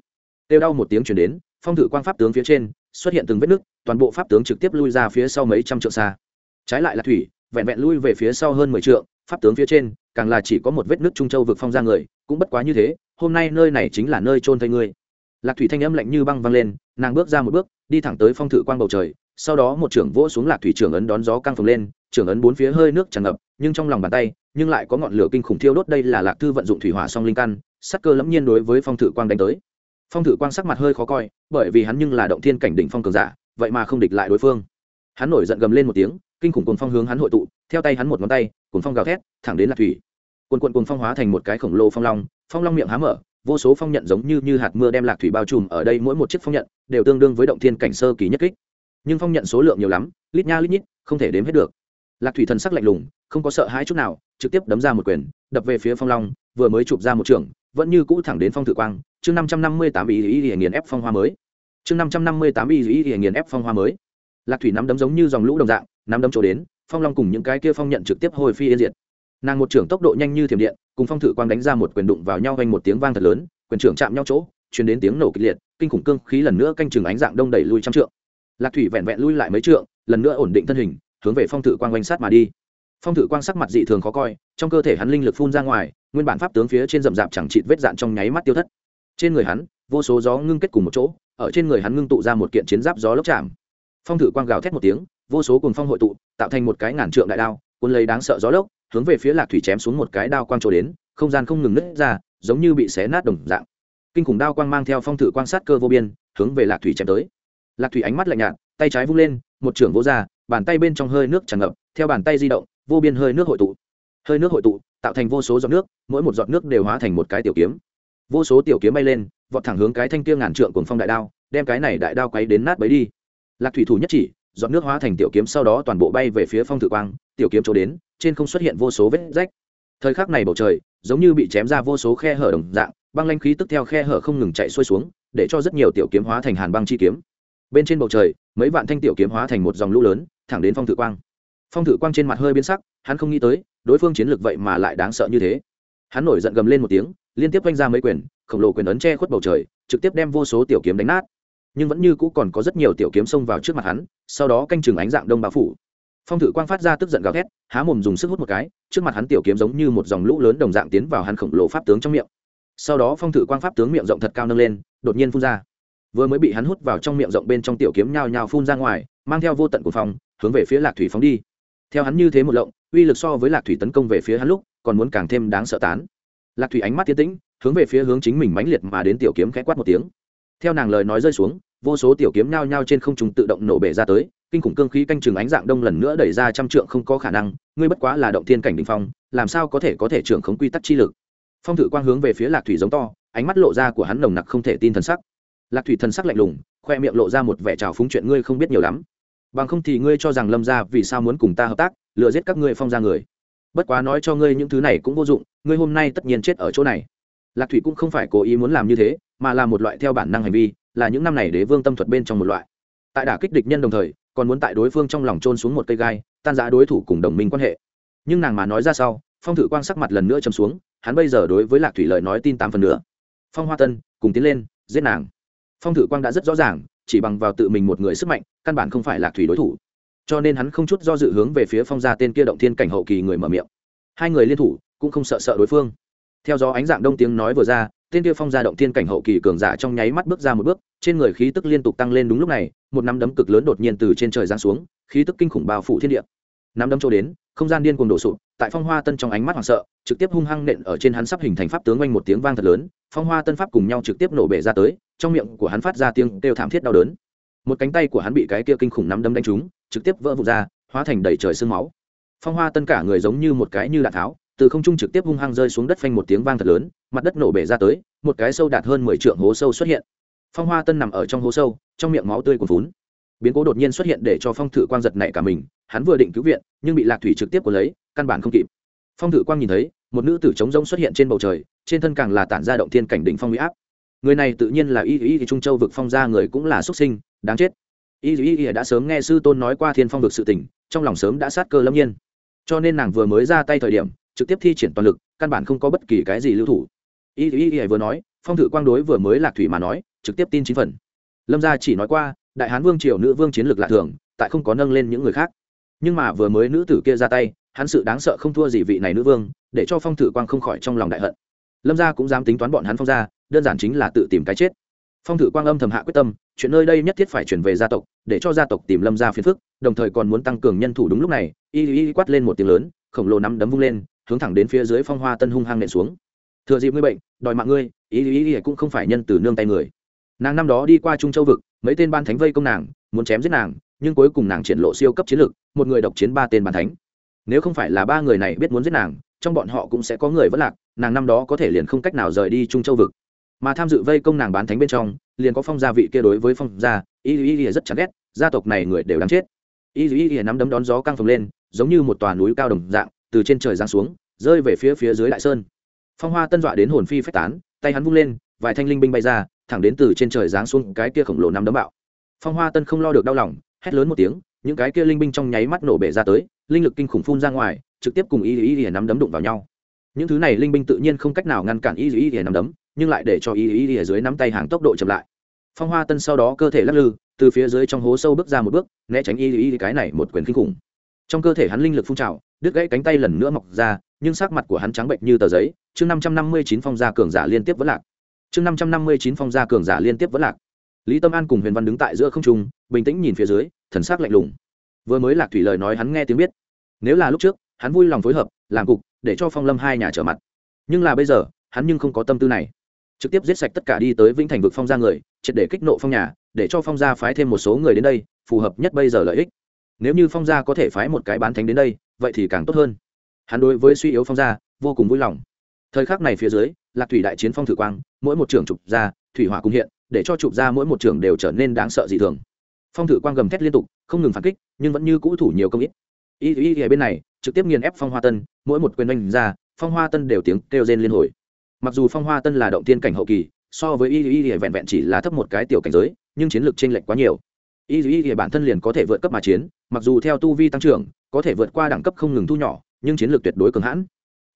Tiêu đau một tiếng chuyển đến, phong thử quang pháp tướng phía trên, xuất hiện từng vết nứt, toàn bộ pháp tướng trực tiếp lui ra phía sau mấy trăm trượng xa. Trái lại là thủy, vẹn vẹn lui về phía sau hơn mười trượng, pháp tướng phía trên, càng là chỉ có một vết nứt trung châu vực phong ra người, cũng bất quá như thế, hôm nay nơi này chính là nơi trôn thây ngươi lạc thủy thanh âm lạnh như băng văng lên, nàng bước ra một bước, đi thẳng tới phong thự quang bầu trời, sau đó một trưởng vỗ xuống lạc thủy trưởng ấn đón gió căng phồng lên, trưởng ấn bốn phía hơi nước tràn ngập, nhưng trong lòng bàn tay, nhưng lại có ngọn lửa kinh khủng thiêu đốt đây là lạc thư vận dụng thủy hỏa song linh căn, sắc cơ lẫm nhiên đối với phong thự quang đánh tới. Phong thự quang sắc mặt hơi khó coi, bởi vì hắn nhưng là động thiên cảnh đỉnh phong cường giả, vậy mà không địch lại đối phương. Hắn nổi giận gầm lên một tiếng, kinh khủng cồn phong hướng hắn hội tụ, theo tay hắn một ngón tay cồn phong gào thét, thẳng đến lạc thủy. Quần cuộn cồn phong hóa thành một cái khổng lồ phong long phong long miệng há mở, vô số phong nhận giống như như hạt mưa đem lạc thủy bao trùm ở đây mỗi một chiếc phong nhận, đều tương đương với động thiên cảnh sơ kỳ nhất kích. Nhưng phong nhận số lượng nhiều lắm, lít nha lít nhít, không thể đếm hết được. Lạc thủy thần sắc lạnh lùng, không có sợ hãi chút nào, trực tiếp đấm ra một quyền, đập về phía phong long, vừa mới chụp ra một trường, vẫn như cũ thẳng đến phong thử quang, chương năm trăm năm mươi tám ý ý ý nghiền ép phong hoa mới. Chương năm trăm năm mươi tám ý ý ý nghiền ép phong hoa mới. Lạc thủy nắm đấm giống như dòng lũ đồng dạng, nắm đấm chỗ đến, phong long cùng những cái kia phong nhận trực tiếp hồi phi yên diệt nàng một trưởng tốc độ nhanh như thiểm điện, cùng phong thử quang đánh ra một quyền đụng vào nhau vanh một tiếng vang thật lớn, quyền trưởng chạm nhau chỗ chuyển đến tiếng nổ kịch liệt, kinh khủng cương khí lần nữa canh chừng ánh dạng đông đẩy lui trăm trượng. Lạc thủy vẹn vẹn lui lại mấy trượng, lần nữa ổn định thân hình, hướng về phong thử quang quanh sát mà đi. Phong thử quang sắc mặt dị thường khó coi, trong cơ thể hắn linh lực phun ra ngoài, nguyên bản pháp tướng phía trên rậm rạp chẳng chịt vết dạn trong nháy mắt tiêu thất. Trên người hắn, vô số gió ngưng kết cùng một chỗ, ở trên người hắn ngưng tụ ra một kiện chiến giáp gió lốc chạm. Phong thử quang gào thét một tiếng, vô số cùng phong hội tụ, tạo thành một cái ngàn trượng đại đao, cuốn lấy đáng sợ gió lốc hướng về phía lạc thủy chém xuống một cái đao quang trổ đến, không gian không ngừng nứt ra, giống như bị xé nát đồng dạng. Kinh khủng đao quang mang theo phong thử quan sát cơ vô biên, hướng về lạc thủy chém tới. Lạc thủy ánh mắt lạnh nhạt, tay trái vung lên, một trưởng vô ra, bàn tay bên trong hơi nước tràn ngập, theo bàn tay di động, vô biên hơi nước hội tụ. Hơi nước hội tụ, tạo thành vô số giọt nước, mỗi một giọt nước đều hóa thành một cái tiểu kiếm. Vô số tiểu kiếm bay lên, vọt thẳng hướng cái thanh kia ngàn trượng cùng phong đại đao, đem cái này đại đao quấy đến nát bấy đi. Lạc thủy thủ nhất chỉ giọt nước hóa thành tiểu kiếm sau đó toàn bộ bay về phía phong thử quang, tiểu kiếm chỗ đến, trên không xuất hiện vô số vết rách. Thời khắc này bầu trời, giống như bị chém ra vô số khe hở đồng dạng, băng lanh khí tức theo khe hở không ngừng chạy xuôi xuống, để cho rất nhiều tiểu kiếm hóa thành hàn băng chi kiếm. Bên trên bầu trời, mấy vạn thanh tiểu kiếm hóa thành một dòng lũ lớn, thẳng đến phong thử quang. Phong thử quang trên mặt hơi biến sắc, hắn không nghĩ tới, đối phương chiến lược vậy mà lại đáng sợ như thế. Hắn nổi giận gầm lên một tiếng, liên tiếp quanh ra mấy quyền, khổng lồ quyền ấn che khuất bầu trời, trực tiếp đem vô số tiểu kiếm đánh nát nhưng vẫn như cũ còn có rất nhiều tiểu kiếm xông vào trước mặt hắn, sau đó canh chừng ánh dạng đông bao phủ. Phong thử quang phát ra tức giận gào thét, há mồm dùng sức hút một cái, trước mặt hắn tiểu kiếm giống như một dòng lũ lớn đồng dạng tiến vào hắn khổng lồ pháp tướng trong miệng. Sau đó phong thử quang pháp tướng miệng rộng thật cao nâng lên, đột nhiên phun ra. Vừa mới bị hắn hút vào trong miệng rộng bên trong tiểu kiếm nhào nhào phun ra ngoài, mang theo vô tận của phòng hướng về phía lạc thủy phóng đi. Theo hắn như thế một lộng, uy lực so với lạc thủy tấn công về phía hắn lúc, còn muốn càng thêm đáng sợ tán. Lạc thủy ánh mắt tiến tĩnh, hướng về phía hướng chính mình mãnh liệt mà đến tiểu kiếm khẽ quát một tiếng theo nàng lời nói rơi xuống, vô số tiểu kiếm nhao nhao trên không trung tự động nổ bể ra tới, kinh khủng cương khí canh chừng ánh dạng đông lần nữa đẩy ra trăm trượng không có khả năng, ngươi bất quá là động thiên cảnh đ ỉ n h phong, làm sao có thể có thể trưởng khống quy tắc chi lực? Phong thử quang hướng về phía lạc thủy giống to, ánh mắt lộ ra của hắn nồng nặc không thể tin thần sắc. Lạc thủy thần sắc lạnh lùng, khoe miệng lộ ra một vẻ trào phúng chuyện ngươi không biết nhiều lắm. Bằng không thì ngươi cho rằng lâm ra vì sao muốn cùng ta hợp tác, lừa giết các ngươi phong ra người. Bất quá nói cho ngươi những thứ này cũng vô dụng, ngươi hôm nay tất nhiên chết ở chỗ này. Lạc thủy cũng không phải cố ý muốn làm như thế mà là một loại theo bản năng hành vi, là những năm này đế vương tâm thuật bên trong một loại. Tại đả kích địch nhân đồng thời, còn muốn tại đối phương trong lòng trôn xuống một cây gai, tan giã đối thủ cùng đồng minh quan hệ. Nhưng nàng mà nói ra sau, phong thử quang sắc mặt lần nữa trầm xuống, hắn bây giờ đối với lạc thủy lợi nói tin tám phần nữa phong hoa tân, cùng tiến lên, giết nàng. Phong thử quang đã rất rõ ràng, chỉ bằng vào tự mình một người sức mạnh, căn bản không phải lạc thủy đối thủ. Cho nên hắn không chút do dự hướng về phía phong gia tên kia động thiên cảnh hậu kỳ người mở miệng. Hai người liên thủ, cũng không sợ sợ đối phương. Theo gió ánh dạng đông tiếng nói vừa ra tên kia phong gia động thiên cảnh hậu kỳ cường giả trong nháy mắt bước ra một bước, trên người khí tức liên tục tăng lên đúng lúc này, một nắm đấm cực lớn đột nhiên từ trên trời giáng xuống, khí tức kinh khủng bao phủ thiên địa. Nắm đấm trôi đến, không gian điên cuồng đổ sụp, tại phong hoa tân trong ánh mắt hoảng sợ, trực tiếp hung hăng nện ở trên hắn sắp hình thành pháp tướng oanh một tiếng vang thật lớn, phong hoa tân pháp cùng nhau trực tiếp nổ bể ra tới, trong miệng của hắn phát ra tiếng kêu thảm thiết đau đớn. Một cánh tay của hắn bị cái kia kinh khủng nắm đấm đánh trúng, trực tiếp vỡ vụt ra, hóa thành đầy trời sương máu. Phong hoa tân cả người giống như một cái như đạn tháo từ không trung trực tiếp hung hăng rơi xuống đất phanh một tiếng vang thật lớn, mặt đất nổ bể ra tới, một cái sâu đạt hơn mười trượng hố sâu xuất hiện. Phong hoa tân nằm ở trong hố sâu, trong miệng máu tươi cuồn vún biến cố đột nhiên xuất hiện để cho phong thử quang giật nảy cả mình, hắn vừa định cứu viện, nhưng bị lạc thủy trực tiếp của lấy, căn bản không kịp. Phong thử quang nhìn thấy, một nữ tử trống rỗng xuất hiện trên bầu trời, trên thân càng là tản ra động thiên cảnh đỉnh phong huy áp. Người này tự nhiên là y y thì trung châu vực phong ra người cũng là xuất sinh, đáng chết. Y y y đã sớm nghe sư tôn nói qua thiên phong vực sự tỉnh trong lòng sớm đã sát cơ lâm nhiên. Cho nên nàng vừa mới ra tay thời điểm trực tiếp thi triển toàn lực, căn bản không có bất kỳ cái gì lưu thủ. Y y y vừa nói, phong thử quang đối vừa mới lạc thủy mà nói, trực tiếp tin chính phần. Lâm gia chỉ nói qua, đại hán vương triều nữ vương chiến lược lạ thường, tại không có nâng lên những người khác. Nhưng mà vừa mới nữ tử kia ra tay, hắn sự đáng sợ không thua gì vị này nữ vương, để cho phong thử quang không khỏi trong lòng đại hận. Lâm gia cũng dám tính toán bọn hắn phong gia, đơn giản chính là tự tìm cái chết. Phong thử quang âm thầm hạ quyết tâm, chuyện nơi đây nhất thiết phải chuyển về gia tộc, để cho gia tộc tìm lâm gia phiền phức, đồng thời còn muốn tăng cường nhân thủ đúng lúc này y y quát lên một tiếng lớn, khổng lồ nắm đấm vung lên hướng thẳng đến phía dưới phong hoa tân hung hăng nện xuống. Thừa dịp ngươi bệnh, đòi mạng ngươi, ý ý ý cũng không phải nhân từ nương tay người. Nàng năm đó đi qua trung châu vực, mấy tên ban thánh vây công nàng, muốn chém giết nàng, nhưng cuối cùng nàng triển lộ siêu cấp chiến lược một người độc chiến ba tên ban thánh. Nếu không phải là ba người này biết muốn giết nàng, trong bọn họ cũng sẽ có người vẫn lạc, nàng năm đó có thể liền không cách nào rời đi trung châu vực. Mà tham dự vây công nàng bán thánh bên trong, liền có phong gia vị kia đối với phong gia y y y rất chán ghét, gia tộc này người đều đáng chết. Y y y nắm đấm đón gió căng phồng lên, giống như một tòa núi cao đồng dạng từ trên trời giáng xuống, rơi về phía phía dưới đại sơn. Phong hoa tân dọa đến hồn phi phách tán, tay hắn vung lên, vài thanh linh binh bay ra, thẳng đến từ trên trời giáng xuống cái kia khổng lồ nắm đấm bạo. Phong hoa tân không lo được đau lòng, hét lớn một tiếng, những cái kia linh binh trong nháy mắt nổ bể ra tới, linh lực kinh khủng phun ra ngoài, trực tiếp cùng y y y nắm đấm đụng vào nhau. Những thứ này linh binh tự nhiên không cách nào ngăn cản y y y nắm đấm, nhưng lại để cho y y y dưới nắm tay hàng tốc độ chậm lại. Phong hoa tân sau đó cơ thể lắc lư, từ phía dưới trong hố sâu bước ra một bước, né tránh y y cái này một quyền kinh khủng trong cơ thể hắn linh lực phun trào, đứt gãy cánh tay lần nữa mọc ra, nhưng sắc mặt của hắn trắng bệnh như tờ giấy. Chương năm trăm năm mươi chín phong gia cường giả liên tiếp vẫn lạc. Chương năm trăm năm mươi chín phong gia cường giả liên tiếp vẫn lạc. Lý tâm an cùng huyền văn đứng tại giữa không trung, bình tĩnh nhìn phía dưới, thần sắc lạnh lùng. Vừa mới lạc thủy lời nói hắn nghe tiếng biết. Nếu là lúc trước, hắn vui lòng phối hợp, làm cục, để cho phong lâm hai nhà trở mặt. Nhưng là bây giờ, hắn nhưng không có tâm tư này. Trực tiếp giết sạch tất cả đi tới vĩnh thành vực phong gia người, triệt để kích nộ phong nhà, để cho phong gia phái thêm một số người đến đây, phù hợp nhất bây giờ lợi ích nếu như phong gia có thể phái một cái bán thánh đến đây, vậy thì càng tốt hơn. Hắn đối với suy yếu phong gia vô cùng vui lòng. Thời khắc này phía dưới, lạc thủy đại chiến phong thử quang, mỗi một trường trục ra, thủy hỏa cung hiện, để cho trục ra mỗi một trường đều trở nên đáng sợ dị thường. Phong thử quang gầm thét liên tục, không ngừng phản kích, nhưng vẫn như cũ thủ nhiều công ít. Y y y bên này, trực tiếp nghiền ép phong hoa tân, mỗi một quyền oanh ra, phong hoa tân đều tiếng kêu rên liên hồi. Mặc dù phong hoa tân là động tiên cảnh hậu kỳ, so với y y y vẹn vẹn chỉ là thấp một cái tiểu cảnh giới, nhưng chiến lược chênh lệch quá nhiều. Y y y bản thân liền có thể vượt cấp mà chiến mặc dù theo tu vi tăng trưởng, có thể vượt qua đẳng cấp không ngừng thu nhỏ, nhưng chiến lược tuyệt đối cường hãn.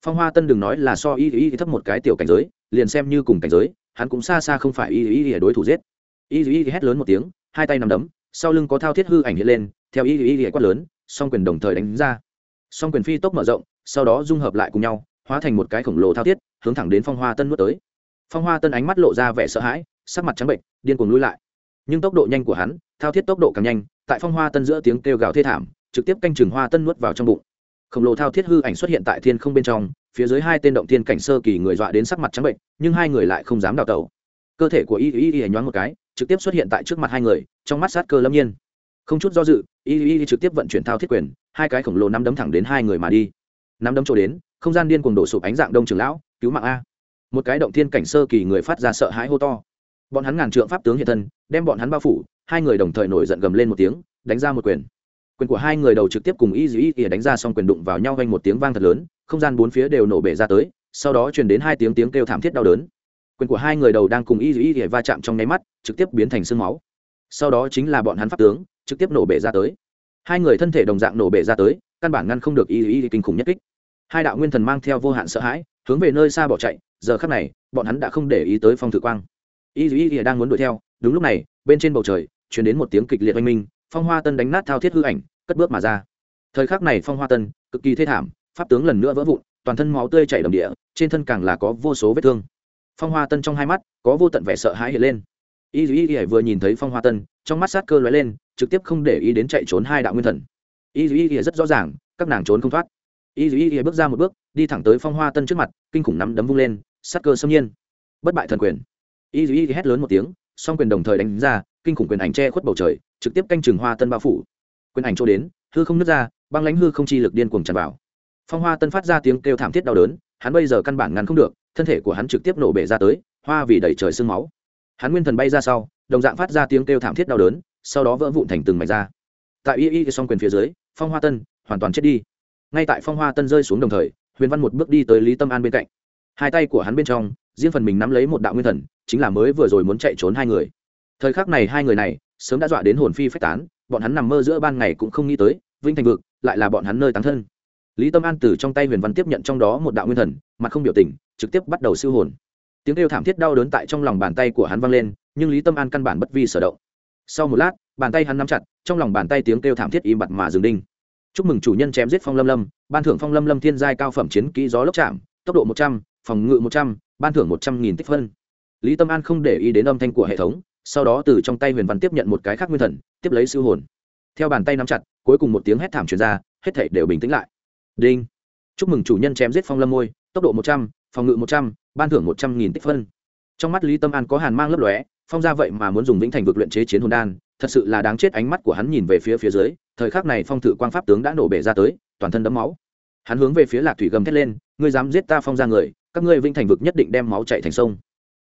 Phong hoa tân đừng nói là so y y thấp một cái tiểu cảnh giới, liền xem như cùng cảnh giới, hắn cũng xa xa không phải y y đối thủ giết. Y y hét lớn một tiếng, hai tay nằm đấm, sau lưng có thao thiết hư ảnh hiện lên, theo y y quát lớn, song quyền đồng thời đánh ra. Song quyền phi tốc mở rộng, sau đó dung hợp lại cùng nhau, hóa thành một cái khổng lồ thao thiết, hướng thẳng đến phong hoa tân nuốt tới. Phong hoa tân ánh mắt lộ ra vẻ sợ hãi, sắc mặt trắng bệnh điên cuồng lui lại. Nhưng tốc độ nhanh của hắn, thao thiết tốc độ càng nhanh tại phong hoa tân giữa tiếng kêu gào thê thảm, trực tiếp canh chừng hoa tân nuốt vào trong bụng. Khổng lồ thao thiết hư ảnh xuất hiện tại thiên không bên trong, phía dưới hai tên động thiên cảnh sơ kỳ người dọa đến sắc mặt trắng bệnh, nhưng hai người lại không dám đào tẩu. Cơ thể của y y y nhoáng một cái, trực tiếp xuất hiện tại trước mặt hai người, trong mắt sát cơ lâm nhiên. Không chút do dự, y y trực tiếp vận chuyển thao thiết quyền, hai cái khổng lồ nắm đấm thẳng đến hai người mà đi. Nắm đấm trổ đến, không gian điên cuồng đổ sụp ánh dạng đông trường lão, cứu mạng a. Một cái động thiên cảnh sơ kỳ người phát ra sợ hãi hô to bọn hắn ngàn trượng pháp tướng hiện thân, đem bọn hắn bao phủ, hai người đồng thời nổi giận gầm lên một tiếng, đánh ra một quyền. Quyền của hai người đầu trực tiếp cùng y dĩ ỉa đánh ra xong quyền đụng vào nhau vanh một tiếng vang thật lớn, không gian bốn phía đều nổ bể ra tới, sau đó truyền đến hai tiếng tiếng kêu thảm thiết đau đớn. Quyền của hai người đầu đang cùng y dĩ ỉa va chạm trong nháy mắt, trực tiếp biến thành sương máu. Sau đó chính là bọn hắn pháp tướng, trực tiếp nổ bể ra tới. Hai người thân thể đồng dạng nổ bể ra tới, căn bản ngăn không được y dĩ kinh khủng nhất kích. Hai đạo nguyên thần mang theo vô hạn sợ hãi, hướng về nơi xa bỏ chạy, giờ khắc này, bọn hắn đã không để ý tới phong thử quang y dĩ ỉa đang muốn đuổi theo, đúng lúc này, bên trên bầu trời chuyển đến một tiếng kịch liệt oanh minh, phong hoa tân đánh nát thao thiết hư ảnh, cất bước mà ra. Thời khắc này phong hoa tân, cực kỳ thê thảm, pháp tướng lần nữa vỡ vụn, toàn thân máu tươi chảy đầm địa, trên thân càng là có vô số vết thương. Phong hoa tân trong hai mắt, có vô tận vẻ sợ hãi hiện lên. Y y y vừa nhìn thấy phong hoa tân, trong mắt sát cơ lóe lên, trực tiếp không để ý đến chạy trốn hai đạo nguyên thần. Y y y rất rõ ràng, các nàng trốn không thoát. Y y y bước ra một bước, đi thẳng tới phong hoa tân trước mặt, kinh khủng nắm đấm vung lên, sát cơ xâm nhiên. Bất bại thần quyền y y hét lớn một tiếng, song quyền đồng thời đánh ra, kinh khủng quyền ảnh che khuất bầu trời, trực tiếp canh chừng hoa tân bao phủ. Quyền ảnh chỗ đến, hư không nứt ra, băng lãnh hư không chi lực điên cuồng tràn vào. Phong hoa tân phát ra tiếng kêu thảm thiết đau đớn, hắn bây giờ căn bản ngăn không được, thân thể của hắn trực tiếp nổ bể ra tới, hoa vì đẩy trời sương máu. Hắn nguyên thần bay ra sau, đồng dạng phát ra tiếng kêu thảm thiết đau đớn, sau đó vỡ vụn thành từng mảnh ra. Tại y y song quyền phía dưới, phong hoa tân hoàn toàn chết đi. Ngay tại phong hoa tân rơi xuống đồng thời, huyền văn một bước đi tới lý tâm an bên cạnh. Hai tay của hắn bên trong, riêng phần mình nắm lấy một đạo nguyên thần chính là mới vừa rồi muốn chạy trốn hai người. Thời khắc này hai người này sớm đã dọa đến hồn phi phách tán, bọn hắn nằm mơ giữa ban ngày cũng không nghĩ tới, vinh thành vực lại là bọn hắn nơi tán thân. Lý tâm an từ trong tay huyền văn tiếp nhận trong đó một đạo nguyên thần, mặt không biểu tình, trực tiếp bắt đầu siêu hồn. Tiếng kêu thảm thiết đau đớn tại trong lòng bàn tay của hắn vang lên, nhưng lý tâm an căn bản bất vi sở động. Sau một lát, bàn tay hắn nắm chặt, trong lòng bàn tay tiếng kêu thảm thiết im bặt mà dừng đinh. Chúc mừng chủ nhân chém giết phong lâm lâm, ban thưởng phong lâm lâm thiên giai cao phẩm chiến kỹ gió lốc chạm, tốc độ một trăm, phòng ngự một trăm, ban thưởng một trăm nghìn tích phân lý tâm an không để ý đến âm thanh của hệ thống, sau đó từ trong tay huyền văn tiếp nhận một cái khác nguyên thần, tiếp lấy siêu hồn. Theo bàn tay nắm chặt, cuối cùng một tiếng hét thảm truyền ra, hết thảy đều bình tĩnh lại. Đinh. Chúc mừng chủ nhân chém giết phong lâm môi tốc độ một trăm, phòng ngự một trăm, ban thưởng một trăm nghìn tích phân. Trong mắt lý tâm an có hàn mang lấp lóe, phong ra vậy mà muốn dùng vĩnh thành vực luyện chế chiến hồn đan, thật sự là đáng chết ánh mắt của hắn nhìn về phía phía dưới, thời khắc này phong thử quang pháp tướng đã nổ bể ra tới, toàn thân đấm máu. Hắn hướng về phía lạc thủy gầm thét lên, ngươi dám giết ta phong ra người, các ngươi vĩnh thành vực nhất định đem máu chạy thành sông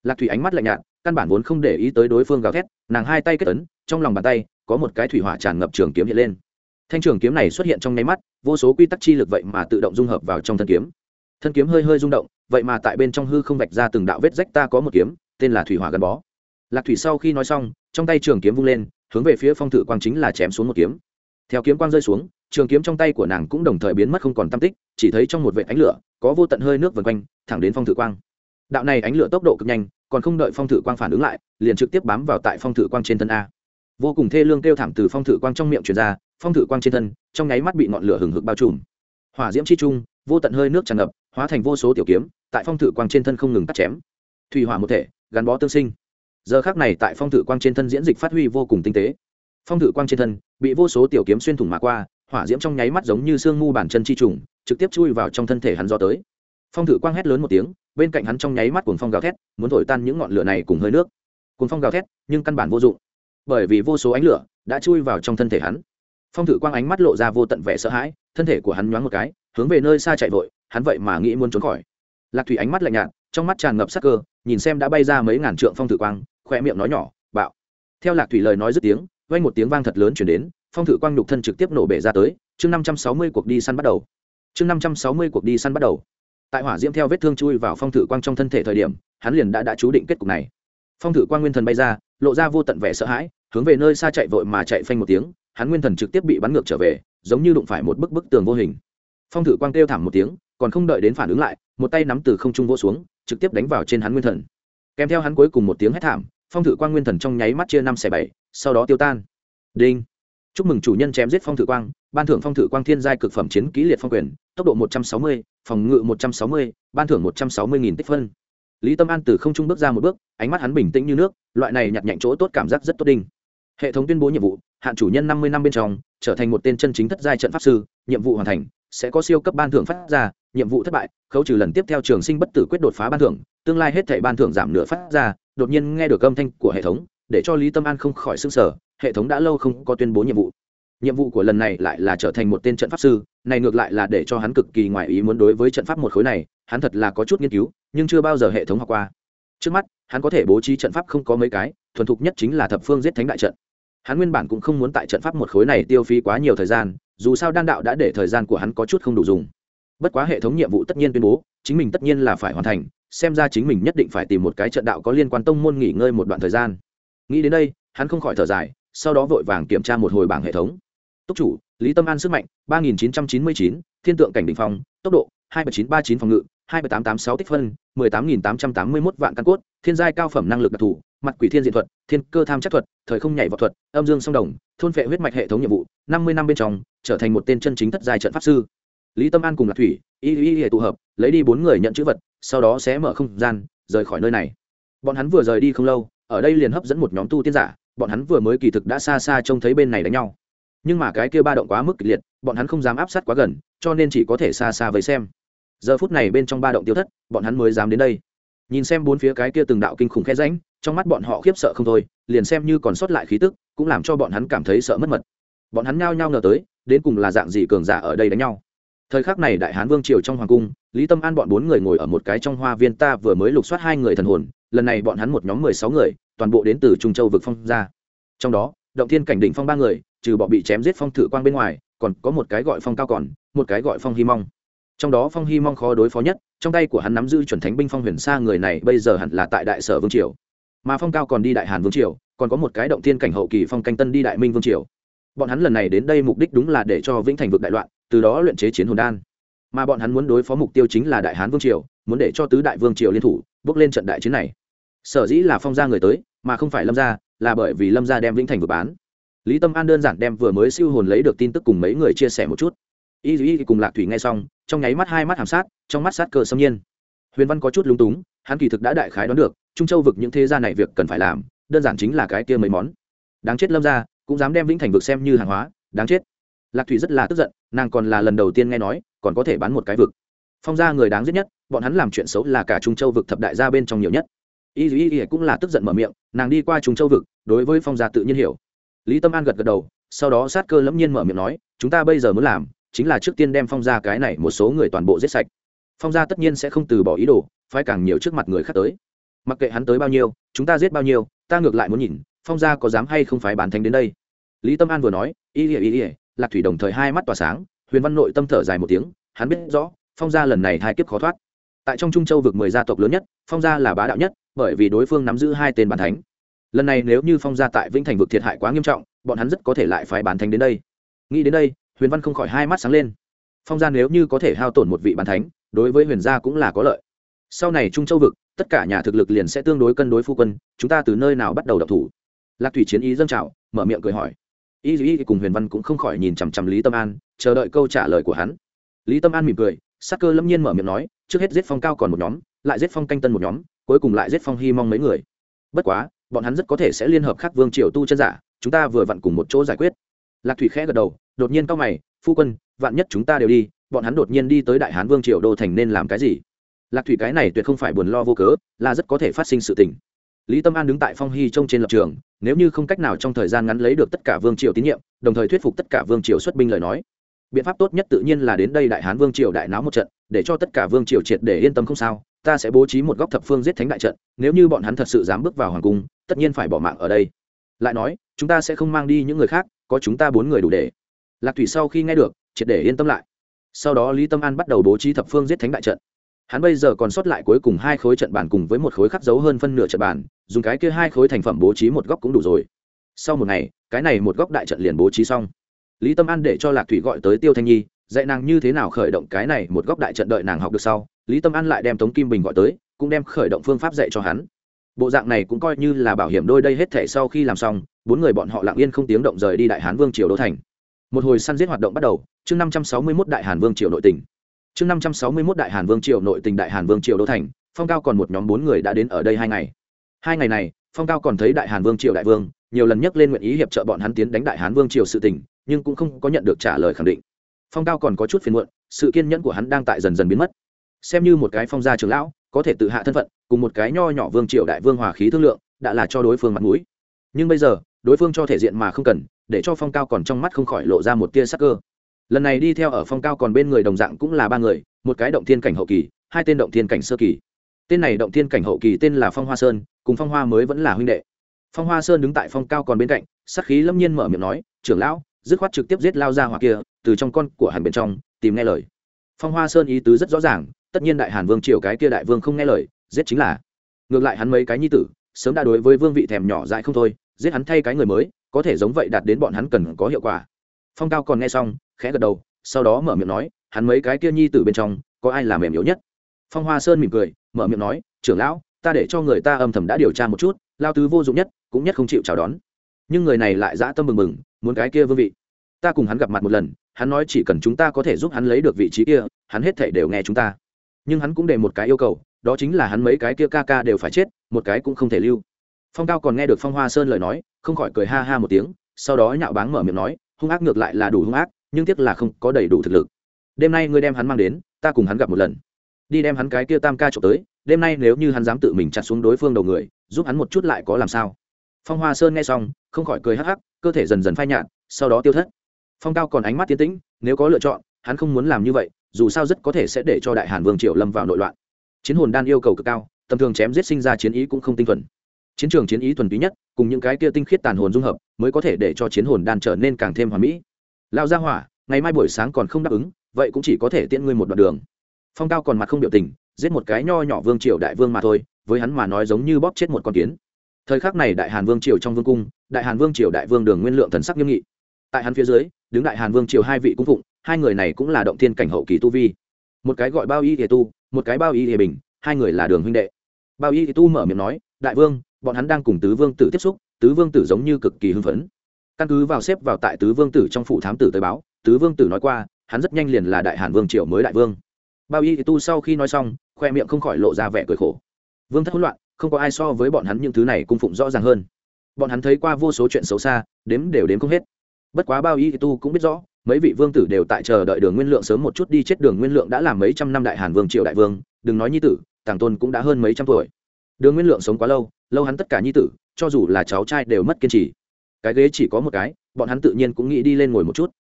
lạc thủy ánh mắt lạnh nhạt, căn bản vốn không để ý tới đối phương gào thét, nàng hai tay kết ấn, trong lòng bàn tay, có một cái thủy hỏa tràn ngập trường kiếm hiện lên. Thanh trường kiếm này xuất hiện trong nháy mắt, vô số quy tắc chi lực vậy mà tự động dung hợp vào trong thân kiếm. Thân kiếm hơi hơi rung động, vậy mà tại bên trong hư không vạch ra từng đạo vết rách, ta có một kiếm, tên là thủy hỏa gắn bó. Lạc thủy sau khi nói xong, trong tay trường kiếm vung lên, hướng về phía phong thử quang chính là chém xuống một kiếm. Theo kiếm quang rơi xuống, trường kiếm trong tay của nàng cũng đồng thời biến mất không còn tam tích, chỉ thấy trong một vệ ánh lửa, có vô tận hơi nước vần quanh, thẳng đến phong thử quang. Đạo này ánh lửa tốc độ cực nhanh còn không đợi phong thử quang phản ứng lại, liền trực tiếp bám vào tại phong thử quang trên thân a. Vô cùng thê lương kêu thảm từ phong thử quang trong miệng truyền ra, phong thử quang trên thân, trong nháy mắt bị ngọn lửa hừng hực bao trùm. Hỏa diễm chi trung, vô tận hơi nước tràn ngập, hóa thành vô số tiểu kiếm, tại phong thử quang trên thân không ngừng cắt chém. Thủy hỏa một thể, gắn bó tương sinh. Giờ khác này tại phong thử quang trên thân diễn dịch phát huy vô cùng tinh tế. Phong thử quang trên thân, bị vô số tiểu kiếm xuyên thủng mà qua, hỏa diễm trong nháy mắt giống như sương mu bản chân chi trùng, trực tiếp chui vào trong thân thể hắn do tới. Phong thử quang hét lớn một tiếng bên cạnh hắn trong nháy mắt cuồng phong gào thét, muốn thổi tan những ngọn lửa này cùng hơi nước. Cuồng phong gào thét, nhưng căn bản vô dụng, bởi vì vô số ánh lửa đã chui vào trong thân thể hắn. Phong thử quang ánh mắt lộ ra vô tận vẻ sợ hãi, thân thể của hắn nhoáng một cái, hướng về nơi xa chạy vội, hắn vậy mà nghĩ muốn trốn khỏi. Lạc thủy ánh mắt lạnh nhạt, trong mắt tràn ngập sắc cơ, nhìn xem đã bay ra mấy ngàn trượng phong thử quang khoe miệng nói nhỏ, bạo. Theo lạc thủy lời nói dứt tiếng, vang một tiếng vang thật lớn chuyển đến, phong thử quang nhục thân trực tiếp nổ bể ra tới, chương năm trăm sáu mươi cuộc đi săn bắt đầu. Chương năm trăm sáu mươi cuộc đi săn bắt đầu tại hỏa diễm theo vết thương chui vào phong thử quang trong thân thể thời điểm, hắn liền đã đã chú định kết cục này. Phong thử quang nguyên thần bay ra, lộ ra vô tận vẻ sợ hãi, hướng về nơi xa chạy vội mà chạy phanh một tiếng, hắn nguyên thần trực tiếp bị bắn ngược trở về, giống như đụng phải một bức bức tường vô hình. Phong thử quang kêu thảm một tiếng, còn không đợi đến phản ứng lại, một tay nắm từ không trung vô xuống, trực tiếp đánh vào trên hắn nguyên thần. Kèm theo hắn cuối cùng một tiếng hét thảm, phong thử quang nguyên thần trong nháy mắt chia năm xẻ bảy, sau đó tiêu tan. Đinh chúc mừng chủ nhân chém giết phong thử quang, ban thưởng phong thử quang thiên giai cực phẩm chiến kỹ liệt phong quyền, tốc độ một trăm sáu mươi, phòng ngự một trăm sáu mươi, ban thưởng một trăm sáu mươi nghìn tích phân. Lý tâm an từ không trung bước ra một bước, ánh mắt hắn bình tĩnh như nước, loại này nhặt nhạnh chỗ tốt cảm giác rất tốt đinh. Hệ thống tuyên bố nhiệm vụ, hạn chủ nhân năm mươi năm bên trong, trở thành một tên chân chính thất giai trận pháp sư, nhiệm vụ hoàn thành, sẽ có siêu cấp ban thưởng phát ra, nhiệm vụ thất bại, khấu trừ lần tiếp theo trường sinh bất tử quyết đột phá ban thưởng, tương lai hết thảy ban thưởng giảm nửa phát ra, đột nhiên nghe được âm thanh của hệ thống, để cho lý tâm an không khỏi s ư n g sở hệ thống đã lâu không có tuyên bố nhiệm vụ. Nhiệm vụ của lần này lại là trở thành một tên trận pháp sư, này ngược lại là để cho hắn cực kỳ ngoài ý muốn đối với trận pháp một khối này, hắn thật là có chút nghiên cứu, nhưng chưa bao giờ hệ thống học qua. Trước mắt, hắn có thể bố trí trận pháp không có mấy cái, thuần thục nhất chính là thập phương giết thánh đại trận. Hắn nguyên bản cũng không muốn tại trận pháp một khối này tiêu phí quá nhiều thời gian, dù sao đan đạo đã để thời gian của hắn có chút không đủ dùng. Bất quá hệ thống nhiệm vụ tất nhiên tuyên bố, chính mình tất nhiên là phải hoàn thành, xem ra chính mình nhất định phải tìm một cái trận đạo có liên quan tông môn nghỉ ngơi một đoạn thời gian. Nghĩ đến đây, hắn không khỏi thở dài sau đó vội vàng kiểm tra một hồi bảng hệ thống. Túc chủ, lý tâm an sức mạnh, ba nghìn chín trăm chín mươi chín, thiên tượng cảnh đ ỉ n h phong, tốc độ, hai bảy chín ba chín phòng ngự, hai bảy tám tám sáu tích phân, mười tám nghìn tám trăm tám mươi mốt vạn căn cốt, thiên giai cao phẩm năng lực đặc thù, mặt quỷ thiên diện thuật, thiên cơ tham chắc thuật, thời không nhảy vào thuật, âm dương song đồng, thôn phệ huyết mạch hệ thống nhiệm vụ, năm mươi năm bên trong, trở thành một tên chân chính thất giai trận pháp sư. Lý tâm an cùng lạc thủy, y y y tụ hợp, lấy đi bốn người nhận chữ vật, sau đó sẽ mở không gian, rời khỏi nơi này. Bọn hắn vừa rời đi không lâu, ở đây liền hấp dẫn một nhóm tu tiên giả bọn hắn vừa mới kỳ thực đã xa xa trông thấy bên này đánh nhau. Nhưng mà cái kia ba động quá mức kịch liệt, bọn hắn không dám áp sát quá gần, cho nên chỉ có thể xa xa với xem. Giờ phút này bên trong ba động tiêu thất, bọn hắn mới dám đến đây. Nhìn xem bốn phía cái kia từng đạo kinh khủng khe ránh trong mắt bọn họ khiếp sợ không thôi, liền xem như còn sót lại khí tức, cũng làm cho bọn hắn cảm thấy sợ mất mật. Bọn hắn nhao nhao ngờ tới, đến cùng là dạng gì cường giả ở đây đánh nhau. Thời khắc này đại hán vương triều trong hoàng cung, lý tâm an bọn bốn người ngồi ở một cái trong hoa viên ta vừa mới lục soát hai người thần hồn, lần này bọn hắn một nhóm mười sáu người toàn bộ đến từ trung châu vực phong ra. Trong đó, động thiên cảnh đỉnh phong ba người, trừ bỏ bị chém giết phong thử quang bên ngoài, còn có một cái gọi phong cao còn, một cái gọi phong hy mong. Trong đó phong hy mong khó đối phó nhất, trong tay của hắn nắm giữ chuẩn thánh binh phong huyền xa người này bây giờ hẳn là tại đại sở vương triều. Mà phong cao còn đi đại hàn vương triều, còn có một cái động thiên cảnh hậu kỳ phong canh tân đi đại minh vương triều. Bọn hắn lần này đến đây mục đích đúng là để cho vĩnh thành vực đại loạn, từ đó luyện chế chiến hồn đan. Mà bọn hắn muốn đối phó mục tiêu chính là đại hán vương triều, muốn để cho tứ đại vương triều liên thủ, bước lên trận đại chiến này. Sở dĩ là phong gia người tới mà không phải lâm gia, là bởi vì lâm gia đem vĩnh thành vừa bán. Lý tâm an đơn giản đem vừa mới siêu hồn lấy được tin tức cùng mấy người chia sẻ một chút. Y y cùng lạc thủy nghe xong, trong nháy mắt hai mắt hàm sát, trong mắt sát cờ xâm nhiên. Huyền văn có chút lúng túng, hắn kỳ thực đã đại khái đoán được, trung châu vực những thế gia này việc cần phải làm, đơn giản chính là cái kia mấy món. Đáng chết lâm gia, cũng dám đem vĩnh thành vực xem như hàng hóa, đáng chết. Lạc thủy rất là tức giận, nàng còn là lần đầu tiên nghe nói, còn có thể bán một cái vực. Phong gia người đáng giết nhất, bọn hắn làm chuyện xấu là cả trung châu vực thập đại gia bên trong nhiều nhất y y y cũng là tức giận mở miệng, nàng đi qua trung châu vực, đối với phong gia tự nhiên hiểu. Lý tâm an gật gật đầu, sau đó sát cơ lẫm nhiên mở miệng nói, chúng ta bây giờ muốn làm chính là trước tiên đem phong gia cái này một số người toàn bộ giết sạch. Phong gia tất nhiên sẽ không từ bỏ ý đồ phải càng nhiều trước mặt người khác tới. Mặc kệ hắn tới bao nhiêu, chúng ta giết bao nhiêu, ta ngược lại muốn nhìn, phong gia có dám hay không phải bán thánh đến đây. Lý tâm an vừa nói, y ỉa y ỉa lạc thủy đồng thời hai mắt tỏa sáng, huyền văn nội tâm thở dài một tiếng, hắn biết rõ, phong gia lần này hai kiếp khó thoát. Tại trong trung châu vực mười gia tộc lớn nhất, phong gia là bá đạo nhất bởi vì đối phương nắm giữ hai tên bàn thánh. Lần này nếu như phong gia tại vĩnh thành vực thiệt hại quá nghiêm trọng, bọn hắn rất có thể lại phải bàn thánh đến đây. Nghĩ đến đây, huyền văn không khỏi hai mắt sáng lên. Phong gia nếu như có thể hao tổn một vị bàn thánh, đối với huyền gia cũng là có lợi. Sau này trung châu vực, tất cả nhà thực lực liền sẽ tương đối cân đối phu quân, chúng ta từ nơi nào bắt đầu đập thủ? Lạc thủy chiến ý dâng trào, mở miệng cười hỏi. Y dù y cùng huyền văn cũng không khỏi nhìn chằm chằm lý tâm an, chờ đợi câu trả lời của hắn. Lý tâm an mỉm cười, sắc cơ lâm nhiên mở miệng nói, trước hết giết phong cao còn một nhóm lại giết phong canh tân một nhóm, cuối cùng lại giết phong hy mong mấy người. Bất quá, bọn hắn rất có thể sẽ liên hợp khắc vương triều tu chân giả, chúng ta vừa vặn cùng một chỗ giải quyết. Lạc thủy khẽ gật đầu, đột nhiên cao mày, phu quân, vạn nhất chúng ta đều đi, bọn hắn đột nhiên đi tới đại hán vương triều đô thành nên làm cái gì? Lạc thủy cái này tuyệt không phải buồn lo vô cớ, là rất có thể phát sinh sự tình. Lý tâm an đứng tại phong hy trông trên lập trường, nếu như không cách nào trong thời gian ngắn lấy được tất cả vương triều tín nhiệm, đồng thời thuyết phục tất cả vương triều xuất binh lời nói. Biện pháp tốt nhất tự nhiên là đến đây đại hán vương triều đại náo một trận, để cho tất cả vương triều triệt để yên tâm không sao ta sẽ bố trí một góc thập phương giết thánh đại trận, nếu như bọn hắn thật sự dám bước vào hoàng cung, tất nhiên phải bỏ mạng ở đây. Lại nói, chúng ta sẽ không mang đi những người khác, có chúng ta bốn người đủ để. Lạc thủy sau khi nghe được, triệt để yên tâm lại. Sau đó lý tâm an bắt đầu bố trí thập phương giết thánh đại trận. Hắn bây giờ còn sót lại cuối cùng hai khối trận bàn cùng với một khối khắc dấu hơn phân nửa trận bàn, dùng cái kia hai khối thành phẩm bố trí một góc cũng đủ rồi. Sau một ngày, cái này một góc đại trận liền bố trí xong. Lý tâm an để cho lạc thủy gọi tới tiêu thanh nhi, dạy nàng như thế nào khởi động cái này một góc đại trận đợi nàng học được sau lý tâm an lại đem tống kim bình gọi tới, cũng đem khởi động phương pháp dạy cho hắn. Bộ dạng này cũng coi như là bảo hiểm đôi đây hết thể sau khi làm xong, bốn người bọn họ lặng yên không tiếng động rời đi đại hán vương triều đô thành. Một hồi săn giết hoạt động bắt đầu, chương năm trăm sáu mươi mốt đại hàn vương triều nội tỉnh chương năm trăm sáu mươi mốt đại hàn vương triều nội tỉnh đại hàn vương triều đô thành, phong cao còn một nhóm bốn người đã đến ở đây hai ngày. Hai ngày này, phong cao còn thấy đại hàn vương triều đại vương, nhiều lần nhắc lên nguyện ý hiệp trợ bọn hắn tiến đánh đại hán vương triều sự tỉnh nhưng cũng không có nhận được trả lời khẳng định. Phong cao còn có chút phiền muộn, sự kiên nhẫn của hắn đang tại dần dần biến mất xem như một cái phong gia trưởng lão, có thể tự hạ thân phận, cùng một cái nho nhỏ vương triều đại vương hòa khí thương lượng, đã là cho đối phương mặt mũi. Nhưng bây giờ, đối phương cho thể diện mà không cần, để cho phong cao còn trong mắt không khỏi lộ ra một tia sắc cơ. Lần này đi theo ở phong cao còn bên người đồng dạng cũng là ba người, một cái động thiên cảnh hậu kỳ, hai tên động thiên cảnh sơ kỳ. Tên này động thiên cảnh hậu kỳ tên là phong hoa sơn, cùng phong hoa mới vẫn là huynh đệ. Phong hoa sơn đứng tại phong cao còn bên cạnh, sắc khí lâm nhiên mở miệng nói, trưởng lão, dứt khoát trực tiếp giết lao ra hoặc kia, từ trong con của hàn bên trong, tìm nghe lời. Phong hoa sơn ý tứ rất rõ ràng tất nhiên đại hàn vương triều cái kia đại vương không nghe lời, giết chính là. Ngược lại hắn mấy cái nhi tử, sớm đã đối với vương vị thèm nhỏ dại không thôi, giết hắn thay cái người mới, có thể giống vậy đạt đến bọn hắn cần có hiệu quả. Phong cao còn nghe xong, khẽ gật đầu, sau đó mở miệng nói, hắn mấy cái kia nhi tử bên trong, có ai là mềm yếu nhất? Phong hoa sơn mỉm cười, mở miệng nói, trưởng lão, ta để cho người ta âm thầm đã điều tra một chút, lao tứ vô dụng nhất, cũng nhất không chịu chào đón. Nhưng người này lại dã tâm mừng mừng muốn cái kia vương vị. Ta cùng hắn gặp mặt một lần, hắn nói chỉ cần chúng ta có thể giúp hắn lấy được vị trí kia, hắn hết thể đều nghe chúng ta nhưng hắn cũng để một cái yêu cầu, đó chính là hắn mấy cái kia ca ca đều phải chết, một cái cũng không thể lưu. Phong cao còn nghe được phong hoa sơn lời nói, không khỏi cười ha ha một tiếng, sau đó nhạo báng mở miệng nói, hung ác ngược lại là đủ hung ác, nhưng tiếc là không có đầy đủ thực lực. Đêm nay ngươi đem hắn mang đến, ta cùng hắn gặp một lần. Đi đem hắn cái kia tam ca trộm tới, đêm nay nếu như hắn dám tự mình chặt xuống đối phương đầu người, giúp hắn một chút lại có làm sao? Phong hoa sơn nghe xong, không khỏi cười hắc hắc, cơ thể dần dần phai nhạt, sau đó tiêu thất. Phong cao còn ánh mắt tiến tĩnh, nếu có lựa chọn, hắn không muốn làm như vậy dù sao rất có thể sẽ để cho đại hàn vương triều lâm vào nội loạn. Chiến hồn đan yêu cầu cực cao, tầm thường chém giết sinh ra chiến ý cũng không tinh thuần. Chiến trường chiến ý thuần túy nhất, cùng những cái kia tinh khiết tàn hồn dung hợp, mới có thể để cho chiến hồn đan trở nên càng thêm hoàn mỹ. Lao ra hỏa, ngày mai buổi sáng còn không đáp ứng, vậy cũng chỉ có thể tiễn ngươi một đoạn đường. Phong cao còn mặt không biểu tình, giết một cái nho nhỏ vương triều đại vương mà thôi, với hắn mà nói giống như bóp chết một con kiến. Thời khắc này đại hàn vương triều trong vương cung, đại hàn vương triều đại vương đường nguyên lượng thần sắc nghiêm nghị tại hắn phía dưới, đứng đại hàn vương triều hai vị cung phụng, hai người này cũng là động thiên cảnh hậu kỳ tu vi. Một cái gọi bao y thể tu, một cái bao y thể bình, hai người là đường huynh đệ. Bao y tu mở miệng nói, đại vương, bọn hắn đang cùng tứ vương tử tiếp xúc, tứ vương tử giống như cực kỳ hưng phấn. Căn cứ vào xếp vào tại tứ vương tử trong phủ thám tử tới báo, tứ vương tử nói qua, hắn rất nhanh liền là đại hàn vương triều mới đại vương. Bao y tu sau khi nói xong, khoe miệng không khỏi lộ ra vẻ cười khổ. Vương thất hỗn loạn, không có ai so với bọn hắn những thứ này cung phụng rõ ràng hơn. Bọn hắn thấy qua vô số chuyện xấu xa, đếm đều đếm không hết bất quá bao y tu cũng biết rõ, mấy vị vương tử đều tại chờ đợi đường nguyên lượng sớm một chút đi chết. Đường nguyên lượng đã làm mấy trăm năm đại hàn vương, triều đại vương, đừng nói nhi tử, tàng tôn cũng đã hơn mấy trăm tuổi. Đường nguyên lượng sống quá lâu lâu hắn tất cả nhi tử, cho dù là cháu trai đều mất kiên trì. Cái ghế chỉ có một cái, bọn hắn tự nhiên cũng nghĩ đi lên ngồi một chút.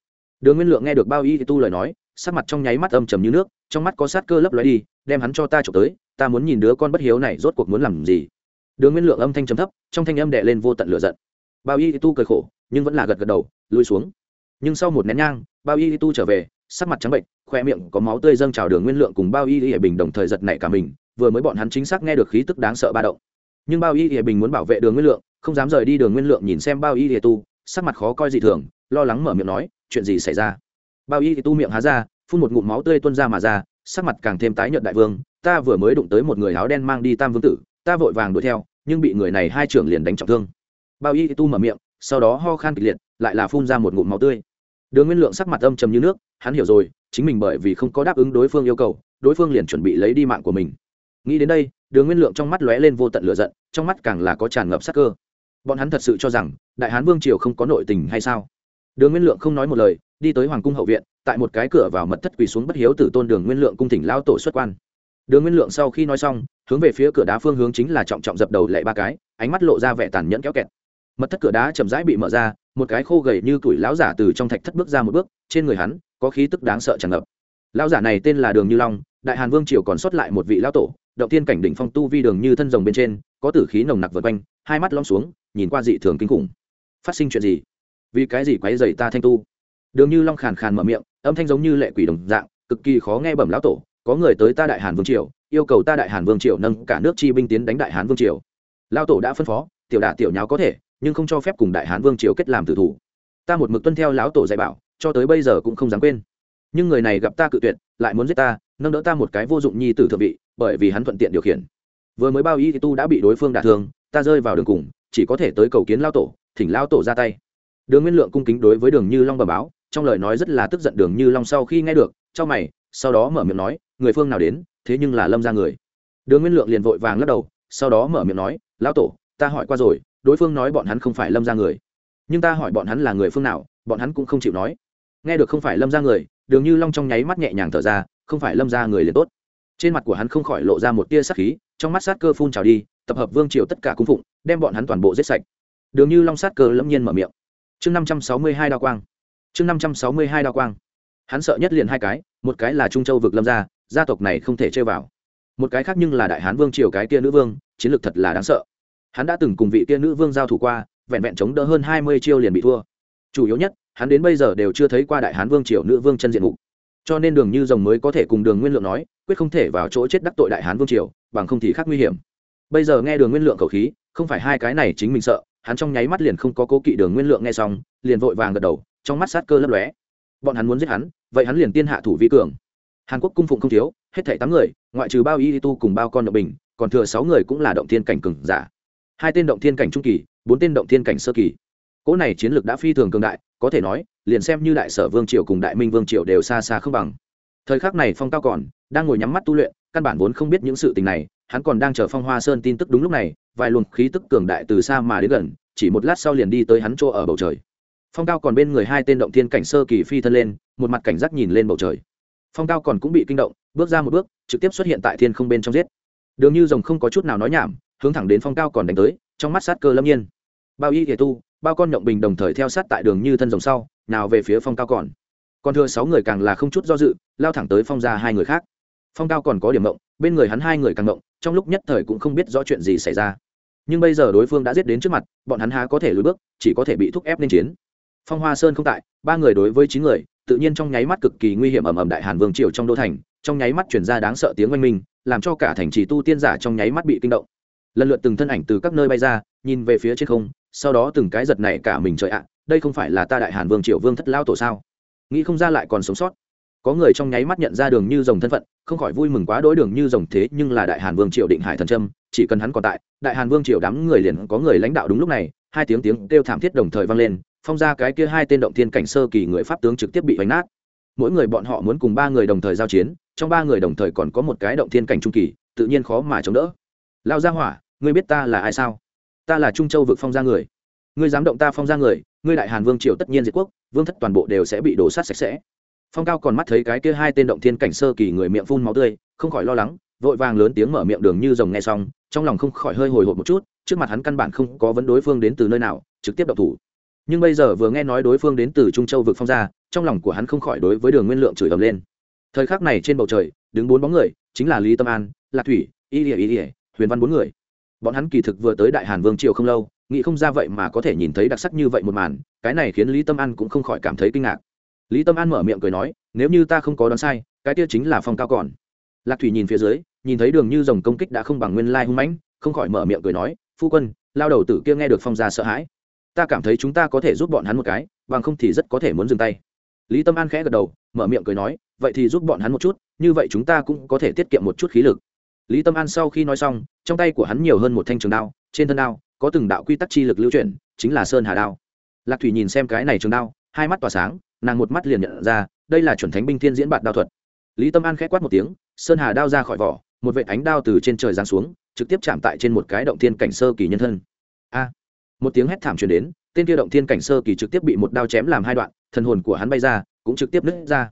Đường nguyên lượng nghe được bao y tu lời nói, sắc mặt trong nháy mắt âm trầm như nước, trong mắt có sát cơ lấp lóe đi, đem hắn cho ta trộm tới, ta muốn nhìn đứa con bất hiếu này rốt cuộc muốn làm gì. Đường nguyên lượng âm thanh trầm thấp, trong thanh âm đệ lên vô tận lửa giận. Bao y tu cười khổ nhưng vẫn là gật gật đầu, lui xuống. Nhưng sau một nén nhang, bao y tu trở về, sắc mặt trắng bệnh khoe miệng có máu tươi dâng trào đường nguyên lượng cùng bao y hệ bình đồng thời giật nảy cả mình, vừa mới bọn hắn chính xác nghe được khí tức đáng sợ ba động. Nhưng bao y hệ bình muốn bảo vệ đường nguyên lượng, không dám rời đi đường nguyên lượng nhìn xem bao y hệ tu, sắc mặt khó coi dị thường, lo lắng mở miệng nói, chuyện gì xảy ra? Bao y tu miệng há ra, phun một ngụm máu tươi tuôn ra mà ra, sắc mặt càng thêm tái nhợt đại vương, ta vừa mới đụng tới một người áo đen mang đi tam vương tử, ta vội vàng đuổi theo, nhưng bị người này hai trưởng liền đánh trọng thương. Bao y tu mở miệng sau đó ho khan kịch liệt, lại là phun ra một ngụm máu tươi. Đường nguyên lượng sắc mặt âm trầm như nước, hắn hiểu rồi, chính mình bởi vì không có đáp ứng đối phương yêu cầu, đối phương liền chuẩn bị lấy đi mạng của mình. Nghĩ đến đây, đường nguyên lượng trong mắt lóe lên vô tận lửa giận, trong mắt càng là có tràn ngập sắc cơ. Bọn hắn thật sự cho rằng, đại hán vương triều không có nội tình hay sao? Đường nguyên lượng không nói một lời, đi tới hoàng cung hậu viện, tại một cái cửa vào mật thất quỳ xuống bất hiếu tử tôn đường nguyên lượng cung thỉnh lao tổ xuất quan. Đường nguyên lượng sau khi nói xong, hướng về phía cửa đá phương hướng chính là trọng trọng dập đầu lệ ba cái, ánh mắt lộ ra vẻ tàn nhẫn kéo kẹt mật thất cửa đá chậm rãi bị mở ra, một cái khô gầy như tuổi lão giả từ trong thạch thất bước ra một bước, trên người hắn có khí tức đáng sợ tràn ngập. Lão giả này tên là đường như long, đại hàn vương triều còn sót lại một vị lão tổ, động tiên cảnh đỉnh phong tu vi đường như thân rồng bên trên, có tử khí nồng nặc vượt quanh, hai mắt lom xuống, nhìn qua dị thường kinh khủng. Phát sinh chuyện gì? Vì cái gì quấy dày ta thanh tu? Đường như long khàn khàn mở miệng, âm thanh giống như lệ quỷ đồng dạng, cực kỳ khó nghe bẩm lão tổ, có người tới ta đại hàn vương triều, yêu cầu ta đại hàn vương triều nâng cả nước chi binh tiến đánh đại hàn vương triều. Lão tổ đã phân phó, tiểu đả tiểu nháo có thể nhưng không cho phép cùng đại hán vương triều kết làm tử thủ. Ta một mực tuân theo lão tổ dạy bảo, cho tới bây giờ cũng không dám quên. Nhưng người này gặp ta cự tuyệt, lại muốn giết ta, nâng đỡ ta một cái vô dụng nhi tử thượng vị, bởi vì hắn thuận tiện điều khiển. Vừa mới bao y tu đã bị đối phương đả thương, ta rơi vào đường cùng, chỉ có thể tới cầu kiến lao tổ, thỉnh lao tổ ra tay. Đường nguyên lượng cung kính đối với đường như long bờ báo, trong lời nói rất là tức giận đường như long sau khi nghe được cho mày, sau đó mở miệng nói, người phương nào đến, thế nhưng là lâm ra người. Đường nguyên lượng liền vội vàng lắc đầu, sau đó mở miệng nói, lão tổ, ta hỏi qua rồi đối phương nói bọn hắn không phải lâm ra người. Nhưng ta hỏi bọn hắn là người phương nào, bọn hắn cũng không chịu nói. Nghe được không phải lâm ra người, đường như long trong nháy mắt nhẹ nhàng thở ra, không phải lâm ra người liền tốt. Trên mặt của hắn không khỏi lộ ra một tia sát khí, trong mắt sát cơ phun trào đi, tập hợp vương triều tất cả cung phụng, đem bọn hắn toàn bộ giết sạch. Đường như long sát cơ lâm nhiên mở miệng. Chương năm trăm sáu mươi hai đao quang. Chương năm trăm sáu mươi hai đao quang. Hắn sợ nhất liền hai cái, một cái là trung châu vực lâm gia gia tộc này không thể chơi vào. Một cái khác nhưng là đại hán vương triều cái kia nữ vương, chiến lược thật là đáng sợ hắn đã từng cùng vị kia nữ vương giao thủ qua, vẹn vẹn chống đỡ hơn hai mươi chiêu liền bị thua. Chủ yếu nhất, hắn đến bây giờ đều chưa thấy qua đại hán vương triều nữ vương chân diện mục. Cho nên đường như rồng mới có thể cùng đường nguyên lượng nói, quyết không thể vào chỗ chết đắc tội đại hán vương triều, bằng không thì khác nguy hiểm. Bây giờ nghe đường nguyên lượng khẩu khí, không phải hai cái này chính mình sợ, hắn trong nháy mắt liền không có cố kỵ đường nguyên lượng nghe xong, liền vội vàng gật đầu, trong mắt sát cơ lấp lóe. Bọn hắn muốn giết hắn, vậy hắn liền tiên hạ thủ vi cường. Hàn quốc cung phụng không thiếu, hết thảy tám người, ngoại trừ bao y tu cùng bao con động bình, còn thừa sáu người cũng là động thiên cảnh cường giả hai tên động thiên cảnh trung kỳ, bốn tên động thiên cảnh sơ kỳ. Cỗ này chiến lược đã phi thường cường đại, có thể nói, liền xem như đại sở vương triều cùng đại minh vương triều đều xa xa không bằng. Thời khắc này phong cao còn, đang ngồi nhắm mắt tu luyện, căn bản vốn không biết những sự tình này, hắn còn đang chờ phong hoa sơn tin tức đúng lúc này, vài luồng khí tức cường đại từ xa mà đến gần, chỉ một lát sau liền đi tới hắn chỗ ở bầu trời. Phong cao còn bên người hai tên động thiên cảnh sơ kỳ phi thân lên, một mặt cảnh giác nhìn lên bầu trời. Phong cao còn cũng bị kinh động, bước ra một bước, trực tiếp xuất hiện tại thiên không bên trong giết. Đường như rồng không có chút nào nói nhảm hướng thẳng đến phong cao còn đánh tới, trong mắt sát cơ lâm nhiên. Bao y thể tu, bao con nhộng bình đồng thời theo sát tại đường như thân rồng sau, nào về phía phong cao còn. Còn thừa sáu người càng là không chút do dự, lao thẳng tới phong ra hai người khác. Phong cao còn có điểm mộng, bên người hắn hai người càng mộng, trong lúc nhất thời cũng không biết rõ chuyện gì xảy ra. Nhưng bây giờ đối phương đã giết đến trước mặt, bọn hắn há có thể lùi bước, chỉ có thể bị thúc ép lên chiến. Phong hoa sơn không tại, ba người đối với chín người, tự nhiên trong nháy mắt cực kỳ nguy hiểm ầm ầm đại hàn vương triều trong đô thành, trong nháy mắt chuyển ra đáng sợ tiếng oanh minh, làm cho cả thành trì tu tiên giả trong nháy mắt bị kinh động lần lượt từng thân ảnh từ các nơi bay ra, nhìn về phía trên không, sau đó từng cái giật này cả mình trời ạ, đây không phải là ta đại hàn vương triều vương thất lao tổ sao? Nghĩ không ra lại còn sống sót. Có người trong nháy mắt nhận ra đường như rồng thân phận, không khỏi vui mừng quá đối đường như rồng thế, nhưng là đại hàn vương triều định hải thần trâm chỉ cần hắn còn tại, đại hàn vương triều đám người liền có người lãnh đạo đúng lúc này, hai tiếng tiếng kêu thảm thiết đồng thời vang lên, phong ra cái kia hai tên động thiên cảnh sơ kỳ người pháp tướng trực tiếp bị vánh nát. Mỗi người bọn họ muốn cùng ba người đồng thời giao chiến, trong ba người đồng thời còn có một cái động thiên cảnh trung kỳ, tự nhiên khó mà chống đỡ. Lao ra hỏa ngươi biết ta là ai sao? Ta là trung châu vực phong gia người. Ngươi dám động ta phong gia người ngươi đại hàn vương triều tất nhiên diệt quốc vương thất toàn bộ đều sẽ bị đổ sát sạch sẽ. Phong cao còn mắt thấy cái kia hai tên động thiên cảnh sơ kỳ người miệng phun máu tươi không khỏi lo lắng vội vàng lớn tiếng mở miệng đường như rồng nghe xong trong lòng không khỏi hơi hồi hộp một chút trước mặt hắn căn bản không có vấn đối phương đến từ nơi nào trực tiếp động thủ. Nhưng bây giờ vừa nghe nói đối phương đến từ trung châu vực phong gia, trong lòng của hắn không khỏi đối với đường nguyên lượng chửi ầm lên. Thời khắc này trên bầu trời đứng bốn bóng người chính là lý tâm an lạc thủy y ỉa y ỉa huyền văn bốn người bọn hắn kỳ thực vừa tới đại hàn vương triều không lâu, nghĩ không ra vậy mà có thể nhìn thấy đặc sắc như vậy một màn, cái này khiến lý tâm an cũng không khỏi cảm thấy kinh ngạc. Lý tâm an mở miệng cười nói, nếu như ta không có đoán sai, cái kia chính là phong cao còn. Lạc thủy nhìn phía dưới, nhìn thấy đường như dòng công kích đã không bằng nguyên lai hung mãnh, không khỏi mở miệng cười nói, phu quân, lao đầu tử kia nghe được phong gia sợ hãi. Ta cảm thấy chúng ta có thể giúp bọn hắn một cái, bằng không thì rất có thể muốn dừng tay. Lý tâm an khẽ gật đầu, mở miệng cười nói, vậy thì giúp bọn hắn một chút, như vậy chúng ta cũng có thể tiết kiệm một chút khí lực lý tâm an sau khi nói xong, trong tay của hắn nhiều hơn một thanh trường đao, trên thân đao có từng đạo quy tắc chi lực lưu chuyển, chính là sơn hà đao. Lạc thủy nhìn xem cái này trường đao, hai mắt tỏa sáng, nàng một mắt liền nhận ra, đây là chuẩn thánh binh thiên diễn bạt đao thuật. Lý tâm an k h ẽ quát một tiếng, sơn hà đao ra khỏi vỏ, một vệ ánh đao từ trên trời giáng xuống, trực tiếp chạm tại trên một cái động thiên cảnh sơ kỳ nhân thân. A! Một tiếng hét thảm truyền đến, tên kia động thiên cảnh sơ kỳ trực tiếp bị một đao chém làm hai đoạn, thần hồn của hắn bay ra, cũng trực tiếp nứt ra.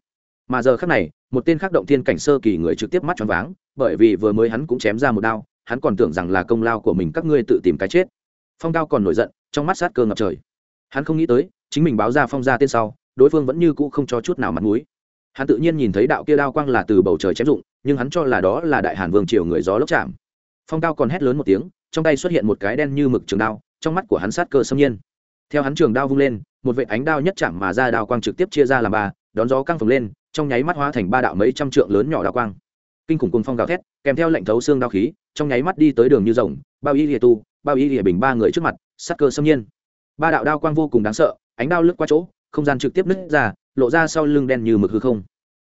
Mà giờ khác này, một tên khác động thiên cảnh sơ kỳ người trực tiếp mắt choáng váng bởi vì vừa mới hắn cũng chém ra một đao, hắn còn tưởng rằng là công lao của mình, các ngươi tự tìm cái chết. Phong cao còn nổi giận, trong mắt sát cơ ngập trời. Hắn không nghĩ tới, chính mình báo ra phong ra tên sau, đối phương vẫn như cũ không cho chút nào mặt mũi. Hắn tự nhiên nhìn thấy đạo kia đao quang là từ bầu trời chém dụng, nhưng hắn cho là đó là đại hàn vương triều người gió lốc chạm. Phong cao còn hét lớn một tiếng, trong tay xuất hiện một cái đen như mực trường đao, trong mắt của hắn sát cơ xâm nhiên. Theo hắn trường đao vung lên, một vệ ánh đao nhất chạm mà ra đao quang trực tiếp chia ra làm ba, đón gió căng phồng lên, trong nháy mắt hóa thành ba đạo mấy trăm trượng lớn nhỏ đao quang kinh khủng cùng phong gào thét, kèm theo lệnh thấu xương đao khí, trong nháy mắt đi tới đường như rồng, bao y lìa tu, bao y lìa bình ba người trước mặt, sát cơ xâm nhiên. Ba đạo đao quang vô cùng đáng sợ, ánh đao lướt qua chỗ, không gian trực tiếp nứt ra, lộ ra sau lưng đen như mực hư không.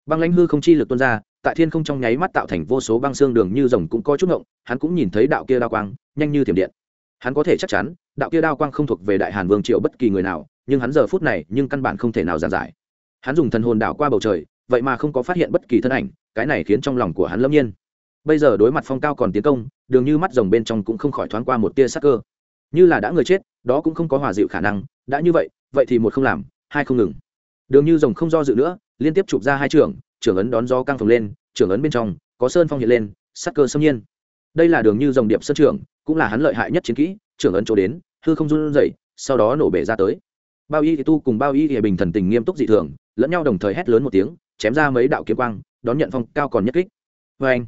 Băng lãnh hư không chi lực tuôn ra, tại thiên không trong nháy mắt tạo thành vô số băng xương đường như rồng cũng có chút ngộng, hắn cũng nhìn thấy đạo kia đao quang, nhanh như thiểm điện. Hắn có thể chắc chắn, đạo kia đao quang không thuộc về đại hàn vương triều bất kỳ người nào, nhưng hắn giờ phút này nhưng căn bản không thể nào giàn giải. Hắn dùng thần hồn đảo qua bầu trời, vậy mà không có phát hiện bất kỳ thân ảnh cái này khiến trong lòng của hắn lâm nhiên. Bây giờ đối mặt phong cao còn tiến công, đường như mắt rồng bên trong cũng không khỏi thoáng qua một tia sắc cơ. Như là đã người chết, đó cũng không có hòa dịu khả năng, đã như vậy vậy thì một không làm, hai không ngừng. Đường như rồng không do dự nữa, liên tiếp chụp ra hai trưởng trưởng ấn đón gió căng phồng lên trưởng ấn bên trong, có sơn phong hiện lên, sắc cơ xâm nhiên. Đây là đường như rồng điệp sơn trưởng cũng là hắn lợi hại nhất chiến kỹ trưởng ấn chỗ đến, hư không run dậy sau đó nổ bể ra tới. Bao y thì tu cùng bao y thì bình thần tình nghiêm túc dị thường, lẫn nhau đồng thời hét lớn một tiếng, chém ra mấy đạo kiếm quang đón nhận phong cao còn nhất kích. Vê anh,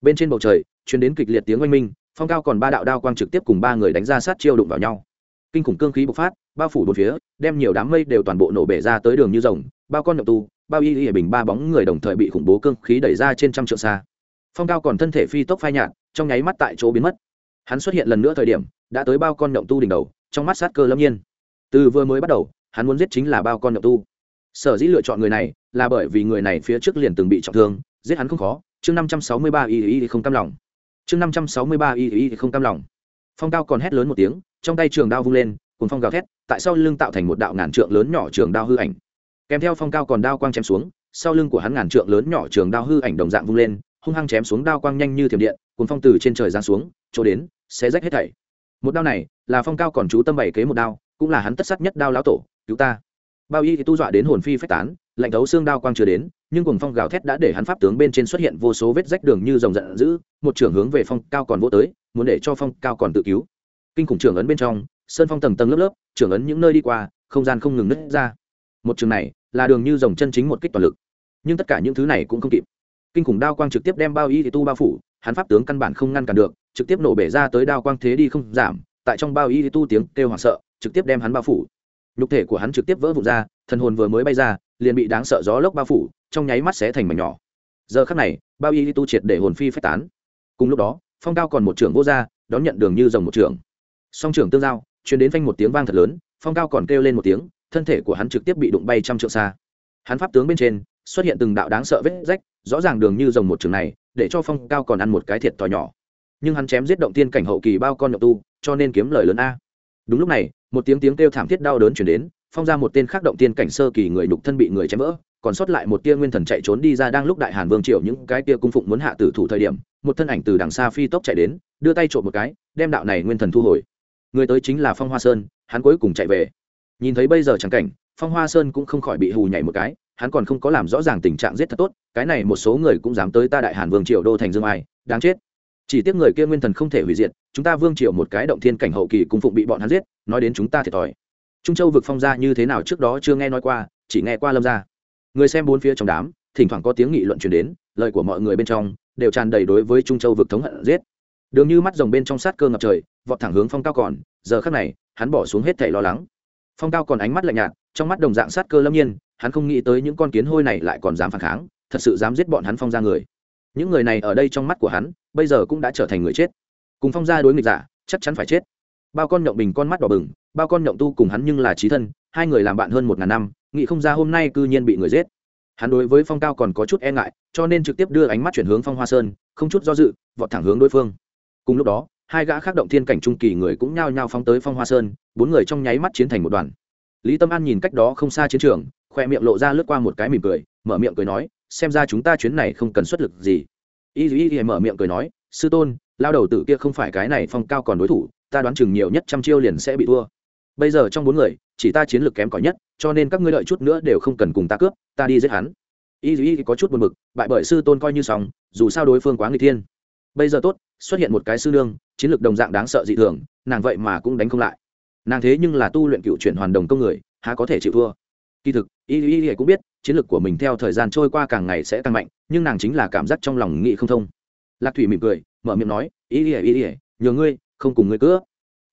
bên trên bầu trời chuyến đến kịch liệt tiếng oanh minh, phong cao còn ba đạo đao quang trực tiếp cùng ba người đánh ra sát chiêu đụng vào nhau. Kinh khủng cương khí bộc phát, bao phủ bốn phía, đem nhiều đám mây đều toàn bộ nổ bể ra tới đường như rồng, bao con nhậu tu, bao y y bình ba bóng người đồng thời bị khủng bố cương khí đẩy ra trên trăm trượng xa. Phong cao còn thân thể phi tốc phai nhạt, trong nháy mắt tại chỗ biến mất. Hắn xuất hiện lần nữa thời điểm, đã tới bao con nhậu tu đỉnh đầu, trong mắt sát cơ lâm nhiên. Từ vừa mới bắt đầu, hắn muốn giết chính là bao con nhậu tu sở dĩ lựa chọn người này là bởi vì người này phía trước liền từng bị trọng thương, giết hắn không khó. Chương năm trăm sáu mươi ba y y không cam lòng. Chương năm trăm sáu mươi ba y y không cam lòng. Phong cao còn hét lớn một tiếng, trong tay trường đao vung lên cùng phong gào thét, tại sau lưng tạo thành một đạo ngàn trượng lớn nhỏ trường đao hư ảnh. Kèm theo phong cao còn đao quang chém xuống, sau lưng của hắn ngàn trượng lớn nhỏ trường đao hư ảnh đồng dạng vung lên, hung hăng chém xuống đao quang nhanh như thiểm điện cùng phong từ trên trời giáng xuống, chỗ đến sẽ rách hết thảy. Một đao này là phong cao còn chú tâm bảy kế một đao, cũng là hắn tất sắc nhất đao lão tổ, cứu ta bao y thì tu dọa đến hồn phi phách tán, lạnh thấu xương đao quang chưa đến, nhưng cùng phong gào thét đã để hắn pháp tướng bên trên xuất hiện vô số vết rách đường như rồng giận dữ, một trưởng hướng về phong cao còn vô tới, muốn để cho phong cao còn tự cứu. Kinh khủng trưởng ấn bên trong, sơn phong tầng tầng lớp lớp, trưởng ấn những nơi đi qua, không gian không ngừng nứt ra. Một trường này, là đường như rồng chân chính một kích toàn lực. Nhưng tất cả những thứ này cũng không kịp. Kinh khủng đao quang trực tiếp đem bao y thì tu bao phủ, hắn pháp tướng căn bản không ngăn cản được, trực tiếp nổ bể ra tới đao quang thế đi không giảm, tại trong bao y thì tu tiếng kêu hoảng sợ, trực tiếp đem hắn bao phủ nhục thể của hắn trực tiếp vỡ vụn ra, thần hồn vừa mới bay ra, liền bị đáng sợ gió lốc bao phủ, trong nháy mắt xé thành mảnh nhỏ. Giờ khắc này, bao y tu triệt để hồn phi phách tán. Cùng lúc đó, phong cao còn một trưởng vô gia, đón nhận đường như dòng một trưởng. Song trưởng tương giao chuyển đến phanh một tiếng vang thật lớn, phong cao còn kêu lên một tiếng, thân thể của hắn trực tiếp bị đụng bay trăm trượng xa. Hắn pháp tướng bên trên, xuất hiện từng đạo đáng sợ vết rách, rõ ràng đường như dòng một trường này, để cho phong cao còn ăn một cái thiệt to nhỏ. Nhưng hắn chém giết động tiên cảnh hậu kỳ bao con nhậu tu, cho nên kiếm lời lớn a. Đúng lúc này một tiếng tiếng kêu thảm thiết đau đớn chuyển đến, phong ra một tên khác động tiên cảnh sơ kỳ người nhục thân bị người chém vỡ, còn sót lại một tia nguyên thần chạy trốn đi ra đang lúc đại hàn vương triều những cái tia cung phụng muốn hạ tử thủ thời điểm, một thân ảnh từ đằng xa phi tốc chạy đến, đưa tay trộm một cái, đem đạo này nguyên thần thu hồi. Người tới chính là phong hoa sơn, hắn cuối cùng chạy về. Nhìn thấy bây giờ trắng cảnh, phong hoa sơn cũng không khỏi bị hù nhảy một cái, hắn còn không có làm rõ ràng tình trạng giết thật tốt, cái này một số người cũng dám tới ta đại hàn vương triều đô thành dương ai, đáng chết chỉ tiếc người kia nguyên thần không thể hủy diệt, chúng ta vương triều một cái động thiên cảnh hậu kỳ cung phụng bị bọn hắn giết, nói đến chúng ta thiệt thòi. Trung châu vực phong gia như thế nào trước đó chưa nghe nói qua, chỉ nghe qua lâm gia. Người xem bốn phía trong đám, thỉnh thoảng có tiếng nghị luận truyền đến, lời của mọi người bên trong đều tràn đầy đối với trung châu vực thống hận giết. Đường như mắt rồng bên trong sát cơ ngập trời, vọt thẳng hướng phong cao còn, giờ khắc này, hắn bỏ xuống hết thảy lo lắng. Phong cao còn ánh mắt lạnh nhạt, trong mắt đồng dạng sát cơ lâm nhiên, hắn không nghĩ tới những con kiến hôi này lại còn dám phản kháng, thật sự dám giết bọn hắn phong ra người những người này ở đây trong mắt của hắn, bây giờ cũng đã trở thành người chết. Cùng phong gia đối nghịch giả, chắc chắn phải chết. Bao con nhộng bình con mắt đỏ bừng, bao con nhộng tu cùng hắn nhưng là trí thân, hai người làm bạn hơn một ngàn năm, nghĩ không ra hôm nay cư nhiên bị người giết. Hắn đối với phong cao còn có chút e ngại, cho nên trực tiếp đưa ánh mắt chuyển hướng phong hoa sơn, không chút do dự, vọt thẳng hướng đối phương. Cùng lúc đó, hai gã khác động thiên cảnh trung kỳ người cũng nhao nhao phóng tới phong hoa sơn, bốn người trong nháy mắt chiến thành một đoàn. Lý tâm an nhìn cách đó không xa chiến trường, khoe miệng lộ ra lướt qua một cái mỉm cười, mở miệng cười nói xem ra chúng ta chuyến này không cần xuất lực gì. Y y y mở miệng cười nói, sư tôn, lao đầu tử kia không phải cái này phong cao còn đối thủ, ta đoán chừng nhiều nhất trăm chiêu liền sẽ bị thua. Bây giờ trong bốn người, chỉ ta chiến lược kém cỏi nhất, cho nên các ngươi đợi chút nữa đều không cần cùng ta cướp, ta đi giết hắn. Y y có chút buồn bực, bại bởi sư tôn coi như xong, dù sao đối phương quá người thiên. Bây giờ tốt, xuất hiện một cái sư nương, chiến lược đồng dạng đáng sợ dị thường, nàng vậy mà cũng đánh không lại. Nàng thế nhưng là tu luyện cựu chuyển hoàn đồng công người, há có thể chịu thua? Kỳ thực, y y y cũng biết, chiến lược của mình theo thời gian trôi qua càng ngày sẽ tăng mạnh, nhưng nàng chính là cảm giác trong lòng nghị không thông. Lạc thủy mỉm cười, mở miệng nói, y y y y, nhờ ngươi, không cùng ngươi cướp.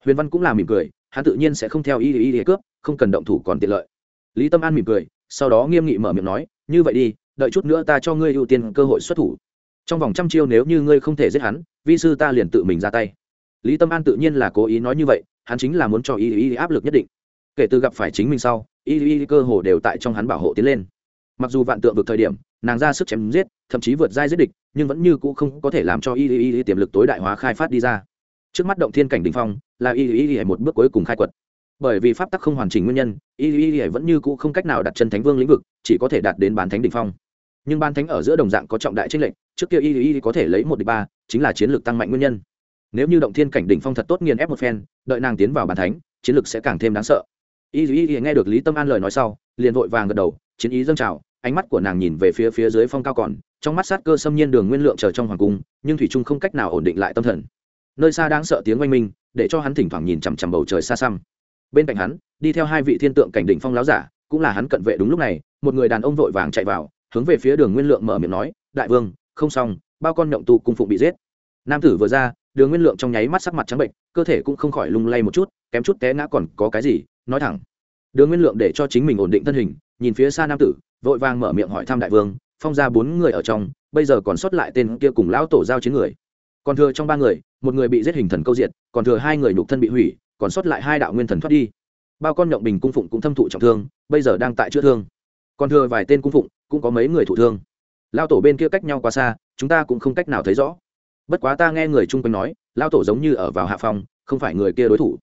Huyền văn cũng là mỉm cười, hắn tự nhiên sẽ không theo y y y cướp, không cần động thủ còn tiện lợi. Lý tâm an mỉm cười, sau đó nghiêm nghị mở miệng nói, như vậy đi, đợi chút nữa ta cho ngươi ưu tiên cơ hội xuất thủ. Trong vòng trăm chiêu nếu như ngươi không thể giết hắn, vi sư ta liền tự mình ra tay. Lý tâm an tự nhiên là cố ý nói như vậy, hắn chính là muốn cho y y áp lực nhất định kể từ gặp phải chính mình sau, y y cơ hồ đều tại trong hắn bảo hộ tiến lên. Mặc dù vạn tượng vực thời điểm, nàng ra sức chém giết, thậm chí vượt giai giết địch, nhưng vẫn như cũ không có thể làm cho y y y tiềm lực tối đại hóa khai phát đi ra. Trước mắt động thiên cảnh đình phong, là y y y một bước cuối cùng khai quật. Bởi vì pháp tắc không hoàn chỉnh nguyên nhân, y y y vẫn như cũ không cách nào đặt chân thánh vương lĩnh vực, chỉ có thể đạt đến bán thánh đình phong. Nhưng ban thánh ở giữa đồng dạng có trọng đại tranh lệch, trước kia y y có thể lấy một đ ba, chính là chiến lược tăng mạnh nguyên nhân. Nếu như động thiên cảnh đỉnh phong thật tốt nghiền ép một phen, đợi nàng tiến vào bàn thánh, chiến lược sẽ càng thêm đáng sợ y y y nghe được lý tâm an lời nói sau, liền vội vàng gật đầu, chiến ý dâng trào, ánh mắt của nàng nhìn về phía phía dưới phong cao còn, trong mắt sát cơ xâm nhiên đường nguyên lượng chờ trong hoàng cung, nhưng thủy trung không cách nào ổn định lại tâm thần. Nơi xa đáng sợ tiếng oanh minh, để cho hắn thỉnh thoảng nhìn chằm chằm bầu trời xa xăm. Bên cạnh hắn, đi theo hai vị thiên tượng cảnh đỉnh phong láo giả, cũng là hắn cận vệ đúng lúc này, một người đàn ông vội vàng chạy vào, hướng về phía đường nguyên lượng mở miệng nói, đại vương, không xong, bao con nhộng tụ cung phụng bị giết. Nam tử vừa ra, đường nguyên lượng trong nháy mắt sắc mặt trắng bệnh cơ thể cũng không khỏi lung lay một chút, kém chút té ngã còn có cái gì nói thẳng. Đường nguyên lượng để cho chính mình ổn định thân hình, nhìn phía xa nam tử, vội vàng mở miệng hỏi thăm đại vương, phong ra bốn người ở trong, bây giờ còn sót lại tên kia cùng lão tổ giao chiến người. Còn thừa trong ba người, một người bị giết hình thần câu diện còn thừa hai người nhục thân bị hủy, còn sót lại hai đạo nguyên thần thoát đi. Bao con nhộng bình cung phụng cũng thâm thụ trọng thương, bây giờ đang tại chữa thương. Còn thừa vài tên cung phụng, cũng có mấy người thụ thương. Lao tổ bên kia cách nhau quá xa, chúng ta cũng không cách nào thấy rõ. Bất quá ta nghe người chung quanh nói lao tổ giống như ở vào hạ phòng, không phải người kia đối thủ.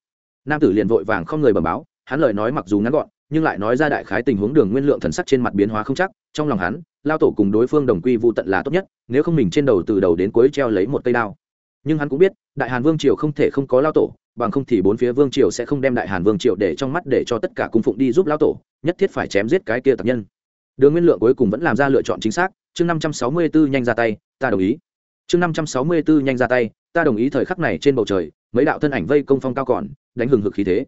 Nam tử liền vội vàng không người bẩm báo hắn lời nói mặc dù ngắn gọn, nhưng lại nói ra đại khái tình huống đường nguyên lượng thần sắc trên mặt biến hóa không chắc, trong lòng hắn, lao tổ cùng đối phương đồng quy vụ tận là tốt nhất, nếu không mình trên đầu từ đầu đến cuối treo lấy một cây đao. Nhưng hắn cũng biết, đại hàn vương triều không thể không có lao tổ, bằng không thì bốn phía vương triều sẽ không đem đại hàn vương triều để trong mắt để cho tất cả cung phụng đi giúp lao tổ, nhất thiết phải chém giết cái kia tập nhân. Đường nguyên lượng cuối cùng vẫn làm ra lựa chọn chính xác, chương năm trăm sáu mươi bốn nhanh ra tay, ta đồng ý. Chương năm trăm sáu mươi bốn nhanh ra tay, ta đồng ý thời khắc này trên bầu trời, mấy đạo thân ảnh vây công phong cao còn, đánh hừng hực khí thế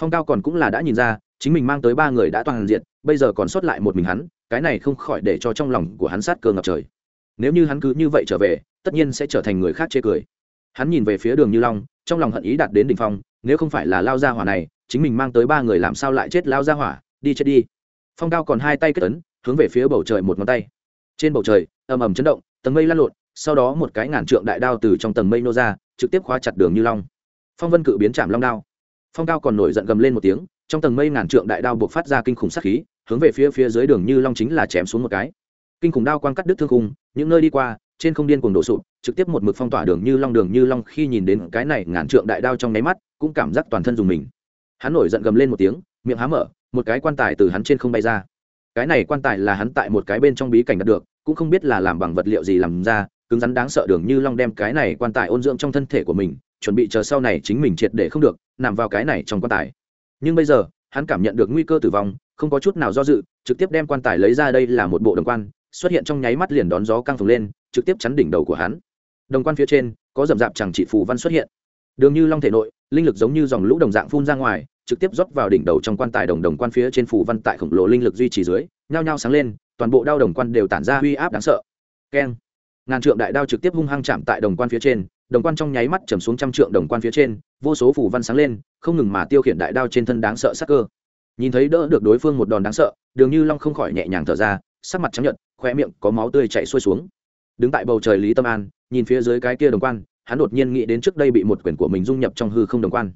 phong cao còn cũng là đã nhìn ra, chính mình mang tới ba người đã toàn diện, bây giờ còn sót lại một mình hắn, cái này không khỏi để cho trong lòng của hắn sát cơ ngập trời. Nếu như hắn cứ như vậy trở về, tất nhiên sẽ trở thành người khác chê cười. Hắn nhìn về phía đường như long, trong lòng hận ý đạt đến đ ỉ n h phong, nếu không phải là lao gia hỏa này, chính mình mang tới ba người làm sao lại chết lao gia hỏa, đi chết đi. Phong cao còn hai tay kết tấn hướng về phía bầu trời một ngón tay. Trên bầu trời, ầm ầm chấn động, tầng mây lăn lộn, sau đó một cái ngàn trượng đại đao từ trong tầng mây nô ra, trực tiếp khóa chặt đường như long. Phong vân cự biến chạm long đao phong cao còn nổi giận gầm lên một tiếng, trong tầng mây ngàn trượng đại đao buộc phát ra kinh khủng sát khí, hướng về phía phía dưới đường như long chính là chém xuống một cái. Kinh khủng đao quang cắt đứt thương khung, những nơi đi qua, trên không điên cuồng đổ sụp, trực tiếp một mực phong tỏa đường như long, đường như long khi nhìn đến cái này ngàn trượng đại đao trong nháy mắt, cũng cảm giác toàn thân dùng mình. Hắn nổi giận gầm lên một tiếng, miệng há mở, một cái quan tài từ hắn trên không bay ra. Cái này quan tài là hắn tại một cái bên trong bí cảnh đạt được, cũng không biết là làm bằng vật liệu gì làm ra, cứng rắn đáng sợ đường như long đem cái này quan tài ôn dưỡng trong thân thể của mình chuẩn bị chờ sau này chính mình triệt để không được, nằm vào cái này trong quan tài. Nhưng bây giờ, hắn cảm nhận được nguy cơ tử vong, không có chút nào do dự, trực tiếp đem quan tài lấy ra đây là một bộ đồng quan, xuất hiện trong nháy mắt liền đón gió căng phồng lên, trực tiếp chắn đỉnh đầu của hắn. Đồng quan phía trên, có rậm rạp chẳng chỉ phù văn xuất hiện. Đường như long thể nội, linh lực giống như dòng lũ đồng dạng phun ra ngoài, trực tiếp rót vào đỉnh đầu trong quan tài đồng đồng quan phía trên phù văn tại khổng lồ linh lực duy trì dưới, nhao nhao sáng lên, toàn bộ đao đồng quan đều tản ra uy áp đáng sợ. Keng. Ngàn trượng đại đao trực tiếp hung hăng chạm tại đồng quan phía trên đồng quan trong nháy mắt chầm xuống trăm trượng đồng quan phía trên, vô số phủ văn sáng lên, không ngừng mà tiêu khiển đại đao trên thân đáng sợ sắc cơ. Nhìn thấy đỡ được đối phương một đòn đáng sợ, đường như long không khỏi nhẹ nhàng thở ra, sắc mặt trắng nhợt khoe miệng có máu tươi chảy xuôi xuống. Đứng tại bầu trời lý tâm an, nhìn phía dưới cái kia đồng quan, hắn đột nhiên nghĩ đến trước đây bị một quyển của mình dung nhập trong hư không đồng quan.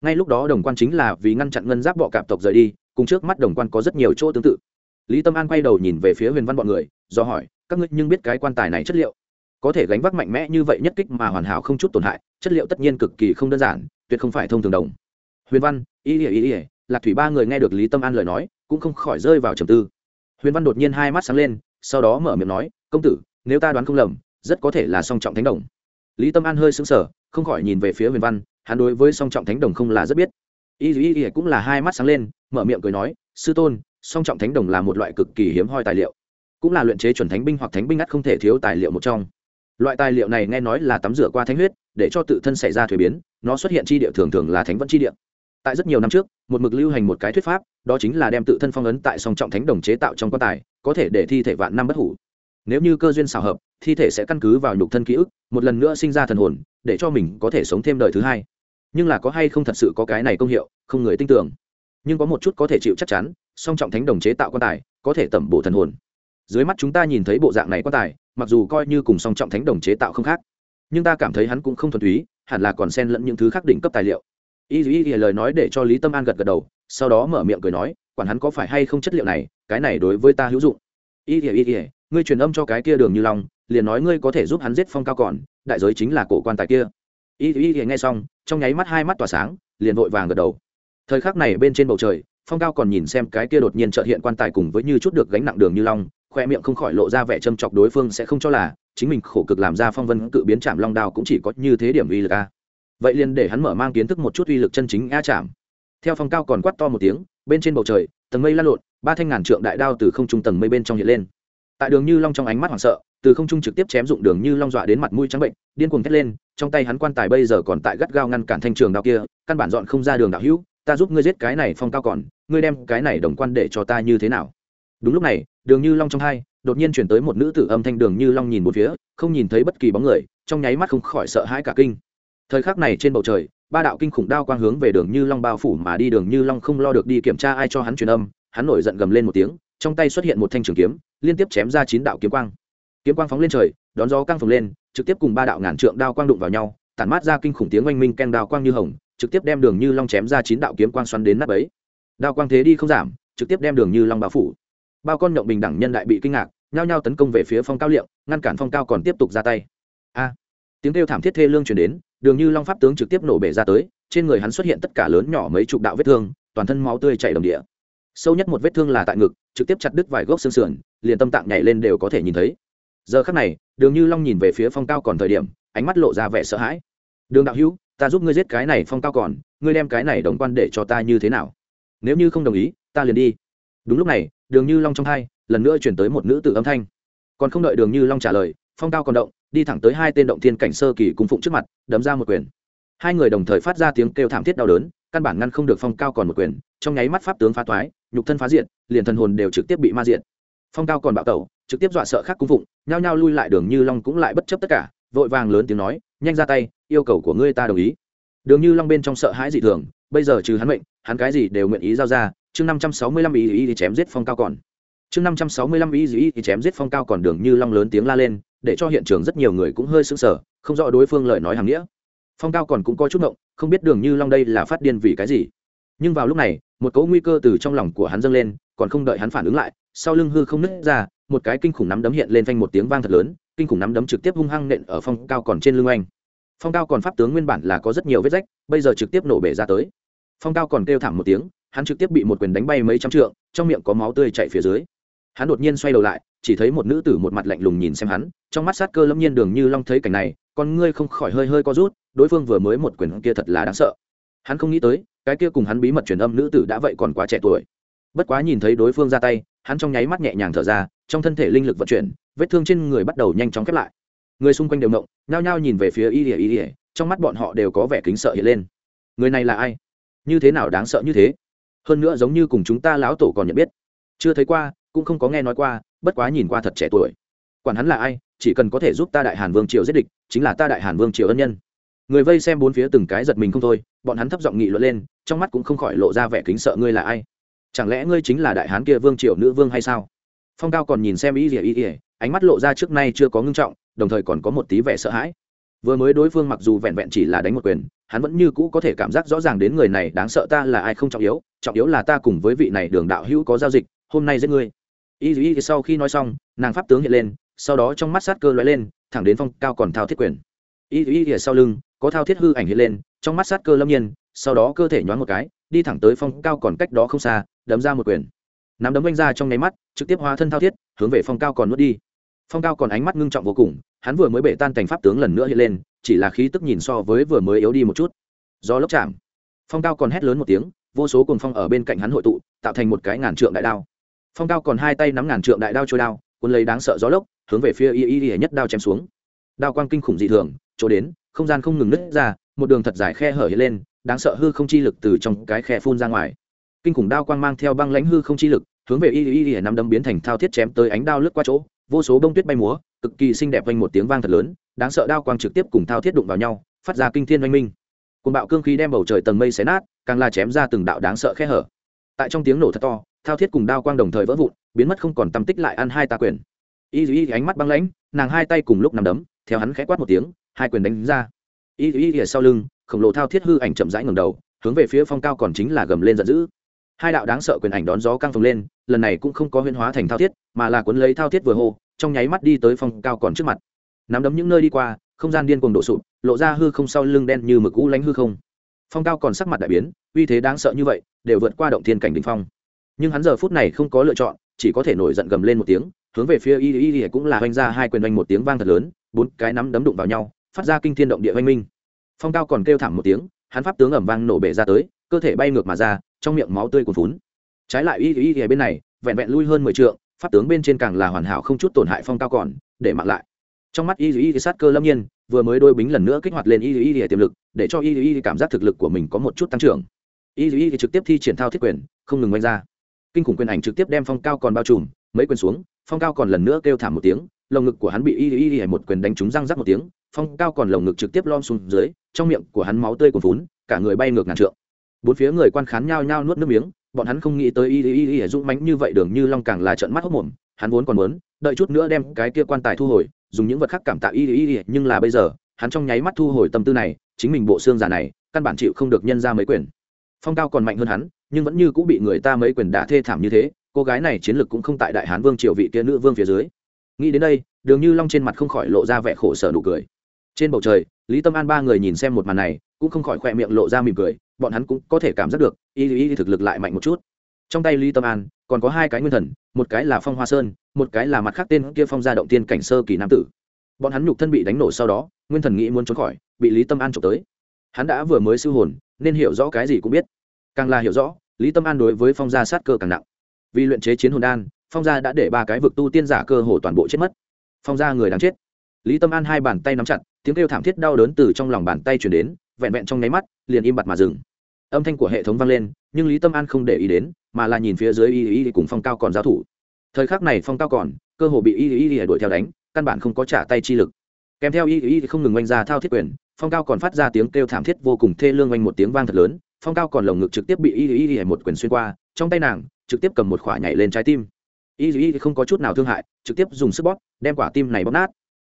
Ngay lúc đó đồng quan chính là vì ngăn chặn ngân giáp bọ cạp tộc rời đi, cùng trước mắt đồng quan có rất nhiều chỗ tương tự. Lý tâm an quay đầu nhìn về phía huyền văn bọn người, do hỏi, các ngươi nhưng biết cái quan tài này chất liệu? Có thể gánh vác mạnh mẽ như vậy nhất kích mà hoàn hảo không chút tổn hại, chất liệu tất nhiên cực kỳ không đơn giản, tuyệt không phải thông thường đồng. Huyền văn y ỉa y ỉa lạc thủy ba người nghe được lý tâm an lời nói, cũng không khỏi rơi vào trầm tư. Huyền văn đột nhiên hai mắt sáng lên, sau đó mở miệng nói, công tử, nếu ta đoán không lầm, rất có thể là song trọng thánh đồng. Lý tâm an hơi sững sờ, không khỏi nhìn về phía huyền văn, hắn đối với song trọng thánh đồng không là rất biết. Y y y cũng là hai mắt sáng lên, mở miệng cười nói, sư tôn, song trọng thánh đồng là một loại cực kỳ hiếm hoi tài liệu, cũng là luyện chế chuẩn thánh binh hoặc thánh binh ngắt không thể thiếu tài liệu một trong loại tài liệu này nghe nói là tắm rửa qua thánh huyết, để cho tự thân xảy ra thuế biến, nó xuất hiện chi địa thường thường là thánh vẫn chi địa. Tại rất nhiều năm trước, một mực lưu hành một cái thuyết pháp, đó chính là đem tự thân phong ấn tại song trọng thánh đồng chế tạo trong quan tài, có thể để thi thể vạn năm bất hủ. Nếu như cơ duyên xảo hợp, thi thể sẽ căn cứ vào nhục thân ký ức, một lần nữa sinh ra thần hồn, để cho mình có thể sống thêm đời thứ hai. Nhưng là có hay không thật sự có cái này công hiệu, không người tin tưởng. Nhưng có một chút có thể chịu chắc chắn, song trọng thánh đồng chế tạo quan tài, có thể tẩm bổ thần hồn dưới mắt chúng ta nhìn thấy bộ dạng này quan tài, mặc dù coi như cùng song trọng thánh đồng chế tạo không khác, nhưng ta cảm thấy hắn cũng không thuần túy, hẳn là còn xen lẫn những thứ khác đỉnh cấp tài liệu. Y duy y lời nói để cho lý tâm an gật gật đầu, sau đó mở miệng cười nói, quản hắn có phải hay không chất liệu này, cái này đối với ta hữu dụng. Y ỉa y ngươi truyền âm cho cái kia đường như long, liền nói ngươi có thể giúp hắn giết phong cao còn, đại giới chính là cổ quan tài kia. Y y y nghe xong, trong nháy mắt hai mắt tỏa sáng, liền vội vàng gật đầu. Thời khắc này bên trên bầu trời, phong cao còn nhìn xem cái kia đột nhiên trợ hiện quan tài cùng với như chút được gánh nặng đường như long khoe miệng không khỏi lộ ra vẻ châm chọc đối phương sẽ không cho là chính mình khổ cực làm ra phong vân cự biến chạm long đao cũng chỉ có như thế điểm uy lực a. Vậy liền để hắn mở mang kiến thức một chút uy lực chân chính a chạm. Theo phong cao còn quát to một tiếng, bên trên bầu trời, tầng mây lan lộn, ba thanh ngàn trượng đại đao từ không trung tầng mây bên trong hiện lên. Tại đường như long trong ánh mắt hoảng sợ, từ không trung trực tiếp chém dụng đường như long dọa đến mặt mũi trắng bệnh, điên cuồng thét lên, trong tay hắn quan tài bây giờ còn tại gắt gao ngăn cản thanh trường đao kia, căn bản dọn không ra đường đạo hữu, ta giúp ngươi giết cái này phong cao còn, ngươi đem cái này đồng quan để cho ta như thế nào? Đúng lúc này, đường như long trong hai, đột nhiên chuyển tới một nữ tử âm thanh đường như long nhìn một phía, không nhìn thấy bất kỳ bóng người, trong nháy mắt không khỏi sợ hãi cả kinh. Thời khắc này trên bầu trời, ba đạo kinh khủng đao quang hướng về đường như long bao phủ mà đi, đường như long không lo được đi kiểm tra ai cho hắn truyền âm, hắn nổi giận gầm lên một tiếng, trong tay xuất hiện một thanh trường kiếm, liên tiếp chém ra chín đạo kiếm quang. Kiếm quang phóng lên trời, đón gió căng phồng lên, trực tiếp cùng ba đạo ngàn trượng đao quang đụng vào nhau, tản mát ra kinh khủng tiếng oanh minh ken đao quang như hồng, trực tiếp đem đường như long chém ra chín đạo kiếm quang xoắn đến nắp ấy đao quang thế đi không giảm, trực tiếp đem đường như long bao phủ bao con nhộng bình đẳng nhân đại bị kinh ngạc, nhao nhao tấn công về phía phong cao liệm, ngăn cản phong cao còn tiếp tục ra tay. A! Tiếng kêu thảm thiết thê lương chuyển đến, đường như long pháp tướng trực tiếp nổ bể ra tới, trên người hắn xuất hiện tất cả lớn nhỏ mấy chục đạo vết thương, toàn thân máu tươi chảy đồng địa. Sâu nhất một vết thương là tại ngực, trực tiếp chặt đứt vài gốc xương sườn, liền tâm tạng nhảy lên đều có thể nhìn thấy. Giờ khắc này, đường như long nhìn về phía phong cao còn thời điểm, ánh mắt lộ ra vẻ sợ hãi. Đường đạo hữu, ta giúp ngươi giết cái này phong cao còn, ngươi đem cái này đồng quan để cho ta như thế nào? Nếu như không đồng ý, ta liền đi. Đúng lúc này đường như long trong hai, lần nữa chuyển tới một nữ tử âm thanh. Còn không đợi đường như long trả lời, phong cao còn động, đi thẳng tới hai tên động thiên cảnh sơ kỳ cung phụng trước mặt, đấm ra một quyền. Hai người đồng thời phát ra tiếng kêu thảm thiết đau đớn, căn bản ngăn không được phong cao còn một quyền, trong nháy mắt pháp tướng phá toái nhục thân phá diện liền thần hồn đều trực tiếp bị ma diện phong cao còn bạo tẩu, trực tiếp dọa sợ khác cung phụng, nhao nhao lui lại đường như long cũng lại bất chấp tất cả, vội vàng lớn tiếng nói, nhanh ra tay, yêu cầu của ngươi ta đồng ý. Đường như long bên trong sợ hãi dị thường, bây giờ trừ hắn mệnh, hắn cái gì đều nguyện ý giao ra chương năm trăm sáu mươi lăm ý ý thì chém giết phong cao còn. Chương năm trăm sáu mươi lăm ý ý thì chém giết phong cao còn đường như long lớn tiếng la lên, để cho hiện trường rất nhiều người cũng hơi sững sờ, không rõ đối phương lời nói hàng nghĩa. Phong cao còn cũng có chút ngộng, không biết đường như long đây là phát điên vì cái gì. Nhưng vào lúc này, một cỗ nguy cơ từ trong lòng của hắn dâng lên, còn không đợi hắn phản ứng lại, sau lưng hư không nứt ra, một cái kinh khủng nắm đấm hiện lên phanh một tiếng vang thật lớn, kinh khủng nắm đấm trực tiếp hung hăng nện ở phong cao còn trên lưng anh. Phong cao còn pháp tướng nguyên bản là có rất nhiều vết rách, bây giờ trực tiếp nổ bể ra tới. Phong cao còn kêu thảm một tiếng hắn trực tiếp bị một quyền đánh bay mấy trăm trượng, trong miệng có máu tươi chạy phía dưới. Hắn đột nhiên xoay đầu lại, chỉ thấy một nữ tử một mặt lạnh lùng nhìn xem hắn, trong mắt sát cơ lâm nhiên đường như long thấy cảnh này, con ngươi không khỏi hơi hơi co rút, đối phương vừa mới một quyền kia thật là đáng sợ. Hắn không nghĩ tới, cái kia cùng hắn bí mật truyền âm nữ tử đã vậy còn quá trẻ tuổi. Bất quá nhìn thấy đối phương ra tay, hắn trong nháy mắt nhẹ nhàng thở ra, trong thân thể linh lực vận chuyển, vết thương trên người bắt đầu nhanh chóng khép lại. Người xung quanh đều động nhao nhao nhìn về phía y ỉa y ỉa trong mắt bọn họ đều có vẻ kính sợ hiện lên. Người này là ai? Như thế nào đáng sợ như thế? Hơn nữa giống như cùng chúng ta lão tổ còn nhận biết. Chưa thấy qua, cũng không có nghe nói qua, bất quá nhìn qua thật trẻ tuổi. Quản hắn là ai, chỉ cần có thể giúp ta đại hàn vương triều giết địch, chính là ta đại hàn vương triều ân nhân. Người vây xem bốn phía từng cái giật mình không thôi, bọn hắn thấp giọng nghị luận lên, trong mắt cũng không khỏi lộ ra vẻ kính sợ ngươi là ai. Chẳng lẽ ngươi chính là đại hán kia vương triều nữ vương hay sao? Phong cao còn nhìn xem ý ỉa ý ỉa ánh mắt lộ ra trước nay chưa có ngưng trọng, đồng thời còn có một tí vẻ sợ hãi. Vừa mới đối phương mặc dù vẹn vẹn chỉ là đánh một quyền hắn vẫn như cũ có thể cảm giác rõ ràng đến người này đáng sợ ta là ai không trọng yếu trọng yếu là ta cùng với vị này đường đạo hữu có giao dịch, hôm nay giết ngươi. Y y sau khi nói xong, nàng pháp tướng hiện lên, sau đó trong mắt sát cơ lóe lên, thẳng đến phong cao còn thao thiết quyền. Y y sau lưng, có thao thiết hư ảnh hiện lên, trong mắt sát cơ lâm nhiên, sau đó cơ thể nhoáng một cái, đi thẳng tới phong cao còn cách đó không xa, đấm ra một quyền. Nắm đấm vanh ra trong nháy mắt, trực tiếp hóa thân thao thiết, hướng về phong cao còn nuốt đi. Phong cao còn ánh mắt ngưng trọng vô cùng, hắn vừa mới bể tan cảnh pháp tướng lần nữa hiện lên chỉ là khí tức nhìn so với vừa mới yếu đi một chút. Do lốc chạm, phong cao còn hét lớn một tiếng, vô số cùng phong ở bên cạnh hắn hội tụ, tạo thành một cái ngàn trượng đại đao. Phong cao còn hai tay nắm ngàn trượng đại đao trôi đao quân lấy đáng sợ gió lốc, hướng về phía y y y nhất đao chém xuống. Đao quang kinh khủng dị thường, chỗ đến, không gian không ngừng nứt ra, một đường thật dài khe hở hiện lên, đáng sợ hư không chi lực từ trong cái khe phun ra ngoài. Kinh khủng đao quang mang theo băng lãnh hư không chi lực, hướng về y y y nắm đấm biến thành thao thiết chém tới ánh đao lướt qua chỗ, vô số bông tuyết bay múa, cực kỳ xinh đẹp vang một tiếng vang thật lớn đáng sợ đao quang trực tiếp cùng thao thiết đụng vào nhau, phát ra kinh thiên oanh minh. Cùng bạo cương khí đem bầu trời tầng mây xé nát, càng là chém ra từng đạo đáng sợ khe hở. Tại trong tiếng nổ thật to, thao thiết cùng đao quang đồng thời vỡ vụn, biến mất không còn tâm tích lại ăn hai ta quyền. Y duy ánh mắt băng lãnh, nàng hai tay cùng lúc nằm đấm, theo hắn khẽ quát một tiếng, hai quyền đánh ra. Y y sau lưng, khổng lồ thao thiết hư ảnh chậm rãi ngầm đầu, hướng về phía phong cao còn chính là gầm lên giận dữ. Hai đạo đáng sợ quyền ảnh đón gió căng phồng lên, lần này cũng không có huyễn hóa thành thao thiết, mà là cuốn lấy thao thiết vừa hô, trong nháy mắt đi tới phong cao còn trước mặt nắm đấm những nơi đi qua, không gian điên cuồng đổ sụp, lộ ra hư không sau lưng đen như mực u lánh hư không. Phong cao còn sắc mặt đại biến, uy thế đáng sợ như vậy, đều vượt qua động thiên cảnh đình phong. Nhưng hắn giờ phút này không có lựa chọn, chỉ có thể nổi giận gầm lên một tiếng, hướng về phía y y y cũng là oanh ra hai quyền oanh một tiếng vang thật lớn, bốn cái nắm đấm đụng vào nhau, phát ra kinh thiên động địa oanh minh. Phong cao còn kêu thảm một tiếng, hắn pháp tướng ẩm vang nổ bể ra tới, cơ thể bay ngược mà ra, trong miệng máu tươi cuồn phún trái lại y y y bên này, vẹn vẹn lui hơn mười trượng, pháp tướng bên trên càng là hoàn hảo không chút tổn hại phong cao còn, để mặc lại trong mắt y y sát cơ lâm nhiên, vừa mới đôi bính lần nữa kích hoạt lên y y y tiềm lực, để cho y y cảm giác thực lực của mình có một chút tăng trưởng. Y y trực tiếp thi triển thao thiết quyền, không ngừng oanh ra. Kinh khủng quyền ảnh trực tiếp đem phong cao còn bao trùm, mấy quyền xuống, phong cao còn lần nữa kêu thảm một tiếng, lồng ngực của hắn bị y y y một quyền đánh trúng răng rắc một tiếng, phong cao còn lồng ngực trực tiếp lom xuống dưới, trong miệng của hắn máu tươi còn phún cả người bay ngược ngàn trượng. Bốn phía người quan khán nhao nhao nuốt nước miếng, bọn hắn không nghĩ tới y y y dũng mãnh như vậy, đường như long càng là trận mắt hốc mồm, hắn vốn còn muốn, đợi chút nữa đem cái kia quan tài thu hồi dùng những vật khác cảm tạ y y y, nhưng là bây giờ, hắn trong nháy mắt thu hồi tâm tư này, chính mình bộ xương giả này, căn bản chịu không được nhân ra mấy quyền. Phong cao còn mạnh hơn hắn, nhưng vẫn như cũng bị người ta mấy quyền đả thê thảm như thế, cô gái này chiến lược cũng không tại đại hán vương triều vị kia nữ vương phía dưới. Nghĩ đến đây, đường như long trên mặt không khỏi lộ ra vẻ khổ sở nụ cười. Trên bầu trời, lý tâm an ba người nhìn xem một màn này, cũng không khỏi khoe miệng lộ ra mỉm cười, bọn hắn cũng có thể cảm giác được y y thực lực lại mạnh một chút trong tay lý tâm an, còn có hai cái nguyên thần, một cái là phong hoa sơn, một cái là mặt khác tên kia phong gia động tiên cảnh sơ kỳ nam tử. Bọn hắn nhục thân bị đánh nổ sau đó, nguyên thần nghĩ muốn trốn khỏi, bị lý tâm an trộm tới. Hắn đã vừa mới siêu hồn, nên hiểu rõ cái gì cũng biết. Càng là hiểu rõ, lý tâm an đối với phong gia sát cơ càng nặng. Vì luyện chế chiến hồn đan, phong gia đã để ba cái vực tu tiên giả cơ hồ toàn bộ chết mất. Phong gia người đáng chết. Lý tâm an hai bàn tay nắm chặt, tiếng kêu thảm thiết đau đớn từ trong lòng bàn tay chuyển đến, vẹn vẹn trong nháy mắt, liền im bặt mà dừng. Âm thanh của hệ thống vang lên, nhưng lý tâm an không để ý đến mà là nhìn phía dưới y y cùng phong cao còn giao thủ thời khắc này phong cao còn cơ hồ bị y y y đuổi theo đánh căn bản không có trả tay chi lực kèm theo y y không ngừng oanh ra thao thiết quyền phong cao còn phát ra tiếng kêu thảm thiết vô cùng thê lương oanh một tiếng vang thật lớn phong cao còn lồng ngực trực tiếp bị y y y một quyền xuyên qua trong tay nàng trực tiếp cầm một khỏa nhảy lên trái tim y y không có chút nào thương hại trực tiếp dùng sức bóp đem quả tim này bóp nát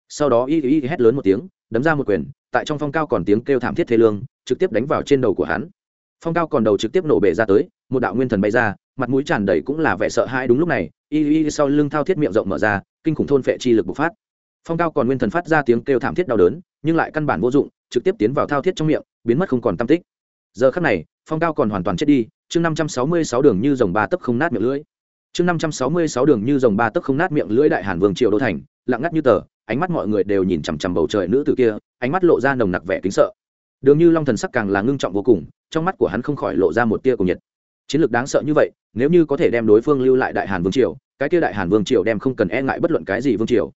sau đó y y hét lớn một tiếng đấm ra một quyền tại trong phong cao còn tiếng kêu thảm thiết thê lương trực tiếp đánh vào trên đầu của hắn phong cao còn đầu trực tiếp nổ bể ra tới một đạo nguyên thần bay ra, mặt mũi tràn đầy cũng là vẻ sợ hãi đúng lúc này, y y sau lưng thao thiết miệng rộng mở ra, kinh khủng thôn phệ chi lực bộc phát. Phong cao còn nguyên thần phát ra tiếng kêu thảm thiết đau đớn, nhưng lại căn bản vô dụng, trực tiếp tiến vào thao thiết trong miệng, biến mất không còn tam tích. Giờ khắc này, phong cao còn hoàn toàn chết đi, chương năm trăm sáu mươi sáu đường như dòng ba tấc không nát miệng lưỡi. Chương năm trăm sáu mươi sáu đường như dòng ba tấc không nát miệng lưỡi đại hàn vương triều đô thành, lặng ngắt như tờ, ánh mắt mọi người đều nhìn chằm chằm bầu trời nữ tử kia, ánh mắt lộ ra nồng nặc vẻ kính sợ. Đường như long thần sắc càng là ngưng trọng vô cùng, trong mắt của hắn không khỏi lộ ra một tia cùng nhiệt chiến lược đáng sợ như vậy, nếu như có thể đem đối phương lưu lại đại hàn vương triều, cái kia đại hàn vương triều đem không cần e ngại bất luận cái gì vương triều.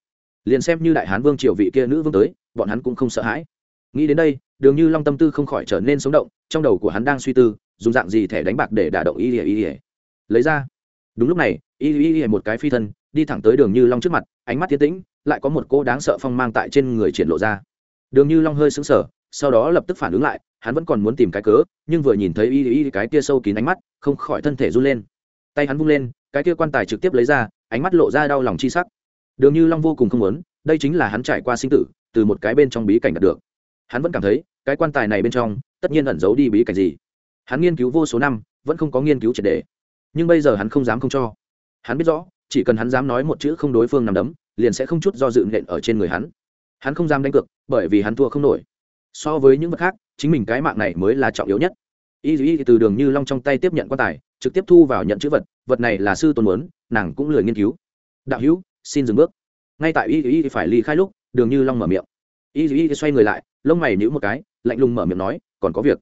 Liền xem như đại hán vương triều vị kia nữ vương tới, bọn hắn cũng không sợ hãi. Nghĩ đến đây, đường như long tâm tư không khỏi trở nên sống động, trong đầu của hắn đang suy tư, dùng dạng gì thẻ đánh bạc để đả động y ỉa y ỉa lấy ra. Đúng lúc này y y y một cái phi thân, đi thẳng tới đường như long trước mặt, ánh mắt tiến tĩnh, lại có một cô đáng sợ phong mang tại trên người triển lộ ra. Đường như long hơi sững sờ, sau đó lập tức phản ứng lại hắn vẫn còn muốn tìm cái cớ, nhưng vừa nhìn thấy y y cái kia sâu kín ánh mắt, không khỏi thân thể run lên. Tay hắn vung lên, cái kia quan tài trực tiếp lấy ra, ánh mắt lộ ra đau lòng chi sắc. Đường như long vô cùng không muốn, đây chính là hắn trải qua sinh tử, từ một cái bên trong bí cảnh đạt được. Hắn vẫn cảm thấy, cái quan tài này bên trong, tất nhiên ẩn giấu đi bí cảnh gì. Hắn nghiên cứu vô số năm, vẫn không có nghiên cứu triệt đề. Nhưng bây giờ hắn không dám không cho. Hắn biết rõ, chỉ cần hắn dám nói một chữ không đối phương nằm đấm, liền sẽ không chút do dự nện ở trên người hắn. Hắn không dám đánh cược, bởi vì hắn thua không nổi. So với những vật khác chính mình cái mạng này mới là trọng yếu nhất. Y y từ đường như long trong tay tiếp nhận quan tài, trực tiếp thu vào nhận chữ vật vật này là sư tôn muốn, nàng cũng lười nghiên cứu. Đạo hữu, xin dừng bước. Ngay tại y y phải ly khai lúc, đường như long mở miệng. Y y xoay người lại, lông mày nhíu một cái, lạnh lùng mở miệng nói, còn có việc.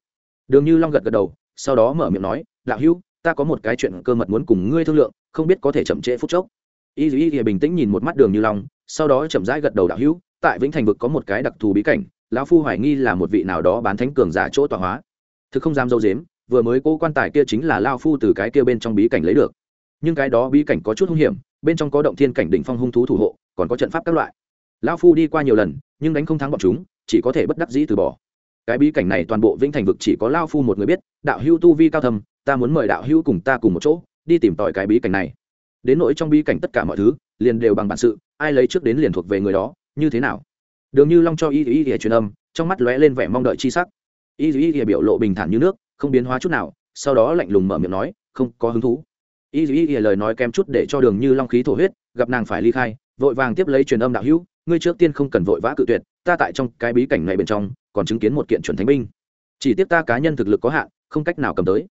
Đường như long gật gật đầu, sau đó mở miệng nói, đạo hữu, ta có một cái chuyện cơ mật muốn cùng ngươi thương lượng, không biết có thể chậm trễ phút chốc. Y y y bình tĩnh nhìn một mắt đường như long, sau đó chậm rãi gật đầu, đạo hữu, tại vĩnh thành vực có một cái đặc thù bí cảnh lão phu hoài nghi là một vị nào đó bán thánh cường giả chỗ tọa hóa. Thực không dám dâu dếm, vừa mới cô quan tài kia chính là lao phu từ cái kia bên trong bí cảnh lấy được. Nhưng cái đó bí cảnh có chút hung hiểm, bên trong có động thiên cảnh đỉnh phong hung thú thủ hộ, còn có trận pháp các loại. Lao phu đi qua nhiều lần, nhưng đánh không thắng bọn chúng, chỉ có thể bất đắc dĩ từ bỏ. Cái bí cảnh này toàn bộ vĩnh thành vực chỉ có lao phu một người biết, đạo hưu tu vi cao thầm ta muốn mời đạo hưu cùng ta cùng một chỗ, đi tìm tòi cái bí cảnh này. Đến nỗi trong bí cảnh tất cả mọi thứ, liền đều bằng bản sự, ai lấy trước đến liền thuộc về người đó, như thế nào? Đường như long cho y y y truyền âm trong mắt lóe lên vẻ mong đợi chi sắc y y y biểu lộ bình thản như nước không biến hóa chút nào sau đó lạnh lùng mở miệng nói không có hứng thú y y y lời nói kém chút để cho đường như long khí thổ huyết gặp nàng phải ly khai vội vàng tiếp lấy truyền âm đạo hữu ngươi trước tiên không cần vội vã cự tuyệt ta tại trong cái bí cảnh này bên trong còn chứng kiến một kiện chuẩn thánh binh chỉ tiếp ta cá nhân thực lực có hạn không cách nào cầm tới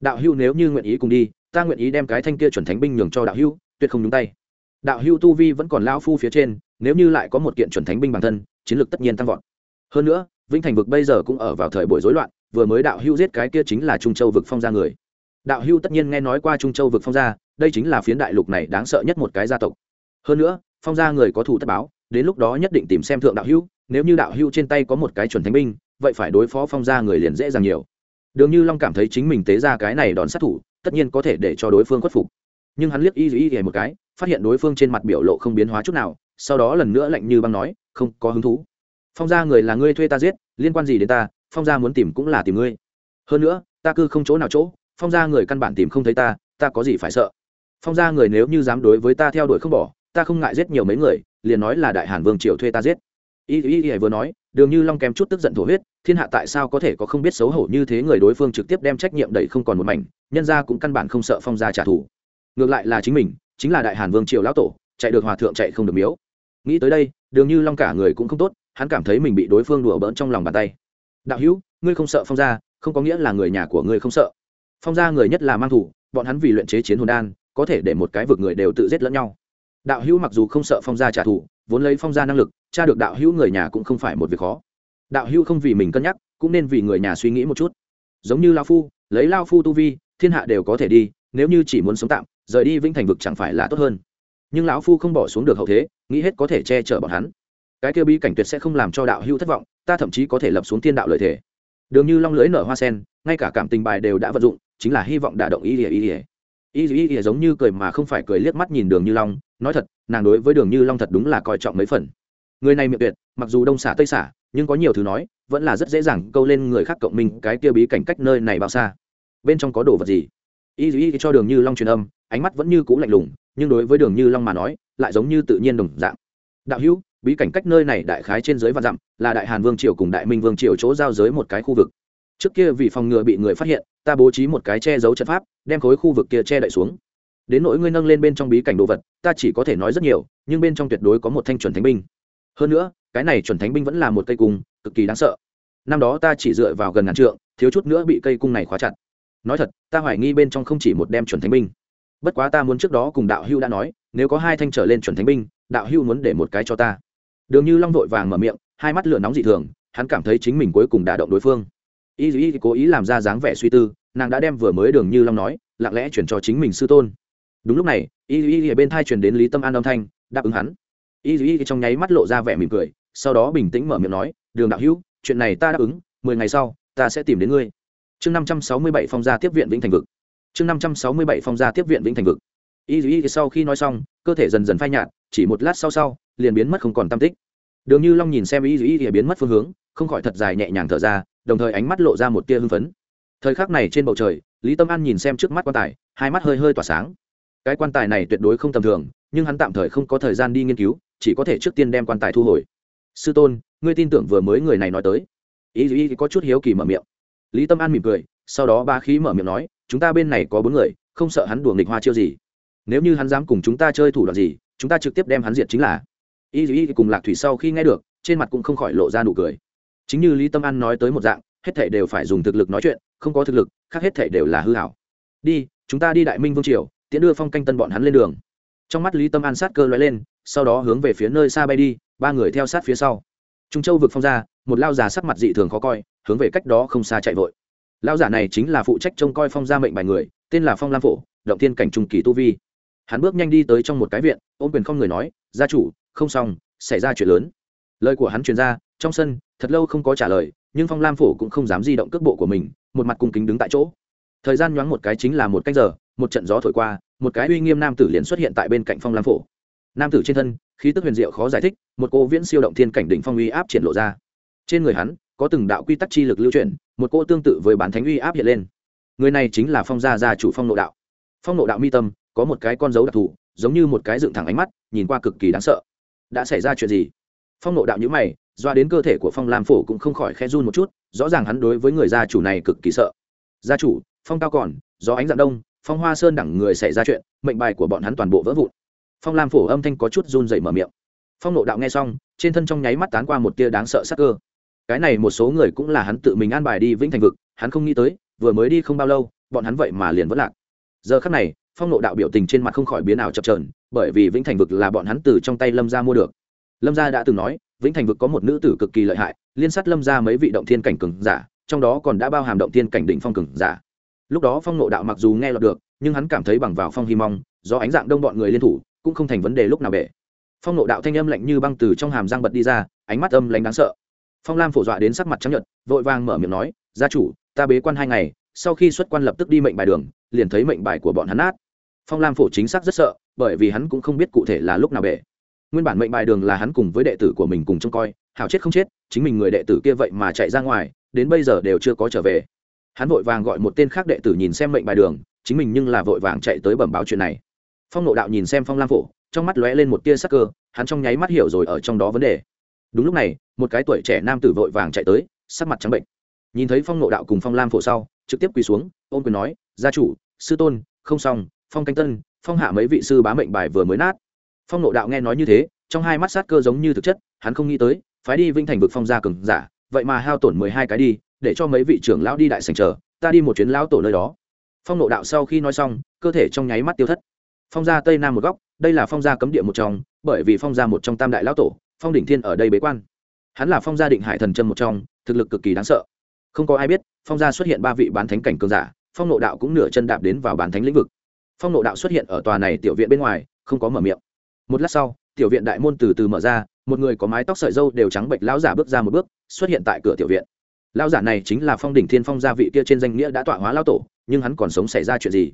đạo hữu nếu như nguyện ý cùng đi ta nguyện ý đem cái thanh kia chuẩn thánh binh nhường cho đạo hữu tuyệt không nhúng tay đạo hữu tu vi vẫn còn lao phu phía trên nếu như lại có một kiện chuẩn thánh binh bản thân, chiến lược tất nhiên tăng vọt. Hơn nữa, vĩnh thành vực bây giờ cũng ở vào thời buổi rối loạn, vừa mới đạo hưu giết cái kia chính là trung châu vực phong gia người. Đạo hưu tất nhiên nghe nói qua trung châu vực phong gia, đây chính là phiến đại lục này đáng sợ nhất một cái gia tộc. Hơn nữa, phong gia người có thủ tất báo, đến lúc đó nhất định tìm xem thượng đạo hưu nếu như đạo hưu trên tay có một cái chuẩn thánh binh, vậy phải đối phó phong gia người liền dễ dàng nhiều. Đường như long cảm thấy chính mình tế ra cái này đòn sát thủ, tất nhiên có thể để cho đối phương khuất phục. Nhưng hắn liếc y y y một cái, phát hiện đối phương trên mặt biểu lộ không biến hóa chút nào sau đó lần nữa lạnh như băng nói, không có hứng thú. Phong gia người là ngươi thuê ta giết, liên quan gì đến ta, phong gia muốn tìm cũng là tìm ngươi. Hơn nữa, ta cư không chỗ nào chỗ, phong gia người căn bản tìm không thấy ta ta có gì phải sợ? Phong gia người nếu như dám đối với ta theo đuổi không bỏ, ta không ngại giết nhiều mấy người, liền nói là đại hàn vương triều thuê ta giết. Y y y vừa nói, đường như long kém chút tức giận thổ huyết, thiên hạ tại sao có thể có không biết xấu hổ như thế người đối phương trực tiếp đem trách nhiệm đẩy không còn một mảnh, nhân ra cũng căn bản không sợ phong gia trả thù. Ngược lại là chính mình, chính là đại hàn vương triều lão tổ, chạy được hòa thượng chạy không được miếu nghĩ tới đây, đường như long cả người cũng không tốt, hắn cảm thấy mình bị đối phương đùa bỡn trong lòng bàn tay. Đạo hữu, ngươi không sợ phong gia, không có nghĩa là người nhà của ngươi không sợ. Phong gia người nhất là mang thủ, bọn hắn vì luyện chế chiến hồn đan, có thể để một cái vực người đều tự giết lẫn nhau. Đạo hữu mặc dù không sợ phong gia trả thù, vốn lấy phong gia năng lực tra được đạo hữu người nhà cũng không phải một việc khó. Đạo hữu không vì mình cân nhắc, cũng nên vì người nhà suy nghĩ một chút. Giống như lao phu, lấy lao phu tu vi, thiên hạ đều có thể đi, nếu như chỉ muốn sống tạm, rời đi vĩnh thành vực chẳng phải là tốt hơn nhưng lão phu không bỏ xuống được hậu thế, nghĩ hết có thể che chở bọn hắn. Cái kia bí cảnh tuyệt sẽ không làm cho đạo hưu thất vọng, ta thậm chí có thể lập xuống thiên đạo lợi thể đường như long lưới nở hoa sen, ngay cả cảm tình bài đều đã vận dụng, chính là hy vọng đả động ý ỉa ý ỉa ý ỉa ý giống như cười mà không phải cười liếc mắt nhìn đường như long, nói thật, nàng đối với đường như long thật đúng là coi trọng mấy phần. Người này miệng tuyệt, mặc dù đông xả tây xả, nhưng có nhiều thứ nói, vẫn là rất dễ dàng câu lên người khác cộng minh cái kia bí cảnh cách nơi này bao xa. Bên trong có đồ vật gì? Y y cho đường như long truyền âm ánh mắt vẫn như c ũ lạnh lùng, nhưng đối với đường như long mà nói, lại giống như tự nhiên đồng dạng. Đạo hữu, bí cảnh cách nơi này đại khái trên dưới và dặm, là đại hàn vương triều cùng đại minh vương triều chỗ giao giới một cái khu vực. Trước kia vì phòng ngừa bị người phát hiện, ta bố trí một cái che giấu trận pháp, đem khối khu vực kia che đậy xuống. Đến nỗi ngươi nâng lên bên trong bí cảnh đồ vật, ta chỉ có thể nói rất nhiều, nhưng bên trong tuyệt đối có một thanh chuẩn thánh binh. Hơn nữa, cái này chuẩn thánh binh vẫn là một cây cung, cực kỳ đáng sợ. Năm đó ta chỉ dựa vào gần ngàn trượng, thiếu chút nữa bị cây cung này khóa chặt. Nói thật, ta hoài nghi bên trong không chỉ một đem chuẩn thánh binh bất quá ta muốn trước đó cùng đạo hưu đã nói, nếu có hai thanh trở lên chuẩn thánh binh, đạo hưu muốn để một cái cho ta. Đường như long vội vàng mở miệng, hai mắt lửa nóng dị thường, hắn cảm thấy chính mình cuối cùng đả động đối phương. Y y cố ý làm ra dáng vẻ suy tư, nàng đã đem vừa mới đường như long nói, lặng lẽ chuyển cho chính mình sư tôn. Đúng lúc này, y y ở bên thai truyền đến lý tâm an âm thanh, đáp ứng hắn. Y y trong nháy mắt lộ ra vẻ mỉm cười, sau đó bình tĩnh mở miệng nói, đường đạo hữu, chuyện này ta đáp ứng, mười ngày sau, ta sẽ tìm đến ngươi. Chương năm trăm sáu mươi bảy phong gia tiếp viện vĩnh thành vực chương năm trăm sáu mươi bảy phong gia tiếp viện vĩnh thành vực. Y y sau khi nói xong, cơ thể dần dần phai nhạt, chỉ một lát sau sau, liền biến mất không còn tam tích. Đường như long nhìn xem y y biến mất phương hướng, không khỏi thật dài nhẹ nhàng thở ra, đồng thời ánh mắt lộ ra một tia hưng phấn. Thời khắc này trên bầu trời, lý tâm an nhìn xem trước mắt quan tài, hai mắt hơi hơi tỏa sáng. Cái quan tài này tuyệt đối không tầm thường, nhưng hắn tạm thời không có thời gian đi nghiên cứu, chỉ có thể trước tiên đem quan tài thu hồi. Sư tôn, ngươi tin tưởng vừa mới người này nói tới? Ý Y có chút hiếu kỳ mở miệng. Lý tâm an mỉm cười sau đó ba khí mở miệng nói, chúng ta bên này có bốn người, không sợ hắn đùa nghịch hoa chiêu gì. Nếu như hắn dám cùng chúng ta chơi thủ đoạn gì, chúng ta trực tiếp đem hắn diệt chính là. Y y cùng lạc thủy sau khi nghe được, trên mặt cũng không khỏi lộ ra nụ cười. Chính như lý tâm an nói tới một dạng, hết thể đều phải dùng thực lực nói chuyện, không có thực lực, khác hết thể đều là hư hảo. Đi, chúng ta đi đại minh vương triều, tiễn đưa phong canh tân bọn hắn lên đường. Trong mắt lý tâm an sát cơ lóe lên, sau đó hướng về phía nơi xa bay đi, ba người theo sát phía sau. Trung châu vực phong ra, một lao già sắc mặt dị thường khó coi, hướng về cách đó không xa chạy vội. Lão giả này chính là phụ trách trông coi phong gia mệnh bài người, tên là phong lam phổ, động thiên cảnh trung kỳ tu vi. Hắn bước nhanh đi tới trong một cái viện, ôm quyền không người nói, gia chủ, không xong, xảy ra chuyện lớn. Lời của hắn truyền ra, trong sân, thật lâu không có trả lời, nhưng phong lam phổ cũng không dám di động cước bộ của mình, một mặt cung kính đứng tại chỗ. Thời gian nhoáng một cái chính là một cách giờ, một trận gió thổi qua, một cái uy nghiêm nam tử liền xuất hiện tại bên cạnh phong lam phổ. Nam tử trên thân, khí tức huyền diệu khó giải thích, một cô viễn siêu động thiên cảnh đỉnh phong uy áp triển lộ ra. Trên người hắn có từng đạo quy tắc chi lực lưu chuyển, một cô tương tự với bản thánh uy áp hiện lên. Người này chính là phong gia gia chủ phong nộ đạo. Phong nộ đạo mi tâm, có một cái con dấu đặc thù, giống như một cái dựng thẳng ánh mắt, nhìn qua cực kỳ đáng sợ. Đã xảy ra chuyện gì? Phong nộ đạo nhữ mày, doa đến cơ thể của phong lam phổ cũng không khỏi khe run một chút, rõ ràng hắn đối với người gia chủ này cực kỳ sợ. Gia chủ, phong cao còn, gió ánh dạng đông, phong hoa sơn đẳng người xảy ra chuyện, mệnh bài của bọn hắn toàn bộ vỡ vụn. Phong lam phổ âm thanh có chút run dậy mở miệng. Phong nộ đạo nghe xong, trên thân trong nháy mắt tán qua một tia đáng sợ sắc cơ cái này một số người cũng là hắn tự mình an bài đi vĩnh thành vực, hắn không nghĩ tới, vừa mới đi không bao lâu, bọn hắn vậy mà liền vẫn lạc. Giờ khắc này, phong nộ đạo biểu tình trên mặt không khỏi biến ảo chập trờn bởi vì vĩnh thành vực là bọn hắn từ trong tay lâm gia mua được. Lâm gia đã từng nói, vĩnh thành vực có một nữ tử cực kỳ lợi hại, liên sát lâm gia mấy vị động thiên cảnh cường giả, trong đó còn đã bao hàm động thiên cảnh đỉnh phong cường giả. Lúc đó phong nộ đạo mặc dù nghe lọt được, nhưng hắn cảm thấy bằng vào phong hy mong, do ánh dạng đông bọn người liên thủ, cũng không thành vấn đề lúc nào bể. Phong nộ đạo thanh âm lạnh như băng từ trong hàm răng bật đi ra, ánh mắt âm lạnh đáng sợ phong lam phổ dọa đến sắc mặt trắng nhợt, vội vàng mở miệng nói, gia chủ, ta bế quan hai ngày, sau khi xuất quan lập tức đi mệnh bài đường, liền thấy mệnh bài của bọn hắn nát. Phong lam phổ chính xác rất sợ, bởi vì hắn cũng không biết cụ thể là lúc nào bể. Nguyên bản mệnh bài đường là hắn cùng với đệ tử của mình cùng trông coi, hảo chết không chết, chính mình người đệ tử kia vậy mà chạy ra ngoài, đến bây giờ đều chưa có trở về. Hắn vội vàng gọi một tên khác đệ tử nhìn xem mệnh bài đường, chính mình nhưng là vội vàng chạy tới bẩm báo chuyện này. Phong nộ đạo nhìn xem phong lam phổ, trong mắt lóe lên một tia sắc cơ, hắn trong nháy mắt hiểu rồi ở trong đó vấn đề đúng lúc này, một cái tuổi trẻ nam tử vội vàng chạy tới, sắc mặt trắng bệnh. Nhìn thấy phong nộ đạo cùng phong lam phổ sau, trực tiếp quỳ xuống, ôm quyền nói, gia chủ, sư tôn, không xong, phong canh tân, phong hạ mấy vị sư bá mệnh bài vừa mới nát. Phong nộ đạo nghe nói như thế, trong hai mắt sát cơ giống như thực chất, hắn không nghĩ tới, phái đi vinh thành vực phong gia cường giả, vậy mà hao tổn mười hai cái đi, để cho mấy vị trưởng lão đi đại sành chờ, ta đi một chuyến lão tổ nơi đó. Phong nộ đạo sau khi nói xong, cơ thể trong nháy mắt tiêu thất. Phong gia tây nam một góc, đây là phong gia cấm địa một trong, bởi vì phong gia một trong tam đại lão tổ phong đỉnh thiên ở đây bế quan. Hắn là phong gia định hải thần chân một trong, thực lực cực kỳ đáng sợ. Không có ai biết, phong gia xuất hiện ba vị bán thánh cảnh cường giả, phong nộ đạo cũng nửa chân đạp đến vào bán thánh lĩnh vực. Phong nộ đạo xuất hiện ở tòa này tiểu viện bên ngoài, không có mở miệng. Một lát sau, tiểu viện đại môn từ từ mở ra, một người có mái tóc sợi dâu đều trắng bệnh lão giả bước ra một bước, xuất hiện tại cửa tiểu viện. Lão giả này chính là phong đỉnh thiên phong gia vị kia trên danh nghĩa đã tọa hóa lão tổ, nhưng hắn còn sống xảy ra chuyện gì?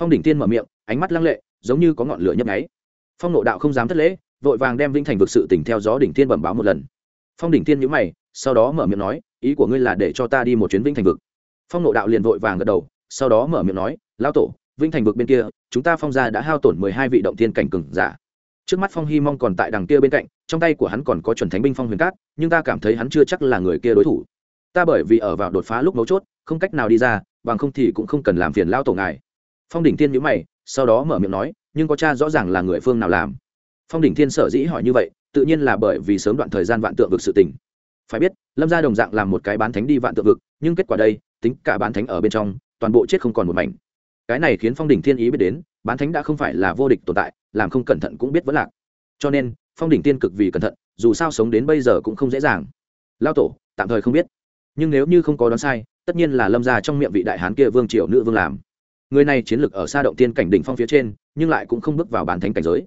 Phong đỉnh thiên mở miệng, ánh mắt lăng lệ, giống như có ngọn lửa nhấp nháy. Phong nộ đạo không dám thất lễ vội vàng đem vinh thành vực sự tỉnh theo gió đỉnh thiên bẩm báo một lần. Phong đỉnh thiên nhữ mày, sau đó mở miệng nói, ý của ngươi là để cho ta đi một chuyến vinh thành vực. Phong nộ đạo liền vội vàng gật đầu, sau đó mở miệng nói lao tổ vinh thành vực bên kia, chúng ta phong gia đã hao tổn mười hai vị động thiên cảnh cừng giả. Trước mắt phong hy mong còn tại đằng kia bên cạnh, trong tay của hắn còn có chuẩn thánh binh phong huyền cát, nhưng ta cảm thấy hắn chưa chắc là người kia đối thủ. Ta bởi vì ở vào đột phá lúc mấu chốt, không cách nào đi ra, bằng không thì cũng không cần làm phiền lao tổ ngài. Phong đỉnh thiên nhữ mày, sau đó mở miệng nói, nhưng có cha rõ ràng là người phương nào làm? Phong đỉnh thiên sở dĩ hỏi như vậy, tự nhiên là bởi vì sớm đoạn thời gian vạn tượng vực sự tình. Phải biết, lâm gia đồng dạng làm một cái bán thánh đi vạn tượng vực, nhưng kết quả đây, tính cả bán thánh ở bên trong, toàn bộ chết không còn một mảnh. Cái này khiến phong đỉnh thiên ý biết đến, bán thánh đã không phải là vô địch tồn tại, làm không cẩn thận cũng biết vẫn lạc. Cho nên, phong đỉnh tiên cực vì cẩn thận, dù sao sống đến bây giờ cũng không dễ dàng. Lao tổ, tạm thời không biết. Nhưng nếu như không có đoán sai, tất nhiên là lâm gia trong miệng vị đại hán kia vương triều nữ vương làm. Người này chiến lược ở xa động tiên cảnh đỉnh phong phía trên, nhưng lại cũng không bước vào bán thánh cảnh giới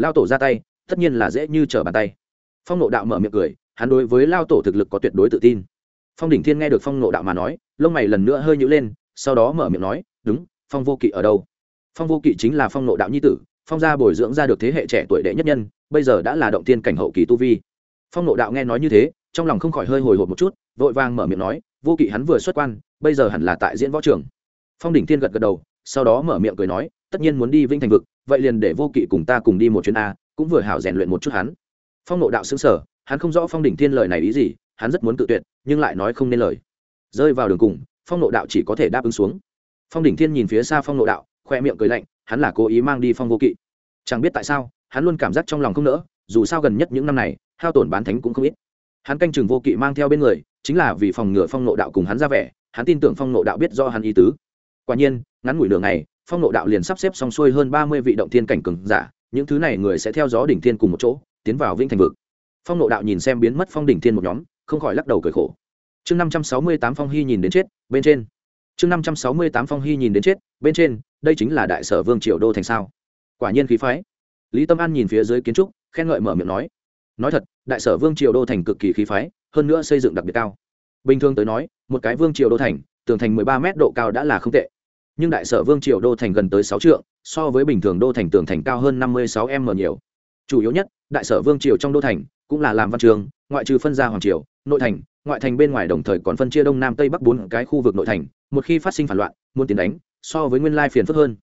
lao tổ ra tay, tất nhiên là dễ như trở bàn tay. Phong nộ đạo mở miệng cười, hắn đối với lao tổ thực lực có tuyệt đối tự tin. Phong đỉnh thiên nghe được phong nộ đạo mà nói, lông mày lần nữa hơi nhữ lên, sau đó mở miệng nói, đúng, phong vô kỵ ở đâu? Phong vô kỵ chính là phong nộ đạo nhi tử, phong gia bồi dưỡng ra được thế hệ trẻ tuổi đệ nhất nhân, bây giờ đã là động tiên cảnh hậu kỳ tu vi. Phong nộ đạo nghe nói như thế, trong lòng không khỏi hơi hồi hộp một chút, vội vàng mở miệng nói, vô kỵ hắn vừa xuất quan, bây giờ hẳn là tại diễn võ trường. Phong đỉnh Thiên gật gật đầu, sau đó mở miệng cười nói, tất nhiên muốn đi vinh thành vực vậy liền để vô kỵ cùng ta cùng đi một chuyến a, cũng vừa hảo rèn luyện một chút hắn. Phong nộ đạo xứng sở hắn không rõ phong đỉnh thiên lời này ý gì, hắn rất muốn tự tuyệt, nhưng lại nói không nên lời. Rơi vào đường cùng, phong nộ đạo chỉ có thể đáp ứng xuống. Phong đỉnh thiên nhìn phía xa phong nộ đạo, khoe miệng cười lạnh, hắn là cố ý mang đi phong vô kỵ. Chẳng biết tại sao, hắn luôn cảm giác trong lòng không nỡ, dù sao gần nhất những năm này, hao tổn bán thánh cũng không ít. Hắn canh chừng vô kỵ mang theo bên người, chính là vì phòng ngừa phong nộ đạo cùng hắn ra vẻ, hắn tin tưởng phong nộ đạo biết do hắn ý tứ. Quả nhiên, ngắn ngủi đường này phong nộ đạo liền sắp xếp xong xuôi hơn ba mươi vị động thiên cảnh cường giả, những thứ này người sẽ theo gió đỉnh thiên cùng một chỗ, tiến vào vĩnh thành vực. Phong nộ đạo nhìn xem biến mất phong đỉnh thiên một nhóm, không khỏi lắc đầu cười khổ. Chương năm trăm sáu mươi tám phong hy nhìn đến chết, bên trên. Chương năm trăm sáu mươi tám phong hy nhìn đến chết, bên trên, đây chính là đại sở vương triều đô thành sao? Quả nhiên khí phái. Lý tâm an nhìn phía dưới kiến trúc, khen ngợi mở miệng nói. Nói thật, đại sở vương triều đô thành cực kỳ khí phái, hơn nữa xây dựng đặc biệt cao. Bình thường tới nói, một cái vương triều đô thành, tường thành mười ba mét độ cao đã là không tệ nhưng đại sở vương triều đô thành gần tới sáu trượng, so với bình thường đô thành tường thành cao hơn năm mươi sáu m nhiều. Chủ yếu nhất, đại sở vương triều trong đô thành cũng là làm văn trường, ngoại trừ phân ra hoàng triều, nội thành, ngoại thành bên ngoài đồng thời còn phân chia đông nam tây bắc bốn cái khu vực nội thành, một khi phát sinh phản loạn, muốn tiến đánh, so với nguyên lai phiền phức hơn.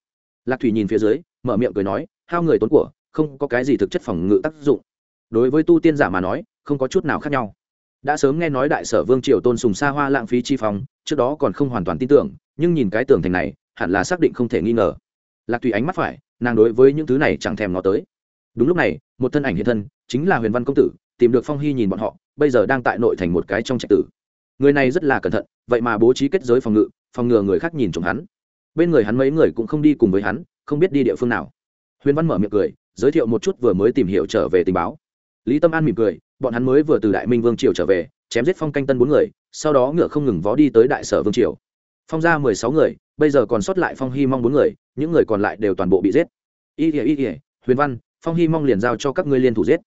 Lạc thủy nhìn phía dưới, mở miệng cười nói, hao người tốn của, không có cái gì thực chất phòng ngự tác dụng. Đối với tu tiên giả mà nói, không có chút nào khác nhau. Đã sớm nghe nói đại sở vương triều tôn sùng xa hoa lãng phí chi phòng trước đó còn không hoàn toàn tin tưởng, nhưng nhìn cái tường thành này hẳn là xác định không thể nghi ngờ. Lạc thủy ánh mắt phải, nàng đối với những thứ này chẳng thèm nó tới. Đúng lúc này, một thân ảnh hiện thân, chính là huyền văn công tử, tìm được phong hy nhìn bọn họ, bây giờ đang tại nội thành một cái trong trạch tử. Người này rất là cẩn thận, vậy mà bố trí kết giới phòng ngự, phòng ngừa người khác nhìn trộm hắn. Bên người hắn mấy người cũng không đi cùng với hắn, không biết đi địa phương nào. Huyền văn mở miệng cười, giới thiệu một chút vừa mới tìm hiểu trở về tình báo. Lý tâm an mỉm cười, bọn hắn mới vừa từ đại minh vương triều trở về, chém giết phong canh tân bốn người, sau đó ngựa không ngừng vó đi tới đại sở vương triều. Phong ra mười sáu người bây giờ còn sót lại phong hy mong bốn người, những người còn lại đều toàn bộ bị giết. Y ỉa y ỉa huyền văn, phong hy mong liền giao cho các ngươi liên thủ giết.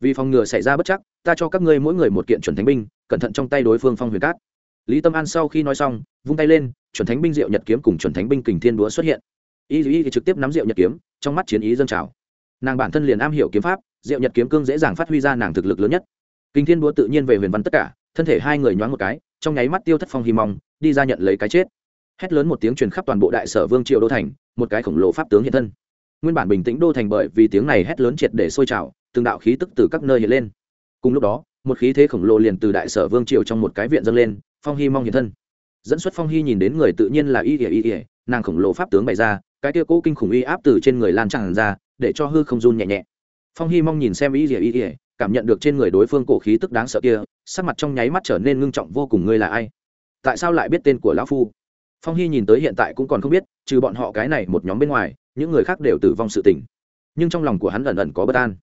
Vì phòng ngừa xảy ra bất chắc, ta cho các ngươi mỗi người một kiện chuẩn thánh binh, cẩn thận trong tay đối phương phong huyền cát. Lý tâm an sau khi nói xong, vung tay lên, chuẩn thánh binh diệu nhật kiếm cùng chuẩn thánh binh kình thiên đúa xuất hiện. Y y thì trực tiếp nắm diệu nhật kiếm, trong mắt chiến ý dâng trào. Nàng bản thân liền am hiểu kiếm pháp, diệu nhật kiếm cương dễ dàng phát huy ra nàng thực lực lớn nhất. Kình thiên đúa tự nhiên về huyền văn tất cả, thân thể hai người nhoáng một cái, trong nháy mắt tiêu thất phong hy mong, đi ra nhận lấy cái chết hét lớn một tiếng truyền khắp toàn bộ đại sở vương triều đô thành, một cái khổng lồ pháp tướng hiện thân. Nguyên bản bình tĩnh đô thành bởi vì tiếng này hét lớn triệt để sôi trào, từng đạo khí tức từ các nơi hiện lên. Cùng lúc đó, một khí thế khổng lồ liền từ đại sở vương triều trong một cái viện dâng lên, phong hy mong hiện thân. Dẫn xuất phong hy nhìn đến người tự nhiên là y ỉa y ỉa nàng khổng lồ pháp tướng bày ra, cái kia cố kinh khủng uy áp từ trên người lan tràn ra, để cho hư không run nhẹ nhẹ. Phong hy mong nhìn xem y ỉa y ỉa cảm nhận được trên người đối phương cổ khí tức đáng sợ kia, sắc mặt trong nháy mắt trở nên ngưng trọng vô cùng, ngươi là ai? Tại sao lại biết tên của lão phu? Phong hy nhìn tới hiện tại cũng còn không biết, trừ bọn họ cái này một nhóm bên ngoài, những người khác đều tử vong sự tình. Nhưng trong lòng của hắn ẩn ẩn có bất an.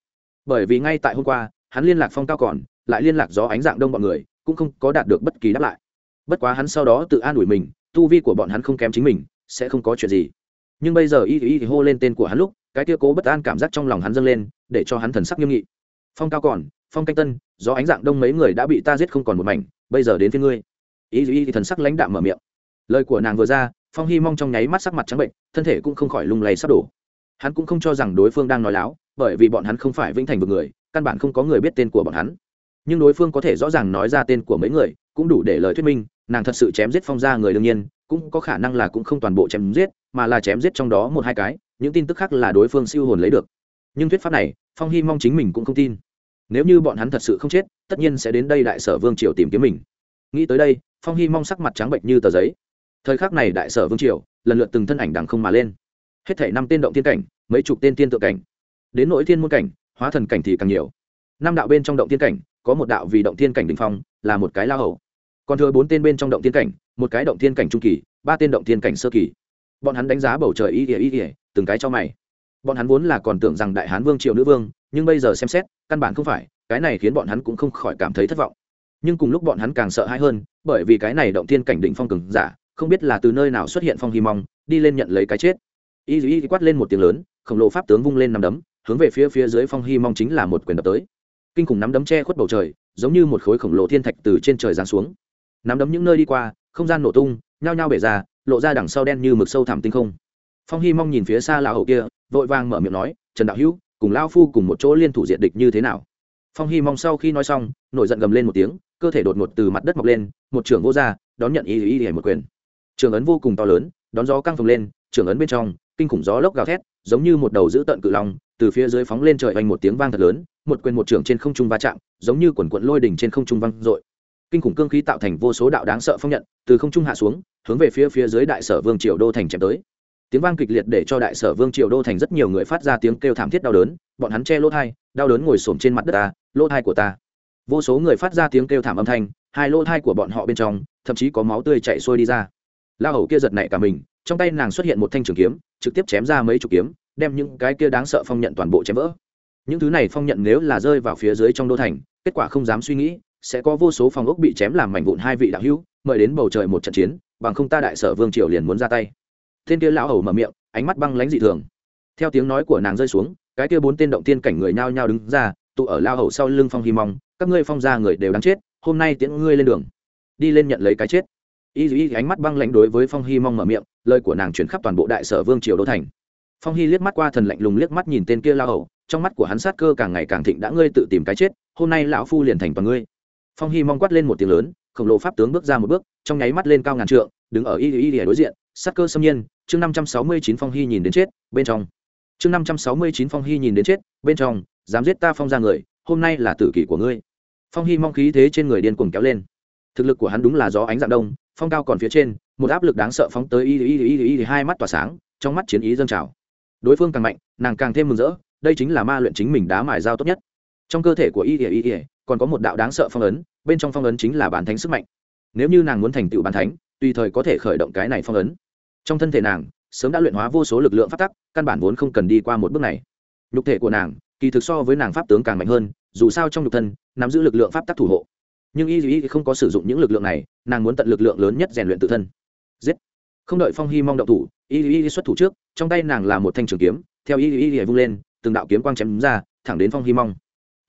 Bởi vì ngay tại hôm qua, hắn liên lạc phong cao còn, lại liên lạc gió ánh dạng đông bọn người, cũng không có đạt được bất kỳ đáp lại. Bất quá hắn sau đó tự an ủi mình, tu vi của bọn hắn không kém chính mình, sẽ không có chuyện gì. Nhưng bây giờ y y thì hô lên tên của hắn lúc, cái kia cố bất an cảm giác trong lòng hắn dâng lên, để cho hắn thần sắc nghiêm nghị. Phong cao còn, phong canh tân do ánh dạng đông mấy người đã bị ta giết không còn một mảnh, bây giờ đến phía ngươi. Y y thì thần sắc lãnh đạm mở miệng lời của nàng vừa ra, phong hy mong trong nháy mắt sắc mặt trắng bệnh, thân thể cũng không khỏi lung lay sắp đổ. Hắn cũng không cho rằng đối phương đang nói láo, bởi vì bọn hắn không phải vĩnh thành vực người, căn bản không có người biết tên của bọn hắn. Nhưng đối phương có thể rõ ràng nói ra tên của mấy người, cũng đủ để lời thuyết minh, nàng thật sự chém giết phong ra người đương nhiên, cũng có khả năng là cũng không toàn bộ chém giết, mà là chém giết trong đó một hai cái, những tin tức khác là đối phương siêu hồn lấy được. Nhưng thuyết pháp này, phong hy mong chính mình cũng không tin. Nếu như bọn hắn thật sự không chết, tất nhiên sẽ đến đây đại sở vương triều tìm kiếm mình. Nghĩ tới đây, phong hy mong sắc mặt trắng bệnh như tờ giấy thời khắc này đại sở vương triều, lần lượt từng thân ảnh đằng không mà lên. Hết thể năm tên động tiên cảnh, mấy chục tên tiên tượng cảnh. Đến nỗi thiên môn cảnh, hóa thần cảnh thì càng nhiều. Năm đạo bên trong động tiên cảnh, có một đạo vì động tiên cảnh đình phong, là một cái lao hầu. Còn thừa bốn tên bên trong động tiên cảnh, một cái động tiên cảnh trung kỳ, ba tên động tiên cảnh sơ kỳ. Bọn hắn đánh giá bầu trời y ỉa y ỉa từng cái cho mày. Bọn hắn vốn là còn tưởng rằng đại hán vương triều nữ vương, nhưng bây giờ xem xét, căn bản không phải, cái này khiến bọn hắn cũng không khỏi cảm thấy thất vọng. Nhưng cùng lúc bọn hắn càng sợ hãi hơn, bởi vì cái này động tiên cảnh đỉnh phong cường giả không biết là từ nơi nào xuất hiện phong hy mong, đi lên nhận lấy cái chết. Y y quát lên một tiếng lớn, khổng lồ pháp tướng vung lên nằm đấm, hướng về phía phía dưới phong hy mong chính là một quyền đập tới. Kinh khủng nắm đấm che khuất bầu trời, giống như một khối khổng lồ thiên thạch từ trên trời giáng xuống. Nắm đấm những nơi đi qua, không gian nổ tung, nhao nhao bể ra, lộ ra đằng sau đen như mực sâu thẳm tinh không. Phong hy mong nhìn phía xa lão hậu kia, vội vàng mở miệng nói, trần đạo hữu, cùng lao phu cùng một chỗ liên thủ diện địch như thế nào? Phong hy mong sau khi nói xong, nổi giận gầm lên một tiếng, cơ thể đột ngột từ mặt đất mọc lên, một trưởng vô r đón nhận y y y một quyền trường ấn vô cùng to lớn, đón gió căng phồng lên, trường ấn bên trong, kinh khủng gió lốc gào thét, giống như một đầu dữ tận cự long, từ phía dưới phóng lên trời oanh một tiếng vang thật lớn, một quyền một trường trên không trung va chạm, giống như quần quận lôi đỉnh trên không trung vang dội. Kinh khủng cương khí tạo thành vô số đạo đáng sợ phong nhận, từ không trung hạ xuống, hướng về phía phía dưới đại sở vương triều đô thành chém tới. Tiếng vang kịch liệt để cho đại sở vương triều đô thành rất nhiều người phát ra tiếng kêu thảm thiết đau đớn, bọn hắn che lỗ thai, đau đớn ngồi xổm trên mặt đất ta, lỗ thai của ta. Vô số người phát ra tiếng kêu thảm âm thanh, hai lỗ thai của bọn họ bên trong, thậm chí có máu tươi chảy xuôi đi ra la hầu kia giật nảy cả mình, trong tay nàng xuất hiện một thanh trường kiếm, trực tiếp chém ra mấy chục kiếm, đem những cái kia đáng sợ phong nhận toàn bộ chém vỡ. Những thứ này phong nhận nếu là rơi vào phía dưới trong đô thành, kết quả không dám suy nghĩ, sẽ có vô số phòng ốc bị chém làm mảnh vụn hai vị đạo hữu, mời đến bầu trời một trận chiến, bằng không ta đại sở vương triều liền muốn ra tay. Thiên kia lão hầu mở miệng, ánh mắt băng lãnh dị thường. Theo tiếng nói của nàng rơi xuống, cái kia bốn tên động tiên cảnh người nhao nhao đứng ra, tụ ở lao hầu sau lưng phong hy mong, các ngươi phong ra người đều đáng chết, hôm nay tiễn ngươi lên đường. Đi lên nhận lấy cái chết y y ánh mắt băng lãnh đối với phong hy mong mở miệng, lời của nàng chuyển khắp toàn bộ đại sở vương triều đô thành. Phong hy liếc mắt qua thần lạnh lùng liếc mắt nhìn tên kia lao hầu, trong mắt của hắn sát cơ càng ngày càng thịnh đã ngươi tự tìm cái chết, hôm nay lão phu liền thành toàn ngươi. Phong hy mong quát lên một tiếng lớn, khổng lồ pháp tướng bước ra một bước, trong nháy mắt lên cao ngàn trượng, đứng ở y y y đối diện, sát cơ xâm nhiên, chương năm trăm sáu mươi chín phong hy nhìn đến chết, bên trong. Chương năm trăm sáu mươi chín phong hy nhìn đến chết, bên trong, dám giết ta phong ra người, hôm nay là tử kỷ của ngươi. Phong hy mong khí thế trên người điên cuồng kéo lên. Thực lực của hắn đúng là gió ánh dạng đông phong cao còn phía trên, một áp lực đáng sợ phóng tới y y y y y hai mắt tỏa sáng, trong mắt chiến ý dâng trào. Đối phương càng mạnh, nàng càng thêm mừng rỡ, đây chính là ma luyện chính mình đá mài dao tốt nhất. Trong cơ thể của y y y còn có một đạo đáng sợ phong ấn, bên trong phong ấn chính là bản thánh sức mạnh. Nếu như nàng muốn thành tựu bản thánh, tùy thời có thể khởi động cái này phong ấn. Trong thân thể nàng, sớm đã luyện hóa vô số lực lượng phát tắc, căn bản vốn không cần đi qua một bước này. Nhục thể của nàng, kỳ thực so với nàng pháp tướng càng mạnh hơn, dù sao trong nhục thân, nắm giữ lực lượng pháp tắc thủ hộ nhưng y y không có sử dụng những lực lượng này, nàng muốn tận lực lượng lớn nhất rèn luyện tự thân. Giết. Không đợi phong hy mong động thủ, y y xuất thủ trước, trong tay nàng là một thanh trường kiếm, theo y y vung lên, từng đạo kiếm quang chém ra, thẳng đến phong hy mong.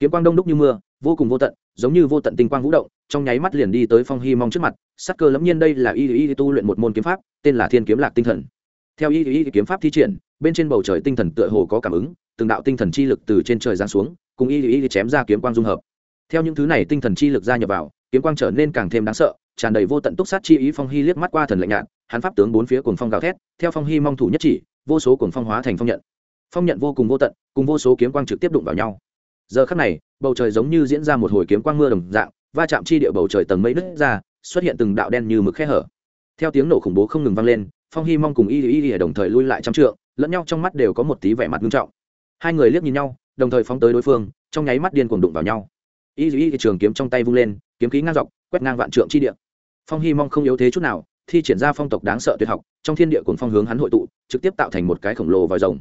Kiếm quang đông đúc như mưa, vô cùng vô tận, giống như vô tận tinh quang vũ động, trong nháy mắt liền đi tới phong hy mong trước mặt, sắc cơ lẫm nhiên đây là y y tu luyện một môn kiếm pháp, tên là thiên kiếm lạc tinh thần. Theo y y kiếm pháp thi triển, bên trên bầu trời tinh thần tựa hồ có cảm ứng, từng đạo tinh thần chi lực từ trên trời giáng xuống, cùng y y chém ra kiếm quang dung hợp theo những thứ này tinh thần chi lực ra nhập vào, kiếm quang trở nên càng thêm đáng sợ, tràn đầy vô tận túc sát chi ý phong hy liếc mắt qua thần lạnh nhạt, hắn pháp tướng bốn phía cuồng phong gào thét, theo phong hy mong thủ nhất chỉ, vô số cuồng phong hóa thành phong nhận. Phong nhận vô cùng vô tận, cùng vô số kiếm quang trực tiếp đụng vào nhau. Giờ khắc này, bầu trời giống như diễn ra một hồi kiếm quang mưa đồng dạng, va chạm chi địa bầu trời tầng mây nứt ra, xuất hiện từng đạo đen như mực khe hở. Theo tiếng nổ khủng bố không ngừng vang lên, phong hy mong cùng y y y đồng thời lui lại trăm trượng, lẫn nhau trong mắt đều có một tí vẻ mặt nghiêm trọng. Hai người liếc nhìn nhau, đồng thời phóng tới đối phương, trong nháy mắt điên cuồng đụng vào nhau y y y trường kiếm trong tay vung lên, kiếm khí ngang dọc, quét ngang vạn trượng chi địa. Phong hy mong không yếu thế chút nào, thi triển ra phong tộc đáng sợ tuyệt học, trong thiên địa cùng phong hướng hắn hội tụ, trực tiếp tạo thành một cái khổng lồ vòi rồng.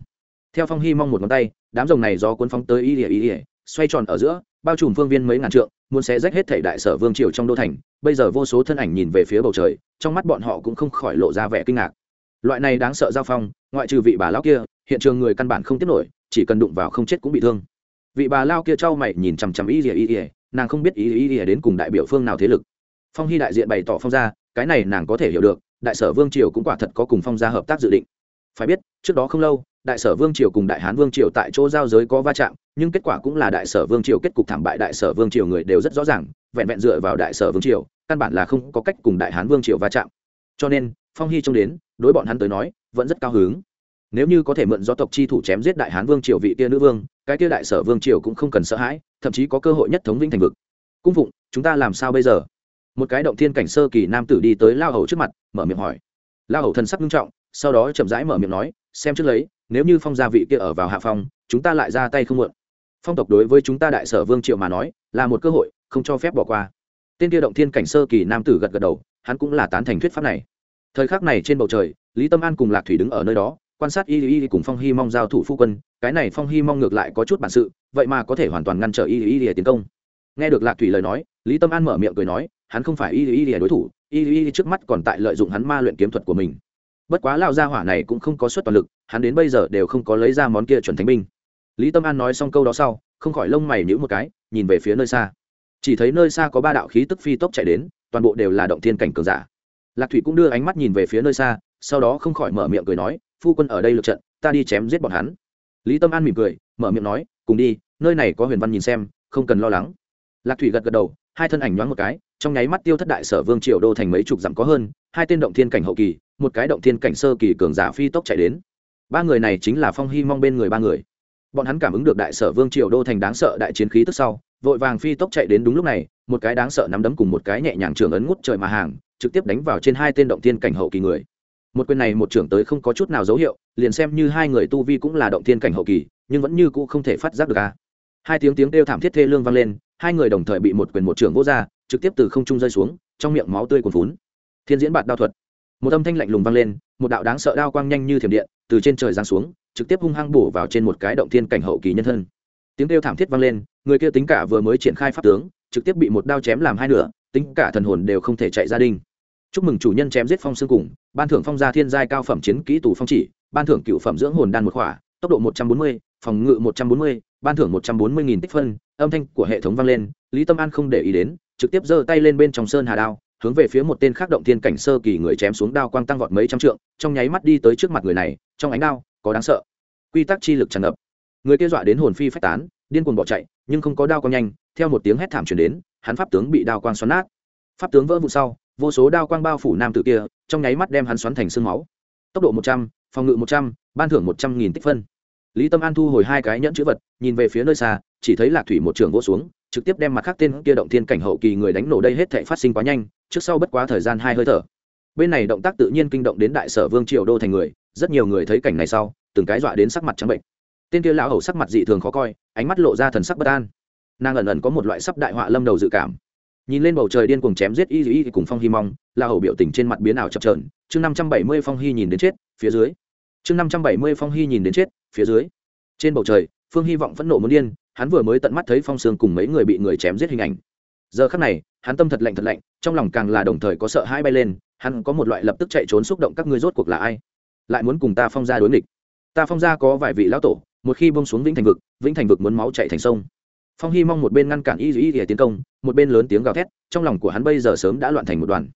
Theo phong hy mong một ngón tay, đám rồng này do cuốn phong tới y ỉa y ỉa xoay tròn ở giữa, bao trùm phương viên mấy ngàn trượng, muốn sẽ rách hết thể đại sở vương triều trong đô thành. Bây giờ vô số thân ảnh nhìn về phía bầu trời, trong mắt bọn họ cũng không khỏi lộ ra vẻ kinh ngạc. Loại này đáng sợ giao phong, ngoại trừ vị bà lão kia, hiện trường người căn bản không tiếp nổi, chỉ cần đụng vào không chết cũng bị thương vị bà lao kia trao mày nhìn chằm chằm ý ỉa ý ỉa nàng không biết ý ý ý đến cùng đại biểu phương nào thế lực. Phong hy đại diện bày tỏ phong gia, cái này nàng có thể hiểu được, đại sở vương triều cũng quả thật có cùng phong gia hợp tác dự định. Phải biết, trước đó không lâu, đại sở vương triều cùng đại hán vương triều tại chỗ giao giới có va chạm, nhưng kết quả cũng là đại sở vương triều kết cục thảm bại đại sở vương triều người đều rất rõ ràng, vẹn vẹn dựa vào đại sở vương triều, căn bản là không có cách cùng đại hán vương triều va chạm. Cho nên, phong hy trông đến, đối bọn hắn tới nói, vẫn rất cao hứng nếu như có thể mượn do tộc chi thủ chém giết đại hán vương triều vị kia nữ vương, cái kia đại sở vương triều cũng không cần sợ hãi, thậm chí có cơ hội nhất thống vinh thành vực. Cung phụng, chúng ta làm sao bây giờ? Một cái động thiên cảnh sơ kỳ nam tử đi tới lao hầu trước mặt, mở miệng hỏi. Lao hầu thần sắc nghiêm trọng, sau đó chậm rãi mở miệng nói, xem trước lấy, nếu như phong gia vị kia ở vào hạ phong, chúng ta lại ra tay không mượn. Phong tộc đối với chúng ta đại sở vương triều mà nói, là một cơ hội, không cho phép bỏ qua. Tên kia động thiên cảnh sơ kỳ nam tử gật gật đầu, hắn cũng là tán thành thuyết pháp này. Thời khắc này trên bầu trời, lý tâm an cùng lạc thủy đứng ở nơi đó quan sát y y cùng phong hy mong giao thủ phu quân, cái này phong hy mong ngược lại có chút bản sự, vậy mà có thể hoàn toàn ngăn trở y y tiến công. Nghe được lạc thủy lời nói, lý tâm an mở miệng cười nói, hắn không phải y y y đối thủ, y y trước mắt còn tại lợi dụng hắn ma luyện kiếm thuật của mình. Bất quá lao gia hỏa này cũng không có suất toàn lực, hắn đến bây giờ đều không có lấy ra món kia chuẩn thánh binh. Lý tâm an nói xong câu đó sau, không khỏi lông mày nhữ một cái, nhìn về phía nơi xa. Chỉ thấy nơi xa có ba đạo khí tức phi tốc chạy đến, toàn bộ đều là động thiên cảnh cường giả. Lạc thủy cũng đưa ánh mắt nhìn về phía nơi xa, sau đó không khỏi mở miệng cười nói phu quân ở đây lượt trận, ta đi chém giết bọn hắn. Lý tâm an mỉm cười, mở miệng nói, cùng đi, nơi này có huyền văn nhìn xem, không cần lo lắng. Lạc thủy gật gật đầu, hai thân ảnh nhoáng một cái, trong nháy mắt tiêu thất đại sở vương triều đô thành mấy chục dặm có hơn, hai tên động thiên cảnh hậu kỳ, một cái động thiên cảnh sơ kỳ cường giả phi tốc chạy đến. Ba người này chính là phong hy mong bên người ba người. Bọn hắn cảm ứng được đại sở vương triều đô thành đáng sợ đại chiến khí tức sau, vội vàng phi tốc chạy đến đúng lúc này, một cái đáng sợ nắm đấm cùng một cái nhẹ nhàng trường ấn ngút trời mà hàng, trực tiếp đánh vào trên hai tên động thiên cảnh hậu kỳ người một quyền này một trưởng tới không có chút nào dấu hiệu, liền xem như hai người tu vi cũng là động thiên cảnh hậu kỳ, nhưng vẫn như cũ không thể phát giác được a. Hai tiếng tiếng kêu thảm thiết thê lương vang lên, hai người đồng thời bị một quyền một trưởng vô ra, trực tiếp từ không trung rơi xuống, trong miệng máu tươi cuồn phún thiên diễn bạt đao thuật. Một âm thanh lạnh lùng vang lên, một đạo đáng sợ đao quang nhanh như thiểm điện, từ trên trời giáng xuống, trực tiếp hung hăng bổ vào trên một cái động thiên cảnh hậu kỳ nhân thân. Tiếng kêu thảm thiết vang lên, người kia tính cả vừa mới triển khai pháp tướng, trực tiếp bị một đao chém làm hai nửa, tính cả thần hồn đều không thể chạy ra đình chúc mừng chủ nhân chém giết phong xương cùng, ban thưởng phong gia thiên giai cao phẩm chiến kỹ tù phong chỉ, ban thưởng cựu phẩm dưỡng hồn đan một khỏa, tốc độ một trăm bốn mươi, phòng ngự một trăm bốn mươi, ban thưởng một trăm bốn mươi nghìn tích phân, âm thanh của hệ thống vang lên, lý tâm an không để ý đến, trực tiếp giơ tay lên bên trong sơn hà đao, hướng về phía một tên khác động thiên cảnh sơ kỳ người chém xuống đao quang tăng vọt mấy trăm trượng, trong nháy mắt đi tới trước mặt người này, trong ánh đao, có đáng sợ. Quy tắc chi lực tràn ngập. Người kia dọa đến hồn phi phách tán, điên cuồng bỏ chạy, nhưng không có đao quang nhanh, theo một tiếng hét thảm truyền đến, hắn pháp tướng bị đao quang xoắn nát. Pháp tướng vỡ vụ sau vô số đao quang bao phủ nam tử kia, trong nháy mắt đem hắn xoắn thành sương máu. Tốc độ một trăm, phòng ngự một trăm, ban thưởng một trăm nghìn tích phân. Lý tâm an thu hồi hai cái nhẫn chữ vật, nhìn về phía nơi xa, chỉ thấy lạc thủy một trường vỗ xuống, trực tiếp đem mặt khác tên kia động thiên cảnh hậu kỳ người đánh nổ đây hết thể phát sinh quá nhanh, trước sau bất quá thời gian hai hơi thở. Bên này động tác tự nhiên kinh động đến đại sở vương triều đô thành người, rất nhiều người thấy cảnh này sau, từng cái dọa đến sắc mặt trắng bệnh. Tên kia lão hầu sắc mặt dị thường khó coi, ánh mắt lộ ra thần sắc bất an. Nàng ẩn ẩn có một loại sắp đại họa lâm đầu dự cảm nhìn lên bầu trời điên cuồng chém giết y y cùng phong hy mong, la hầu biểu tình trên mặt biến ảo chập trờn chương năm trăm bảy mươi phong hy nhìn đến chết, phía dưới. Chương năm trăm bảy mươi phong hy nhìn đến chết, phía dưới. Trên bầu trời, phương hy vọng vẫn nộ muốn điên, hắn vừa mới tận mắt thấy phong sương cùng mấy người bị người chém giết hình ảnh. Giờ khắc này, hắn tâm thật lạnh thật lạnh, trong lòng càng là đồng thời có sợ hãi bay lên, hắn có một loại lập tức chạy trốn xúc động các ngươi rốt cuộc là ai? Lại muốn cùng ta phong ra đối nghịch. Ta phong ra có vài vị lão tổ, một khi bông xuống vĩnh thành vực, vĩnh thành vực muốn máu chạy thành sông phong hy mong một bên ngăn cản y dù y thì tiến công, một bên lớn tiếng gào thét, trong lòng của hắn bây giờ sớm đã loạn thành một đoàn.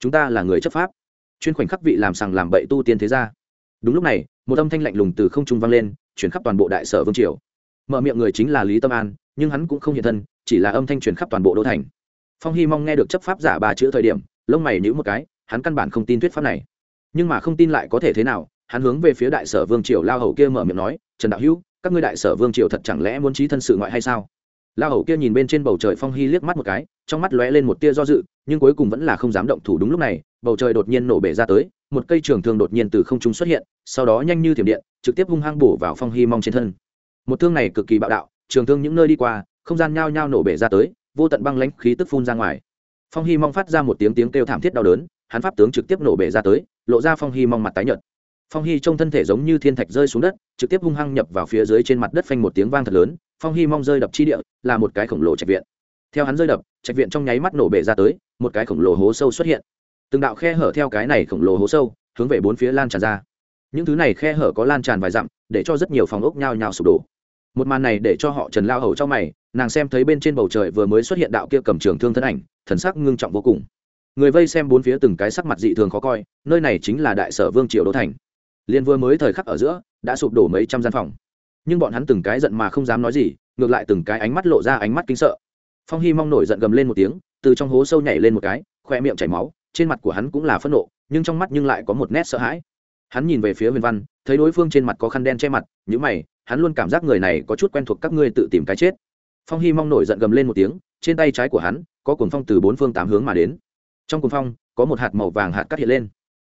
Chúng ta là người chấp pháp, chuyên khoảnh khắc vị làm sằng làm bậy tu tiên thế gia. Đúng lúc này, một âm thanh lạnh lùng từ không trung vang lên, chuyển khắp toàn bộ đại sở vương triều. Mở miệng người chính là lý tâm an, nhưng hắn cũng không hiện thân, chỉ là âm thanh truyền khắp toàn bộ đô thành. Phong hy mong nghe được chấp pháp giả ba chữ thời điểm, lông mày nhữ một cái, hắn căn bản không tin thuyết pháp này. Nhưng mà không tin lại có thể thế nào, hắn hướng về phía đại sở vương triều lao hầu kia mở miệng nói, trần đạo hữu, các ngươi đại sở vương triều thật chẳng lẽ muốn trí thân sự ngoại hay sao? La hầu kia nhìn bên trên bầu trời phong hy liếc mắt một cái, trong mắt lóe lên một tia do dự, nhưng cuối cùng vẫn là không dám động thủ đúng lúc này, bầu trời đột nhiên nổ bể ra tới, một cây trường thương đột nhiên từ không trung xuất hiện, sau đó nhanh như thiểm điện, trực tiếp hung hăng bổ vào phong hy mong trên thân. Một thương này cực kỳ bạo đạo, trường thương những nơi đi qua, không gian nhao nhao nổ bể ra tới, vô tận băng lãnh khí tức phun ra ngoài. Phong hy mong phát ra một tiếng tiếng kêu thảm thiết đau đớn, hắn pháp tướng trực tiếp nổ bể ra tới, lộ ra phong hy mong mặt tái nhợt. Phong hy trong thân thể giống như thiên thạch rơi xuống đất, trực tiếp hung hăng nhập vào phía dưới trên mặt đất phanh một tiếng vang thật lớn phong hy mong rơi đập chi địa là một cái khổng lồ trạch viện. Theo hắn rơi đập, trạch viện trong nháy mắt nổ bể ra tới, một cái khổng lồ hố sâu xuất hiện. Từng đạo khe hở theo cái này khổng lồ hố sâu, hướng về bốn phía lan tràn ra. Những thứ này khe hở có lan tràn vài dặm, để cho rất nhiều phòng ốc nhao nhao sụp đổ. Một màn này để cho họ trần lao hầu trong mày, nàng xem thấy bên trên bầu trời vừa mới xuất hiện đạo kia cầm trường thương thân ảnh, thần sắc ngưng trọng vô cùng. Người vây xem bốn phía từng cái sắc mặt dị thường khó coi, nơi này chính là đại sở vương triều đô thành. Liên vừa mới thời khắc ở giữa, đã sụp đổ mấy trăm gian phòng nhưng bọn hắn từng cái giận mà không dám nói gì, ngược lại từng cái ánh mắt lộ ra ánh mắt kinh sợ. Phong hy mong nổi giận gầm lên một tiếng, từ trong hố sâu nhảy lên một cái khoe miệng chảy máu, trên mặt của hắn cũng là phẫn nộ, nhưng trong mắt nhưng lại có một nét sợ hãi. Hắn nhìn về phía huyền văn, thấy đối phương trên mặt có khăn đen che mặt nhữ mày, hắn luôn cảm giác người này có chút quen thuộc các ngươi tự tìm cái chết. Phong hy mong nổi giận gầm lên một tiếng, trên tay trái của hắn, có cuồng phong từ bốn phương tám hướng mà đến. Trong cuồng phong, có một hạt màu vàng hạt cắt hiện lên.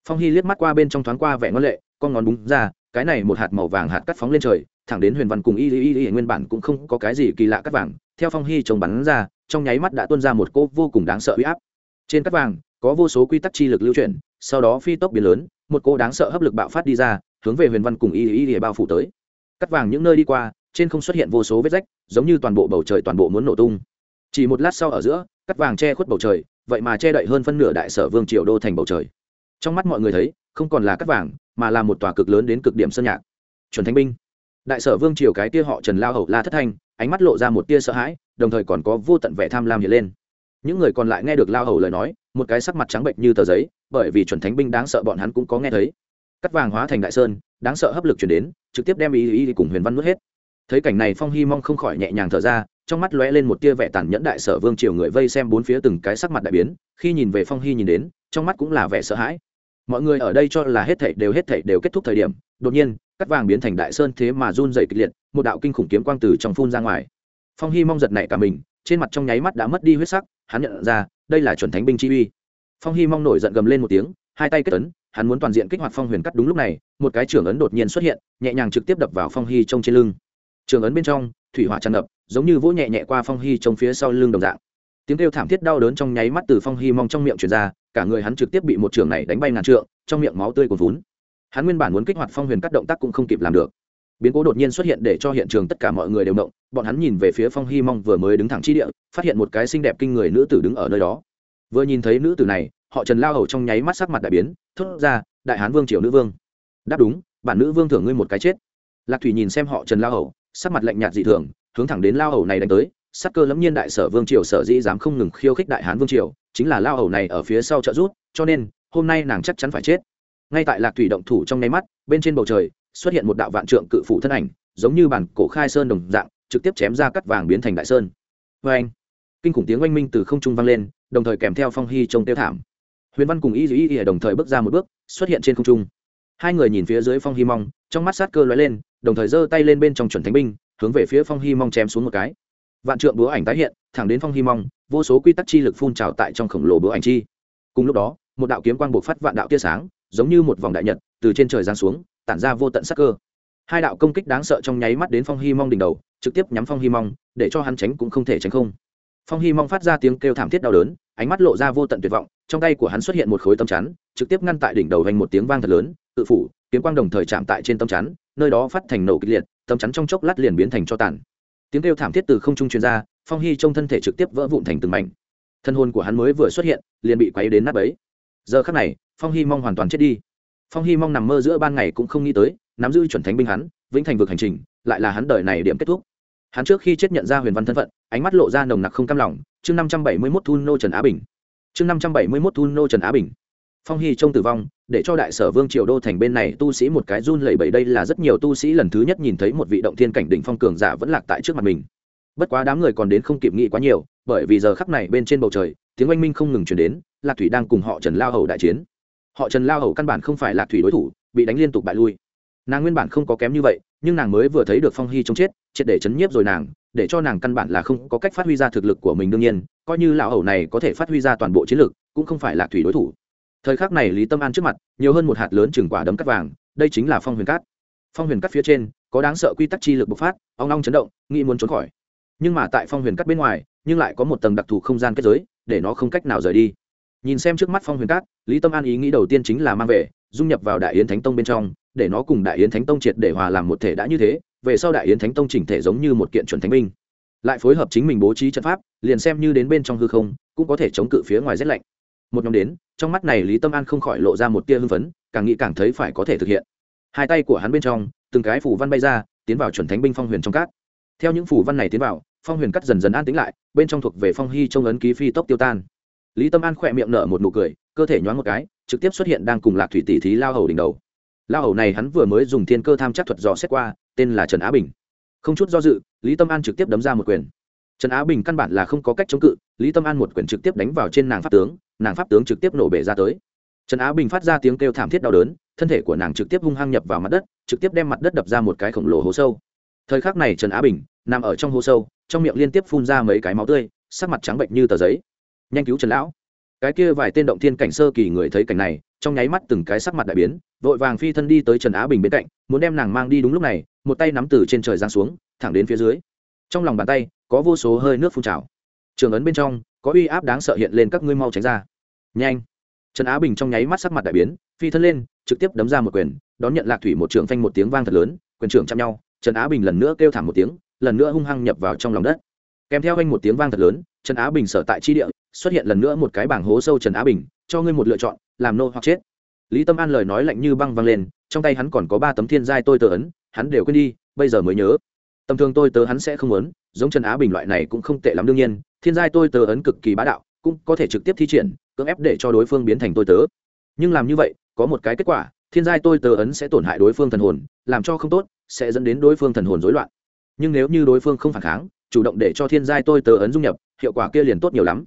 Phong hy liếc mắt qua bên trong thoáng qua vẻ ngân lệ, con ngón búng ra, cái này một hạt màu vàng hạt cắt phóng lên trời thẳng đến huyền văn cùng y y y y nguyên bản cũng không có cái gì kỳ lạ cắt vàng, theo phong hy trồng bắn ra, trong nháy mắt đã tuôn ra một cô vô cùng đáng sợ uy áp. Trên cắt vàng, có vô số quy tắc chi lực lưu chuyển, sau đó phi tốc biến lớn, một cô đáng sợ hấp lực bạo phát đi ra, hướng về huyền văn cùng y y y bao phủ tới. Cắt vàng những nơi đi qua, trên không xuất hiện vô số vết rách, giống như toàn bộ bầu trời toàn bộ muốn nổ tung. Chỉ một lát sau ở giữa, cắt vàng che khuất bầu trời, vậy mà che đậy hơn phân nửa đại sở vương triều đô thành bầu trời. Trong mắt mọi người thấy, không còn là cắt vàng, mà là một tòa cực lớn đến cực điểm sơn nhạc. Chuẩn thánh binh đại sở vương triều cái tia họ trần lao hậu la thất thanh, ánh mắt lộ ra một tia sợ hãi, đồng thời còn có vô tận vẻ tham lam hiện lên. Những người còn lại nghe được lao hầu lời nói, một cái sắc mặt trắng bệnh như tờ giấy, bởi vì chuẩn thánh binh đáng sợ bọn hắn cũng có nghe thấy. Cắt vàng hóa thành đại sơn, đáng sợ hấp lực chuyển đến, trực tiếp đem ý ý cùng huyền văn nuốt hết. Thấy cảnh này phong hy mong không khỏi nhẹ nhàng thở ra, trong mắt lóe lên một tia vẻ tàn nhẫn đại sở vương triều người vây xem bốn phía từng cái sắc mặt đại biến, khi nhìn về phong hy nhìn đến, trong mắt cũng là vẻ sợ hãi. Mọi người ở đây cho là hết thảy đều, hết thảy đều kết thúc thời điểm, đột nhiên cắt vàng biến thành đại sơn thế mà run dày kịch liệt, một đạo kinh khủng kiếm quang từ trong phun ra ngoài. Phong hy mong giật nảy cả mình, trên mặt trong nháy mắt đã mất đi huyết sắc, hắn nhận ra, đây là chuẩn thánh binh chi uy. Phong hy mong nổi giận gầm lên một tiếng, hai tay kết ấn, hắn muốn toàn diện kích hoạt phong huyền cắt đúng lúc này, một cái trưởng ấn đột nhiên xuất hiện, nhẹ nhàng trực tiếp đập vào phong hy trông trên lưng. Trường ấn bên trong, thủy hỏa tràn ngập, giống như vỗ nhẹ nhẹ qua phong hy trông phía sau lưng đồng dạng. Tiếng kêu thảm thiết đau đớn trong nháy mắt từ phong hy mong trong miệng truyền ra, cả người hắn trực tiếp bị một trường này đánh bay ngàn trượng, trong miệng máu tươi còn vún hắn nguyên bản muốn kích hoạt phong huyền cắt động tác cũng không kịp làm được. Biến cố đột nhiên xuất hiện để cho hiện trường tất cả mọi người đều động, bọn hắn nhìn về phía phong hy mong vừa mới đứng thẳng chi địa, phát hiện một cái xinh đẹp kinh người nữ tử đứng ở nơi đó. Vừa nhìn thấy nữ tử này, họ trần lao hầu trong nháy mắt sắc mặt đại biến, thốt ra, đại hán vương triều nữ vương. Đáp đúng, bản nữ vương thưởng ngươi một cái chết. Lạc thủy nhìn xem họ trần lao hầu, sắc mặt lạnh nhạt dị thường, hướng thẳng đến lao hầu này đánh tới. Sắc cơ lẫm nhiên đại sở vương triều sở dĩ dám không ngừng khiêu khích đại hán vương triều, chính là lao hầu này ở phía sau trợ rút cho nên, hôm nay nàng chắc chắn phải chết ngay tại lạc thủy động thủ trong nháy mắt, bên trên bầu trời xuất hiện một đạo vạn trượng cự phủ thân ảnh, giống như bản cổ khai sơn đồng dạng, trực tiếp chém ra cắt vàng biến thành đại sơn. Vê anh, kinh khủng tiếng oanh minh từ không trung vang lên, đồng thời kèm theo phong hy trông tiêu thảm. Huyền văn cùng y dĩ ỉa đồng thời bước ra một bước, xuất hiện trên không trung. Hai người nhìn phía dưới phong hy mong, trong mắt sát cơ lóe lên, đồng thời giơ tay lên bên trong chuẩn thánh binh, hướng về phía phong hy mong chém xuống một cái. Vạn trượng búa ảnh tái hiện, thẳng đến phong hy mong, vô số quy tắc chi lực phun trào tại trong khổng lồ búa ảnh chi. Cùng lúc đó, một đạo kiếm quang buộc phát vạn đạo tia sáng giống như một vòng đại nhật, từ trên trời giáng xuống, tản ra vô tận sắc cơ. Hai đạo công kích đáng sợ trong nháy mắt đến phong hy mong đỉnh đầu, trực tiếp nhắm phong hy mong, để cho hắn tránh cũng không thể tránh không. Phong hy mong phát ra tiếng kêu thảm thiết đau đớn, ánh mắt lộ ra vô tận tuyệt vọng, trong tay của hắn xuất hiện một khối tấm chắn, trực tiếp ngăn tại đỉnh đầu vành một tiếng vang thật lớn, tự phủ, kiếm quang đồng thời chạm tại trên tấm chắn, nơi đó phát thành nổ kịch liệt, tấm chắn trong chốc lát liền biến thành cho tàn. Tiếng kêu thảm thiết từ không trung truyền ra, phong hy trong thân thể trực tiếp vỡ vụn thành từng mảnh. Thân hồn của hắn mới vừa xuất hiện, liền bị quấy đến nát bấy. Giờ khắc này phong hy mong hoàn toàn chết đi. Phong hy mong nằm mơ giữa ban ngày cũng không nghĩ tới, nắm giữ chuẩn thánh binh hắn, vĩnh thành vực hành trình, lại là hắn đời này điểm kết thúc. Hắn trước khi chết nhận ra huyền văn thân phận, ánh mắt lộ ra nồng nặc không cam lòng. Chương năm trăm bảy mươi mốt thu nô trần á bình. Chương năm trăm bảy mươi mốt thu nô trần á bình. Phong hy trông tử vong, để cho đại sở vương triều đô thành bên này tu sĩ một cái run lẩy bẩy đây là rất nhiều tu sĩ lần thứ nhất nhìn thấy một vị động thiên cảnh đỉnh phong cường giả vẫn lạc tại trước mặt mình. Bất quá đám người còn đến không kịp nghĩ quá nhiều, bởi vì giờ khắc này bên trên bầu trời, tiếng oanh minh không ngừng chuyển đến, lạc thủy đang cùng họ trần lao hầu đại chiến họ trần lao hầu căn bản không phải lạc thủy đối thủ, bị đánh liên tục bại lui. Nàng nguyên bản không có kém như vậy, nhưng nàng mới vừa thấy được phong hy chống chết, triệt để chấn nhiếp rồi nàng, để cho nàng căn bản là không có cách phát huy ra thực lực của mình đương nhiên, coi như lão hầu này có thể phát huy ra toàn bộ chiến lực, cũng không phải là thủy đối thủ. Thời khắc này lý tâm an trước mặt, nhiều hơn một hạt lớn chừng quả đấm cắt vàng, đây chính là phong huyền cát. Phong huyền cát phía trên, có đáng sợ quy tắc chi lực bộc phát ông Long chấn động, nghĩ muốn trốn khỏi. Nhưng mà tại phong huyền cát bên ngoài, nhưng lại có một tầng đặc thù không gian kết giới, để nó không cách nào rời đi nhìn xem trước mắt phong huyền cát, lý tâm an ý nghĩ đầu tiên chính là mang về, dung nhập vào đại yến thánh tông bên trong, để nó cùng đại yến thánh tông triệt để hòa làm một thể đã như thế, về sau đại yến thánh tông chỉnh thể giống như một kiện chuẩn thánh binh. Lại phối hợp chính mình bố trí trận pháp, liền xem như đến bên trong hư không, cũng có thể chống cự phía ngoài rét lạnh. Một nhóm đến, trong mắt này lý tâm an không khỏi lộ ra một tia hưng phấn, càng nghĩ càng thấy phải có thể thực hiện. Hai tay của hắn bên trong, từng cái phủ văn bay ra, tiến vào chuẩn thánh binh phong huyền trong cát. Theo những phủ văn này tiến vào, phong huyền cắt dần dần an tĩnh lại, bên trong thuộc về phong hy trong ấn ký phi tốc tiêu tan lý tâm an khỏe miệng nở một nụ cười, cơ thể nhoáng một cái, trực tiếp xuất hiện đang cùng lạc thủy tỷ thí lao hầu đỉnh đầu. Lao hầu này hắn vừa mới dùng thiên cơ tham chắc thuật dò xét qua, tên là trần á bình. Không chút do dự, lý tâm an trực tiếp đấm ra một quyền. Trần á bình căn bản là không có cách chống cự, lý tâm an một quyền trực tiếp đánh vào trên nàng pháp tướng, nàng pháp tướng trực tiếp nổ bể ra tới. Trần á bình phát ra tiếng kêu thảm thiết đau đớn, thân thể của nàng trực tiếp hung hăng nhập vào mặt đất, trực tiếp đem mặt đất đập ra một cái khổng lồ hố sâu. Thời khắc này trần á bình nằm ở trong hố sâu, trong miệng liên tiếp phun ra mấy cái máu tươi, sắc mặt trắng bệnh như tờ giấy nhanh cứu trần lão. Cái kia vài tên động thiên cảnh sơ kỳ người thấy cảnh này, trong nháy mắt từng cái sắc mặt đại biến, vội vàng phi thân đi tới trần á bình bên cạnh, muốn đem nàng mang đi đúng lúc này, một tay nắm từ trên trời giang xuống, thẳng đến phía dưới. Trong lòng bàn tay, có vô số hơi nước phun trào. Trường ấn bên trong, có uy áp đáng sợ hiện lên, các ngươi mau tránh ra. Nhanh. Trần á bình trong nháy mắt sắc mặt đại biến, phi thân lên, trực tiếp đấm ra một quyền, đón nhận lạc thủy một trường phanh một tiếng vang thật lớn, quyền trưởng chạm nhau, trần á bình lần nữa kêu thảm một tiếng, lần nữa hung hăng nhập vào trong lòng đất. Kèm theo anh một tiếng vang thật lớn, trần á bình sở tại chi địa xuất hiện lần nữa một cái bảng hố sâu trần á bình, cho ngươi một lựa chọn, làm nô hoặc chết. Lý tâm an lời nói lạnh như băng văng lên, trong tay hắn còn có ba tấm thiên giai tôi tờ ấn, hắn đều quên đi, bây giờ mới nhớ. Tầm thường tôi tớ hắn sẽ không muốn, giống trần á bình loại này cũng không tệ lắm đương nhiên, thiên giai tôi tớ ấn cực kỳ bá đạo, cũng có thể trực tiếp thi triển, cưỡng ép để cho đối phương biến thành tôi tớ. Nhưng làm như vậy, có một cái kết quả, thiên giai tôi tớ ấn sẽ tổn hại đối phương thần hồn, làm cho không tốt, sẽ dẫn đến đối phương thần hồn rối loạn. Nhưng nếu như đối phương không phản kháng, chủ động để cho thiên giai tôi tớ ấn dung nhập, hiệu quả kia liền tốt nhiều lắm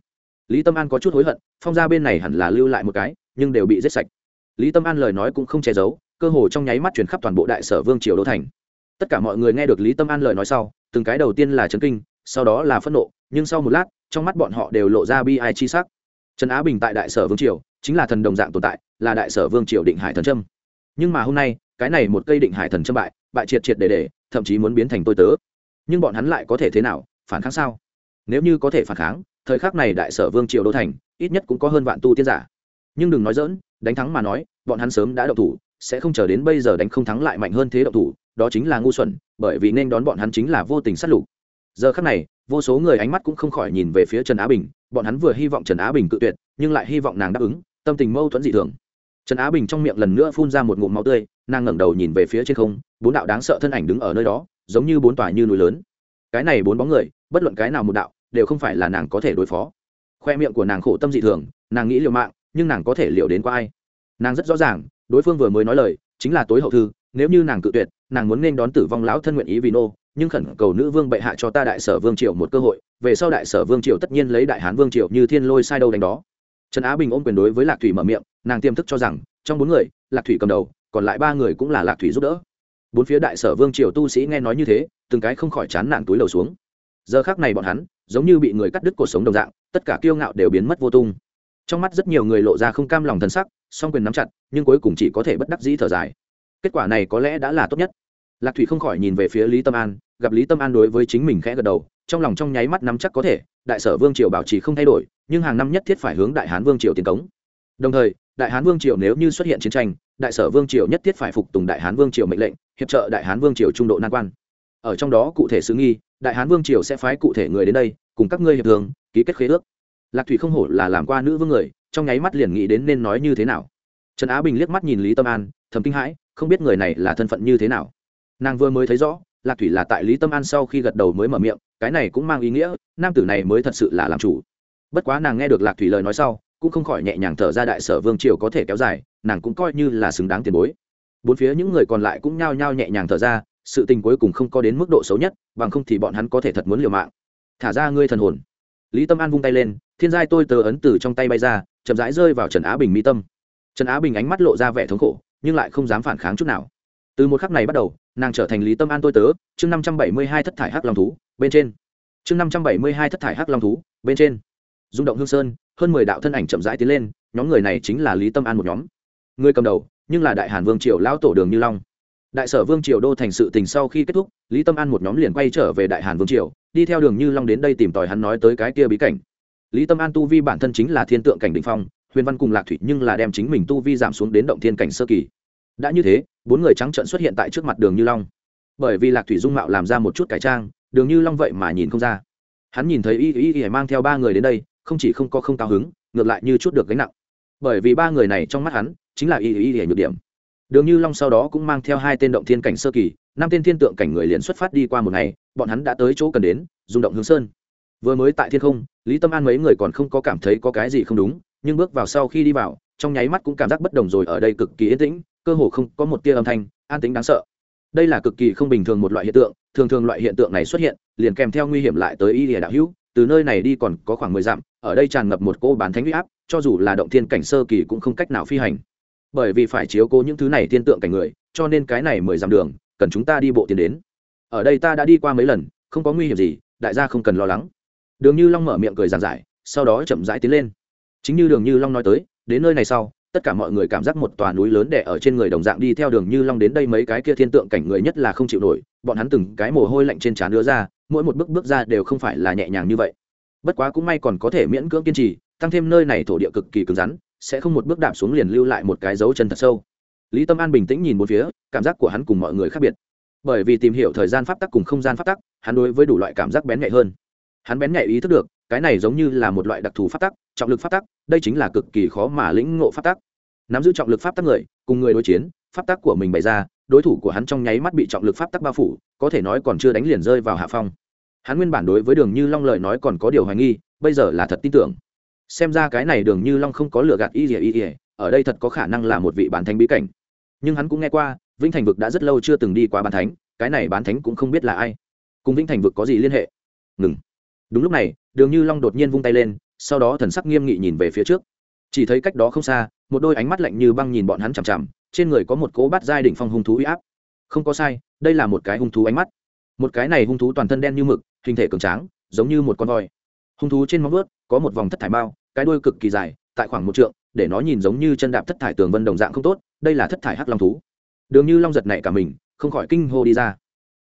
lý tâm an có chút hối hận, phong gia bên này hẳn là lưu lại một cái, nhưng đều bị giết sạch. Lý tâm an lời nói cũng không che giấu, cơ hồ trong nháy mắt chuyển khắp toàn bộ đại sở vương triều đô thành. Tất cả mọi người nghe được lý tâm an lời nói sau, từng cái đầu tiên là chấn kinh, sau đó là phẫn nộ, nhưng sau một lát, trong mắt bọn họ đều lộ ra bi ai chi sắc. Trần á bình tại đại sở vương triều, chính là thần đồng dạng tồn tại, là đại sở vương triều định hải thần trâm nhưng mà hôm nay, cái này một cây định hải thần trâm bại bại triệt triệt để để, thậm chí muốn biến thành tôi tớ. Nhưng bọn hắn lại có thể thế nào, phản kháng sao? Nếu như có thể phản kháng thời khắc này đại sở vương triều đô thành, ít nhất cũng có hơn vạn tu tiên giả. Nhưng đừng nói dỡn đánh thắng mà nói, bọn hắn sớm đã đậu thủ, sẽ không chờ đến bây giờ đánh không thắng lại mạnh hơn thế đậu thủ, đó chính là ngu xuẩn, bởi vì nên đón bọn hắn chính là vô tình sát lục. Giờ khắc này, vô số người ánh mắt cũng không khỏi nhìn về phía trần á bình, bọn hắn vừa hy vọng trần á bình cự tuyệt, nhưng lại hy vọng nàng đáp ứng, tâm tình mâu thuẫn dị thường. Trần á bình trong miệng lần nữa phun ra một ngụm máu tươi, nàng ngẩng đầu nhìn về phía trên không, bốn đạo đáng sợ thân ảnh đứng ở nơi đó, giống như bốn tòa như núi lớn. Cái này bốn bóng người, bất luận cái nào một đạo đều không phải là nàng có thể đối phó. Khoe miệng của nàng khổ tâm dị thường, nàng nghĩ liều mạng, nhưng nàng có thể liều đến qua ai? Nàng rất rõ ràng, đối phương vừa mới nói lời, chính là tối hậu thư, nếu như nàng cự tuyệt, nàng muốn nên đón tử vong lão thân nguyện ý vì nô, nhưng khẩn cầu nữ vương bệ hạ cho ta đại sở vương triều một cơ hội, về sau đại sở vương triều tất nhiên lấy đại hán vương triều như thiên lôi sai đâu đánh đó. Trần á bình ôm quyền đối với lạc thủy mở miệng, nàng tiềm thức cho rằng, trong bốn người, lạc thủy cầm đầu, còn lại ba người cũng là lạc thủy giúp đỡ. Bốn phía đại sở vương triều tu sĩ nghe nói như thế, từng cái không khỏi chán nản túi đầu xuống. Giờ khác này bọn hắn giống như bị người cắt đứt cuộc sống đồng dạng, tất cả kiêu ngạo đều biến mất vô tung. Trong mắt rất nhiều người lộ ra không cam lòng thân sắc, song quyền nắm chặt, nhưng cuối cùng chỉ có thể bất đắc dĩ thở dài. Kết quả này có lẽ đã là tốt nhất. Lạc thủy không khỏi nhìn về phía lý tâm an, gặp lý tâm an đối với chính mình khẽ gật đầu, trong lòng trong nháy mắt nắm chắc có thể, đại sở vương triều bảo trì không thay đổi, nhưng hàng năm nhất thiết phải hướng đại hán vương triều tiến cống. Đồng thời, đại hán vương triều nếu như xuất hiện chiến tranh, đại sở vương triều nhất thiết phải phục tùng đại hán vương triều mệnh lệnh, hiệp trợ đại hán vương triều trung độ nan quan. Ở trong đó cụ thể xứ nghi đại hán vương triều sẽ phái cụ thể người đến đây, cùng các ngươi hiệp thường ký kết khế ước. Lạc thủy không hổ là làm qua nữ vương người, trong nháy mắt liền nghĩ đến nên nói như thế nào. Trần á bình liếc mắt nhìn lý tâm an, thầm kinh hãi, không biết người này là thân phận như thế nào. Nàng vừa mới thấy rõ, lạc thủy là tại lý tâm an sau khi gật đầu mới mở miệng, cái này cũng mang ý nghĩa, nam tử này mới thật sự là làm chủ. Bất quá nàng nghe được lạc thủy lời nói sau, cũng không khỏi nhẹ nhàng thở ra đại sở vương triều có thể kéo dài, nàng cũng coi như là xứng đáng tiền bối. Bốn phía những người còn lại cũng nhao nhao nhẹ nhàng thở ra sự tình cuối cùng không có đến mức độ xấu nhất, bằng không thì bọn hắn có thể thật muốn liều mạng. Thả ra ngươi thần hồn. Lý tâm an vung tay lên, thiên giai tôi tờ ấn từ trong tay bay ra, chậm rãi rơi vào trần á bình mi tâm. Trần á bình ánh mắt lộ ra vẻ thống khổ, nhưng lại không dám phản kháng chút nào. Từ một khắc này bắt đầu, nàng trở thành lý tâm an tôi tớ, chương năm trăm bảy mươi hai thất thải hắc long thú, bên trên. Chương năm trăm bảy mươi hai thất thải hắc long thú, bên trên. Rung động hương sơn, hơn mười đạo thân ảnh chậm rãi tiến lên, nhóm người này chính là lý tâm an một nhóm. Người cầm đầu, nhưng là đại hàn vương triều lão tổ đường như long đại sở vương triều đô thành sự tình sau khi kết thúc, lý tâm an một nhóm liền quay trở về đại hàn vương triều, đi theo đường như long đến đây tìm tòi hắn nói tới cái kia bí cảnh. Lý tâm an tu vi bản thân chính là thiên tượng cảnh đình phong, huyền văn cùng lạc thủy nhưng là đem chính mình tu vi giảm xuống đến động thiên cảnh sơ kỳ. Đã như thế, bốn người trắng trợn xuất hiện tại trước mặt đường như long. Bởi vì lạc thủy dung mạo làm ra một chút cải trang, đường như long vậy mà nhìn không ra. Hắn nhìn thấy y y y mang theo ba người đến đây, không chỉ không có không cao hứng, ngược lại như chút được gánh nặng. Bởi vì ba người này trong mắt hắn chính là y y y nhược điểm đường như long sau đó cũng mang theo hai tên động thiên cảnh sơ kỳ, năm tên thiên tượng cảnh người liền xuất phát đi qua một ngày, bọn hắn đã tới chỗ cần đến, rung động hướng sơn. Vừa mới tại thiên không, lý tâm an mấy người còn không có cảm thấy có cái gì không đúng, nhưng bước vào sau khi đi vào, trong nháy mắt cũng cảm giác bất đồng rồi, ở đây cực kỳ yên tĩnh, cơ hồ không có một tia âm thanh, an tĩnh đáng sợ. Đây là cực kỳ không bình thường một loại hiện tượng, thường thường loại hiện tượng này xuất hiện, liền kèm theo nguy hiểm lại tới y lìa đạo hữu, từ nơi này đi còn có khoảng mười dặm, ở đây tràn ngập một cô bán thánh uy áp, cho dù là động thiên cảnh sơ kỳ cũng không cách nào phi hành bởi vì phải chiếu cố những thứ này thiên tượng cảnh người, cho nên cái này mười dặm đường, cần chúng ta đi bộ tiến đến. Ở đây ta đã đi qua mấy lần, không có nguy hiểm gì, đại gia không cần lo lắng. Đường như long mở miệng cười giàn giải, sau đó chậm rãi tiến lên. Chính như đường như long nói tới, đến nơi này sau, tất cả mọi người cảm giác một tòa núi lớn đè ở trên người đồng dạng đi theo đường như long đến đây mấy cái kia thiên tượng cảnh người nhất là không chịu nổi, bọn hắn từng cái mồ hôi lạnh trên trán đưa ra, mỗi một bước bước ra đều không phải là nhẹ nhàng như vậy. Bất quá cũng may còn có thể miễn cưỡng kiên trì, tăng thêm nơi này thổ địa cực kỳ cứng rắn sẽ không một bước đạp xuống liền lưu lại một cái dấu chân thật sâu. Lý tâm an bình tĩnh nhìn một phía, cảm giác của hắn cùng mọi người khác biệt. Bởi vì tìm hiểu thời gian pháp tắc cùng không gian pháp tắc, hắn đối với đủ loại cảm giác bén nhạy hơn. Hắn bén nhạy ý thức được, cái này giống như là một loại đặc thù pháp tắc, trọng lực pháp tắc, đây chính là cực kỳ khó mà lĩnh ngộ pháp tắc. Nắm giữ trọng lực pháp tắc người, cùng người đối chiến, pháp tắc của mình bày ra, đối thủ của hắn trong nháy mắt bị trọng lực pháp tắc bao phủ, có thể nói còn chưa đánh liền rơi vào hạ phong. Hắn nguyên bản đối với đường như long lời nói còn có điều hoài nghi, bây giờ là thật tin tưởng xem ra cái này đường như long không có lựa gạt y ỉa y ỉa ở đây thật có khả năng là một vị bán thánh bí cảnh. Nhưng hắn cũng nghe qua, vĩnh thành vực đã rất lâu chưa từng đi qua bán thánh, cái này bán thánh cũng không biết là ai. Cùng vĩnh thành vực có gì liên hệ? Ngừng. Đúng lúc này, đường như long đột nhiên vung tay lên, sau đó thần sắc nghiêm nghị nhìn về phía trước. Chỉ thấy cách đó không xa, một đôi ánh mắt lạnh như băng nhìn bọn hắn chằm chằm, trên người có một cố bát giai đỉnh phong hung thú uy áp. Không có sai, đây là một cái hung thú ánh mắt. Một cái này hung thú toàn thân đen như mực, hình thể cường tráng, giống như một con voi. Hung thú trên móng vuốt, có một vòng thất thải bao cái đuôi cực kỳ dài, tại khoảng một trượng, để nó nhìn giống như chân đạp thất thải tường vân đồng dạng không tốt, đây là thất thải hắc long thú. Đường như long giật này cả mình, không khỏi kinh hô đi ra.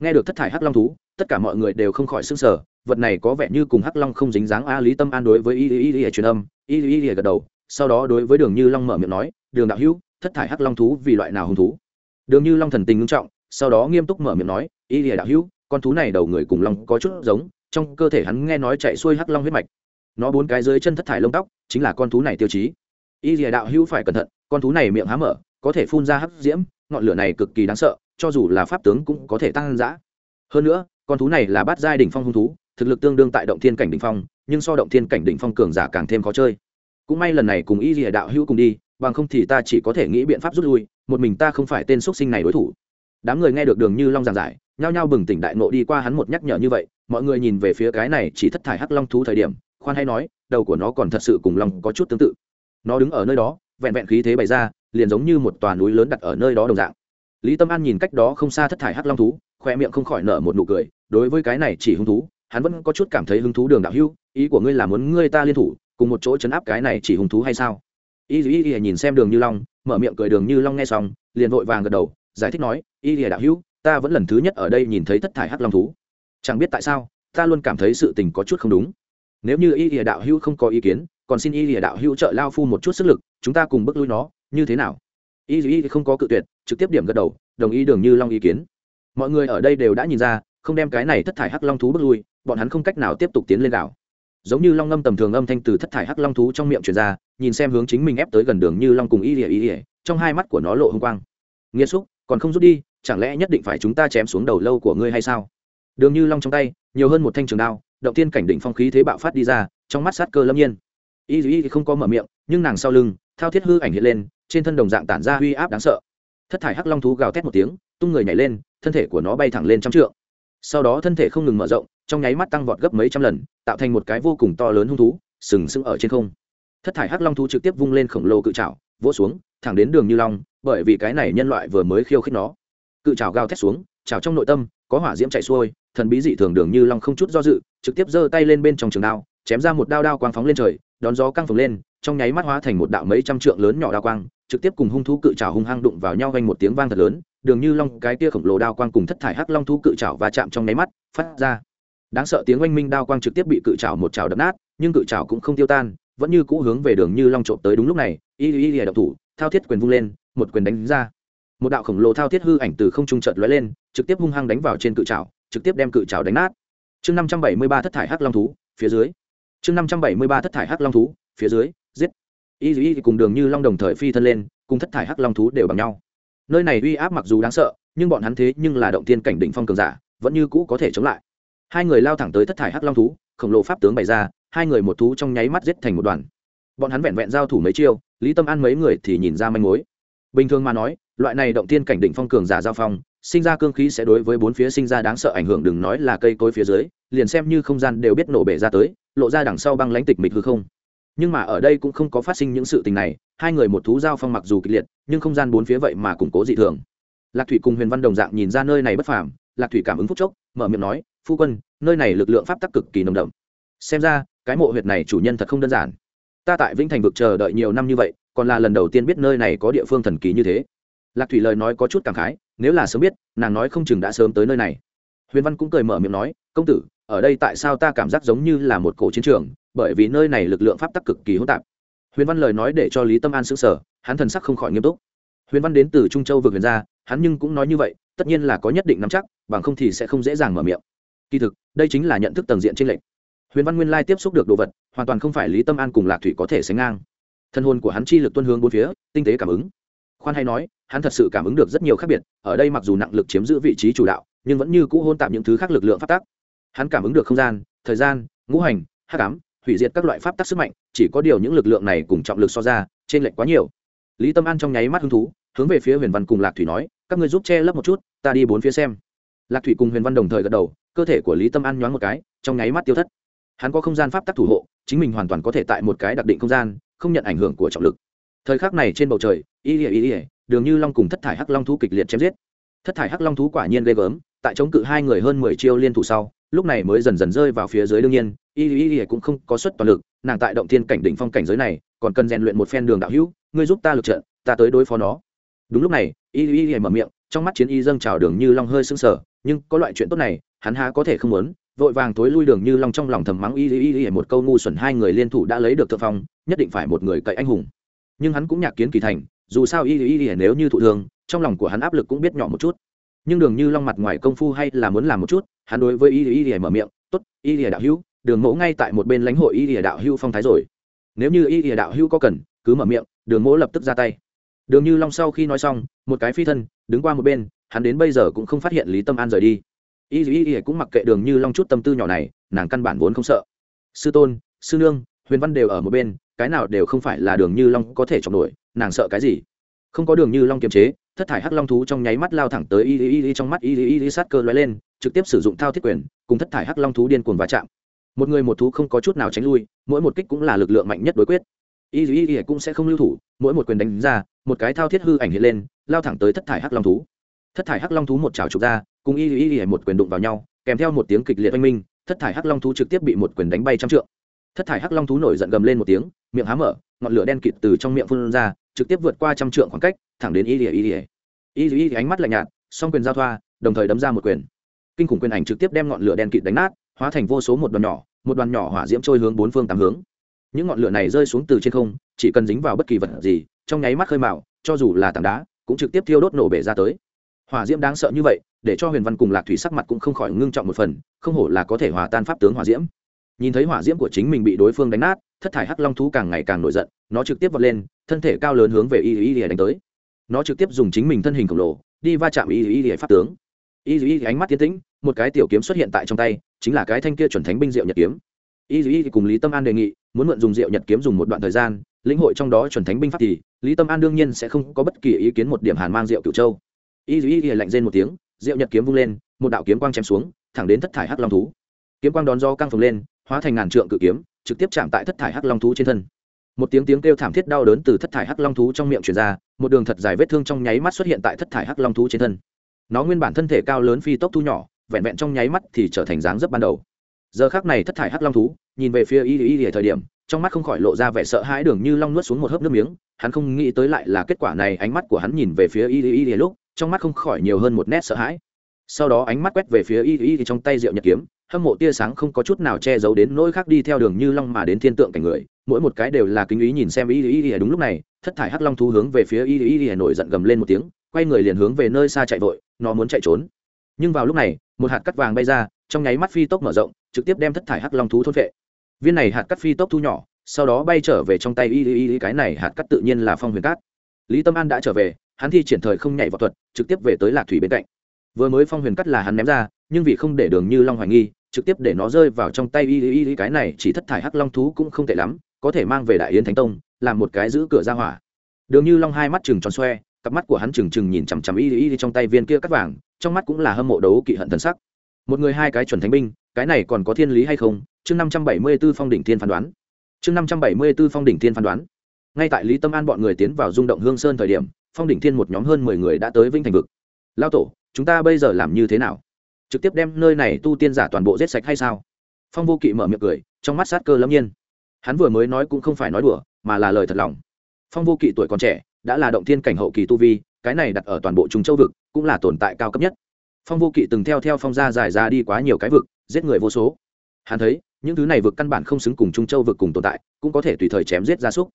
Nghe được thất thải hắc long thú, tất cả mọi người đều không khỏi sững sở vật này có vẻ như cùng hắc long không dính dáng a lý tâm an đối với y y y truyền âm y y y gật đầu, sau đó đối với đường như long mở miệng nói, đường đạo hữu, thất thải hắc long thú vì loại nào hung thú? Đường như long thần tình ngưng trọng, sau đó nghiêm túc mở miệng nói, y y đạo hữu, con thú này đầu người cùng long có chút giống, trong cơ thể hắn nghe nói chạy xuôi hắc long huyết mạch nó bốn cái dưới chân thất thải lông tóc, chính là con thú này tiêu chí. Y dìa đạo hữu phải cẩn thận, con thú này miệng há mở, có thể phun ra hấp diễm, ngọn lửa này cực kỳ đáng sợ, cho dù là pháp tướng cũng có thể tăng dã. Hơn nữa, con thú này là bát giai đỉnh phong hung thú, thực lực tương đương tại động thiên cảnh đỉnh phong, nhưng so động thiên cảnh đỉnh phong cường giả càng thêm khó chơi. Cũng may lần này cùng y dìa đạo hữu cùng đi, bằng không thì ta chỉ có thể nghĩ biện pháp rút lui, một mình ta không phải tên x sinh này đối thủ. Đám người nghe được đường như long giảng giải, nhao nhao bừng tỉnh đại nộ đi qua hắn một nhắc nhở như vậy, mọi người nhìn về phía cái này chỉ thất thải hắc long thú thời điểm khoan hay nói, đầu của nó còn thật sự cùng long có chút tương tự. Nó đứng ở nơi đó, vẹn vẹn khí thế bày ra, liền giống như một tòa núi lớn đặt ở nơi đó đồng dạng. Lý tâm an nhìn cách đó không xa thất thải hắc long thú khoe miệng không khỏi nở một nụ cười, đối với cái này chỉ hứng thú, hắn vẫn có chút cảm thấy hứng thú đường đạo hưu ý của ngươi là muốn ngươi ta liên thủ, cùng một chỗ chấn áp cái này chỉ hứng thú hay sao? Y y y nhìn xem đường như long, mở miệng cười đường như long nghe xong, liền vội vàng gật đầu, giải thích nói, y y đạo hưu ta vẫn lần thứ nhất ở đây nhìn thấy thất thải hắc long thú. Chẳng biết tại sao, ta luôn cảm thấy sự tình có chút không đúng nếu như y lìa đạo hưu không có ý kiến, còn xin y lìa đạo hưu trợ lao phu một chút sức lực, chúng ta cùng bước lui nó, như thế nào? Y y không có cự tuyệt, trực tiếp điểm gật đầu, đồng ý đường như long ý kiến. Mọi người ở đây đều đã nhìn ra, không đem cái này thất thải hắc long thú bước lui, bọn hắn không cách nào tiếp tục tiến lên đảo. Giống như long ngâm tầm thường âm thanh từ thất thải hắc long thú trong miệng truyền ra, nhìn xem hướng chính mình ép tới gần đường như long cùng y ỉa y ỉa trong hai mắt của nó lộ h ư n g quang. Nghĩa xúc, còn không rút đi, chẳng lẽ nhất định phải chúng ta chém xuống đầu lâu của ngươi hay sao? Đường như long trong tay, nhiều hơn một thanh trường đao động tiên cảnh định phong khí thế bạo phát đi ra, trong mắt sát cơ lâm nhiên. Y y không có mở miệng, nhưng nàng sau lưng, thao thiết hư ảnh hiện lên, trên thân đồng dạng tản ra uy áp đáng sợ. Thất thải hắc long thú gào thét một tiếng, tung người nhảy lên, thân thể của nó bay thẳng lên trăm trượng. Sau đó thân thể không ngừng mở rộng, trong nháy mắt tăng vọt gấp mấy trăm lần, tạo thành một cái vô cùng to lớn hung thú, sừng sững ở trên không. Thất thải hắc long thú trực tiếp vung lên khổng lồ cự trào vỗ xuống, thẳng đến đường như long, bởi vì cái này nhân loại vừa mới khiêu khích nó. Cự trào gào thét xuống trào trong nội tâm có hỏa diễm chạy xuôi, thần bí dị thường đường như long không chút do dự, trực tiếp giơ tay lên bên trong trường đao, chém ra một đao đao quang phóng lên trời, đón gió căng phồng lên, trong nháy mắt hóa thành một đạo mấy trăm trượng lớn nhỏ đao quang, trực tiếp cùng hung thú cự trào hung hăng đụng vào nhau vang một tiếng vang thật lớn, đường như long cái kia khổng lồ đao quang cùng thất thải hắc long thú cự trào và chạm trong nháy mắt, phát ra. Đáng sợ tiếng oanh minh đao quang trực tiếp bị cự trào một trào đập nát, nhưng cự trào cũng không tiêu tan, vẫn như cũ hướng về đường như long trộm tới đúng lúc này, y y y độc thủ, thao thiết quyền vung lên, một quyền đánh ra một đạo khổng lồ thao thiết hư ảnh từ không trung chợt lóe lên, trực tiếp hung hăng đánh vào trên cự trào trực tiếp đem cự trào đánh nát. Chương năm trăm bảy mươi ba thất thải hắc long thú, phía dưới. Chương năm trăm bảy mươi ba thất thải hắc long thú, phía dưới, giết. Y y cùng đường như long đồng thời phi thân lên, cùng thất thải hắc long thú đều bằng nhau. Nơi này uy áp mặc dù đáng sợ, nhưng bọn hắn thế nhưng là động tiên cảnh đỉnh phong cường giả, vẫn như cũ có thể chống lại. Hai người lao thẳng tới thất thải hắc long thú, khổng lồ pháp tướng bày ra, hai người một thú trong nháy mắt giết thành một đoàn. Bọn hắn vẹn vẹn giao thủ mấy chiêu, lý tâm an mấy người thì nhìn ra manh mối bình thường mà nói, loại này động tiên cảnh đỉnh phong cường giả giao phong, sinh ra cương khí sẽ đối với bốn phía sinh ra đáng sợ ảnh hưởng đừng nói là cây cối phía dưới, liền xem như không gian đều biết nổ bể ra tới, lộ ra đằng sau băng lãnh tịch mịch hư không. Nhưng mà ở đây cũng không có phát sinh những sự tình này, hai người một thú giao phong mặc dù kịch liệt, nhưng không gian bốn phía vậy mà củng cố dị thường. Lạc thủy cùng huyền văn đồng dạng nhìn ra nơi này bất phàm, lạc thủy cảm ứng phúc chốc, mở miệng nói, phu quân, nơi này lực lượng pháp tắc cực kỳ nồng đậm. Xem ra, cái mộ huyệt này chủ nhân thật không đơn giản. Ta tại vĩnh thành vực chờ đợi nhiều năm như vậy còn là lần đầu tiên biết nơi này có địa phương thần kỳ như thế. Lạc thủy lời nói có chút cảm khái, nếu là sớm biết, nàng nói không chừng đã sớm tới nơi này. Huyền văn cũng cười mở miệng nói, công tử, ở đây tại sao ta cảm giác giống như là một cổ chiến trường, bởi vì nơi này lực lượng pháp tắc cực kỳ hỗn tạp. Huyền văn lời nói để cho lý tâm an sững sờ, hắn thần sắc không khỏi nghiêm túc. Huyền văn đến từ trung châu vực huyền gia, hắn nhưng cũng nói như vậy, tất nhiên là có nhất định nắm chắc, bằng không thì sẽ không dễ dàng mở miệng. Kỳ thực, đây chính là nhận thức tầng diện trên lệnh huyền văn nguyên lai tiếp xúc được đồ vật, hoàn toàn không phải lý tâm an cùng lạc thủy có thể sánh ngang thân hồn của hắn chi lực tuân hướng bốn phía, tinh tế cảm ứng. Khoan hay nói, hắn thật sự cảm ứng được rất nhiều khác biệt, ở đây mặc dù nặng lực chiếm giữ vị trí chủ đạo, nhưng vẫn như cũ hôn tạp những thứ khác lực lượng phát tác hắn cảm ứng được không gian, thời gian, ngũ hành, hắc ám, hủy diệt các loại pháp tắc sức mạnh, chỉ có điều những lực lượng này cùng trọng lực so ra trên lệch quá nhiều. Lý tâm an trong nháy mắt hứng thú, hướng về phía huyền văn cùng lạc thủy nói, các người giúp che lấp một chút, ta đi bốn phía xem. Lạc thủy cùng huyền văn đồng thời gật đầu, cơ thể của lý tâm an nhoáng một cái, trong nháy mắt tiêu thất. Hắn có không gian pháp tắc thủ hộ, chính mình hoàn toàn có thể tại một cái đặc định không gian không nhận ảnh hưởng của trọng lực. Thời khắc này trên bầu trời, y ỉa y ỉa đường như long cùng thất thải hắc long thú kịch liệt chém giết. Thất thải hắc long thú quả nhiên ghê gớm, tại chống cự hai người hơn mười chiêu liên thủ sau, lúc này mới dần dần rơi vào phía dưới đương nhiên, y y y cũng không có suất toàn lực, nàng tại động thiên cảnh đỉnh phong cảnh giới này, còn cần rèn luyện một phen đường đạo hữu, ngươi giúp ta lực trận, ta tới đối phó nó. Đúng lúc này, y y y mở miệng, trong mắt chiến y dâng trào đường như long hơi sưng sờ, nhưng có loại chuyện tốt này, hắn há có thể không muốn vội vàng tối lui đường như long trong lòng thầm mắng y y y một câu ngu xuẩn hai người liên thủ đã lấy được thượng phong nhất định phải một người cậy anh hùng nhưng hắn cũng nhạc kiến kỳ thành dù sao y y y nếu như thụ thương trong lòng của hắn áp lực cũng biết nhỏ một chút nhưng đường như long mặt ngoài công phu hay là muốn làm một chút hắn đối với y y y mở miệng tốt y y đạo hữu đường mẫu ngay tại một bên lãnh hội y y đạo hữu phong thái rồi nếu như y y đạo hữu có cần cứ mở miệng đường mẫu lập tức ra tay đường như long sau khi nói xong một cái phi thân đứng qua một bên hắn đến bây giờ cũng không phát hiện lý tâm an rời đi y y y cũng mặc kệ đường như long chút tâm tư nhỏ này, nàng căn bản vốn không sợ. Sư tôn, sư nương, huyền văn đều ở một bên, cái nào đều không phải là đường như long có thể chọc nổi, nàng sợ cái gì? Không có đường như long kiềm chế, thất thải hắc long thú trong nháy mắt lao thẳng tới y y y trong mắt y y y sát cơ lóe lên, trực tiếp sử dụng thao thiết quyền, cùng thất thải hắc long thú điên cuồng va chạm. Một người một thú không có chút nào tránh lui, mỗi một kích cũng là lực lượng mạnh nhất đối quyết. Y y y cũng sẽ không lưu thủ, mỗi một quyền đánh ra, một cái thao thiết hư ảnh hiện lên, lao thẳng tới thất thải hắc long thú thất thải hắc long thú một trào trục ra, cùng y y y một quyền đụng vào nhau, kèm theo một tiếng kịch liệt oanh minh, thất thải hắc long thú trực tiếp bị một quyền đánh bay trăm trượng. Thất thải hắc long thú nổi giận gầm lên một tiếng, miệng há mở, ngọn lửa đen kịt từ trong miệng phun ra, trực tiếp vượt qua trăm trượng khoảng cách, thẳng đến y y y y. Y y ánh mắt lạnh nhạt, song quyền giao thoa, đồng thời đấm ra một quyền. Kinh khủng quyền ảnh trực tiếp đem ngọn lửa đen kịt đánh nát, hóa thành vô số một đoàn nhỏ, một đoàn nhỏ hỏa diễm trôi hướng bốn phương tám hướng. Những ngọn lửa này rơi xuống từ trên không, chỉ cần dính vào bất kỳ vật gì, trong nháy mắt khơi mạo cho dù là tảng đá, cũng trực tiếp thiêu đốt nổ bể ra tới hỏa diễm đáng sợ như vậy, để cho huyền văn cùng lạc thủy sắc mặt cũng không khỏi ngưng trọng một phần, không hổ là có thể hòa tan pháp tướng hỏa diễm. Nhìn thấy hỏa diễm của chính mình bị đối phương đánh nát, thất thải hắc long thú càng ngày càng nổi giận, nó trực tiếp vọt lên, thân thể cao lớn hướng về y y y đánh tới. Nó trực tiếp dùng chính mình thân hình khổng lồ, đi va chạm y y y pháp tướng. Y y ánh mắt tiến tĩnh, một cái tiểu kiếm xuất hiện tại trong tay, chính là cái thanh kia chuẩn thánh binh diệu nhật kiếm. Y y cùng lý tâm an đề nghị, muốn mượn dùng diệu nhật kiếm dùng một đoạn thời gian, lĩnh hội trong đó chuẩn thánh binh pháp thì, lý tâm an đương nhiên sẽ không có bất kỳ ý kiến một điểm hàn mang diệu cửu châu y y y lạnh rên một tiếng diệu nhật kiếm vung lên, một đạo kiếm quang chém xuống, thẳng đến thất thải hắc long thú. Kiếm quang đón do căng phồng lên, hóa thành ngàn trượng cự kiếm, trực tiếp chạm tại thất thải hắc long thú trên thân. Một tiếng tiếng kêu thảm thiết đau đớn từ thất thải hắc long thú trong miệng truyền ra, một đường thật dài vết thương trong nháy mắt xuất hiện tại thất thải hắc long thú trên thân. Nó nguyên bản thân thể cao lớn phi tốc thu nhỏ, vẹn vẹn trong nháy mắt thì trở thành dáng dấp ban đầu. Giờ khác này thất thải hắc long thú, nhìn về phía y y y thời điểm, trong mắt không khỏi lộ ra vẻ sợ hãi đường như long nuốt xuống một hớp nước miếng, hắn không nghĩ tới lại là kết quả này, ánh mắt của hắn nhìn về phía y y y lúc trong mắt không khỏi nhiều hơn một nét sợ hãi. Sau đó ánh mắt quét về phía y y trong tay rượu nhật kiếm, hâm mộ tia sáng không có chút nào che giấu đến nỗi khác đi theo đường như long mà đến thiên tượng cảnh người. Mỗi một cái đều là kính ý nhìn xem y y y đúng lúc này, thất thải hắc long thú hướng về phía y y y nổi giận gầm lên một tiếng, quay người liền hướng về nơi xa chạy vội, nó muốn chạy trốn. Nhưng vào lúc này, một hạt cắt vàng bay ra, trong nháy mắt phi tốc mở rộng, trực tiếp đem thất thải hắc long thú thôn vệ viên này hạt cắt phi tốc thu nhỏ, sau đó bay trở về trong tay y y y cái này hạt cắt tự nhiên là phong huyền cát. Lý tâm an đã trở về hắn thi triển thời không nhảy vào thuật, trực tiếp về tới lạc thủy bên cạnh. Vừa mới phong huyền cắt là hắn ném ra, nhưng vì không để đường như long hoài nghi, trực tiếp để nó rơi vào trong tay y y y cái này, chỉ thất thải hắc long thú cũng không tệ lắm, có thể mang về đại yến thánh tông, làm một cái giữ cửa ra hỏa. Đường như long hai mắt chừng tròn xoe, cặp mắt của hắn trừng trừng nhìn chằm chằm y y y trong tay viên kia cắt vàng, trong mắt cũng là hâm mộ đấu kỵ hận thần sắc. Một người hai cái chuẩn thánh binh, cái này còn có thiên lý hay không? Chương năm trăm bảy mươi b ố phong đỉnh thiên phán đoán. Chương năm trăm bảy mươi b ố phong đỉnh thiên phán đoán. Ngay tại lý tâm an bọn người tiến vào rung động hương sơn thời điểm phong đỉnh thiên một nhóm hơn mười người đã tới vinh thành vực. Lao tổ, chúng ta bây giờ làm như thế nào? Trực tiếp đem nơi này tu tiên giả toàn bộ giết sạch hay sao? Phong vô kỵ mở miệng cười, trong mắt sát cơ lâm nhiên. Hắn vừa mới nói cũng không phải nói đùa, mà là lời thật lòng. Phong vô kỵ tuổi còn trẻ, đã là động thiên cảnh hậu kỳ tu vi, cái này đặt ở toàn bộ trung châu vực, cũng là tồn tại cao cấp nhất. Phong vô kỵ từng theo theo phong gia giải ra đi quá nhiều cái vực, giết người vô số. Hắn thấy, những thứ này vực căn bản không xứng cùng trung châu vực cùng tồn tại, cũng có thể tùy thời chém giết gia súc.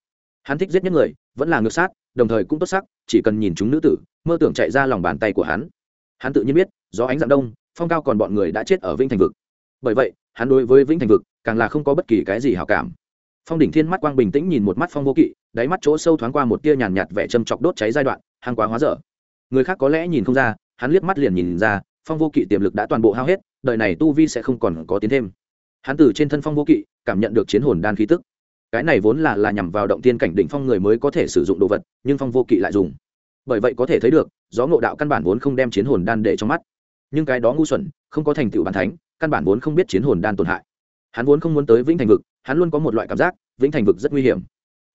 Hắn thích giết nhất người vẫn là ngược sát, đồng thời cũng tốt sắc, chỉ cần nhìn chúng nữ tử, mơ tưởng chạy ra lòng bàn tay của hắn. Hắn tự nhiên biết do ánh dạng đông, phong cao còn bọn người đã chết ở vĩnh thành vực. Bởi vậy, hắn đối với vĩnh thành vực càng là không có bất kỳ cái gì hào cảm. Phong đỉnh thiên mắt quang bình tĩnh nhìn một mắt phong vô kỵ, đáy mắt chỗ sâu thoáng qua một tia nhàn nhạt vẻ châm chọc đốt cháy giai đoạn hàng quá hóa dở. Người khác có lẽ nhìn không ra, hắn liếc mắt liền nhìn ra, phong vô kỵ tiềm lực đã toàn bộ hao hết, đời này tu vi sẽ không còn có tiến thêm. Hắn từ trên thân phong vô kỵ cảm nhận được chiến hồn đan khí tức cái này vốn là là nhằm vào động tiên cảnh đỉnh phong người mới có thể sử dụng đồ vật, nhưng phong vô kỵ lại dùng. Bởi vậy có thể thấy được, gió ngộ đạo căn bản vốn không đem chiến hồn đan để trong mắt. Nhưng cái đó ngu xuẩn, không có thành tựu bàn thánh, căn bản vốn không biết chiến hồn đan tổn hại. Hắn vốn không muốn tới vĩnh thành vực, hắn luôn có một loại cảm giác, vĩnh thành vực rất nguy hiểm.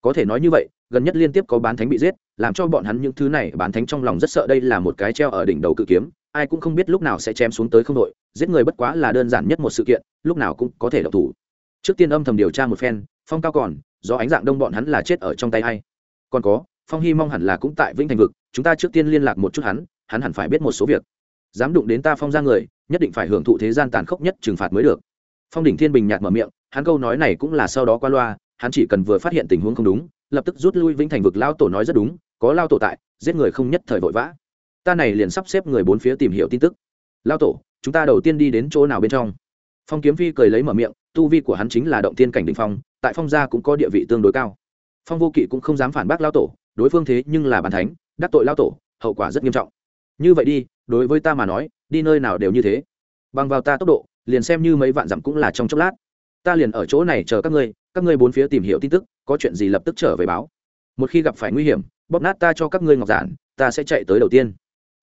Có thể nói như vậy, gần nhất liên tiếp có bán thánh bị giết, làm cho bọn hắn những thứ này bán thánh trong lòng rất sợ đây là một cái treo ở đỉnh đầu cự kiếm, ai cũng không biết lúc nào sẽ chém xuống tới không đội, giết người bất quá là đơn giản nhất một sự kiện, lúc nào cũng có thể độc thủ trước tiên âm thầm điều tra một phen, phong cao còn, do ánh dạng đông bọn hắn là chết ở trong tay hay còn có, phong hy mong hẳn là cũng tại vĩnh thành vực, chúng ta trước tiên liên lạc một chút hắn hắn hẳn phải biết một số việc. Dám đụng đến ta phong ra người, nhất định phải hưởng thụ thế gian tàn khốc nhất trừng phạt mới được. Phong đỉnh thiên bình nhạt mở miệng, hắn câu nói này cũng là sau đó qua loa, hắn chỉ cần vừa phát hiện tình huống không đúng, lập tức rút lui vĩnh thành vực lao tổ nói rất đúng, có lao tổ tại, giết người không nhất thời vội vã. Ta này liền sắp xếp người bốn phía tìm hiểu tin tức. Lao tổ, chúng ta đầu tiên đi đến chỗ nào bên trong? Phong kiếm phi cười lấy mở miệng, tu vi của hắn chính là động tiên cảnh đình phong, tại phong gia cũng có địa vị tương đối cao. Phong vô kỵ cũng không dám phản bác lao tổ, đối phương thế nhưng là bàn thánh, đắc tội lao tổ, hậu quả rất nghiêm trọng. Như vậy đi, đối với ta mà nói, đi nơi nào đều như thế. Bằng vào ta tốc độ, liền xem như mấy vạn dặm cũng là trong chốc lát. Ta liền ở chỗ này chờ các ngươi các ngươi bốn phía tìm hiểu tin tức, có chuyện gì lập tức trở về báo. Một khi gặp phải nguy hiểm, bóp nát ta cho các ngươi ngọc giản, ta sẽ chạy tới đầu tiên.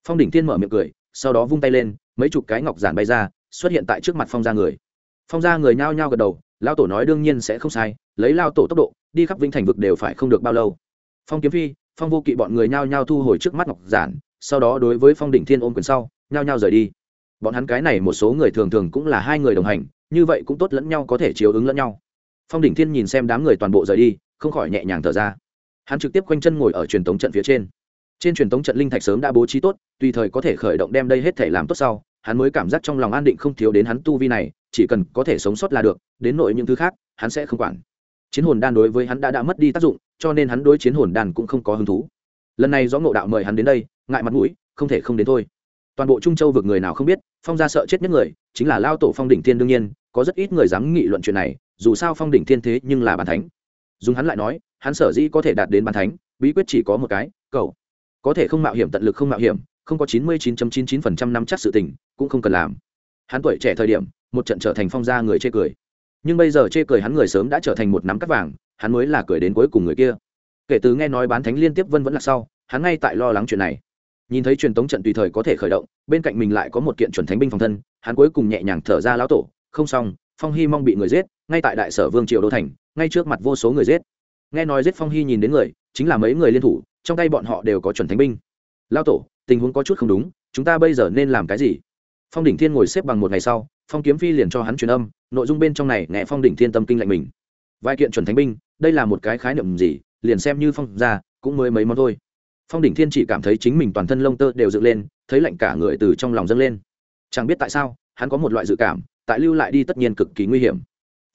Phong đỉnh Thiên mở miệng cười, sau đó vung tay lên, mấy chục cái ngọc giản bay ra xuất hiện tại trước mặt phong gia người. Phong gia người nhao nhao gật đầu lao tổ nói đương nhiên sẽ không sai, lấy lao tổ tốc độ, đi khắp vĩnh thành vực đều phải không được bao lâu. Phong kiếm phi, phong vô kỵ bọn người nhao nhao thu hồi trước mắt ngọc giản, sau đó đối với phong đỉnh thiên ôm quyền sau, nhao nhao rời đi. Bọn hắn cái này một số người thường thường cũng là hai người đồng hành, như vậy cũng tốt lẫn nhau có thể chiếu ứng lẫn nhau. Phong đỉnh thiên nhìn xem đám người toàn bộ rời đi, không khỏi nhẹ nhàng thở ra. Hắn trực tiếp quanh chân ngồi ở truyền thống trận phía trên. Trên truyền thống trận linh thạch sớm đã bố trí tốt, tùy thời có thể khởi động đem đây hết thể làm tốt sau hắn mới cảm giác trong lòng an định không thiếu đến hắn tu vi này, chỉ cần có thể sống sót là được, đến nội những thứ khác, hắn sẽ không quản. Chiến hồn đan đối với hắn đã đã mất đi tác dụng, cho nên hắn đối chiến hồn đan cũng không có hứng thú. Lần này do ngộ đạo mời hắn đến đây, ngại mặt mũi, không thể không đến thôi. Toàn bộ trung châu vực người nào không biết, phong gia sợ chết nhất người, chính là lao tổ phong đỉnh thiên đương nhiên, có rất ít người dám nghị luận chuyện này, dù sao phong đỉnh thiên thế nhưng là bàn thánh. Dùng hắn lại nói, hắn sở dĩ có thể đạt đến bàn thánh, bí quyết chỉ có một cái, cầu. Có thể không mạo hiểm tận lực không mạo hiểm, không có chín mươi chín chín chín phần trăm năm chắc sự tình cũng không cần làm. Hắn tuổi trẻ thời điểm, một trận trở thành phong gia người chê cười. Nhưng bây giờ chê cười hắn người sớm đã trở thành một nắm cắt vàng, hắn mới là cười đến cuối cùng người kia. Kể từ nghe nói bán thánh liên tiếp vân vẫn là sau, hắn ngay tại lo lắng chuyện này. Nhìn thấy truyền tống trận tùy thời có thể khởi động, bên cạnh mình lại có một kiện chuẩn thánh binh phòng thân, hắn cuối cùng nhẹ nhàng thở ra lão tổ, không xong, phong hy mong bị người giết, ngay tại đại sở vương triều đô thành, ngay trước mặt vô số người giết. Nghe nói giết phong hy nhìn đến người, chính là mấy người liên thủ, trong tay bọn họ đều có chuẩn thánh binh. Lao tổ, tình huống có chút không đúng, chúng ta bây giờ nên làm cái gì? Phong đỉnh thiên ngồi xếp bằng một ngày sau, phong kiếm phi liền cho hắn truyền âm, nội dung bên trong này nghe phong đỉnh thiên tâm kinh lạnh mình. Vài kiện chuẩn thánh binh, đây là một cái khái niệm gì, liền xem như phong ra, cũng mới mấy món thôi. Phong đỉnh thiên chỉ cảm thấy chính mình toàn thân lông tơ đều dựng lên, thấy lạnh cả người từ trong lòng dâng lên. Chẳng biết tại sao, hắn có một loại dự cảm, tại lưu lại đi tất nhiên cực kỳ nguy hiểm.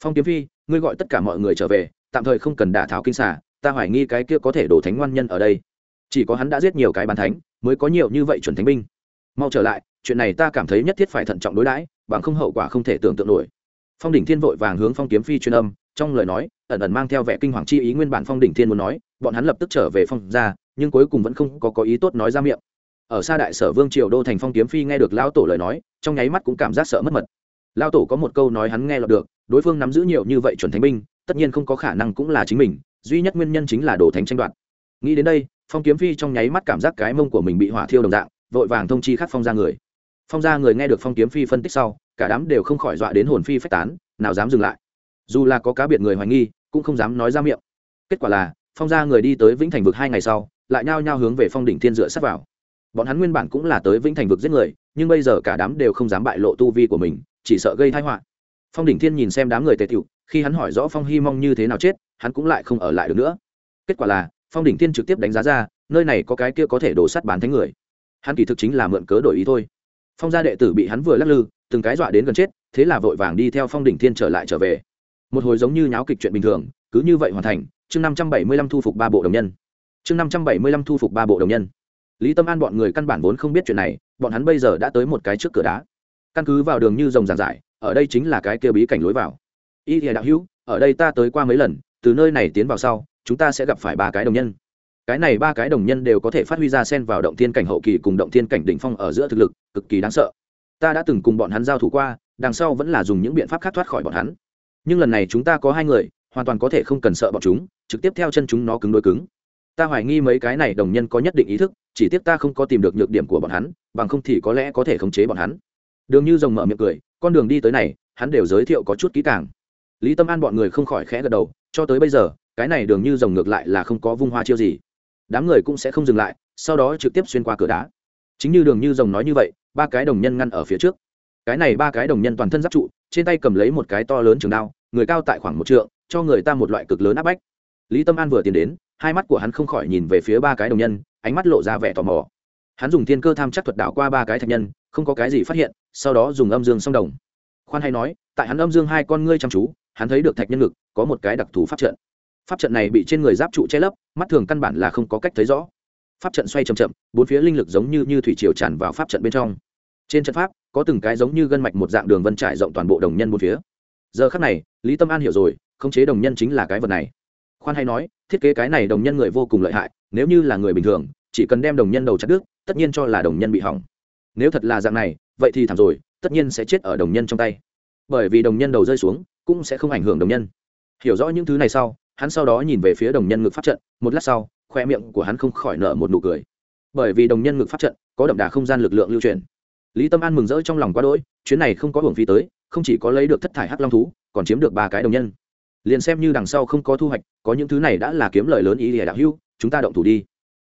Phong kiếm phi, ngươi gọi tất cả mọi người trở về, tạm thời không cần đả tháo kinh xả ta hoài nghi cái kia có thể đổ thánh ngoan nhân ở đây. Chỉ có hắn đã giết nhiều cái bàn thánh, mới có nhiều như vậy chuẩn thánh binh mau trở lại, chuyện này ta cảm thấy nhất thiết phải thận trọng đối đãi, bằng không hậu quả không thể tưởng tượng nổi. Phong đỉnh thiên vội vàng hướng phong kiếm phi truyền âm, trong lời nói, ẩn ẩn mang theo vẻ kinh hoàng chi ý nguyên bản phong đỉnh thiên muốn nói, bọn hắn lập tức trở về phong ra, nhưng cuối cùng vẫn không có có ý tốt nói ra miệng. Ở xa đại sở vương triều đô thành phong kiếm phi nghe được lão tổ lời nói, trong nháy mắt cũng cảm giác sợ mất mật. Lão tổ có một câu nói hắn nghe lọt được, đối phương nắm giữ nhiều như vậy chuẩn thánh binh, tất nhiên không có khả năng cũng là chính mình, duy nhất nguyên nhân chính là đồ thánh tranh đoạt. Nghĩ đến đây, phong kiếm phi trong nháy mắt cảm giác cái mông của mình bị hỏa thiêu đồng dạng vội vàng thông chi khắc phong ra người. Phong ra người nghe được phong kiếm phi phân tích sau, cả đám đều không khỏi dọa đến hồn phi phách tán, nào dám dừng lại. Dù là có cá biệt người hoài nghi, cũng không dám nói ra miệng. Kết quả là, phong ra người đi tới vĩnh thành vực hai ngày sau, lại nhao nhao hướng về phong đỉnh thiên dựa sắp vào. Bọn hắn nguyên bản cũng là tới vĩnh thành vực giết người, nhưng bây giờ cả đám đều không dám bại lộ tu vi của mình, chỉ sợ gây thái họa. Phong đỉnh thiên nhìn xem đám người tề tiệu khi hắn hỏi rõ phong hy mong như thế nào chết, hắn cũng lại không ở lại được nữa. Kết quả là, phong đỉnh thiên trực tiếp đánh giá ra, nơi này có cái kia có thể đổ sắt bán thánh người hắn kỳ thực chính là mượn cớ đổi ý thôi. Phong gia đệ tử bị hắn vừa lắc lư, từng cái dọa đến gần chết, thế là vội vàng đi theo phong đỉnh thiên trở lại trở về. Một hồi giống như nháo kịch chuyện bình thường, cứ như vậy hoàn thành, chương năm trăm bảy mươi lăm thu phục ba bộ đồng nhân. Chương năm trăm bảy mươi lăm thu phục ba bộ đồng nhân. Lý tâm an bọn người căn bản vốn không biết chuyện này, bọn hắn bây giờ đã tới một cái trước cửa đá. Căn cứ vào đường như rồng giàn giải, ở đây chính là cái kia bí cảnh lối vào. Y thìa đạo hữu, ở đây ta tới qua mấy lần, từ nơi này tiến vào sau, chúng ta sẽ gặp phải ba cái đồng nhân cái này ba cái đồng nhân đều có thể phát huy ra sen vào động thiên cảnh hậu kỳ cùng động thiên cảnh đỉnh phong ở giữa thực lực, cực kỳ đáng sợ. Ta đã từng cùng bọn hắn giao thủ qua, đằng sau vẫn là dùng những biện pháp khác thoát khỏi bọn hắn. Nhưng lần này chúng ta có hai người, hoàn toàn có thể không cần sợ bọn chúng, trực tiếp theo chân chúng nó cứng đôi cứng. Ta hoài nghi mấy cái này đồng nhân có nhất định ý thức, chỉ tiếc ta không có tìm được nhược điểm của bọn hắn, bằng không thì có lẽ có thể khống chế bọn hắn. Đường như rồng mở miệng cười, con đường đi tới này, hắn đều giới thiệu có chút kỹ càng. Lý tâm an bọn người không khỏi khẽ gật đầu, cho tới bây giờ, cái này đường như rồng ngược lại là không có vung hoa chiêu gì đám người cũng sẽ không dừng lại, sau đó trực tiếp xuyên qua cửa đá. Chính như đường như rồng nói như vậy, ba cái đồng nhân ngăn ở phía trước. Cái này ba cái đồng nhân toàn thân giáp trụ, trên tay cầm lấy một cái to lớn trường đao, người cao tại khoảng một trượng, cho người ta một loại cực lớn áp bách. Lý tâm an vừa tiến đến, hai mắt của hắn không khỏi nhìn về phía ba cái đồng nhân, ánh mắt lộ ra vẻ tò mò. Hắn dùng thiên cơ tham chắc thuật đảo qua ba cái thạch nhân, không có cái gì phát hiện, sau đó dùng âm dương song đồng. Khoan hay nói, tại hắn âm dương hai con ngươi chăm chú, hắn thấy được thạch nhân ngực có một cái đặc thù pháp trận pháp trận này bị trên người giáp trụ che lấp, mắt thường căn bản là không có cách thấy rõ. Pháp trận xoay c h ậ m chậm, bốn phía linh lực giống như như thủy triều tràn vào pháp trận bên trong. Trên trận pháp, có từng cái giống như gân mạch một dạng đường vân trải rộng toàn bộ đồng nhân một phía. Giờ khắc này, lý tâm an hiểu rồi, khống chế đồng nhân chính là cái vật này. Khoan hay nói, thiết kế cái này đồng nhân người vô cùng lợi hại, nếu như là người bình thường, chỉ cần đem đồng nhân đầu chặt đứt, tất nhiên cho là đồng nhân bị hỏng. Nếu thật là dạng này, vậy thì thảm rồi, tất nhiên sẽ chết ở đồng nhân trong tay. Bởi vì đồng nhân đầu rơi xuống, cũng sẽ không ảnh hưởng đồng nhân. Hiểu rõ những thứ này sau hắn sau đó nhìn về phía đồng nhân ngực pháp trận, một lát sau, khoe miệng của hắn không khỏi nở một nụ cười. Bởi vì đồng nhân ngực pháp trận có đậm đà không gian lực lượng lưu truyền. Lý tâm an mừng rỡ trong lòng quá đỗi, chuyến này không có hưởng phí tới, không chỉ có lấy được thất thải hắc long thú, còn chiếm được ba cái đồng nhân. Liền xem như đằng sau không có thu hoạch, có những thứ này đã là kiếm lời lớn ý lìa đạo hưu chúng ta động thủ đi.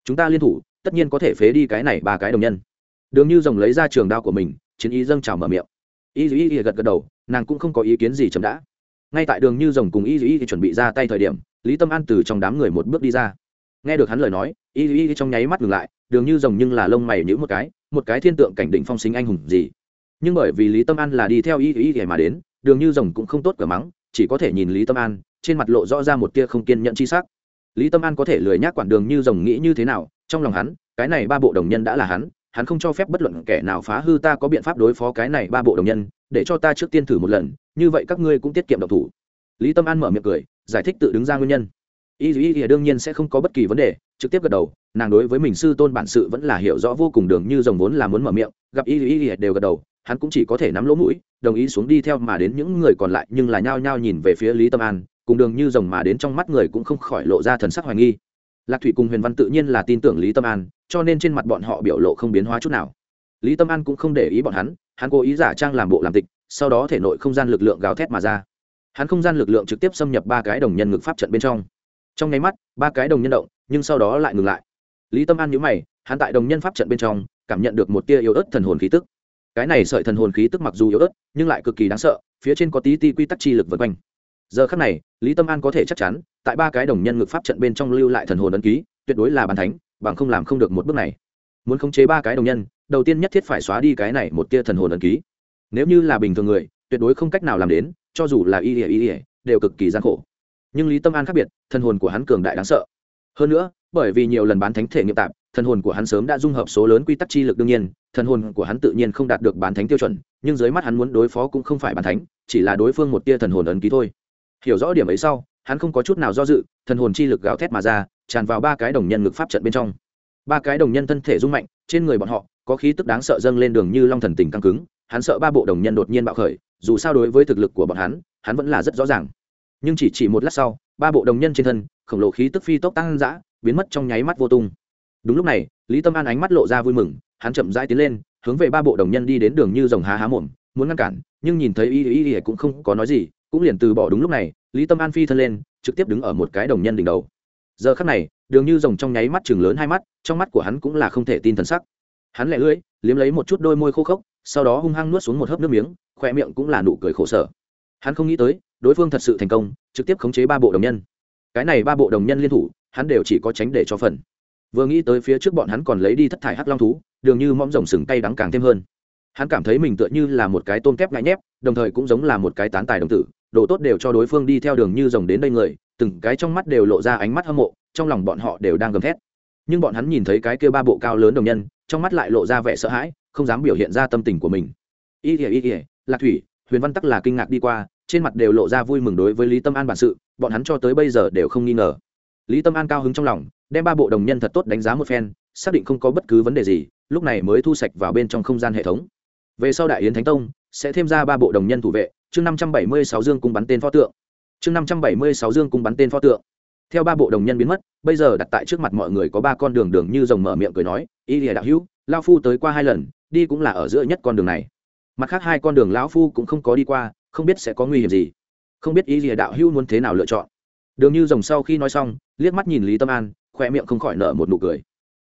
Chúng ta liên thủ, tất nhiên có thể phế đi cái này ba cái đồng nhân. Đường như rồng lấy ra trường đao của mình, chiến ý dâng trào mở miệng. Y y y gật gật đầu, nàng cũng không có ý kiến gì chấm đã ngay tại đường như rồng cùng y y chuẩn bị ra tay thời điểm, lý tâm an từ trong đám người một bước đi ra. Nghe được hắn lời nói, y y trong nháy mắt ngừng lại, đường như rồng nhưng là lông mày nhữ một cái một cái thiên tượng cảnh định phong sinh anh hùng gì. Nhưng bởi vì lý tâm an là đi theo y y y mà đến, đường như rồng cũng không tốt cửa mắng, chỉ có thể nhìn lý tâm an, trên mặt lộ rõ ra một tia không kiên nhận chi sắc. Lý tâm an có thể lười nhác quản đường như rồng nghĩ như thế nào, trong lòng hắn, cái này ba bộ đồng nhân đã là hắn hắn không cho phép bất luận kẻ nào phá hư ta có biện pháp đối phó cái này ba bộ đồng nhân để cho ta trước tiên thử một lần, như vậy các ngươi cũng tiết kiệm độc thủ. Lý tâm an mở miệng cười, giải thích tự đứng ra nguyên nhân. Y y thì đương nhiên sẽ không có bất kỳ vấn đề, trực tiếp gật đầu, nàng đối với mình sư tôn bản sự vẫn là hiểu rõ vô cùng đường như dòng vốn là muốn mở miệng, gặp y y thì đều gật đầu, hắn cũng chỉ có thể nắm lỗ mũi, đồng ý xuống đi theo mà đến những người còn lại, nhưng là nhao nhao nhìn về phía lý tâm an, cùng đường như rồng mà đến trong mắt người cũng không khỏi lộ ra thần sắc hoài nghi. Lạc thủy cùng huyền văn tự nhiên là tin tưởng lý tâm an, cho nên trên mặt bọn họ biểu lộ không biến hóa chút nào. Lý tâm an cũng không để ý bọn hắn hắn cố ý giả trang làm bộ làm tịch, sau đó thể nội không gian lực lượng gào thét mà ra. Hắn không gian lực lượng trực tiếp xâm nhập ba cái đồng nhân ngực pháp trận bên trong. Trong nháy mắt, ba cái đồng nhân động, nhưng sau đó lại ngừng lại. Lý tâm an nhữ mày, hắn tại đồng nhân pháp trận bên trong, cảm nhận được một tia yếu ớt thần hồn khí tức. Cái này sợi thần hồn khí tức mặc dù yếu ớt, nhưng lại cực kỳ đáng sợ, phía trên có tí ti quy tắc chi lực vượt quanh. Giờ khắc này, lý tâm an có thể chắc chắn, tại ba cái đồng nhân ngực pháp trận bên trong lưu lại thần hồn ấn ký, tuyệt đối là bàn thánh, bằng không làm không được một bước này. Muốn khống chế ba cái đồng nhân đầu tiên nhất thiết phải xóa đi cái này một tia thần hồn ấn ký. Nếu như là bình thường người, tuyệt đối không cách nào làm đến, cho dù là y ỉa y ỉa đều cực kỳ gian khổ. Nhưng lý tâm an khác biệt, thần hồn của hắn cường đại đáng sợ. Hơn nữa, bởi vì nhiều lần bán thánh thể nghiệm tạp, thần hồn của hắn sớm đã dung hợp số lớn quy tắc chi lực đương nhiên, thần hồn của hắn tự nhiên không đạt được bán thánh tiêu chuẩn, nhưng dưới mắt hắn muốn đối phó cũng không phải bán thánh, chỉ là đối phương một tia thần hồn ấn ký thôi. Hiểu rõ điểm ấy sau, hắn không có chút nào do dự, thần hồn chi lực gào thét mà ra, tràn vào ba cái đồng nhân ngực pháp trận bên trong. Ba cái đồng nhân thân thể rung mạnh, trên người bọn họ có khí tức đáng sợ dâng lên đường như long thần tình căng cứng, hắn sợ ba bộ đồng nhân đột nhiên bạo khởi, dù sao đối với thực lực của bọn hắn hắn vẫn là rất rõ ràng. Nhưng chỉ chỉ một lát sau, ba bộ đồng nhân trên thân, khổng lồ khí tức phi tốc tăng dã, biến mất trong nháy mắt vô tung. Đúng lúc này, lý tâm an ánh mắt lộ ra vui mừng, hắn chậm rãi tiến lên, hướng về ba bộ đồng nhân đi đến đường như dòng há há mồm, muốn ngăn cản, nhưng nhìn thấy y y y cũng không có nói gì, cũng liền từ bỏ đúng lúc này, lý tâm an phi thân lên, trực tiếp đứng ở một cái đồng nhân đỉnh đầu. Giờ khắc này, đường như rồng trong nháy mắt chừng lớn hai mắt, trong mắt của hắn cũng là không thể tin thần sắc hắn lẻ lưỡi, liếm lấy một chút đôi môi khô khốc, sau đó hung hăng nuốt xuống một hớp nước miếng khoe miệng cũng là nụ cười khổ sở. Hắn không nghĩ tới, đối phương thật sự thành công, trực tiếp khống chế ba bộ đồng nhân. Cái này ba bộ đồng nhân liên thủ, hắn đều chỉ có tránh để cho phần. Vừa nghĩ tới phía trước bọn hắn còn lấy đi thất thải hắc long thú đường như mõm rồng sừng tay đắng càng thêm hơn. Hắn cảm thấy mình tựa như là một cái tôm kép ngại nhép, đồng thời cũng giống là một cái tán tài đồng tử, đồ tốt đều cho đối phương đi theo đường như rồng đến đây người, từng cái trong mắt đều lộ ra ánh mắt hâm mộ, trong lòng bọn họ đều đang gầm thét. Nhưng bọn hắn nhìn thấy cái kia ba bộ cao lớn đồng nhân trong mắt lại lộ ra vẻ sợ hãi, không dám biểu hiện ra tâm tình của mình. Y ỉa y ỉa lạc thủy, huyền văn tắc là kinh ngạc đi qua, trên mặt đều lộ ra vui mừng đối với lý tâm an bản sự, bọn hắn cho tới bây giờ đều không nghi ngờ. Lý tâm an cao hứng trong lòng, đem ba bộ đồng nhân thật tốt đánh giá một phen, xác định không có bất cứ vấn đề gì, lúc này mới thu sạch vào bên trong không gian hệ thống. Về sau đại yến thánh tông, sẽ thêm ra ba bộ đồng nhân thủ vệ, chương năm trăm bảy mươi sáu dương cung bắn tên pho tượng. Chương năm trăm bảy mươi sáu dương cung bắn tên pho tượng theo ba bộ đồng nhân biến mất, bây giờ đặt tại trước mặt mọi người có ba con đường đường như rồng mở miệng cười nói y lìa đạo hữu lao phu tới qua hai lần, đi cũng là ở giữa nhất con đường này. Mặt khác hai con đường lão phu cũng không có đi qua, không biết sẽ có nguy hiểm gì. Không biết y lìa đạo hữu muốn thế nào lựa chọn. Đường như rồng sau khi nói xong, liếc mắt nhìn lý tâm an khoe miệng không khỏi nở một nụ cười.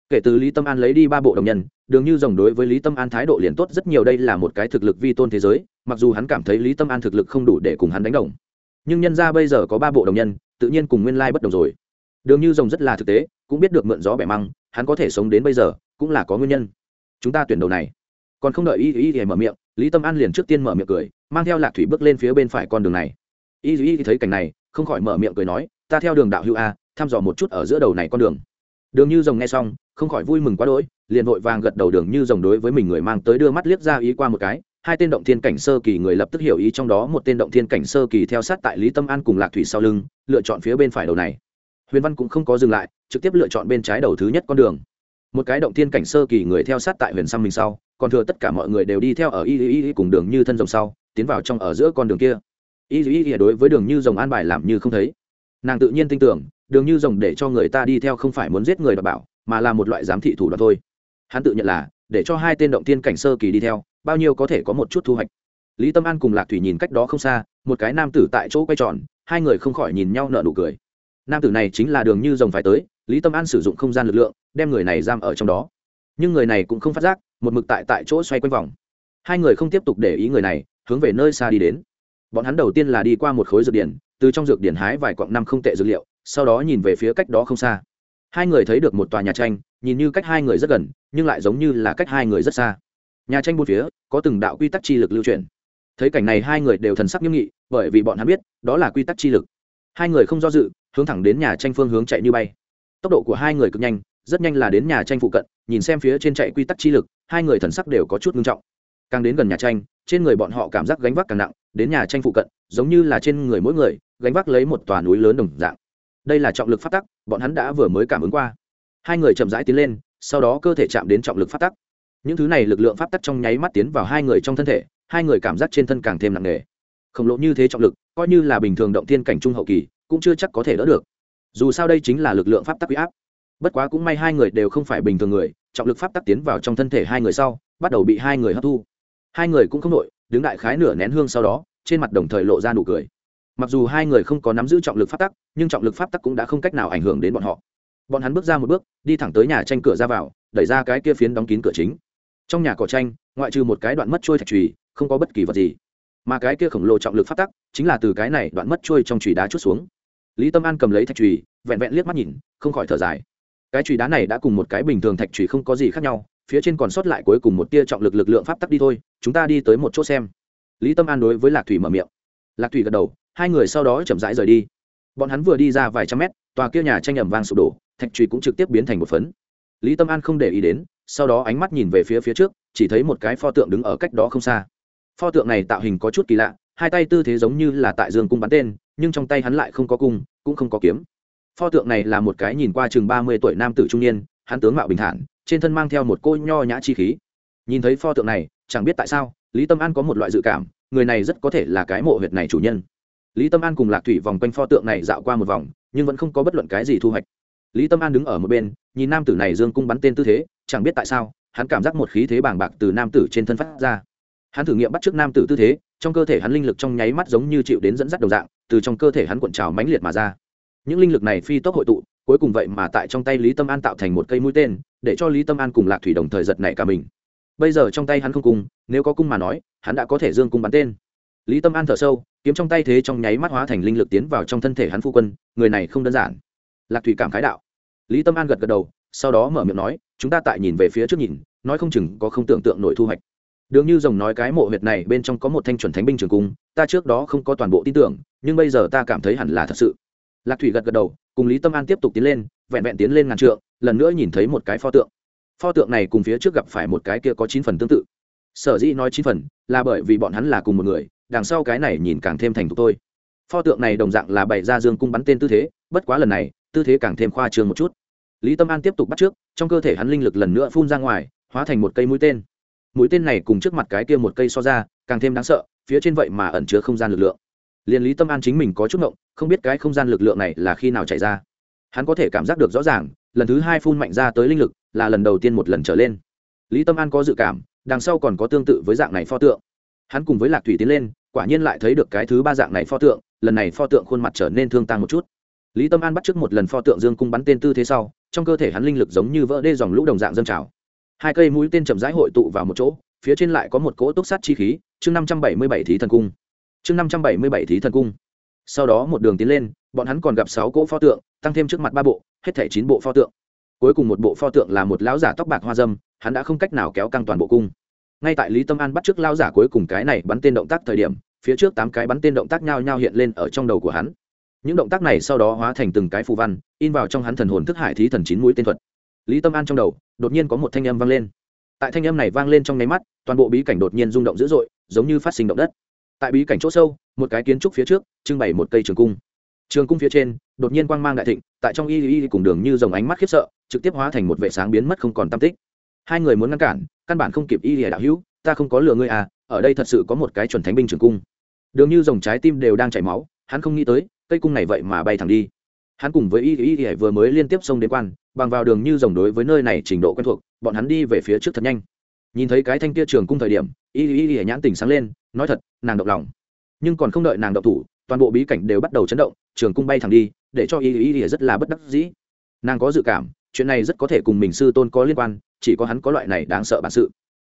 Kể từ lý tâm an lấy đi ba bộ đồng nhân, đường như rồng đối với lý tâm an thái độ liền tốt rất nhiều, đây là một cái thực lực vi tôn thế giới, mặc dù hắn cảm thấy lý tâm an thực lực không đủ để cùng hắn đánh đồng. Nhưng nhân ra bây giờ có ba bộ đồng nhân tự nhiên cùng nguyên lai bất đồng rồi. Đường như rồng rất là thực tế, cũng biết được mượn gió bẻ măng, hắn có thể sống đến bây giờ, cũng là có nguyên nhân. Chúng ta tuyển đầu này. Còn không đợi y y y mở miệng, lý tâm an liền trước tiên mở miệng cười, mang theo lạc thủy bước lên phía bên phải con đường này. Y y thấy cảnh này, không khỏi mở miệng cười nói, ta theo đường đạo hữu a, thăm dò một chút ở giữa đầu này con đường. Đường như rồng nghe xong, không khỏi vui mừng quá đỗi, liền vội vàng gật đầu đường như rồng đối với mình người mang tới đưa mắt liếc ra ý qua một cái hai tên động thiên cảnh sơ kỳ người lập tức hiểu ý trong đó một tên động thiên cảnh sơ kỳ theo sát tại lý tâm an cùng lạc thủy sau lưng, lựa chọn phía bên phải đầu này. Huyền văn cũng không có dừng lại, trực tiếp lựa chọn bên trái đầu thứ nhất con đường. Một cái động thiên cảnh sơ kỳ người theo sát tại huyền xăm mình sau, còn thừa tất cả mọi người đều đi theo ở y y y cùng đường như thân rồng sau, tiến vào trong ở giữa con đường kia. Y y y đối với đường như rồng an bài làm như không thấy. Nàng tự nhiên tin tưởng, đường như rồng để cho người ta đi theo không phải muốn giết người đảm bảo, mà là một loại giám thị thủ đoạn thôi. Hắn tự nhận là, để cho hai tên động thiên cảnh sơ kỳ đi theo bao nhiêu có thể có một chút thu hoạch. Lý tâm an cùng lạc thủy nhìn cách đó không xa, một cái nam tử tại chỗ quay tròn, hai người không khỏi nhìn nhau nợ nụ cười. Nam tử này chính là đường như rồng phải tới, lý tâm an sử dụng không gian lực lượng, đem người này giam ở trong đó. Nhưng người này cũng không phát giác, một mực tại tại chỗ xoay quanh vòng. Hai người không tiếp tục để ý người này, hướng về nơi xa đi đến. Bọn hắn đầu tiên là đi qua một khối dược điển, từ trong dược điển hái vài quặng năm không tệ dược liệu, sau đó nhìn về phía cách đó không xa. Hai người thấy được một tòa nhà tranh, nhìn như cách hai người rất gần, nhưng lại giống như là cách hai người rất xa nhà tranh bốn phía, có từng đạo quy tắc chi lực lưu truyền. Thấy cảnh này hai người đều thần sắc nghiêm nghị, bởi vì bọn hắn biết, đó là quy tắc chi lực. Hai người không do dự, hướng thẳng đến nhà tranh phương hướng chạy như bay. Tốc độ của hai người cực nhanh, rất nhanh là đến nhà tranh phụ cận, nhìn xem phía trên chạy quy tắc chi lực, hai người thần sắc đều có chút ngưng trọng. Càng đến gần nhà tranh, trên người bọn họ cảm giác gánh vác càng nặng, đến nhà tranh phụ cận, giống như là trên người mỗi người, gánh vác lấy một tòa núi lớn đồng dạng. Đây là trọng lực phát tắc, bọn hắn đã vừa mới cảm ứng qua. Hai người chậm rãi tiến lên, sau đó cơ thể chạm đến trọng lực phát tắc những thứ này lực lượng pháp tắc trong nháy mắt tiến vào hai người trong thân thể, hai người cảm giác trên thân càng thêm nặng nề. Khổng lồ như thế trọng lực, coi như là bình thường động thiên cảnh trung hậu kỳ, cũng chưa chắc có thể đỡ được. Dù sao đây chính là lực lượng pháp tắc huy áp. Bất quá cũng may hai người đều không phải bình thường người, trọng lực pháp tắc tiến vào trong thân thể hai người sau, bắt đầu bị hai người hấp thu. Hai người cũng không nội đứng đại khái nửa nén hương sau đó, trên mặt đồng thời lộ ra nụ cười. Mặc dù hai người không có nắm giữ trọng lực pháp tắc, nhưng trọng lực pháp tắc cũng đã không cách nào ảnh hưởng đến bọn họ. Bọn hắn bước ra một bước, đi thẳng tới nhà tranh cửa ra vào, đẩy ra cái kia phiến đóng kín cửa chính trong nhà cỏ tranh, ngoại trừ một cái đoạn mất trôi thạch trùy không có bất kỳ vật gì. Mà cái kia khổng lồ trọng lực phát tắc, chính là từ cái này đoạn mất trôi trong trùy đá chút xuống. Lý tâm an cầm lấy thạch trùy vẹn vẹn liếc mắt nhìn, không khỏi thở dài. Cái trùy đá này đã cùng một cái bình thường thạch trùy không có gì khác nhau, phía trên còn sót lại cuối cùng một tia trọng lực lực lượng pháp tắc đi thôi, chúng ta đi tới một chỗ xem. Lý tâm an đối với lạc thủy mở miệng. Lạc thủy gật đầu, hai người sau đó chậm rãi rời đi. Bọn hắn vừa đi ra vài trăm mét, tòa kia nhà tranh ẩm vang sụp đổ, thạch trùy cũng trực tiếp biến thành một phấn. Lý tâm an không để ý đến sau đó ánh mắt nhìn về phía phía trước, chỉ thấy một cái pho tượng đứng ở cách đó không xa. Pho tượng này tạo hình có chút kỳ lạ, hai tay tư thế giống như là tại dương cung bắn tên, nhưng trong tay hắn lại không có cung, cũng không có kiếm. Pho tượng này là một cái nhìn qua chừng ba mươi tuổi nam tử trung niên, hắn tướng mạo bình thản, trên thân mang theo một cô nho nhã chi khí. Nhìn thấy pho tượng này, chẳng biết tại sao, lý tâm an có một loại dự cảm, người này rất có thể là cái mộ huyệt này chủ nhân. Lý tâm an cùng lạc thủy vòng quanh pho tượng này dạo qua một vòng, nhưng vẫn không có bất luận cái gì thu hoạch lý tâm an đứng ở một bên, nhìn nam tử này dương cung bắn tên tư thế, chẳng biết tại sao, hắn cảm giác một khí thế bàng bạc từ nam tử trên thân phát ra. Hắn thử nghiệm bắt t r ư ớ c nam tử tư thế, trong cơ thể hắn linh lực trong nháy mắt giống như chịu đến dẫn dắt đồng dạng, từ trong cơ thể hắn cuộn trào mãnh liệt mà ra. Những linh lực này phi tốc hội tụ, cuối cùng vậy mà tại trong tay lý tâm an tạo thành một cây mũi tên, để cho lý tâm an cùng lạc thủy đồng thời giật này cả mình. Bây giờ trong tay hắn không cung nếu có cung mà nói, hắn đã có thể dương cung bắn tên. Lý tâm an thở sâu, kiếm trong tay thế trong nháy mắt hóa thành linh lực tiến vào trong thân thể hắn phu quân, người này không đơn giản. Lạc thủy cảm khái đạo lý tâm an gật gật đầu, sau đó mở miệng nói, chúng ta tại nhìn về phía trước nhìn, nói không chừng có không tưởng tượng nổi thu hoạch. Đường như rồng nói cái mộ huyệt này bên trong có một thanh chuẩn thánh binh trường cung, ta trước đó không có toàn bộ tin tưởng, nhưng bây giờ ta cảm thấy hẳn là thật sự. Lạc thủy gật gật đầu, cùng lý tâm an tiếp tục tiến lên, vẹn vẹn tiến lên ngàn trượng, lần nữa nhìn thấy một cái pho tượng. Pho tượng này cùng phía trước gặp phải một cái kia có chín phần tương tự. Sở dĩ nói chín phần, là bởi vì bọn hắn là cùng một người, đằng sau cái này nhìn càng thêm thành thục tôi pho tượng này đồng dạng là bày ra dương cung bắn tên tư thế, bất quá lần này tư thế càng thêm khoa trương một chút. Lý tâm an tiếp tục bắt trước, trong cơ thể hắn linh lực lần nữa phun ra ngoài, hóa thành một cây mũi tên. Mũi tên này cùng trước mặt cái kia một cây so ra, càng thêm đáng sợ, phía trên vậy mà ẩn chứa không gian lực lượng. Liền lý tâm an chính mình có chút ngộng, không biết cái không gian lực lượng này là khi nào chạy ra. Hắn có thể cảm giác được rõ ràng, lần thứ hai phun mạnh ra tới linh lực, là lần đầu tiên một lần trở lên. Lý tâm an có dự cảm, đằng sau còn có tương tự với dạng này pho tượng. Hắn cùng với lạc thủy tiến lên, quả nhiên lại thấy được cái thứ ba dạng này pho tượng, lần này pho tượng khuôn mặt trở nên thương tăng một chút lý tâm an bắt trước một lần pho tượng dương cung bắn tên tư thế sau, trong cơ thể hắn linh lực giống như vỡ đê dòng lũ đồng dạng dâng trào. Hai cây mũi tên chậm rãi hội tụ vào một chỗ, phía trên lại có một cỗ túc sát chi khí, chương năm trăm bảy mươi bảy thí thần cung. Chương năm trăm bảy mươi bảy thí thần cung. Sau đó một đường tiến lên, bọn hắn còn gặp sáu cỗ pho tượng, tăng thêm trước mặt ba bộ, hết thảy chín bộ pho tượng. Cuối cùng một bộ pho tượng là một lão giả tóc bạc hoa dâm, hắn đã không cách nào kéo căng toàn bộ cung. Ngay tại lý tâm an bắt trước lão giả cuối cùng cái này bắn tên động tác thời điểm, phía trước tám cái bắn tên động tác nhao nhao hiện lên ở trong đầu của hắn những động tác này sau đó hóa thành từng cái phù văn, in vào trong hắn thần hồn thức hải thí thần chín mũi tên thuật. Lý tâm an trong đầu, đột nhiên có một thanh âm vang lên. Tại thanh âm này vang lên trong nháy mắt, toàn bộ bí cảnh đột nhiên rung động dữ dội, giống như phát sinh động đất. Tại bí cảnh chỗ sâu, một cái kiến trúc phía trước, trưng bày một cây trường cung. Trường cung phía trên, đột nhiên quang mang đại thịnh, tại trong y y cùng đường như dòng ánh mắt khiếp sợ, trực tiếp hóa thành một vệ sáng biến mất không còn tam tích. Hai người muốn ngăn cản, căn bản không kịp y lìa đạo hữu, ta không có lừa ngươi à ở đây thật sự có một cái chuẩn thánh binh trường cung. Đường như dòng trái tim đều đang chảy máu, hắn không nghĩ tới cây cung này vậy mà bay thẳng đi. Hắn cùng với y y y vừa mới liên tiếp xông đến quan, bằng vào đường như rồng đối với nơi này trình độ quen thuộc, bọn hắn đi về phía trước thật nhanh. Nhìn thấy cái thanh kia trường cung thời điểm, y y y nhãn tình sáng lên, nói thật, nàng động lòng. Nhưng còn không đợi nàng động thủ, toàn bộ bí cảnh đều bắt đầu chấn động, trường cung bay thẳng đi, để cho y y y rất là bất đắc dĩ. Nàng có dự cảm, chuyện này rất có thể cùng mình sư tôn có liên quan, chỉ có hắn có loại này đáng sợ bản sự.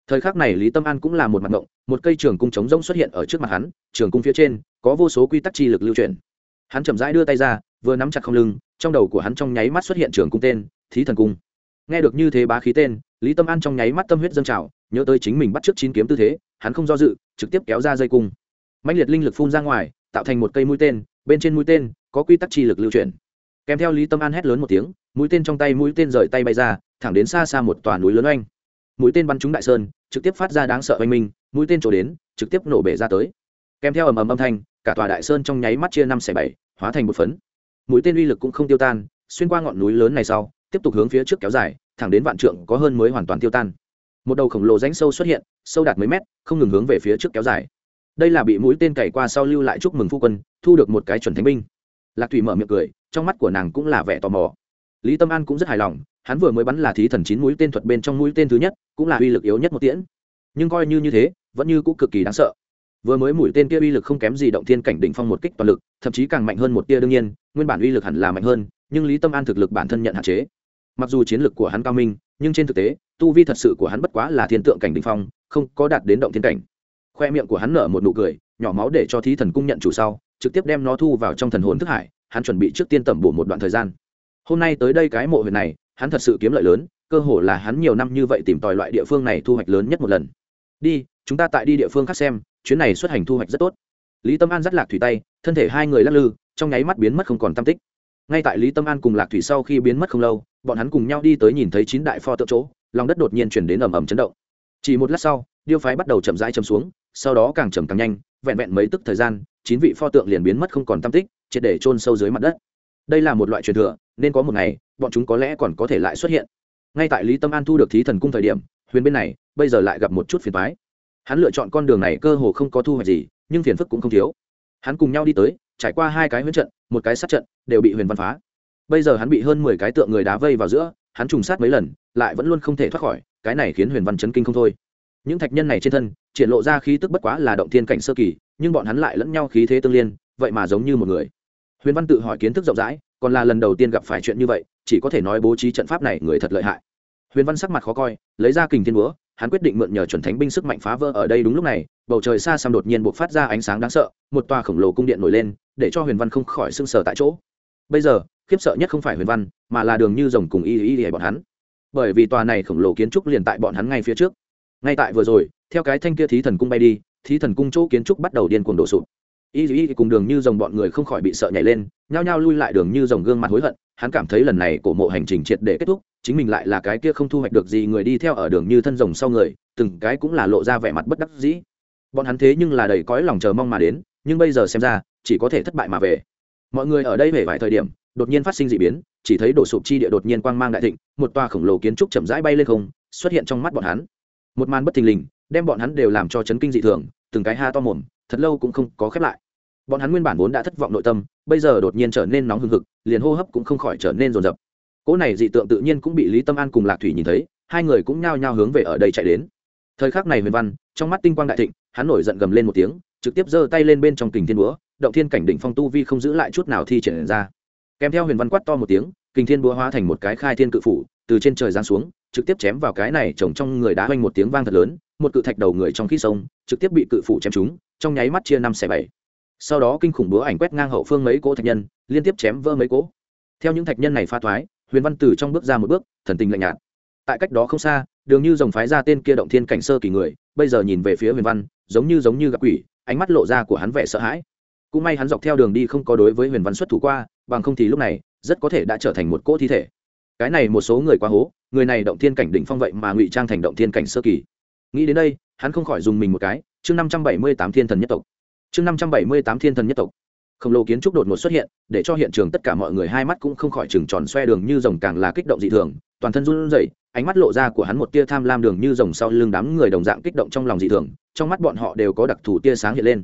Thời khắc này lý tâm an cũng là một mặt ngộng, một cây trường cung trống rỗng xuất hiện ở trước mặt hắn, trường cung phía trên, có vô số quy tắc chi lực lưu truyền hắn chậm rãi đưa tay ra, vừa nắm chặt không lưng, trong đầu của hắn trong nháy mắt xuất hiện trường cung tên, thí thần cung. Nghe được như thế bá khí tên, lý tâm an trong nháy mắt tâm huyết dâng trào, nhớ tới chính mình bắt trước chín kiếm tư thế, hắn không do dự, trực tiếp kéo ra dây cung. Mạnh liệt linh lực phun ra ngoài, tạo thành một cây mũi tên, bên trên mũi tên có quy tắc chi lực lưu chuyển. Kèm theo lý tâm an hét lớn một tiếng, mũi tên trong tay mũi tên rời tay bay ra, thẳng đến xa xa một tòa núi lớn oanh. Mũi tên bắn trúng đại sơn, trực tiếp phát ra đáng sợ oanh minh, mũi tên trổ đến, trực tiếp nổ bể ra tới. Kèm theo ầm ầm âm thanh, cả tòa đại sơn trong nháy mắt chia năm xẻ bảy hóa thành một phấn. Mũi tên uy lực cũng không tiêu tan, xuyên qua ngọn núi lớn này sau, tiếp tục hướng phía trước kéo dài, thẳng đến vạn trượng có hơn mới hoàn toàn tiêu tan. Một đầu khổng lồ rãnh sâu xuất hiện, sâu đạt mấy mét, không ngừng hướng về phía trước kéo dài. Đây là bị mũi tên cày qua sau lưu lại chúc mừng phu quân, thu được một cái chuẩn thánh binh. Lạc thủy mở miệng cười, trong mắt của nàng cũng là vẻ tò mò. Lý tâm an cũng rất hài lòng, hắn vừa mới bắn là thí thần chín mũi tên thuật bên trong mũi tên thứ nhất, cũng là uy lực yếu nhất một tiễn. Nhưng coi như như thế, vẫn như cũng cực kỳ đáng sợ vừa mới mũi tên kia uy lực không kém gì động thiên cảnh đỉnh phong một kích toàn lực, thậm chí càng mạnh hơn một tia đương nhiên, nguyên bản uy lực hẳn là mạnh hơn, nhưng lý tâm an thực lực bản thân nhận hạn chế. Mặc dù chiến lực của hắn cao minh, nhưng trên thực tế, tu vi thật sự của hắn bất quá là thiên tượng cảnh đỉnh phong, không có đạt đến động thiên cảnh. Khoe miệng của hắn nở một nụ cười, nhỏ máu để cho thí thần cung nhận chủ sau, trực tiếp đem nó thu vào trong thần hồn thức hải, hắn chuẩn bị trước tiên tẩm bổ một đoạn thời gian. Hôm nay tới đây cái mộ huyện này, hắn thật sự kiếm lợi lớn, cơ hồ là hắn nhiều năm như vậy tìm tòi loại địa phương này thu hoạch lớn nhất một lần đi, chúng ta tại đi địa phương khác xem, chuyến này xuất hành thu hoạch rất tốt. Lý tâm an dắt lạc thủy tay, thân thể hai người lắc lư, trong nháy mắt biến mất không còn tam tích. Ngay tại lý tâm an cùng lạc thủy sau khi biến mất không lâu, bọn hắn cùng nhau đi tới nhìn thấy chín đại pho tượng chỗ, lòng đất đột nhiên chuyển đến ầm ầm chấn động. Chỉ một lát sau, điêu phái bắt đầu chậm rãi chầm xuống, sau đó càng chậm càng nhanh, vẹn vẹn mấy tức thời gian, chín vị pho tượng liền biến mất không còn tam tích, triệt để chôn sâu dưới mặt đất. Đây là một loại truyền thừa, nên có một ngày, bọn chúng có lẽ còn có thể lại xuất hiện. Ngay tại lý tâm an thu được thí thần cung thời điểm, huyền bên này bây giờ lại gặp một chút phiền toái. hắn lựa chọn con đường này cơ hồ không có thu hoạch gì, nhưng phiền phức cũng không thiếu. Hắn cùng nhau đi tới, trải qua hai cái huyễn trận, một cái sát trận, đều bị huyền văn phá. Bây giờ hắn bị hơn mười cái tượng người đá vây vào giữa, hắn trùng sát mấy lần, lại vẫn luôn không thể thoát khỏi, cái này khiến huyền văn chấn kinh không thôi. Những thạch nhân này trên thân, triển lộ ra khí tức bất quá là động thiên cảnh sơ kỳ, nhưng bọn hắn lại lẫn nhau khí thế tương liên, vậy mà giống như một người. Huyền văn tự hỏi kiến thức rộng rãi, còn là lần đầu tiên gặp phải chuyện như vậy, chỉ có thể nói bố trí trận pháp này người thật lợi hại. Huyền văn sắc mặt khó coi, lấy ra kình thiên búa hắn quyết định mượn nhờ chuẩn thánh binh sức mạnh phá vỡ ở đây đúng lúc này, bầu trời xa xăm đột nhiên buộc phát ra ánh sáng đáng sợ, một tòa khổng lồ cung điện nổi lên, để cho huyền văn không khỏi sưng sờ tại chỗ. Bây giờ, khiếp sợ nhất không phải huyền văn, mà là đường như rồng cùng y y y bọn hắn. Bởi vì tòa này khổng lồ kiến trúc liền tại bọn hắn ngay phía trước. Ngay tại vừa rồi, theo cái thanh kia thí thần cung bay đi, thí thần cung chỗ kiến trúc bắt đầu điên cuồng đổ sụp. Y y cùng đường như rồng bọn người không khỏi bị sợ nhảy lên, nhao nhao lui lại đường như rồng gương mặt hối hận, hắn cảm thấy lần này của mộ hành trình triệt để kết thúc chính mình lại là cái kia không thu hoạch được gì người đi theo ở đường như thân rồng sau người, từng cái cũng là lộ ra vẻ mặt bất đắc dĩ. Bọn hắn thế nhưng là đầy cõi lòng chờ mong mà đến, nhưng bây giờ xem ra, chỉ có thể thất bại mà về. Mọi người ở đây về vài thời điểm, đột nhiên phát sinh d ị biến, chỉ thấy đổ sụp chi địa đột nhiên quang mang đại thịnh, một tòa khổng lồ kiến trúc chậm rãi bay lên không, xuất hiện trong mắt bọn hắn. Một màn bất thình lình, đem bọn hắn đều làm cho chấn kinh dị thường, từng cái ha to mồm, thật lâu cũng không có khép lại. Bọn hắn nguyên bản vốn đã thất vọng nội tâm, bây giờ đột nhiên trở nên nóng hừng hực, liền hô hấp cũng không khỏi trở nên rồn rập cỗ này dị tượng tự nhiên cũng bị lý tâm an cùng lạc thủy nhìn thấy, hai người cũng nhao nhao hướng về ở đây chạy đến. Thời khắc này huyền văn, trong mắt tinh quang đại thịnh, hắn nổi giận gầm lên một tiếng, trực tiếp giơ tay lên bên trong kình thiên búa, động thiên cảnh đỉnh phong tu vi không giữ lại chút nào thi triển ra. Kèm theo huyền văn quát to một tiếng, kình thiên búa hóa thành một cái khai thiên cự phủ, từ trên trời giáng xuống, trực tiếp chém vào cái này trồng trong người đá hoanh một tiếng vang thật lớn, một cự thạch đầu người trong khi sông, trực tiếp bị cự phủ chém trúng, trong nháy mắt chia năm xẻ bảy. Sau đó kinh khủng búa ảnh quét ngang hậu phương mấy cỗ thạch nhân, liên tiếp chém vỡ mấy cỗ. Theo những thạch nhân này pha thoái huyền văn từ trong bước ra một bước, thần tình lạnh nhạt. Tại cách đó không xa, đường như dòng phái ra tên kia động thiên cảnh sơ kỳ người, bây giờ nhìn về phía huyền văn, giống như giống như gặp quỷ, ánh mắt lộ ra của hắn vẻ sợ hãi. Cũng may hắn dọc theo đường đi không có đối với huyền văn xuất thủ qua, bằng không thì lúc này, rất có thể đã trở thành một cỗ thi thể. Cái này một số người quá hố, người này động thiên cảnh đỉnh phong vậy mà ngụy trang thành động thiên cảnh sơ kỳ. Nghĩ đến đây, hắn không khỏi dùng mình một cái. Chương năm trăm bảy mươi tám thiên thần nhất tộc. Chương năm trăm bảy mươi tám thiên thần nhất tộc khổng lồ kiến trúc đột ngột xuất hiện, để cho hiện trường tất cả mọi người hai mắt cũng không khỏi chừng tròn xoe đường như rồng càng là kích động dị thường, toàn thân run rẩy, ánh mắt lộ ra của hắn một tia tham lam đường như rồng sau lưng đám người đồng dạng kích động trong lòng dị thường, trong mắt bọn họ đều có đặc thù tia sáng hiện lên.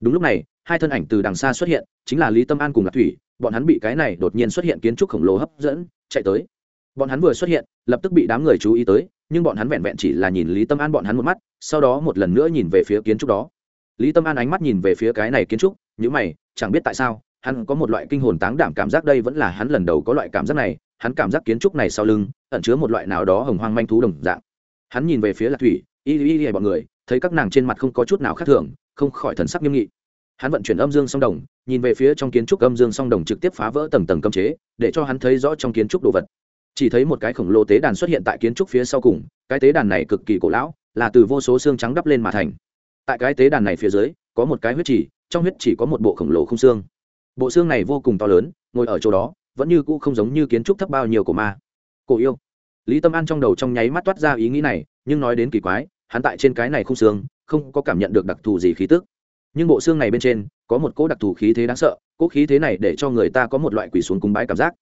Đúng lúc này, hai thân ảnh từ đằng xa xuất hiện, chính là lý tâm an cùng lạc thủy, bọn hắn bị cái này đột nhiên xuất hiện kiến trúc khổng lồ hấp dẫn, chạy tới. Bọn hắn vừa xuất hiện, lập tức bị đám người chú ý tới, nhưng bọn hắn vẹn vẹn chỉ là nhìn lý tâm an bọn hắn một mắt, sau đó một lần nữa nhìn về phía kiến trúc đó. Lý tâm an ánh mắt nhìn về phía cái này kiến trúc nhữ mày chẳng biết tại sao, hắn có một loại kinh hồn táng đảm cảm giác đây vẫn là hắn lần đầu có loại cảm giác này, hắn cảm giác kiến trúc này sau lưng ẩn chứa một loại nào đó hồng hoang manh thú đồng dạng. Hắn nhìn về phía lạc thủy, y y y bọn người, thấy các nàng trên mặt không có chút nào khác thường, không khỏi thần sắc nghiêm nghị. Hắn vận chuyển âm dương song đồng, nhìn về phía trong kiến trúc âm dương song đồng trực tiếp phá vỡ tầng tầng cấm chế, để cho hắn thấy rõ trong kiến trúc đồ vật. Chỉ thấy một cái khổng lồ tế đàn xuất hiện tại kiến trúc phía sau cùng, cái tế đàn này cực kỳ cổ lão, là từ vô số xương trắng đắp lên mà thành. Tại cái tế đàn này phía dưới, có một cái huyết chỉ trong huyết chỉ có một bộ khổng lồ không xương. Bộ xương này vô cùng to lớn, ngồi ở chỗ đó, vẫn như cũ không giống như kiến trúc thấp bao nhiêu của ma. Cổ yêu. Lý tâm an trong đầu trong nháy mắt toát ra ý nghĩ này, nhưng nói đến kỳ quái, hắn tại trên cái này không xương, không có cảm nhận được đặc thù gì khí tức. Nhưng bộ xương này bên trên, có một cỗ đặc thù khí thế đáng sợ, cỗ khí thế này để cho người ta có một loại quỷ xuống cúng bái cảm giác.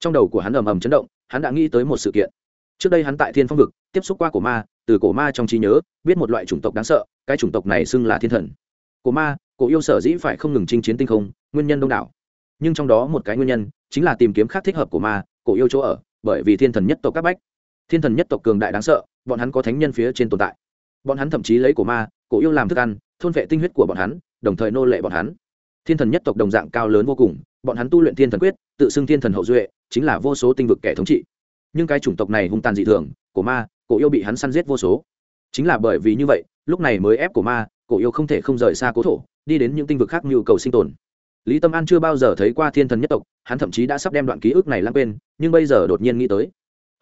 Trong đầu của hắn ầm ầm chấn động, hắn đã nghĩ tới một sự kiện. Trước đây hắn tại thiên phong vực, tiếp xúc qua cổ ma, từ cổ ma trong trí nhớ, biết một loại chủng tộc đáng sợ, cái chủng tộc này xưng là thiên thần. Cổ ma cổ yêu sở dĩ phải không ngừng chinh chiến tinh không, nguyên nhân đông đảo. Nhưng trong đó một cái nguyên nhân chính là tìm kiếm khác thích hợp của ma, cổ yêu chỗ ở, bởi vì thiên thần nhất tộc các bách. Thiên thần nhất tộc cường đại đáng sợ, bọn hắn có thánh nhân phía trên tồn tại. Bọn hắn thậm chí lấy cổ ma, cổ yêu làm thức ăn, thôn vệ tinh huyết của bọn hắn, đồng thời nô lệ bọn hắn. Thiên thần nhất tộc đồng dạng cao lớn vô cùng, bọn hắn tu luyện thiên thần quyết, tự xưng thiên thần hậu duệ, chính là vô số tinh vực kẻ thống trị. Nhưng cái chủng tộc này hung tàn dị thường cổ ma, cổ yêu bị hắn săn giết vô số. Chính là bởi vì như vậy, lúc này mới ép cổ ma, cổ yêu không thể không rời xa cố thổ đi đến những tinh vực khác nhu cầu sinh tồn. Lý tâm an chưa bao giờ thấy qua thiên thần nhất tộc, hắn thậm chí đã sắp đem đoạn ký ức này lãng quên, nhưng bây giờ đột nhiên nghĩ tới.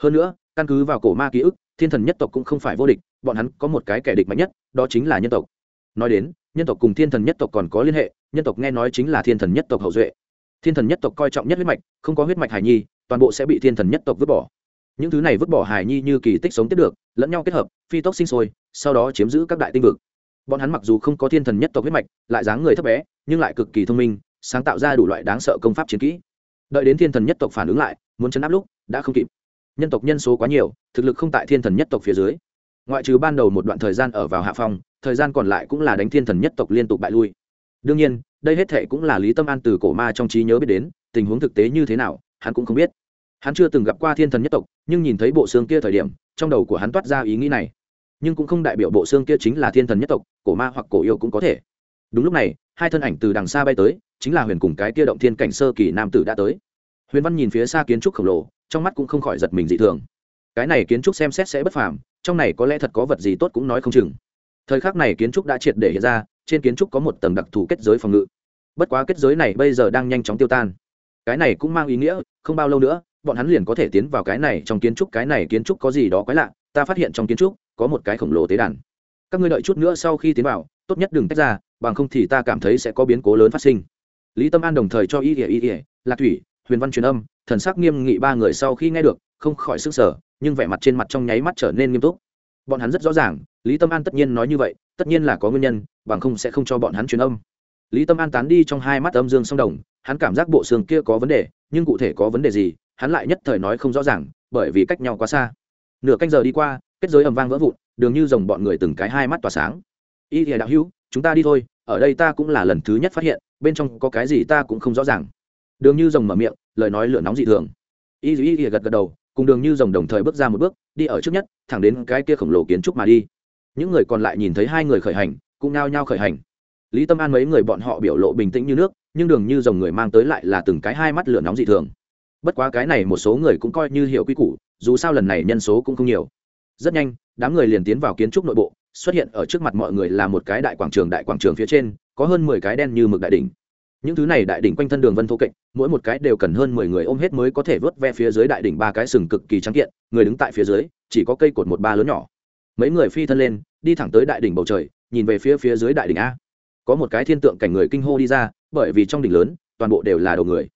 Hơn nữa, căn cứ vào cổ ma ký ức, thiên thần nhất tộc cũng không phải vô địch, bọn hắn có một cái kẻ địch mạnh nhất, đó chính là nhân tộc. Nói đến, nhân tộc cùng thiên thần nhất tộc còn có liên hệ, nhân tộc nghe nói chính là thiên thần nhất tộc hậu duệ. Thiên thần nhất tộc coi trọng nhất huyết mạch, không có huyết mạch hài nhi, toàn bộ sẽ bị thiên thần nhất tộc vứt bỏ. Những thứ này vứt bỏ hài nhi như kỳ tích sống tiếp được, lẫn nhau kết hợp, phi tốc sinh sôi, sau đó chiếm giữ các đại tinh vực bọn hắn mặc dù không có thiên thần nhất tộc huyết mạch, lại dáng người thấp bé, nhưng lại cực kỳ thông minh, sáng tạo ra đủ loại đáng sợ công pháp chiến kỹ. Đợi đến thiên thần nhất tộc phản ứng lại, muốn chấn áp lúc, đã không kịp. Nhân tộc nhân số quá nhiều, thực lực không tại thiên thần nhất tộc phía dưới. Ngoại trừ ban đầu một đoạn thời gian ở vào hạ phòng thời gian còn lại cũng là đánh thiên thần nhất tộc liên tục bại lui. Đương nhiên, đây hết thệ cũng là lý tâm an từ cổ ma trong trí nhớ biết đến, tình huống thực tế như thế nào, hắn cũng không biết. Hắn chưa từng gặp qua thiên thần nhất tộc, nhưng nhìn thấy bộ xương kia thời điểm, trong đầu của hắn toát ra ý nghĩ này nhưng cũng không đại biểu bộ xương kia chính là thiên thần nhất tộc, cổ ma hoặc cổ yêu cũng có thể. Đúng lúc này, hai thân ảnh từ đằng xa bay tới, chính là huyền cùng cái kia động thiên cảnh sơ kỳ nam tử đã tới. Huyền văn nhìn phía xa kiến trúc khổng lồ, trong mắt cũng không khỏi giật mình dị thường. Cái này kiến trúc xem xét sẽ bất phàm, trong này có lẽ thật có vật gì tốt cũng nói không chừng. Thời khắc này kiến trúc đã triệt để hiện ra, trên kiến trúc có một tầng đặc thù kết giới phòng ngự. Bất quá kết giới này bây giờ đang nhanh chóng tiêu tan. Cái này cũng mang ý nghĩa, không bao lâu nữa, bọn hắn liền có thể tiến vào cái này trong kiến trúc, cái này kiến trúc có gì đó quái lạ, ta phát hiện trong kiến trúc có một cái khổng lồ tế đàn. Các ngươi đợi chút nữa sau khi tiến vào, tốt nhất đừng tách ra, bằng không thì ta cảm thấy sẽ có biến cố lớn phát sinh. Lý tâm an đồng thời cho y ỉa y ỉa lạc thủy, huyền văn truyền âm, thần sắc nghiêm nghị ba người sau khi nghe được, không khỏi sức sở nhưng vẻ mặt trên mặt trong nháy mắt trở nên nghiêm túc. Bọn hắn rất rõ ràng, lý tâm an tất nhiên nói như vậy, tất nhiên là có nguyên nhân, bằng không sẽ không cho bọn hắn truyền âm. Lý tâm an tán đi trong hai mắt âm dương song đồng, hắn cảm giác bộ xương kia có vấn đề, nhưng cụ thể có vấn đề gì, hắn lại nhất thời nói không rõ ràng, bởi vì cách nhau quá xa. Nửa canh giờ đi qua kết giới ầm vang vỡ vụn, đường như dòng bọn người từng cái hai mắt tỏa sáng. Y thìa đạo hữu, chúng ta đi thôi, ở đây ta cũng là lần thứ nhất phát hiện, bên trong có cái gì ta cũng không rõ ràng. Đường như dòng mở miệng, lời nói lửa nóng dị thường. Y y y gật gật đầu, cùng đường như dòng đồng thời bước ra một bước, đi ở trước nhất, thẳng đến cái kia khổng lồ kiến trúc mà đi. Những người còn lại nhìn thấy hai người khởi hành, cũng nao nhao khởi hành. Lý tâm an mấy người bọn họ biểu lộ bình tĩnh như nước, nhưng đường như dòng người mang tới lại là từng cái hai mắt lửa nóng dị thường. Bất quá cái này một số người cũng coi như hiểu quy củ, dù sao lần này nhân số cũng không nhiều rất nhanh, đám người liền tiến vào kiến trúc nội bộ, xuất hiện ở trước mặt mọi người là một cái đại quảng trường đại quảng trường phía trên, có hơn mười cái đen như mực đại đỉnh. Những thứ này đại đỉnh quanh thân đường vân thô kệch, mỗi một cái đều cần hơn mười người ôm hết mới có thể vớt ve phía dưới đại đỉnh ba cái sừng cực kỳ trắng kiện, người đứng tại phía dưới, chỉ có cây cột một ba lớn nhỏ. Mấy người phi thân lên, đi thẳng tới đại đỉnh bầu trời, nhìn về phía phía dưới đại đỉnh a. Có một cái thiên tượng cảnh người kinh hô đi ra, bởi vì trong đỉnh lớn, toàn bộ đều là đầu người.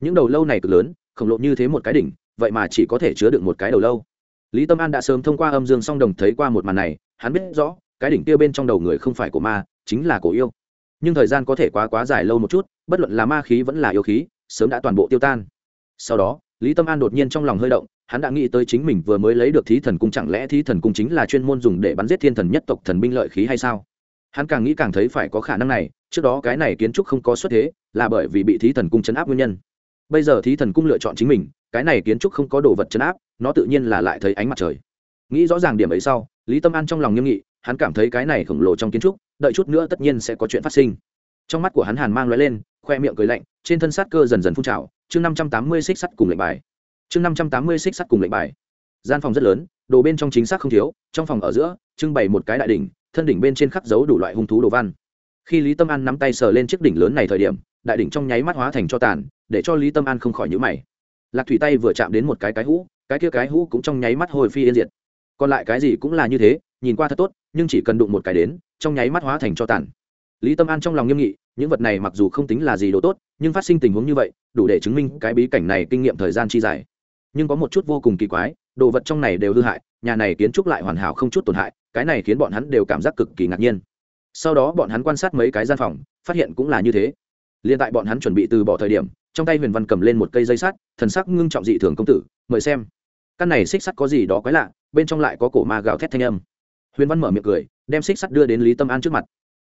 Những đầu lâu này cực lớn, khổng lồ như thế một cái đỉnh, vậy mà chỉ có thể chứa được một cái đầu lâu lý tâm an đã sớm thông qua âm dương song đồng thấy qua một màn này, hắn biết rõ, cái đỉnh kia bên trong đầu người không phải của ma, chính là cổ yêu. Nhưng thời gian có thể quá quá dài lâu một chút, bất luận là ma khí vẫn là yêu khí, sớm đã toàn bộ tiêu tan. Sau đó, lý tâm an đột nhiên trong lòng hơi động, hắn đã nghĩ tới chính mình vừa mới lấy được thí thần cung chẳng lẽ thí thần cung chính là chuyên môn dùng để bắn giết thiên thần nhất tộc thần binh lợi khí hay sao? Hắn càng nghĩ càng thấy phải có khả năng này, trước đó cái này kiến trúc không có xuất thế, là bởi vì bị thí thần cung chấn áp nguyên nhân. Bây giờ thí thần cung lựa chọn chính mình cái này kiến trúc không có đồ vật chấn áp, nó tự nhiên là lại thấy ánh mặt trời. Nghĩ rõ ràng điểm ấy sau, lý tâm an trong lòng nghiêm nghị, hắn cảm thấy cái này khổng lồ trong kiến trúc, đợi chút nữa tất nhiên sẽ có chuyện phát sinh. Trong mắt của hắn hàn mang loại lên, khoe miệng cười lạnh, trên thân sát cơ dần dần phun trào, chương năm trăm tám mươi xích sắt cùng lệnh bài. Chương năm trăm tám mươi xích sắt cùng lệnh bài. Gian phòng rất lớn, đồ bên trong chính xác không thiếu, trong phòng ở giữa, trưng bày một cái đại đỉnh, thân đỉnh bên trên khắc dấu đủ loại hung thú đồ văn. Khi lý tâm an nắm tay sờ lên chiếc đỉnh lớn này thời điểm, đại đỉnh trong nháy mắt hóa thành cho tàn, để cho lý tâm an không khỏi nhữ mày lạc thủy tay vừa chạm đến một cái cái hũ, cái kia cái hũ cũng trong nháy mắt hồi phi yên diệt. Còn lại cái gì cũng là như thế, nhìn qua thật tốt, nhưng chỉ cần đụng một cái đến, trong nháy mắt hóa thành cho tàn. Lý tâm an trong lòng nghiêm nghị, những vật này mặc dù không tính là gì đồ tốt, nhưng phát sinh tình huống như vậy, đủ để chứng minh cái bí cảnh này kinh nghiệm thời gian chi dài. Nhưng có một chút vô cùng kỳ quái, đồ vật trong này đều hư hại, nhà này kiến trúc lại hoàn hảo không chút tổn hại, cái này khiến bọn hắn đều cảm giác cực kỳ ngạc nhiên. Sau đó bọn hắn quan sát mấy cái gian phòng, phát hiện cũng là như thế. Liền tại bọn hắn chuẩn bị từ bỏ thời điểm trong tay huyền văn cầm lên một cây dây sắt, thần sắc ngưng trọng dị thường công tử, mời xem. Căn này xích sắt có gì đó quái lạ, bên trong lại có cổ ma gào thét thanh âm. Huyền văn mở miệng cười, đem xích sắt đưa đến lý tâm an trước mặt.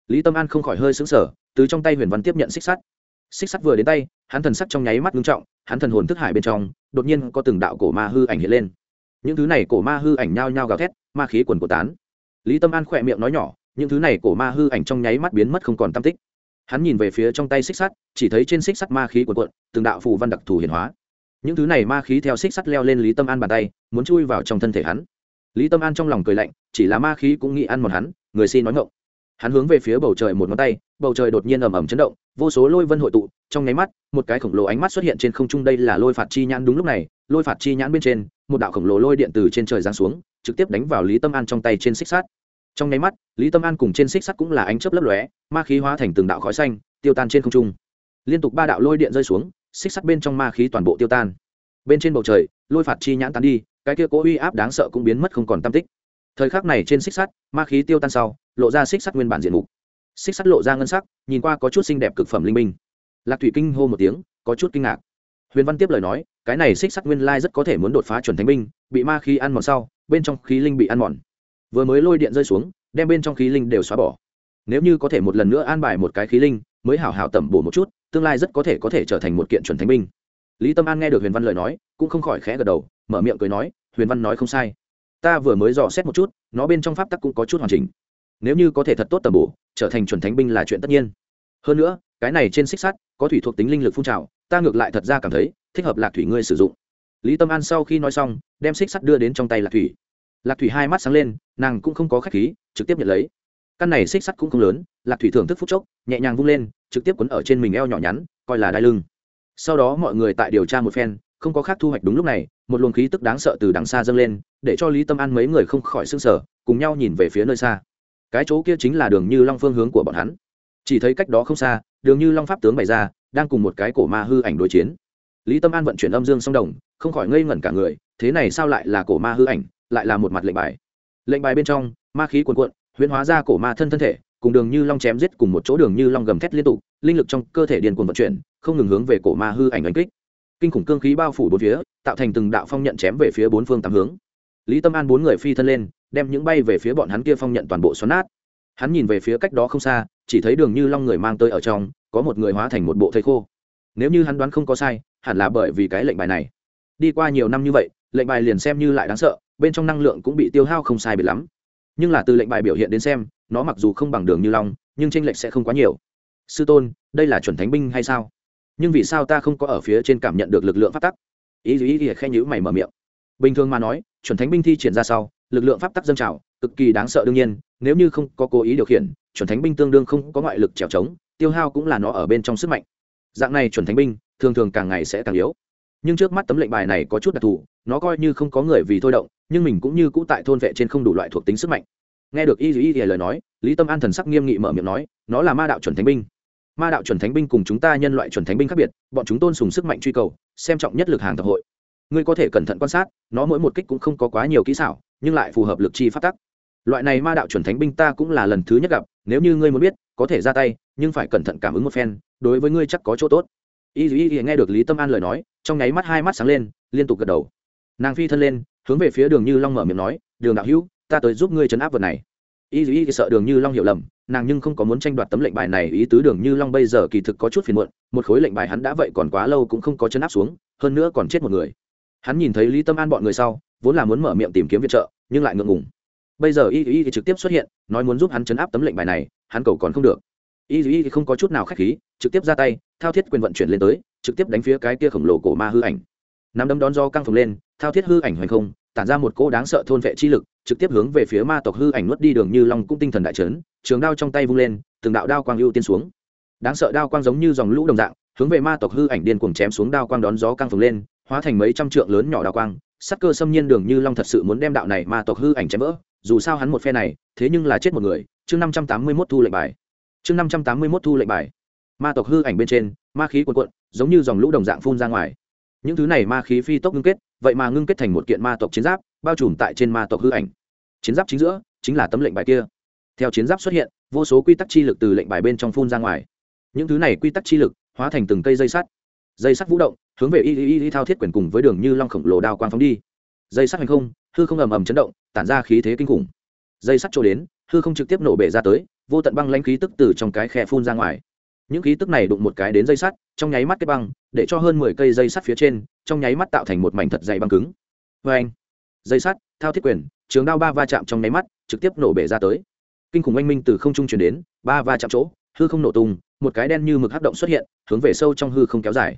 Lý tâm an không khỏi hơi xứng sở từ trong tay huyền văn tiếp nhận xích sắt. Xích sắt vừa đến tay, hắn thần sắc trong nháy mắt ngưng trọng, hắn thần hồn thức hải bên trong, đột nhiên có từng đạo cổ ma hư ảnh hiện lên. Những thứ này cổ ma hư ảnh nhao nhao gào thét, ma khí quần của tán. Lý tâm an khỏe miệng nói nhỏ, những thứ này cổ ma hư ảnh trong nháy mắt biến mất không còn tam tích hắn nhìn về phía trong tay xích sắt, chỉ thấy trên xích sắt ma khí quần quận từng đạo phù văn đặc thù hiển hóa. Những thứ này ma khí theo xích sắt leo lên lý tâm an bàn tay, muốn chui vào trong thân thể hắn. Lý tâm an trong lòng cười lạnh, chỉ là ma khí cũng nghĩ ăn một hắn, người xin nói ngộng hắn hướng về phía bầu trời một ngón tay, bầu trời đột nhiên ầm ầm chấn động, vô số lôi vân hội tụ, trong nháy mắt, một cái khổng lồ ánh mắt xuất hiện trên không trung, đây là lôi phạt chi nhãn đúng lúc này, lôi phạt chi nhãn bên trên, một đạo khổng lồ lôi điện từ trên trời giáng xuống, trực tiếp đánh vào lý tâm an trong tay trên xích sắt trong nháy mắt, lý tâm an cùng trên xích sắt cũng là ánh chớp lấp lóe, ma khí hóa thành từng đạo khói xanh, tiêu tan trên không trung. Liên tục ba đạo lôi điện rơi xuống, xích sắt bên trong ma khí toàn bộ tiêu tan. Bên trên bầu trời, lôi phạt chi nhãn tán đi, cái kia cố uy áp đáng sợ cũng biến mất không còn tam tích. Thời khắc này trên xích sắt, ma khí tiêu tan sau, lộ ra xích sắt nguyên bản diện mục. Xích sắt lộ ra ngân sắc, nhìn qua có chút xinh đẹp cực phẩm linh minh. Lạc thủy kinh hô một tiếng, có chút kinh ngạc. Huyền văn tiếp lời nói, cái này xích sắt nguyên lai rất có thể muốn đột phá chuẩn thánh binh, bị ma khí ăn mòn sau, bên trong khí linh bị ăn mòn vừa mới lôi điện rơi xuống, đem bên trong khí linh đều xóa bỏ. Nếu như có thể một lần nữa an bài một cái khí linh, mới hảo hảo tẩm bổ một chút, tương lai rất có thể có thể trở thành một kiện chuẩn thánh binh. Lý tâm an nghe được huyền văn lời nói, cũng không khỏi khẽ gật đầu, mở miệng cười nói, huyền văn nói không sai. Ta vừa mới dò xét một chút, nó bên trong pháp tắc cũng có chút hoàn chỉnh. Nếu như có thể thật tốt tầm bổ, trở thành chuẩn thánh binh là chuyện tất nhiên. Hơn nữa, cái này trên xích sắt, có thủy thuộc tính linh lực phun trào, ta ngược lại thật ra cảm thấy, thích hợp lạc thủy ngươi sử dụng. Lý tâm an sau khi nói xong, đem xích sắt đưa đến trong tay lạc thủy lạc thủy hai mắt sáng lên, nàng cũng không có khách khí, trực tiếp nhận lấy. Căn này xích sắt cũng không lớn, lạc thủy thưởng thức phúc chốc, nhẹ nhàng vung lên, trực tiếp quấn ở trên mình eo nhỏ nhắn, coi là đai lưng. Sau đó mọi người tại điều tra một phen, không có khác thu hoạch đúng lúc này, một luồng khí tức đáng sợ từ đằng xa dâng lên, để cho lý tâm an mấy người không khỏi s ư n g sở cùng nhau nhìn về phía nơi xa. Cái chỗ kia chính là đường như long phương hướng của bọn hắn. Chỉ thấy cách đó không xa, đường như long pháp tướng bày ra, đang cùng một cái cổ ma hư ảnh đối chiến. Lý tâm an vận chuyển âm dương song đồng, không khỏi ngây ngẩn cả người, thế này sao lại là cổ ma hư ảnh? Lại là một mặt lệnh bài. Lệnh bài bên trong, ma khí cuồn cuộn, huyễn hóa ra cổ ma thân thân thể, cùng đường như long chém giết cùng một chỗ đường như long gầm thét liên tục, linh lực trong cơ thể điền cuồng vận chuyển, không ngừng hướng về cổ ma hư ảnh đánh kích. Kinh khủng cương khí bao phủ bốn phía, tạo thành từng đạo phong nhận chém về phía bốn phương tám hướng. Lý tâm an bốn người phi thân lên, đem những bay về phía bọn hắn kia phong nhận toàn bộ xoắn nát. Hắn nhìn về phía cách đó không xa, chỉ thấy đường như long người mang tới ở trong, có một người hóa thành một bộ thây khô. Nếu như hắn đoán không có sai, hẳn là bởi vì cái lệnh bài này. Đi qua nhiều năm như vậy, lệnh bài liền xem như lại đáng sợ bên trong năng lượng cũng bị tiêu hao không sai biệt lắm. Nhưng là từ lệnh bài biểu hiện đến xem, nó mặc dù không bằng đường như long, nhưng tranh lệch sẽ không quá nhiều. Sư tôn, đây là chuẩn thánh binh hay sao? Nhưng vì sao ta không có ở phía trên cảm nhận được lực lượng pháp tắc? Ý ý ý khen nhữ mày mở miệng. Bình thường mà nói, chuẩn thánh binh thi triển ra sau, lực lượng pháp tắc dâng trào, cực kỳ đáng sợ đương nhiên, nếu như không có cố ý điều khiển, chuẩn thánh binh tương đương không có ngoại lực trèo trống, tiêu hao cũng là nó ở bên trong sức mạnh. Dạng này chuẩn thánh binh, thường thường càng ngày sẽ càng yếu nhưng trước mắt tấm lệnh bài này có chút đặc thù, nó coi như không có người vì thôi động, nhưng mình cũng như cũ tại thôn vệ trên không đủ loại thuộc tính sức mạnh. Nghe được y dù y thì lời nói, lý tâm an thần sắc nghiêm nghị mở miệng nói, nó là ma đạo chuẩn thánh binh. Ma đạo chuẩn thánh binh cùng chúng ta nhân loại chuẩn thánh binh khác biệt, bọn chúng tôn sùng sức mạnh truy cầu, xem trọng nhất lực hàng tập hội. Ngươi có thể cẩn thận quan sát, nó mỗi một kích cũng không có quá nhiều kỹ xảo, nhưng lại phù hợp lực chi phát tắc. Loại này ma đạo chuẩn thánh binh ta cũng là lần thứ nhất gặp, nếu như ngươi muốn biết, có thể ra tay, nhưng phải cẩn thận cảm ứng một phen, đối với ngươi chắc có chỗ tốt. Y dù y nghe được lý tâm an lời nói trong nháy mắt hai mắt sáng lên, liên tục gật đầu. Nàng phi thân lên, hướng về phía đường như long mở miệng nói, đường đạo hữu, ta tới giúp ngươi chấn áp vật này. Y y sợ đường như long hiểu lầm, nàng nhưng không có muốn tranh đoạt tấm lệnh bài này, ý tứ đường như long bây giờ kỳ thực có chút phiền muộn, một khối lệnh bài hắn đã vậy còn quá lâu cũng không có chấn áp xuống, hơn nữa còn chết một người. Hắn nhìn thấy lý tâm an bọn người sau, vốn là muốn mở miệng tìm kiếm viện trợ, nhưng lại ngượng ngùng. Bây giờ y y thì trực tiếp xuất hiện, nói muốn giúp hắn chấn áp tấm lệnh bài này, hắn cầu còn không được. Y y thì không có chút nào k h á c h khí, trực tiếp ra tay, thao thiết quyền vận chuyển lên tới trực tiếp đánh phía cái kia khổng lồ cổ ma hư ảnh. Nắm đấm đón do căng phồng lên, thao thiết hư ảnh hoành không, tản ra một cỗ đáng sợ thôn vệ chi lực, trực tiếp hướng về phía ma tộc hư ảnh nuốt đi đường như long cũng tinh thần đại trấn trường đao trong tay vung lên, từng đạo đao quang ưu tiên xuống. Đáng sợ đao quang giống như dòng lũ đồng dạng, hướng về ma tộc hư ảnh điên cuồng chém xuống đao quang đón gió căng phồng lên, hóa thành mấy trăm trượng lớn nhỏ đao quang. Sắc cơ xâm nhiên đường như long thật sự muốn đem đạo này ma tộc hư ảnh chém vỡ, dù sao hắn một phe này, thế nhưng là chết một người. Chương năm trăm tám mươi mốt thu lệnh bài. Chương năm trăm tám mươi mốt thu lệnh bài ma tộc hư ảnh bên trên, ma khí cuồn cuộn, giống như dòng lũ đồng dạng phun ra ngoài. Những thứ này ma khí phi tốc ngưng kết, vậy mà ngưng kết thành một kiện ma tộc chiến giáp, bao trùm tại trên ma tộc hư ảnh. Chiến giáp chính giữa, chính là tấm lệnh bài kia. Theo chiến giáp xuất hiện, vô số quy tắc chi lực từ lệnh bài bên trong phun ra ngoài. Những thứ này quy tắc chi lực, hóa thành từng cây dây sắt. Dây sắt vũ động, hướng về y y y thao thiết quyền cùng với đường như long khổng lồ đao quang phóng đi. Dây sắt hành không, hư không ầm ầm chấn động, tản ra khí thế kinh khủng. Dây sắt trôi đến, hư không trực tiếp nổ bể ra tới, vô tận băng lãnh khí tức từ trong cái khe phun ra ngoài những khí tức này đụng một cái đến dây sắt, trong nháy mắt cái băng, để cho hơn mười cây dây sắt phía trên, trong nháy mắt tạo thành một mảnh thật dày băng cứng. Vê anh, dây sắt, thao thiết quyền, trường đao ba va chạm trong nháy mắt, trực tiếp nổ bể ra tới. Kinh khủng oanh minh từ không trung chuyển đến, ba va chạm chỗ, hư không nổ tung, một cái đen như mực hắc động xuất hiện, hướng về sâu trong hư không kéo dài.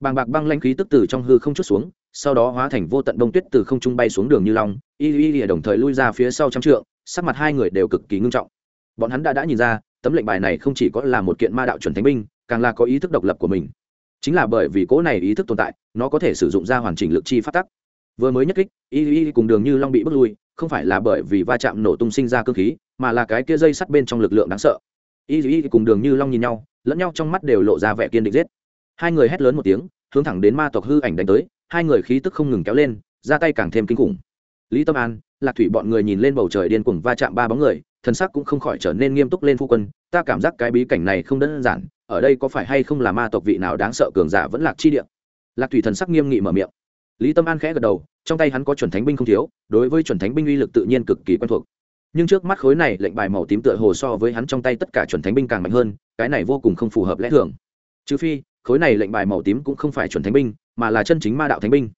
Bàng bạc băng lanh khí tức từ trong hư không chút xuống, sau đó hóa thành vô tận đông tuyết từ không trung bay xuống đường như long, y y y đồng thời lui ra phía sau trăm trượng, sắc mặt hai người đều cực kỳ ngưng trọng. Bọn hắn đã đã nhìn ra tấm lệnh bài này không chỉ có là một kiện ma đạo chuẩn thánh binh, càng là có ý thức độc lập của mình. Chính là bởi vì cỗ này ý thức tồn tại, nó có thể sử dụng ra hoàn chỉnh lực chi phát tắc. Vừa mới nhất kích, y y cùng đường như long bị bước lui, không phải là bởi vì va chạm nổ tung sinh ra cơ khí, mà là cái kia dây sắt bên trong lực lượng đáng sợ. Y y cùng đường như long nhìn nhau, lẫn nhau trong mắt đều lộ ra vẻ kiên định giết. Hai người hét lớn một tiếng, hướng thẳng đến ma tộc hư ảnh đánh tới, hai người khí tức không ngừng kéo lên, ra tay càng thêm kinh khủng. Lý tâm an, lạc thủy bọn người nhìn lên bầu trời điên cuồng va chạm ba bóng người thần sắc cũng không khỏi trở nên nghiêm túc lên phu quân, ta cảm giác cái bí cảnh này không đơn giản, ở đây có phải hay không là ma tộc vị nào đáng sợ cường giả vẫn lạc chi địa? Lạc thủy thần sắc nghiêm nghị mở miệng. Lý tâm an khẽ gật đầu, trong tay hắn có chuẩn thánh binh không thiếu, đối với chuẩn thánh binh uy lực tự nhiên cực kỳ quen thuộc. Nhưng trước mắt khối này lệnh bài màu tím tựa hồ so với hắn trong tay tất cả chuẩn thánh binh càng mạnh hơn, cái này vô cùng không phù hợp lẽ thường. Trừ phi, khối này lệnh bài màu tím cũng không phải chuẩn thánh binh, mà là chân chính ma đạo thánh binh.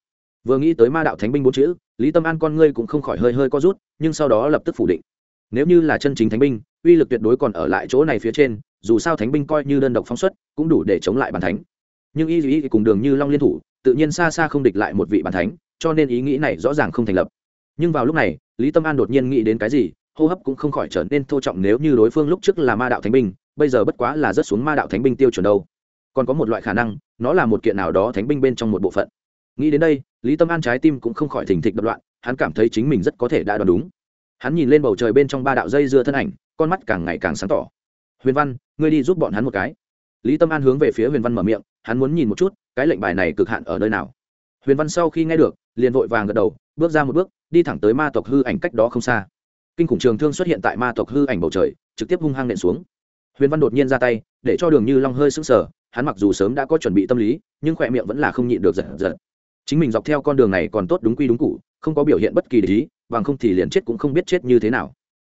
Vừa nghĩ tới ma đạo thánh binh bốn chữ, lý tâm an con ngươi cũng không khỏi hơi hơi co rút, nhưng sau đó lập tức phủ định nếu như là chân chính thánh binh, uy lực tuyệt đối còn ở lại chỗ này phía trên, dù sao thánh binh coi như đơn độc phóng xuất, cũng đủ để chống lại bàn thánh. Nhưng y duy cùng đường như long liên thủ, tự nhiên xa xa không địch lại một vị bàn thánh, cho nên ý nghĩ này rõ ràng không thành lập. Nhưng vào lúc này, lý tâm an đột nhiên nghĩ đến cái gì, hô hấp cũng không khỏi trở nên thô trọng nếu như đối phương lúc trước là ma đạo thánh binh, bây giờ bất quá là rất xuống ma đạo thánh binh tiêu chuẩn đâu. Còn có một loại khả năng, nó là một kiện nào đó thánh binh bên trong một bộ phận. Nghĩ đến đây, lý tâm an trái tim cũng không khỏi thình thịch đập loạn, hắn cảm thấy chính mình rất có thể đã đoán đúng hắn nhìn lên bầu trời bên trong ba đạo dây dưa thân ảnh, con mắt càng ngày càng sáng tỏ. Huyền văn, ngươi đi giúp bọn hắn một cái. Lý tâm an hướng về phía huyền văn mở miệng, hắn muốn nhìn một chút, cái lệnh bài này cực hạn ở nơi nào. Huyền văn sau khi nghe được, liền vội vàng gật đầu, bước ra một bước, đi thẳng tới ma tộc hư ảnh cách đó không xa. Kinh khủng trường thương xuất hiện tại ma tộc hư ảnh bầu trời, trực tiếp hung hăng nện xuống. Huyền văn đột nhiên ra tay, để cho đường như long hơi sững sờ, hắn mặc dù sớm đã có chuẩn bị tâm lý, nhưng khỏe miệng vẫn là không nhịn được giật giật. Chính mình dọc theo con đường này còn tốt đúng quy đúng cụ, không có biểu hiện bất kỳ lý bằng không thì liền chết cũng không biết chết như thế nào.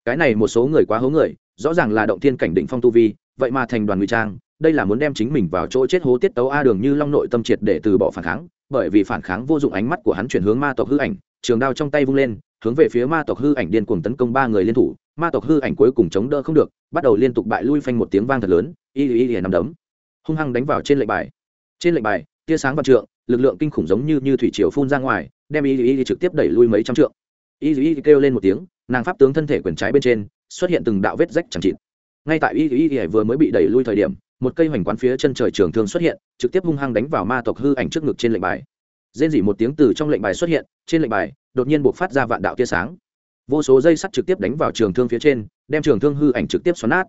Cái này một số người quá hố người, rõ ràng là động thiên cảnh định phong tu vi, vậy mà thành đoàn ngụy trang, đây là muốn đem chính mình vào chỗ chết hố tiết tấu a đường như long nội tâm triệt để từ bỏ phản kháng, bởi vì phản kháng vô dụng ánh mắt của hắn chuyển hướng ma tộc hư ảnh, trường đao trong tay vung lên, hướng về phía ma tộc hư ảnh điên cuồng tấn công ba người liên thủ, ma tộc hư ảnh cuối cùng chống đỡ không được, bắt đầu liên tục bại lui phanh một tiếng vang thật lớn, y y y nằm đấm, hung hăng đánh vào trên lệnh bài. Trên lệnh bài, tia sáng và trượng, lực lượng kinh khủng giống như như thủy triều phun ra ngoài, đem y y y trực tiếp đẩy lui mấy trăm trượng y y kêu lên một tiếng, nàng pháp tướng thân thể quyền trái bên trên, xuất hiện từng đạo vết rách chẳng chịt. Ngay tại y y vừa mới bị đẩy lui thời điểm, một cây hoành quán phía chân trời trường thương xuất hiện, trực tiếp hung hăng đánh vào ma tộc hư ảnh trước ngực trên lệnh bài. Rên dỉ một tiếng từ trong lệnh bài xuất hiện, trên lệnh bài, đột nhiên buộc phát ra vạn đạo tia sáng. Vô số dây sắt trực tiếp đánh vào trường thương phía trên, đem trường thương hư ảnh trực tiếp xoắn nát.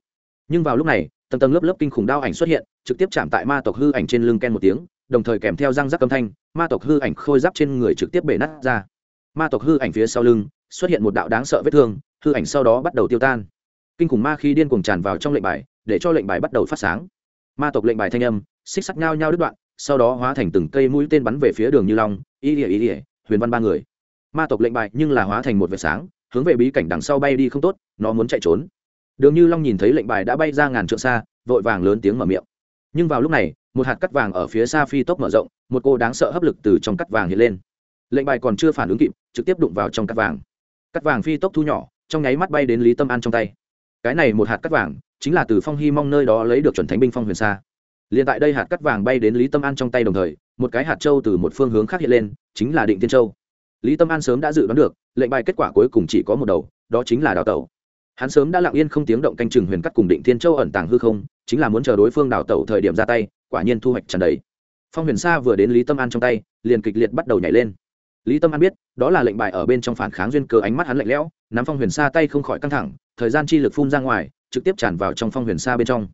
Nhưng vào lúc này, tầng tầng lớp lớp kinh khủng đao ảnh xuất hiện, trực tiếp chạm tại ma tộc hư ảnh trên lưng ken một tiếng, đồng thời kèm theo răng rắc âm thanh, ma tộc hư ảnh khôi giáp trên người trực tiếp bể nát ra ma tộc hư ảnh phía sau lưng, xuất hiện một đạo đáng sợ vết thương, hư ảnh sau đó bắt đầu tiêu tan. Kinh khủng ma khi điên cuồng tràn vào trong lệnh bài, để cho lệnh bài bắt đầu phát sáng. Ma tộc lệnh bài thanh âm, xích sắt nhau nhau đứt đoạn, sau đó hóa thành từng cây mũi tên bắn về phía đường như long ý ỉa ý ỉa huyền văn ba người. Ma tộc lệnh bài nhưng là hóa thành một vệt sáng, hướng về bí cảnh đằng sau bay đi không tốt, nó muốn chạy trốn. Đường như long nhìn thấy lệnh bài đã bay ra ngàn trượng xa, vội vàng lớn tiếng mở miệng. Nhưng vào lúc này, một hạt cắt vàng ở phía xa phi tốc mở rộng, một cô đáng sợ hấp lực từ trong cắt vàng hiện lên. Lệnh bài còn chưa phản ứng kịp trực tiếp đụng vào trong cắt vàng. Cắt vàng phi tốc thu nhỏ, trong nháy mắt bay đến lý tâm an trong tay. Cái này một hạt cắt vàng, chính là từ phong hy mong nơi đó lấy được chuẩn thánh binh phong huyền xa. Liền tại đây hạt cắt vàng bay đến lý tâm an trong tay đồng thời, một cái hạt châu từ một phương hướng khác hiện lên, chính là định tiên châu. Lý tâm an sớm đã dự đoán được, lệnh bài kết quả cuối cùng chỉ có một đầu, đó chính là đào tẩu. Hắn sớm đã lặng yên không tiếng động canh chừng huyền cắt cùng định thiên châu ẩn tàng hư không, chính là muốn chờ đối phương đào tẩu thời điểm ra tay, quả nhiên thu hoạch trần đấy phong huyền sa vừa đến lý tâm an trong tay, liền kịch liệt bắt đầu nhảy lên lý tâm an biết, đó là lệnh bài ở bên trong phản kháng duyên cơ ánh mắt hắn lạnh lẽo, nắm phong huyền sa tay không khỏi căng thẳng, thời gian chi lực phun ra ngoài, trực tiếp tràn vào trong phong huyền sa bên trong.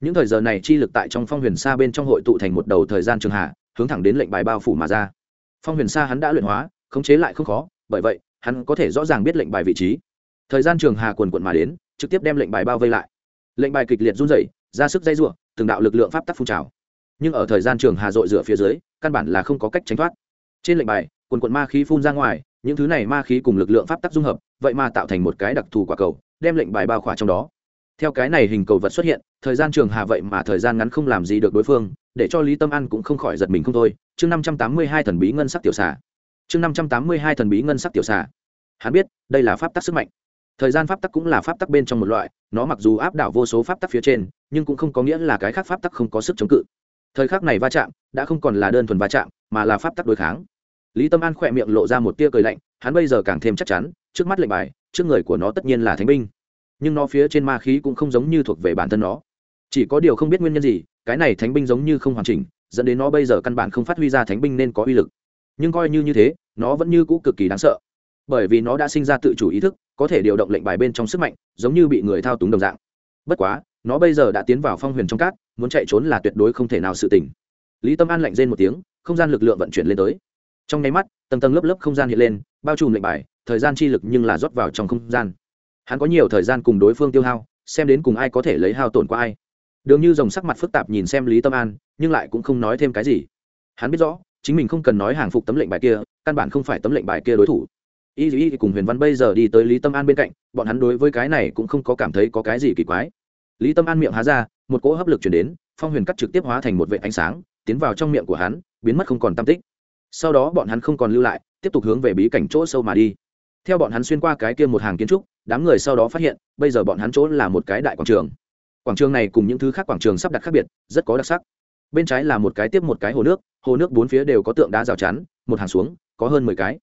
Những thời giờ này chi lực tại trong phong huyền sa bên trong hội tụ thành một đầu thời gian trường hạ, hướng thẳng đến lệnh bài bao phủ mà ra. Phong huyền sa hắn đã luyện hóa, khống chế lại không khó, bởi vậy, hắn có thể rõ ràng biết lệnh bài vị trí. Thời gian trường hà quần quận mà đến, trực tiếp đem lệnh bài bao vây lại. Lệnh bài kịch liệt run rẩy, ra sức dây r từng đạo lực lượng pháp tắc phun trào. Nhưng ở thời gian trường hà dội rửa phía dưới, căn bản là không có cách tránh thoát. Trên lệnh bài quần quần ma khí phun ra ngoài, những thứ này ma khí cùng lực lượng pháp tắc dung hợp, vậy mà tạo thành một cái đặc thù quả cầu, đem lệnh bài bao khỏa trong đó. Theo cái này hình cầu vật xuất hiện, thời gian trường hà vậy mà thời gian ngắn không làm gì được đối phương, để cho lý tâm an cũng không khỏi giật mình không thôi. Chương năm trăm tám mươi hai thần bí ngân sắc tiểu xà. Chương năm trăm tám mươi hai thần bí ngân sắc tiểu xà. Hắn biết, đây là pháp tắc sức mạnh. Thời gian pháp tắc cũng là pháp tắc bên trong một loại, nó mặc dù áp đảo vô số pháp tắc phía trên, nhưng cũng không có nghĩa là cái khác pháp tắc không có sức chống cự. Thời khắc này va chạm, đã không còn là đơn thuần va chạm, mà là pháp tắc đối kháng lý tâm an khỏe miệng lộ ra một tia cười lạnh, hắn bây giờ càng thêm chắc chắn, trước mắt lệnh bài, trước người của nó tất nhiên là thánh binh. Nhưng nó phía trên ma khí cũng không giống như thuộc về bản thân nó. Chỉ có điều không biết nguyên nhân gì, cái này thánh binh giống như không hoàn chỉnh, dẫn đến nó bây giờ căn bản không phát huy ra thánh binh nên có uy lực. Nhưng coi như như thế, nó vẫn như cũ cực kỳ đáng sợ. Bởi vì nó đã sinh ra tự chủ ý thức, có thể điều động lệnh bài bên trong sức mạnh, giống như bị người thao túng đồng dạng. Bất quá, nó bây giờ đã tiến vào phong huyền trong cát, muốn chạy trốn là tuyệt đối không thể nào sự tỉnh lý tâm an lạnh rên một tiếng, không gian lực lượng vận chuyển lên tới trong nháy mắt, tầng tầng lớp lớp không gian hiện lên, bao trùm lệnh bài, thời gian chi lực nhưng là rót vào trong không gian. Hắn có nhiều thời gian cùng đối phương tiêu hao, xem đến cùng ai có thể lấy hao tổn qua ai. Đường như dòng sắc mặt phức tạp nhìn xem lý tâm an, nhưng lại cũng không nói thêm cái gì. Hắn biết rõ, chính mình không cần nói hàng phục tấm lệnh bài kia, căn bản không phải tấm lệnh bài kia đối thủ. Y y cùng huyền văn bây giờ đi tới lý tâm an bên cạnh, bọn hắn đối với cái này cũng không có cảm thấy có cái gì kỳ quái. Lý tâm an miệng há ra, một cỗ hấp lực chuyển đến, phong huyền cắt trực tiếp hóa thành một vệ ánh sáng, tiến vào trong miệng của hắn, biến mất không còn tam tích sau đó bọn hắn không còn lưu lại, tiếp tục hướng về bí cảnh chỗ sâu mà đi. Theo bọn hắn xuyên qua cái kia một hàng kiến trúc, đám người sau đó phát hiện, bây giờ bọn hắn chỗ là một cái đại quảng trường. Quảng trường này cùng những thứ khác quảng trường sắp đặt khác biệt, rất có đặc sắc. Bên trái là một cái tiếp một cái hồ nước hồ nước bốn phía đều có tượng đá rào chắn, một hàng xuống, có hơn mười cái.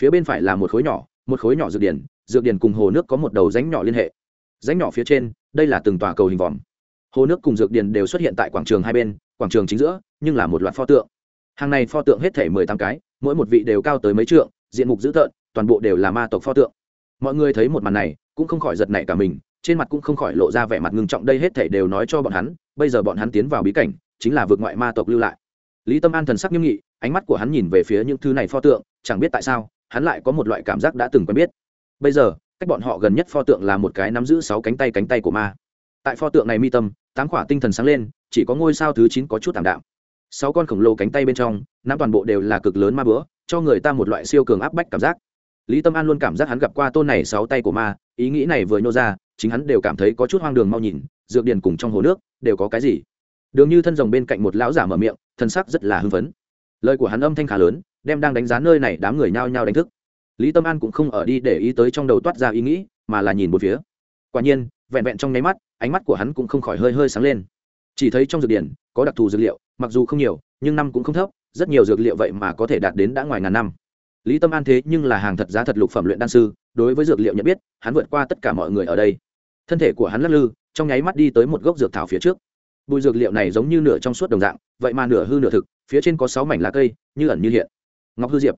Phía bên phải là một khối nhỏ, một khối nhỏ dược điển dược điển cùng hồ nước có một đầu ránh nhỏ liên hệ. Ránh nhỏ phía trên, đây là từng tòa cầu hình vòm. Hồ nước cùng dược điển đều xuất hiện tại quảng trường hai bên, quảng trường chính giữa, nhưng là một loạt pho tượng hàng này pho tượng hết thể mười tám cái, mỗi một vị đều cao tới mấy trượng, diện mục dữ tợn, toàn bộ đều là ma tộc pho tượng. Mọi người thấy một màn này, cũng không khỏi giật nảy cả mình, trên mặt cũng không khỏi lộ ra vẻ mặt ngưng trọng đây hết thể đều nói cho bọn hắn, bây giờ bọn hắn tiến vào bí cảnh, chính là vượt ngoại ma tộc lưu lại. Lý tâm an thần sắc nghiêm nghị, ánh mắt của hắn nhìn về phía những thứ này pho tượng, chẳng biết tại sao, hắn lại có một loại cảm giác đã từng quen biết. Bây giờ, cách bọn họ gần nhất pho tượng là một cái nắm giữ sáu cánh tay cánh tay của ma. Tại pho tượng này mi tâm, tám khỏa tinh thần sáng lên, chỉ có ngôi sao thứ chín có chút thảm đạm sáu con khổng lồ cánh tay bên trong, nắm toàn bộ đều là cực lớn ma bữa cho người ta một loại siêu cường áp bách cảm giác. Lý tâm an luôn cảm giác hắn gặp qua tôn này sáu tay của ma, ý nghĩ này vừa nhô ra, chính hắn đều cảm thấy có chút hoang đường mau nhìn, dược điền cùng trong hồ nước đều có cái gì. Đường như thân rồng bên cạnh một lão giả mở miệng, thân sắc rất là hưng phấn. Lời của hắn âm thanh khá lớn, đem đang đánh giá nơi này đám người nhao nhao đánh thức. Lý tâm an cũng không ở đi để ý tới trong đầu toát ra ý nghĩ, mà là nhìn một phía. Quả nhiên, vẹn vẹn trong nháy mắt, ánh mắt của hắn cũng không khỏi hơi hơi sáng lên chỉ thấy trong dược điển, có đặc thù dược liệu, mặc dù không nhiều, nhưng năm cũng không thấp, rất nhiều dược liệu vậy mà có thể đạt đến đã ngoài ngàn năm. Lý tâm an thế nhưng là hàng thật giá thật lục phẩm luyện đan sư, đối với dược liệu nhận biết, hắn vượt qua tất cả mọi người ở đây. Thân thể của hắn lắc lư, trong nháy mắt đi tới một gốc dược thảo phía trước. Bụi dược liệu này giống như nửa trong suốt đồng dạng, vậy mà nửa hư nửa thực, phía trên có sáu mảnh lá cây, như ẩn như hiện. Ngọc hư diệp.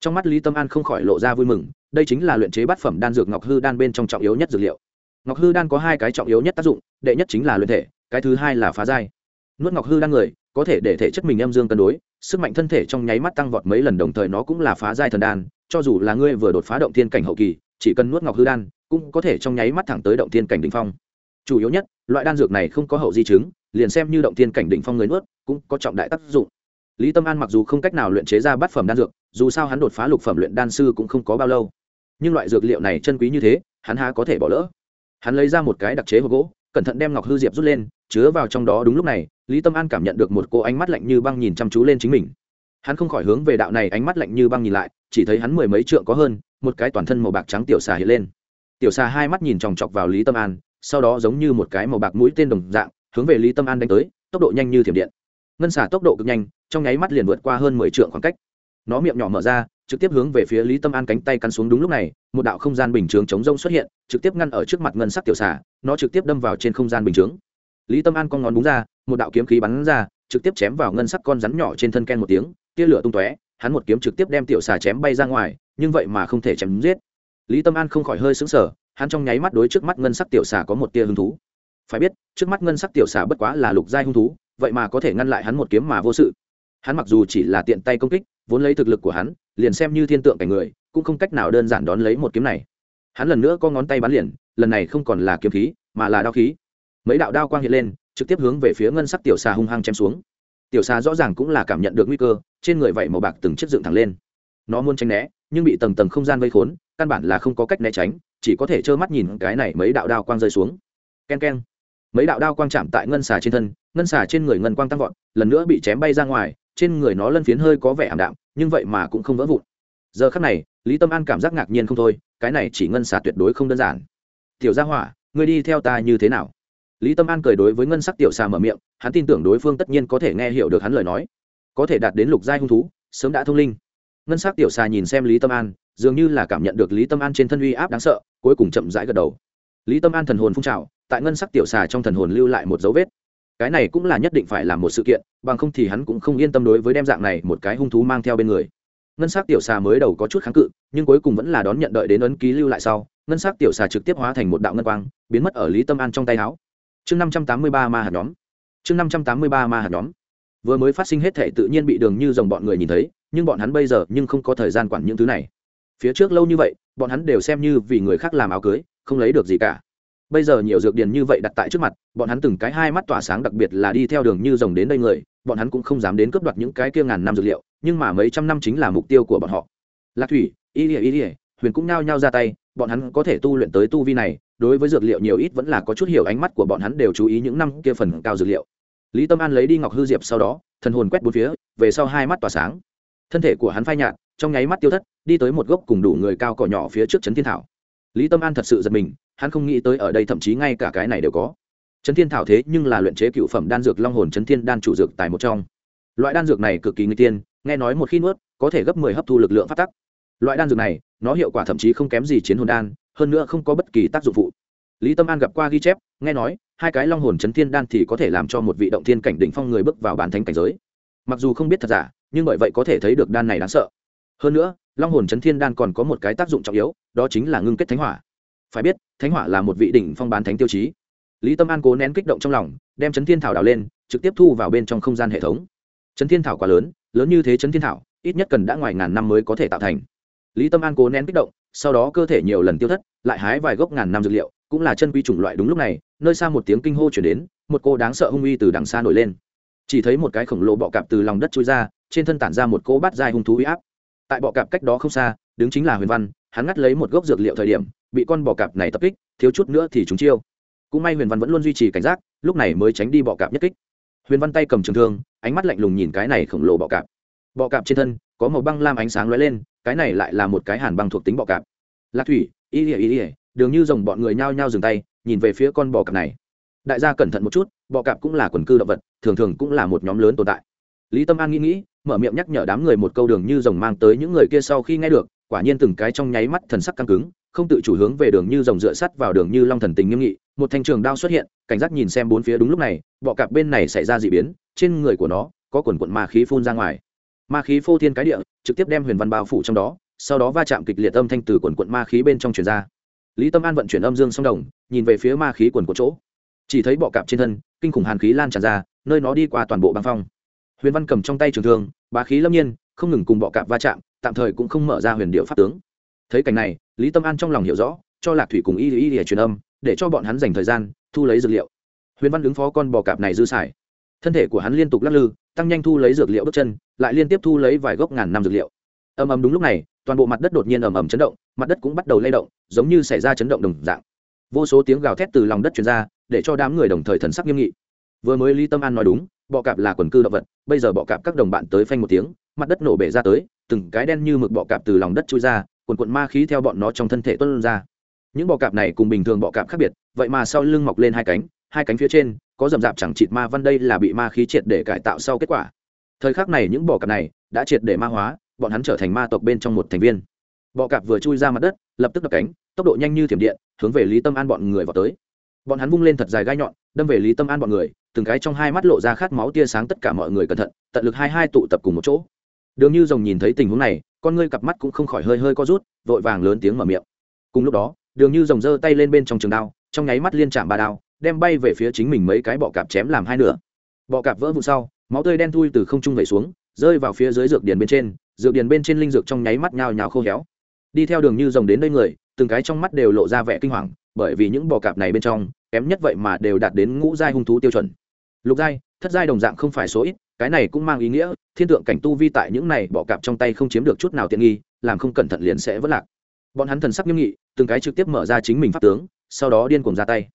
Trong mắt lý tâm an không khỏi lộ ra vui mừng, đây chính là luyện chế bát phẩm đan dược ngọc hư đan bên trong trọng yếu nhất dược liệu. Ngọc hư đan có hai cái trọng yếu nhất tác dụng, đệ nhất chính là luyện thể cái thứ hai là phá giai. Nuốt ngọc hư đan người, có thể để thể chất mình em dương cân đối, sức mạnh thân thể trong nháy mắt tăng vọt mấy lần đồng thời nó cũng là phá giai thần đan, cho dù là ngươi vừa đột phá động thiên cảnh hậu kỳ, chỉ cần nuốt ngọc hư đan, cũng có thể trong nháy mắt thẳng tới động thiên cảnh đ ỉ n h phong. Chủ yếu nhất, loại đan dược này không có hậu di chứng, liền xem như động thiên cảnh đ ỉ n h phong người nuốt, cũng có trọng đại tác dụng. Lý tâm an mặc dù không cách nào luyện chế ra bát phẩm đan dược, dù sao hắn đột phá lục phẩm luyện đan sư cũng không có bao lâu. Nhưng loại dược liệu này chân quý như thế, hắn há có thể bỏ lỡ. Hắn lấy ra một cái đặc chế hộp gỗ, cẩn thận đem ngọc hư diệp rút lên chứa vào trong đó đúng lúc này, lý tâm an cảm nhận được một cô ánh mắt lạnh như băng nhìn chăm chú lên chính mình. Hắn không khỏi hướng về đạo này ánh mắt lạnh như băng nhìn lại, chỉ thấy hắn mười mấy trượng có hơn, một cái toàn thân màu bạc trắng tiểu xà hiện lên. Tiểu xà hai mắt nhìn chòng chọc vào lý tâm an, sau đó giống như một cái màu bạc mũi tên đồng dạng, hướng về lý tâm an đánh tới, tốc độ nhanh như thiểm điện. Ngân xà tốc độ cực nhanh, trong nháy mắt liền vượt qua hơn mười trượng khoảng cách. Nó miệng nhỏ mở ra, trực tiếp hướng về phía lý tâm an cánh tay cắn xuống đúng lúc này, một đạo không gian bình chướng chống rông xuất hiện, trực tiếp ngăn ở trước mặt ngân sắc tiểu xà, nó trực tiếp đâm vào trên không gian bình chướng lý tâm an con ngón búng ra, một đạo kiếm khí bắn ra, trực tiếp chém vào ngân sắc con rắn nhỏ trên thân ken một tiếng, tia lửa tung tóe, hắn một kiếm trực tiếp đem tiểu xà chém bay ra ngoài, nhưng vậy mà không thể chém giết. Lý tâm an không khỏi hơi sững sờ, hắn trong nháy mắt đối trước mắt ngân sắc tiểu xà có một tia hứng thú. Phải biết, trước mắt ngân sắc tiểu xà bất quá là lục giai hung thú, vậy mà có thể ngăn lại hắn một kiếm mà vô sự. Hắn mặc dù chỉ là tiện tay công kích, vốn lấy thực lực của hắn, liền xem như thiên tượng cảnh người, cũng không cách nào đơn giản đón lấy một kiếm này. Hắn lần nữa có ngón tay bắn liền, lần này không còn là kiếm khí, mà là đao khí mấy đạo đao quang hiện lên, trực tiếp hướng về phía ngân sắc tiểu xà hung hăng chém xuống. Tiểu xà rõ ràng cũng là cảm nhận được nguy cơ, trên người vậy màu bạc từng chiếc dựng thẳng lên. Nó muốn tránh né, nhưng bị tầng tầng không gian vây khốn, căn bản là không có cách né tránh, chỉ có thể trơ mắt nhìn cái này mấy đạo đao quang rơi xuống. K e n k e n mấy đạo đao quang chạm tại ngân xà trên thân, ngân xà trên người ngân quang tăng vọt, lần nữa bị chém bay ra ngoài, trên người nó lân phiến hơi có vẻ ảm đạm, nhưng vậy mà cũng không vỡ vụn. Giờ khắc này, lý tâm an cảm giác ngạc nhiên không thôi, cái này chỉ ngân xà tuyệt đối không đơn giản. Tiểu gia hỏa, ngươi đi theo ta như thế nào? Lý tâm an cười đối với ngân sắc tiểu xà mở miệng, hắn tin tưởng đối phương tất nhiên có thể nghe hiểu được hắn lời nói. Có thể đạt đến lục giai hung thú, sớm đã thông linh. Ngân sắc tiểu xà nhìn xem lý tâm an, dường như là cảm nhận được lý tâm an trên thân uy áp đáng sợ, cuối cùng chậm rãi gật đầu. Lý tâm an thần hồn phun trào, tại ngân sắc tiểu xà trong thần hồn lưu lại một dấu vết. Cái này cũng là nhất định phải làm một sự kiện, bằng không thì hắn cũng không yên tâm đối với đem dạng này một cái hung thú mang theo bên người. Ngân sắc tiểu xà mới đầu có chút kháng cự, nhưng cuối cùng vẫn là đón nhận đợi đến ấn ký lưu lại sau. Ngân sắc tiểu xà trực tiếp hóa thành một đạo ngân quang, biến mất ở lý tâm an trong tay áo chương năm trăm tám mươi ba ma hạt nhóm. Chương năm trăm tám mươi ba ma hạt nhóm. Vừa mới phát sinh hết thể tự nhiên bị đường như dòng bọn người nhìn thấy, nhưng bọn hắn bây giờ nhưng không có thời gian quản những thứ này. Phía trước lâu như vậy, bọn hắn đều xem như vì người khác làm áo cưới, không lấy được gì cả. Bây giờ nhiều dược điền như vậy đặt tại trước mặt, bọn hắn từng cái hai mắt tỏa sáng đặc biệt là đi theo đường như rồng đến đây người, bọn hắn cũng không dám đến cướp đoạt những cái kia ngàn năm dược liệu, nhưng mà mấy trăm năm chính là mục tiêu của bọn họ. Lạc thủy, y ỉa y ỉa huyền cũng nao nhao ra tay, bọn hắn có thể tu luyện tới tu vi này đối với dược liệu nhiều ít vẫn là có chút hiểu ánh mắt của bọn hắn đều chú ý những năm kia phần cao dược liệu. Lý tâm an lấy đi ngọc hư diệp sau đó, thần hồn quét bốn phía, về sau hai mắt tỏa sáng. Thân thể của hắn phai nhạt, trong nháy mắt tiêu thất, đi tới một gốc cùng đủ người cao cỏ nhỏ phía trước trấn thiên thảo. Lý tâm an thật sự giật mình, hắn không nghĩ tới ở đây thậm chí ngay cả cái này đều có. Trấn thiên thảo thế nhưng là luyện chế cựu phẩm đan dược long hồn trấn thiên đan chủ dược tại một trong. Loại đan dược này cực kỳ nguy tiên, nghe nói một khi nuốt, có thể gấp mười hấp thu lực lượng phát tắc. Loại đan dược này, nó hiệu quả thậm chí không kém gì chiến hồn đan hơn nữa không có bất kỳ tác dụng phụ. Lý tâm an gặp qua ghi chép, nghe nói, hai cái long hồn chấn thiên đan thì có thể làm cho một vị động thiên cảnh đỉnh phong người bước vào bản thánh cảnh giới. Mặc dù không biết thật giả, nhưng bởi vậy có thể thấy được đan này đáng sợ. Hơn nữa, long hồn chấn thiên đan còn có một cái tác dụng trọng yếu, đó chính là ngưng kết thánh hỏa. Phải biết, thánh hỏa là một vị đỉnh phong bán thánh tiêu chí. Lý tâm an cố nén kích động trong lòng, đem chấn thiên thảo đào lên, trực tiếp thu vào bên trong không gian hệ thống. Chấn thiên thảo quá lớn lớn như thế chấn thiên thảo, ít nhất cần đã ngoài ngàn năm mới có thể tạo thành. Lý tâm an cố nén kích động sau đó cơ thể nhiều lần tiêu thất, lại hái vài gốc ngàn năm dược liệu, cũng là chân quy chủng loại đúng lúc này, nơi xa một tiếng kinh hô chuyển đến, một cô đáng sợ hung uy từ đằng xa nổi lên. Chỉ thấy một cái khổng lồ bọ cạp từ lòng đất trôi ra, trên thân tản ra một cỗ bát dài hung thú uy áp. Tại bọ cạp cách đó không xa, đứng chính là huyền văn, hắn ngắt lấy một gốc dược liệu thời điểm, bị con bọ cạp này tập kích, thiếu chút nữa thì chúng chiêu. Cũng may huyền văn vẫn luôn duy trì cảnh giác, lúc này mới tránh đi bọ cạp nhất kích. Huyền văn tay cầm trường thương, ánh mắt lạnh lùng nhìn cái này khổng lồ bọ cạp. Bọ cạp trên thân, có màu băng lam ánh sáng lóe lên cái này lại là một cái hàn băng thuộc tính bọ cạp. Lạc thủy, y ỉa y ỉa đường như dòng bọn người nhao nhao dừng tay, nhìn về phía con bò cạp này. Đại gia cẩn thận một chút, bọ cạp cũng là quần cư động vật, thường thường cũng là một nhóm lớn tồn tại. Lý tâm an nghĩ nghĩ, mở miệng nhắc nhở đám người một câu đường như rồng mang tới những người kia sau khi nghe được, quả nhiên từng cái trong nháy mắt thần sắc căng cứng, không tự chủ hướng về đường như rồng dựa sắt vào đường như long thần tình nghiêm nghị, một thanh trường đao xuất hiện, cảnh giác nhìn xem bốn phía đúng lúc này, bọ cạp bên này xảy ra d ị biến, trên người của nó có quần quận ma khí phun ra ngoài ma khí phô thiên cái địa, trực tiếp đem huyền văn bao phủ trong đó, sau đó va chạm kịch liệt âm thanh từ quần quận ma khí bên trong truyền ra. Lý tâm an vận chuyển âm dương song đồng, nhìn về phía ma khí quần của chỗ. Chỉ thấy bọ cạp trên thân, kinh khủng hàn khí lan tràn ra, nơi nó đi qua toàn bộ băng phong. Huyền văn cầm trong tay trường thương, bá khí lâm nhiên, không ngừng cùng bọ cạp va chạm, tạm thời cũng không mở ra huyền điệu pháp tướng. Thấy cảnh này, lý tâm an trong lòng hiểu rõ, cho lạc thủy cùng y y y truyền âm, để cho bọn hắn dành thời gian, thu lấy dược liệu. Huyền văn ứng phó con bò cạp này dư xài thân thể của hắn liên tục lắc lư, tăng nhanh thu lấy dược liệu bước chân, lại liên tiếp thu lấy vài gốc ngàn năm dược liệu. Ầm ầm đúng lúc này, toàn bộ mặt đất đột nhiên ầm ầm chấn động, mặt đất cũng bắt đầu lay động, giống như xảy ra chấn động đồng dạng. Vô số tiếng gào thét từ lòng đất truyền ra, để cho đám người đồng thời thần sắc nghiêm nghị. Vừa mới lý tâm an nói đúng, bọ cạp là quần cư động vật, bây giờ bọ cạp các đồng bạn tới phanh một tiếng, mặt đất nổ bể ra tới, từng cái đen như mực bọ cạp từ lòng đất chui ra quần quận ma khí theo bọn nó trong thân thể tuân ra. Những bọ cạp này cùng bình thường bọ cạp khác biệt, vậy mà sau lưng mọc lên hai cánh hai cánh phía trên có dầm dạp chẳng chịt ma văn đây là bị ma khí triệt để cải tạo sau kết quả. Thời khắc này những bọ cạp này đã triệt để ma hóa, bọn hắn trở thành ma tộc bên trong một thành viên. Bọ cạp vừa chui ra mặt đất, lập tức đập cánh, tốc độ nhanh như thiểm điện, hướng về lý tâm an bọn người vào tới. Bọn hắn vung lên thật dài gai nhọn, đâm về lý tâm an bọn người, từng cái trong hai mắt lộ ra khát máu tia sáng tất cả mọi người cẩn thận, tận lực hai hai tụ tập cùng một chỗ. Đường như rồng nhìn thấy tình huống này, con ngươi cặp mắt cũng không khỏi hơi hơi co rút, vội vàng lớn tiếng mở miệng. Cùng lúc đó, đường như rồng giơ tay lên bên trong trường đao, trong nháy mắt liên chạm ba đao đem bay về phía chính mình mấy cái bọ cạp chém làm hai nửa. Bọ cạp vỡ vụn sau, máu tươi đen thui từ không trung vẩy xuống, rơi vào phía dưới dược điền bên trên, dược điền bên trên linh dược trong nháy mắt nhào nhào khô héo. Đi theo đường như rồng đến đây người, từng cái trong mắt đều lộ ra vẻ kinh hoàng, bởi vì những bò cạp này bên trong, kém nhất vậy mà đều đạt đến ngũ giai hung thú tiêu chuẩn. Lục giai, thất giai đồng dạng không phải số ít, cái này cũng mang ý nghĩa, thiên tượng cảnh tu vi tại những này bọ cạp trong tay không chiếm được chút nào tiện nghi, làm không cẩn thận liền sẽ vất lạc. Bọn hắn thần sắc nghiêm nghị, từng cái trực tiếp mở ra chính mình pháp tướng, sau đó điên cuồng ra tay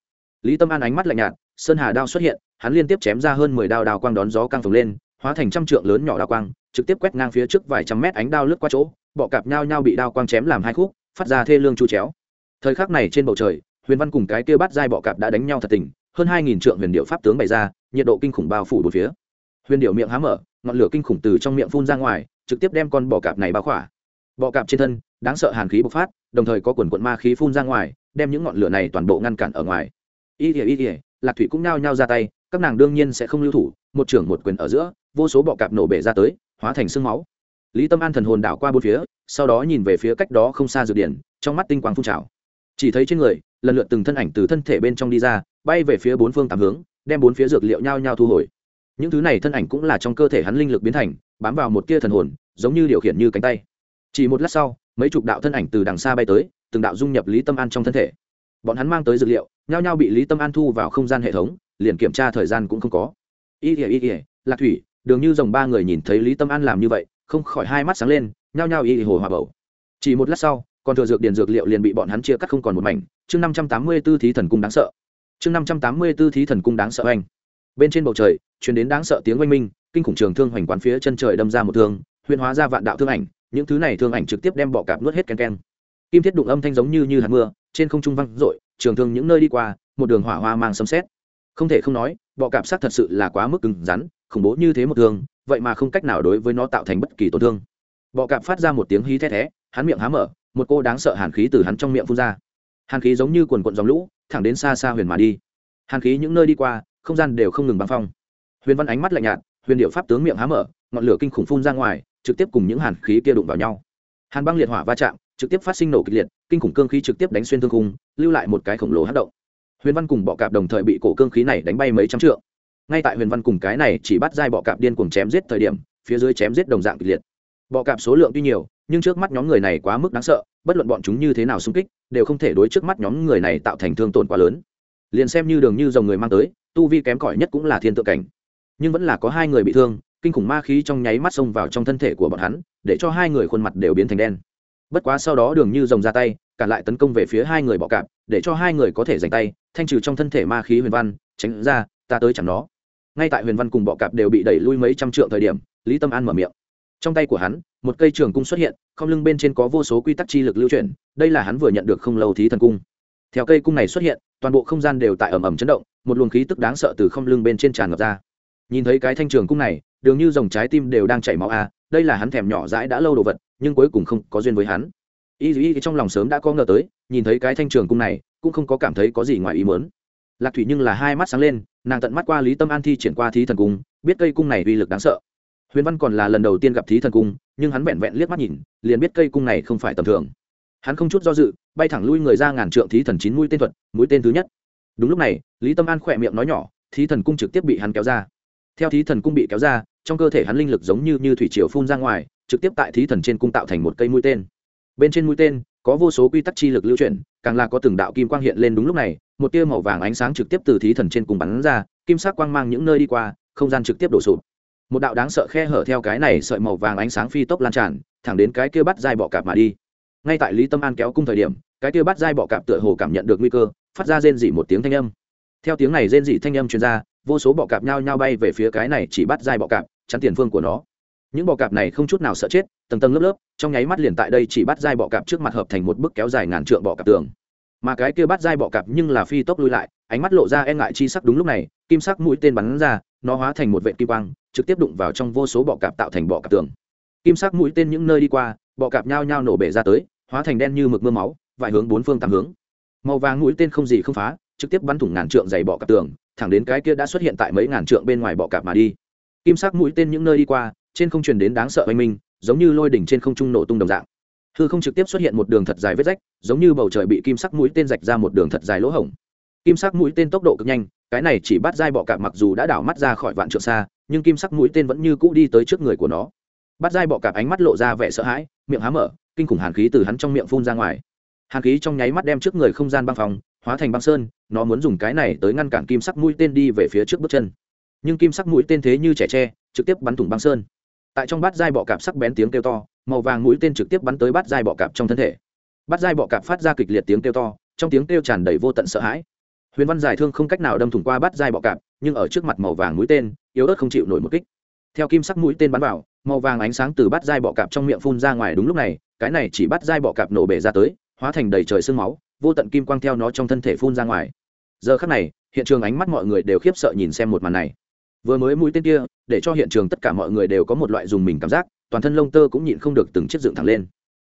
lý tâm an ánh mắt lạnh nhạt, sơn hà đao xuất hiện, hắn liên tiếp chém ra hơn mười đao đao quang đón gió căng phồng lên, hóa thành trăm trượng lớn nhỏ đao quang, trực tiếp quét ngang phía trước vài trăm mét ánh đao lướt qua chỗ, bọ cạp nhao nhao bị đao quang chém làm hai khúc, phát ra thê lương chu chéo. Thời khắc này trên bầu trời, huyền văn cùng cái kia bắt dai bọ cạp đã đánh nhau thật tình, hơn hai nghìn trượng huyền điệu pháp tướng bày ra, nhiệt độ kinh khủng bao phủ bốn phía. Huyền điệu miệng há mở, ngọn lửa kinh khủng từ trong miệng phun ra ngoài, trực tiếp đem con bọ cạp này bao khỏa. Bọ cạp trên thân, đáng sợ hàn khí bộc phát, đồng thời có quần quận ma khí phun ra ngoài, đem những ngọn lửa này toàn bộ ngăn cản ở ngoài y thìa y thìa lạc thủy cũng nao nhao ra tay, các nàng đương nhiên sẽ không lưu thủ, một trưởng một quyền ở giữa, vô số bọ cạp nổ bể ra tới, hóa thành sương máu. Lý tâm an thần hồn đảo qua bốn phía, sau đó nhìn về phía cách đó không xa dược điển, trong mắt tinh quang phun trào. Chỉ thấy trên người, lần lượt từng thân ảnh từ thân thể bên trong đi ra, bay về phía bốn phương tám hướng, đem bốn phía dược liệu nhao nhao thu hồi. Những thứ này thân ảnh cũng là trong cơ thể hắn linh lực biến thành, bám vào một tia thần hồn, giống như điều khiển như cánh tay. Chỉ một lát sau, mấy chục đạo thân ảnh từ đằng xa bay tới, từng đạo dung nhập lý tâm an trong thân thể. Bọn hắn mang tới dược liệu nhao nhao bị lý tâm an thu vào không gian hệ thống, liền kiểm tra thời gian cũng không có. Y ỉa y ỉa lạc thủy đường như dòng ba người nhìn thấy lý tâm an làm như vậy, không khỏi hai mắt sáng lên, nhao nhao y hồ hòa bầu. Chỉ một lát sau còn thừa dược điền dược liệu liền bị bọn hắn chia cắt không còn một mảnh. Chương năm trăm tám mươi b ố thí thần cung đáng sợ. Chương năm trăm tám mươi b ố thí thần cung đáng sợ anh. Bên trên bầu trời chuyển đến đáng sợ tiếng oanh minh, kinh khủng trường thương hoành quán phía chân trời đâm ra một thương, huyền hóa ra vạn đạo thương ảnh, những thứ này thương ảnh trực tiếp đem bọ cạp nuốt hết ken ken kim thiết đụng âm thanh giống như như hạt mưa trên không trung văng rội, trường thương những nơi đi qua một đường hỏa hoa mang sấm xét không thể không nói bọ cạp sát thật sự là quá mức cứng rắn khủng bố như thế một thương vậy mà không cách nào đối với nó tạo thành bất kỳ tổn thương. Bọ cạp phát ra một tiếng hí the thé hắn miệng há mở một cô đáng sợ hàn khí từ hắn trong miệng phun ra. Hàn khí giống như quần quận dòng lũ thẳng đến xa xa huyền mà đi. Hàn khí những nơi đi qua không gian đều không ngừng băng phong. Huyền văn ánh mắt lạnh nhạt huyền điệu pháp tướng miệng há mở ngọn lửa kinh khủng phun ra ngoài trực tiếp cùng những hàn khí kia đụng vào nhau. Hàn băng liệt hỏa va chạm trực tiếp phát sinh nổ kịch liệt, kinh khủng cương khí trực tiếp đánh xuyên thương khung, lưu lại một cái khổng lồ hát động. Huyền văn cùng bọ cạp đồng thời bị cổ cương khí này đánh bay mấy trăm trượng. Ngay tại huyền văn cùng cái này chỉ bắt dai bọ cạp điên cuồng chém giết thời điểm, phía dưới chém giết đồng dạng kịch liệt. Bọ cạp số lượng tuy nhiều, nhưng trước mắt nhóm người này quá mức đáng sợ, bất luận bọn chúng như thế nào xung kích, đều không thể đối trước mắt nhóm người này tạo thành thương tổn quá lớn. Liền xem như đường như dòng người mang tới, tu vi kém cỏi nhất cũng là thiên tượng cảnh. Nhưng vẫn là có hai người bị thương, kinh khủng ma khí trong nháy mắt xông vào trong thân thể của bọn hắn, để cho hai người khuôn mặt đều biến thành đen bất quá sau đó đường như rồng ra tay cản lại tấn công về phía hai người bọ cạp để cho hai người có thể giành tay thanh trừ trong thân thể ma khí huyền văn tránh ra ta tới chẳng nó. Ngay tại huyền văn cùng bọ cạp đều bị đẩy lui mấy trăm trượng thời điểm lý tâm an mở miệng. Trong tay của hắn một cây trường cung xuất hiện không lưng bên trên có vô số quy tắc chi lực lưu chuyển đây là hắn vừa nhận được không lâu thí thần cung. Theo cây cung này xuất hiện toàn bộ không gian đều tại ẩm ẩm chấn động một luồng khí tức đáng sợ từ không lưng bên trên tràn ngập ra. Nhìn thấy cái thanh trường cung này đường như dòng trái tim đều đang chảy máu a à, đây là hắn thèm nhỏ dãi đã lâu đồ vật nhưng cuối cùng không có duyên với hắn. Y y trong lòng sớm đã có ngờ tới nhìn thấy cái thanh trường cung này cũng không có cảm thấy có gì ngoài ý mớn lạc thủy nhưng là hai mắt sáng lên nàng tận mắt qua lý tâm an thi triển qua thí thần cung biết cây cung này uy lực đáng sợ. Huyền văn còn là lần đầu tiên gặp thí thần cung nhưng hắn vẹn vẹn liếc mắt nhìn liền biết cây cung này không phải tầm thường. Hắn không chút do dự bay thẳng lui người ra ngàn trượng thí thần chín mũi tên thuật mũi tên thứ nhất. Đúng lúc này lý tâm an khỏe miệng nói nhỏ thí thần cung trực tiếp bị hắn kéo ra. Theo thí thần cung bị kéo ra trong cơ thể hắn linh lực giống như, như thủy triều phun ra ngoài trực tiếp tại thí thần trên cung tạo thành một cây mũi tên. Bên trên mũi tên có vô số quy tắc chi lực lưu chuyển, càng là có từng đạo kim quang hiện lên đúng lúc này, một tia màu vàng ánh sáng trực tiếp từ thí thần trên cung bắn ra, kim sắc quang mang những nơi đi qua, không gian trực tiếp đổ sụp. Một đạo đáng sợ khe hở theo cái này sợi màu vàng ánh sáng phi tốc lan tràn, thẳng đến cái kia bắt dai bọ cạp mà đi. Ngay tại lý tâm an kéo cung thời điểm, cái kia bắt dai bọ cạp tựa hồ cảm nhận được nguy cơ, phát ra rên dỉ một tiếng thanh âm. Theo tiếng này rên dỉ thanh âm truyền ra, vô số bọ cạp nhao nhao bay về phía cái này chỉ bắt dai bọ cạp, chắn tiền phương của nó những bọ cạp này không chút nào sợ chết, tầng tầng lớp lớp, trong nháy mắt liền tại đây chỉ bắt dai bọ cạp trước mặt hợp thành một bức kéo dài ngàn trượng bọ cạp tường. Mà cái kia bắt dai bọ cạp nhưng là phi tốc lui lại, ánh mắt lộ ra e ngại chi sắc đúng lúc này, kim sắc mũi tên bắn ra, nó hóa thành một vệ kim quang, trực tiếp đụng vào trong vô số bọ cạp tạo thành bọ cạp tường. Kim sắc mũi tên những nơi đi qua, bọ cạp nhao nhao nổ bể ra tới, hóa thành đen như mực mưa máu, vài hướng bốn phương tám hướng. Màu vàng mũi tên không gì không phá, trực tiếp bắn thủng ngàn trượng dày bọ cạp tường, thẳng đến cái kia đã xuất hiện tại mấy ngàn trượng bên ngoài bọ cạp mà đi. Kim sắc mũi tên những nơi đi qua trên không truyền đến đáng sợ oanh minh, giống như lôi đỉnh trên không trung nổ tung đồng dạng. Hư không trực tiếp xuất hiện một đường thật dài vết rách, giống như bầu trời bị kim sắc mũi tên rạch ra một đường thật dài lỗ hổng. Kim sắc mũi tên tốc độ cực nhanh, cái này chỉ bắt dai bọ cạp mặc dù đã đảo mắt ra khỏi vạn trượng xa, nhưng kim sắc mũi tên vẫn như cũ đi tới trước người của nó. Bắt dai bọ cạp ánh mắt lộ ra vẻ sợ hãi, miệng há mở, kinh khủng hàn khí từ hắn trong miệng phun ra ngoài. Hàn khí trong nháy mắt đem trước người không gian băng phòng hóa thành băng sơn, nó muốn dùng cái này tới ngăn cản kim sắc mũi tên đi về phía trước bước chân. Nhưng kim sắc mũi tên thế như trẻ tre, trực tiếp bắn thủng băng sơn tại trong bát dai bọ cạp sắc bén tiếng kêu to, màu vàng mũi tên trực tiếp bắn tới bát dai bọ cạp trong thân thể. Bát dai bọ cạp phát ra kịch liệt tiếng kêu to, trong tiếng kêu tràn đầy vô tận sợ hãi. Huyền văn giải thương không cách nào đâm thủng qua bát dai bọ cạp, nhưng ở trước mặt màu vàng mũi tên, yếu ớt không chịu nổi một kích. Theo kim sắc mũi tên bắn vào, màu vàng ánh sáng từ bát dai bọ cạp trong miệng phun ra ngoài đúng lúc này, cái này chỉ bắt dai bọ cạp nổ bể ra tới, hóa thành đầy trời sương máu, vô tận kim quang theo nó trong thân thể phun ra ngoài. Giờ khắc này, hiện trường ánh mắt mọi người đều khiếp sợ nhìn xem một màn này vừa mới mũi tên kia, để cho hiện trường tất cả mọi người đều có một loại dùng mình cảm giác, toàn thân lông tơ cũng nhịn không được từng chiếc dựng thẳng lên.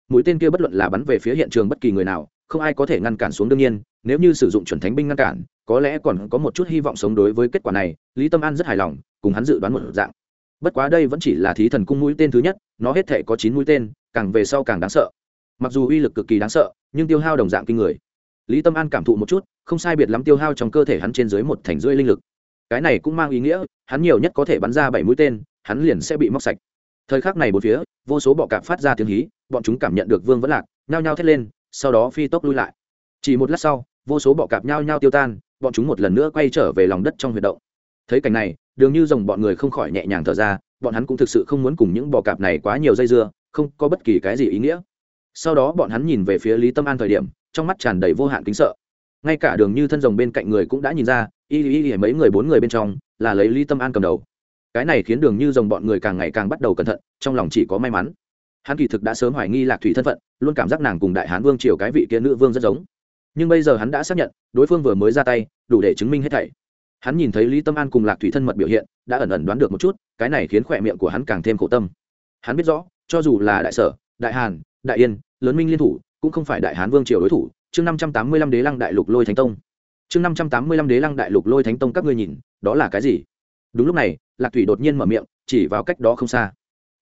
Mũi tên kia bất luận là bắn về phía hiện trường bất kỳ người nào, không ai có thể ngăn cản xuống đương nhiên, nếu như sử dụng chuẩn thánh binh ngăn cản, có lẽ còn có một chút hy vọng sống đối với kết quả này, lý tâm an rất hài lòng, cùng hắn dự đoán một dạng. Bất quá đây vẫn chỉ là thí thần cung mũi tên thứ nhất, nó hết thể có chín mũi tên, càng về sau càng đáng sợ. Mặc dù uy lực cực kỳ đáng sợ, nhưng tiêu hao đồng dạng kinh người. Lý tâm an cảm thụ một chút, không sai biệt lắm tiêu hao trong cơ thể hắn trên dưới một thành rưỡi linh lực cái này cũng mang ý nghĩa, hắn nhiều nhất có thể bắn ra bảy mũi tên, hắn liền sẽ bị móc sạch. Thời khắc này bốn phía, vô số bọ cạp phát ra tiếng hí, bọn chúng cảm nhận được vương vẫn lạc, nhao nhao thét lên, sau đó phi tốc lui lại. Chỉ một lát sau, vô số bọ cạp nhao nhao tiêu tan, bọn chúng một lần nữa quay trở về lòng đất trong huyệt động. Thấy cảnh này, đường như dòng bọn người không khỏi nhẹ nhàng thở ra, bọn hắn cũng thực sự không muốn cùng những bọ cạp này quá nhiều dây dưa, không có bất kỳ cái gì ý nghĩa. Sau đó bọn hắn nhìn về phía lý tâm an thời điểm, trong mắt tràn đầy vô hạn kính sợ ngay cả đường như thân rồng bên cạnh người cũng đã nhìn ra, y y y, mấy người bốn người bên trong là lấy lý tâm an cầm đầu. Cái này khiến đường như rồng bọn người càng ngày càng bắt đầu cẩn thận, trong lòng chỉ có may mắn. Hắn kỳ thực đã sớm hoài nghi lạc thủy thân phận, luôn cảm giác nàng cùng đại hán vương triều cái vị kia nữ vương rất giống. Nhưng bây giờ hắn đã xác nhận, đối phương vừa mới ra tay, đủ để chứng minh hết thảy. Hắn nhìn thấy lý tâm an cùng lạc thủy thân mật biểu hiện, đã ẩn ẩn đoán được một chút, cái này khiến khỏe miệng của hắn càng thêm khổ tâm. Hắn biết rõ, cho dù là đại sở, đại hàn, đại yên, lớn minh liên thủ, cũng không phải đại hán vương triều đối thủ chương năm trăm tám mươi lăm đế lăng đại lục lôi thánh tông. Chương năm trăm tám mươi lăm đế lăng đại lục lôi thánh tông các ngươi nhìn, đó là cái gì? Đúng lúc này, lạc thủy đột nhiên mở miệng, chỉ vào cách đó không xa.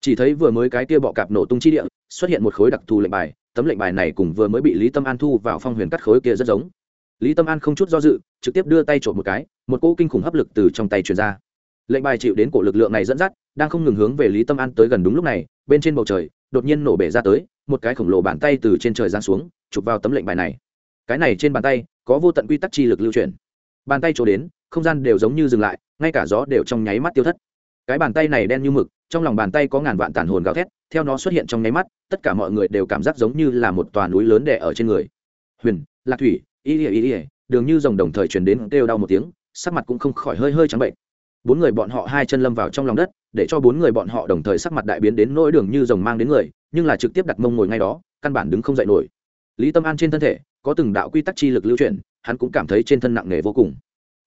Chỉ thấy vừa mới cái kia bọ cạp nổ tung chi địa, xuất hiện một khối đặc thù lệnh bài, tấm lệnh bài này cùng vừa mới bị lý tâm an thu vào phong huyền cắt khối kia rất giống. Lý tâm an không chút do dự, trực tiếp đưa tay trộm một cái, một cỗ kinh khủng hấp lực từ trong tay truyền ra. Lệnh bài chịu đến cổ lực lượng này dẫn dắt, đang không ngừng hướng về lý tâm an tới gần đúng lúc này, bên trên bầu trời, đột nhiên nổ bể ra tới, một cái khổng lồ bàn tay từ trên trời giáng xuống, chụp vào tấm lệnh bài này cái này trên bàn tay có vô tận quy tắc chi lực lưu chuyển. Bàn tay trổ đến, không gian đều giống như dừng lại, ngay cả gió đều trong nháy mắt tiêu thất. Cái bàn tay này đen như mực, trong lòng bàn tay có ngàn vạn tàn hồn gào thét, theo nó xuất hiện trong nháy mắt, tất cả mọi người đều cảm giác giống như là một tòa núi lớn đè ở trên người. Huyền, lạc thủy, y ỉa y ỉa đường như rồng đồng thời truyền đến kêu đau một tiếng, sắc mặt cũng không khỏi hơi hơi trắng bệnh. Bốn người bọn họ hai chân lâm vào trong lòng đất, để cho bốn người bọn họ đồng thời sắc mặt đại biến đến nỗi đường như rồng mang đến người, nhưng là trực tiếp đặt mông ngồi ngay đó, căn bản đứng không dậy nổi. Lý tâm an trên thân thể có từng đạo quy tắc chi lực lưu chuyển, hắn cũng cảm thấy trên thân nặng nề vô cùng.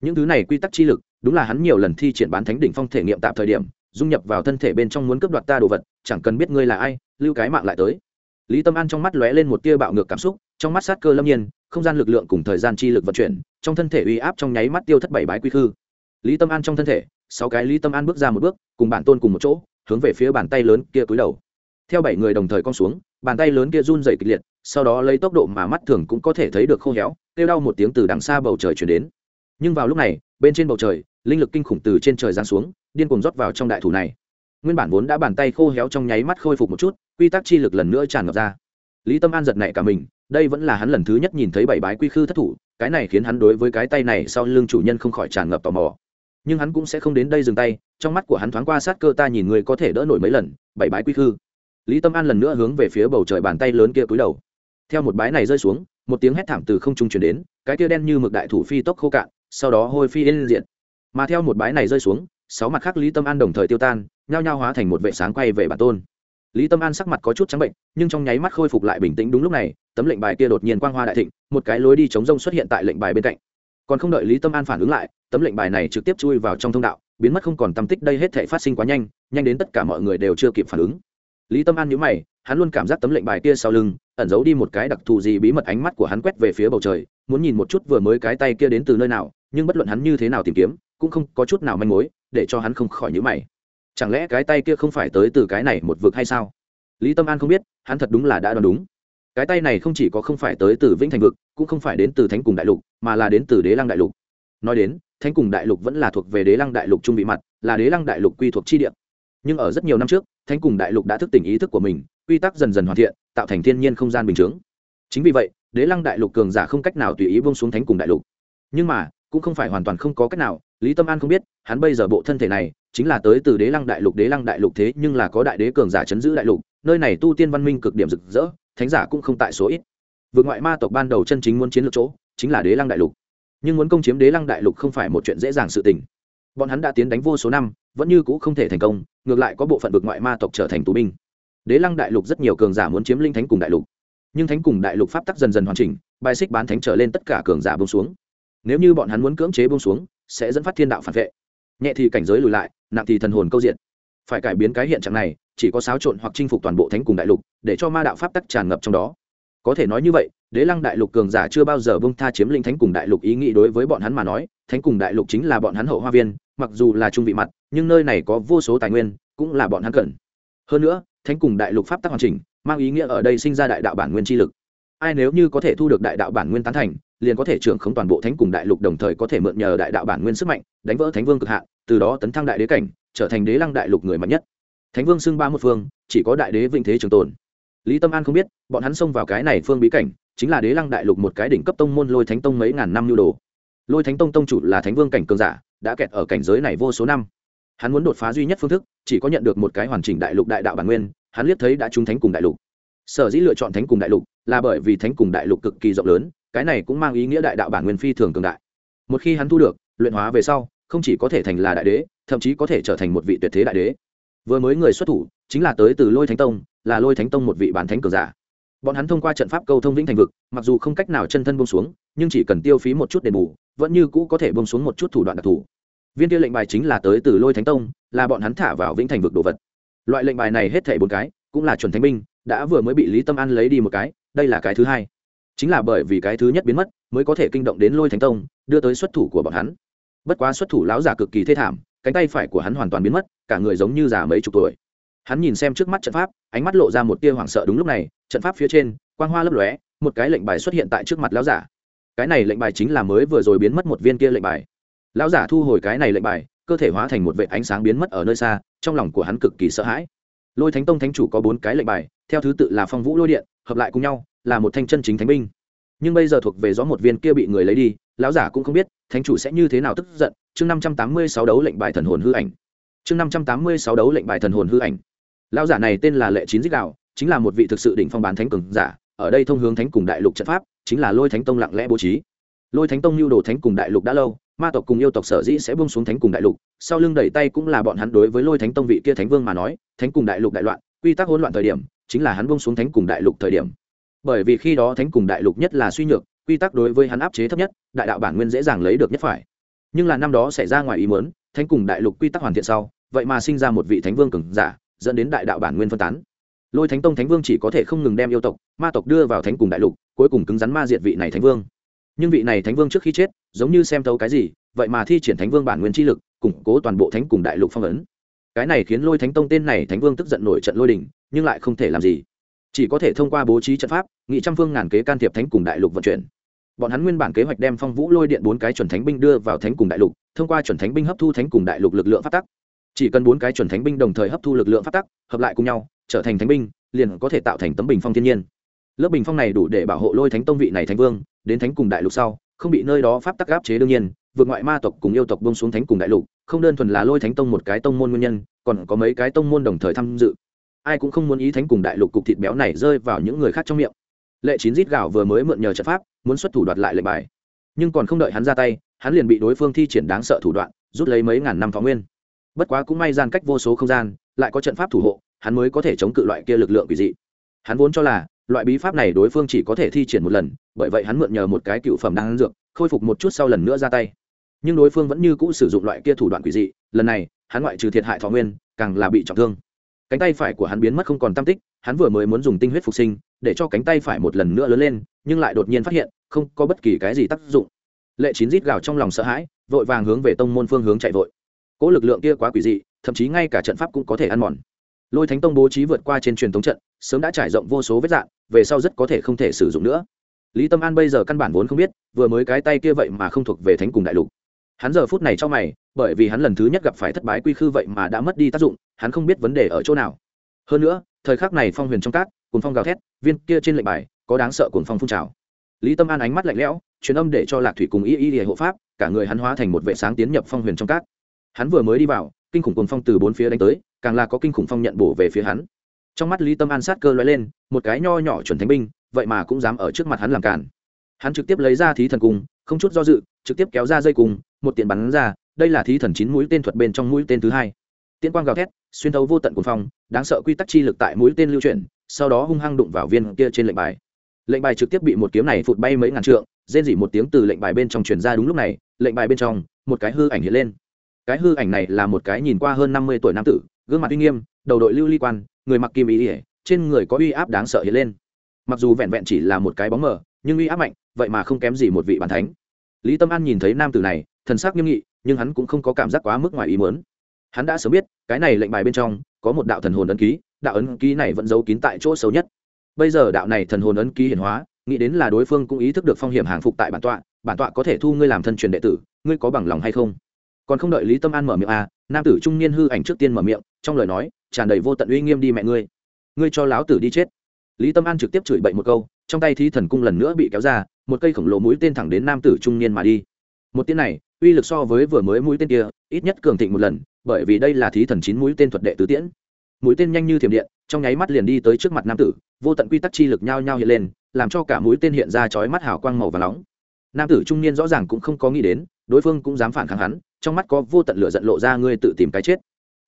Những thứ này quy tắc chi lực, đúng là hắn nhiều lần thi triển bán thánh đỉnh phong thể nghiệm tạm thời điểm, dung nhập vào thân thể bên trong muốn cướp đoạt ta đồ vật, chẳng cần biết ngươi là ai, lưu cái mạng lại tới. Lý tâm an trong mắt lóe lên một tia bạo ngược cảm xúc, trong mắt sát cơ lâm nhiên, không gian lực lượng cùng thời gian chi lực vận chuyển, trong thân thể uy áp trong nháy mắt tiêu thất bảy bái quy khư. Lý tâm an trong thân thể, sáu cái lý tâm an bước ra một bước, cùng bản tôn cùng một chỗ, hướng về phía bàn tay lớn kia cúi đầu. Theo bảy người đồng thời cong xuống bàn tay lớn kia run dày kịch liệt, sau đó lấy tốc độ mà mắt thường cũng có thể thấy được khô héo, kêu đau một tiếng từ đằng xa bầu trời chuyển đến. Nhưng vào lúc này, bên trên bầu trời, linh lực kinh khủng từ trên trời giáng xuống, điên cuồng rót vào trong đại thủ này. Nguyên bản vốn đã bàn tay khô héo trong nháy mắt khôi phục một chút, quy tắc chi lực lần nữa tràn ngập ra. Lý tâm an giật nảy cả mình, đây vẫn là hắn lần thứ nhất nhìn thấy bảy bái quy khư thất thủ, cái này khiến hắn đối với cái tay này sau lưng chủ nhân không khỏi tràn ngập tò mò. Nhưng hắn cũng sẽ không đến đây dừng tay, trong mắt của hắn thoáng qua sát cơ ta nhìn người có thể đỡ nổi mấy lần, bảy bái quy khư lý tâm an lần nữa hướng về phía bầu trời bàn tay lớn kia cúi đầu. Theo một bái này rơi xuống, một tiếng hét thảm từ không trung chuyển đến, cái kia đen như mực đại thủ phi tốc khô cạn, sau đó hôi phi lên diện mà theo một bái này rơi xuống, sáu mặt khác lý tâm an đồng thời tiêu tan, nhao nhao hóa thành một vệ sáng quay về bản tôn. Lý tâm an sắc mặt có chút trắng bệnh, nhưng trong nháy mắt khôi phục lại bình tĩnh đúng lúc này, tấm lệnh bài kia đột nhiên quang hoa đại thịnh, một cái lối đi chống rông xuất hiện tại lệnh bài bên cạnh. Còn không đợi lý tâm an phản ứng lại, tấm lệnh bài này trực tiếp chui vào trong thông đạo, biến mất không còn tâm tích, đây hết thể phát sinh quá nhanh nhanh đến tất cả mọi người đều chưa kịp phản ứng lý tâm an nhớ mày, hắn luôn cảm giác tấm lệnh bài kia sau lưng, ẩn giấu đi một cái đặc thù gì bí mật ánh mắt của hắn quét về phía bầu trời, muốn nhìn một chút vừa mới cái tay kia đến từ nơi nào, nhưng bất luận hắn như thế nào tìm kiếm, cũng không có chút nào manh mối, để cho hắn không khỏi nhữ mày. Chẳng lẽ cái tay kia không phải tới từ cái này một vực hay sao? Lý tâm an không biết, hắn thật đúng là đã đoán đúng. Cái tay này không chỉ có không phải tới từ vĩnh thành vực, cũng không phải đến từ thánh cùng đại lục, mà là đến từ đế lăng đại lục. Nói đến, thánh cùng đại lục vẫn là thuộc về đế lăng đại lục trung vị mặt, là đế lăng đại lục quy thuộc chi địa nhưng ở rất nhiều năm trước, thánh cùng đại lục đã thức tỉnh ý thức của mình, quy tắc dần dần hoàn thiện, tạo thành thiên nhiên không gian bình chướng. Chính vì vậy, đế lăng đại lục cường giả không cách nào tùy ý bông xuống thánh cùng đại lục. Nhưng mà, cũng không phải hoàn toàn không có cách nào, lý tâm an không biết, hắn bây giờ bộ thân thể này, chính là tới từ đế lăng đại lục, đế lăng đại lục thế nhưng là có đại đế cường giả chấn giữ đại lục, nơi này tu tiên văn minh cực điểm rực rỡ, thánh giả cũng không tại số ít. Vượt ngoại ma tộc ban đầu chân chính muốn chiến lược chỗ, chính là đế lăng đại lục. Nhưng muốn công chiếm đế lăng đại lục không phải một chuyện dễ dàng sự tình bọn hắn đã tiến đánh vô số năm, vẫn như cũ không thể thành công, ngược lại có bộ phận vực ngoại ma tộc trở thành tù binh. Đế lăng đại lục rất nhiều cường giả muốn chiếm linh thánh cùng đại lục. Nhưng thánh cùng đại lục pháp tắc dần dần hoàn chỉnh, bài xích bán thánh trở lên tất cả cường giả bông xuống. Nếu như bọn hắn muốn cưỡng chế bông xuống, sẽ dẫn phát thiên đạo phản vệ. Nhẹ thì cảnh giới lùi lại, nặng thì thần hồn câu diện. Phải cải biến cái hiện trạng này, chỉ có xáo trộn hoặc chinh phục toàn bộ thánh cùng đại lục, để cho ma đạo pháp tắc tràn ngập trong đó. Có thể nói như vậy, đế lăng đại lục cường giả chưa bao giờ bông tha chiếm linh thánh cùng đại lục ý nghĩ đối với bọn hắn mà nói, thánh cùng đại lục chính là bọn hắn hậu hoa viên mặc dù là trung vị mặt, nhưng nơi này có vô số tài nguyên, cũng là bọn hắn cần. Hơn nữa, thánh cùng đại lục pháp tắc hoàn chỉnh, mang ý nghĩa ở đây sinh ra đại đạo bản nguyên chi lực. Ai nếu như có thể thu được đại đạo bản nguyên tán thành, liền có thể trưởng không toàn bộ thánh cùng đại lục đồng thời có thể mượn nhờ đại đạo bản nguyên sức mạnh, đánh vỡ thánh vương cực hạn, từ đó tấn thăng đại đế cảnh, trở thành đế lăng đại lục người mạnh nhất. Thánh vương xưng ba một phương, chỉ có đại đế vĩnh thế trường tồn. Lý tâm an không biết, bọn hắn xông vào cái này phương bí cảnh, chính là đế lăng đại lục một cái đỉnh cấp tông môn lôi thánh tông mấy ngàn năm nhu đồ. Lôi thánh tông tông chủ là thánh vương cảnh cường giả đã kẹt ở cảnh giới này vô số năm. Hắn muốn đột phá duy nhất phương thức, chỉ có nhận được một cái hoàn chỉnh đại lục đại đạo bản nguyên, hắn liếc thấy đã trúng thánh cùng đại lục. Sở dĩ lựa chọn thánh cùng đại lục là bởi vì thánh cùng đại lục cực kỳ rộng lớn, cái này cũng mang ý nghĩa đại đạo bản nguyên phi thường cường đại. Một khi hắn thu được, luyện hóa về sau, không chỉ có thể thành là đại đế, thậm chí có thể trở thành một vị tuyệt thế đại đế. Vừa mới người xuất thủ, chính là tới từ lôi thánh tông, là lôi thánh tông một vị bản thánh cường giả. Bọn hắn thông qua trận pháp câu thông vĩnh thành vực, mặc dù không cách nào chân thân bông xuống, nhưng chỉ cần tiêu phí một chút đền bù vẫn như cũ có thể bông xuống một chút thủ đoạn đặc thù. Viên kia lệnh bài chính là tới từ lôi thánh tông, là bọn hắn thả vào vĩnh thành vực đồ vật. Loại lệnh bài này hết thảy bốn cái, cũng là chuẩn thánh binh, đã vừa mới bị lý tâm an lấy đi một cái, đây là cái thứ hai. Chính là bởi vì cái thứ nhất biến mất, mới có thể kinh động đến lôi thánh tông, đưa tới xuất thủ của bọn hắn. Bất quá xuất thủ lão già cực kỳ thê thảm, cánh tay phải của hắn hoàn toàn biến mất, cả người giống như già mấy chục tuổi. Hắn nhìn xem trước mắt trận pháp, ánh mắt lộ ra một tia hoảng sợ đúng lúc này, trận pháp phía trên, quang hoa lấp lóe, một cái lệnh bài xuất hiện tại trước mặt lão giả cái này lệnh bài chính là mới vừa rồi biến mất một viên kia lệnh bài. Lão giả thu hồi cái này lệnh bài, cơ thể hóa thành một vệ ánh sáng biến mất ở nơi xa, trong lòng của hắn cực kỳ sợ hãi. Lôi thánh tông thánh chủ có bốn cái lệnh bài, theo thứ tự là phong vũ lôi điện, hợp lại cùng nhau, là một thanh chân chính thánh binh. Nhưng bây giờ thuộc về gió một viên kia bị người lấy đi, lão giả cũng không biết thánh chủ sẽ như thế nào tức giận. Chương năm trăm tám mươi sáu đấu lệnh bài thần hồn hư ảnh. Chương năm trăm tám mươi sáu đấu lệnh bài thần hồn hư ảnh. Lão giả này tên là lệ chín dích đạo, chính là một vị thực sự đỉnh phong bán thánh cường giả, ở đây thông hướng thánh cùng đại lục trận pháp chính là lôi thánh tông lặng lẽ bố trí. Lôi thánh tông lưu đồ thánh cùng đại lục đã lâu, ma tộc cùng yêu tộc sở dĩ sẽ buông xuống thánh cùng đại lục, sau lưng đẩy tay cũng là bọn hắn đối với lôi thánh tông vị kia thánh vương mà nói, thánh cùng đại lục đại loạn, quy tắc hỗn loạn thời điểm, chính là hắn buông xuống thánh cùng đại lục thời điểm. Bởi vì khi đó thánh cùng đại lục nhất là suy nhược, quy tắc đối với hắn áp chế thấp nhất, đại đạo bản nguyên dễ dàng lấy được nhất phải. Nhưng là năm đó xảy ra ngoài ý muốn, thánh cùng đại lục quy tắc hoàn thiện sau, vậy mà sinh ra một vị thánh vương cường giả, dẫn đến đại đạo bản nguyên phân tán lôi thánh tông thánh vương chỉ có thể không ngừng đem yêu tộc, ma tộc đưa vào thánh cùng đại lục, cuối cùng cứng rắn ma diệt vị này thánh vương. Nhưng vị này thánh vương trước khi chết, giống như xem thấu cái gì, vậy mà thi triển thánh vương bản nguyên chi lực, củng cố toàn bộ thánh cùng đại lục phong ấn. Cái này khiến lôi thánh tông tên này thánh vương tức giận nổi trận lôi đình, nhưng lại không thể làm gì. Chỉ có thể thông qua bố trí trận pháp, nghị trăm phương ngàn kế can thiệp thánh cùng đại lục vận chuyển. Bọn hắn nguyên bản kế hoạch đem phong vũ lôi điện bốn cái chuẩn thánh binh đưa vào thánh cùng đại lục, thông qua chuẩn thánh binh hấp thu thánh cùng đại lục lực lượng phát tắc. Chỉ cần bốn cái chuẩn thánh binh đồng thời hấp thu lực lượng phát tắc, hợp lại cùng nhau trở thành thánh binh, liền có thể tạo thành tấm bình phong thiên nhiên. Lớp bình phong này đủ để bảo hộ lôi thánh tông vị này thánh vương, đến thánh cùng đại lục sau, không bị nơi đó pháp tắc áp chế đương nhiên, vượt ngoại ma tộc cùng yêu tộc bông xuống thánh cùng đại lục, không đơn thuần là lôi thánh tông một cái tông môn nguyên nhân, còn có mấy cái tông môn đồng thời tham dự. Ai cũng không muốn ý thánh cùng đại lục cục thịt béo này rơi vào những người khác trong miệng. Lệ chín rít gạo vừa mới mượn nhờ trận pháp, muốn xuất thủ đoạt lại lệnh bài. Nhưng còn không đợi hắn ra tay, hắn liền bị đối phương thi triển đáng sợ thủ đoạn, rút lấy mấy ngàn năm phó nguyên. Bất quá cũng may gian cách vô số không gian, lại có trận pháp thủ hộ hắn mới có thể chống cự loại kia lực lượng quỷ dị. Hắn vốn cho là, loại bí pháp này đối phương chỉ có thể thi triển một lần, bởi vậy hắn mượn nhờ một cái cựu phẩm đang dược, khôi phục một chút sau lần nữa ra tay. Nhưng đối phương vẫn như cũ sử dụng loại kia thủ đoạn quỷ dị, lần này, hắn ngoại trừ thiệt hại thọ nguyên, càng là bị trọng thương. Cánh tay phải của hắn biến mất không còn tam tích, hắn vừa mới muốn dùng tinh huyết phục sinh, để cho cánh tay phải một lần nữa lớn lên, nhưng lại đột nhiên phát hiện, không có bất kỳ cái gì tác dụng. Lệ chín rít gào trong lòng sợ hãi, vội vàng hướng về tông môn phương hướng chạy vội. Cỗ lực lượng kia quá quỷ dị, thậm chí ngay cả trận pháp cũng có thể ăn mòn lôi thánh tông bố trí vượt qua trên truyền thống trận, sớm đã trải rộng vô số vết dạn về sau rất có thể không thể sử dụng nữa. Lý tâm an bây giờ căn bản vốn không biết, vừa mới cái tay kia vậy mà không thuộc về thánh cùng đại lục. Hắn giờ phút này cho mày, bởi vì hắn lần thứ nhất gặp phải thất bái quy khư vậy mà đã mất đi tác dụng, hắn không biết vấn đề ở chỗ nào. Hơn nữa, thời khắc này phong huyền trong cát cùng phong gào thét, viên kia trên lệnh bài, có đáng sợ cuồng phong phun trào. Lý tâm an ánh mắt lạnh lẽo, truyền âm để cho lạc thủy cùng y y hộ pháp, cả người hắn hóa thành một vệ sáng tiến nhập phong huyền trong cát. Hắn vừa mới đi vào, kinh khủng cuồng phong từ bốn phía đánh tới càng là có kinh khủng phong nhận bổ về phía hắn. Trong mắt lý tâm an sát cơ lóe lên, một cái nho nhỏ chuẩn thánh binh, vậy mà cũng dám ở trước mặt hắn làm cản. Hắn trực tiếp lấy ra thí thần cung, không chút do dự, trực tiếp kéo ra dây cung, một tiện bắn ra, đây là thí thần chín mũi tên thuật bên trong mũi tên thứ hai. Tiên quang gào thét, xuyên thấu vô tận cuồng phong, đáng sợ quy tắc chi lực tại mũi tên lưu chuyển, sau đó hung hăng đụng vào viên kia trên lệnh bài. Lệnh bài trực tiếp bị một kiếm này phụt bay mấy ngàn trượng, rên dỉ một tiếng từ lệnh bài bên trong truyền ra đúng lúc này, lệnh bài bên trong, một cái hư ảnh hiện lên. Cái hư ảnh này là một cái nhìn qua hơn năm mươi tuổi nam tử gương mặt uy nghiêm, đầu đội lưu ly quan, người mặc kim ý ỉa trên người có uy áp đáng sợ hiện lên. Mặc dù vẹn vẹn chỉ là một cái bóng mờ, nhưng uy áp mạnh, vậy mà không kém gì một vị bàn thánh. Lý tâm an nhìn thấy nam tử này, thần sắc nghiêm nghị, nhưng hắn cũng không có cảm giác quá mức ngoài ý muốn. Hắn đã sớm biết, cái này lệnh bài bên trong, có một đạo thần hồn ấn ký, đạo ấn ký này vẫn giấu kín tại chỗ xấu nhất. Bây giờ đạo này thần hồn ấn ký hiển hóa, nghĩ đến là đối phương cũng ý thức được phong hiểm hàng phục tại bản tọa bản tọa có thể thu ngươi làm thân truyền đệ tử, ngươi có bằng lòng hay không? Còn không đợi lý tâm an mở miệng à nam tử trung niên hư ảnh trước tiên mở miệng, trong lời nói, tràn đầy vô tận uy nghiêm đi mẹ ngươi. Ngươi cho láo tử đi chết. Lý tâm an trực tiếp chửi bậy một câu, trong tay thi thần cung lần nữa bị kéo ra, một cây khổng lồ mũi tên thẳng đến nam tử trung niên mà đi. Một tiếng này, uy lực so với vừa mới mũi tên kia, ít nhất cường thịnh một lần, bởi vì đây là thí thần chín mũi tên thuật đệ tứ tiễn. Mũi tên nhanh như thiểm điện, trong nháy mắt liền đi tới trước mặt nam tử, vô tận quy tắc chi lực nhao nhao hiện lên, làm cho cả mũi tên hiện ra chói mắt hào quang màu và nóng. Nam tử trung niên rõ ràng cũng không có nghĩ đến, đối phương cũng dám phản kháng hắn trong mắt có vô tận lửa giận lộ ra ngươi tự tìm cái chết.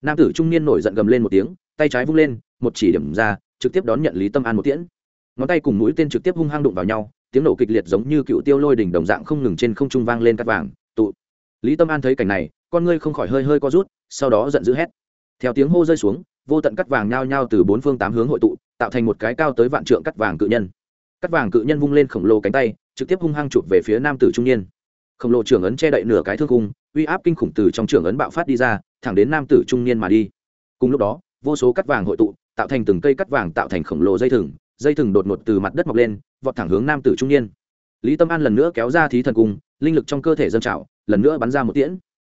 Nam tử trung niên nổi giận gầm lên một tiếng, tay trái vung lên, một chỉ điểm ra, trực tiếp đón nhận lý tâm an một tiễn. Ngón tay cùng mũi tên trực tiếp hung hăng đụng vào nhau, tiếng nổ kịch liệt giống như cựu tiêu lôi đỉnh đồng dạng không ngừng trên không trung vang lên cắt vàng, tụ. Lý tâm an thấy cảnh này, con ngươi không khỏi hơi hơi co rút, sau đó giận dữ hét. Theo tiếng hô rơi xuống, vô tận cắt vàng nhao nhao từ bốn phương tám hướng hội tụ, tạo thành một cái cao tới vạn trượng cắt vàng cự nhân. Cắt vàng cự nhân vung lên khổng lồ cánh tay, trực tiếp hung hăng chụp về phía nam tử trung niên. Khổng lồ trưởng ấn che đậy nửa cái thương cung uy áp kinh khủng từ trong trường ấn bạo phát đi ra, thẳng đến nam tử trung niên mà đi. Cùng lúc đó, vô số cắt vàng hội tụ, tạo thành từng cây cắt vàng tạo thành khổng lồ dây thừng dây thừng đột ngột từ mặt đất mọc lên, vọt thẳng hướng nam tử trung niên. Lý tâm an lần nữa kéo ra thí thần cung, linh lực trong cơ thể dâng trào, lần nữa bắn ra một tiễn.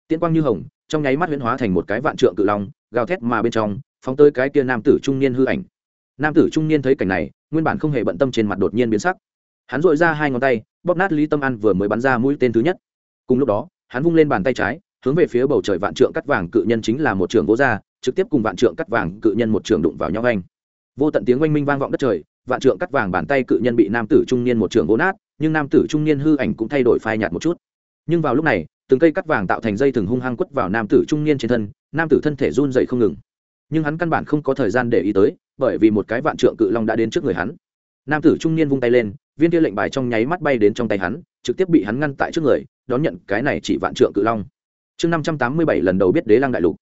Tiễn quang như hồng, trong nháy mắt huyễn hóa thành một cái vạn trượng cự long, gào thét mà bên trong, phóng tới cái kia nam tử trung niên hư ảnh. Nam tử trung niên thấy cảnh này, nguyên bản không hề bận tâm trên mặt đột nhiên biến sắc. Hắn dội ra hai ngón tay, bóp nát lý tâm an vừa mới bắn ra mũi tên thứ nhất. Cùng lúc đó hắn vung lên bàn tay trái, hướng về phía bầu trời vạn trượng cắt vàng cự nhân chính là một trường gỗ ra, trực tiếp cùng vạn trượng cắt vàng cự nhân một trường đụng vào nhau anh. Vô tận tiếng oanh minh vang vọng đất trời, vạn trượng cắt vàng bàn tay cự nhân bị nam tử trung niên một trường gỗ nát, nhưng nam tử trung niên hư ảnh cũng thay đổi phai nhạt một chút. Nhưng vào lúc này, từng cây cắt vàng tạo thành dây thừng hung hăng quất vào nam tử trung niên trên thân, nam tử thân thể run dậy không ngừng. Nhưng hắn căn bản không có thời gian để ý tới, bởi vì một cái vạn trượng cự long đã đến trước người hắn. Nam tử trung niên vung tay lên, viên kia lệnh bài trong nháy mắt bay đến trong tay hắn, trực tiếp bị hắn ngăn tại trước người đón nhận cái này chỉ vạn trượng cự long. Chương năm trăm tám mươi bảy lần đầu biết đế lăng đại lục.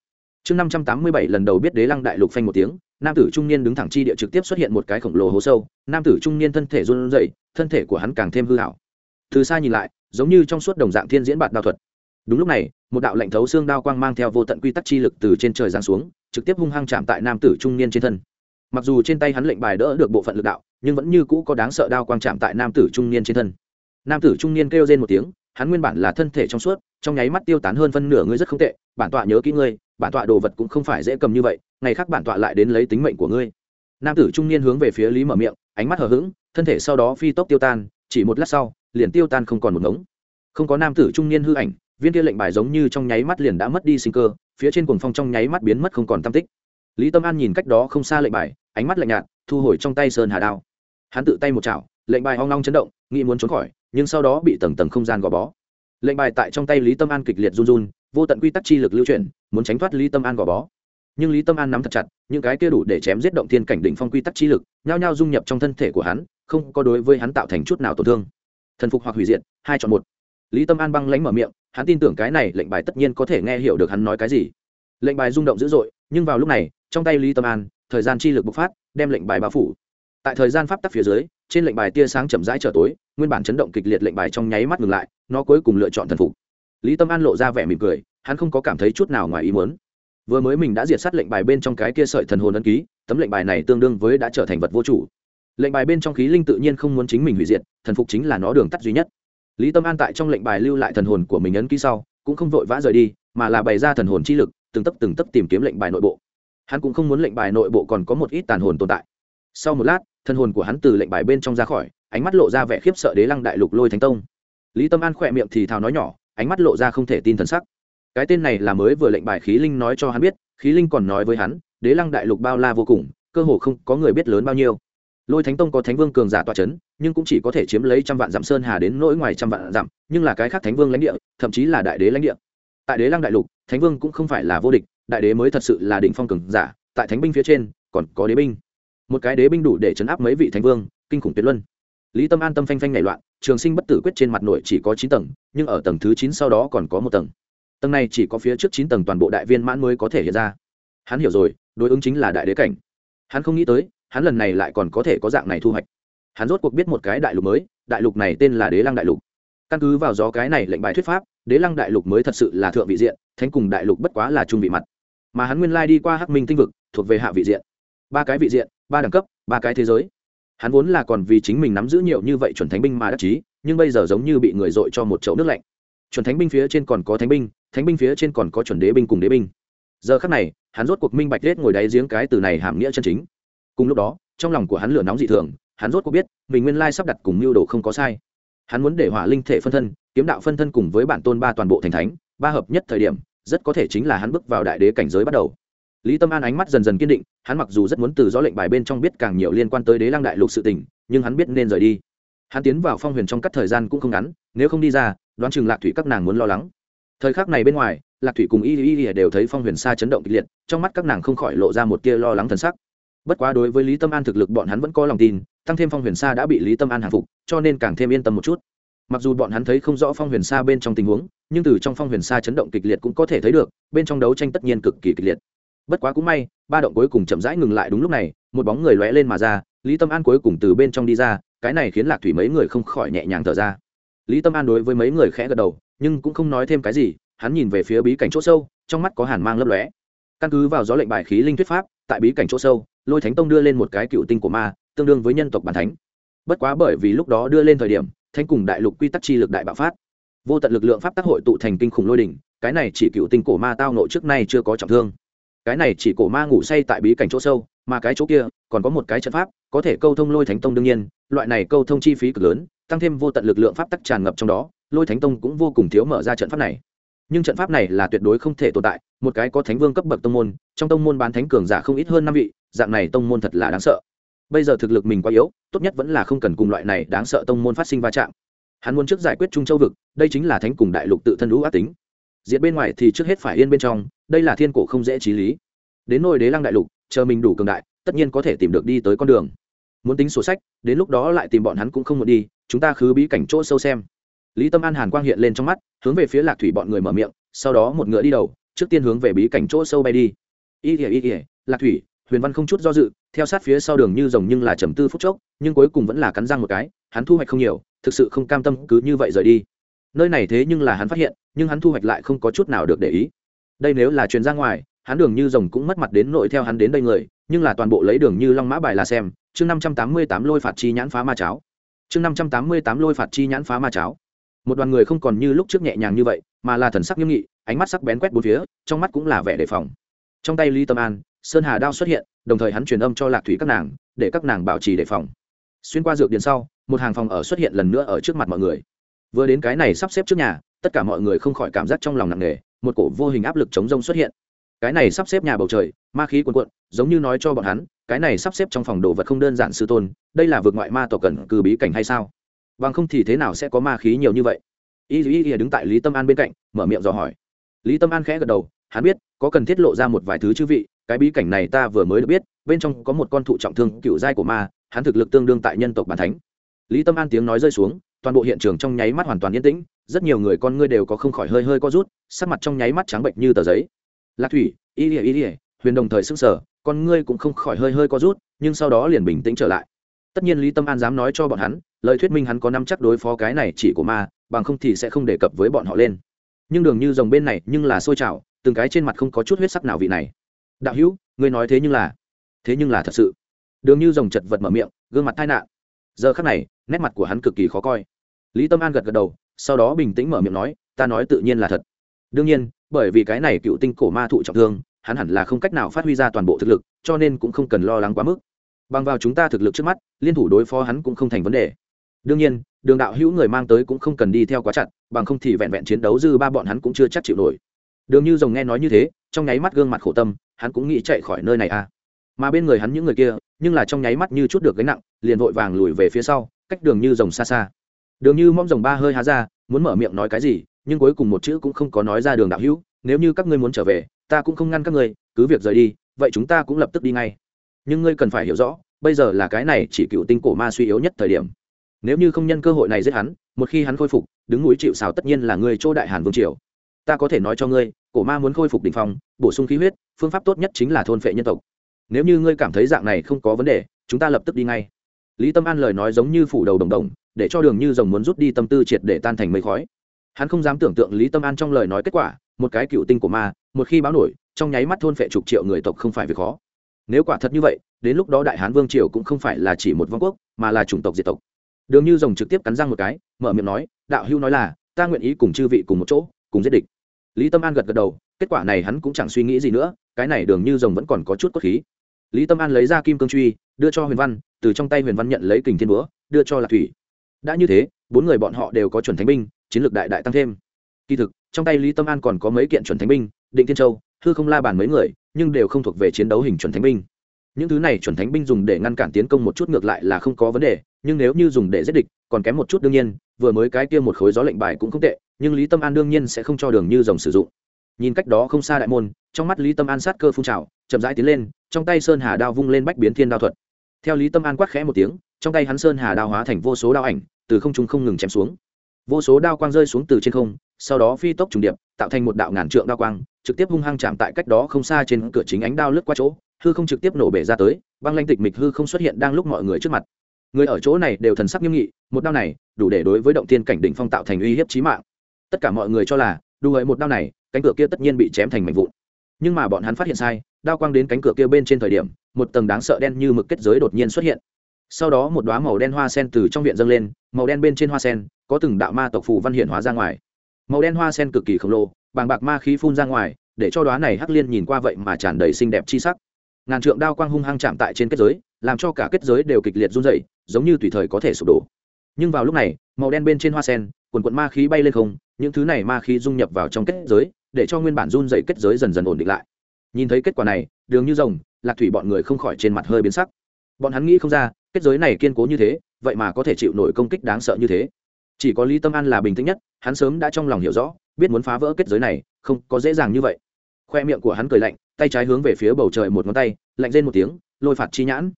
Chương năm trăm tám mươi bảy lần đầu biết đế lăng đại lục phanh một tiếng, nam tử trung niên đứng thẳng chi địa trực tiếp xuất hiện một cái khổng lồ hố sâu, nam tử trung niên thân thể run rẩy, thân thể của hắn càng thêm hư hảo từ xa nhìn lại, giống như trong suốt đồng dạng thiên diễn bạt đao thuật. Đúng lúc này, một đạo lệnh thấu xương đao quang mang theo vô tận quy tắc chi lực từ trên trời giáng xuống, trực tiếp hung hăng chạm tại nam tử trung niên trên thân. Mặc dù trên tay hắn lệnh bài đỡ được bộ phận lực đạo, nhưng vẫn như cũ có đáng sợ đao quang chạm tại nam tử trung niên trên thân. Nam tử trung niên kêu lên một tiếng hắn nguyên bản là thân thể trong suốt, trong nháy mắt tiêu tán hơn phân nửa ngươi rất không tệ, bản tọa nhớ kỹ ngươi, bản tọa đồ vật cũng không phải dễ cầm như vậy, ngày khác bản tọa lại đến lấy tính mệnh của ngươi. Nam tử trung niên hướng về phía lý mở miệng, ánh mắt hờ hững, thân thể sau đó phi tốc tiêu tan, chỉ một lát sau, liền tiêu tan không còn một ngống. Không có nam tử trung niên hư ảnh, viên kia lệnh bài giống như trong nháy mắt liền đã mất đi sinh cơ, phía trên cuồng phong trong nháy mắt biến mất không còn tam tích. Lý tâm an nhìn cách đó không xa lệnh bài, ánh mắt lạnh nhạt, thu hồi trong tay sơn hà đao. Hắn tự tay một chảo, lệnh bài hoang long chấn động, nghĩ muốn trốn khỏi nhưng sau đó bị tầng tầng không gian gò bó. Lệnh bài tại trong tay lý tâm an kịch liệt run run, vô tận quy tắc chi lực lưu chuyển, muốn tránh thoát lý tâm an gò bó. Nhưng lý tâm an nắm thật chặt, những cái kia đủ để chém giết động thiên cảnh đỉnh phong quy tắc chi lực, nhao nhao dung nhập trong thân thể của hắn, không có đối với hắn tạo thành chút nào tổn thương. Thần phục hoặc hủy diệt, hai chọn một. Lý tâm an băng lánh mở miệng, hắn tin tưởng cái này lệnh bài tất nhiên có thể nghe hiểu được hắn nói cái gì. Lệnh bài rung động dữ dội, nhưng vào lúc này, trong tay lý tâm an, thời gian chi lực bộc phát, đem lệnh bài bao phủ. Tại thời gian pháp tắc phía dưới trên lệnh bài tia sáng chậm rãi trở tối, nguyên bản chấn động kịch liệt lệnh bài trong nháy mắt ngừng lại, nó cuối cùng lựa chọn thần phục. Lý tâm an lộ ra vẻ mỉm cười, hắn không có cảm thấy chút nào ngoài ý muốn. Vừa mới mình đã diệt sát lệnh bài bên trong cái kia sợi thần hồn ấn ký, tấm lệnh bài này tương đương với đã trở thành vật vô chủ. Lệnh bài bên trong khí linh tự nhiên không muốn chính mình hủy diệt, thần phục chính là nó đường tắt duy nhất. Lý tâm an tại trong lệnh bài lưu lại thần hồn của mình ấn ký sau, cũng không vội vã rời đi, mà là bày ra thần hồn chi lực, từng tấp từng tấp tìm kiếm lệnh bài nội bộ. Hắn cũng không muốn lệnh bài nội bộ còn có một ít tàn hồn tồn tại sau một lát, thân hồn của hắn từ lệnh bài bên trong ra khỏi, ánh mắt lộ ra vẻ khiếp sợ đế lăng đại lục lôi thánh tông. Lý tâm an khỏe miệng thì thào nói nhỏ, ánh mắt lộ ra không thể tin thần sắc. Cái tên này là mới vừa lệnh bài khí linh nói cho hắn biết, khí linh còn nói với hắn, đế lăng đại lục bao la vô cùng, cơ hồ không có người biết lớn bao nhiêu. Lôi thánh tông có thánh vương cường giả tọa c h ấ n nhưng cũng chỉ có thể chiếm lấy trăm vạn dặm sơn hà đến nỗi ngoài trăm vạn dặm, nhưng là cái khác thánh vương lãnh địa, thậm chí là đại đế lãnh địa. Tại đế lăng đại lục, thánh vương cũng không phải là vô địch, đại đế mới thật sự là định phong cường giả, tại thánh binh phía trên, còn có đế binh một cái đế binh đủ để chấn áp mấy vị thánh vương, kinh khủng tuyệt luân. Lý tâm an tâm phanh phanh nảy loạn, trường sinh bất tử quyết trên mặt nội chỉ có chín tầng, nhưng ở tầng thứ chín sau đó còn có một tầng. Tầng này chỉ có phía trước chín tầng toàn bộ đại viên mãn mới có thể hiện ra. Hắn hiểu rồi, đối ứng chính là đại đế cảnh. Hắn không nghĩ tới, hắn lần này lại còn có thể có dạng này thu hoạch. Hắn rốt cuộc biết một cái đại lục mới, đại lục này tên là đế lăng đại lục. Căn cứ vào gió cái này lệnh bài thuyết pháp, đế lăng đại lục mới thật sự là thượng vị diện, thánh cùng đại lục bất quá là trung vị mặt. Mà hắn nguyên lai đi qua hắc minh tinh vực, thuộc về hạ vị diện. Ba cái vị diện ba đẳng cấp, ba cái thế giới. Hắn vốn là còn vì chính mình nắm giữ nhiều như vậy chuẩn thánh binh mà đắc chí, nhưng bây giờ giống như bị người dội cho một chậu nước lạnh. Chuẩn thánh binh phía trên còn có thánh binh thánh binh phía trên còn có chuẩn đế binh cùng đế binh. Giờ khắc này, hắn rốt cuộc minh bạch rết ngồi đáy giếng cái từ này hàm nghĩa chân chính. Cùng lúc đó, trong lòng của hắn lửa nóng dị thường, hắn rốt cuộc biết, mình nguyên lai sắp đặt cùng mưu đồ không có sai. Hắn muốn để hỏa linh thể phân thân, kiếm đạo phân thân cùng với bản tôn ba toàn bộ thành thánh, ba hợp nhất thời điểm, rất có thể chính là hắn bước vào đại đế cảnh giới bắt đầu lý tâm an ánh mắt dần dần kiên định, hắn mặc dù rất muốn từ rõ lệnh bài bên trong biết càng nhiều liên quan tới đế lăng đại lục sự tình, nhưng hắn biết nên rời đi. Hắn tiến vào phong huyền trong các thời gian cũng không ngắn, nếu không đi ra, đoán chừng lạc thủy các nàng muốn lo lắng. Thời khắc này bên ngoài, lạc thủy cùng y y y đều thấy phong huyền sa chấn động kịch liệt, trong mắt các nàng không khỏi lộ ra một tia lo lắng thần sắc. Bất quá đối với lý tâm an thực lực bọn hắn vẫn có lòng tin, tăng thêm phong huyền sa đã bị lý tâm an hàng phục, cho nên càng thêm yên tâm một chút. Mặc dù bọn hắn thấy không rõ phong huyền sa bên trong tình huống, nhưng từ trong phong huyền sa chấn động kịch liệt cũng có thể thấy được, bên trong đấu tranh tất nhiên cực kỳ kịch liệt bất quá cũng may, ba động cuối cùng chậm rãi ngừng lại đúng lúc này, một bóng người lóe lên mà ra, lý tâm an cuối cùng từ bên trong đi ra, cái này khiến lạc thủy mấy người không khỏi nhẹ nhàng thở ra. Lý tâm an đối với mấy người khẽ gật đầu, nhưng cũng không nói thêm cái gì, hắn nhìn về phía bí cảnh chỗ sâu, trong mắt có hàn mang lấp lóe. Căn cứ vào gió lệnh bài khí linh thuyết pháp, tại bí cảnh chỗ sâu, lôi thánh tông đưa lên một cái cựu tinh của ma, tương đương với nhân tộc bản thánh. Bất quá bởi vì lúc đó đưa lên thời điểm, thánh cùng đại lục quy tắc chi lực đại bạo phát. Vô tận lực lượng pháp tác hội tụ thành kinh khủng lôi đỉnh, cái này chỉ cựu tinh cổ ma tao nội trước nay chưa có trọng thương cái này chỉ cổ ma ngủ say tại bí cảnh chỗ sâu, mà cái chỗ kia còn có một cái trận pháp, có thể câu thông lôi thánh tông đương nhiên, loại này câu thông chi phí cực lớn, tăng thêm vô tận lực lượng pháp tắc tràn ngập trong đó, lôi thánh tông cũng vô cùng thiếu mở ra trận pháp này. Nhưng trận pháp này là tuyệt đối không thể tồn tại, một cái có thánh vương cấp bậc tông môn, trong tông môn bán thánh cường giả không ít hơn năm vị, dạng này tông môn thật là đáng sợ. Bây giờ thực lực mình quá yếu, tốt nhất vẫn là không cần cùng loại này đáng sợ tông môn phát sinh va chạm. Hắn muốn trước giải quyết trung châu vực, đây chính là thánh cùng đại lục tự thân lũ ác tính diệt bên ngoài thì trước hết phải yên bên trong, đây là thiên cổ không dễ trí lý. Đến nôi đế lăng đại lục, chờ mình đủ cường đại, tất nhiên có thể tìm được đi tới con đường. Muốn tính sổ sách, đến lúc đó lại tìm bọn hắn cũng không muốn đi, chúng ta khứ bí cảnh chỗ sâu xem. Lý tâm an hàn quang hiện lên trong mắt, hướng về phía lạc thủy bọn người mở miệng, sau đó một ngựa đi đầu, trước tiên hướng về bí cảnh chỗ sâu bay đi. Y ỉa y ỉa lạc thủy, huyền văn không chút do dự, theo sát phía sau đường như rồng nhưng là trầm tư phút chốc, nhưng cuối cùng vẫn là cắn răng một cái, hắn thu hoạch không nhiều, thực sự không cam tâm cứ như vậy rời đi. Nơi này thế nhưng là hắn phát hiện nhưng hắn thu hoạch lại không có chút nào được để ý. Đây nếu là truyền ra ngoài, hắn đường như rồng cũng mất mặt đến nội theo hắn đến đây người, nhưng là toàn bộ lấy đường như long mã bài là xem, chương năm trăm tám mươi tám lôi phạt chi nhãn phá ma cháo. Chương năm trăm tám mươi tám lôi phạt chi nhãn phá ma cháo. Một đoàn người không còn như lúc trước nhẹ nhàng như vậy, mà là thần sắc nghiêm nghị, ánh mắt sắc bén quét bốn phía, trong mắt cũng là vẻ đề phòng. Trong tay lý tâm an, sơn hà đao xuất hiện, đồng thời hắn truyền âm cho lạc thủy các nàng, để các nàng bảo trì đề phòng. Xuyên qua dược điện sau, một hàng phòng ở xuất hiện lần nữa ở trước mặt mọi người. Vừa đến cái này sắp xếp trước nhà tất cả mọi người không khỏi cảm giác trong lòng nặng nề, một cổ vô hình áp lực chống rông xuất hiện. Cái này sắp xếp nhà bầu trời, ma khí cuồn cuộn, giống như nói cho bọn hắn, cái này sắp xếp trong phòng đồ vật không đơn giản sư tôn, đây là vượt ngoại ma tộc cần cư bí cảnh hay sao? Bằng không thì thế nào sẽ có ma khí nhiều như vậy? Y y y đứng tại lý tâm an bên cạnh, mở miệng dò hỏi. Lý tâm an khẽ gật đầu, hắn biết, có cần thiết lộ ra một vài thứ chư vị, cái bí cảnh này ta vừa mới được biết, bên trong có một con thụ trọng thương cựu giai của ma, hắn thực lực tương đương tại nhân tộc bản thánh. Lý tâm an tiếng nói rơi xuống, toàn bộ hiện trường trong nháy mắt hoàn toàn yên tĩnh rất nhiều người con ngươi đều có không khỏi hơi hơi co rút, sắc mặt trong nháy mắt trắng bệnh như tờ giấy. Lạc thủy, y ỉa y ỉa huyền đồng thời sững sờ, con ngươi cũng không khỏi hơi hơi co rút, nhưng sau đó liền bình tĩnh trở lại. Tất nhiên lý tâm an dám nói cho bọn hắn, lời thuyết minh hắn có năm chắc đối phó cái này chỉ của ma, bằng không thì sẽ không đề cập với bọn họ lên. Nhưng đường như dòng bên này nhưng là sôi trào, từng cái trên mặt không có chút huyết sắc nào vị này. Đạo hữu, ngươi nói thế nhưng là, thế nhưng là thật sự. Đường như dòng chật vật mở miệng, gương mặt tai nạn. Giờ khắc này, nét mặt của hắn cực kỳ khó coi. Lý tâm an gật gật đầu sau đó bình tĩnh mở miệng nói, ta nói tự nhiên là thật. Đương nhiên, bởi vì cái này cựu tinh cổ ma thụ trọng thương, hắn hẳn là không cách nào phát huy ra toàn bộ thực lực, cho nên cũng không cần lo lắng quá mức. Bằng vào chúng ta thực lực trước mắt, liên thủ đối phó hắn cũng không thành vấn đề. Đương nhiên, đường đạo hữu người mang tới cũng không cần đi theo quá chặt, bằng không thì vẹn vẹn chiến đấu dư ba bọn hắn cũng chưa chắc chịu nổi. Đường như rồng nghe nói như thế, trong nháy mắt gương mặt khổ tâm, hắn cũng nghĩ chạy khỏi nơi này à. Mà bên người hắn những người kia, nhưng là trong nháy mắt như chút được gánh nặng, liền vội vàng lùi về phía sau, cách đường như rồng xa xa đường như mong rồng ba hơi há ra, muốn mở miệng nói cái gì, nhưng cuối cùng một chữ cũng không có nói ra đường đạo hữu, nếu như các ngươi muốn trở về, ta cũng không ngăn các ngươi, cứ việc rời đi, vậy chúng ta cũng lập tức đi ngay. Nhưng ngươi cần phải hiểu rõ, bây giờ là cái này chỉ cựu tinh cổ ma suy yếu nhất thời điểm. Nếu như không nhân cơ hội này giết hắn, một khi hắn khôi phục, đứng núi chịu xào tất nhiên là ngươi chỗ đại hàn vương triều. Ta có thể nói cho ngươi, cổ ma muốn khôi phục đ ỉ n h phong, bổ sung khí huyết, phương pháp tốt nhất chính là thôn phệ nhân tộc. Nếu như ngươi cảm thấy dạng này không có vấn đề, chúng ta lập tức đi ngay lý tâm an lời nói giống như phủ đầu đồng đồng, để cho đường như rồng muốn rút đi tâm tư triệt để tan thành mây khói. Hắn không dám tưởng tượng lý tâm an trong lời nói kết quả, một cái cựu tinh của ma, một khi báo nổi, trong nháy mắt thôn phệ chục triệu người tộc không phải việc khó. Nếu quả thật như vậy, đến lúc đó đại hán vương triều cũng không phải là chỉ một vương quốc, mà là chủng tộc diệt tộc. Đường như rồng trực tiếp cắn răng một cái, mở miệng nói, đạo hưu nói là, ta nguyện ý cùng chư vị cùng một chỗ, cùng giết địch. Lý tâm an gật gật đầu, kết quả này hắn cũng chẳng suy nghĩ gì nữa, cái này đường như rồng vẫn còn có chút cốt khí lý tâm an lấy ra kim cương truy, đưa cho huyền văn, từ trong tay huyền văn nhận lấy kình thiên búa, đưa cho lạc thủy. Đã như thế, bốn người bọn họ đều có chuẩn thánh binh, chiến lược đại đại tăng thêm. Kỳ thực, trong tay lý tâm an còn có mấy kiện chuẩn thánh binh, định thiên châu, hư không la bàn mấy người, nhưng đều không thuộc về chiến đấu hình chuẩn thánh binh. Những thứ này chuẩn thánh binh dùng để ngăn cản tiến công một chút ngược lại là không có vấn đề, nhưng nếu như dùng để giết địch, còn kém một chút đương nhiên, vừa mới cái kia một khối gió lệnh bài cũng không tệ, nhưng lý tâm an đương nhiên sẽ không cho đường như rồng sử dụng. Nhìn cách đó không xa đại môn trong mắt lý tâm an sát cơ phun trào, chậm rãi tiến lên, trong tay sơn hà đao vung lên bách biến thiên đao thuật. Theo lý tâm an quát khẽ một tiếng, trong tay hắn sơn hà đao hóa thành vô số đao ảnh, từ không trung không ngừng chém xuống. Vô số đao quang rơi xuống từ trên không, sau đó phi tốc trùng điệp, tạo thành một đạo ngàn trượng đao quang, trực tiếp hung hăng chạm tại cách đó không xa trên cửa chính ánh đao lướt qua chỗ, hư không trực tiếp nổ bể ra tới, băng lanh tịch mịch hư không xuất hiện đang lúc mọi người trước mặt. Người ở chỗ này đều thần sắc nghiêm nghị, một đao này đủ để đối với động tiên cảnh đỉnh phong tạo thành uy hiếp chí mạng. Tất cả mọi người cho là đủ hợi một đao này, cánh cửa kia tất nhiên bị chém thành mảnh vụn nhưng mà bọn hắn phát hiện sai, đao quang đến cánh cửa kia bên trên thời điểm, một tầng đáng sợ đen như mực kết giới đột nhiên xuất hiện. Sau đó một đoá màu đen hoa sen từ trong viện dâng lên, màu đen bên trên hoa sen, có từng đạo ma tộc phù văn hiện hóa ra ngoài. Màu đen hoa sen cực kỳ khổng lồ, bàng bạc ma khí phun ra ngoài, để cho đoá này hắc liên nhìn qua vậy mà tràn đầy xinh đẹp chi sắc. Ngàn trượng đao quang hung hăng chạm tại trên kết giới, làm cho cả kết giới đều kịch liệt run dày giống như tùy thời có thể sụp đổ nhưng vào lúc này, màu đen bên trên hoa sen quần quận ma khí bay lên không, những thứ này ma khí dung nhập vào trong kết giới, để cho nguyên bản run dày kết giới dần dần ổn định lại. Nhìn thấy kết quả này, đường như rồng, lạc thủy bọn người không khỏi trên mặt hơi biến sắc. Bọn hắn nghĩ không ra, kết giới này kiên cố như thế, vậy mà có thể chịu nổi công kích đáng sợ như thế. Chỉ có lý tâm an là bình tĩnh nhất, hắn sớm đã trong lòng hiểu rõ, biết muốn phá vỡ kết giới này, không có dễ dàng như vậy. Khoe miệng của hắn cười lạnh, tay trái hướng về phía bầu trời một ngón tay, lạnh lên một tiếng, lôi phạt chi nhãn.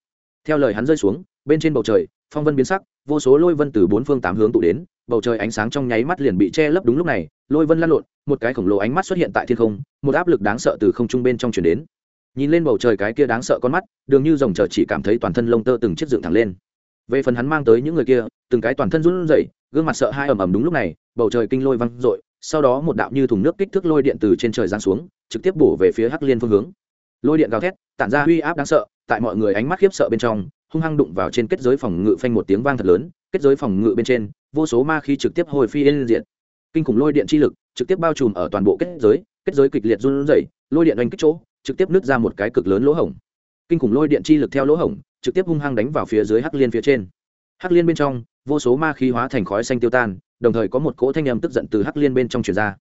Theo lời hắn rơi xuống, bên trên bầu trời phong vân biến sắc, vô số lôi vân từ bốn phương tám hướng tụ đến, bầu trời ánh sáng trong nháy mắt liền bị che lấp đúng lúc này, lôi vân lăn lộn, một cái khổng lồ ánh mắt xuất hiện tại thiên không, một áp lực đáng sợ từ không trung bên trong chuyển đến. Nhìn lên bầu trời cái kia đáng sợ con mắt đường như dòng chờ chỉ cảm thấy toàn thân lông tơ từng chiếc dựng thẳng lên. Về phần hắn mang tới những người kia, từng cái toàn thân run rẩy, gương mặt sợ hai ầm ầm đúng lúc này, bầu trời kinh lôi văng dội, sau đó một đạo như thùng nước kích thước lôi điện từ trên trời giáng xuống, trực tiếp bổ về phía hắc liên phương hướng. Lôi điện gào thét, tản ra uy áp đáng sợ, tại mọi người ánh mắt khiếp sợ bên trong hung hăng đụng vào trên kết giới phòng ngự phanh một tiếng vang thật lớn, kết giới phòng ngự bên trên, vô số ma khí trực tiếp hồi phi lên diện. Kinh khủng lôi điện chi lực trực tiếp bao trùm ở toàn bộ kết giới kết giới kịch liệt run rẩy, lôi điện oanh kích chỗ, trực tiếp nứt ra một cái cực lớn lỗ hổng. Kinh khủng lôi điện chi lực theo lỗ hổng, trực tiếp hung hăng đánh vào phía dưới hắc liên phía trên. Hắc liên bên trong, vô số ma khí hóa thành khói xanh tiêu tan, đồng thời có một cỗ thanh âm tức giận từ hắc liên bên trong truyền ra.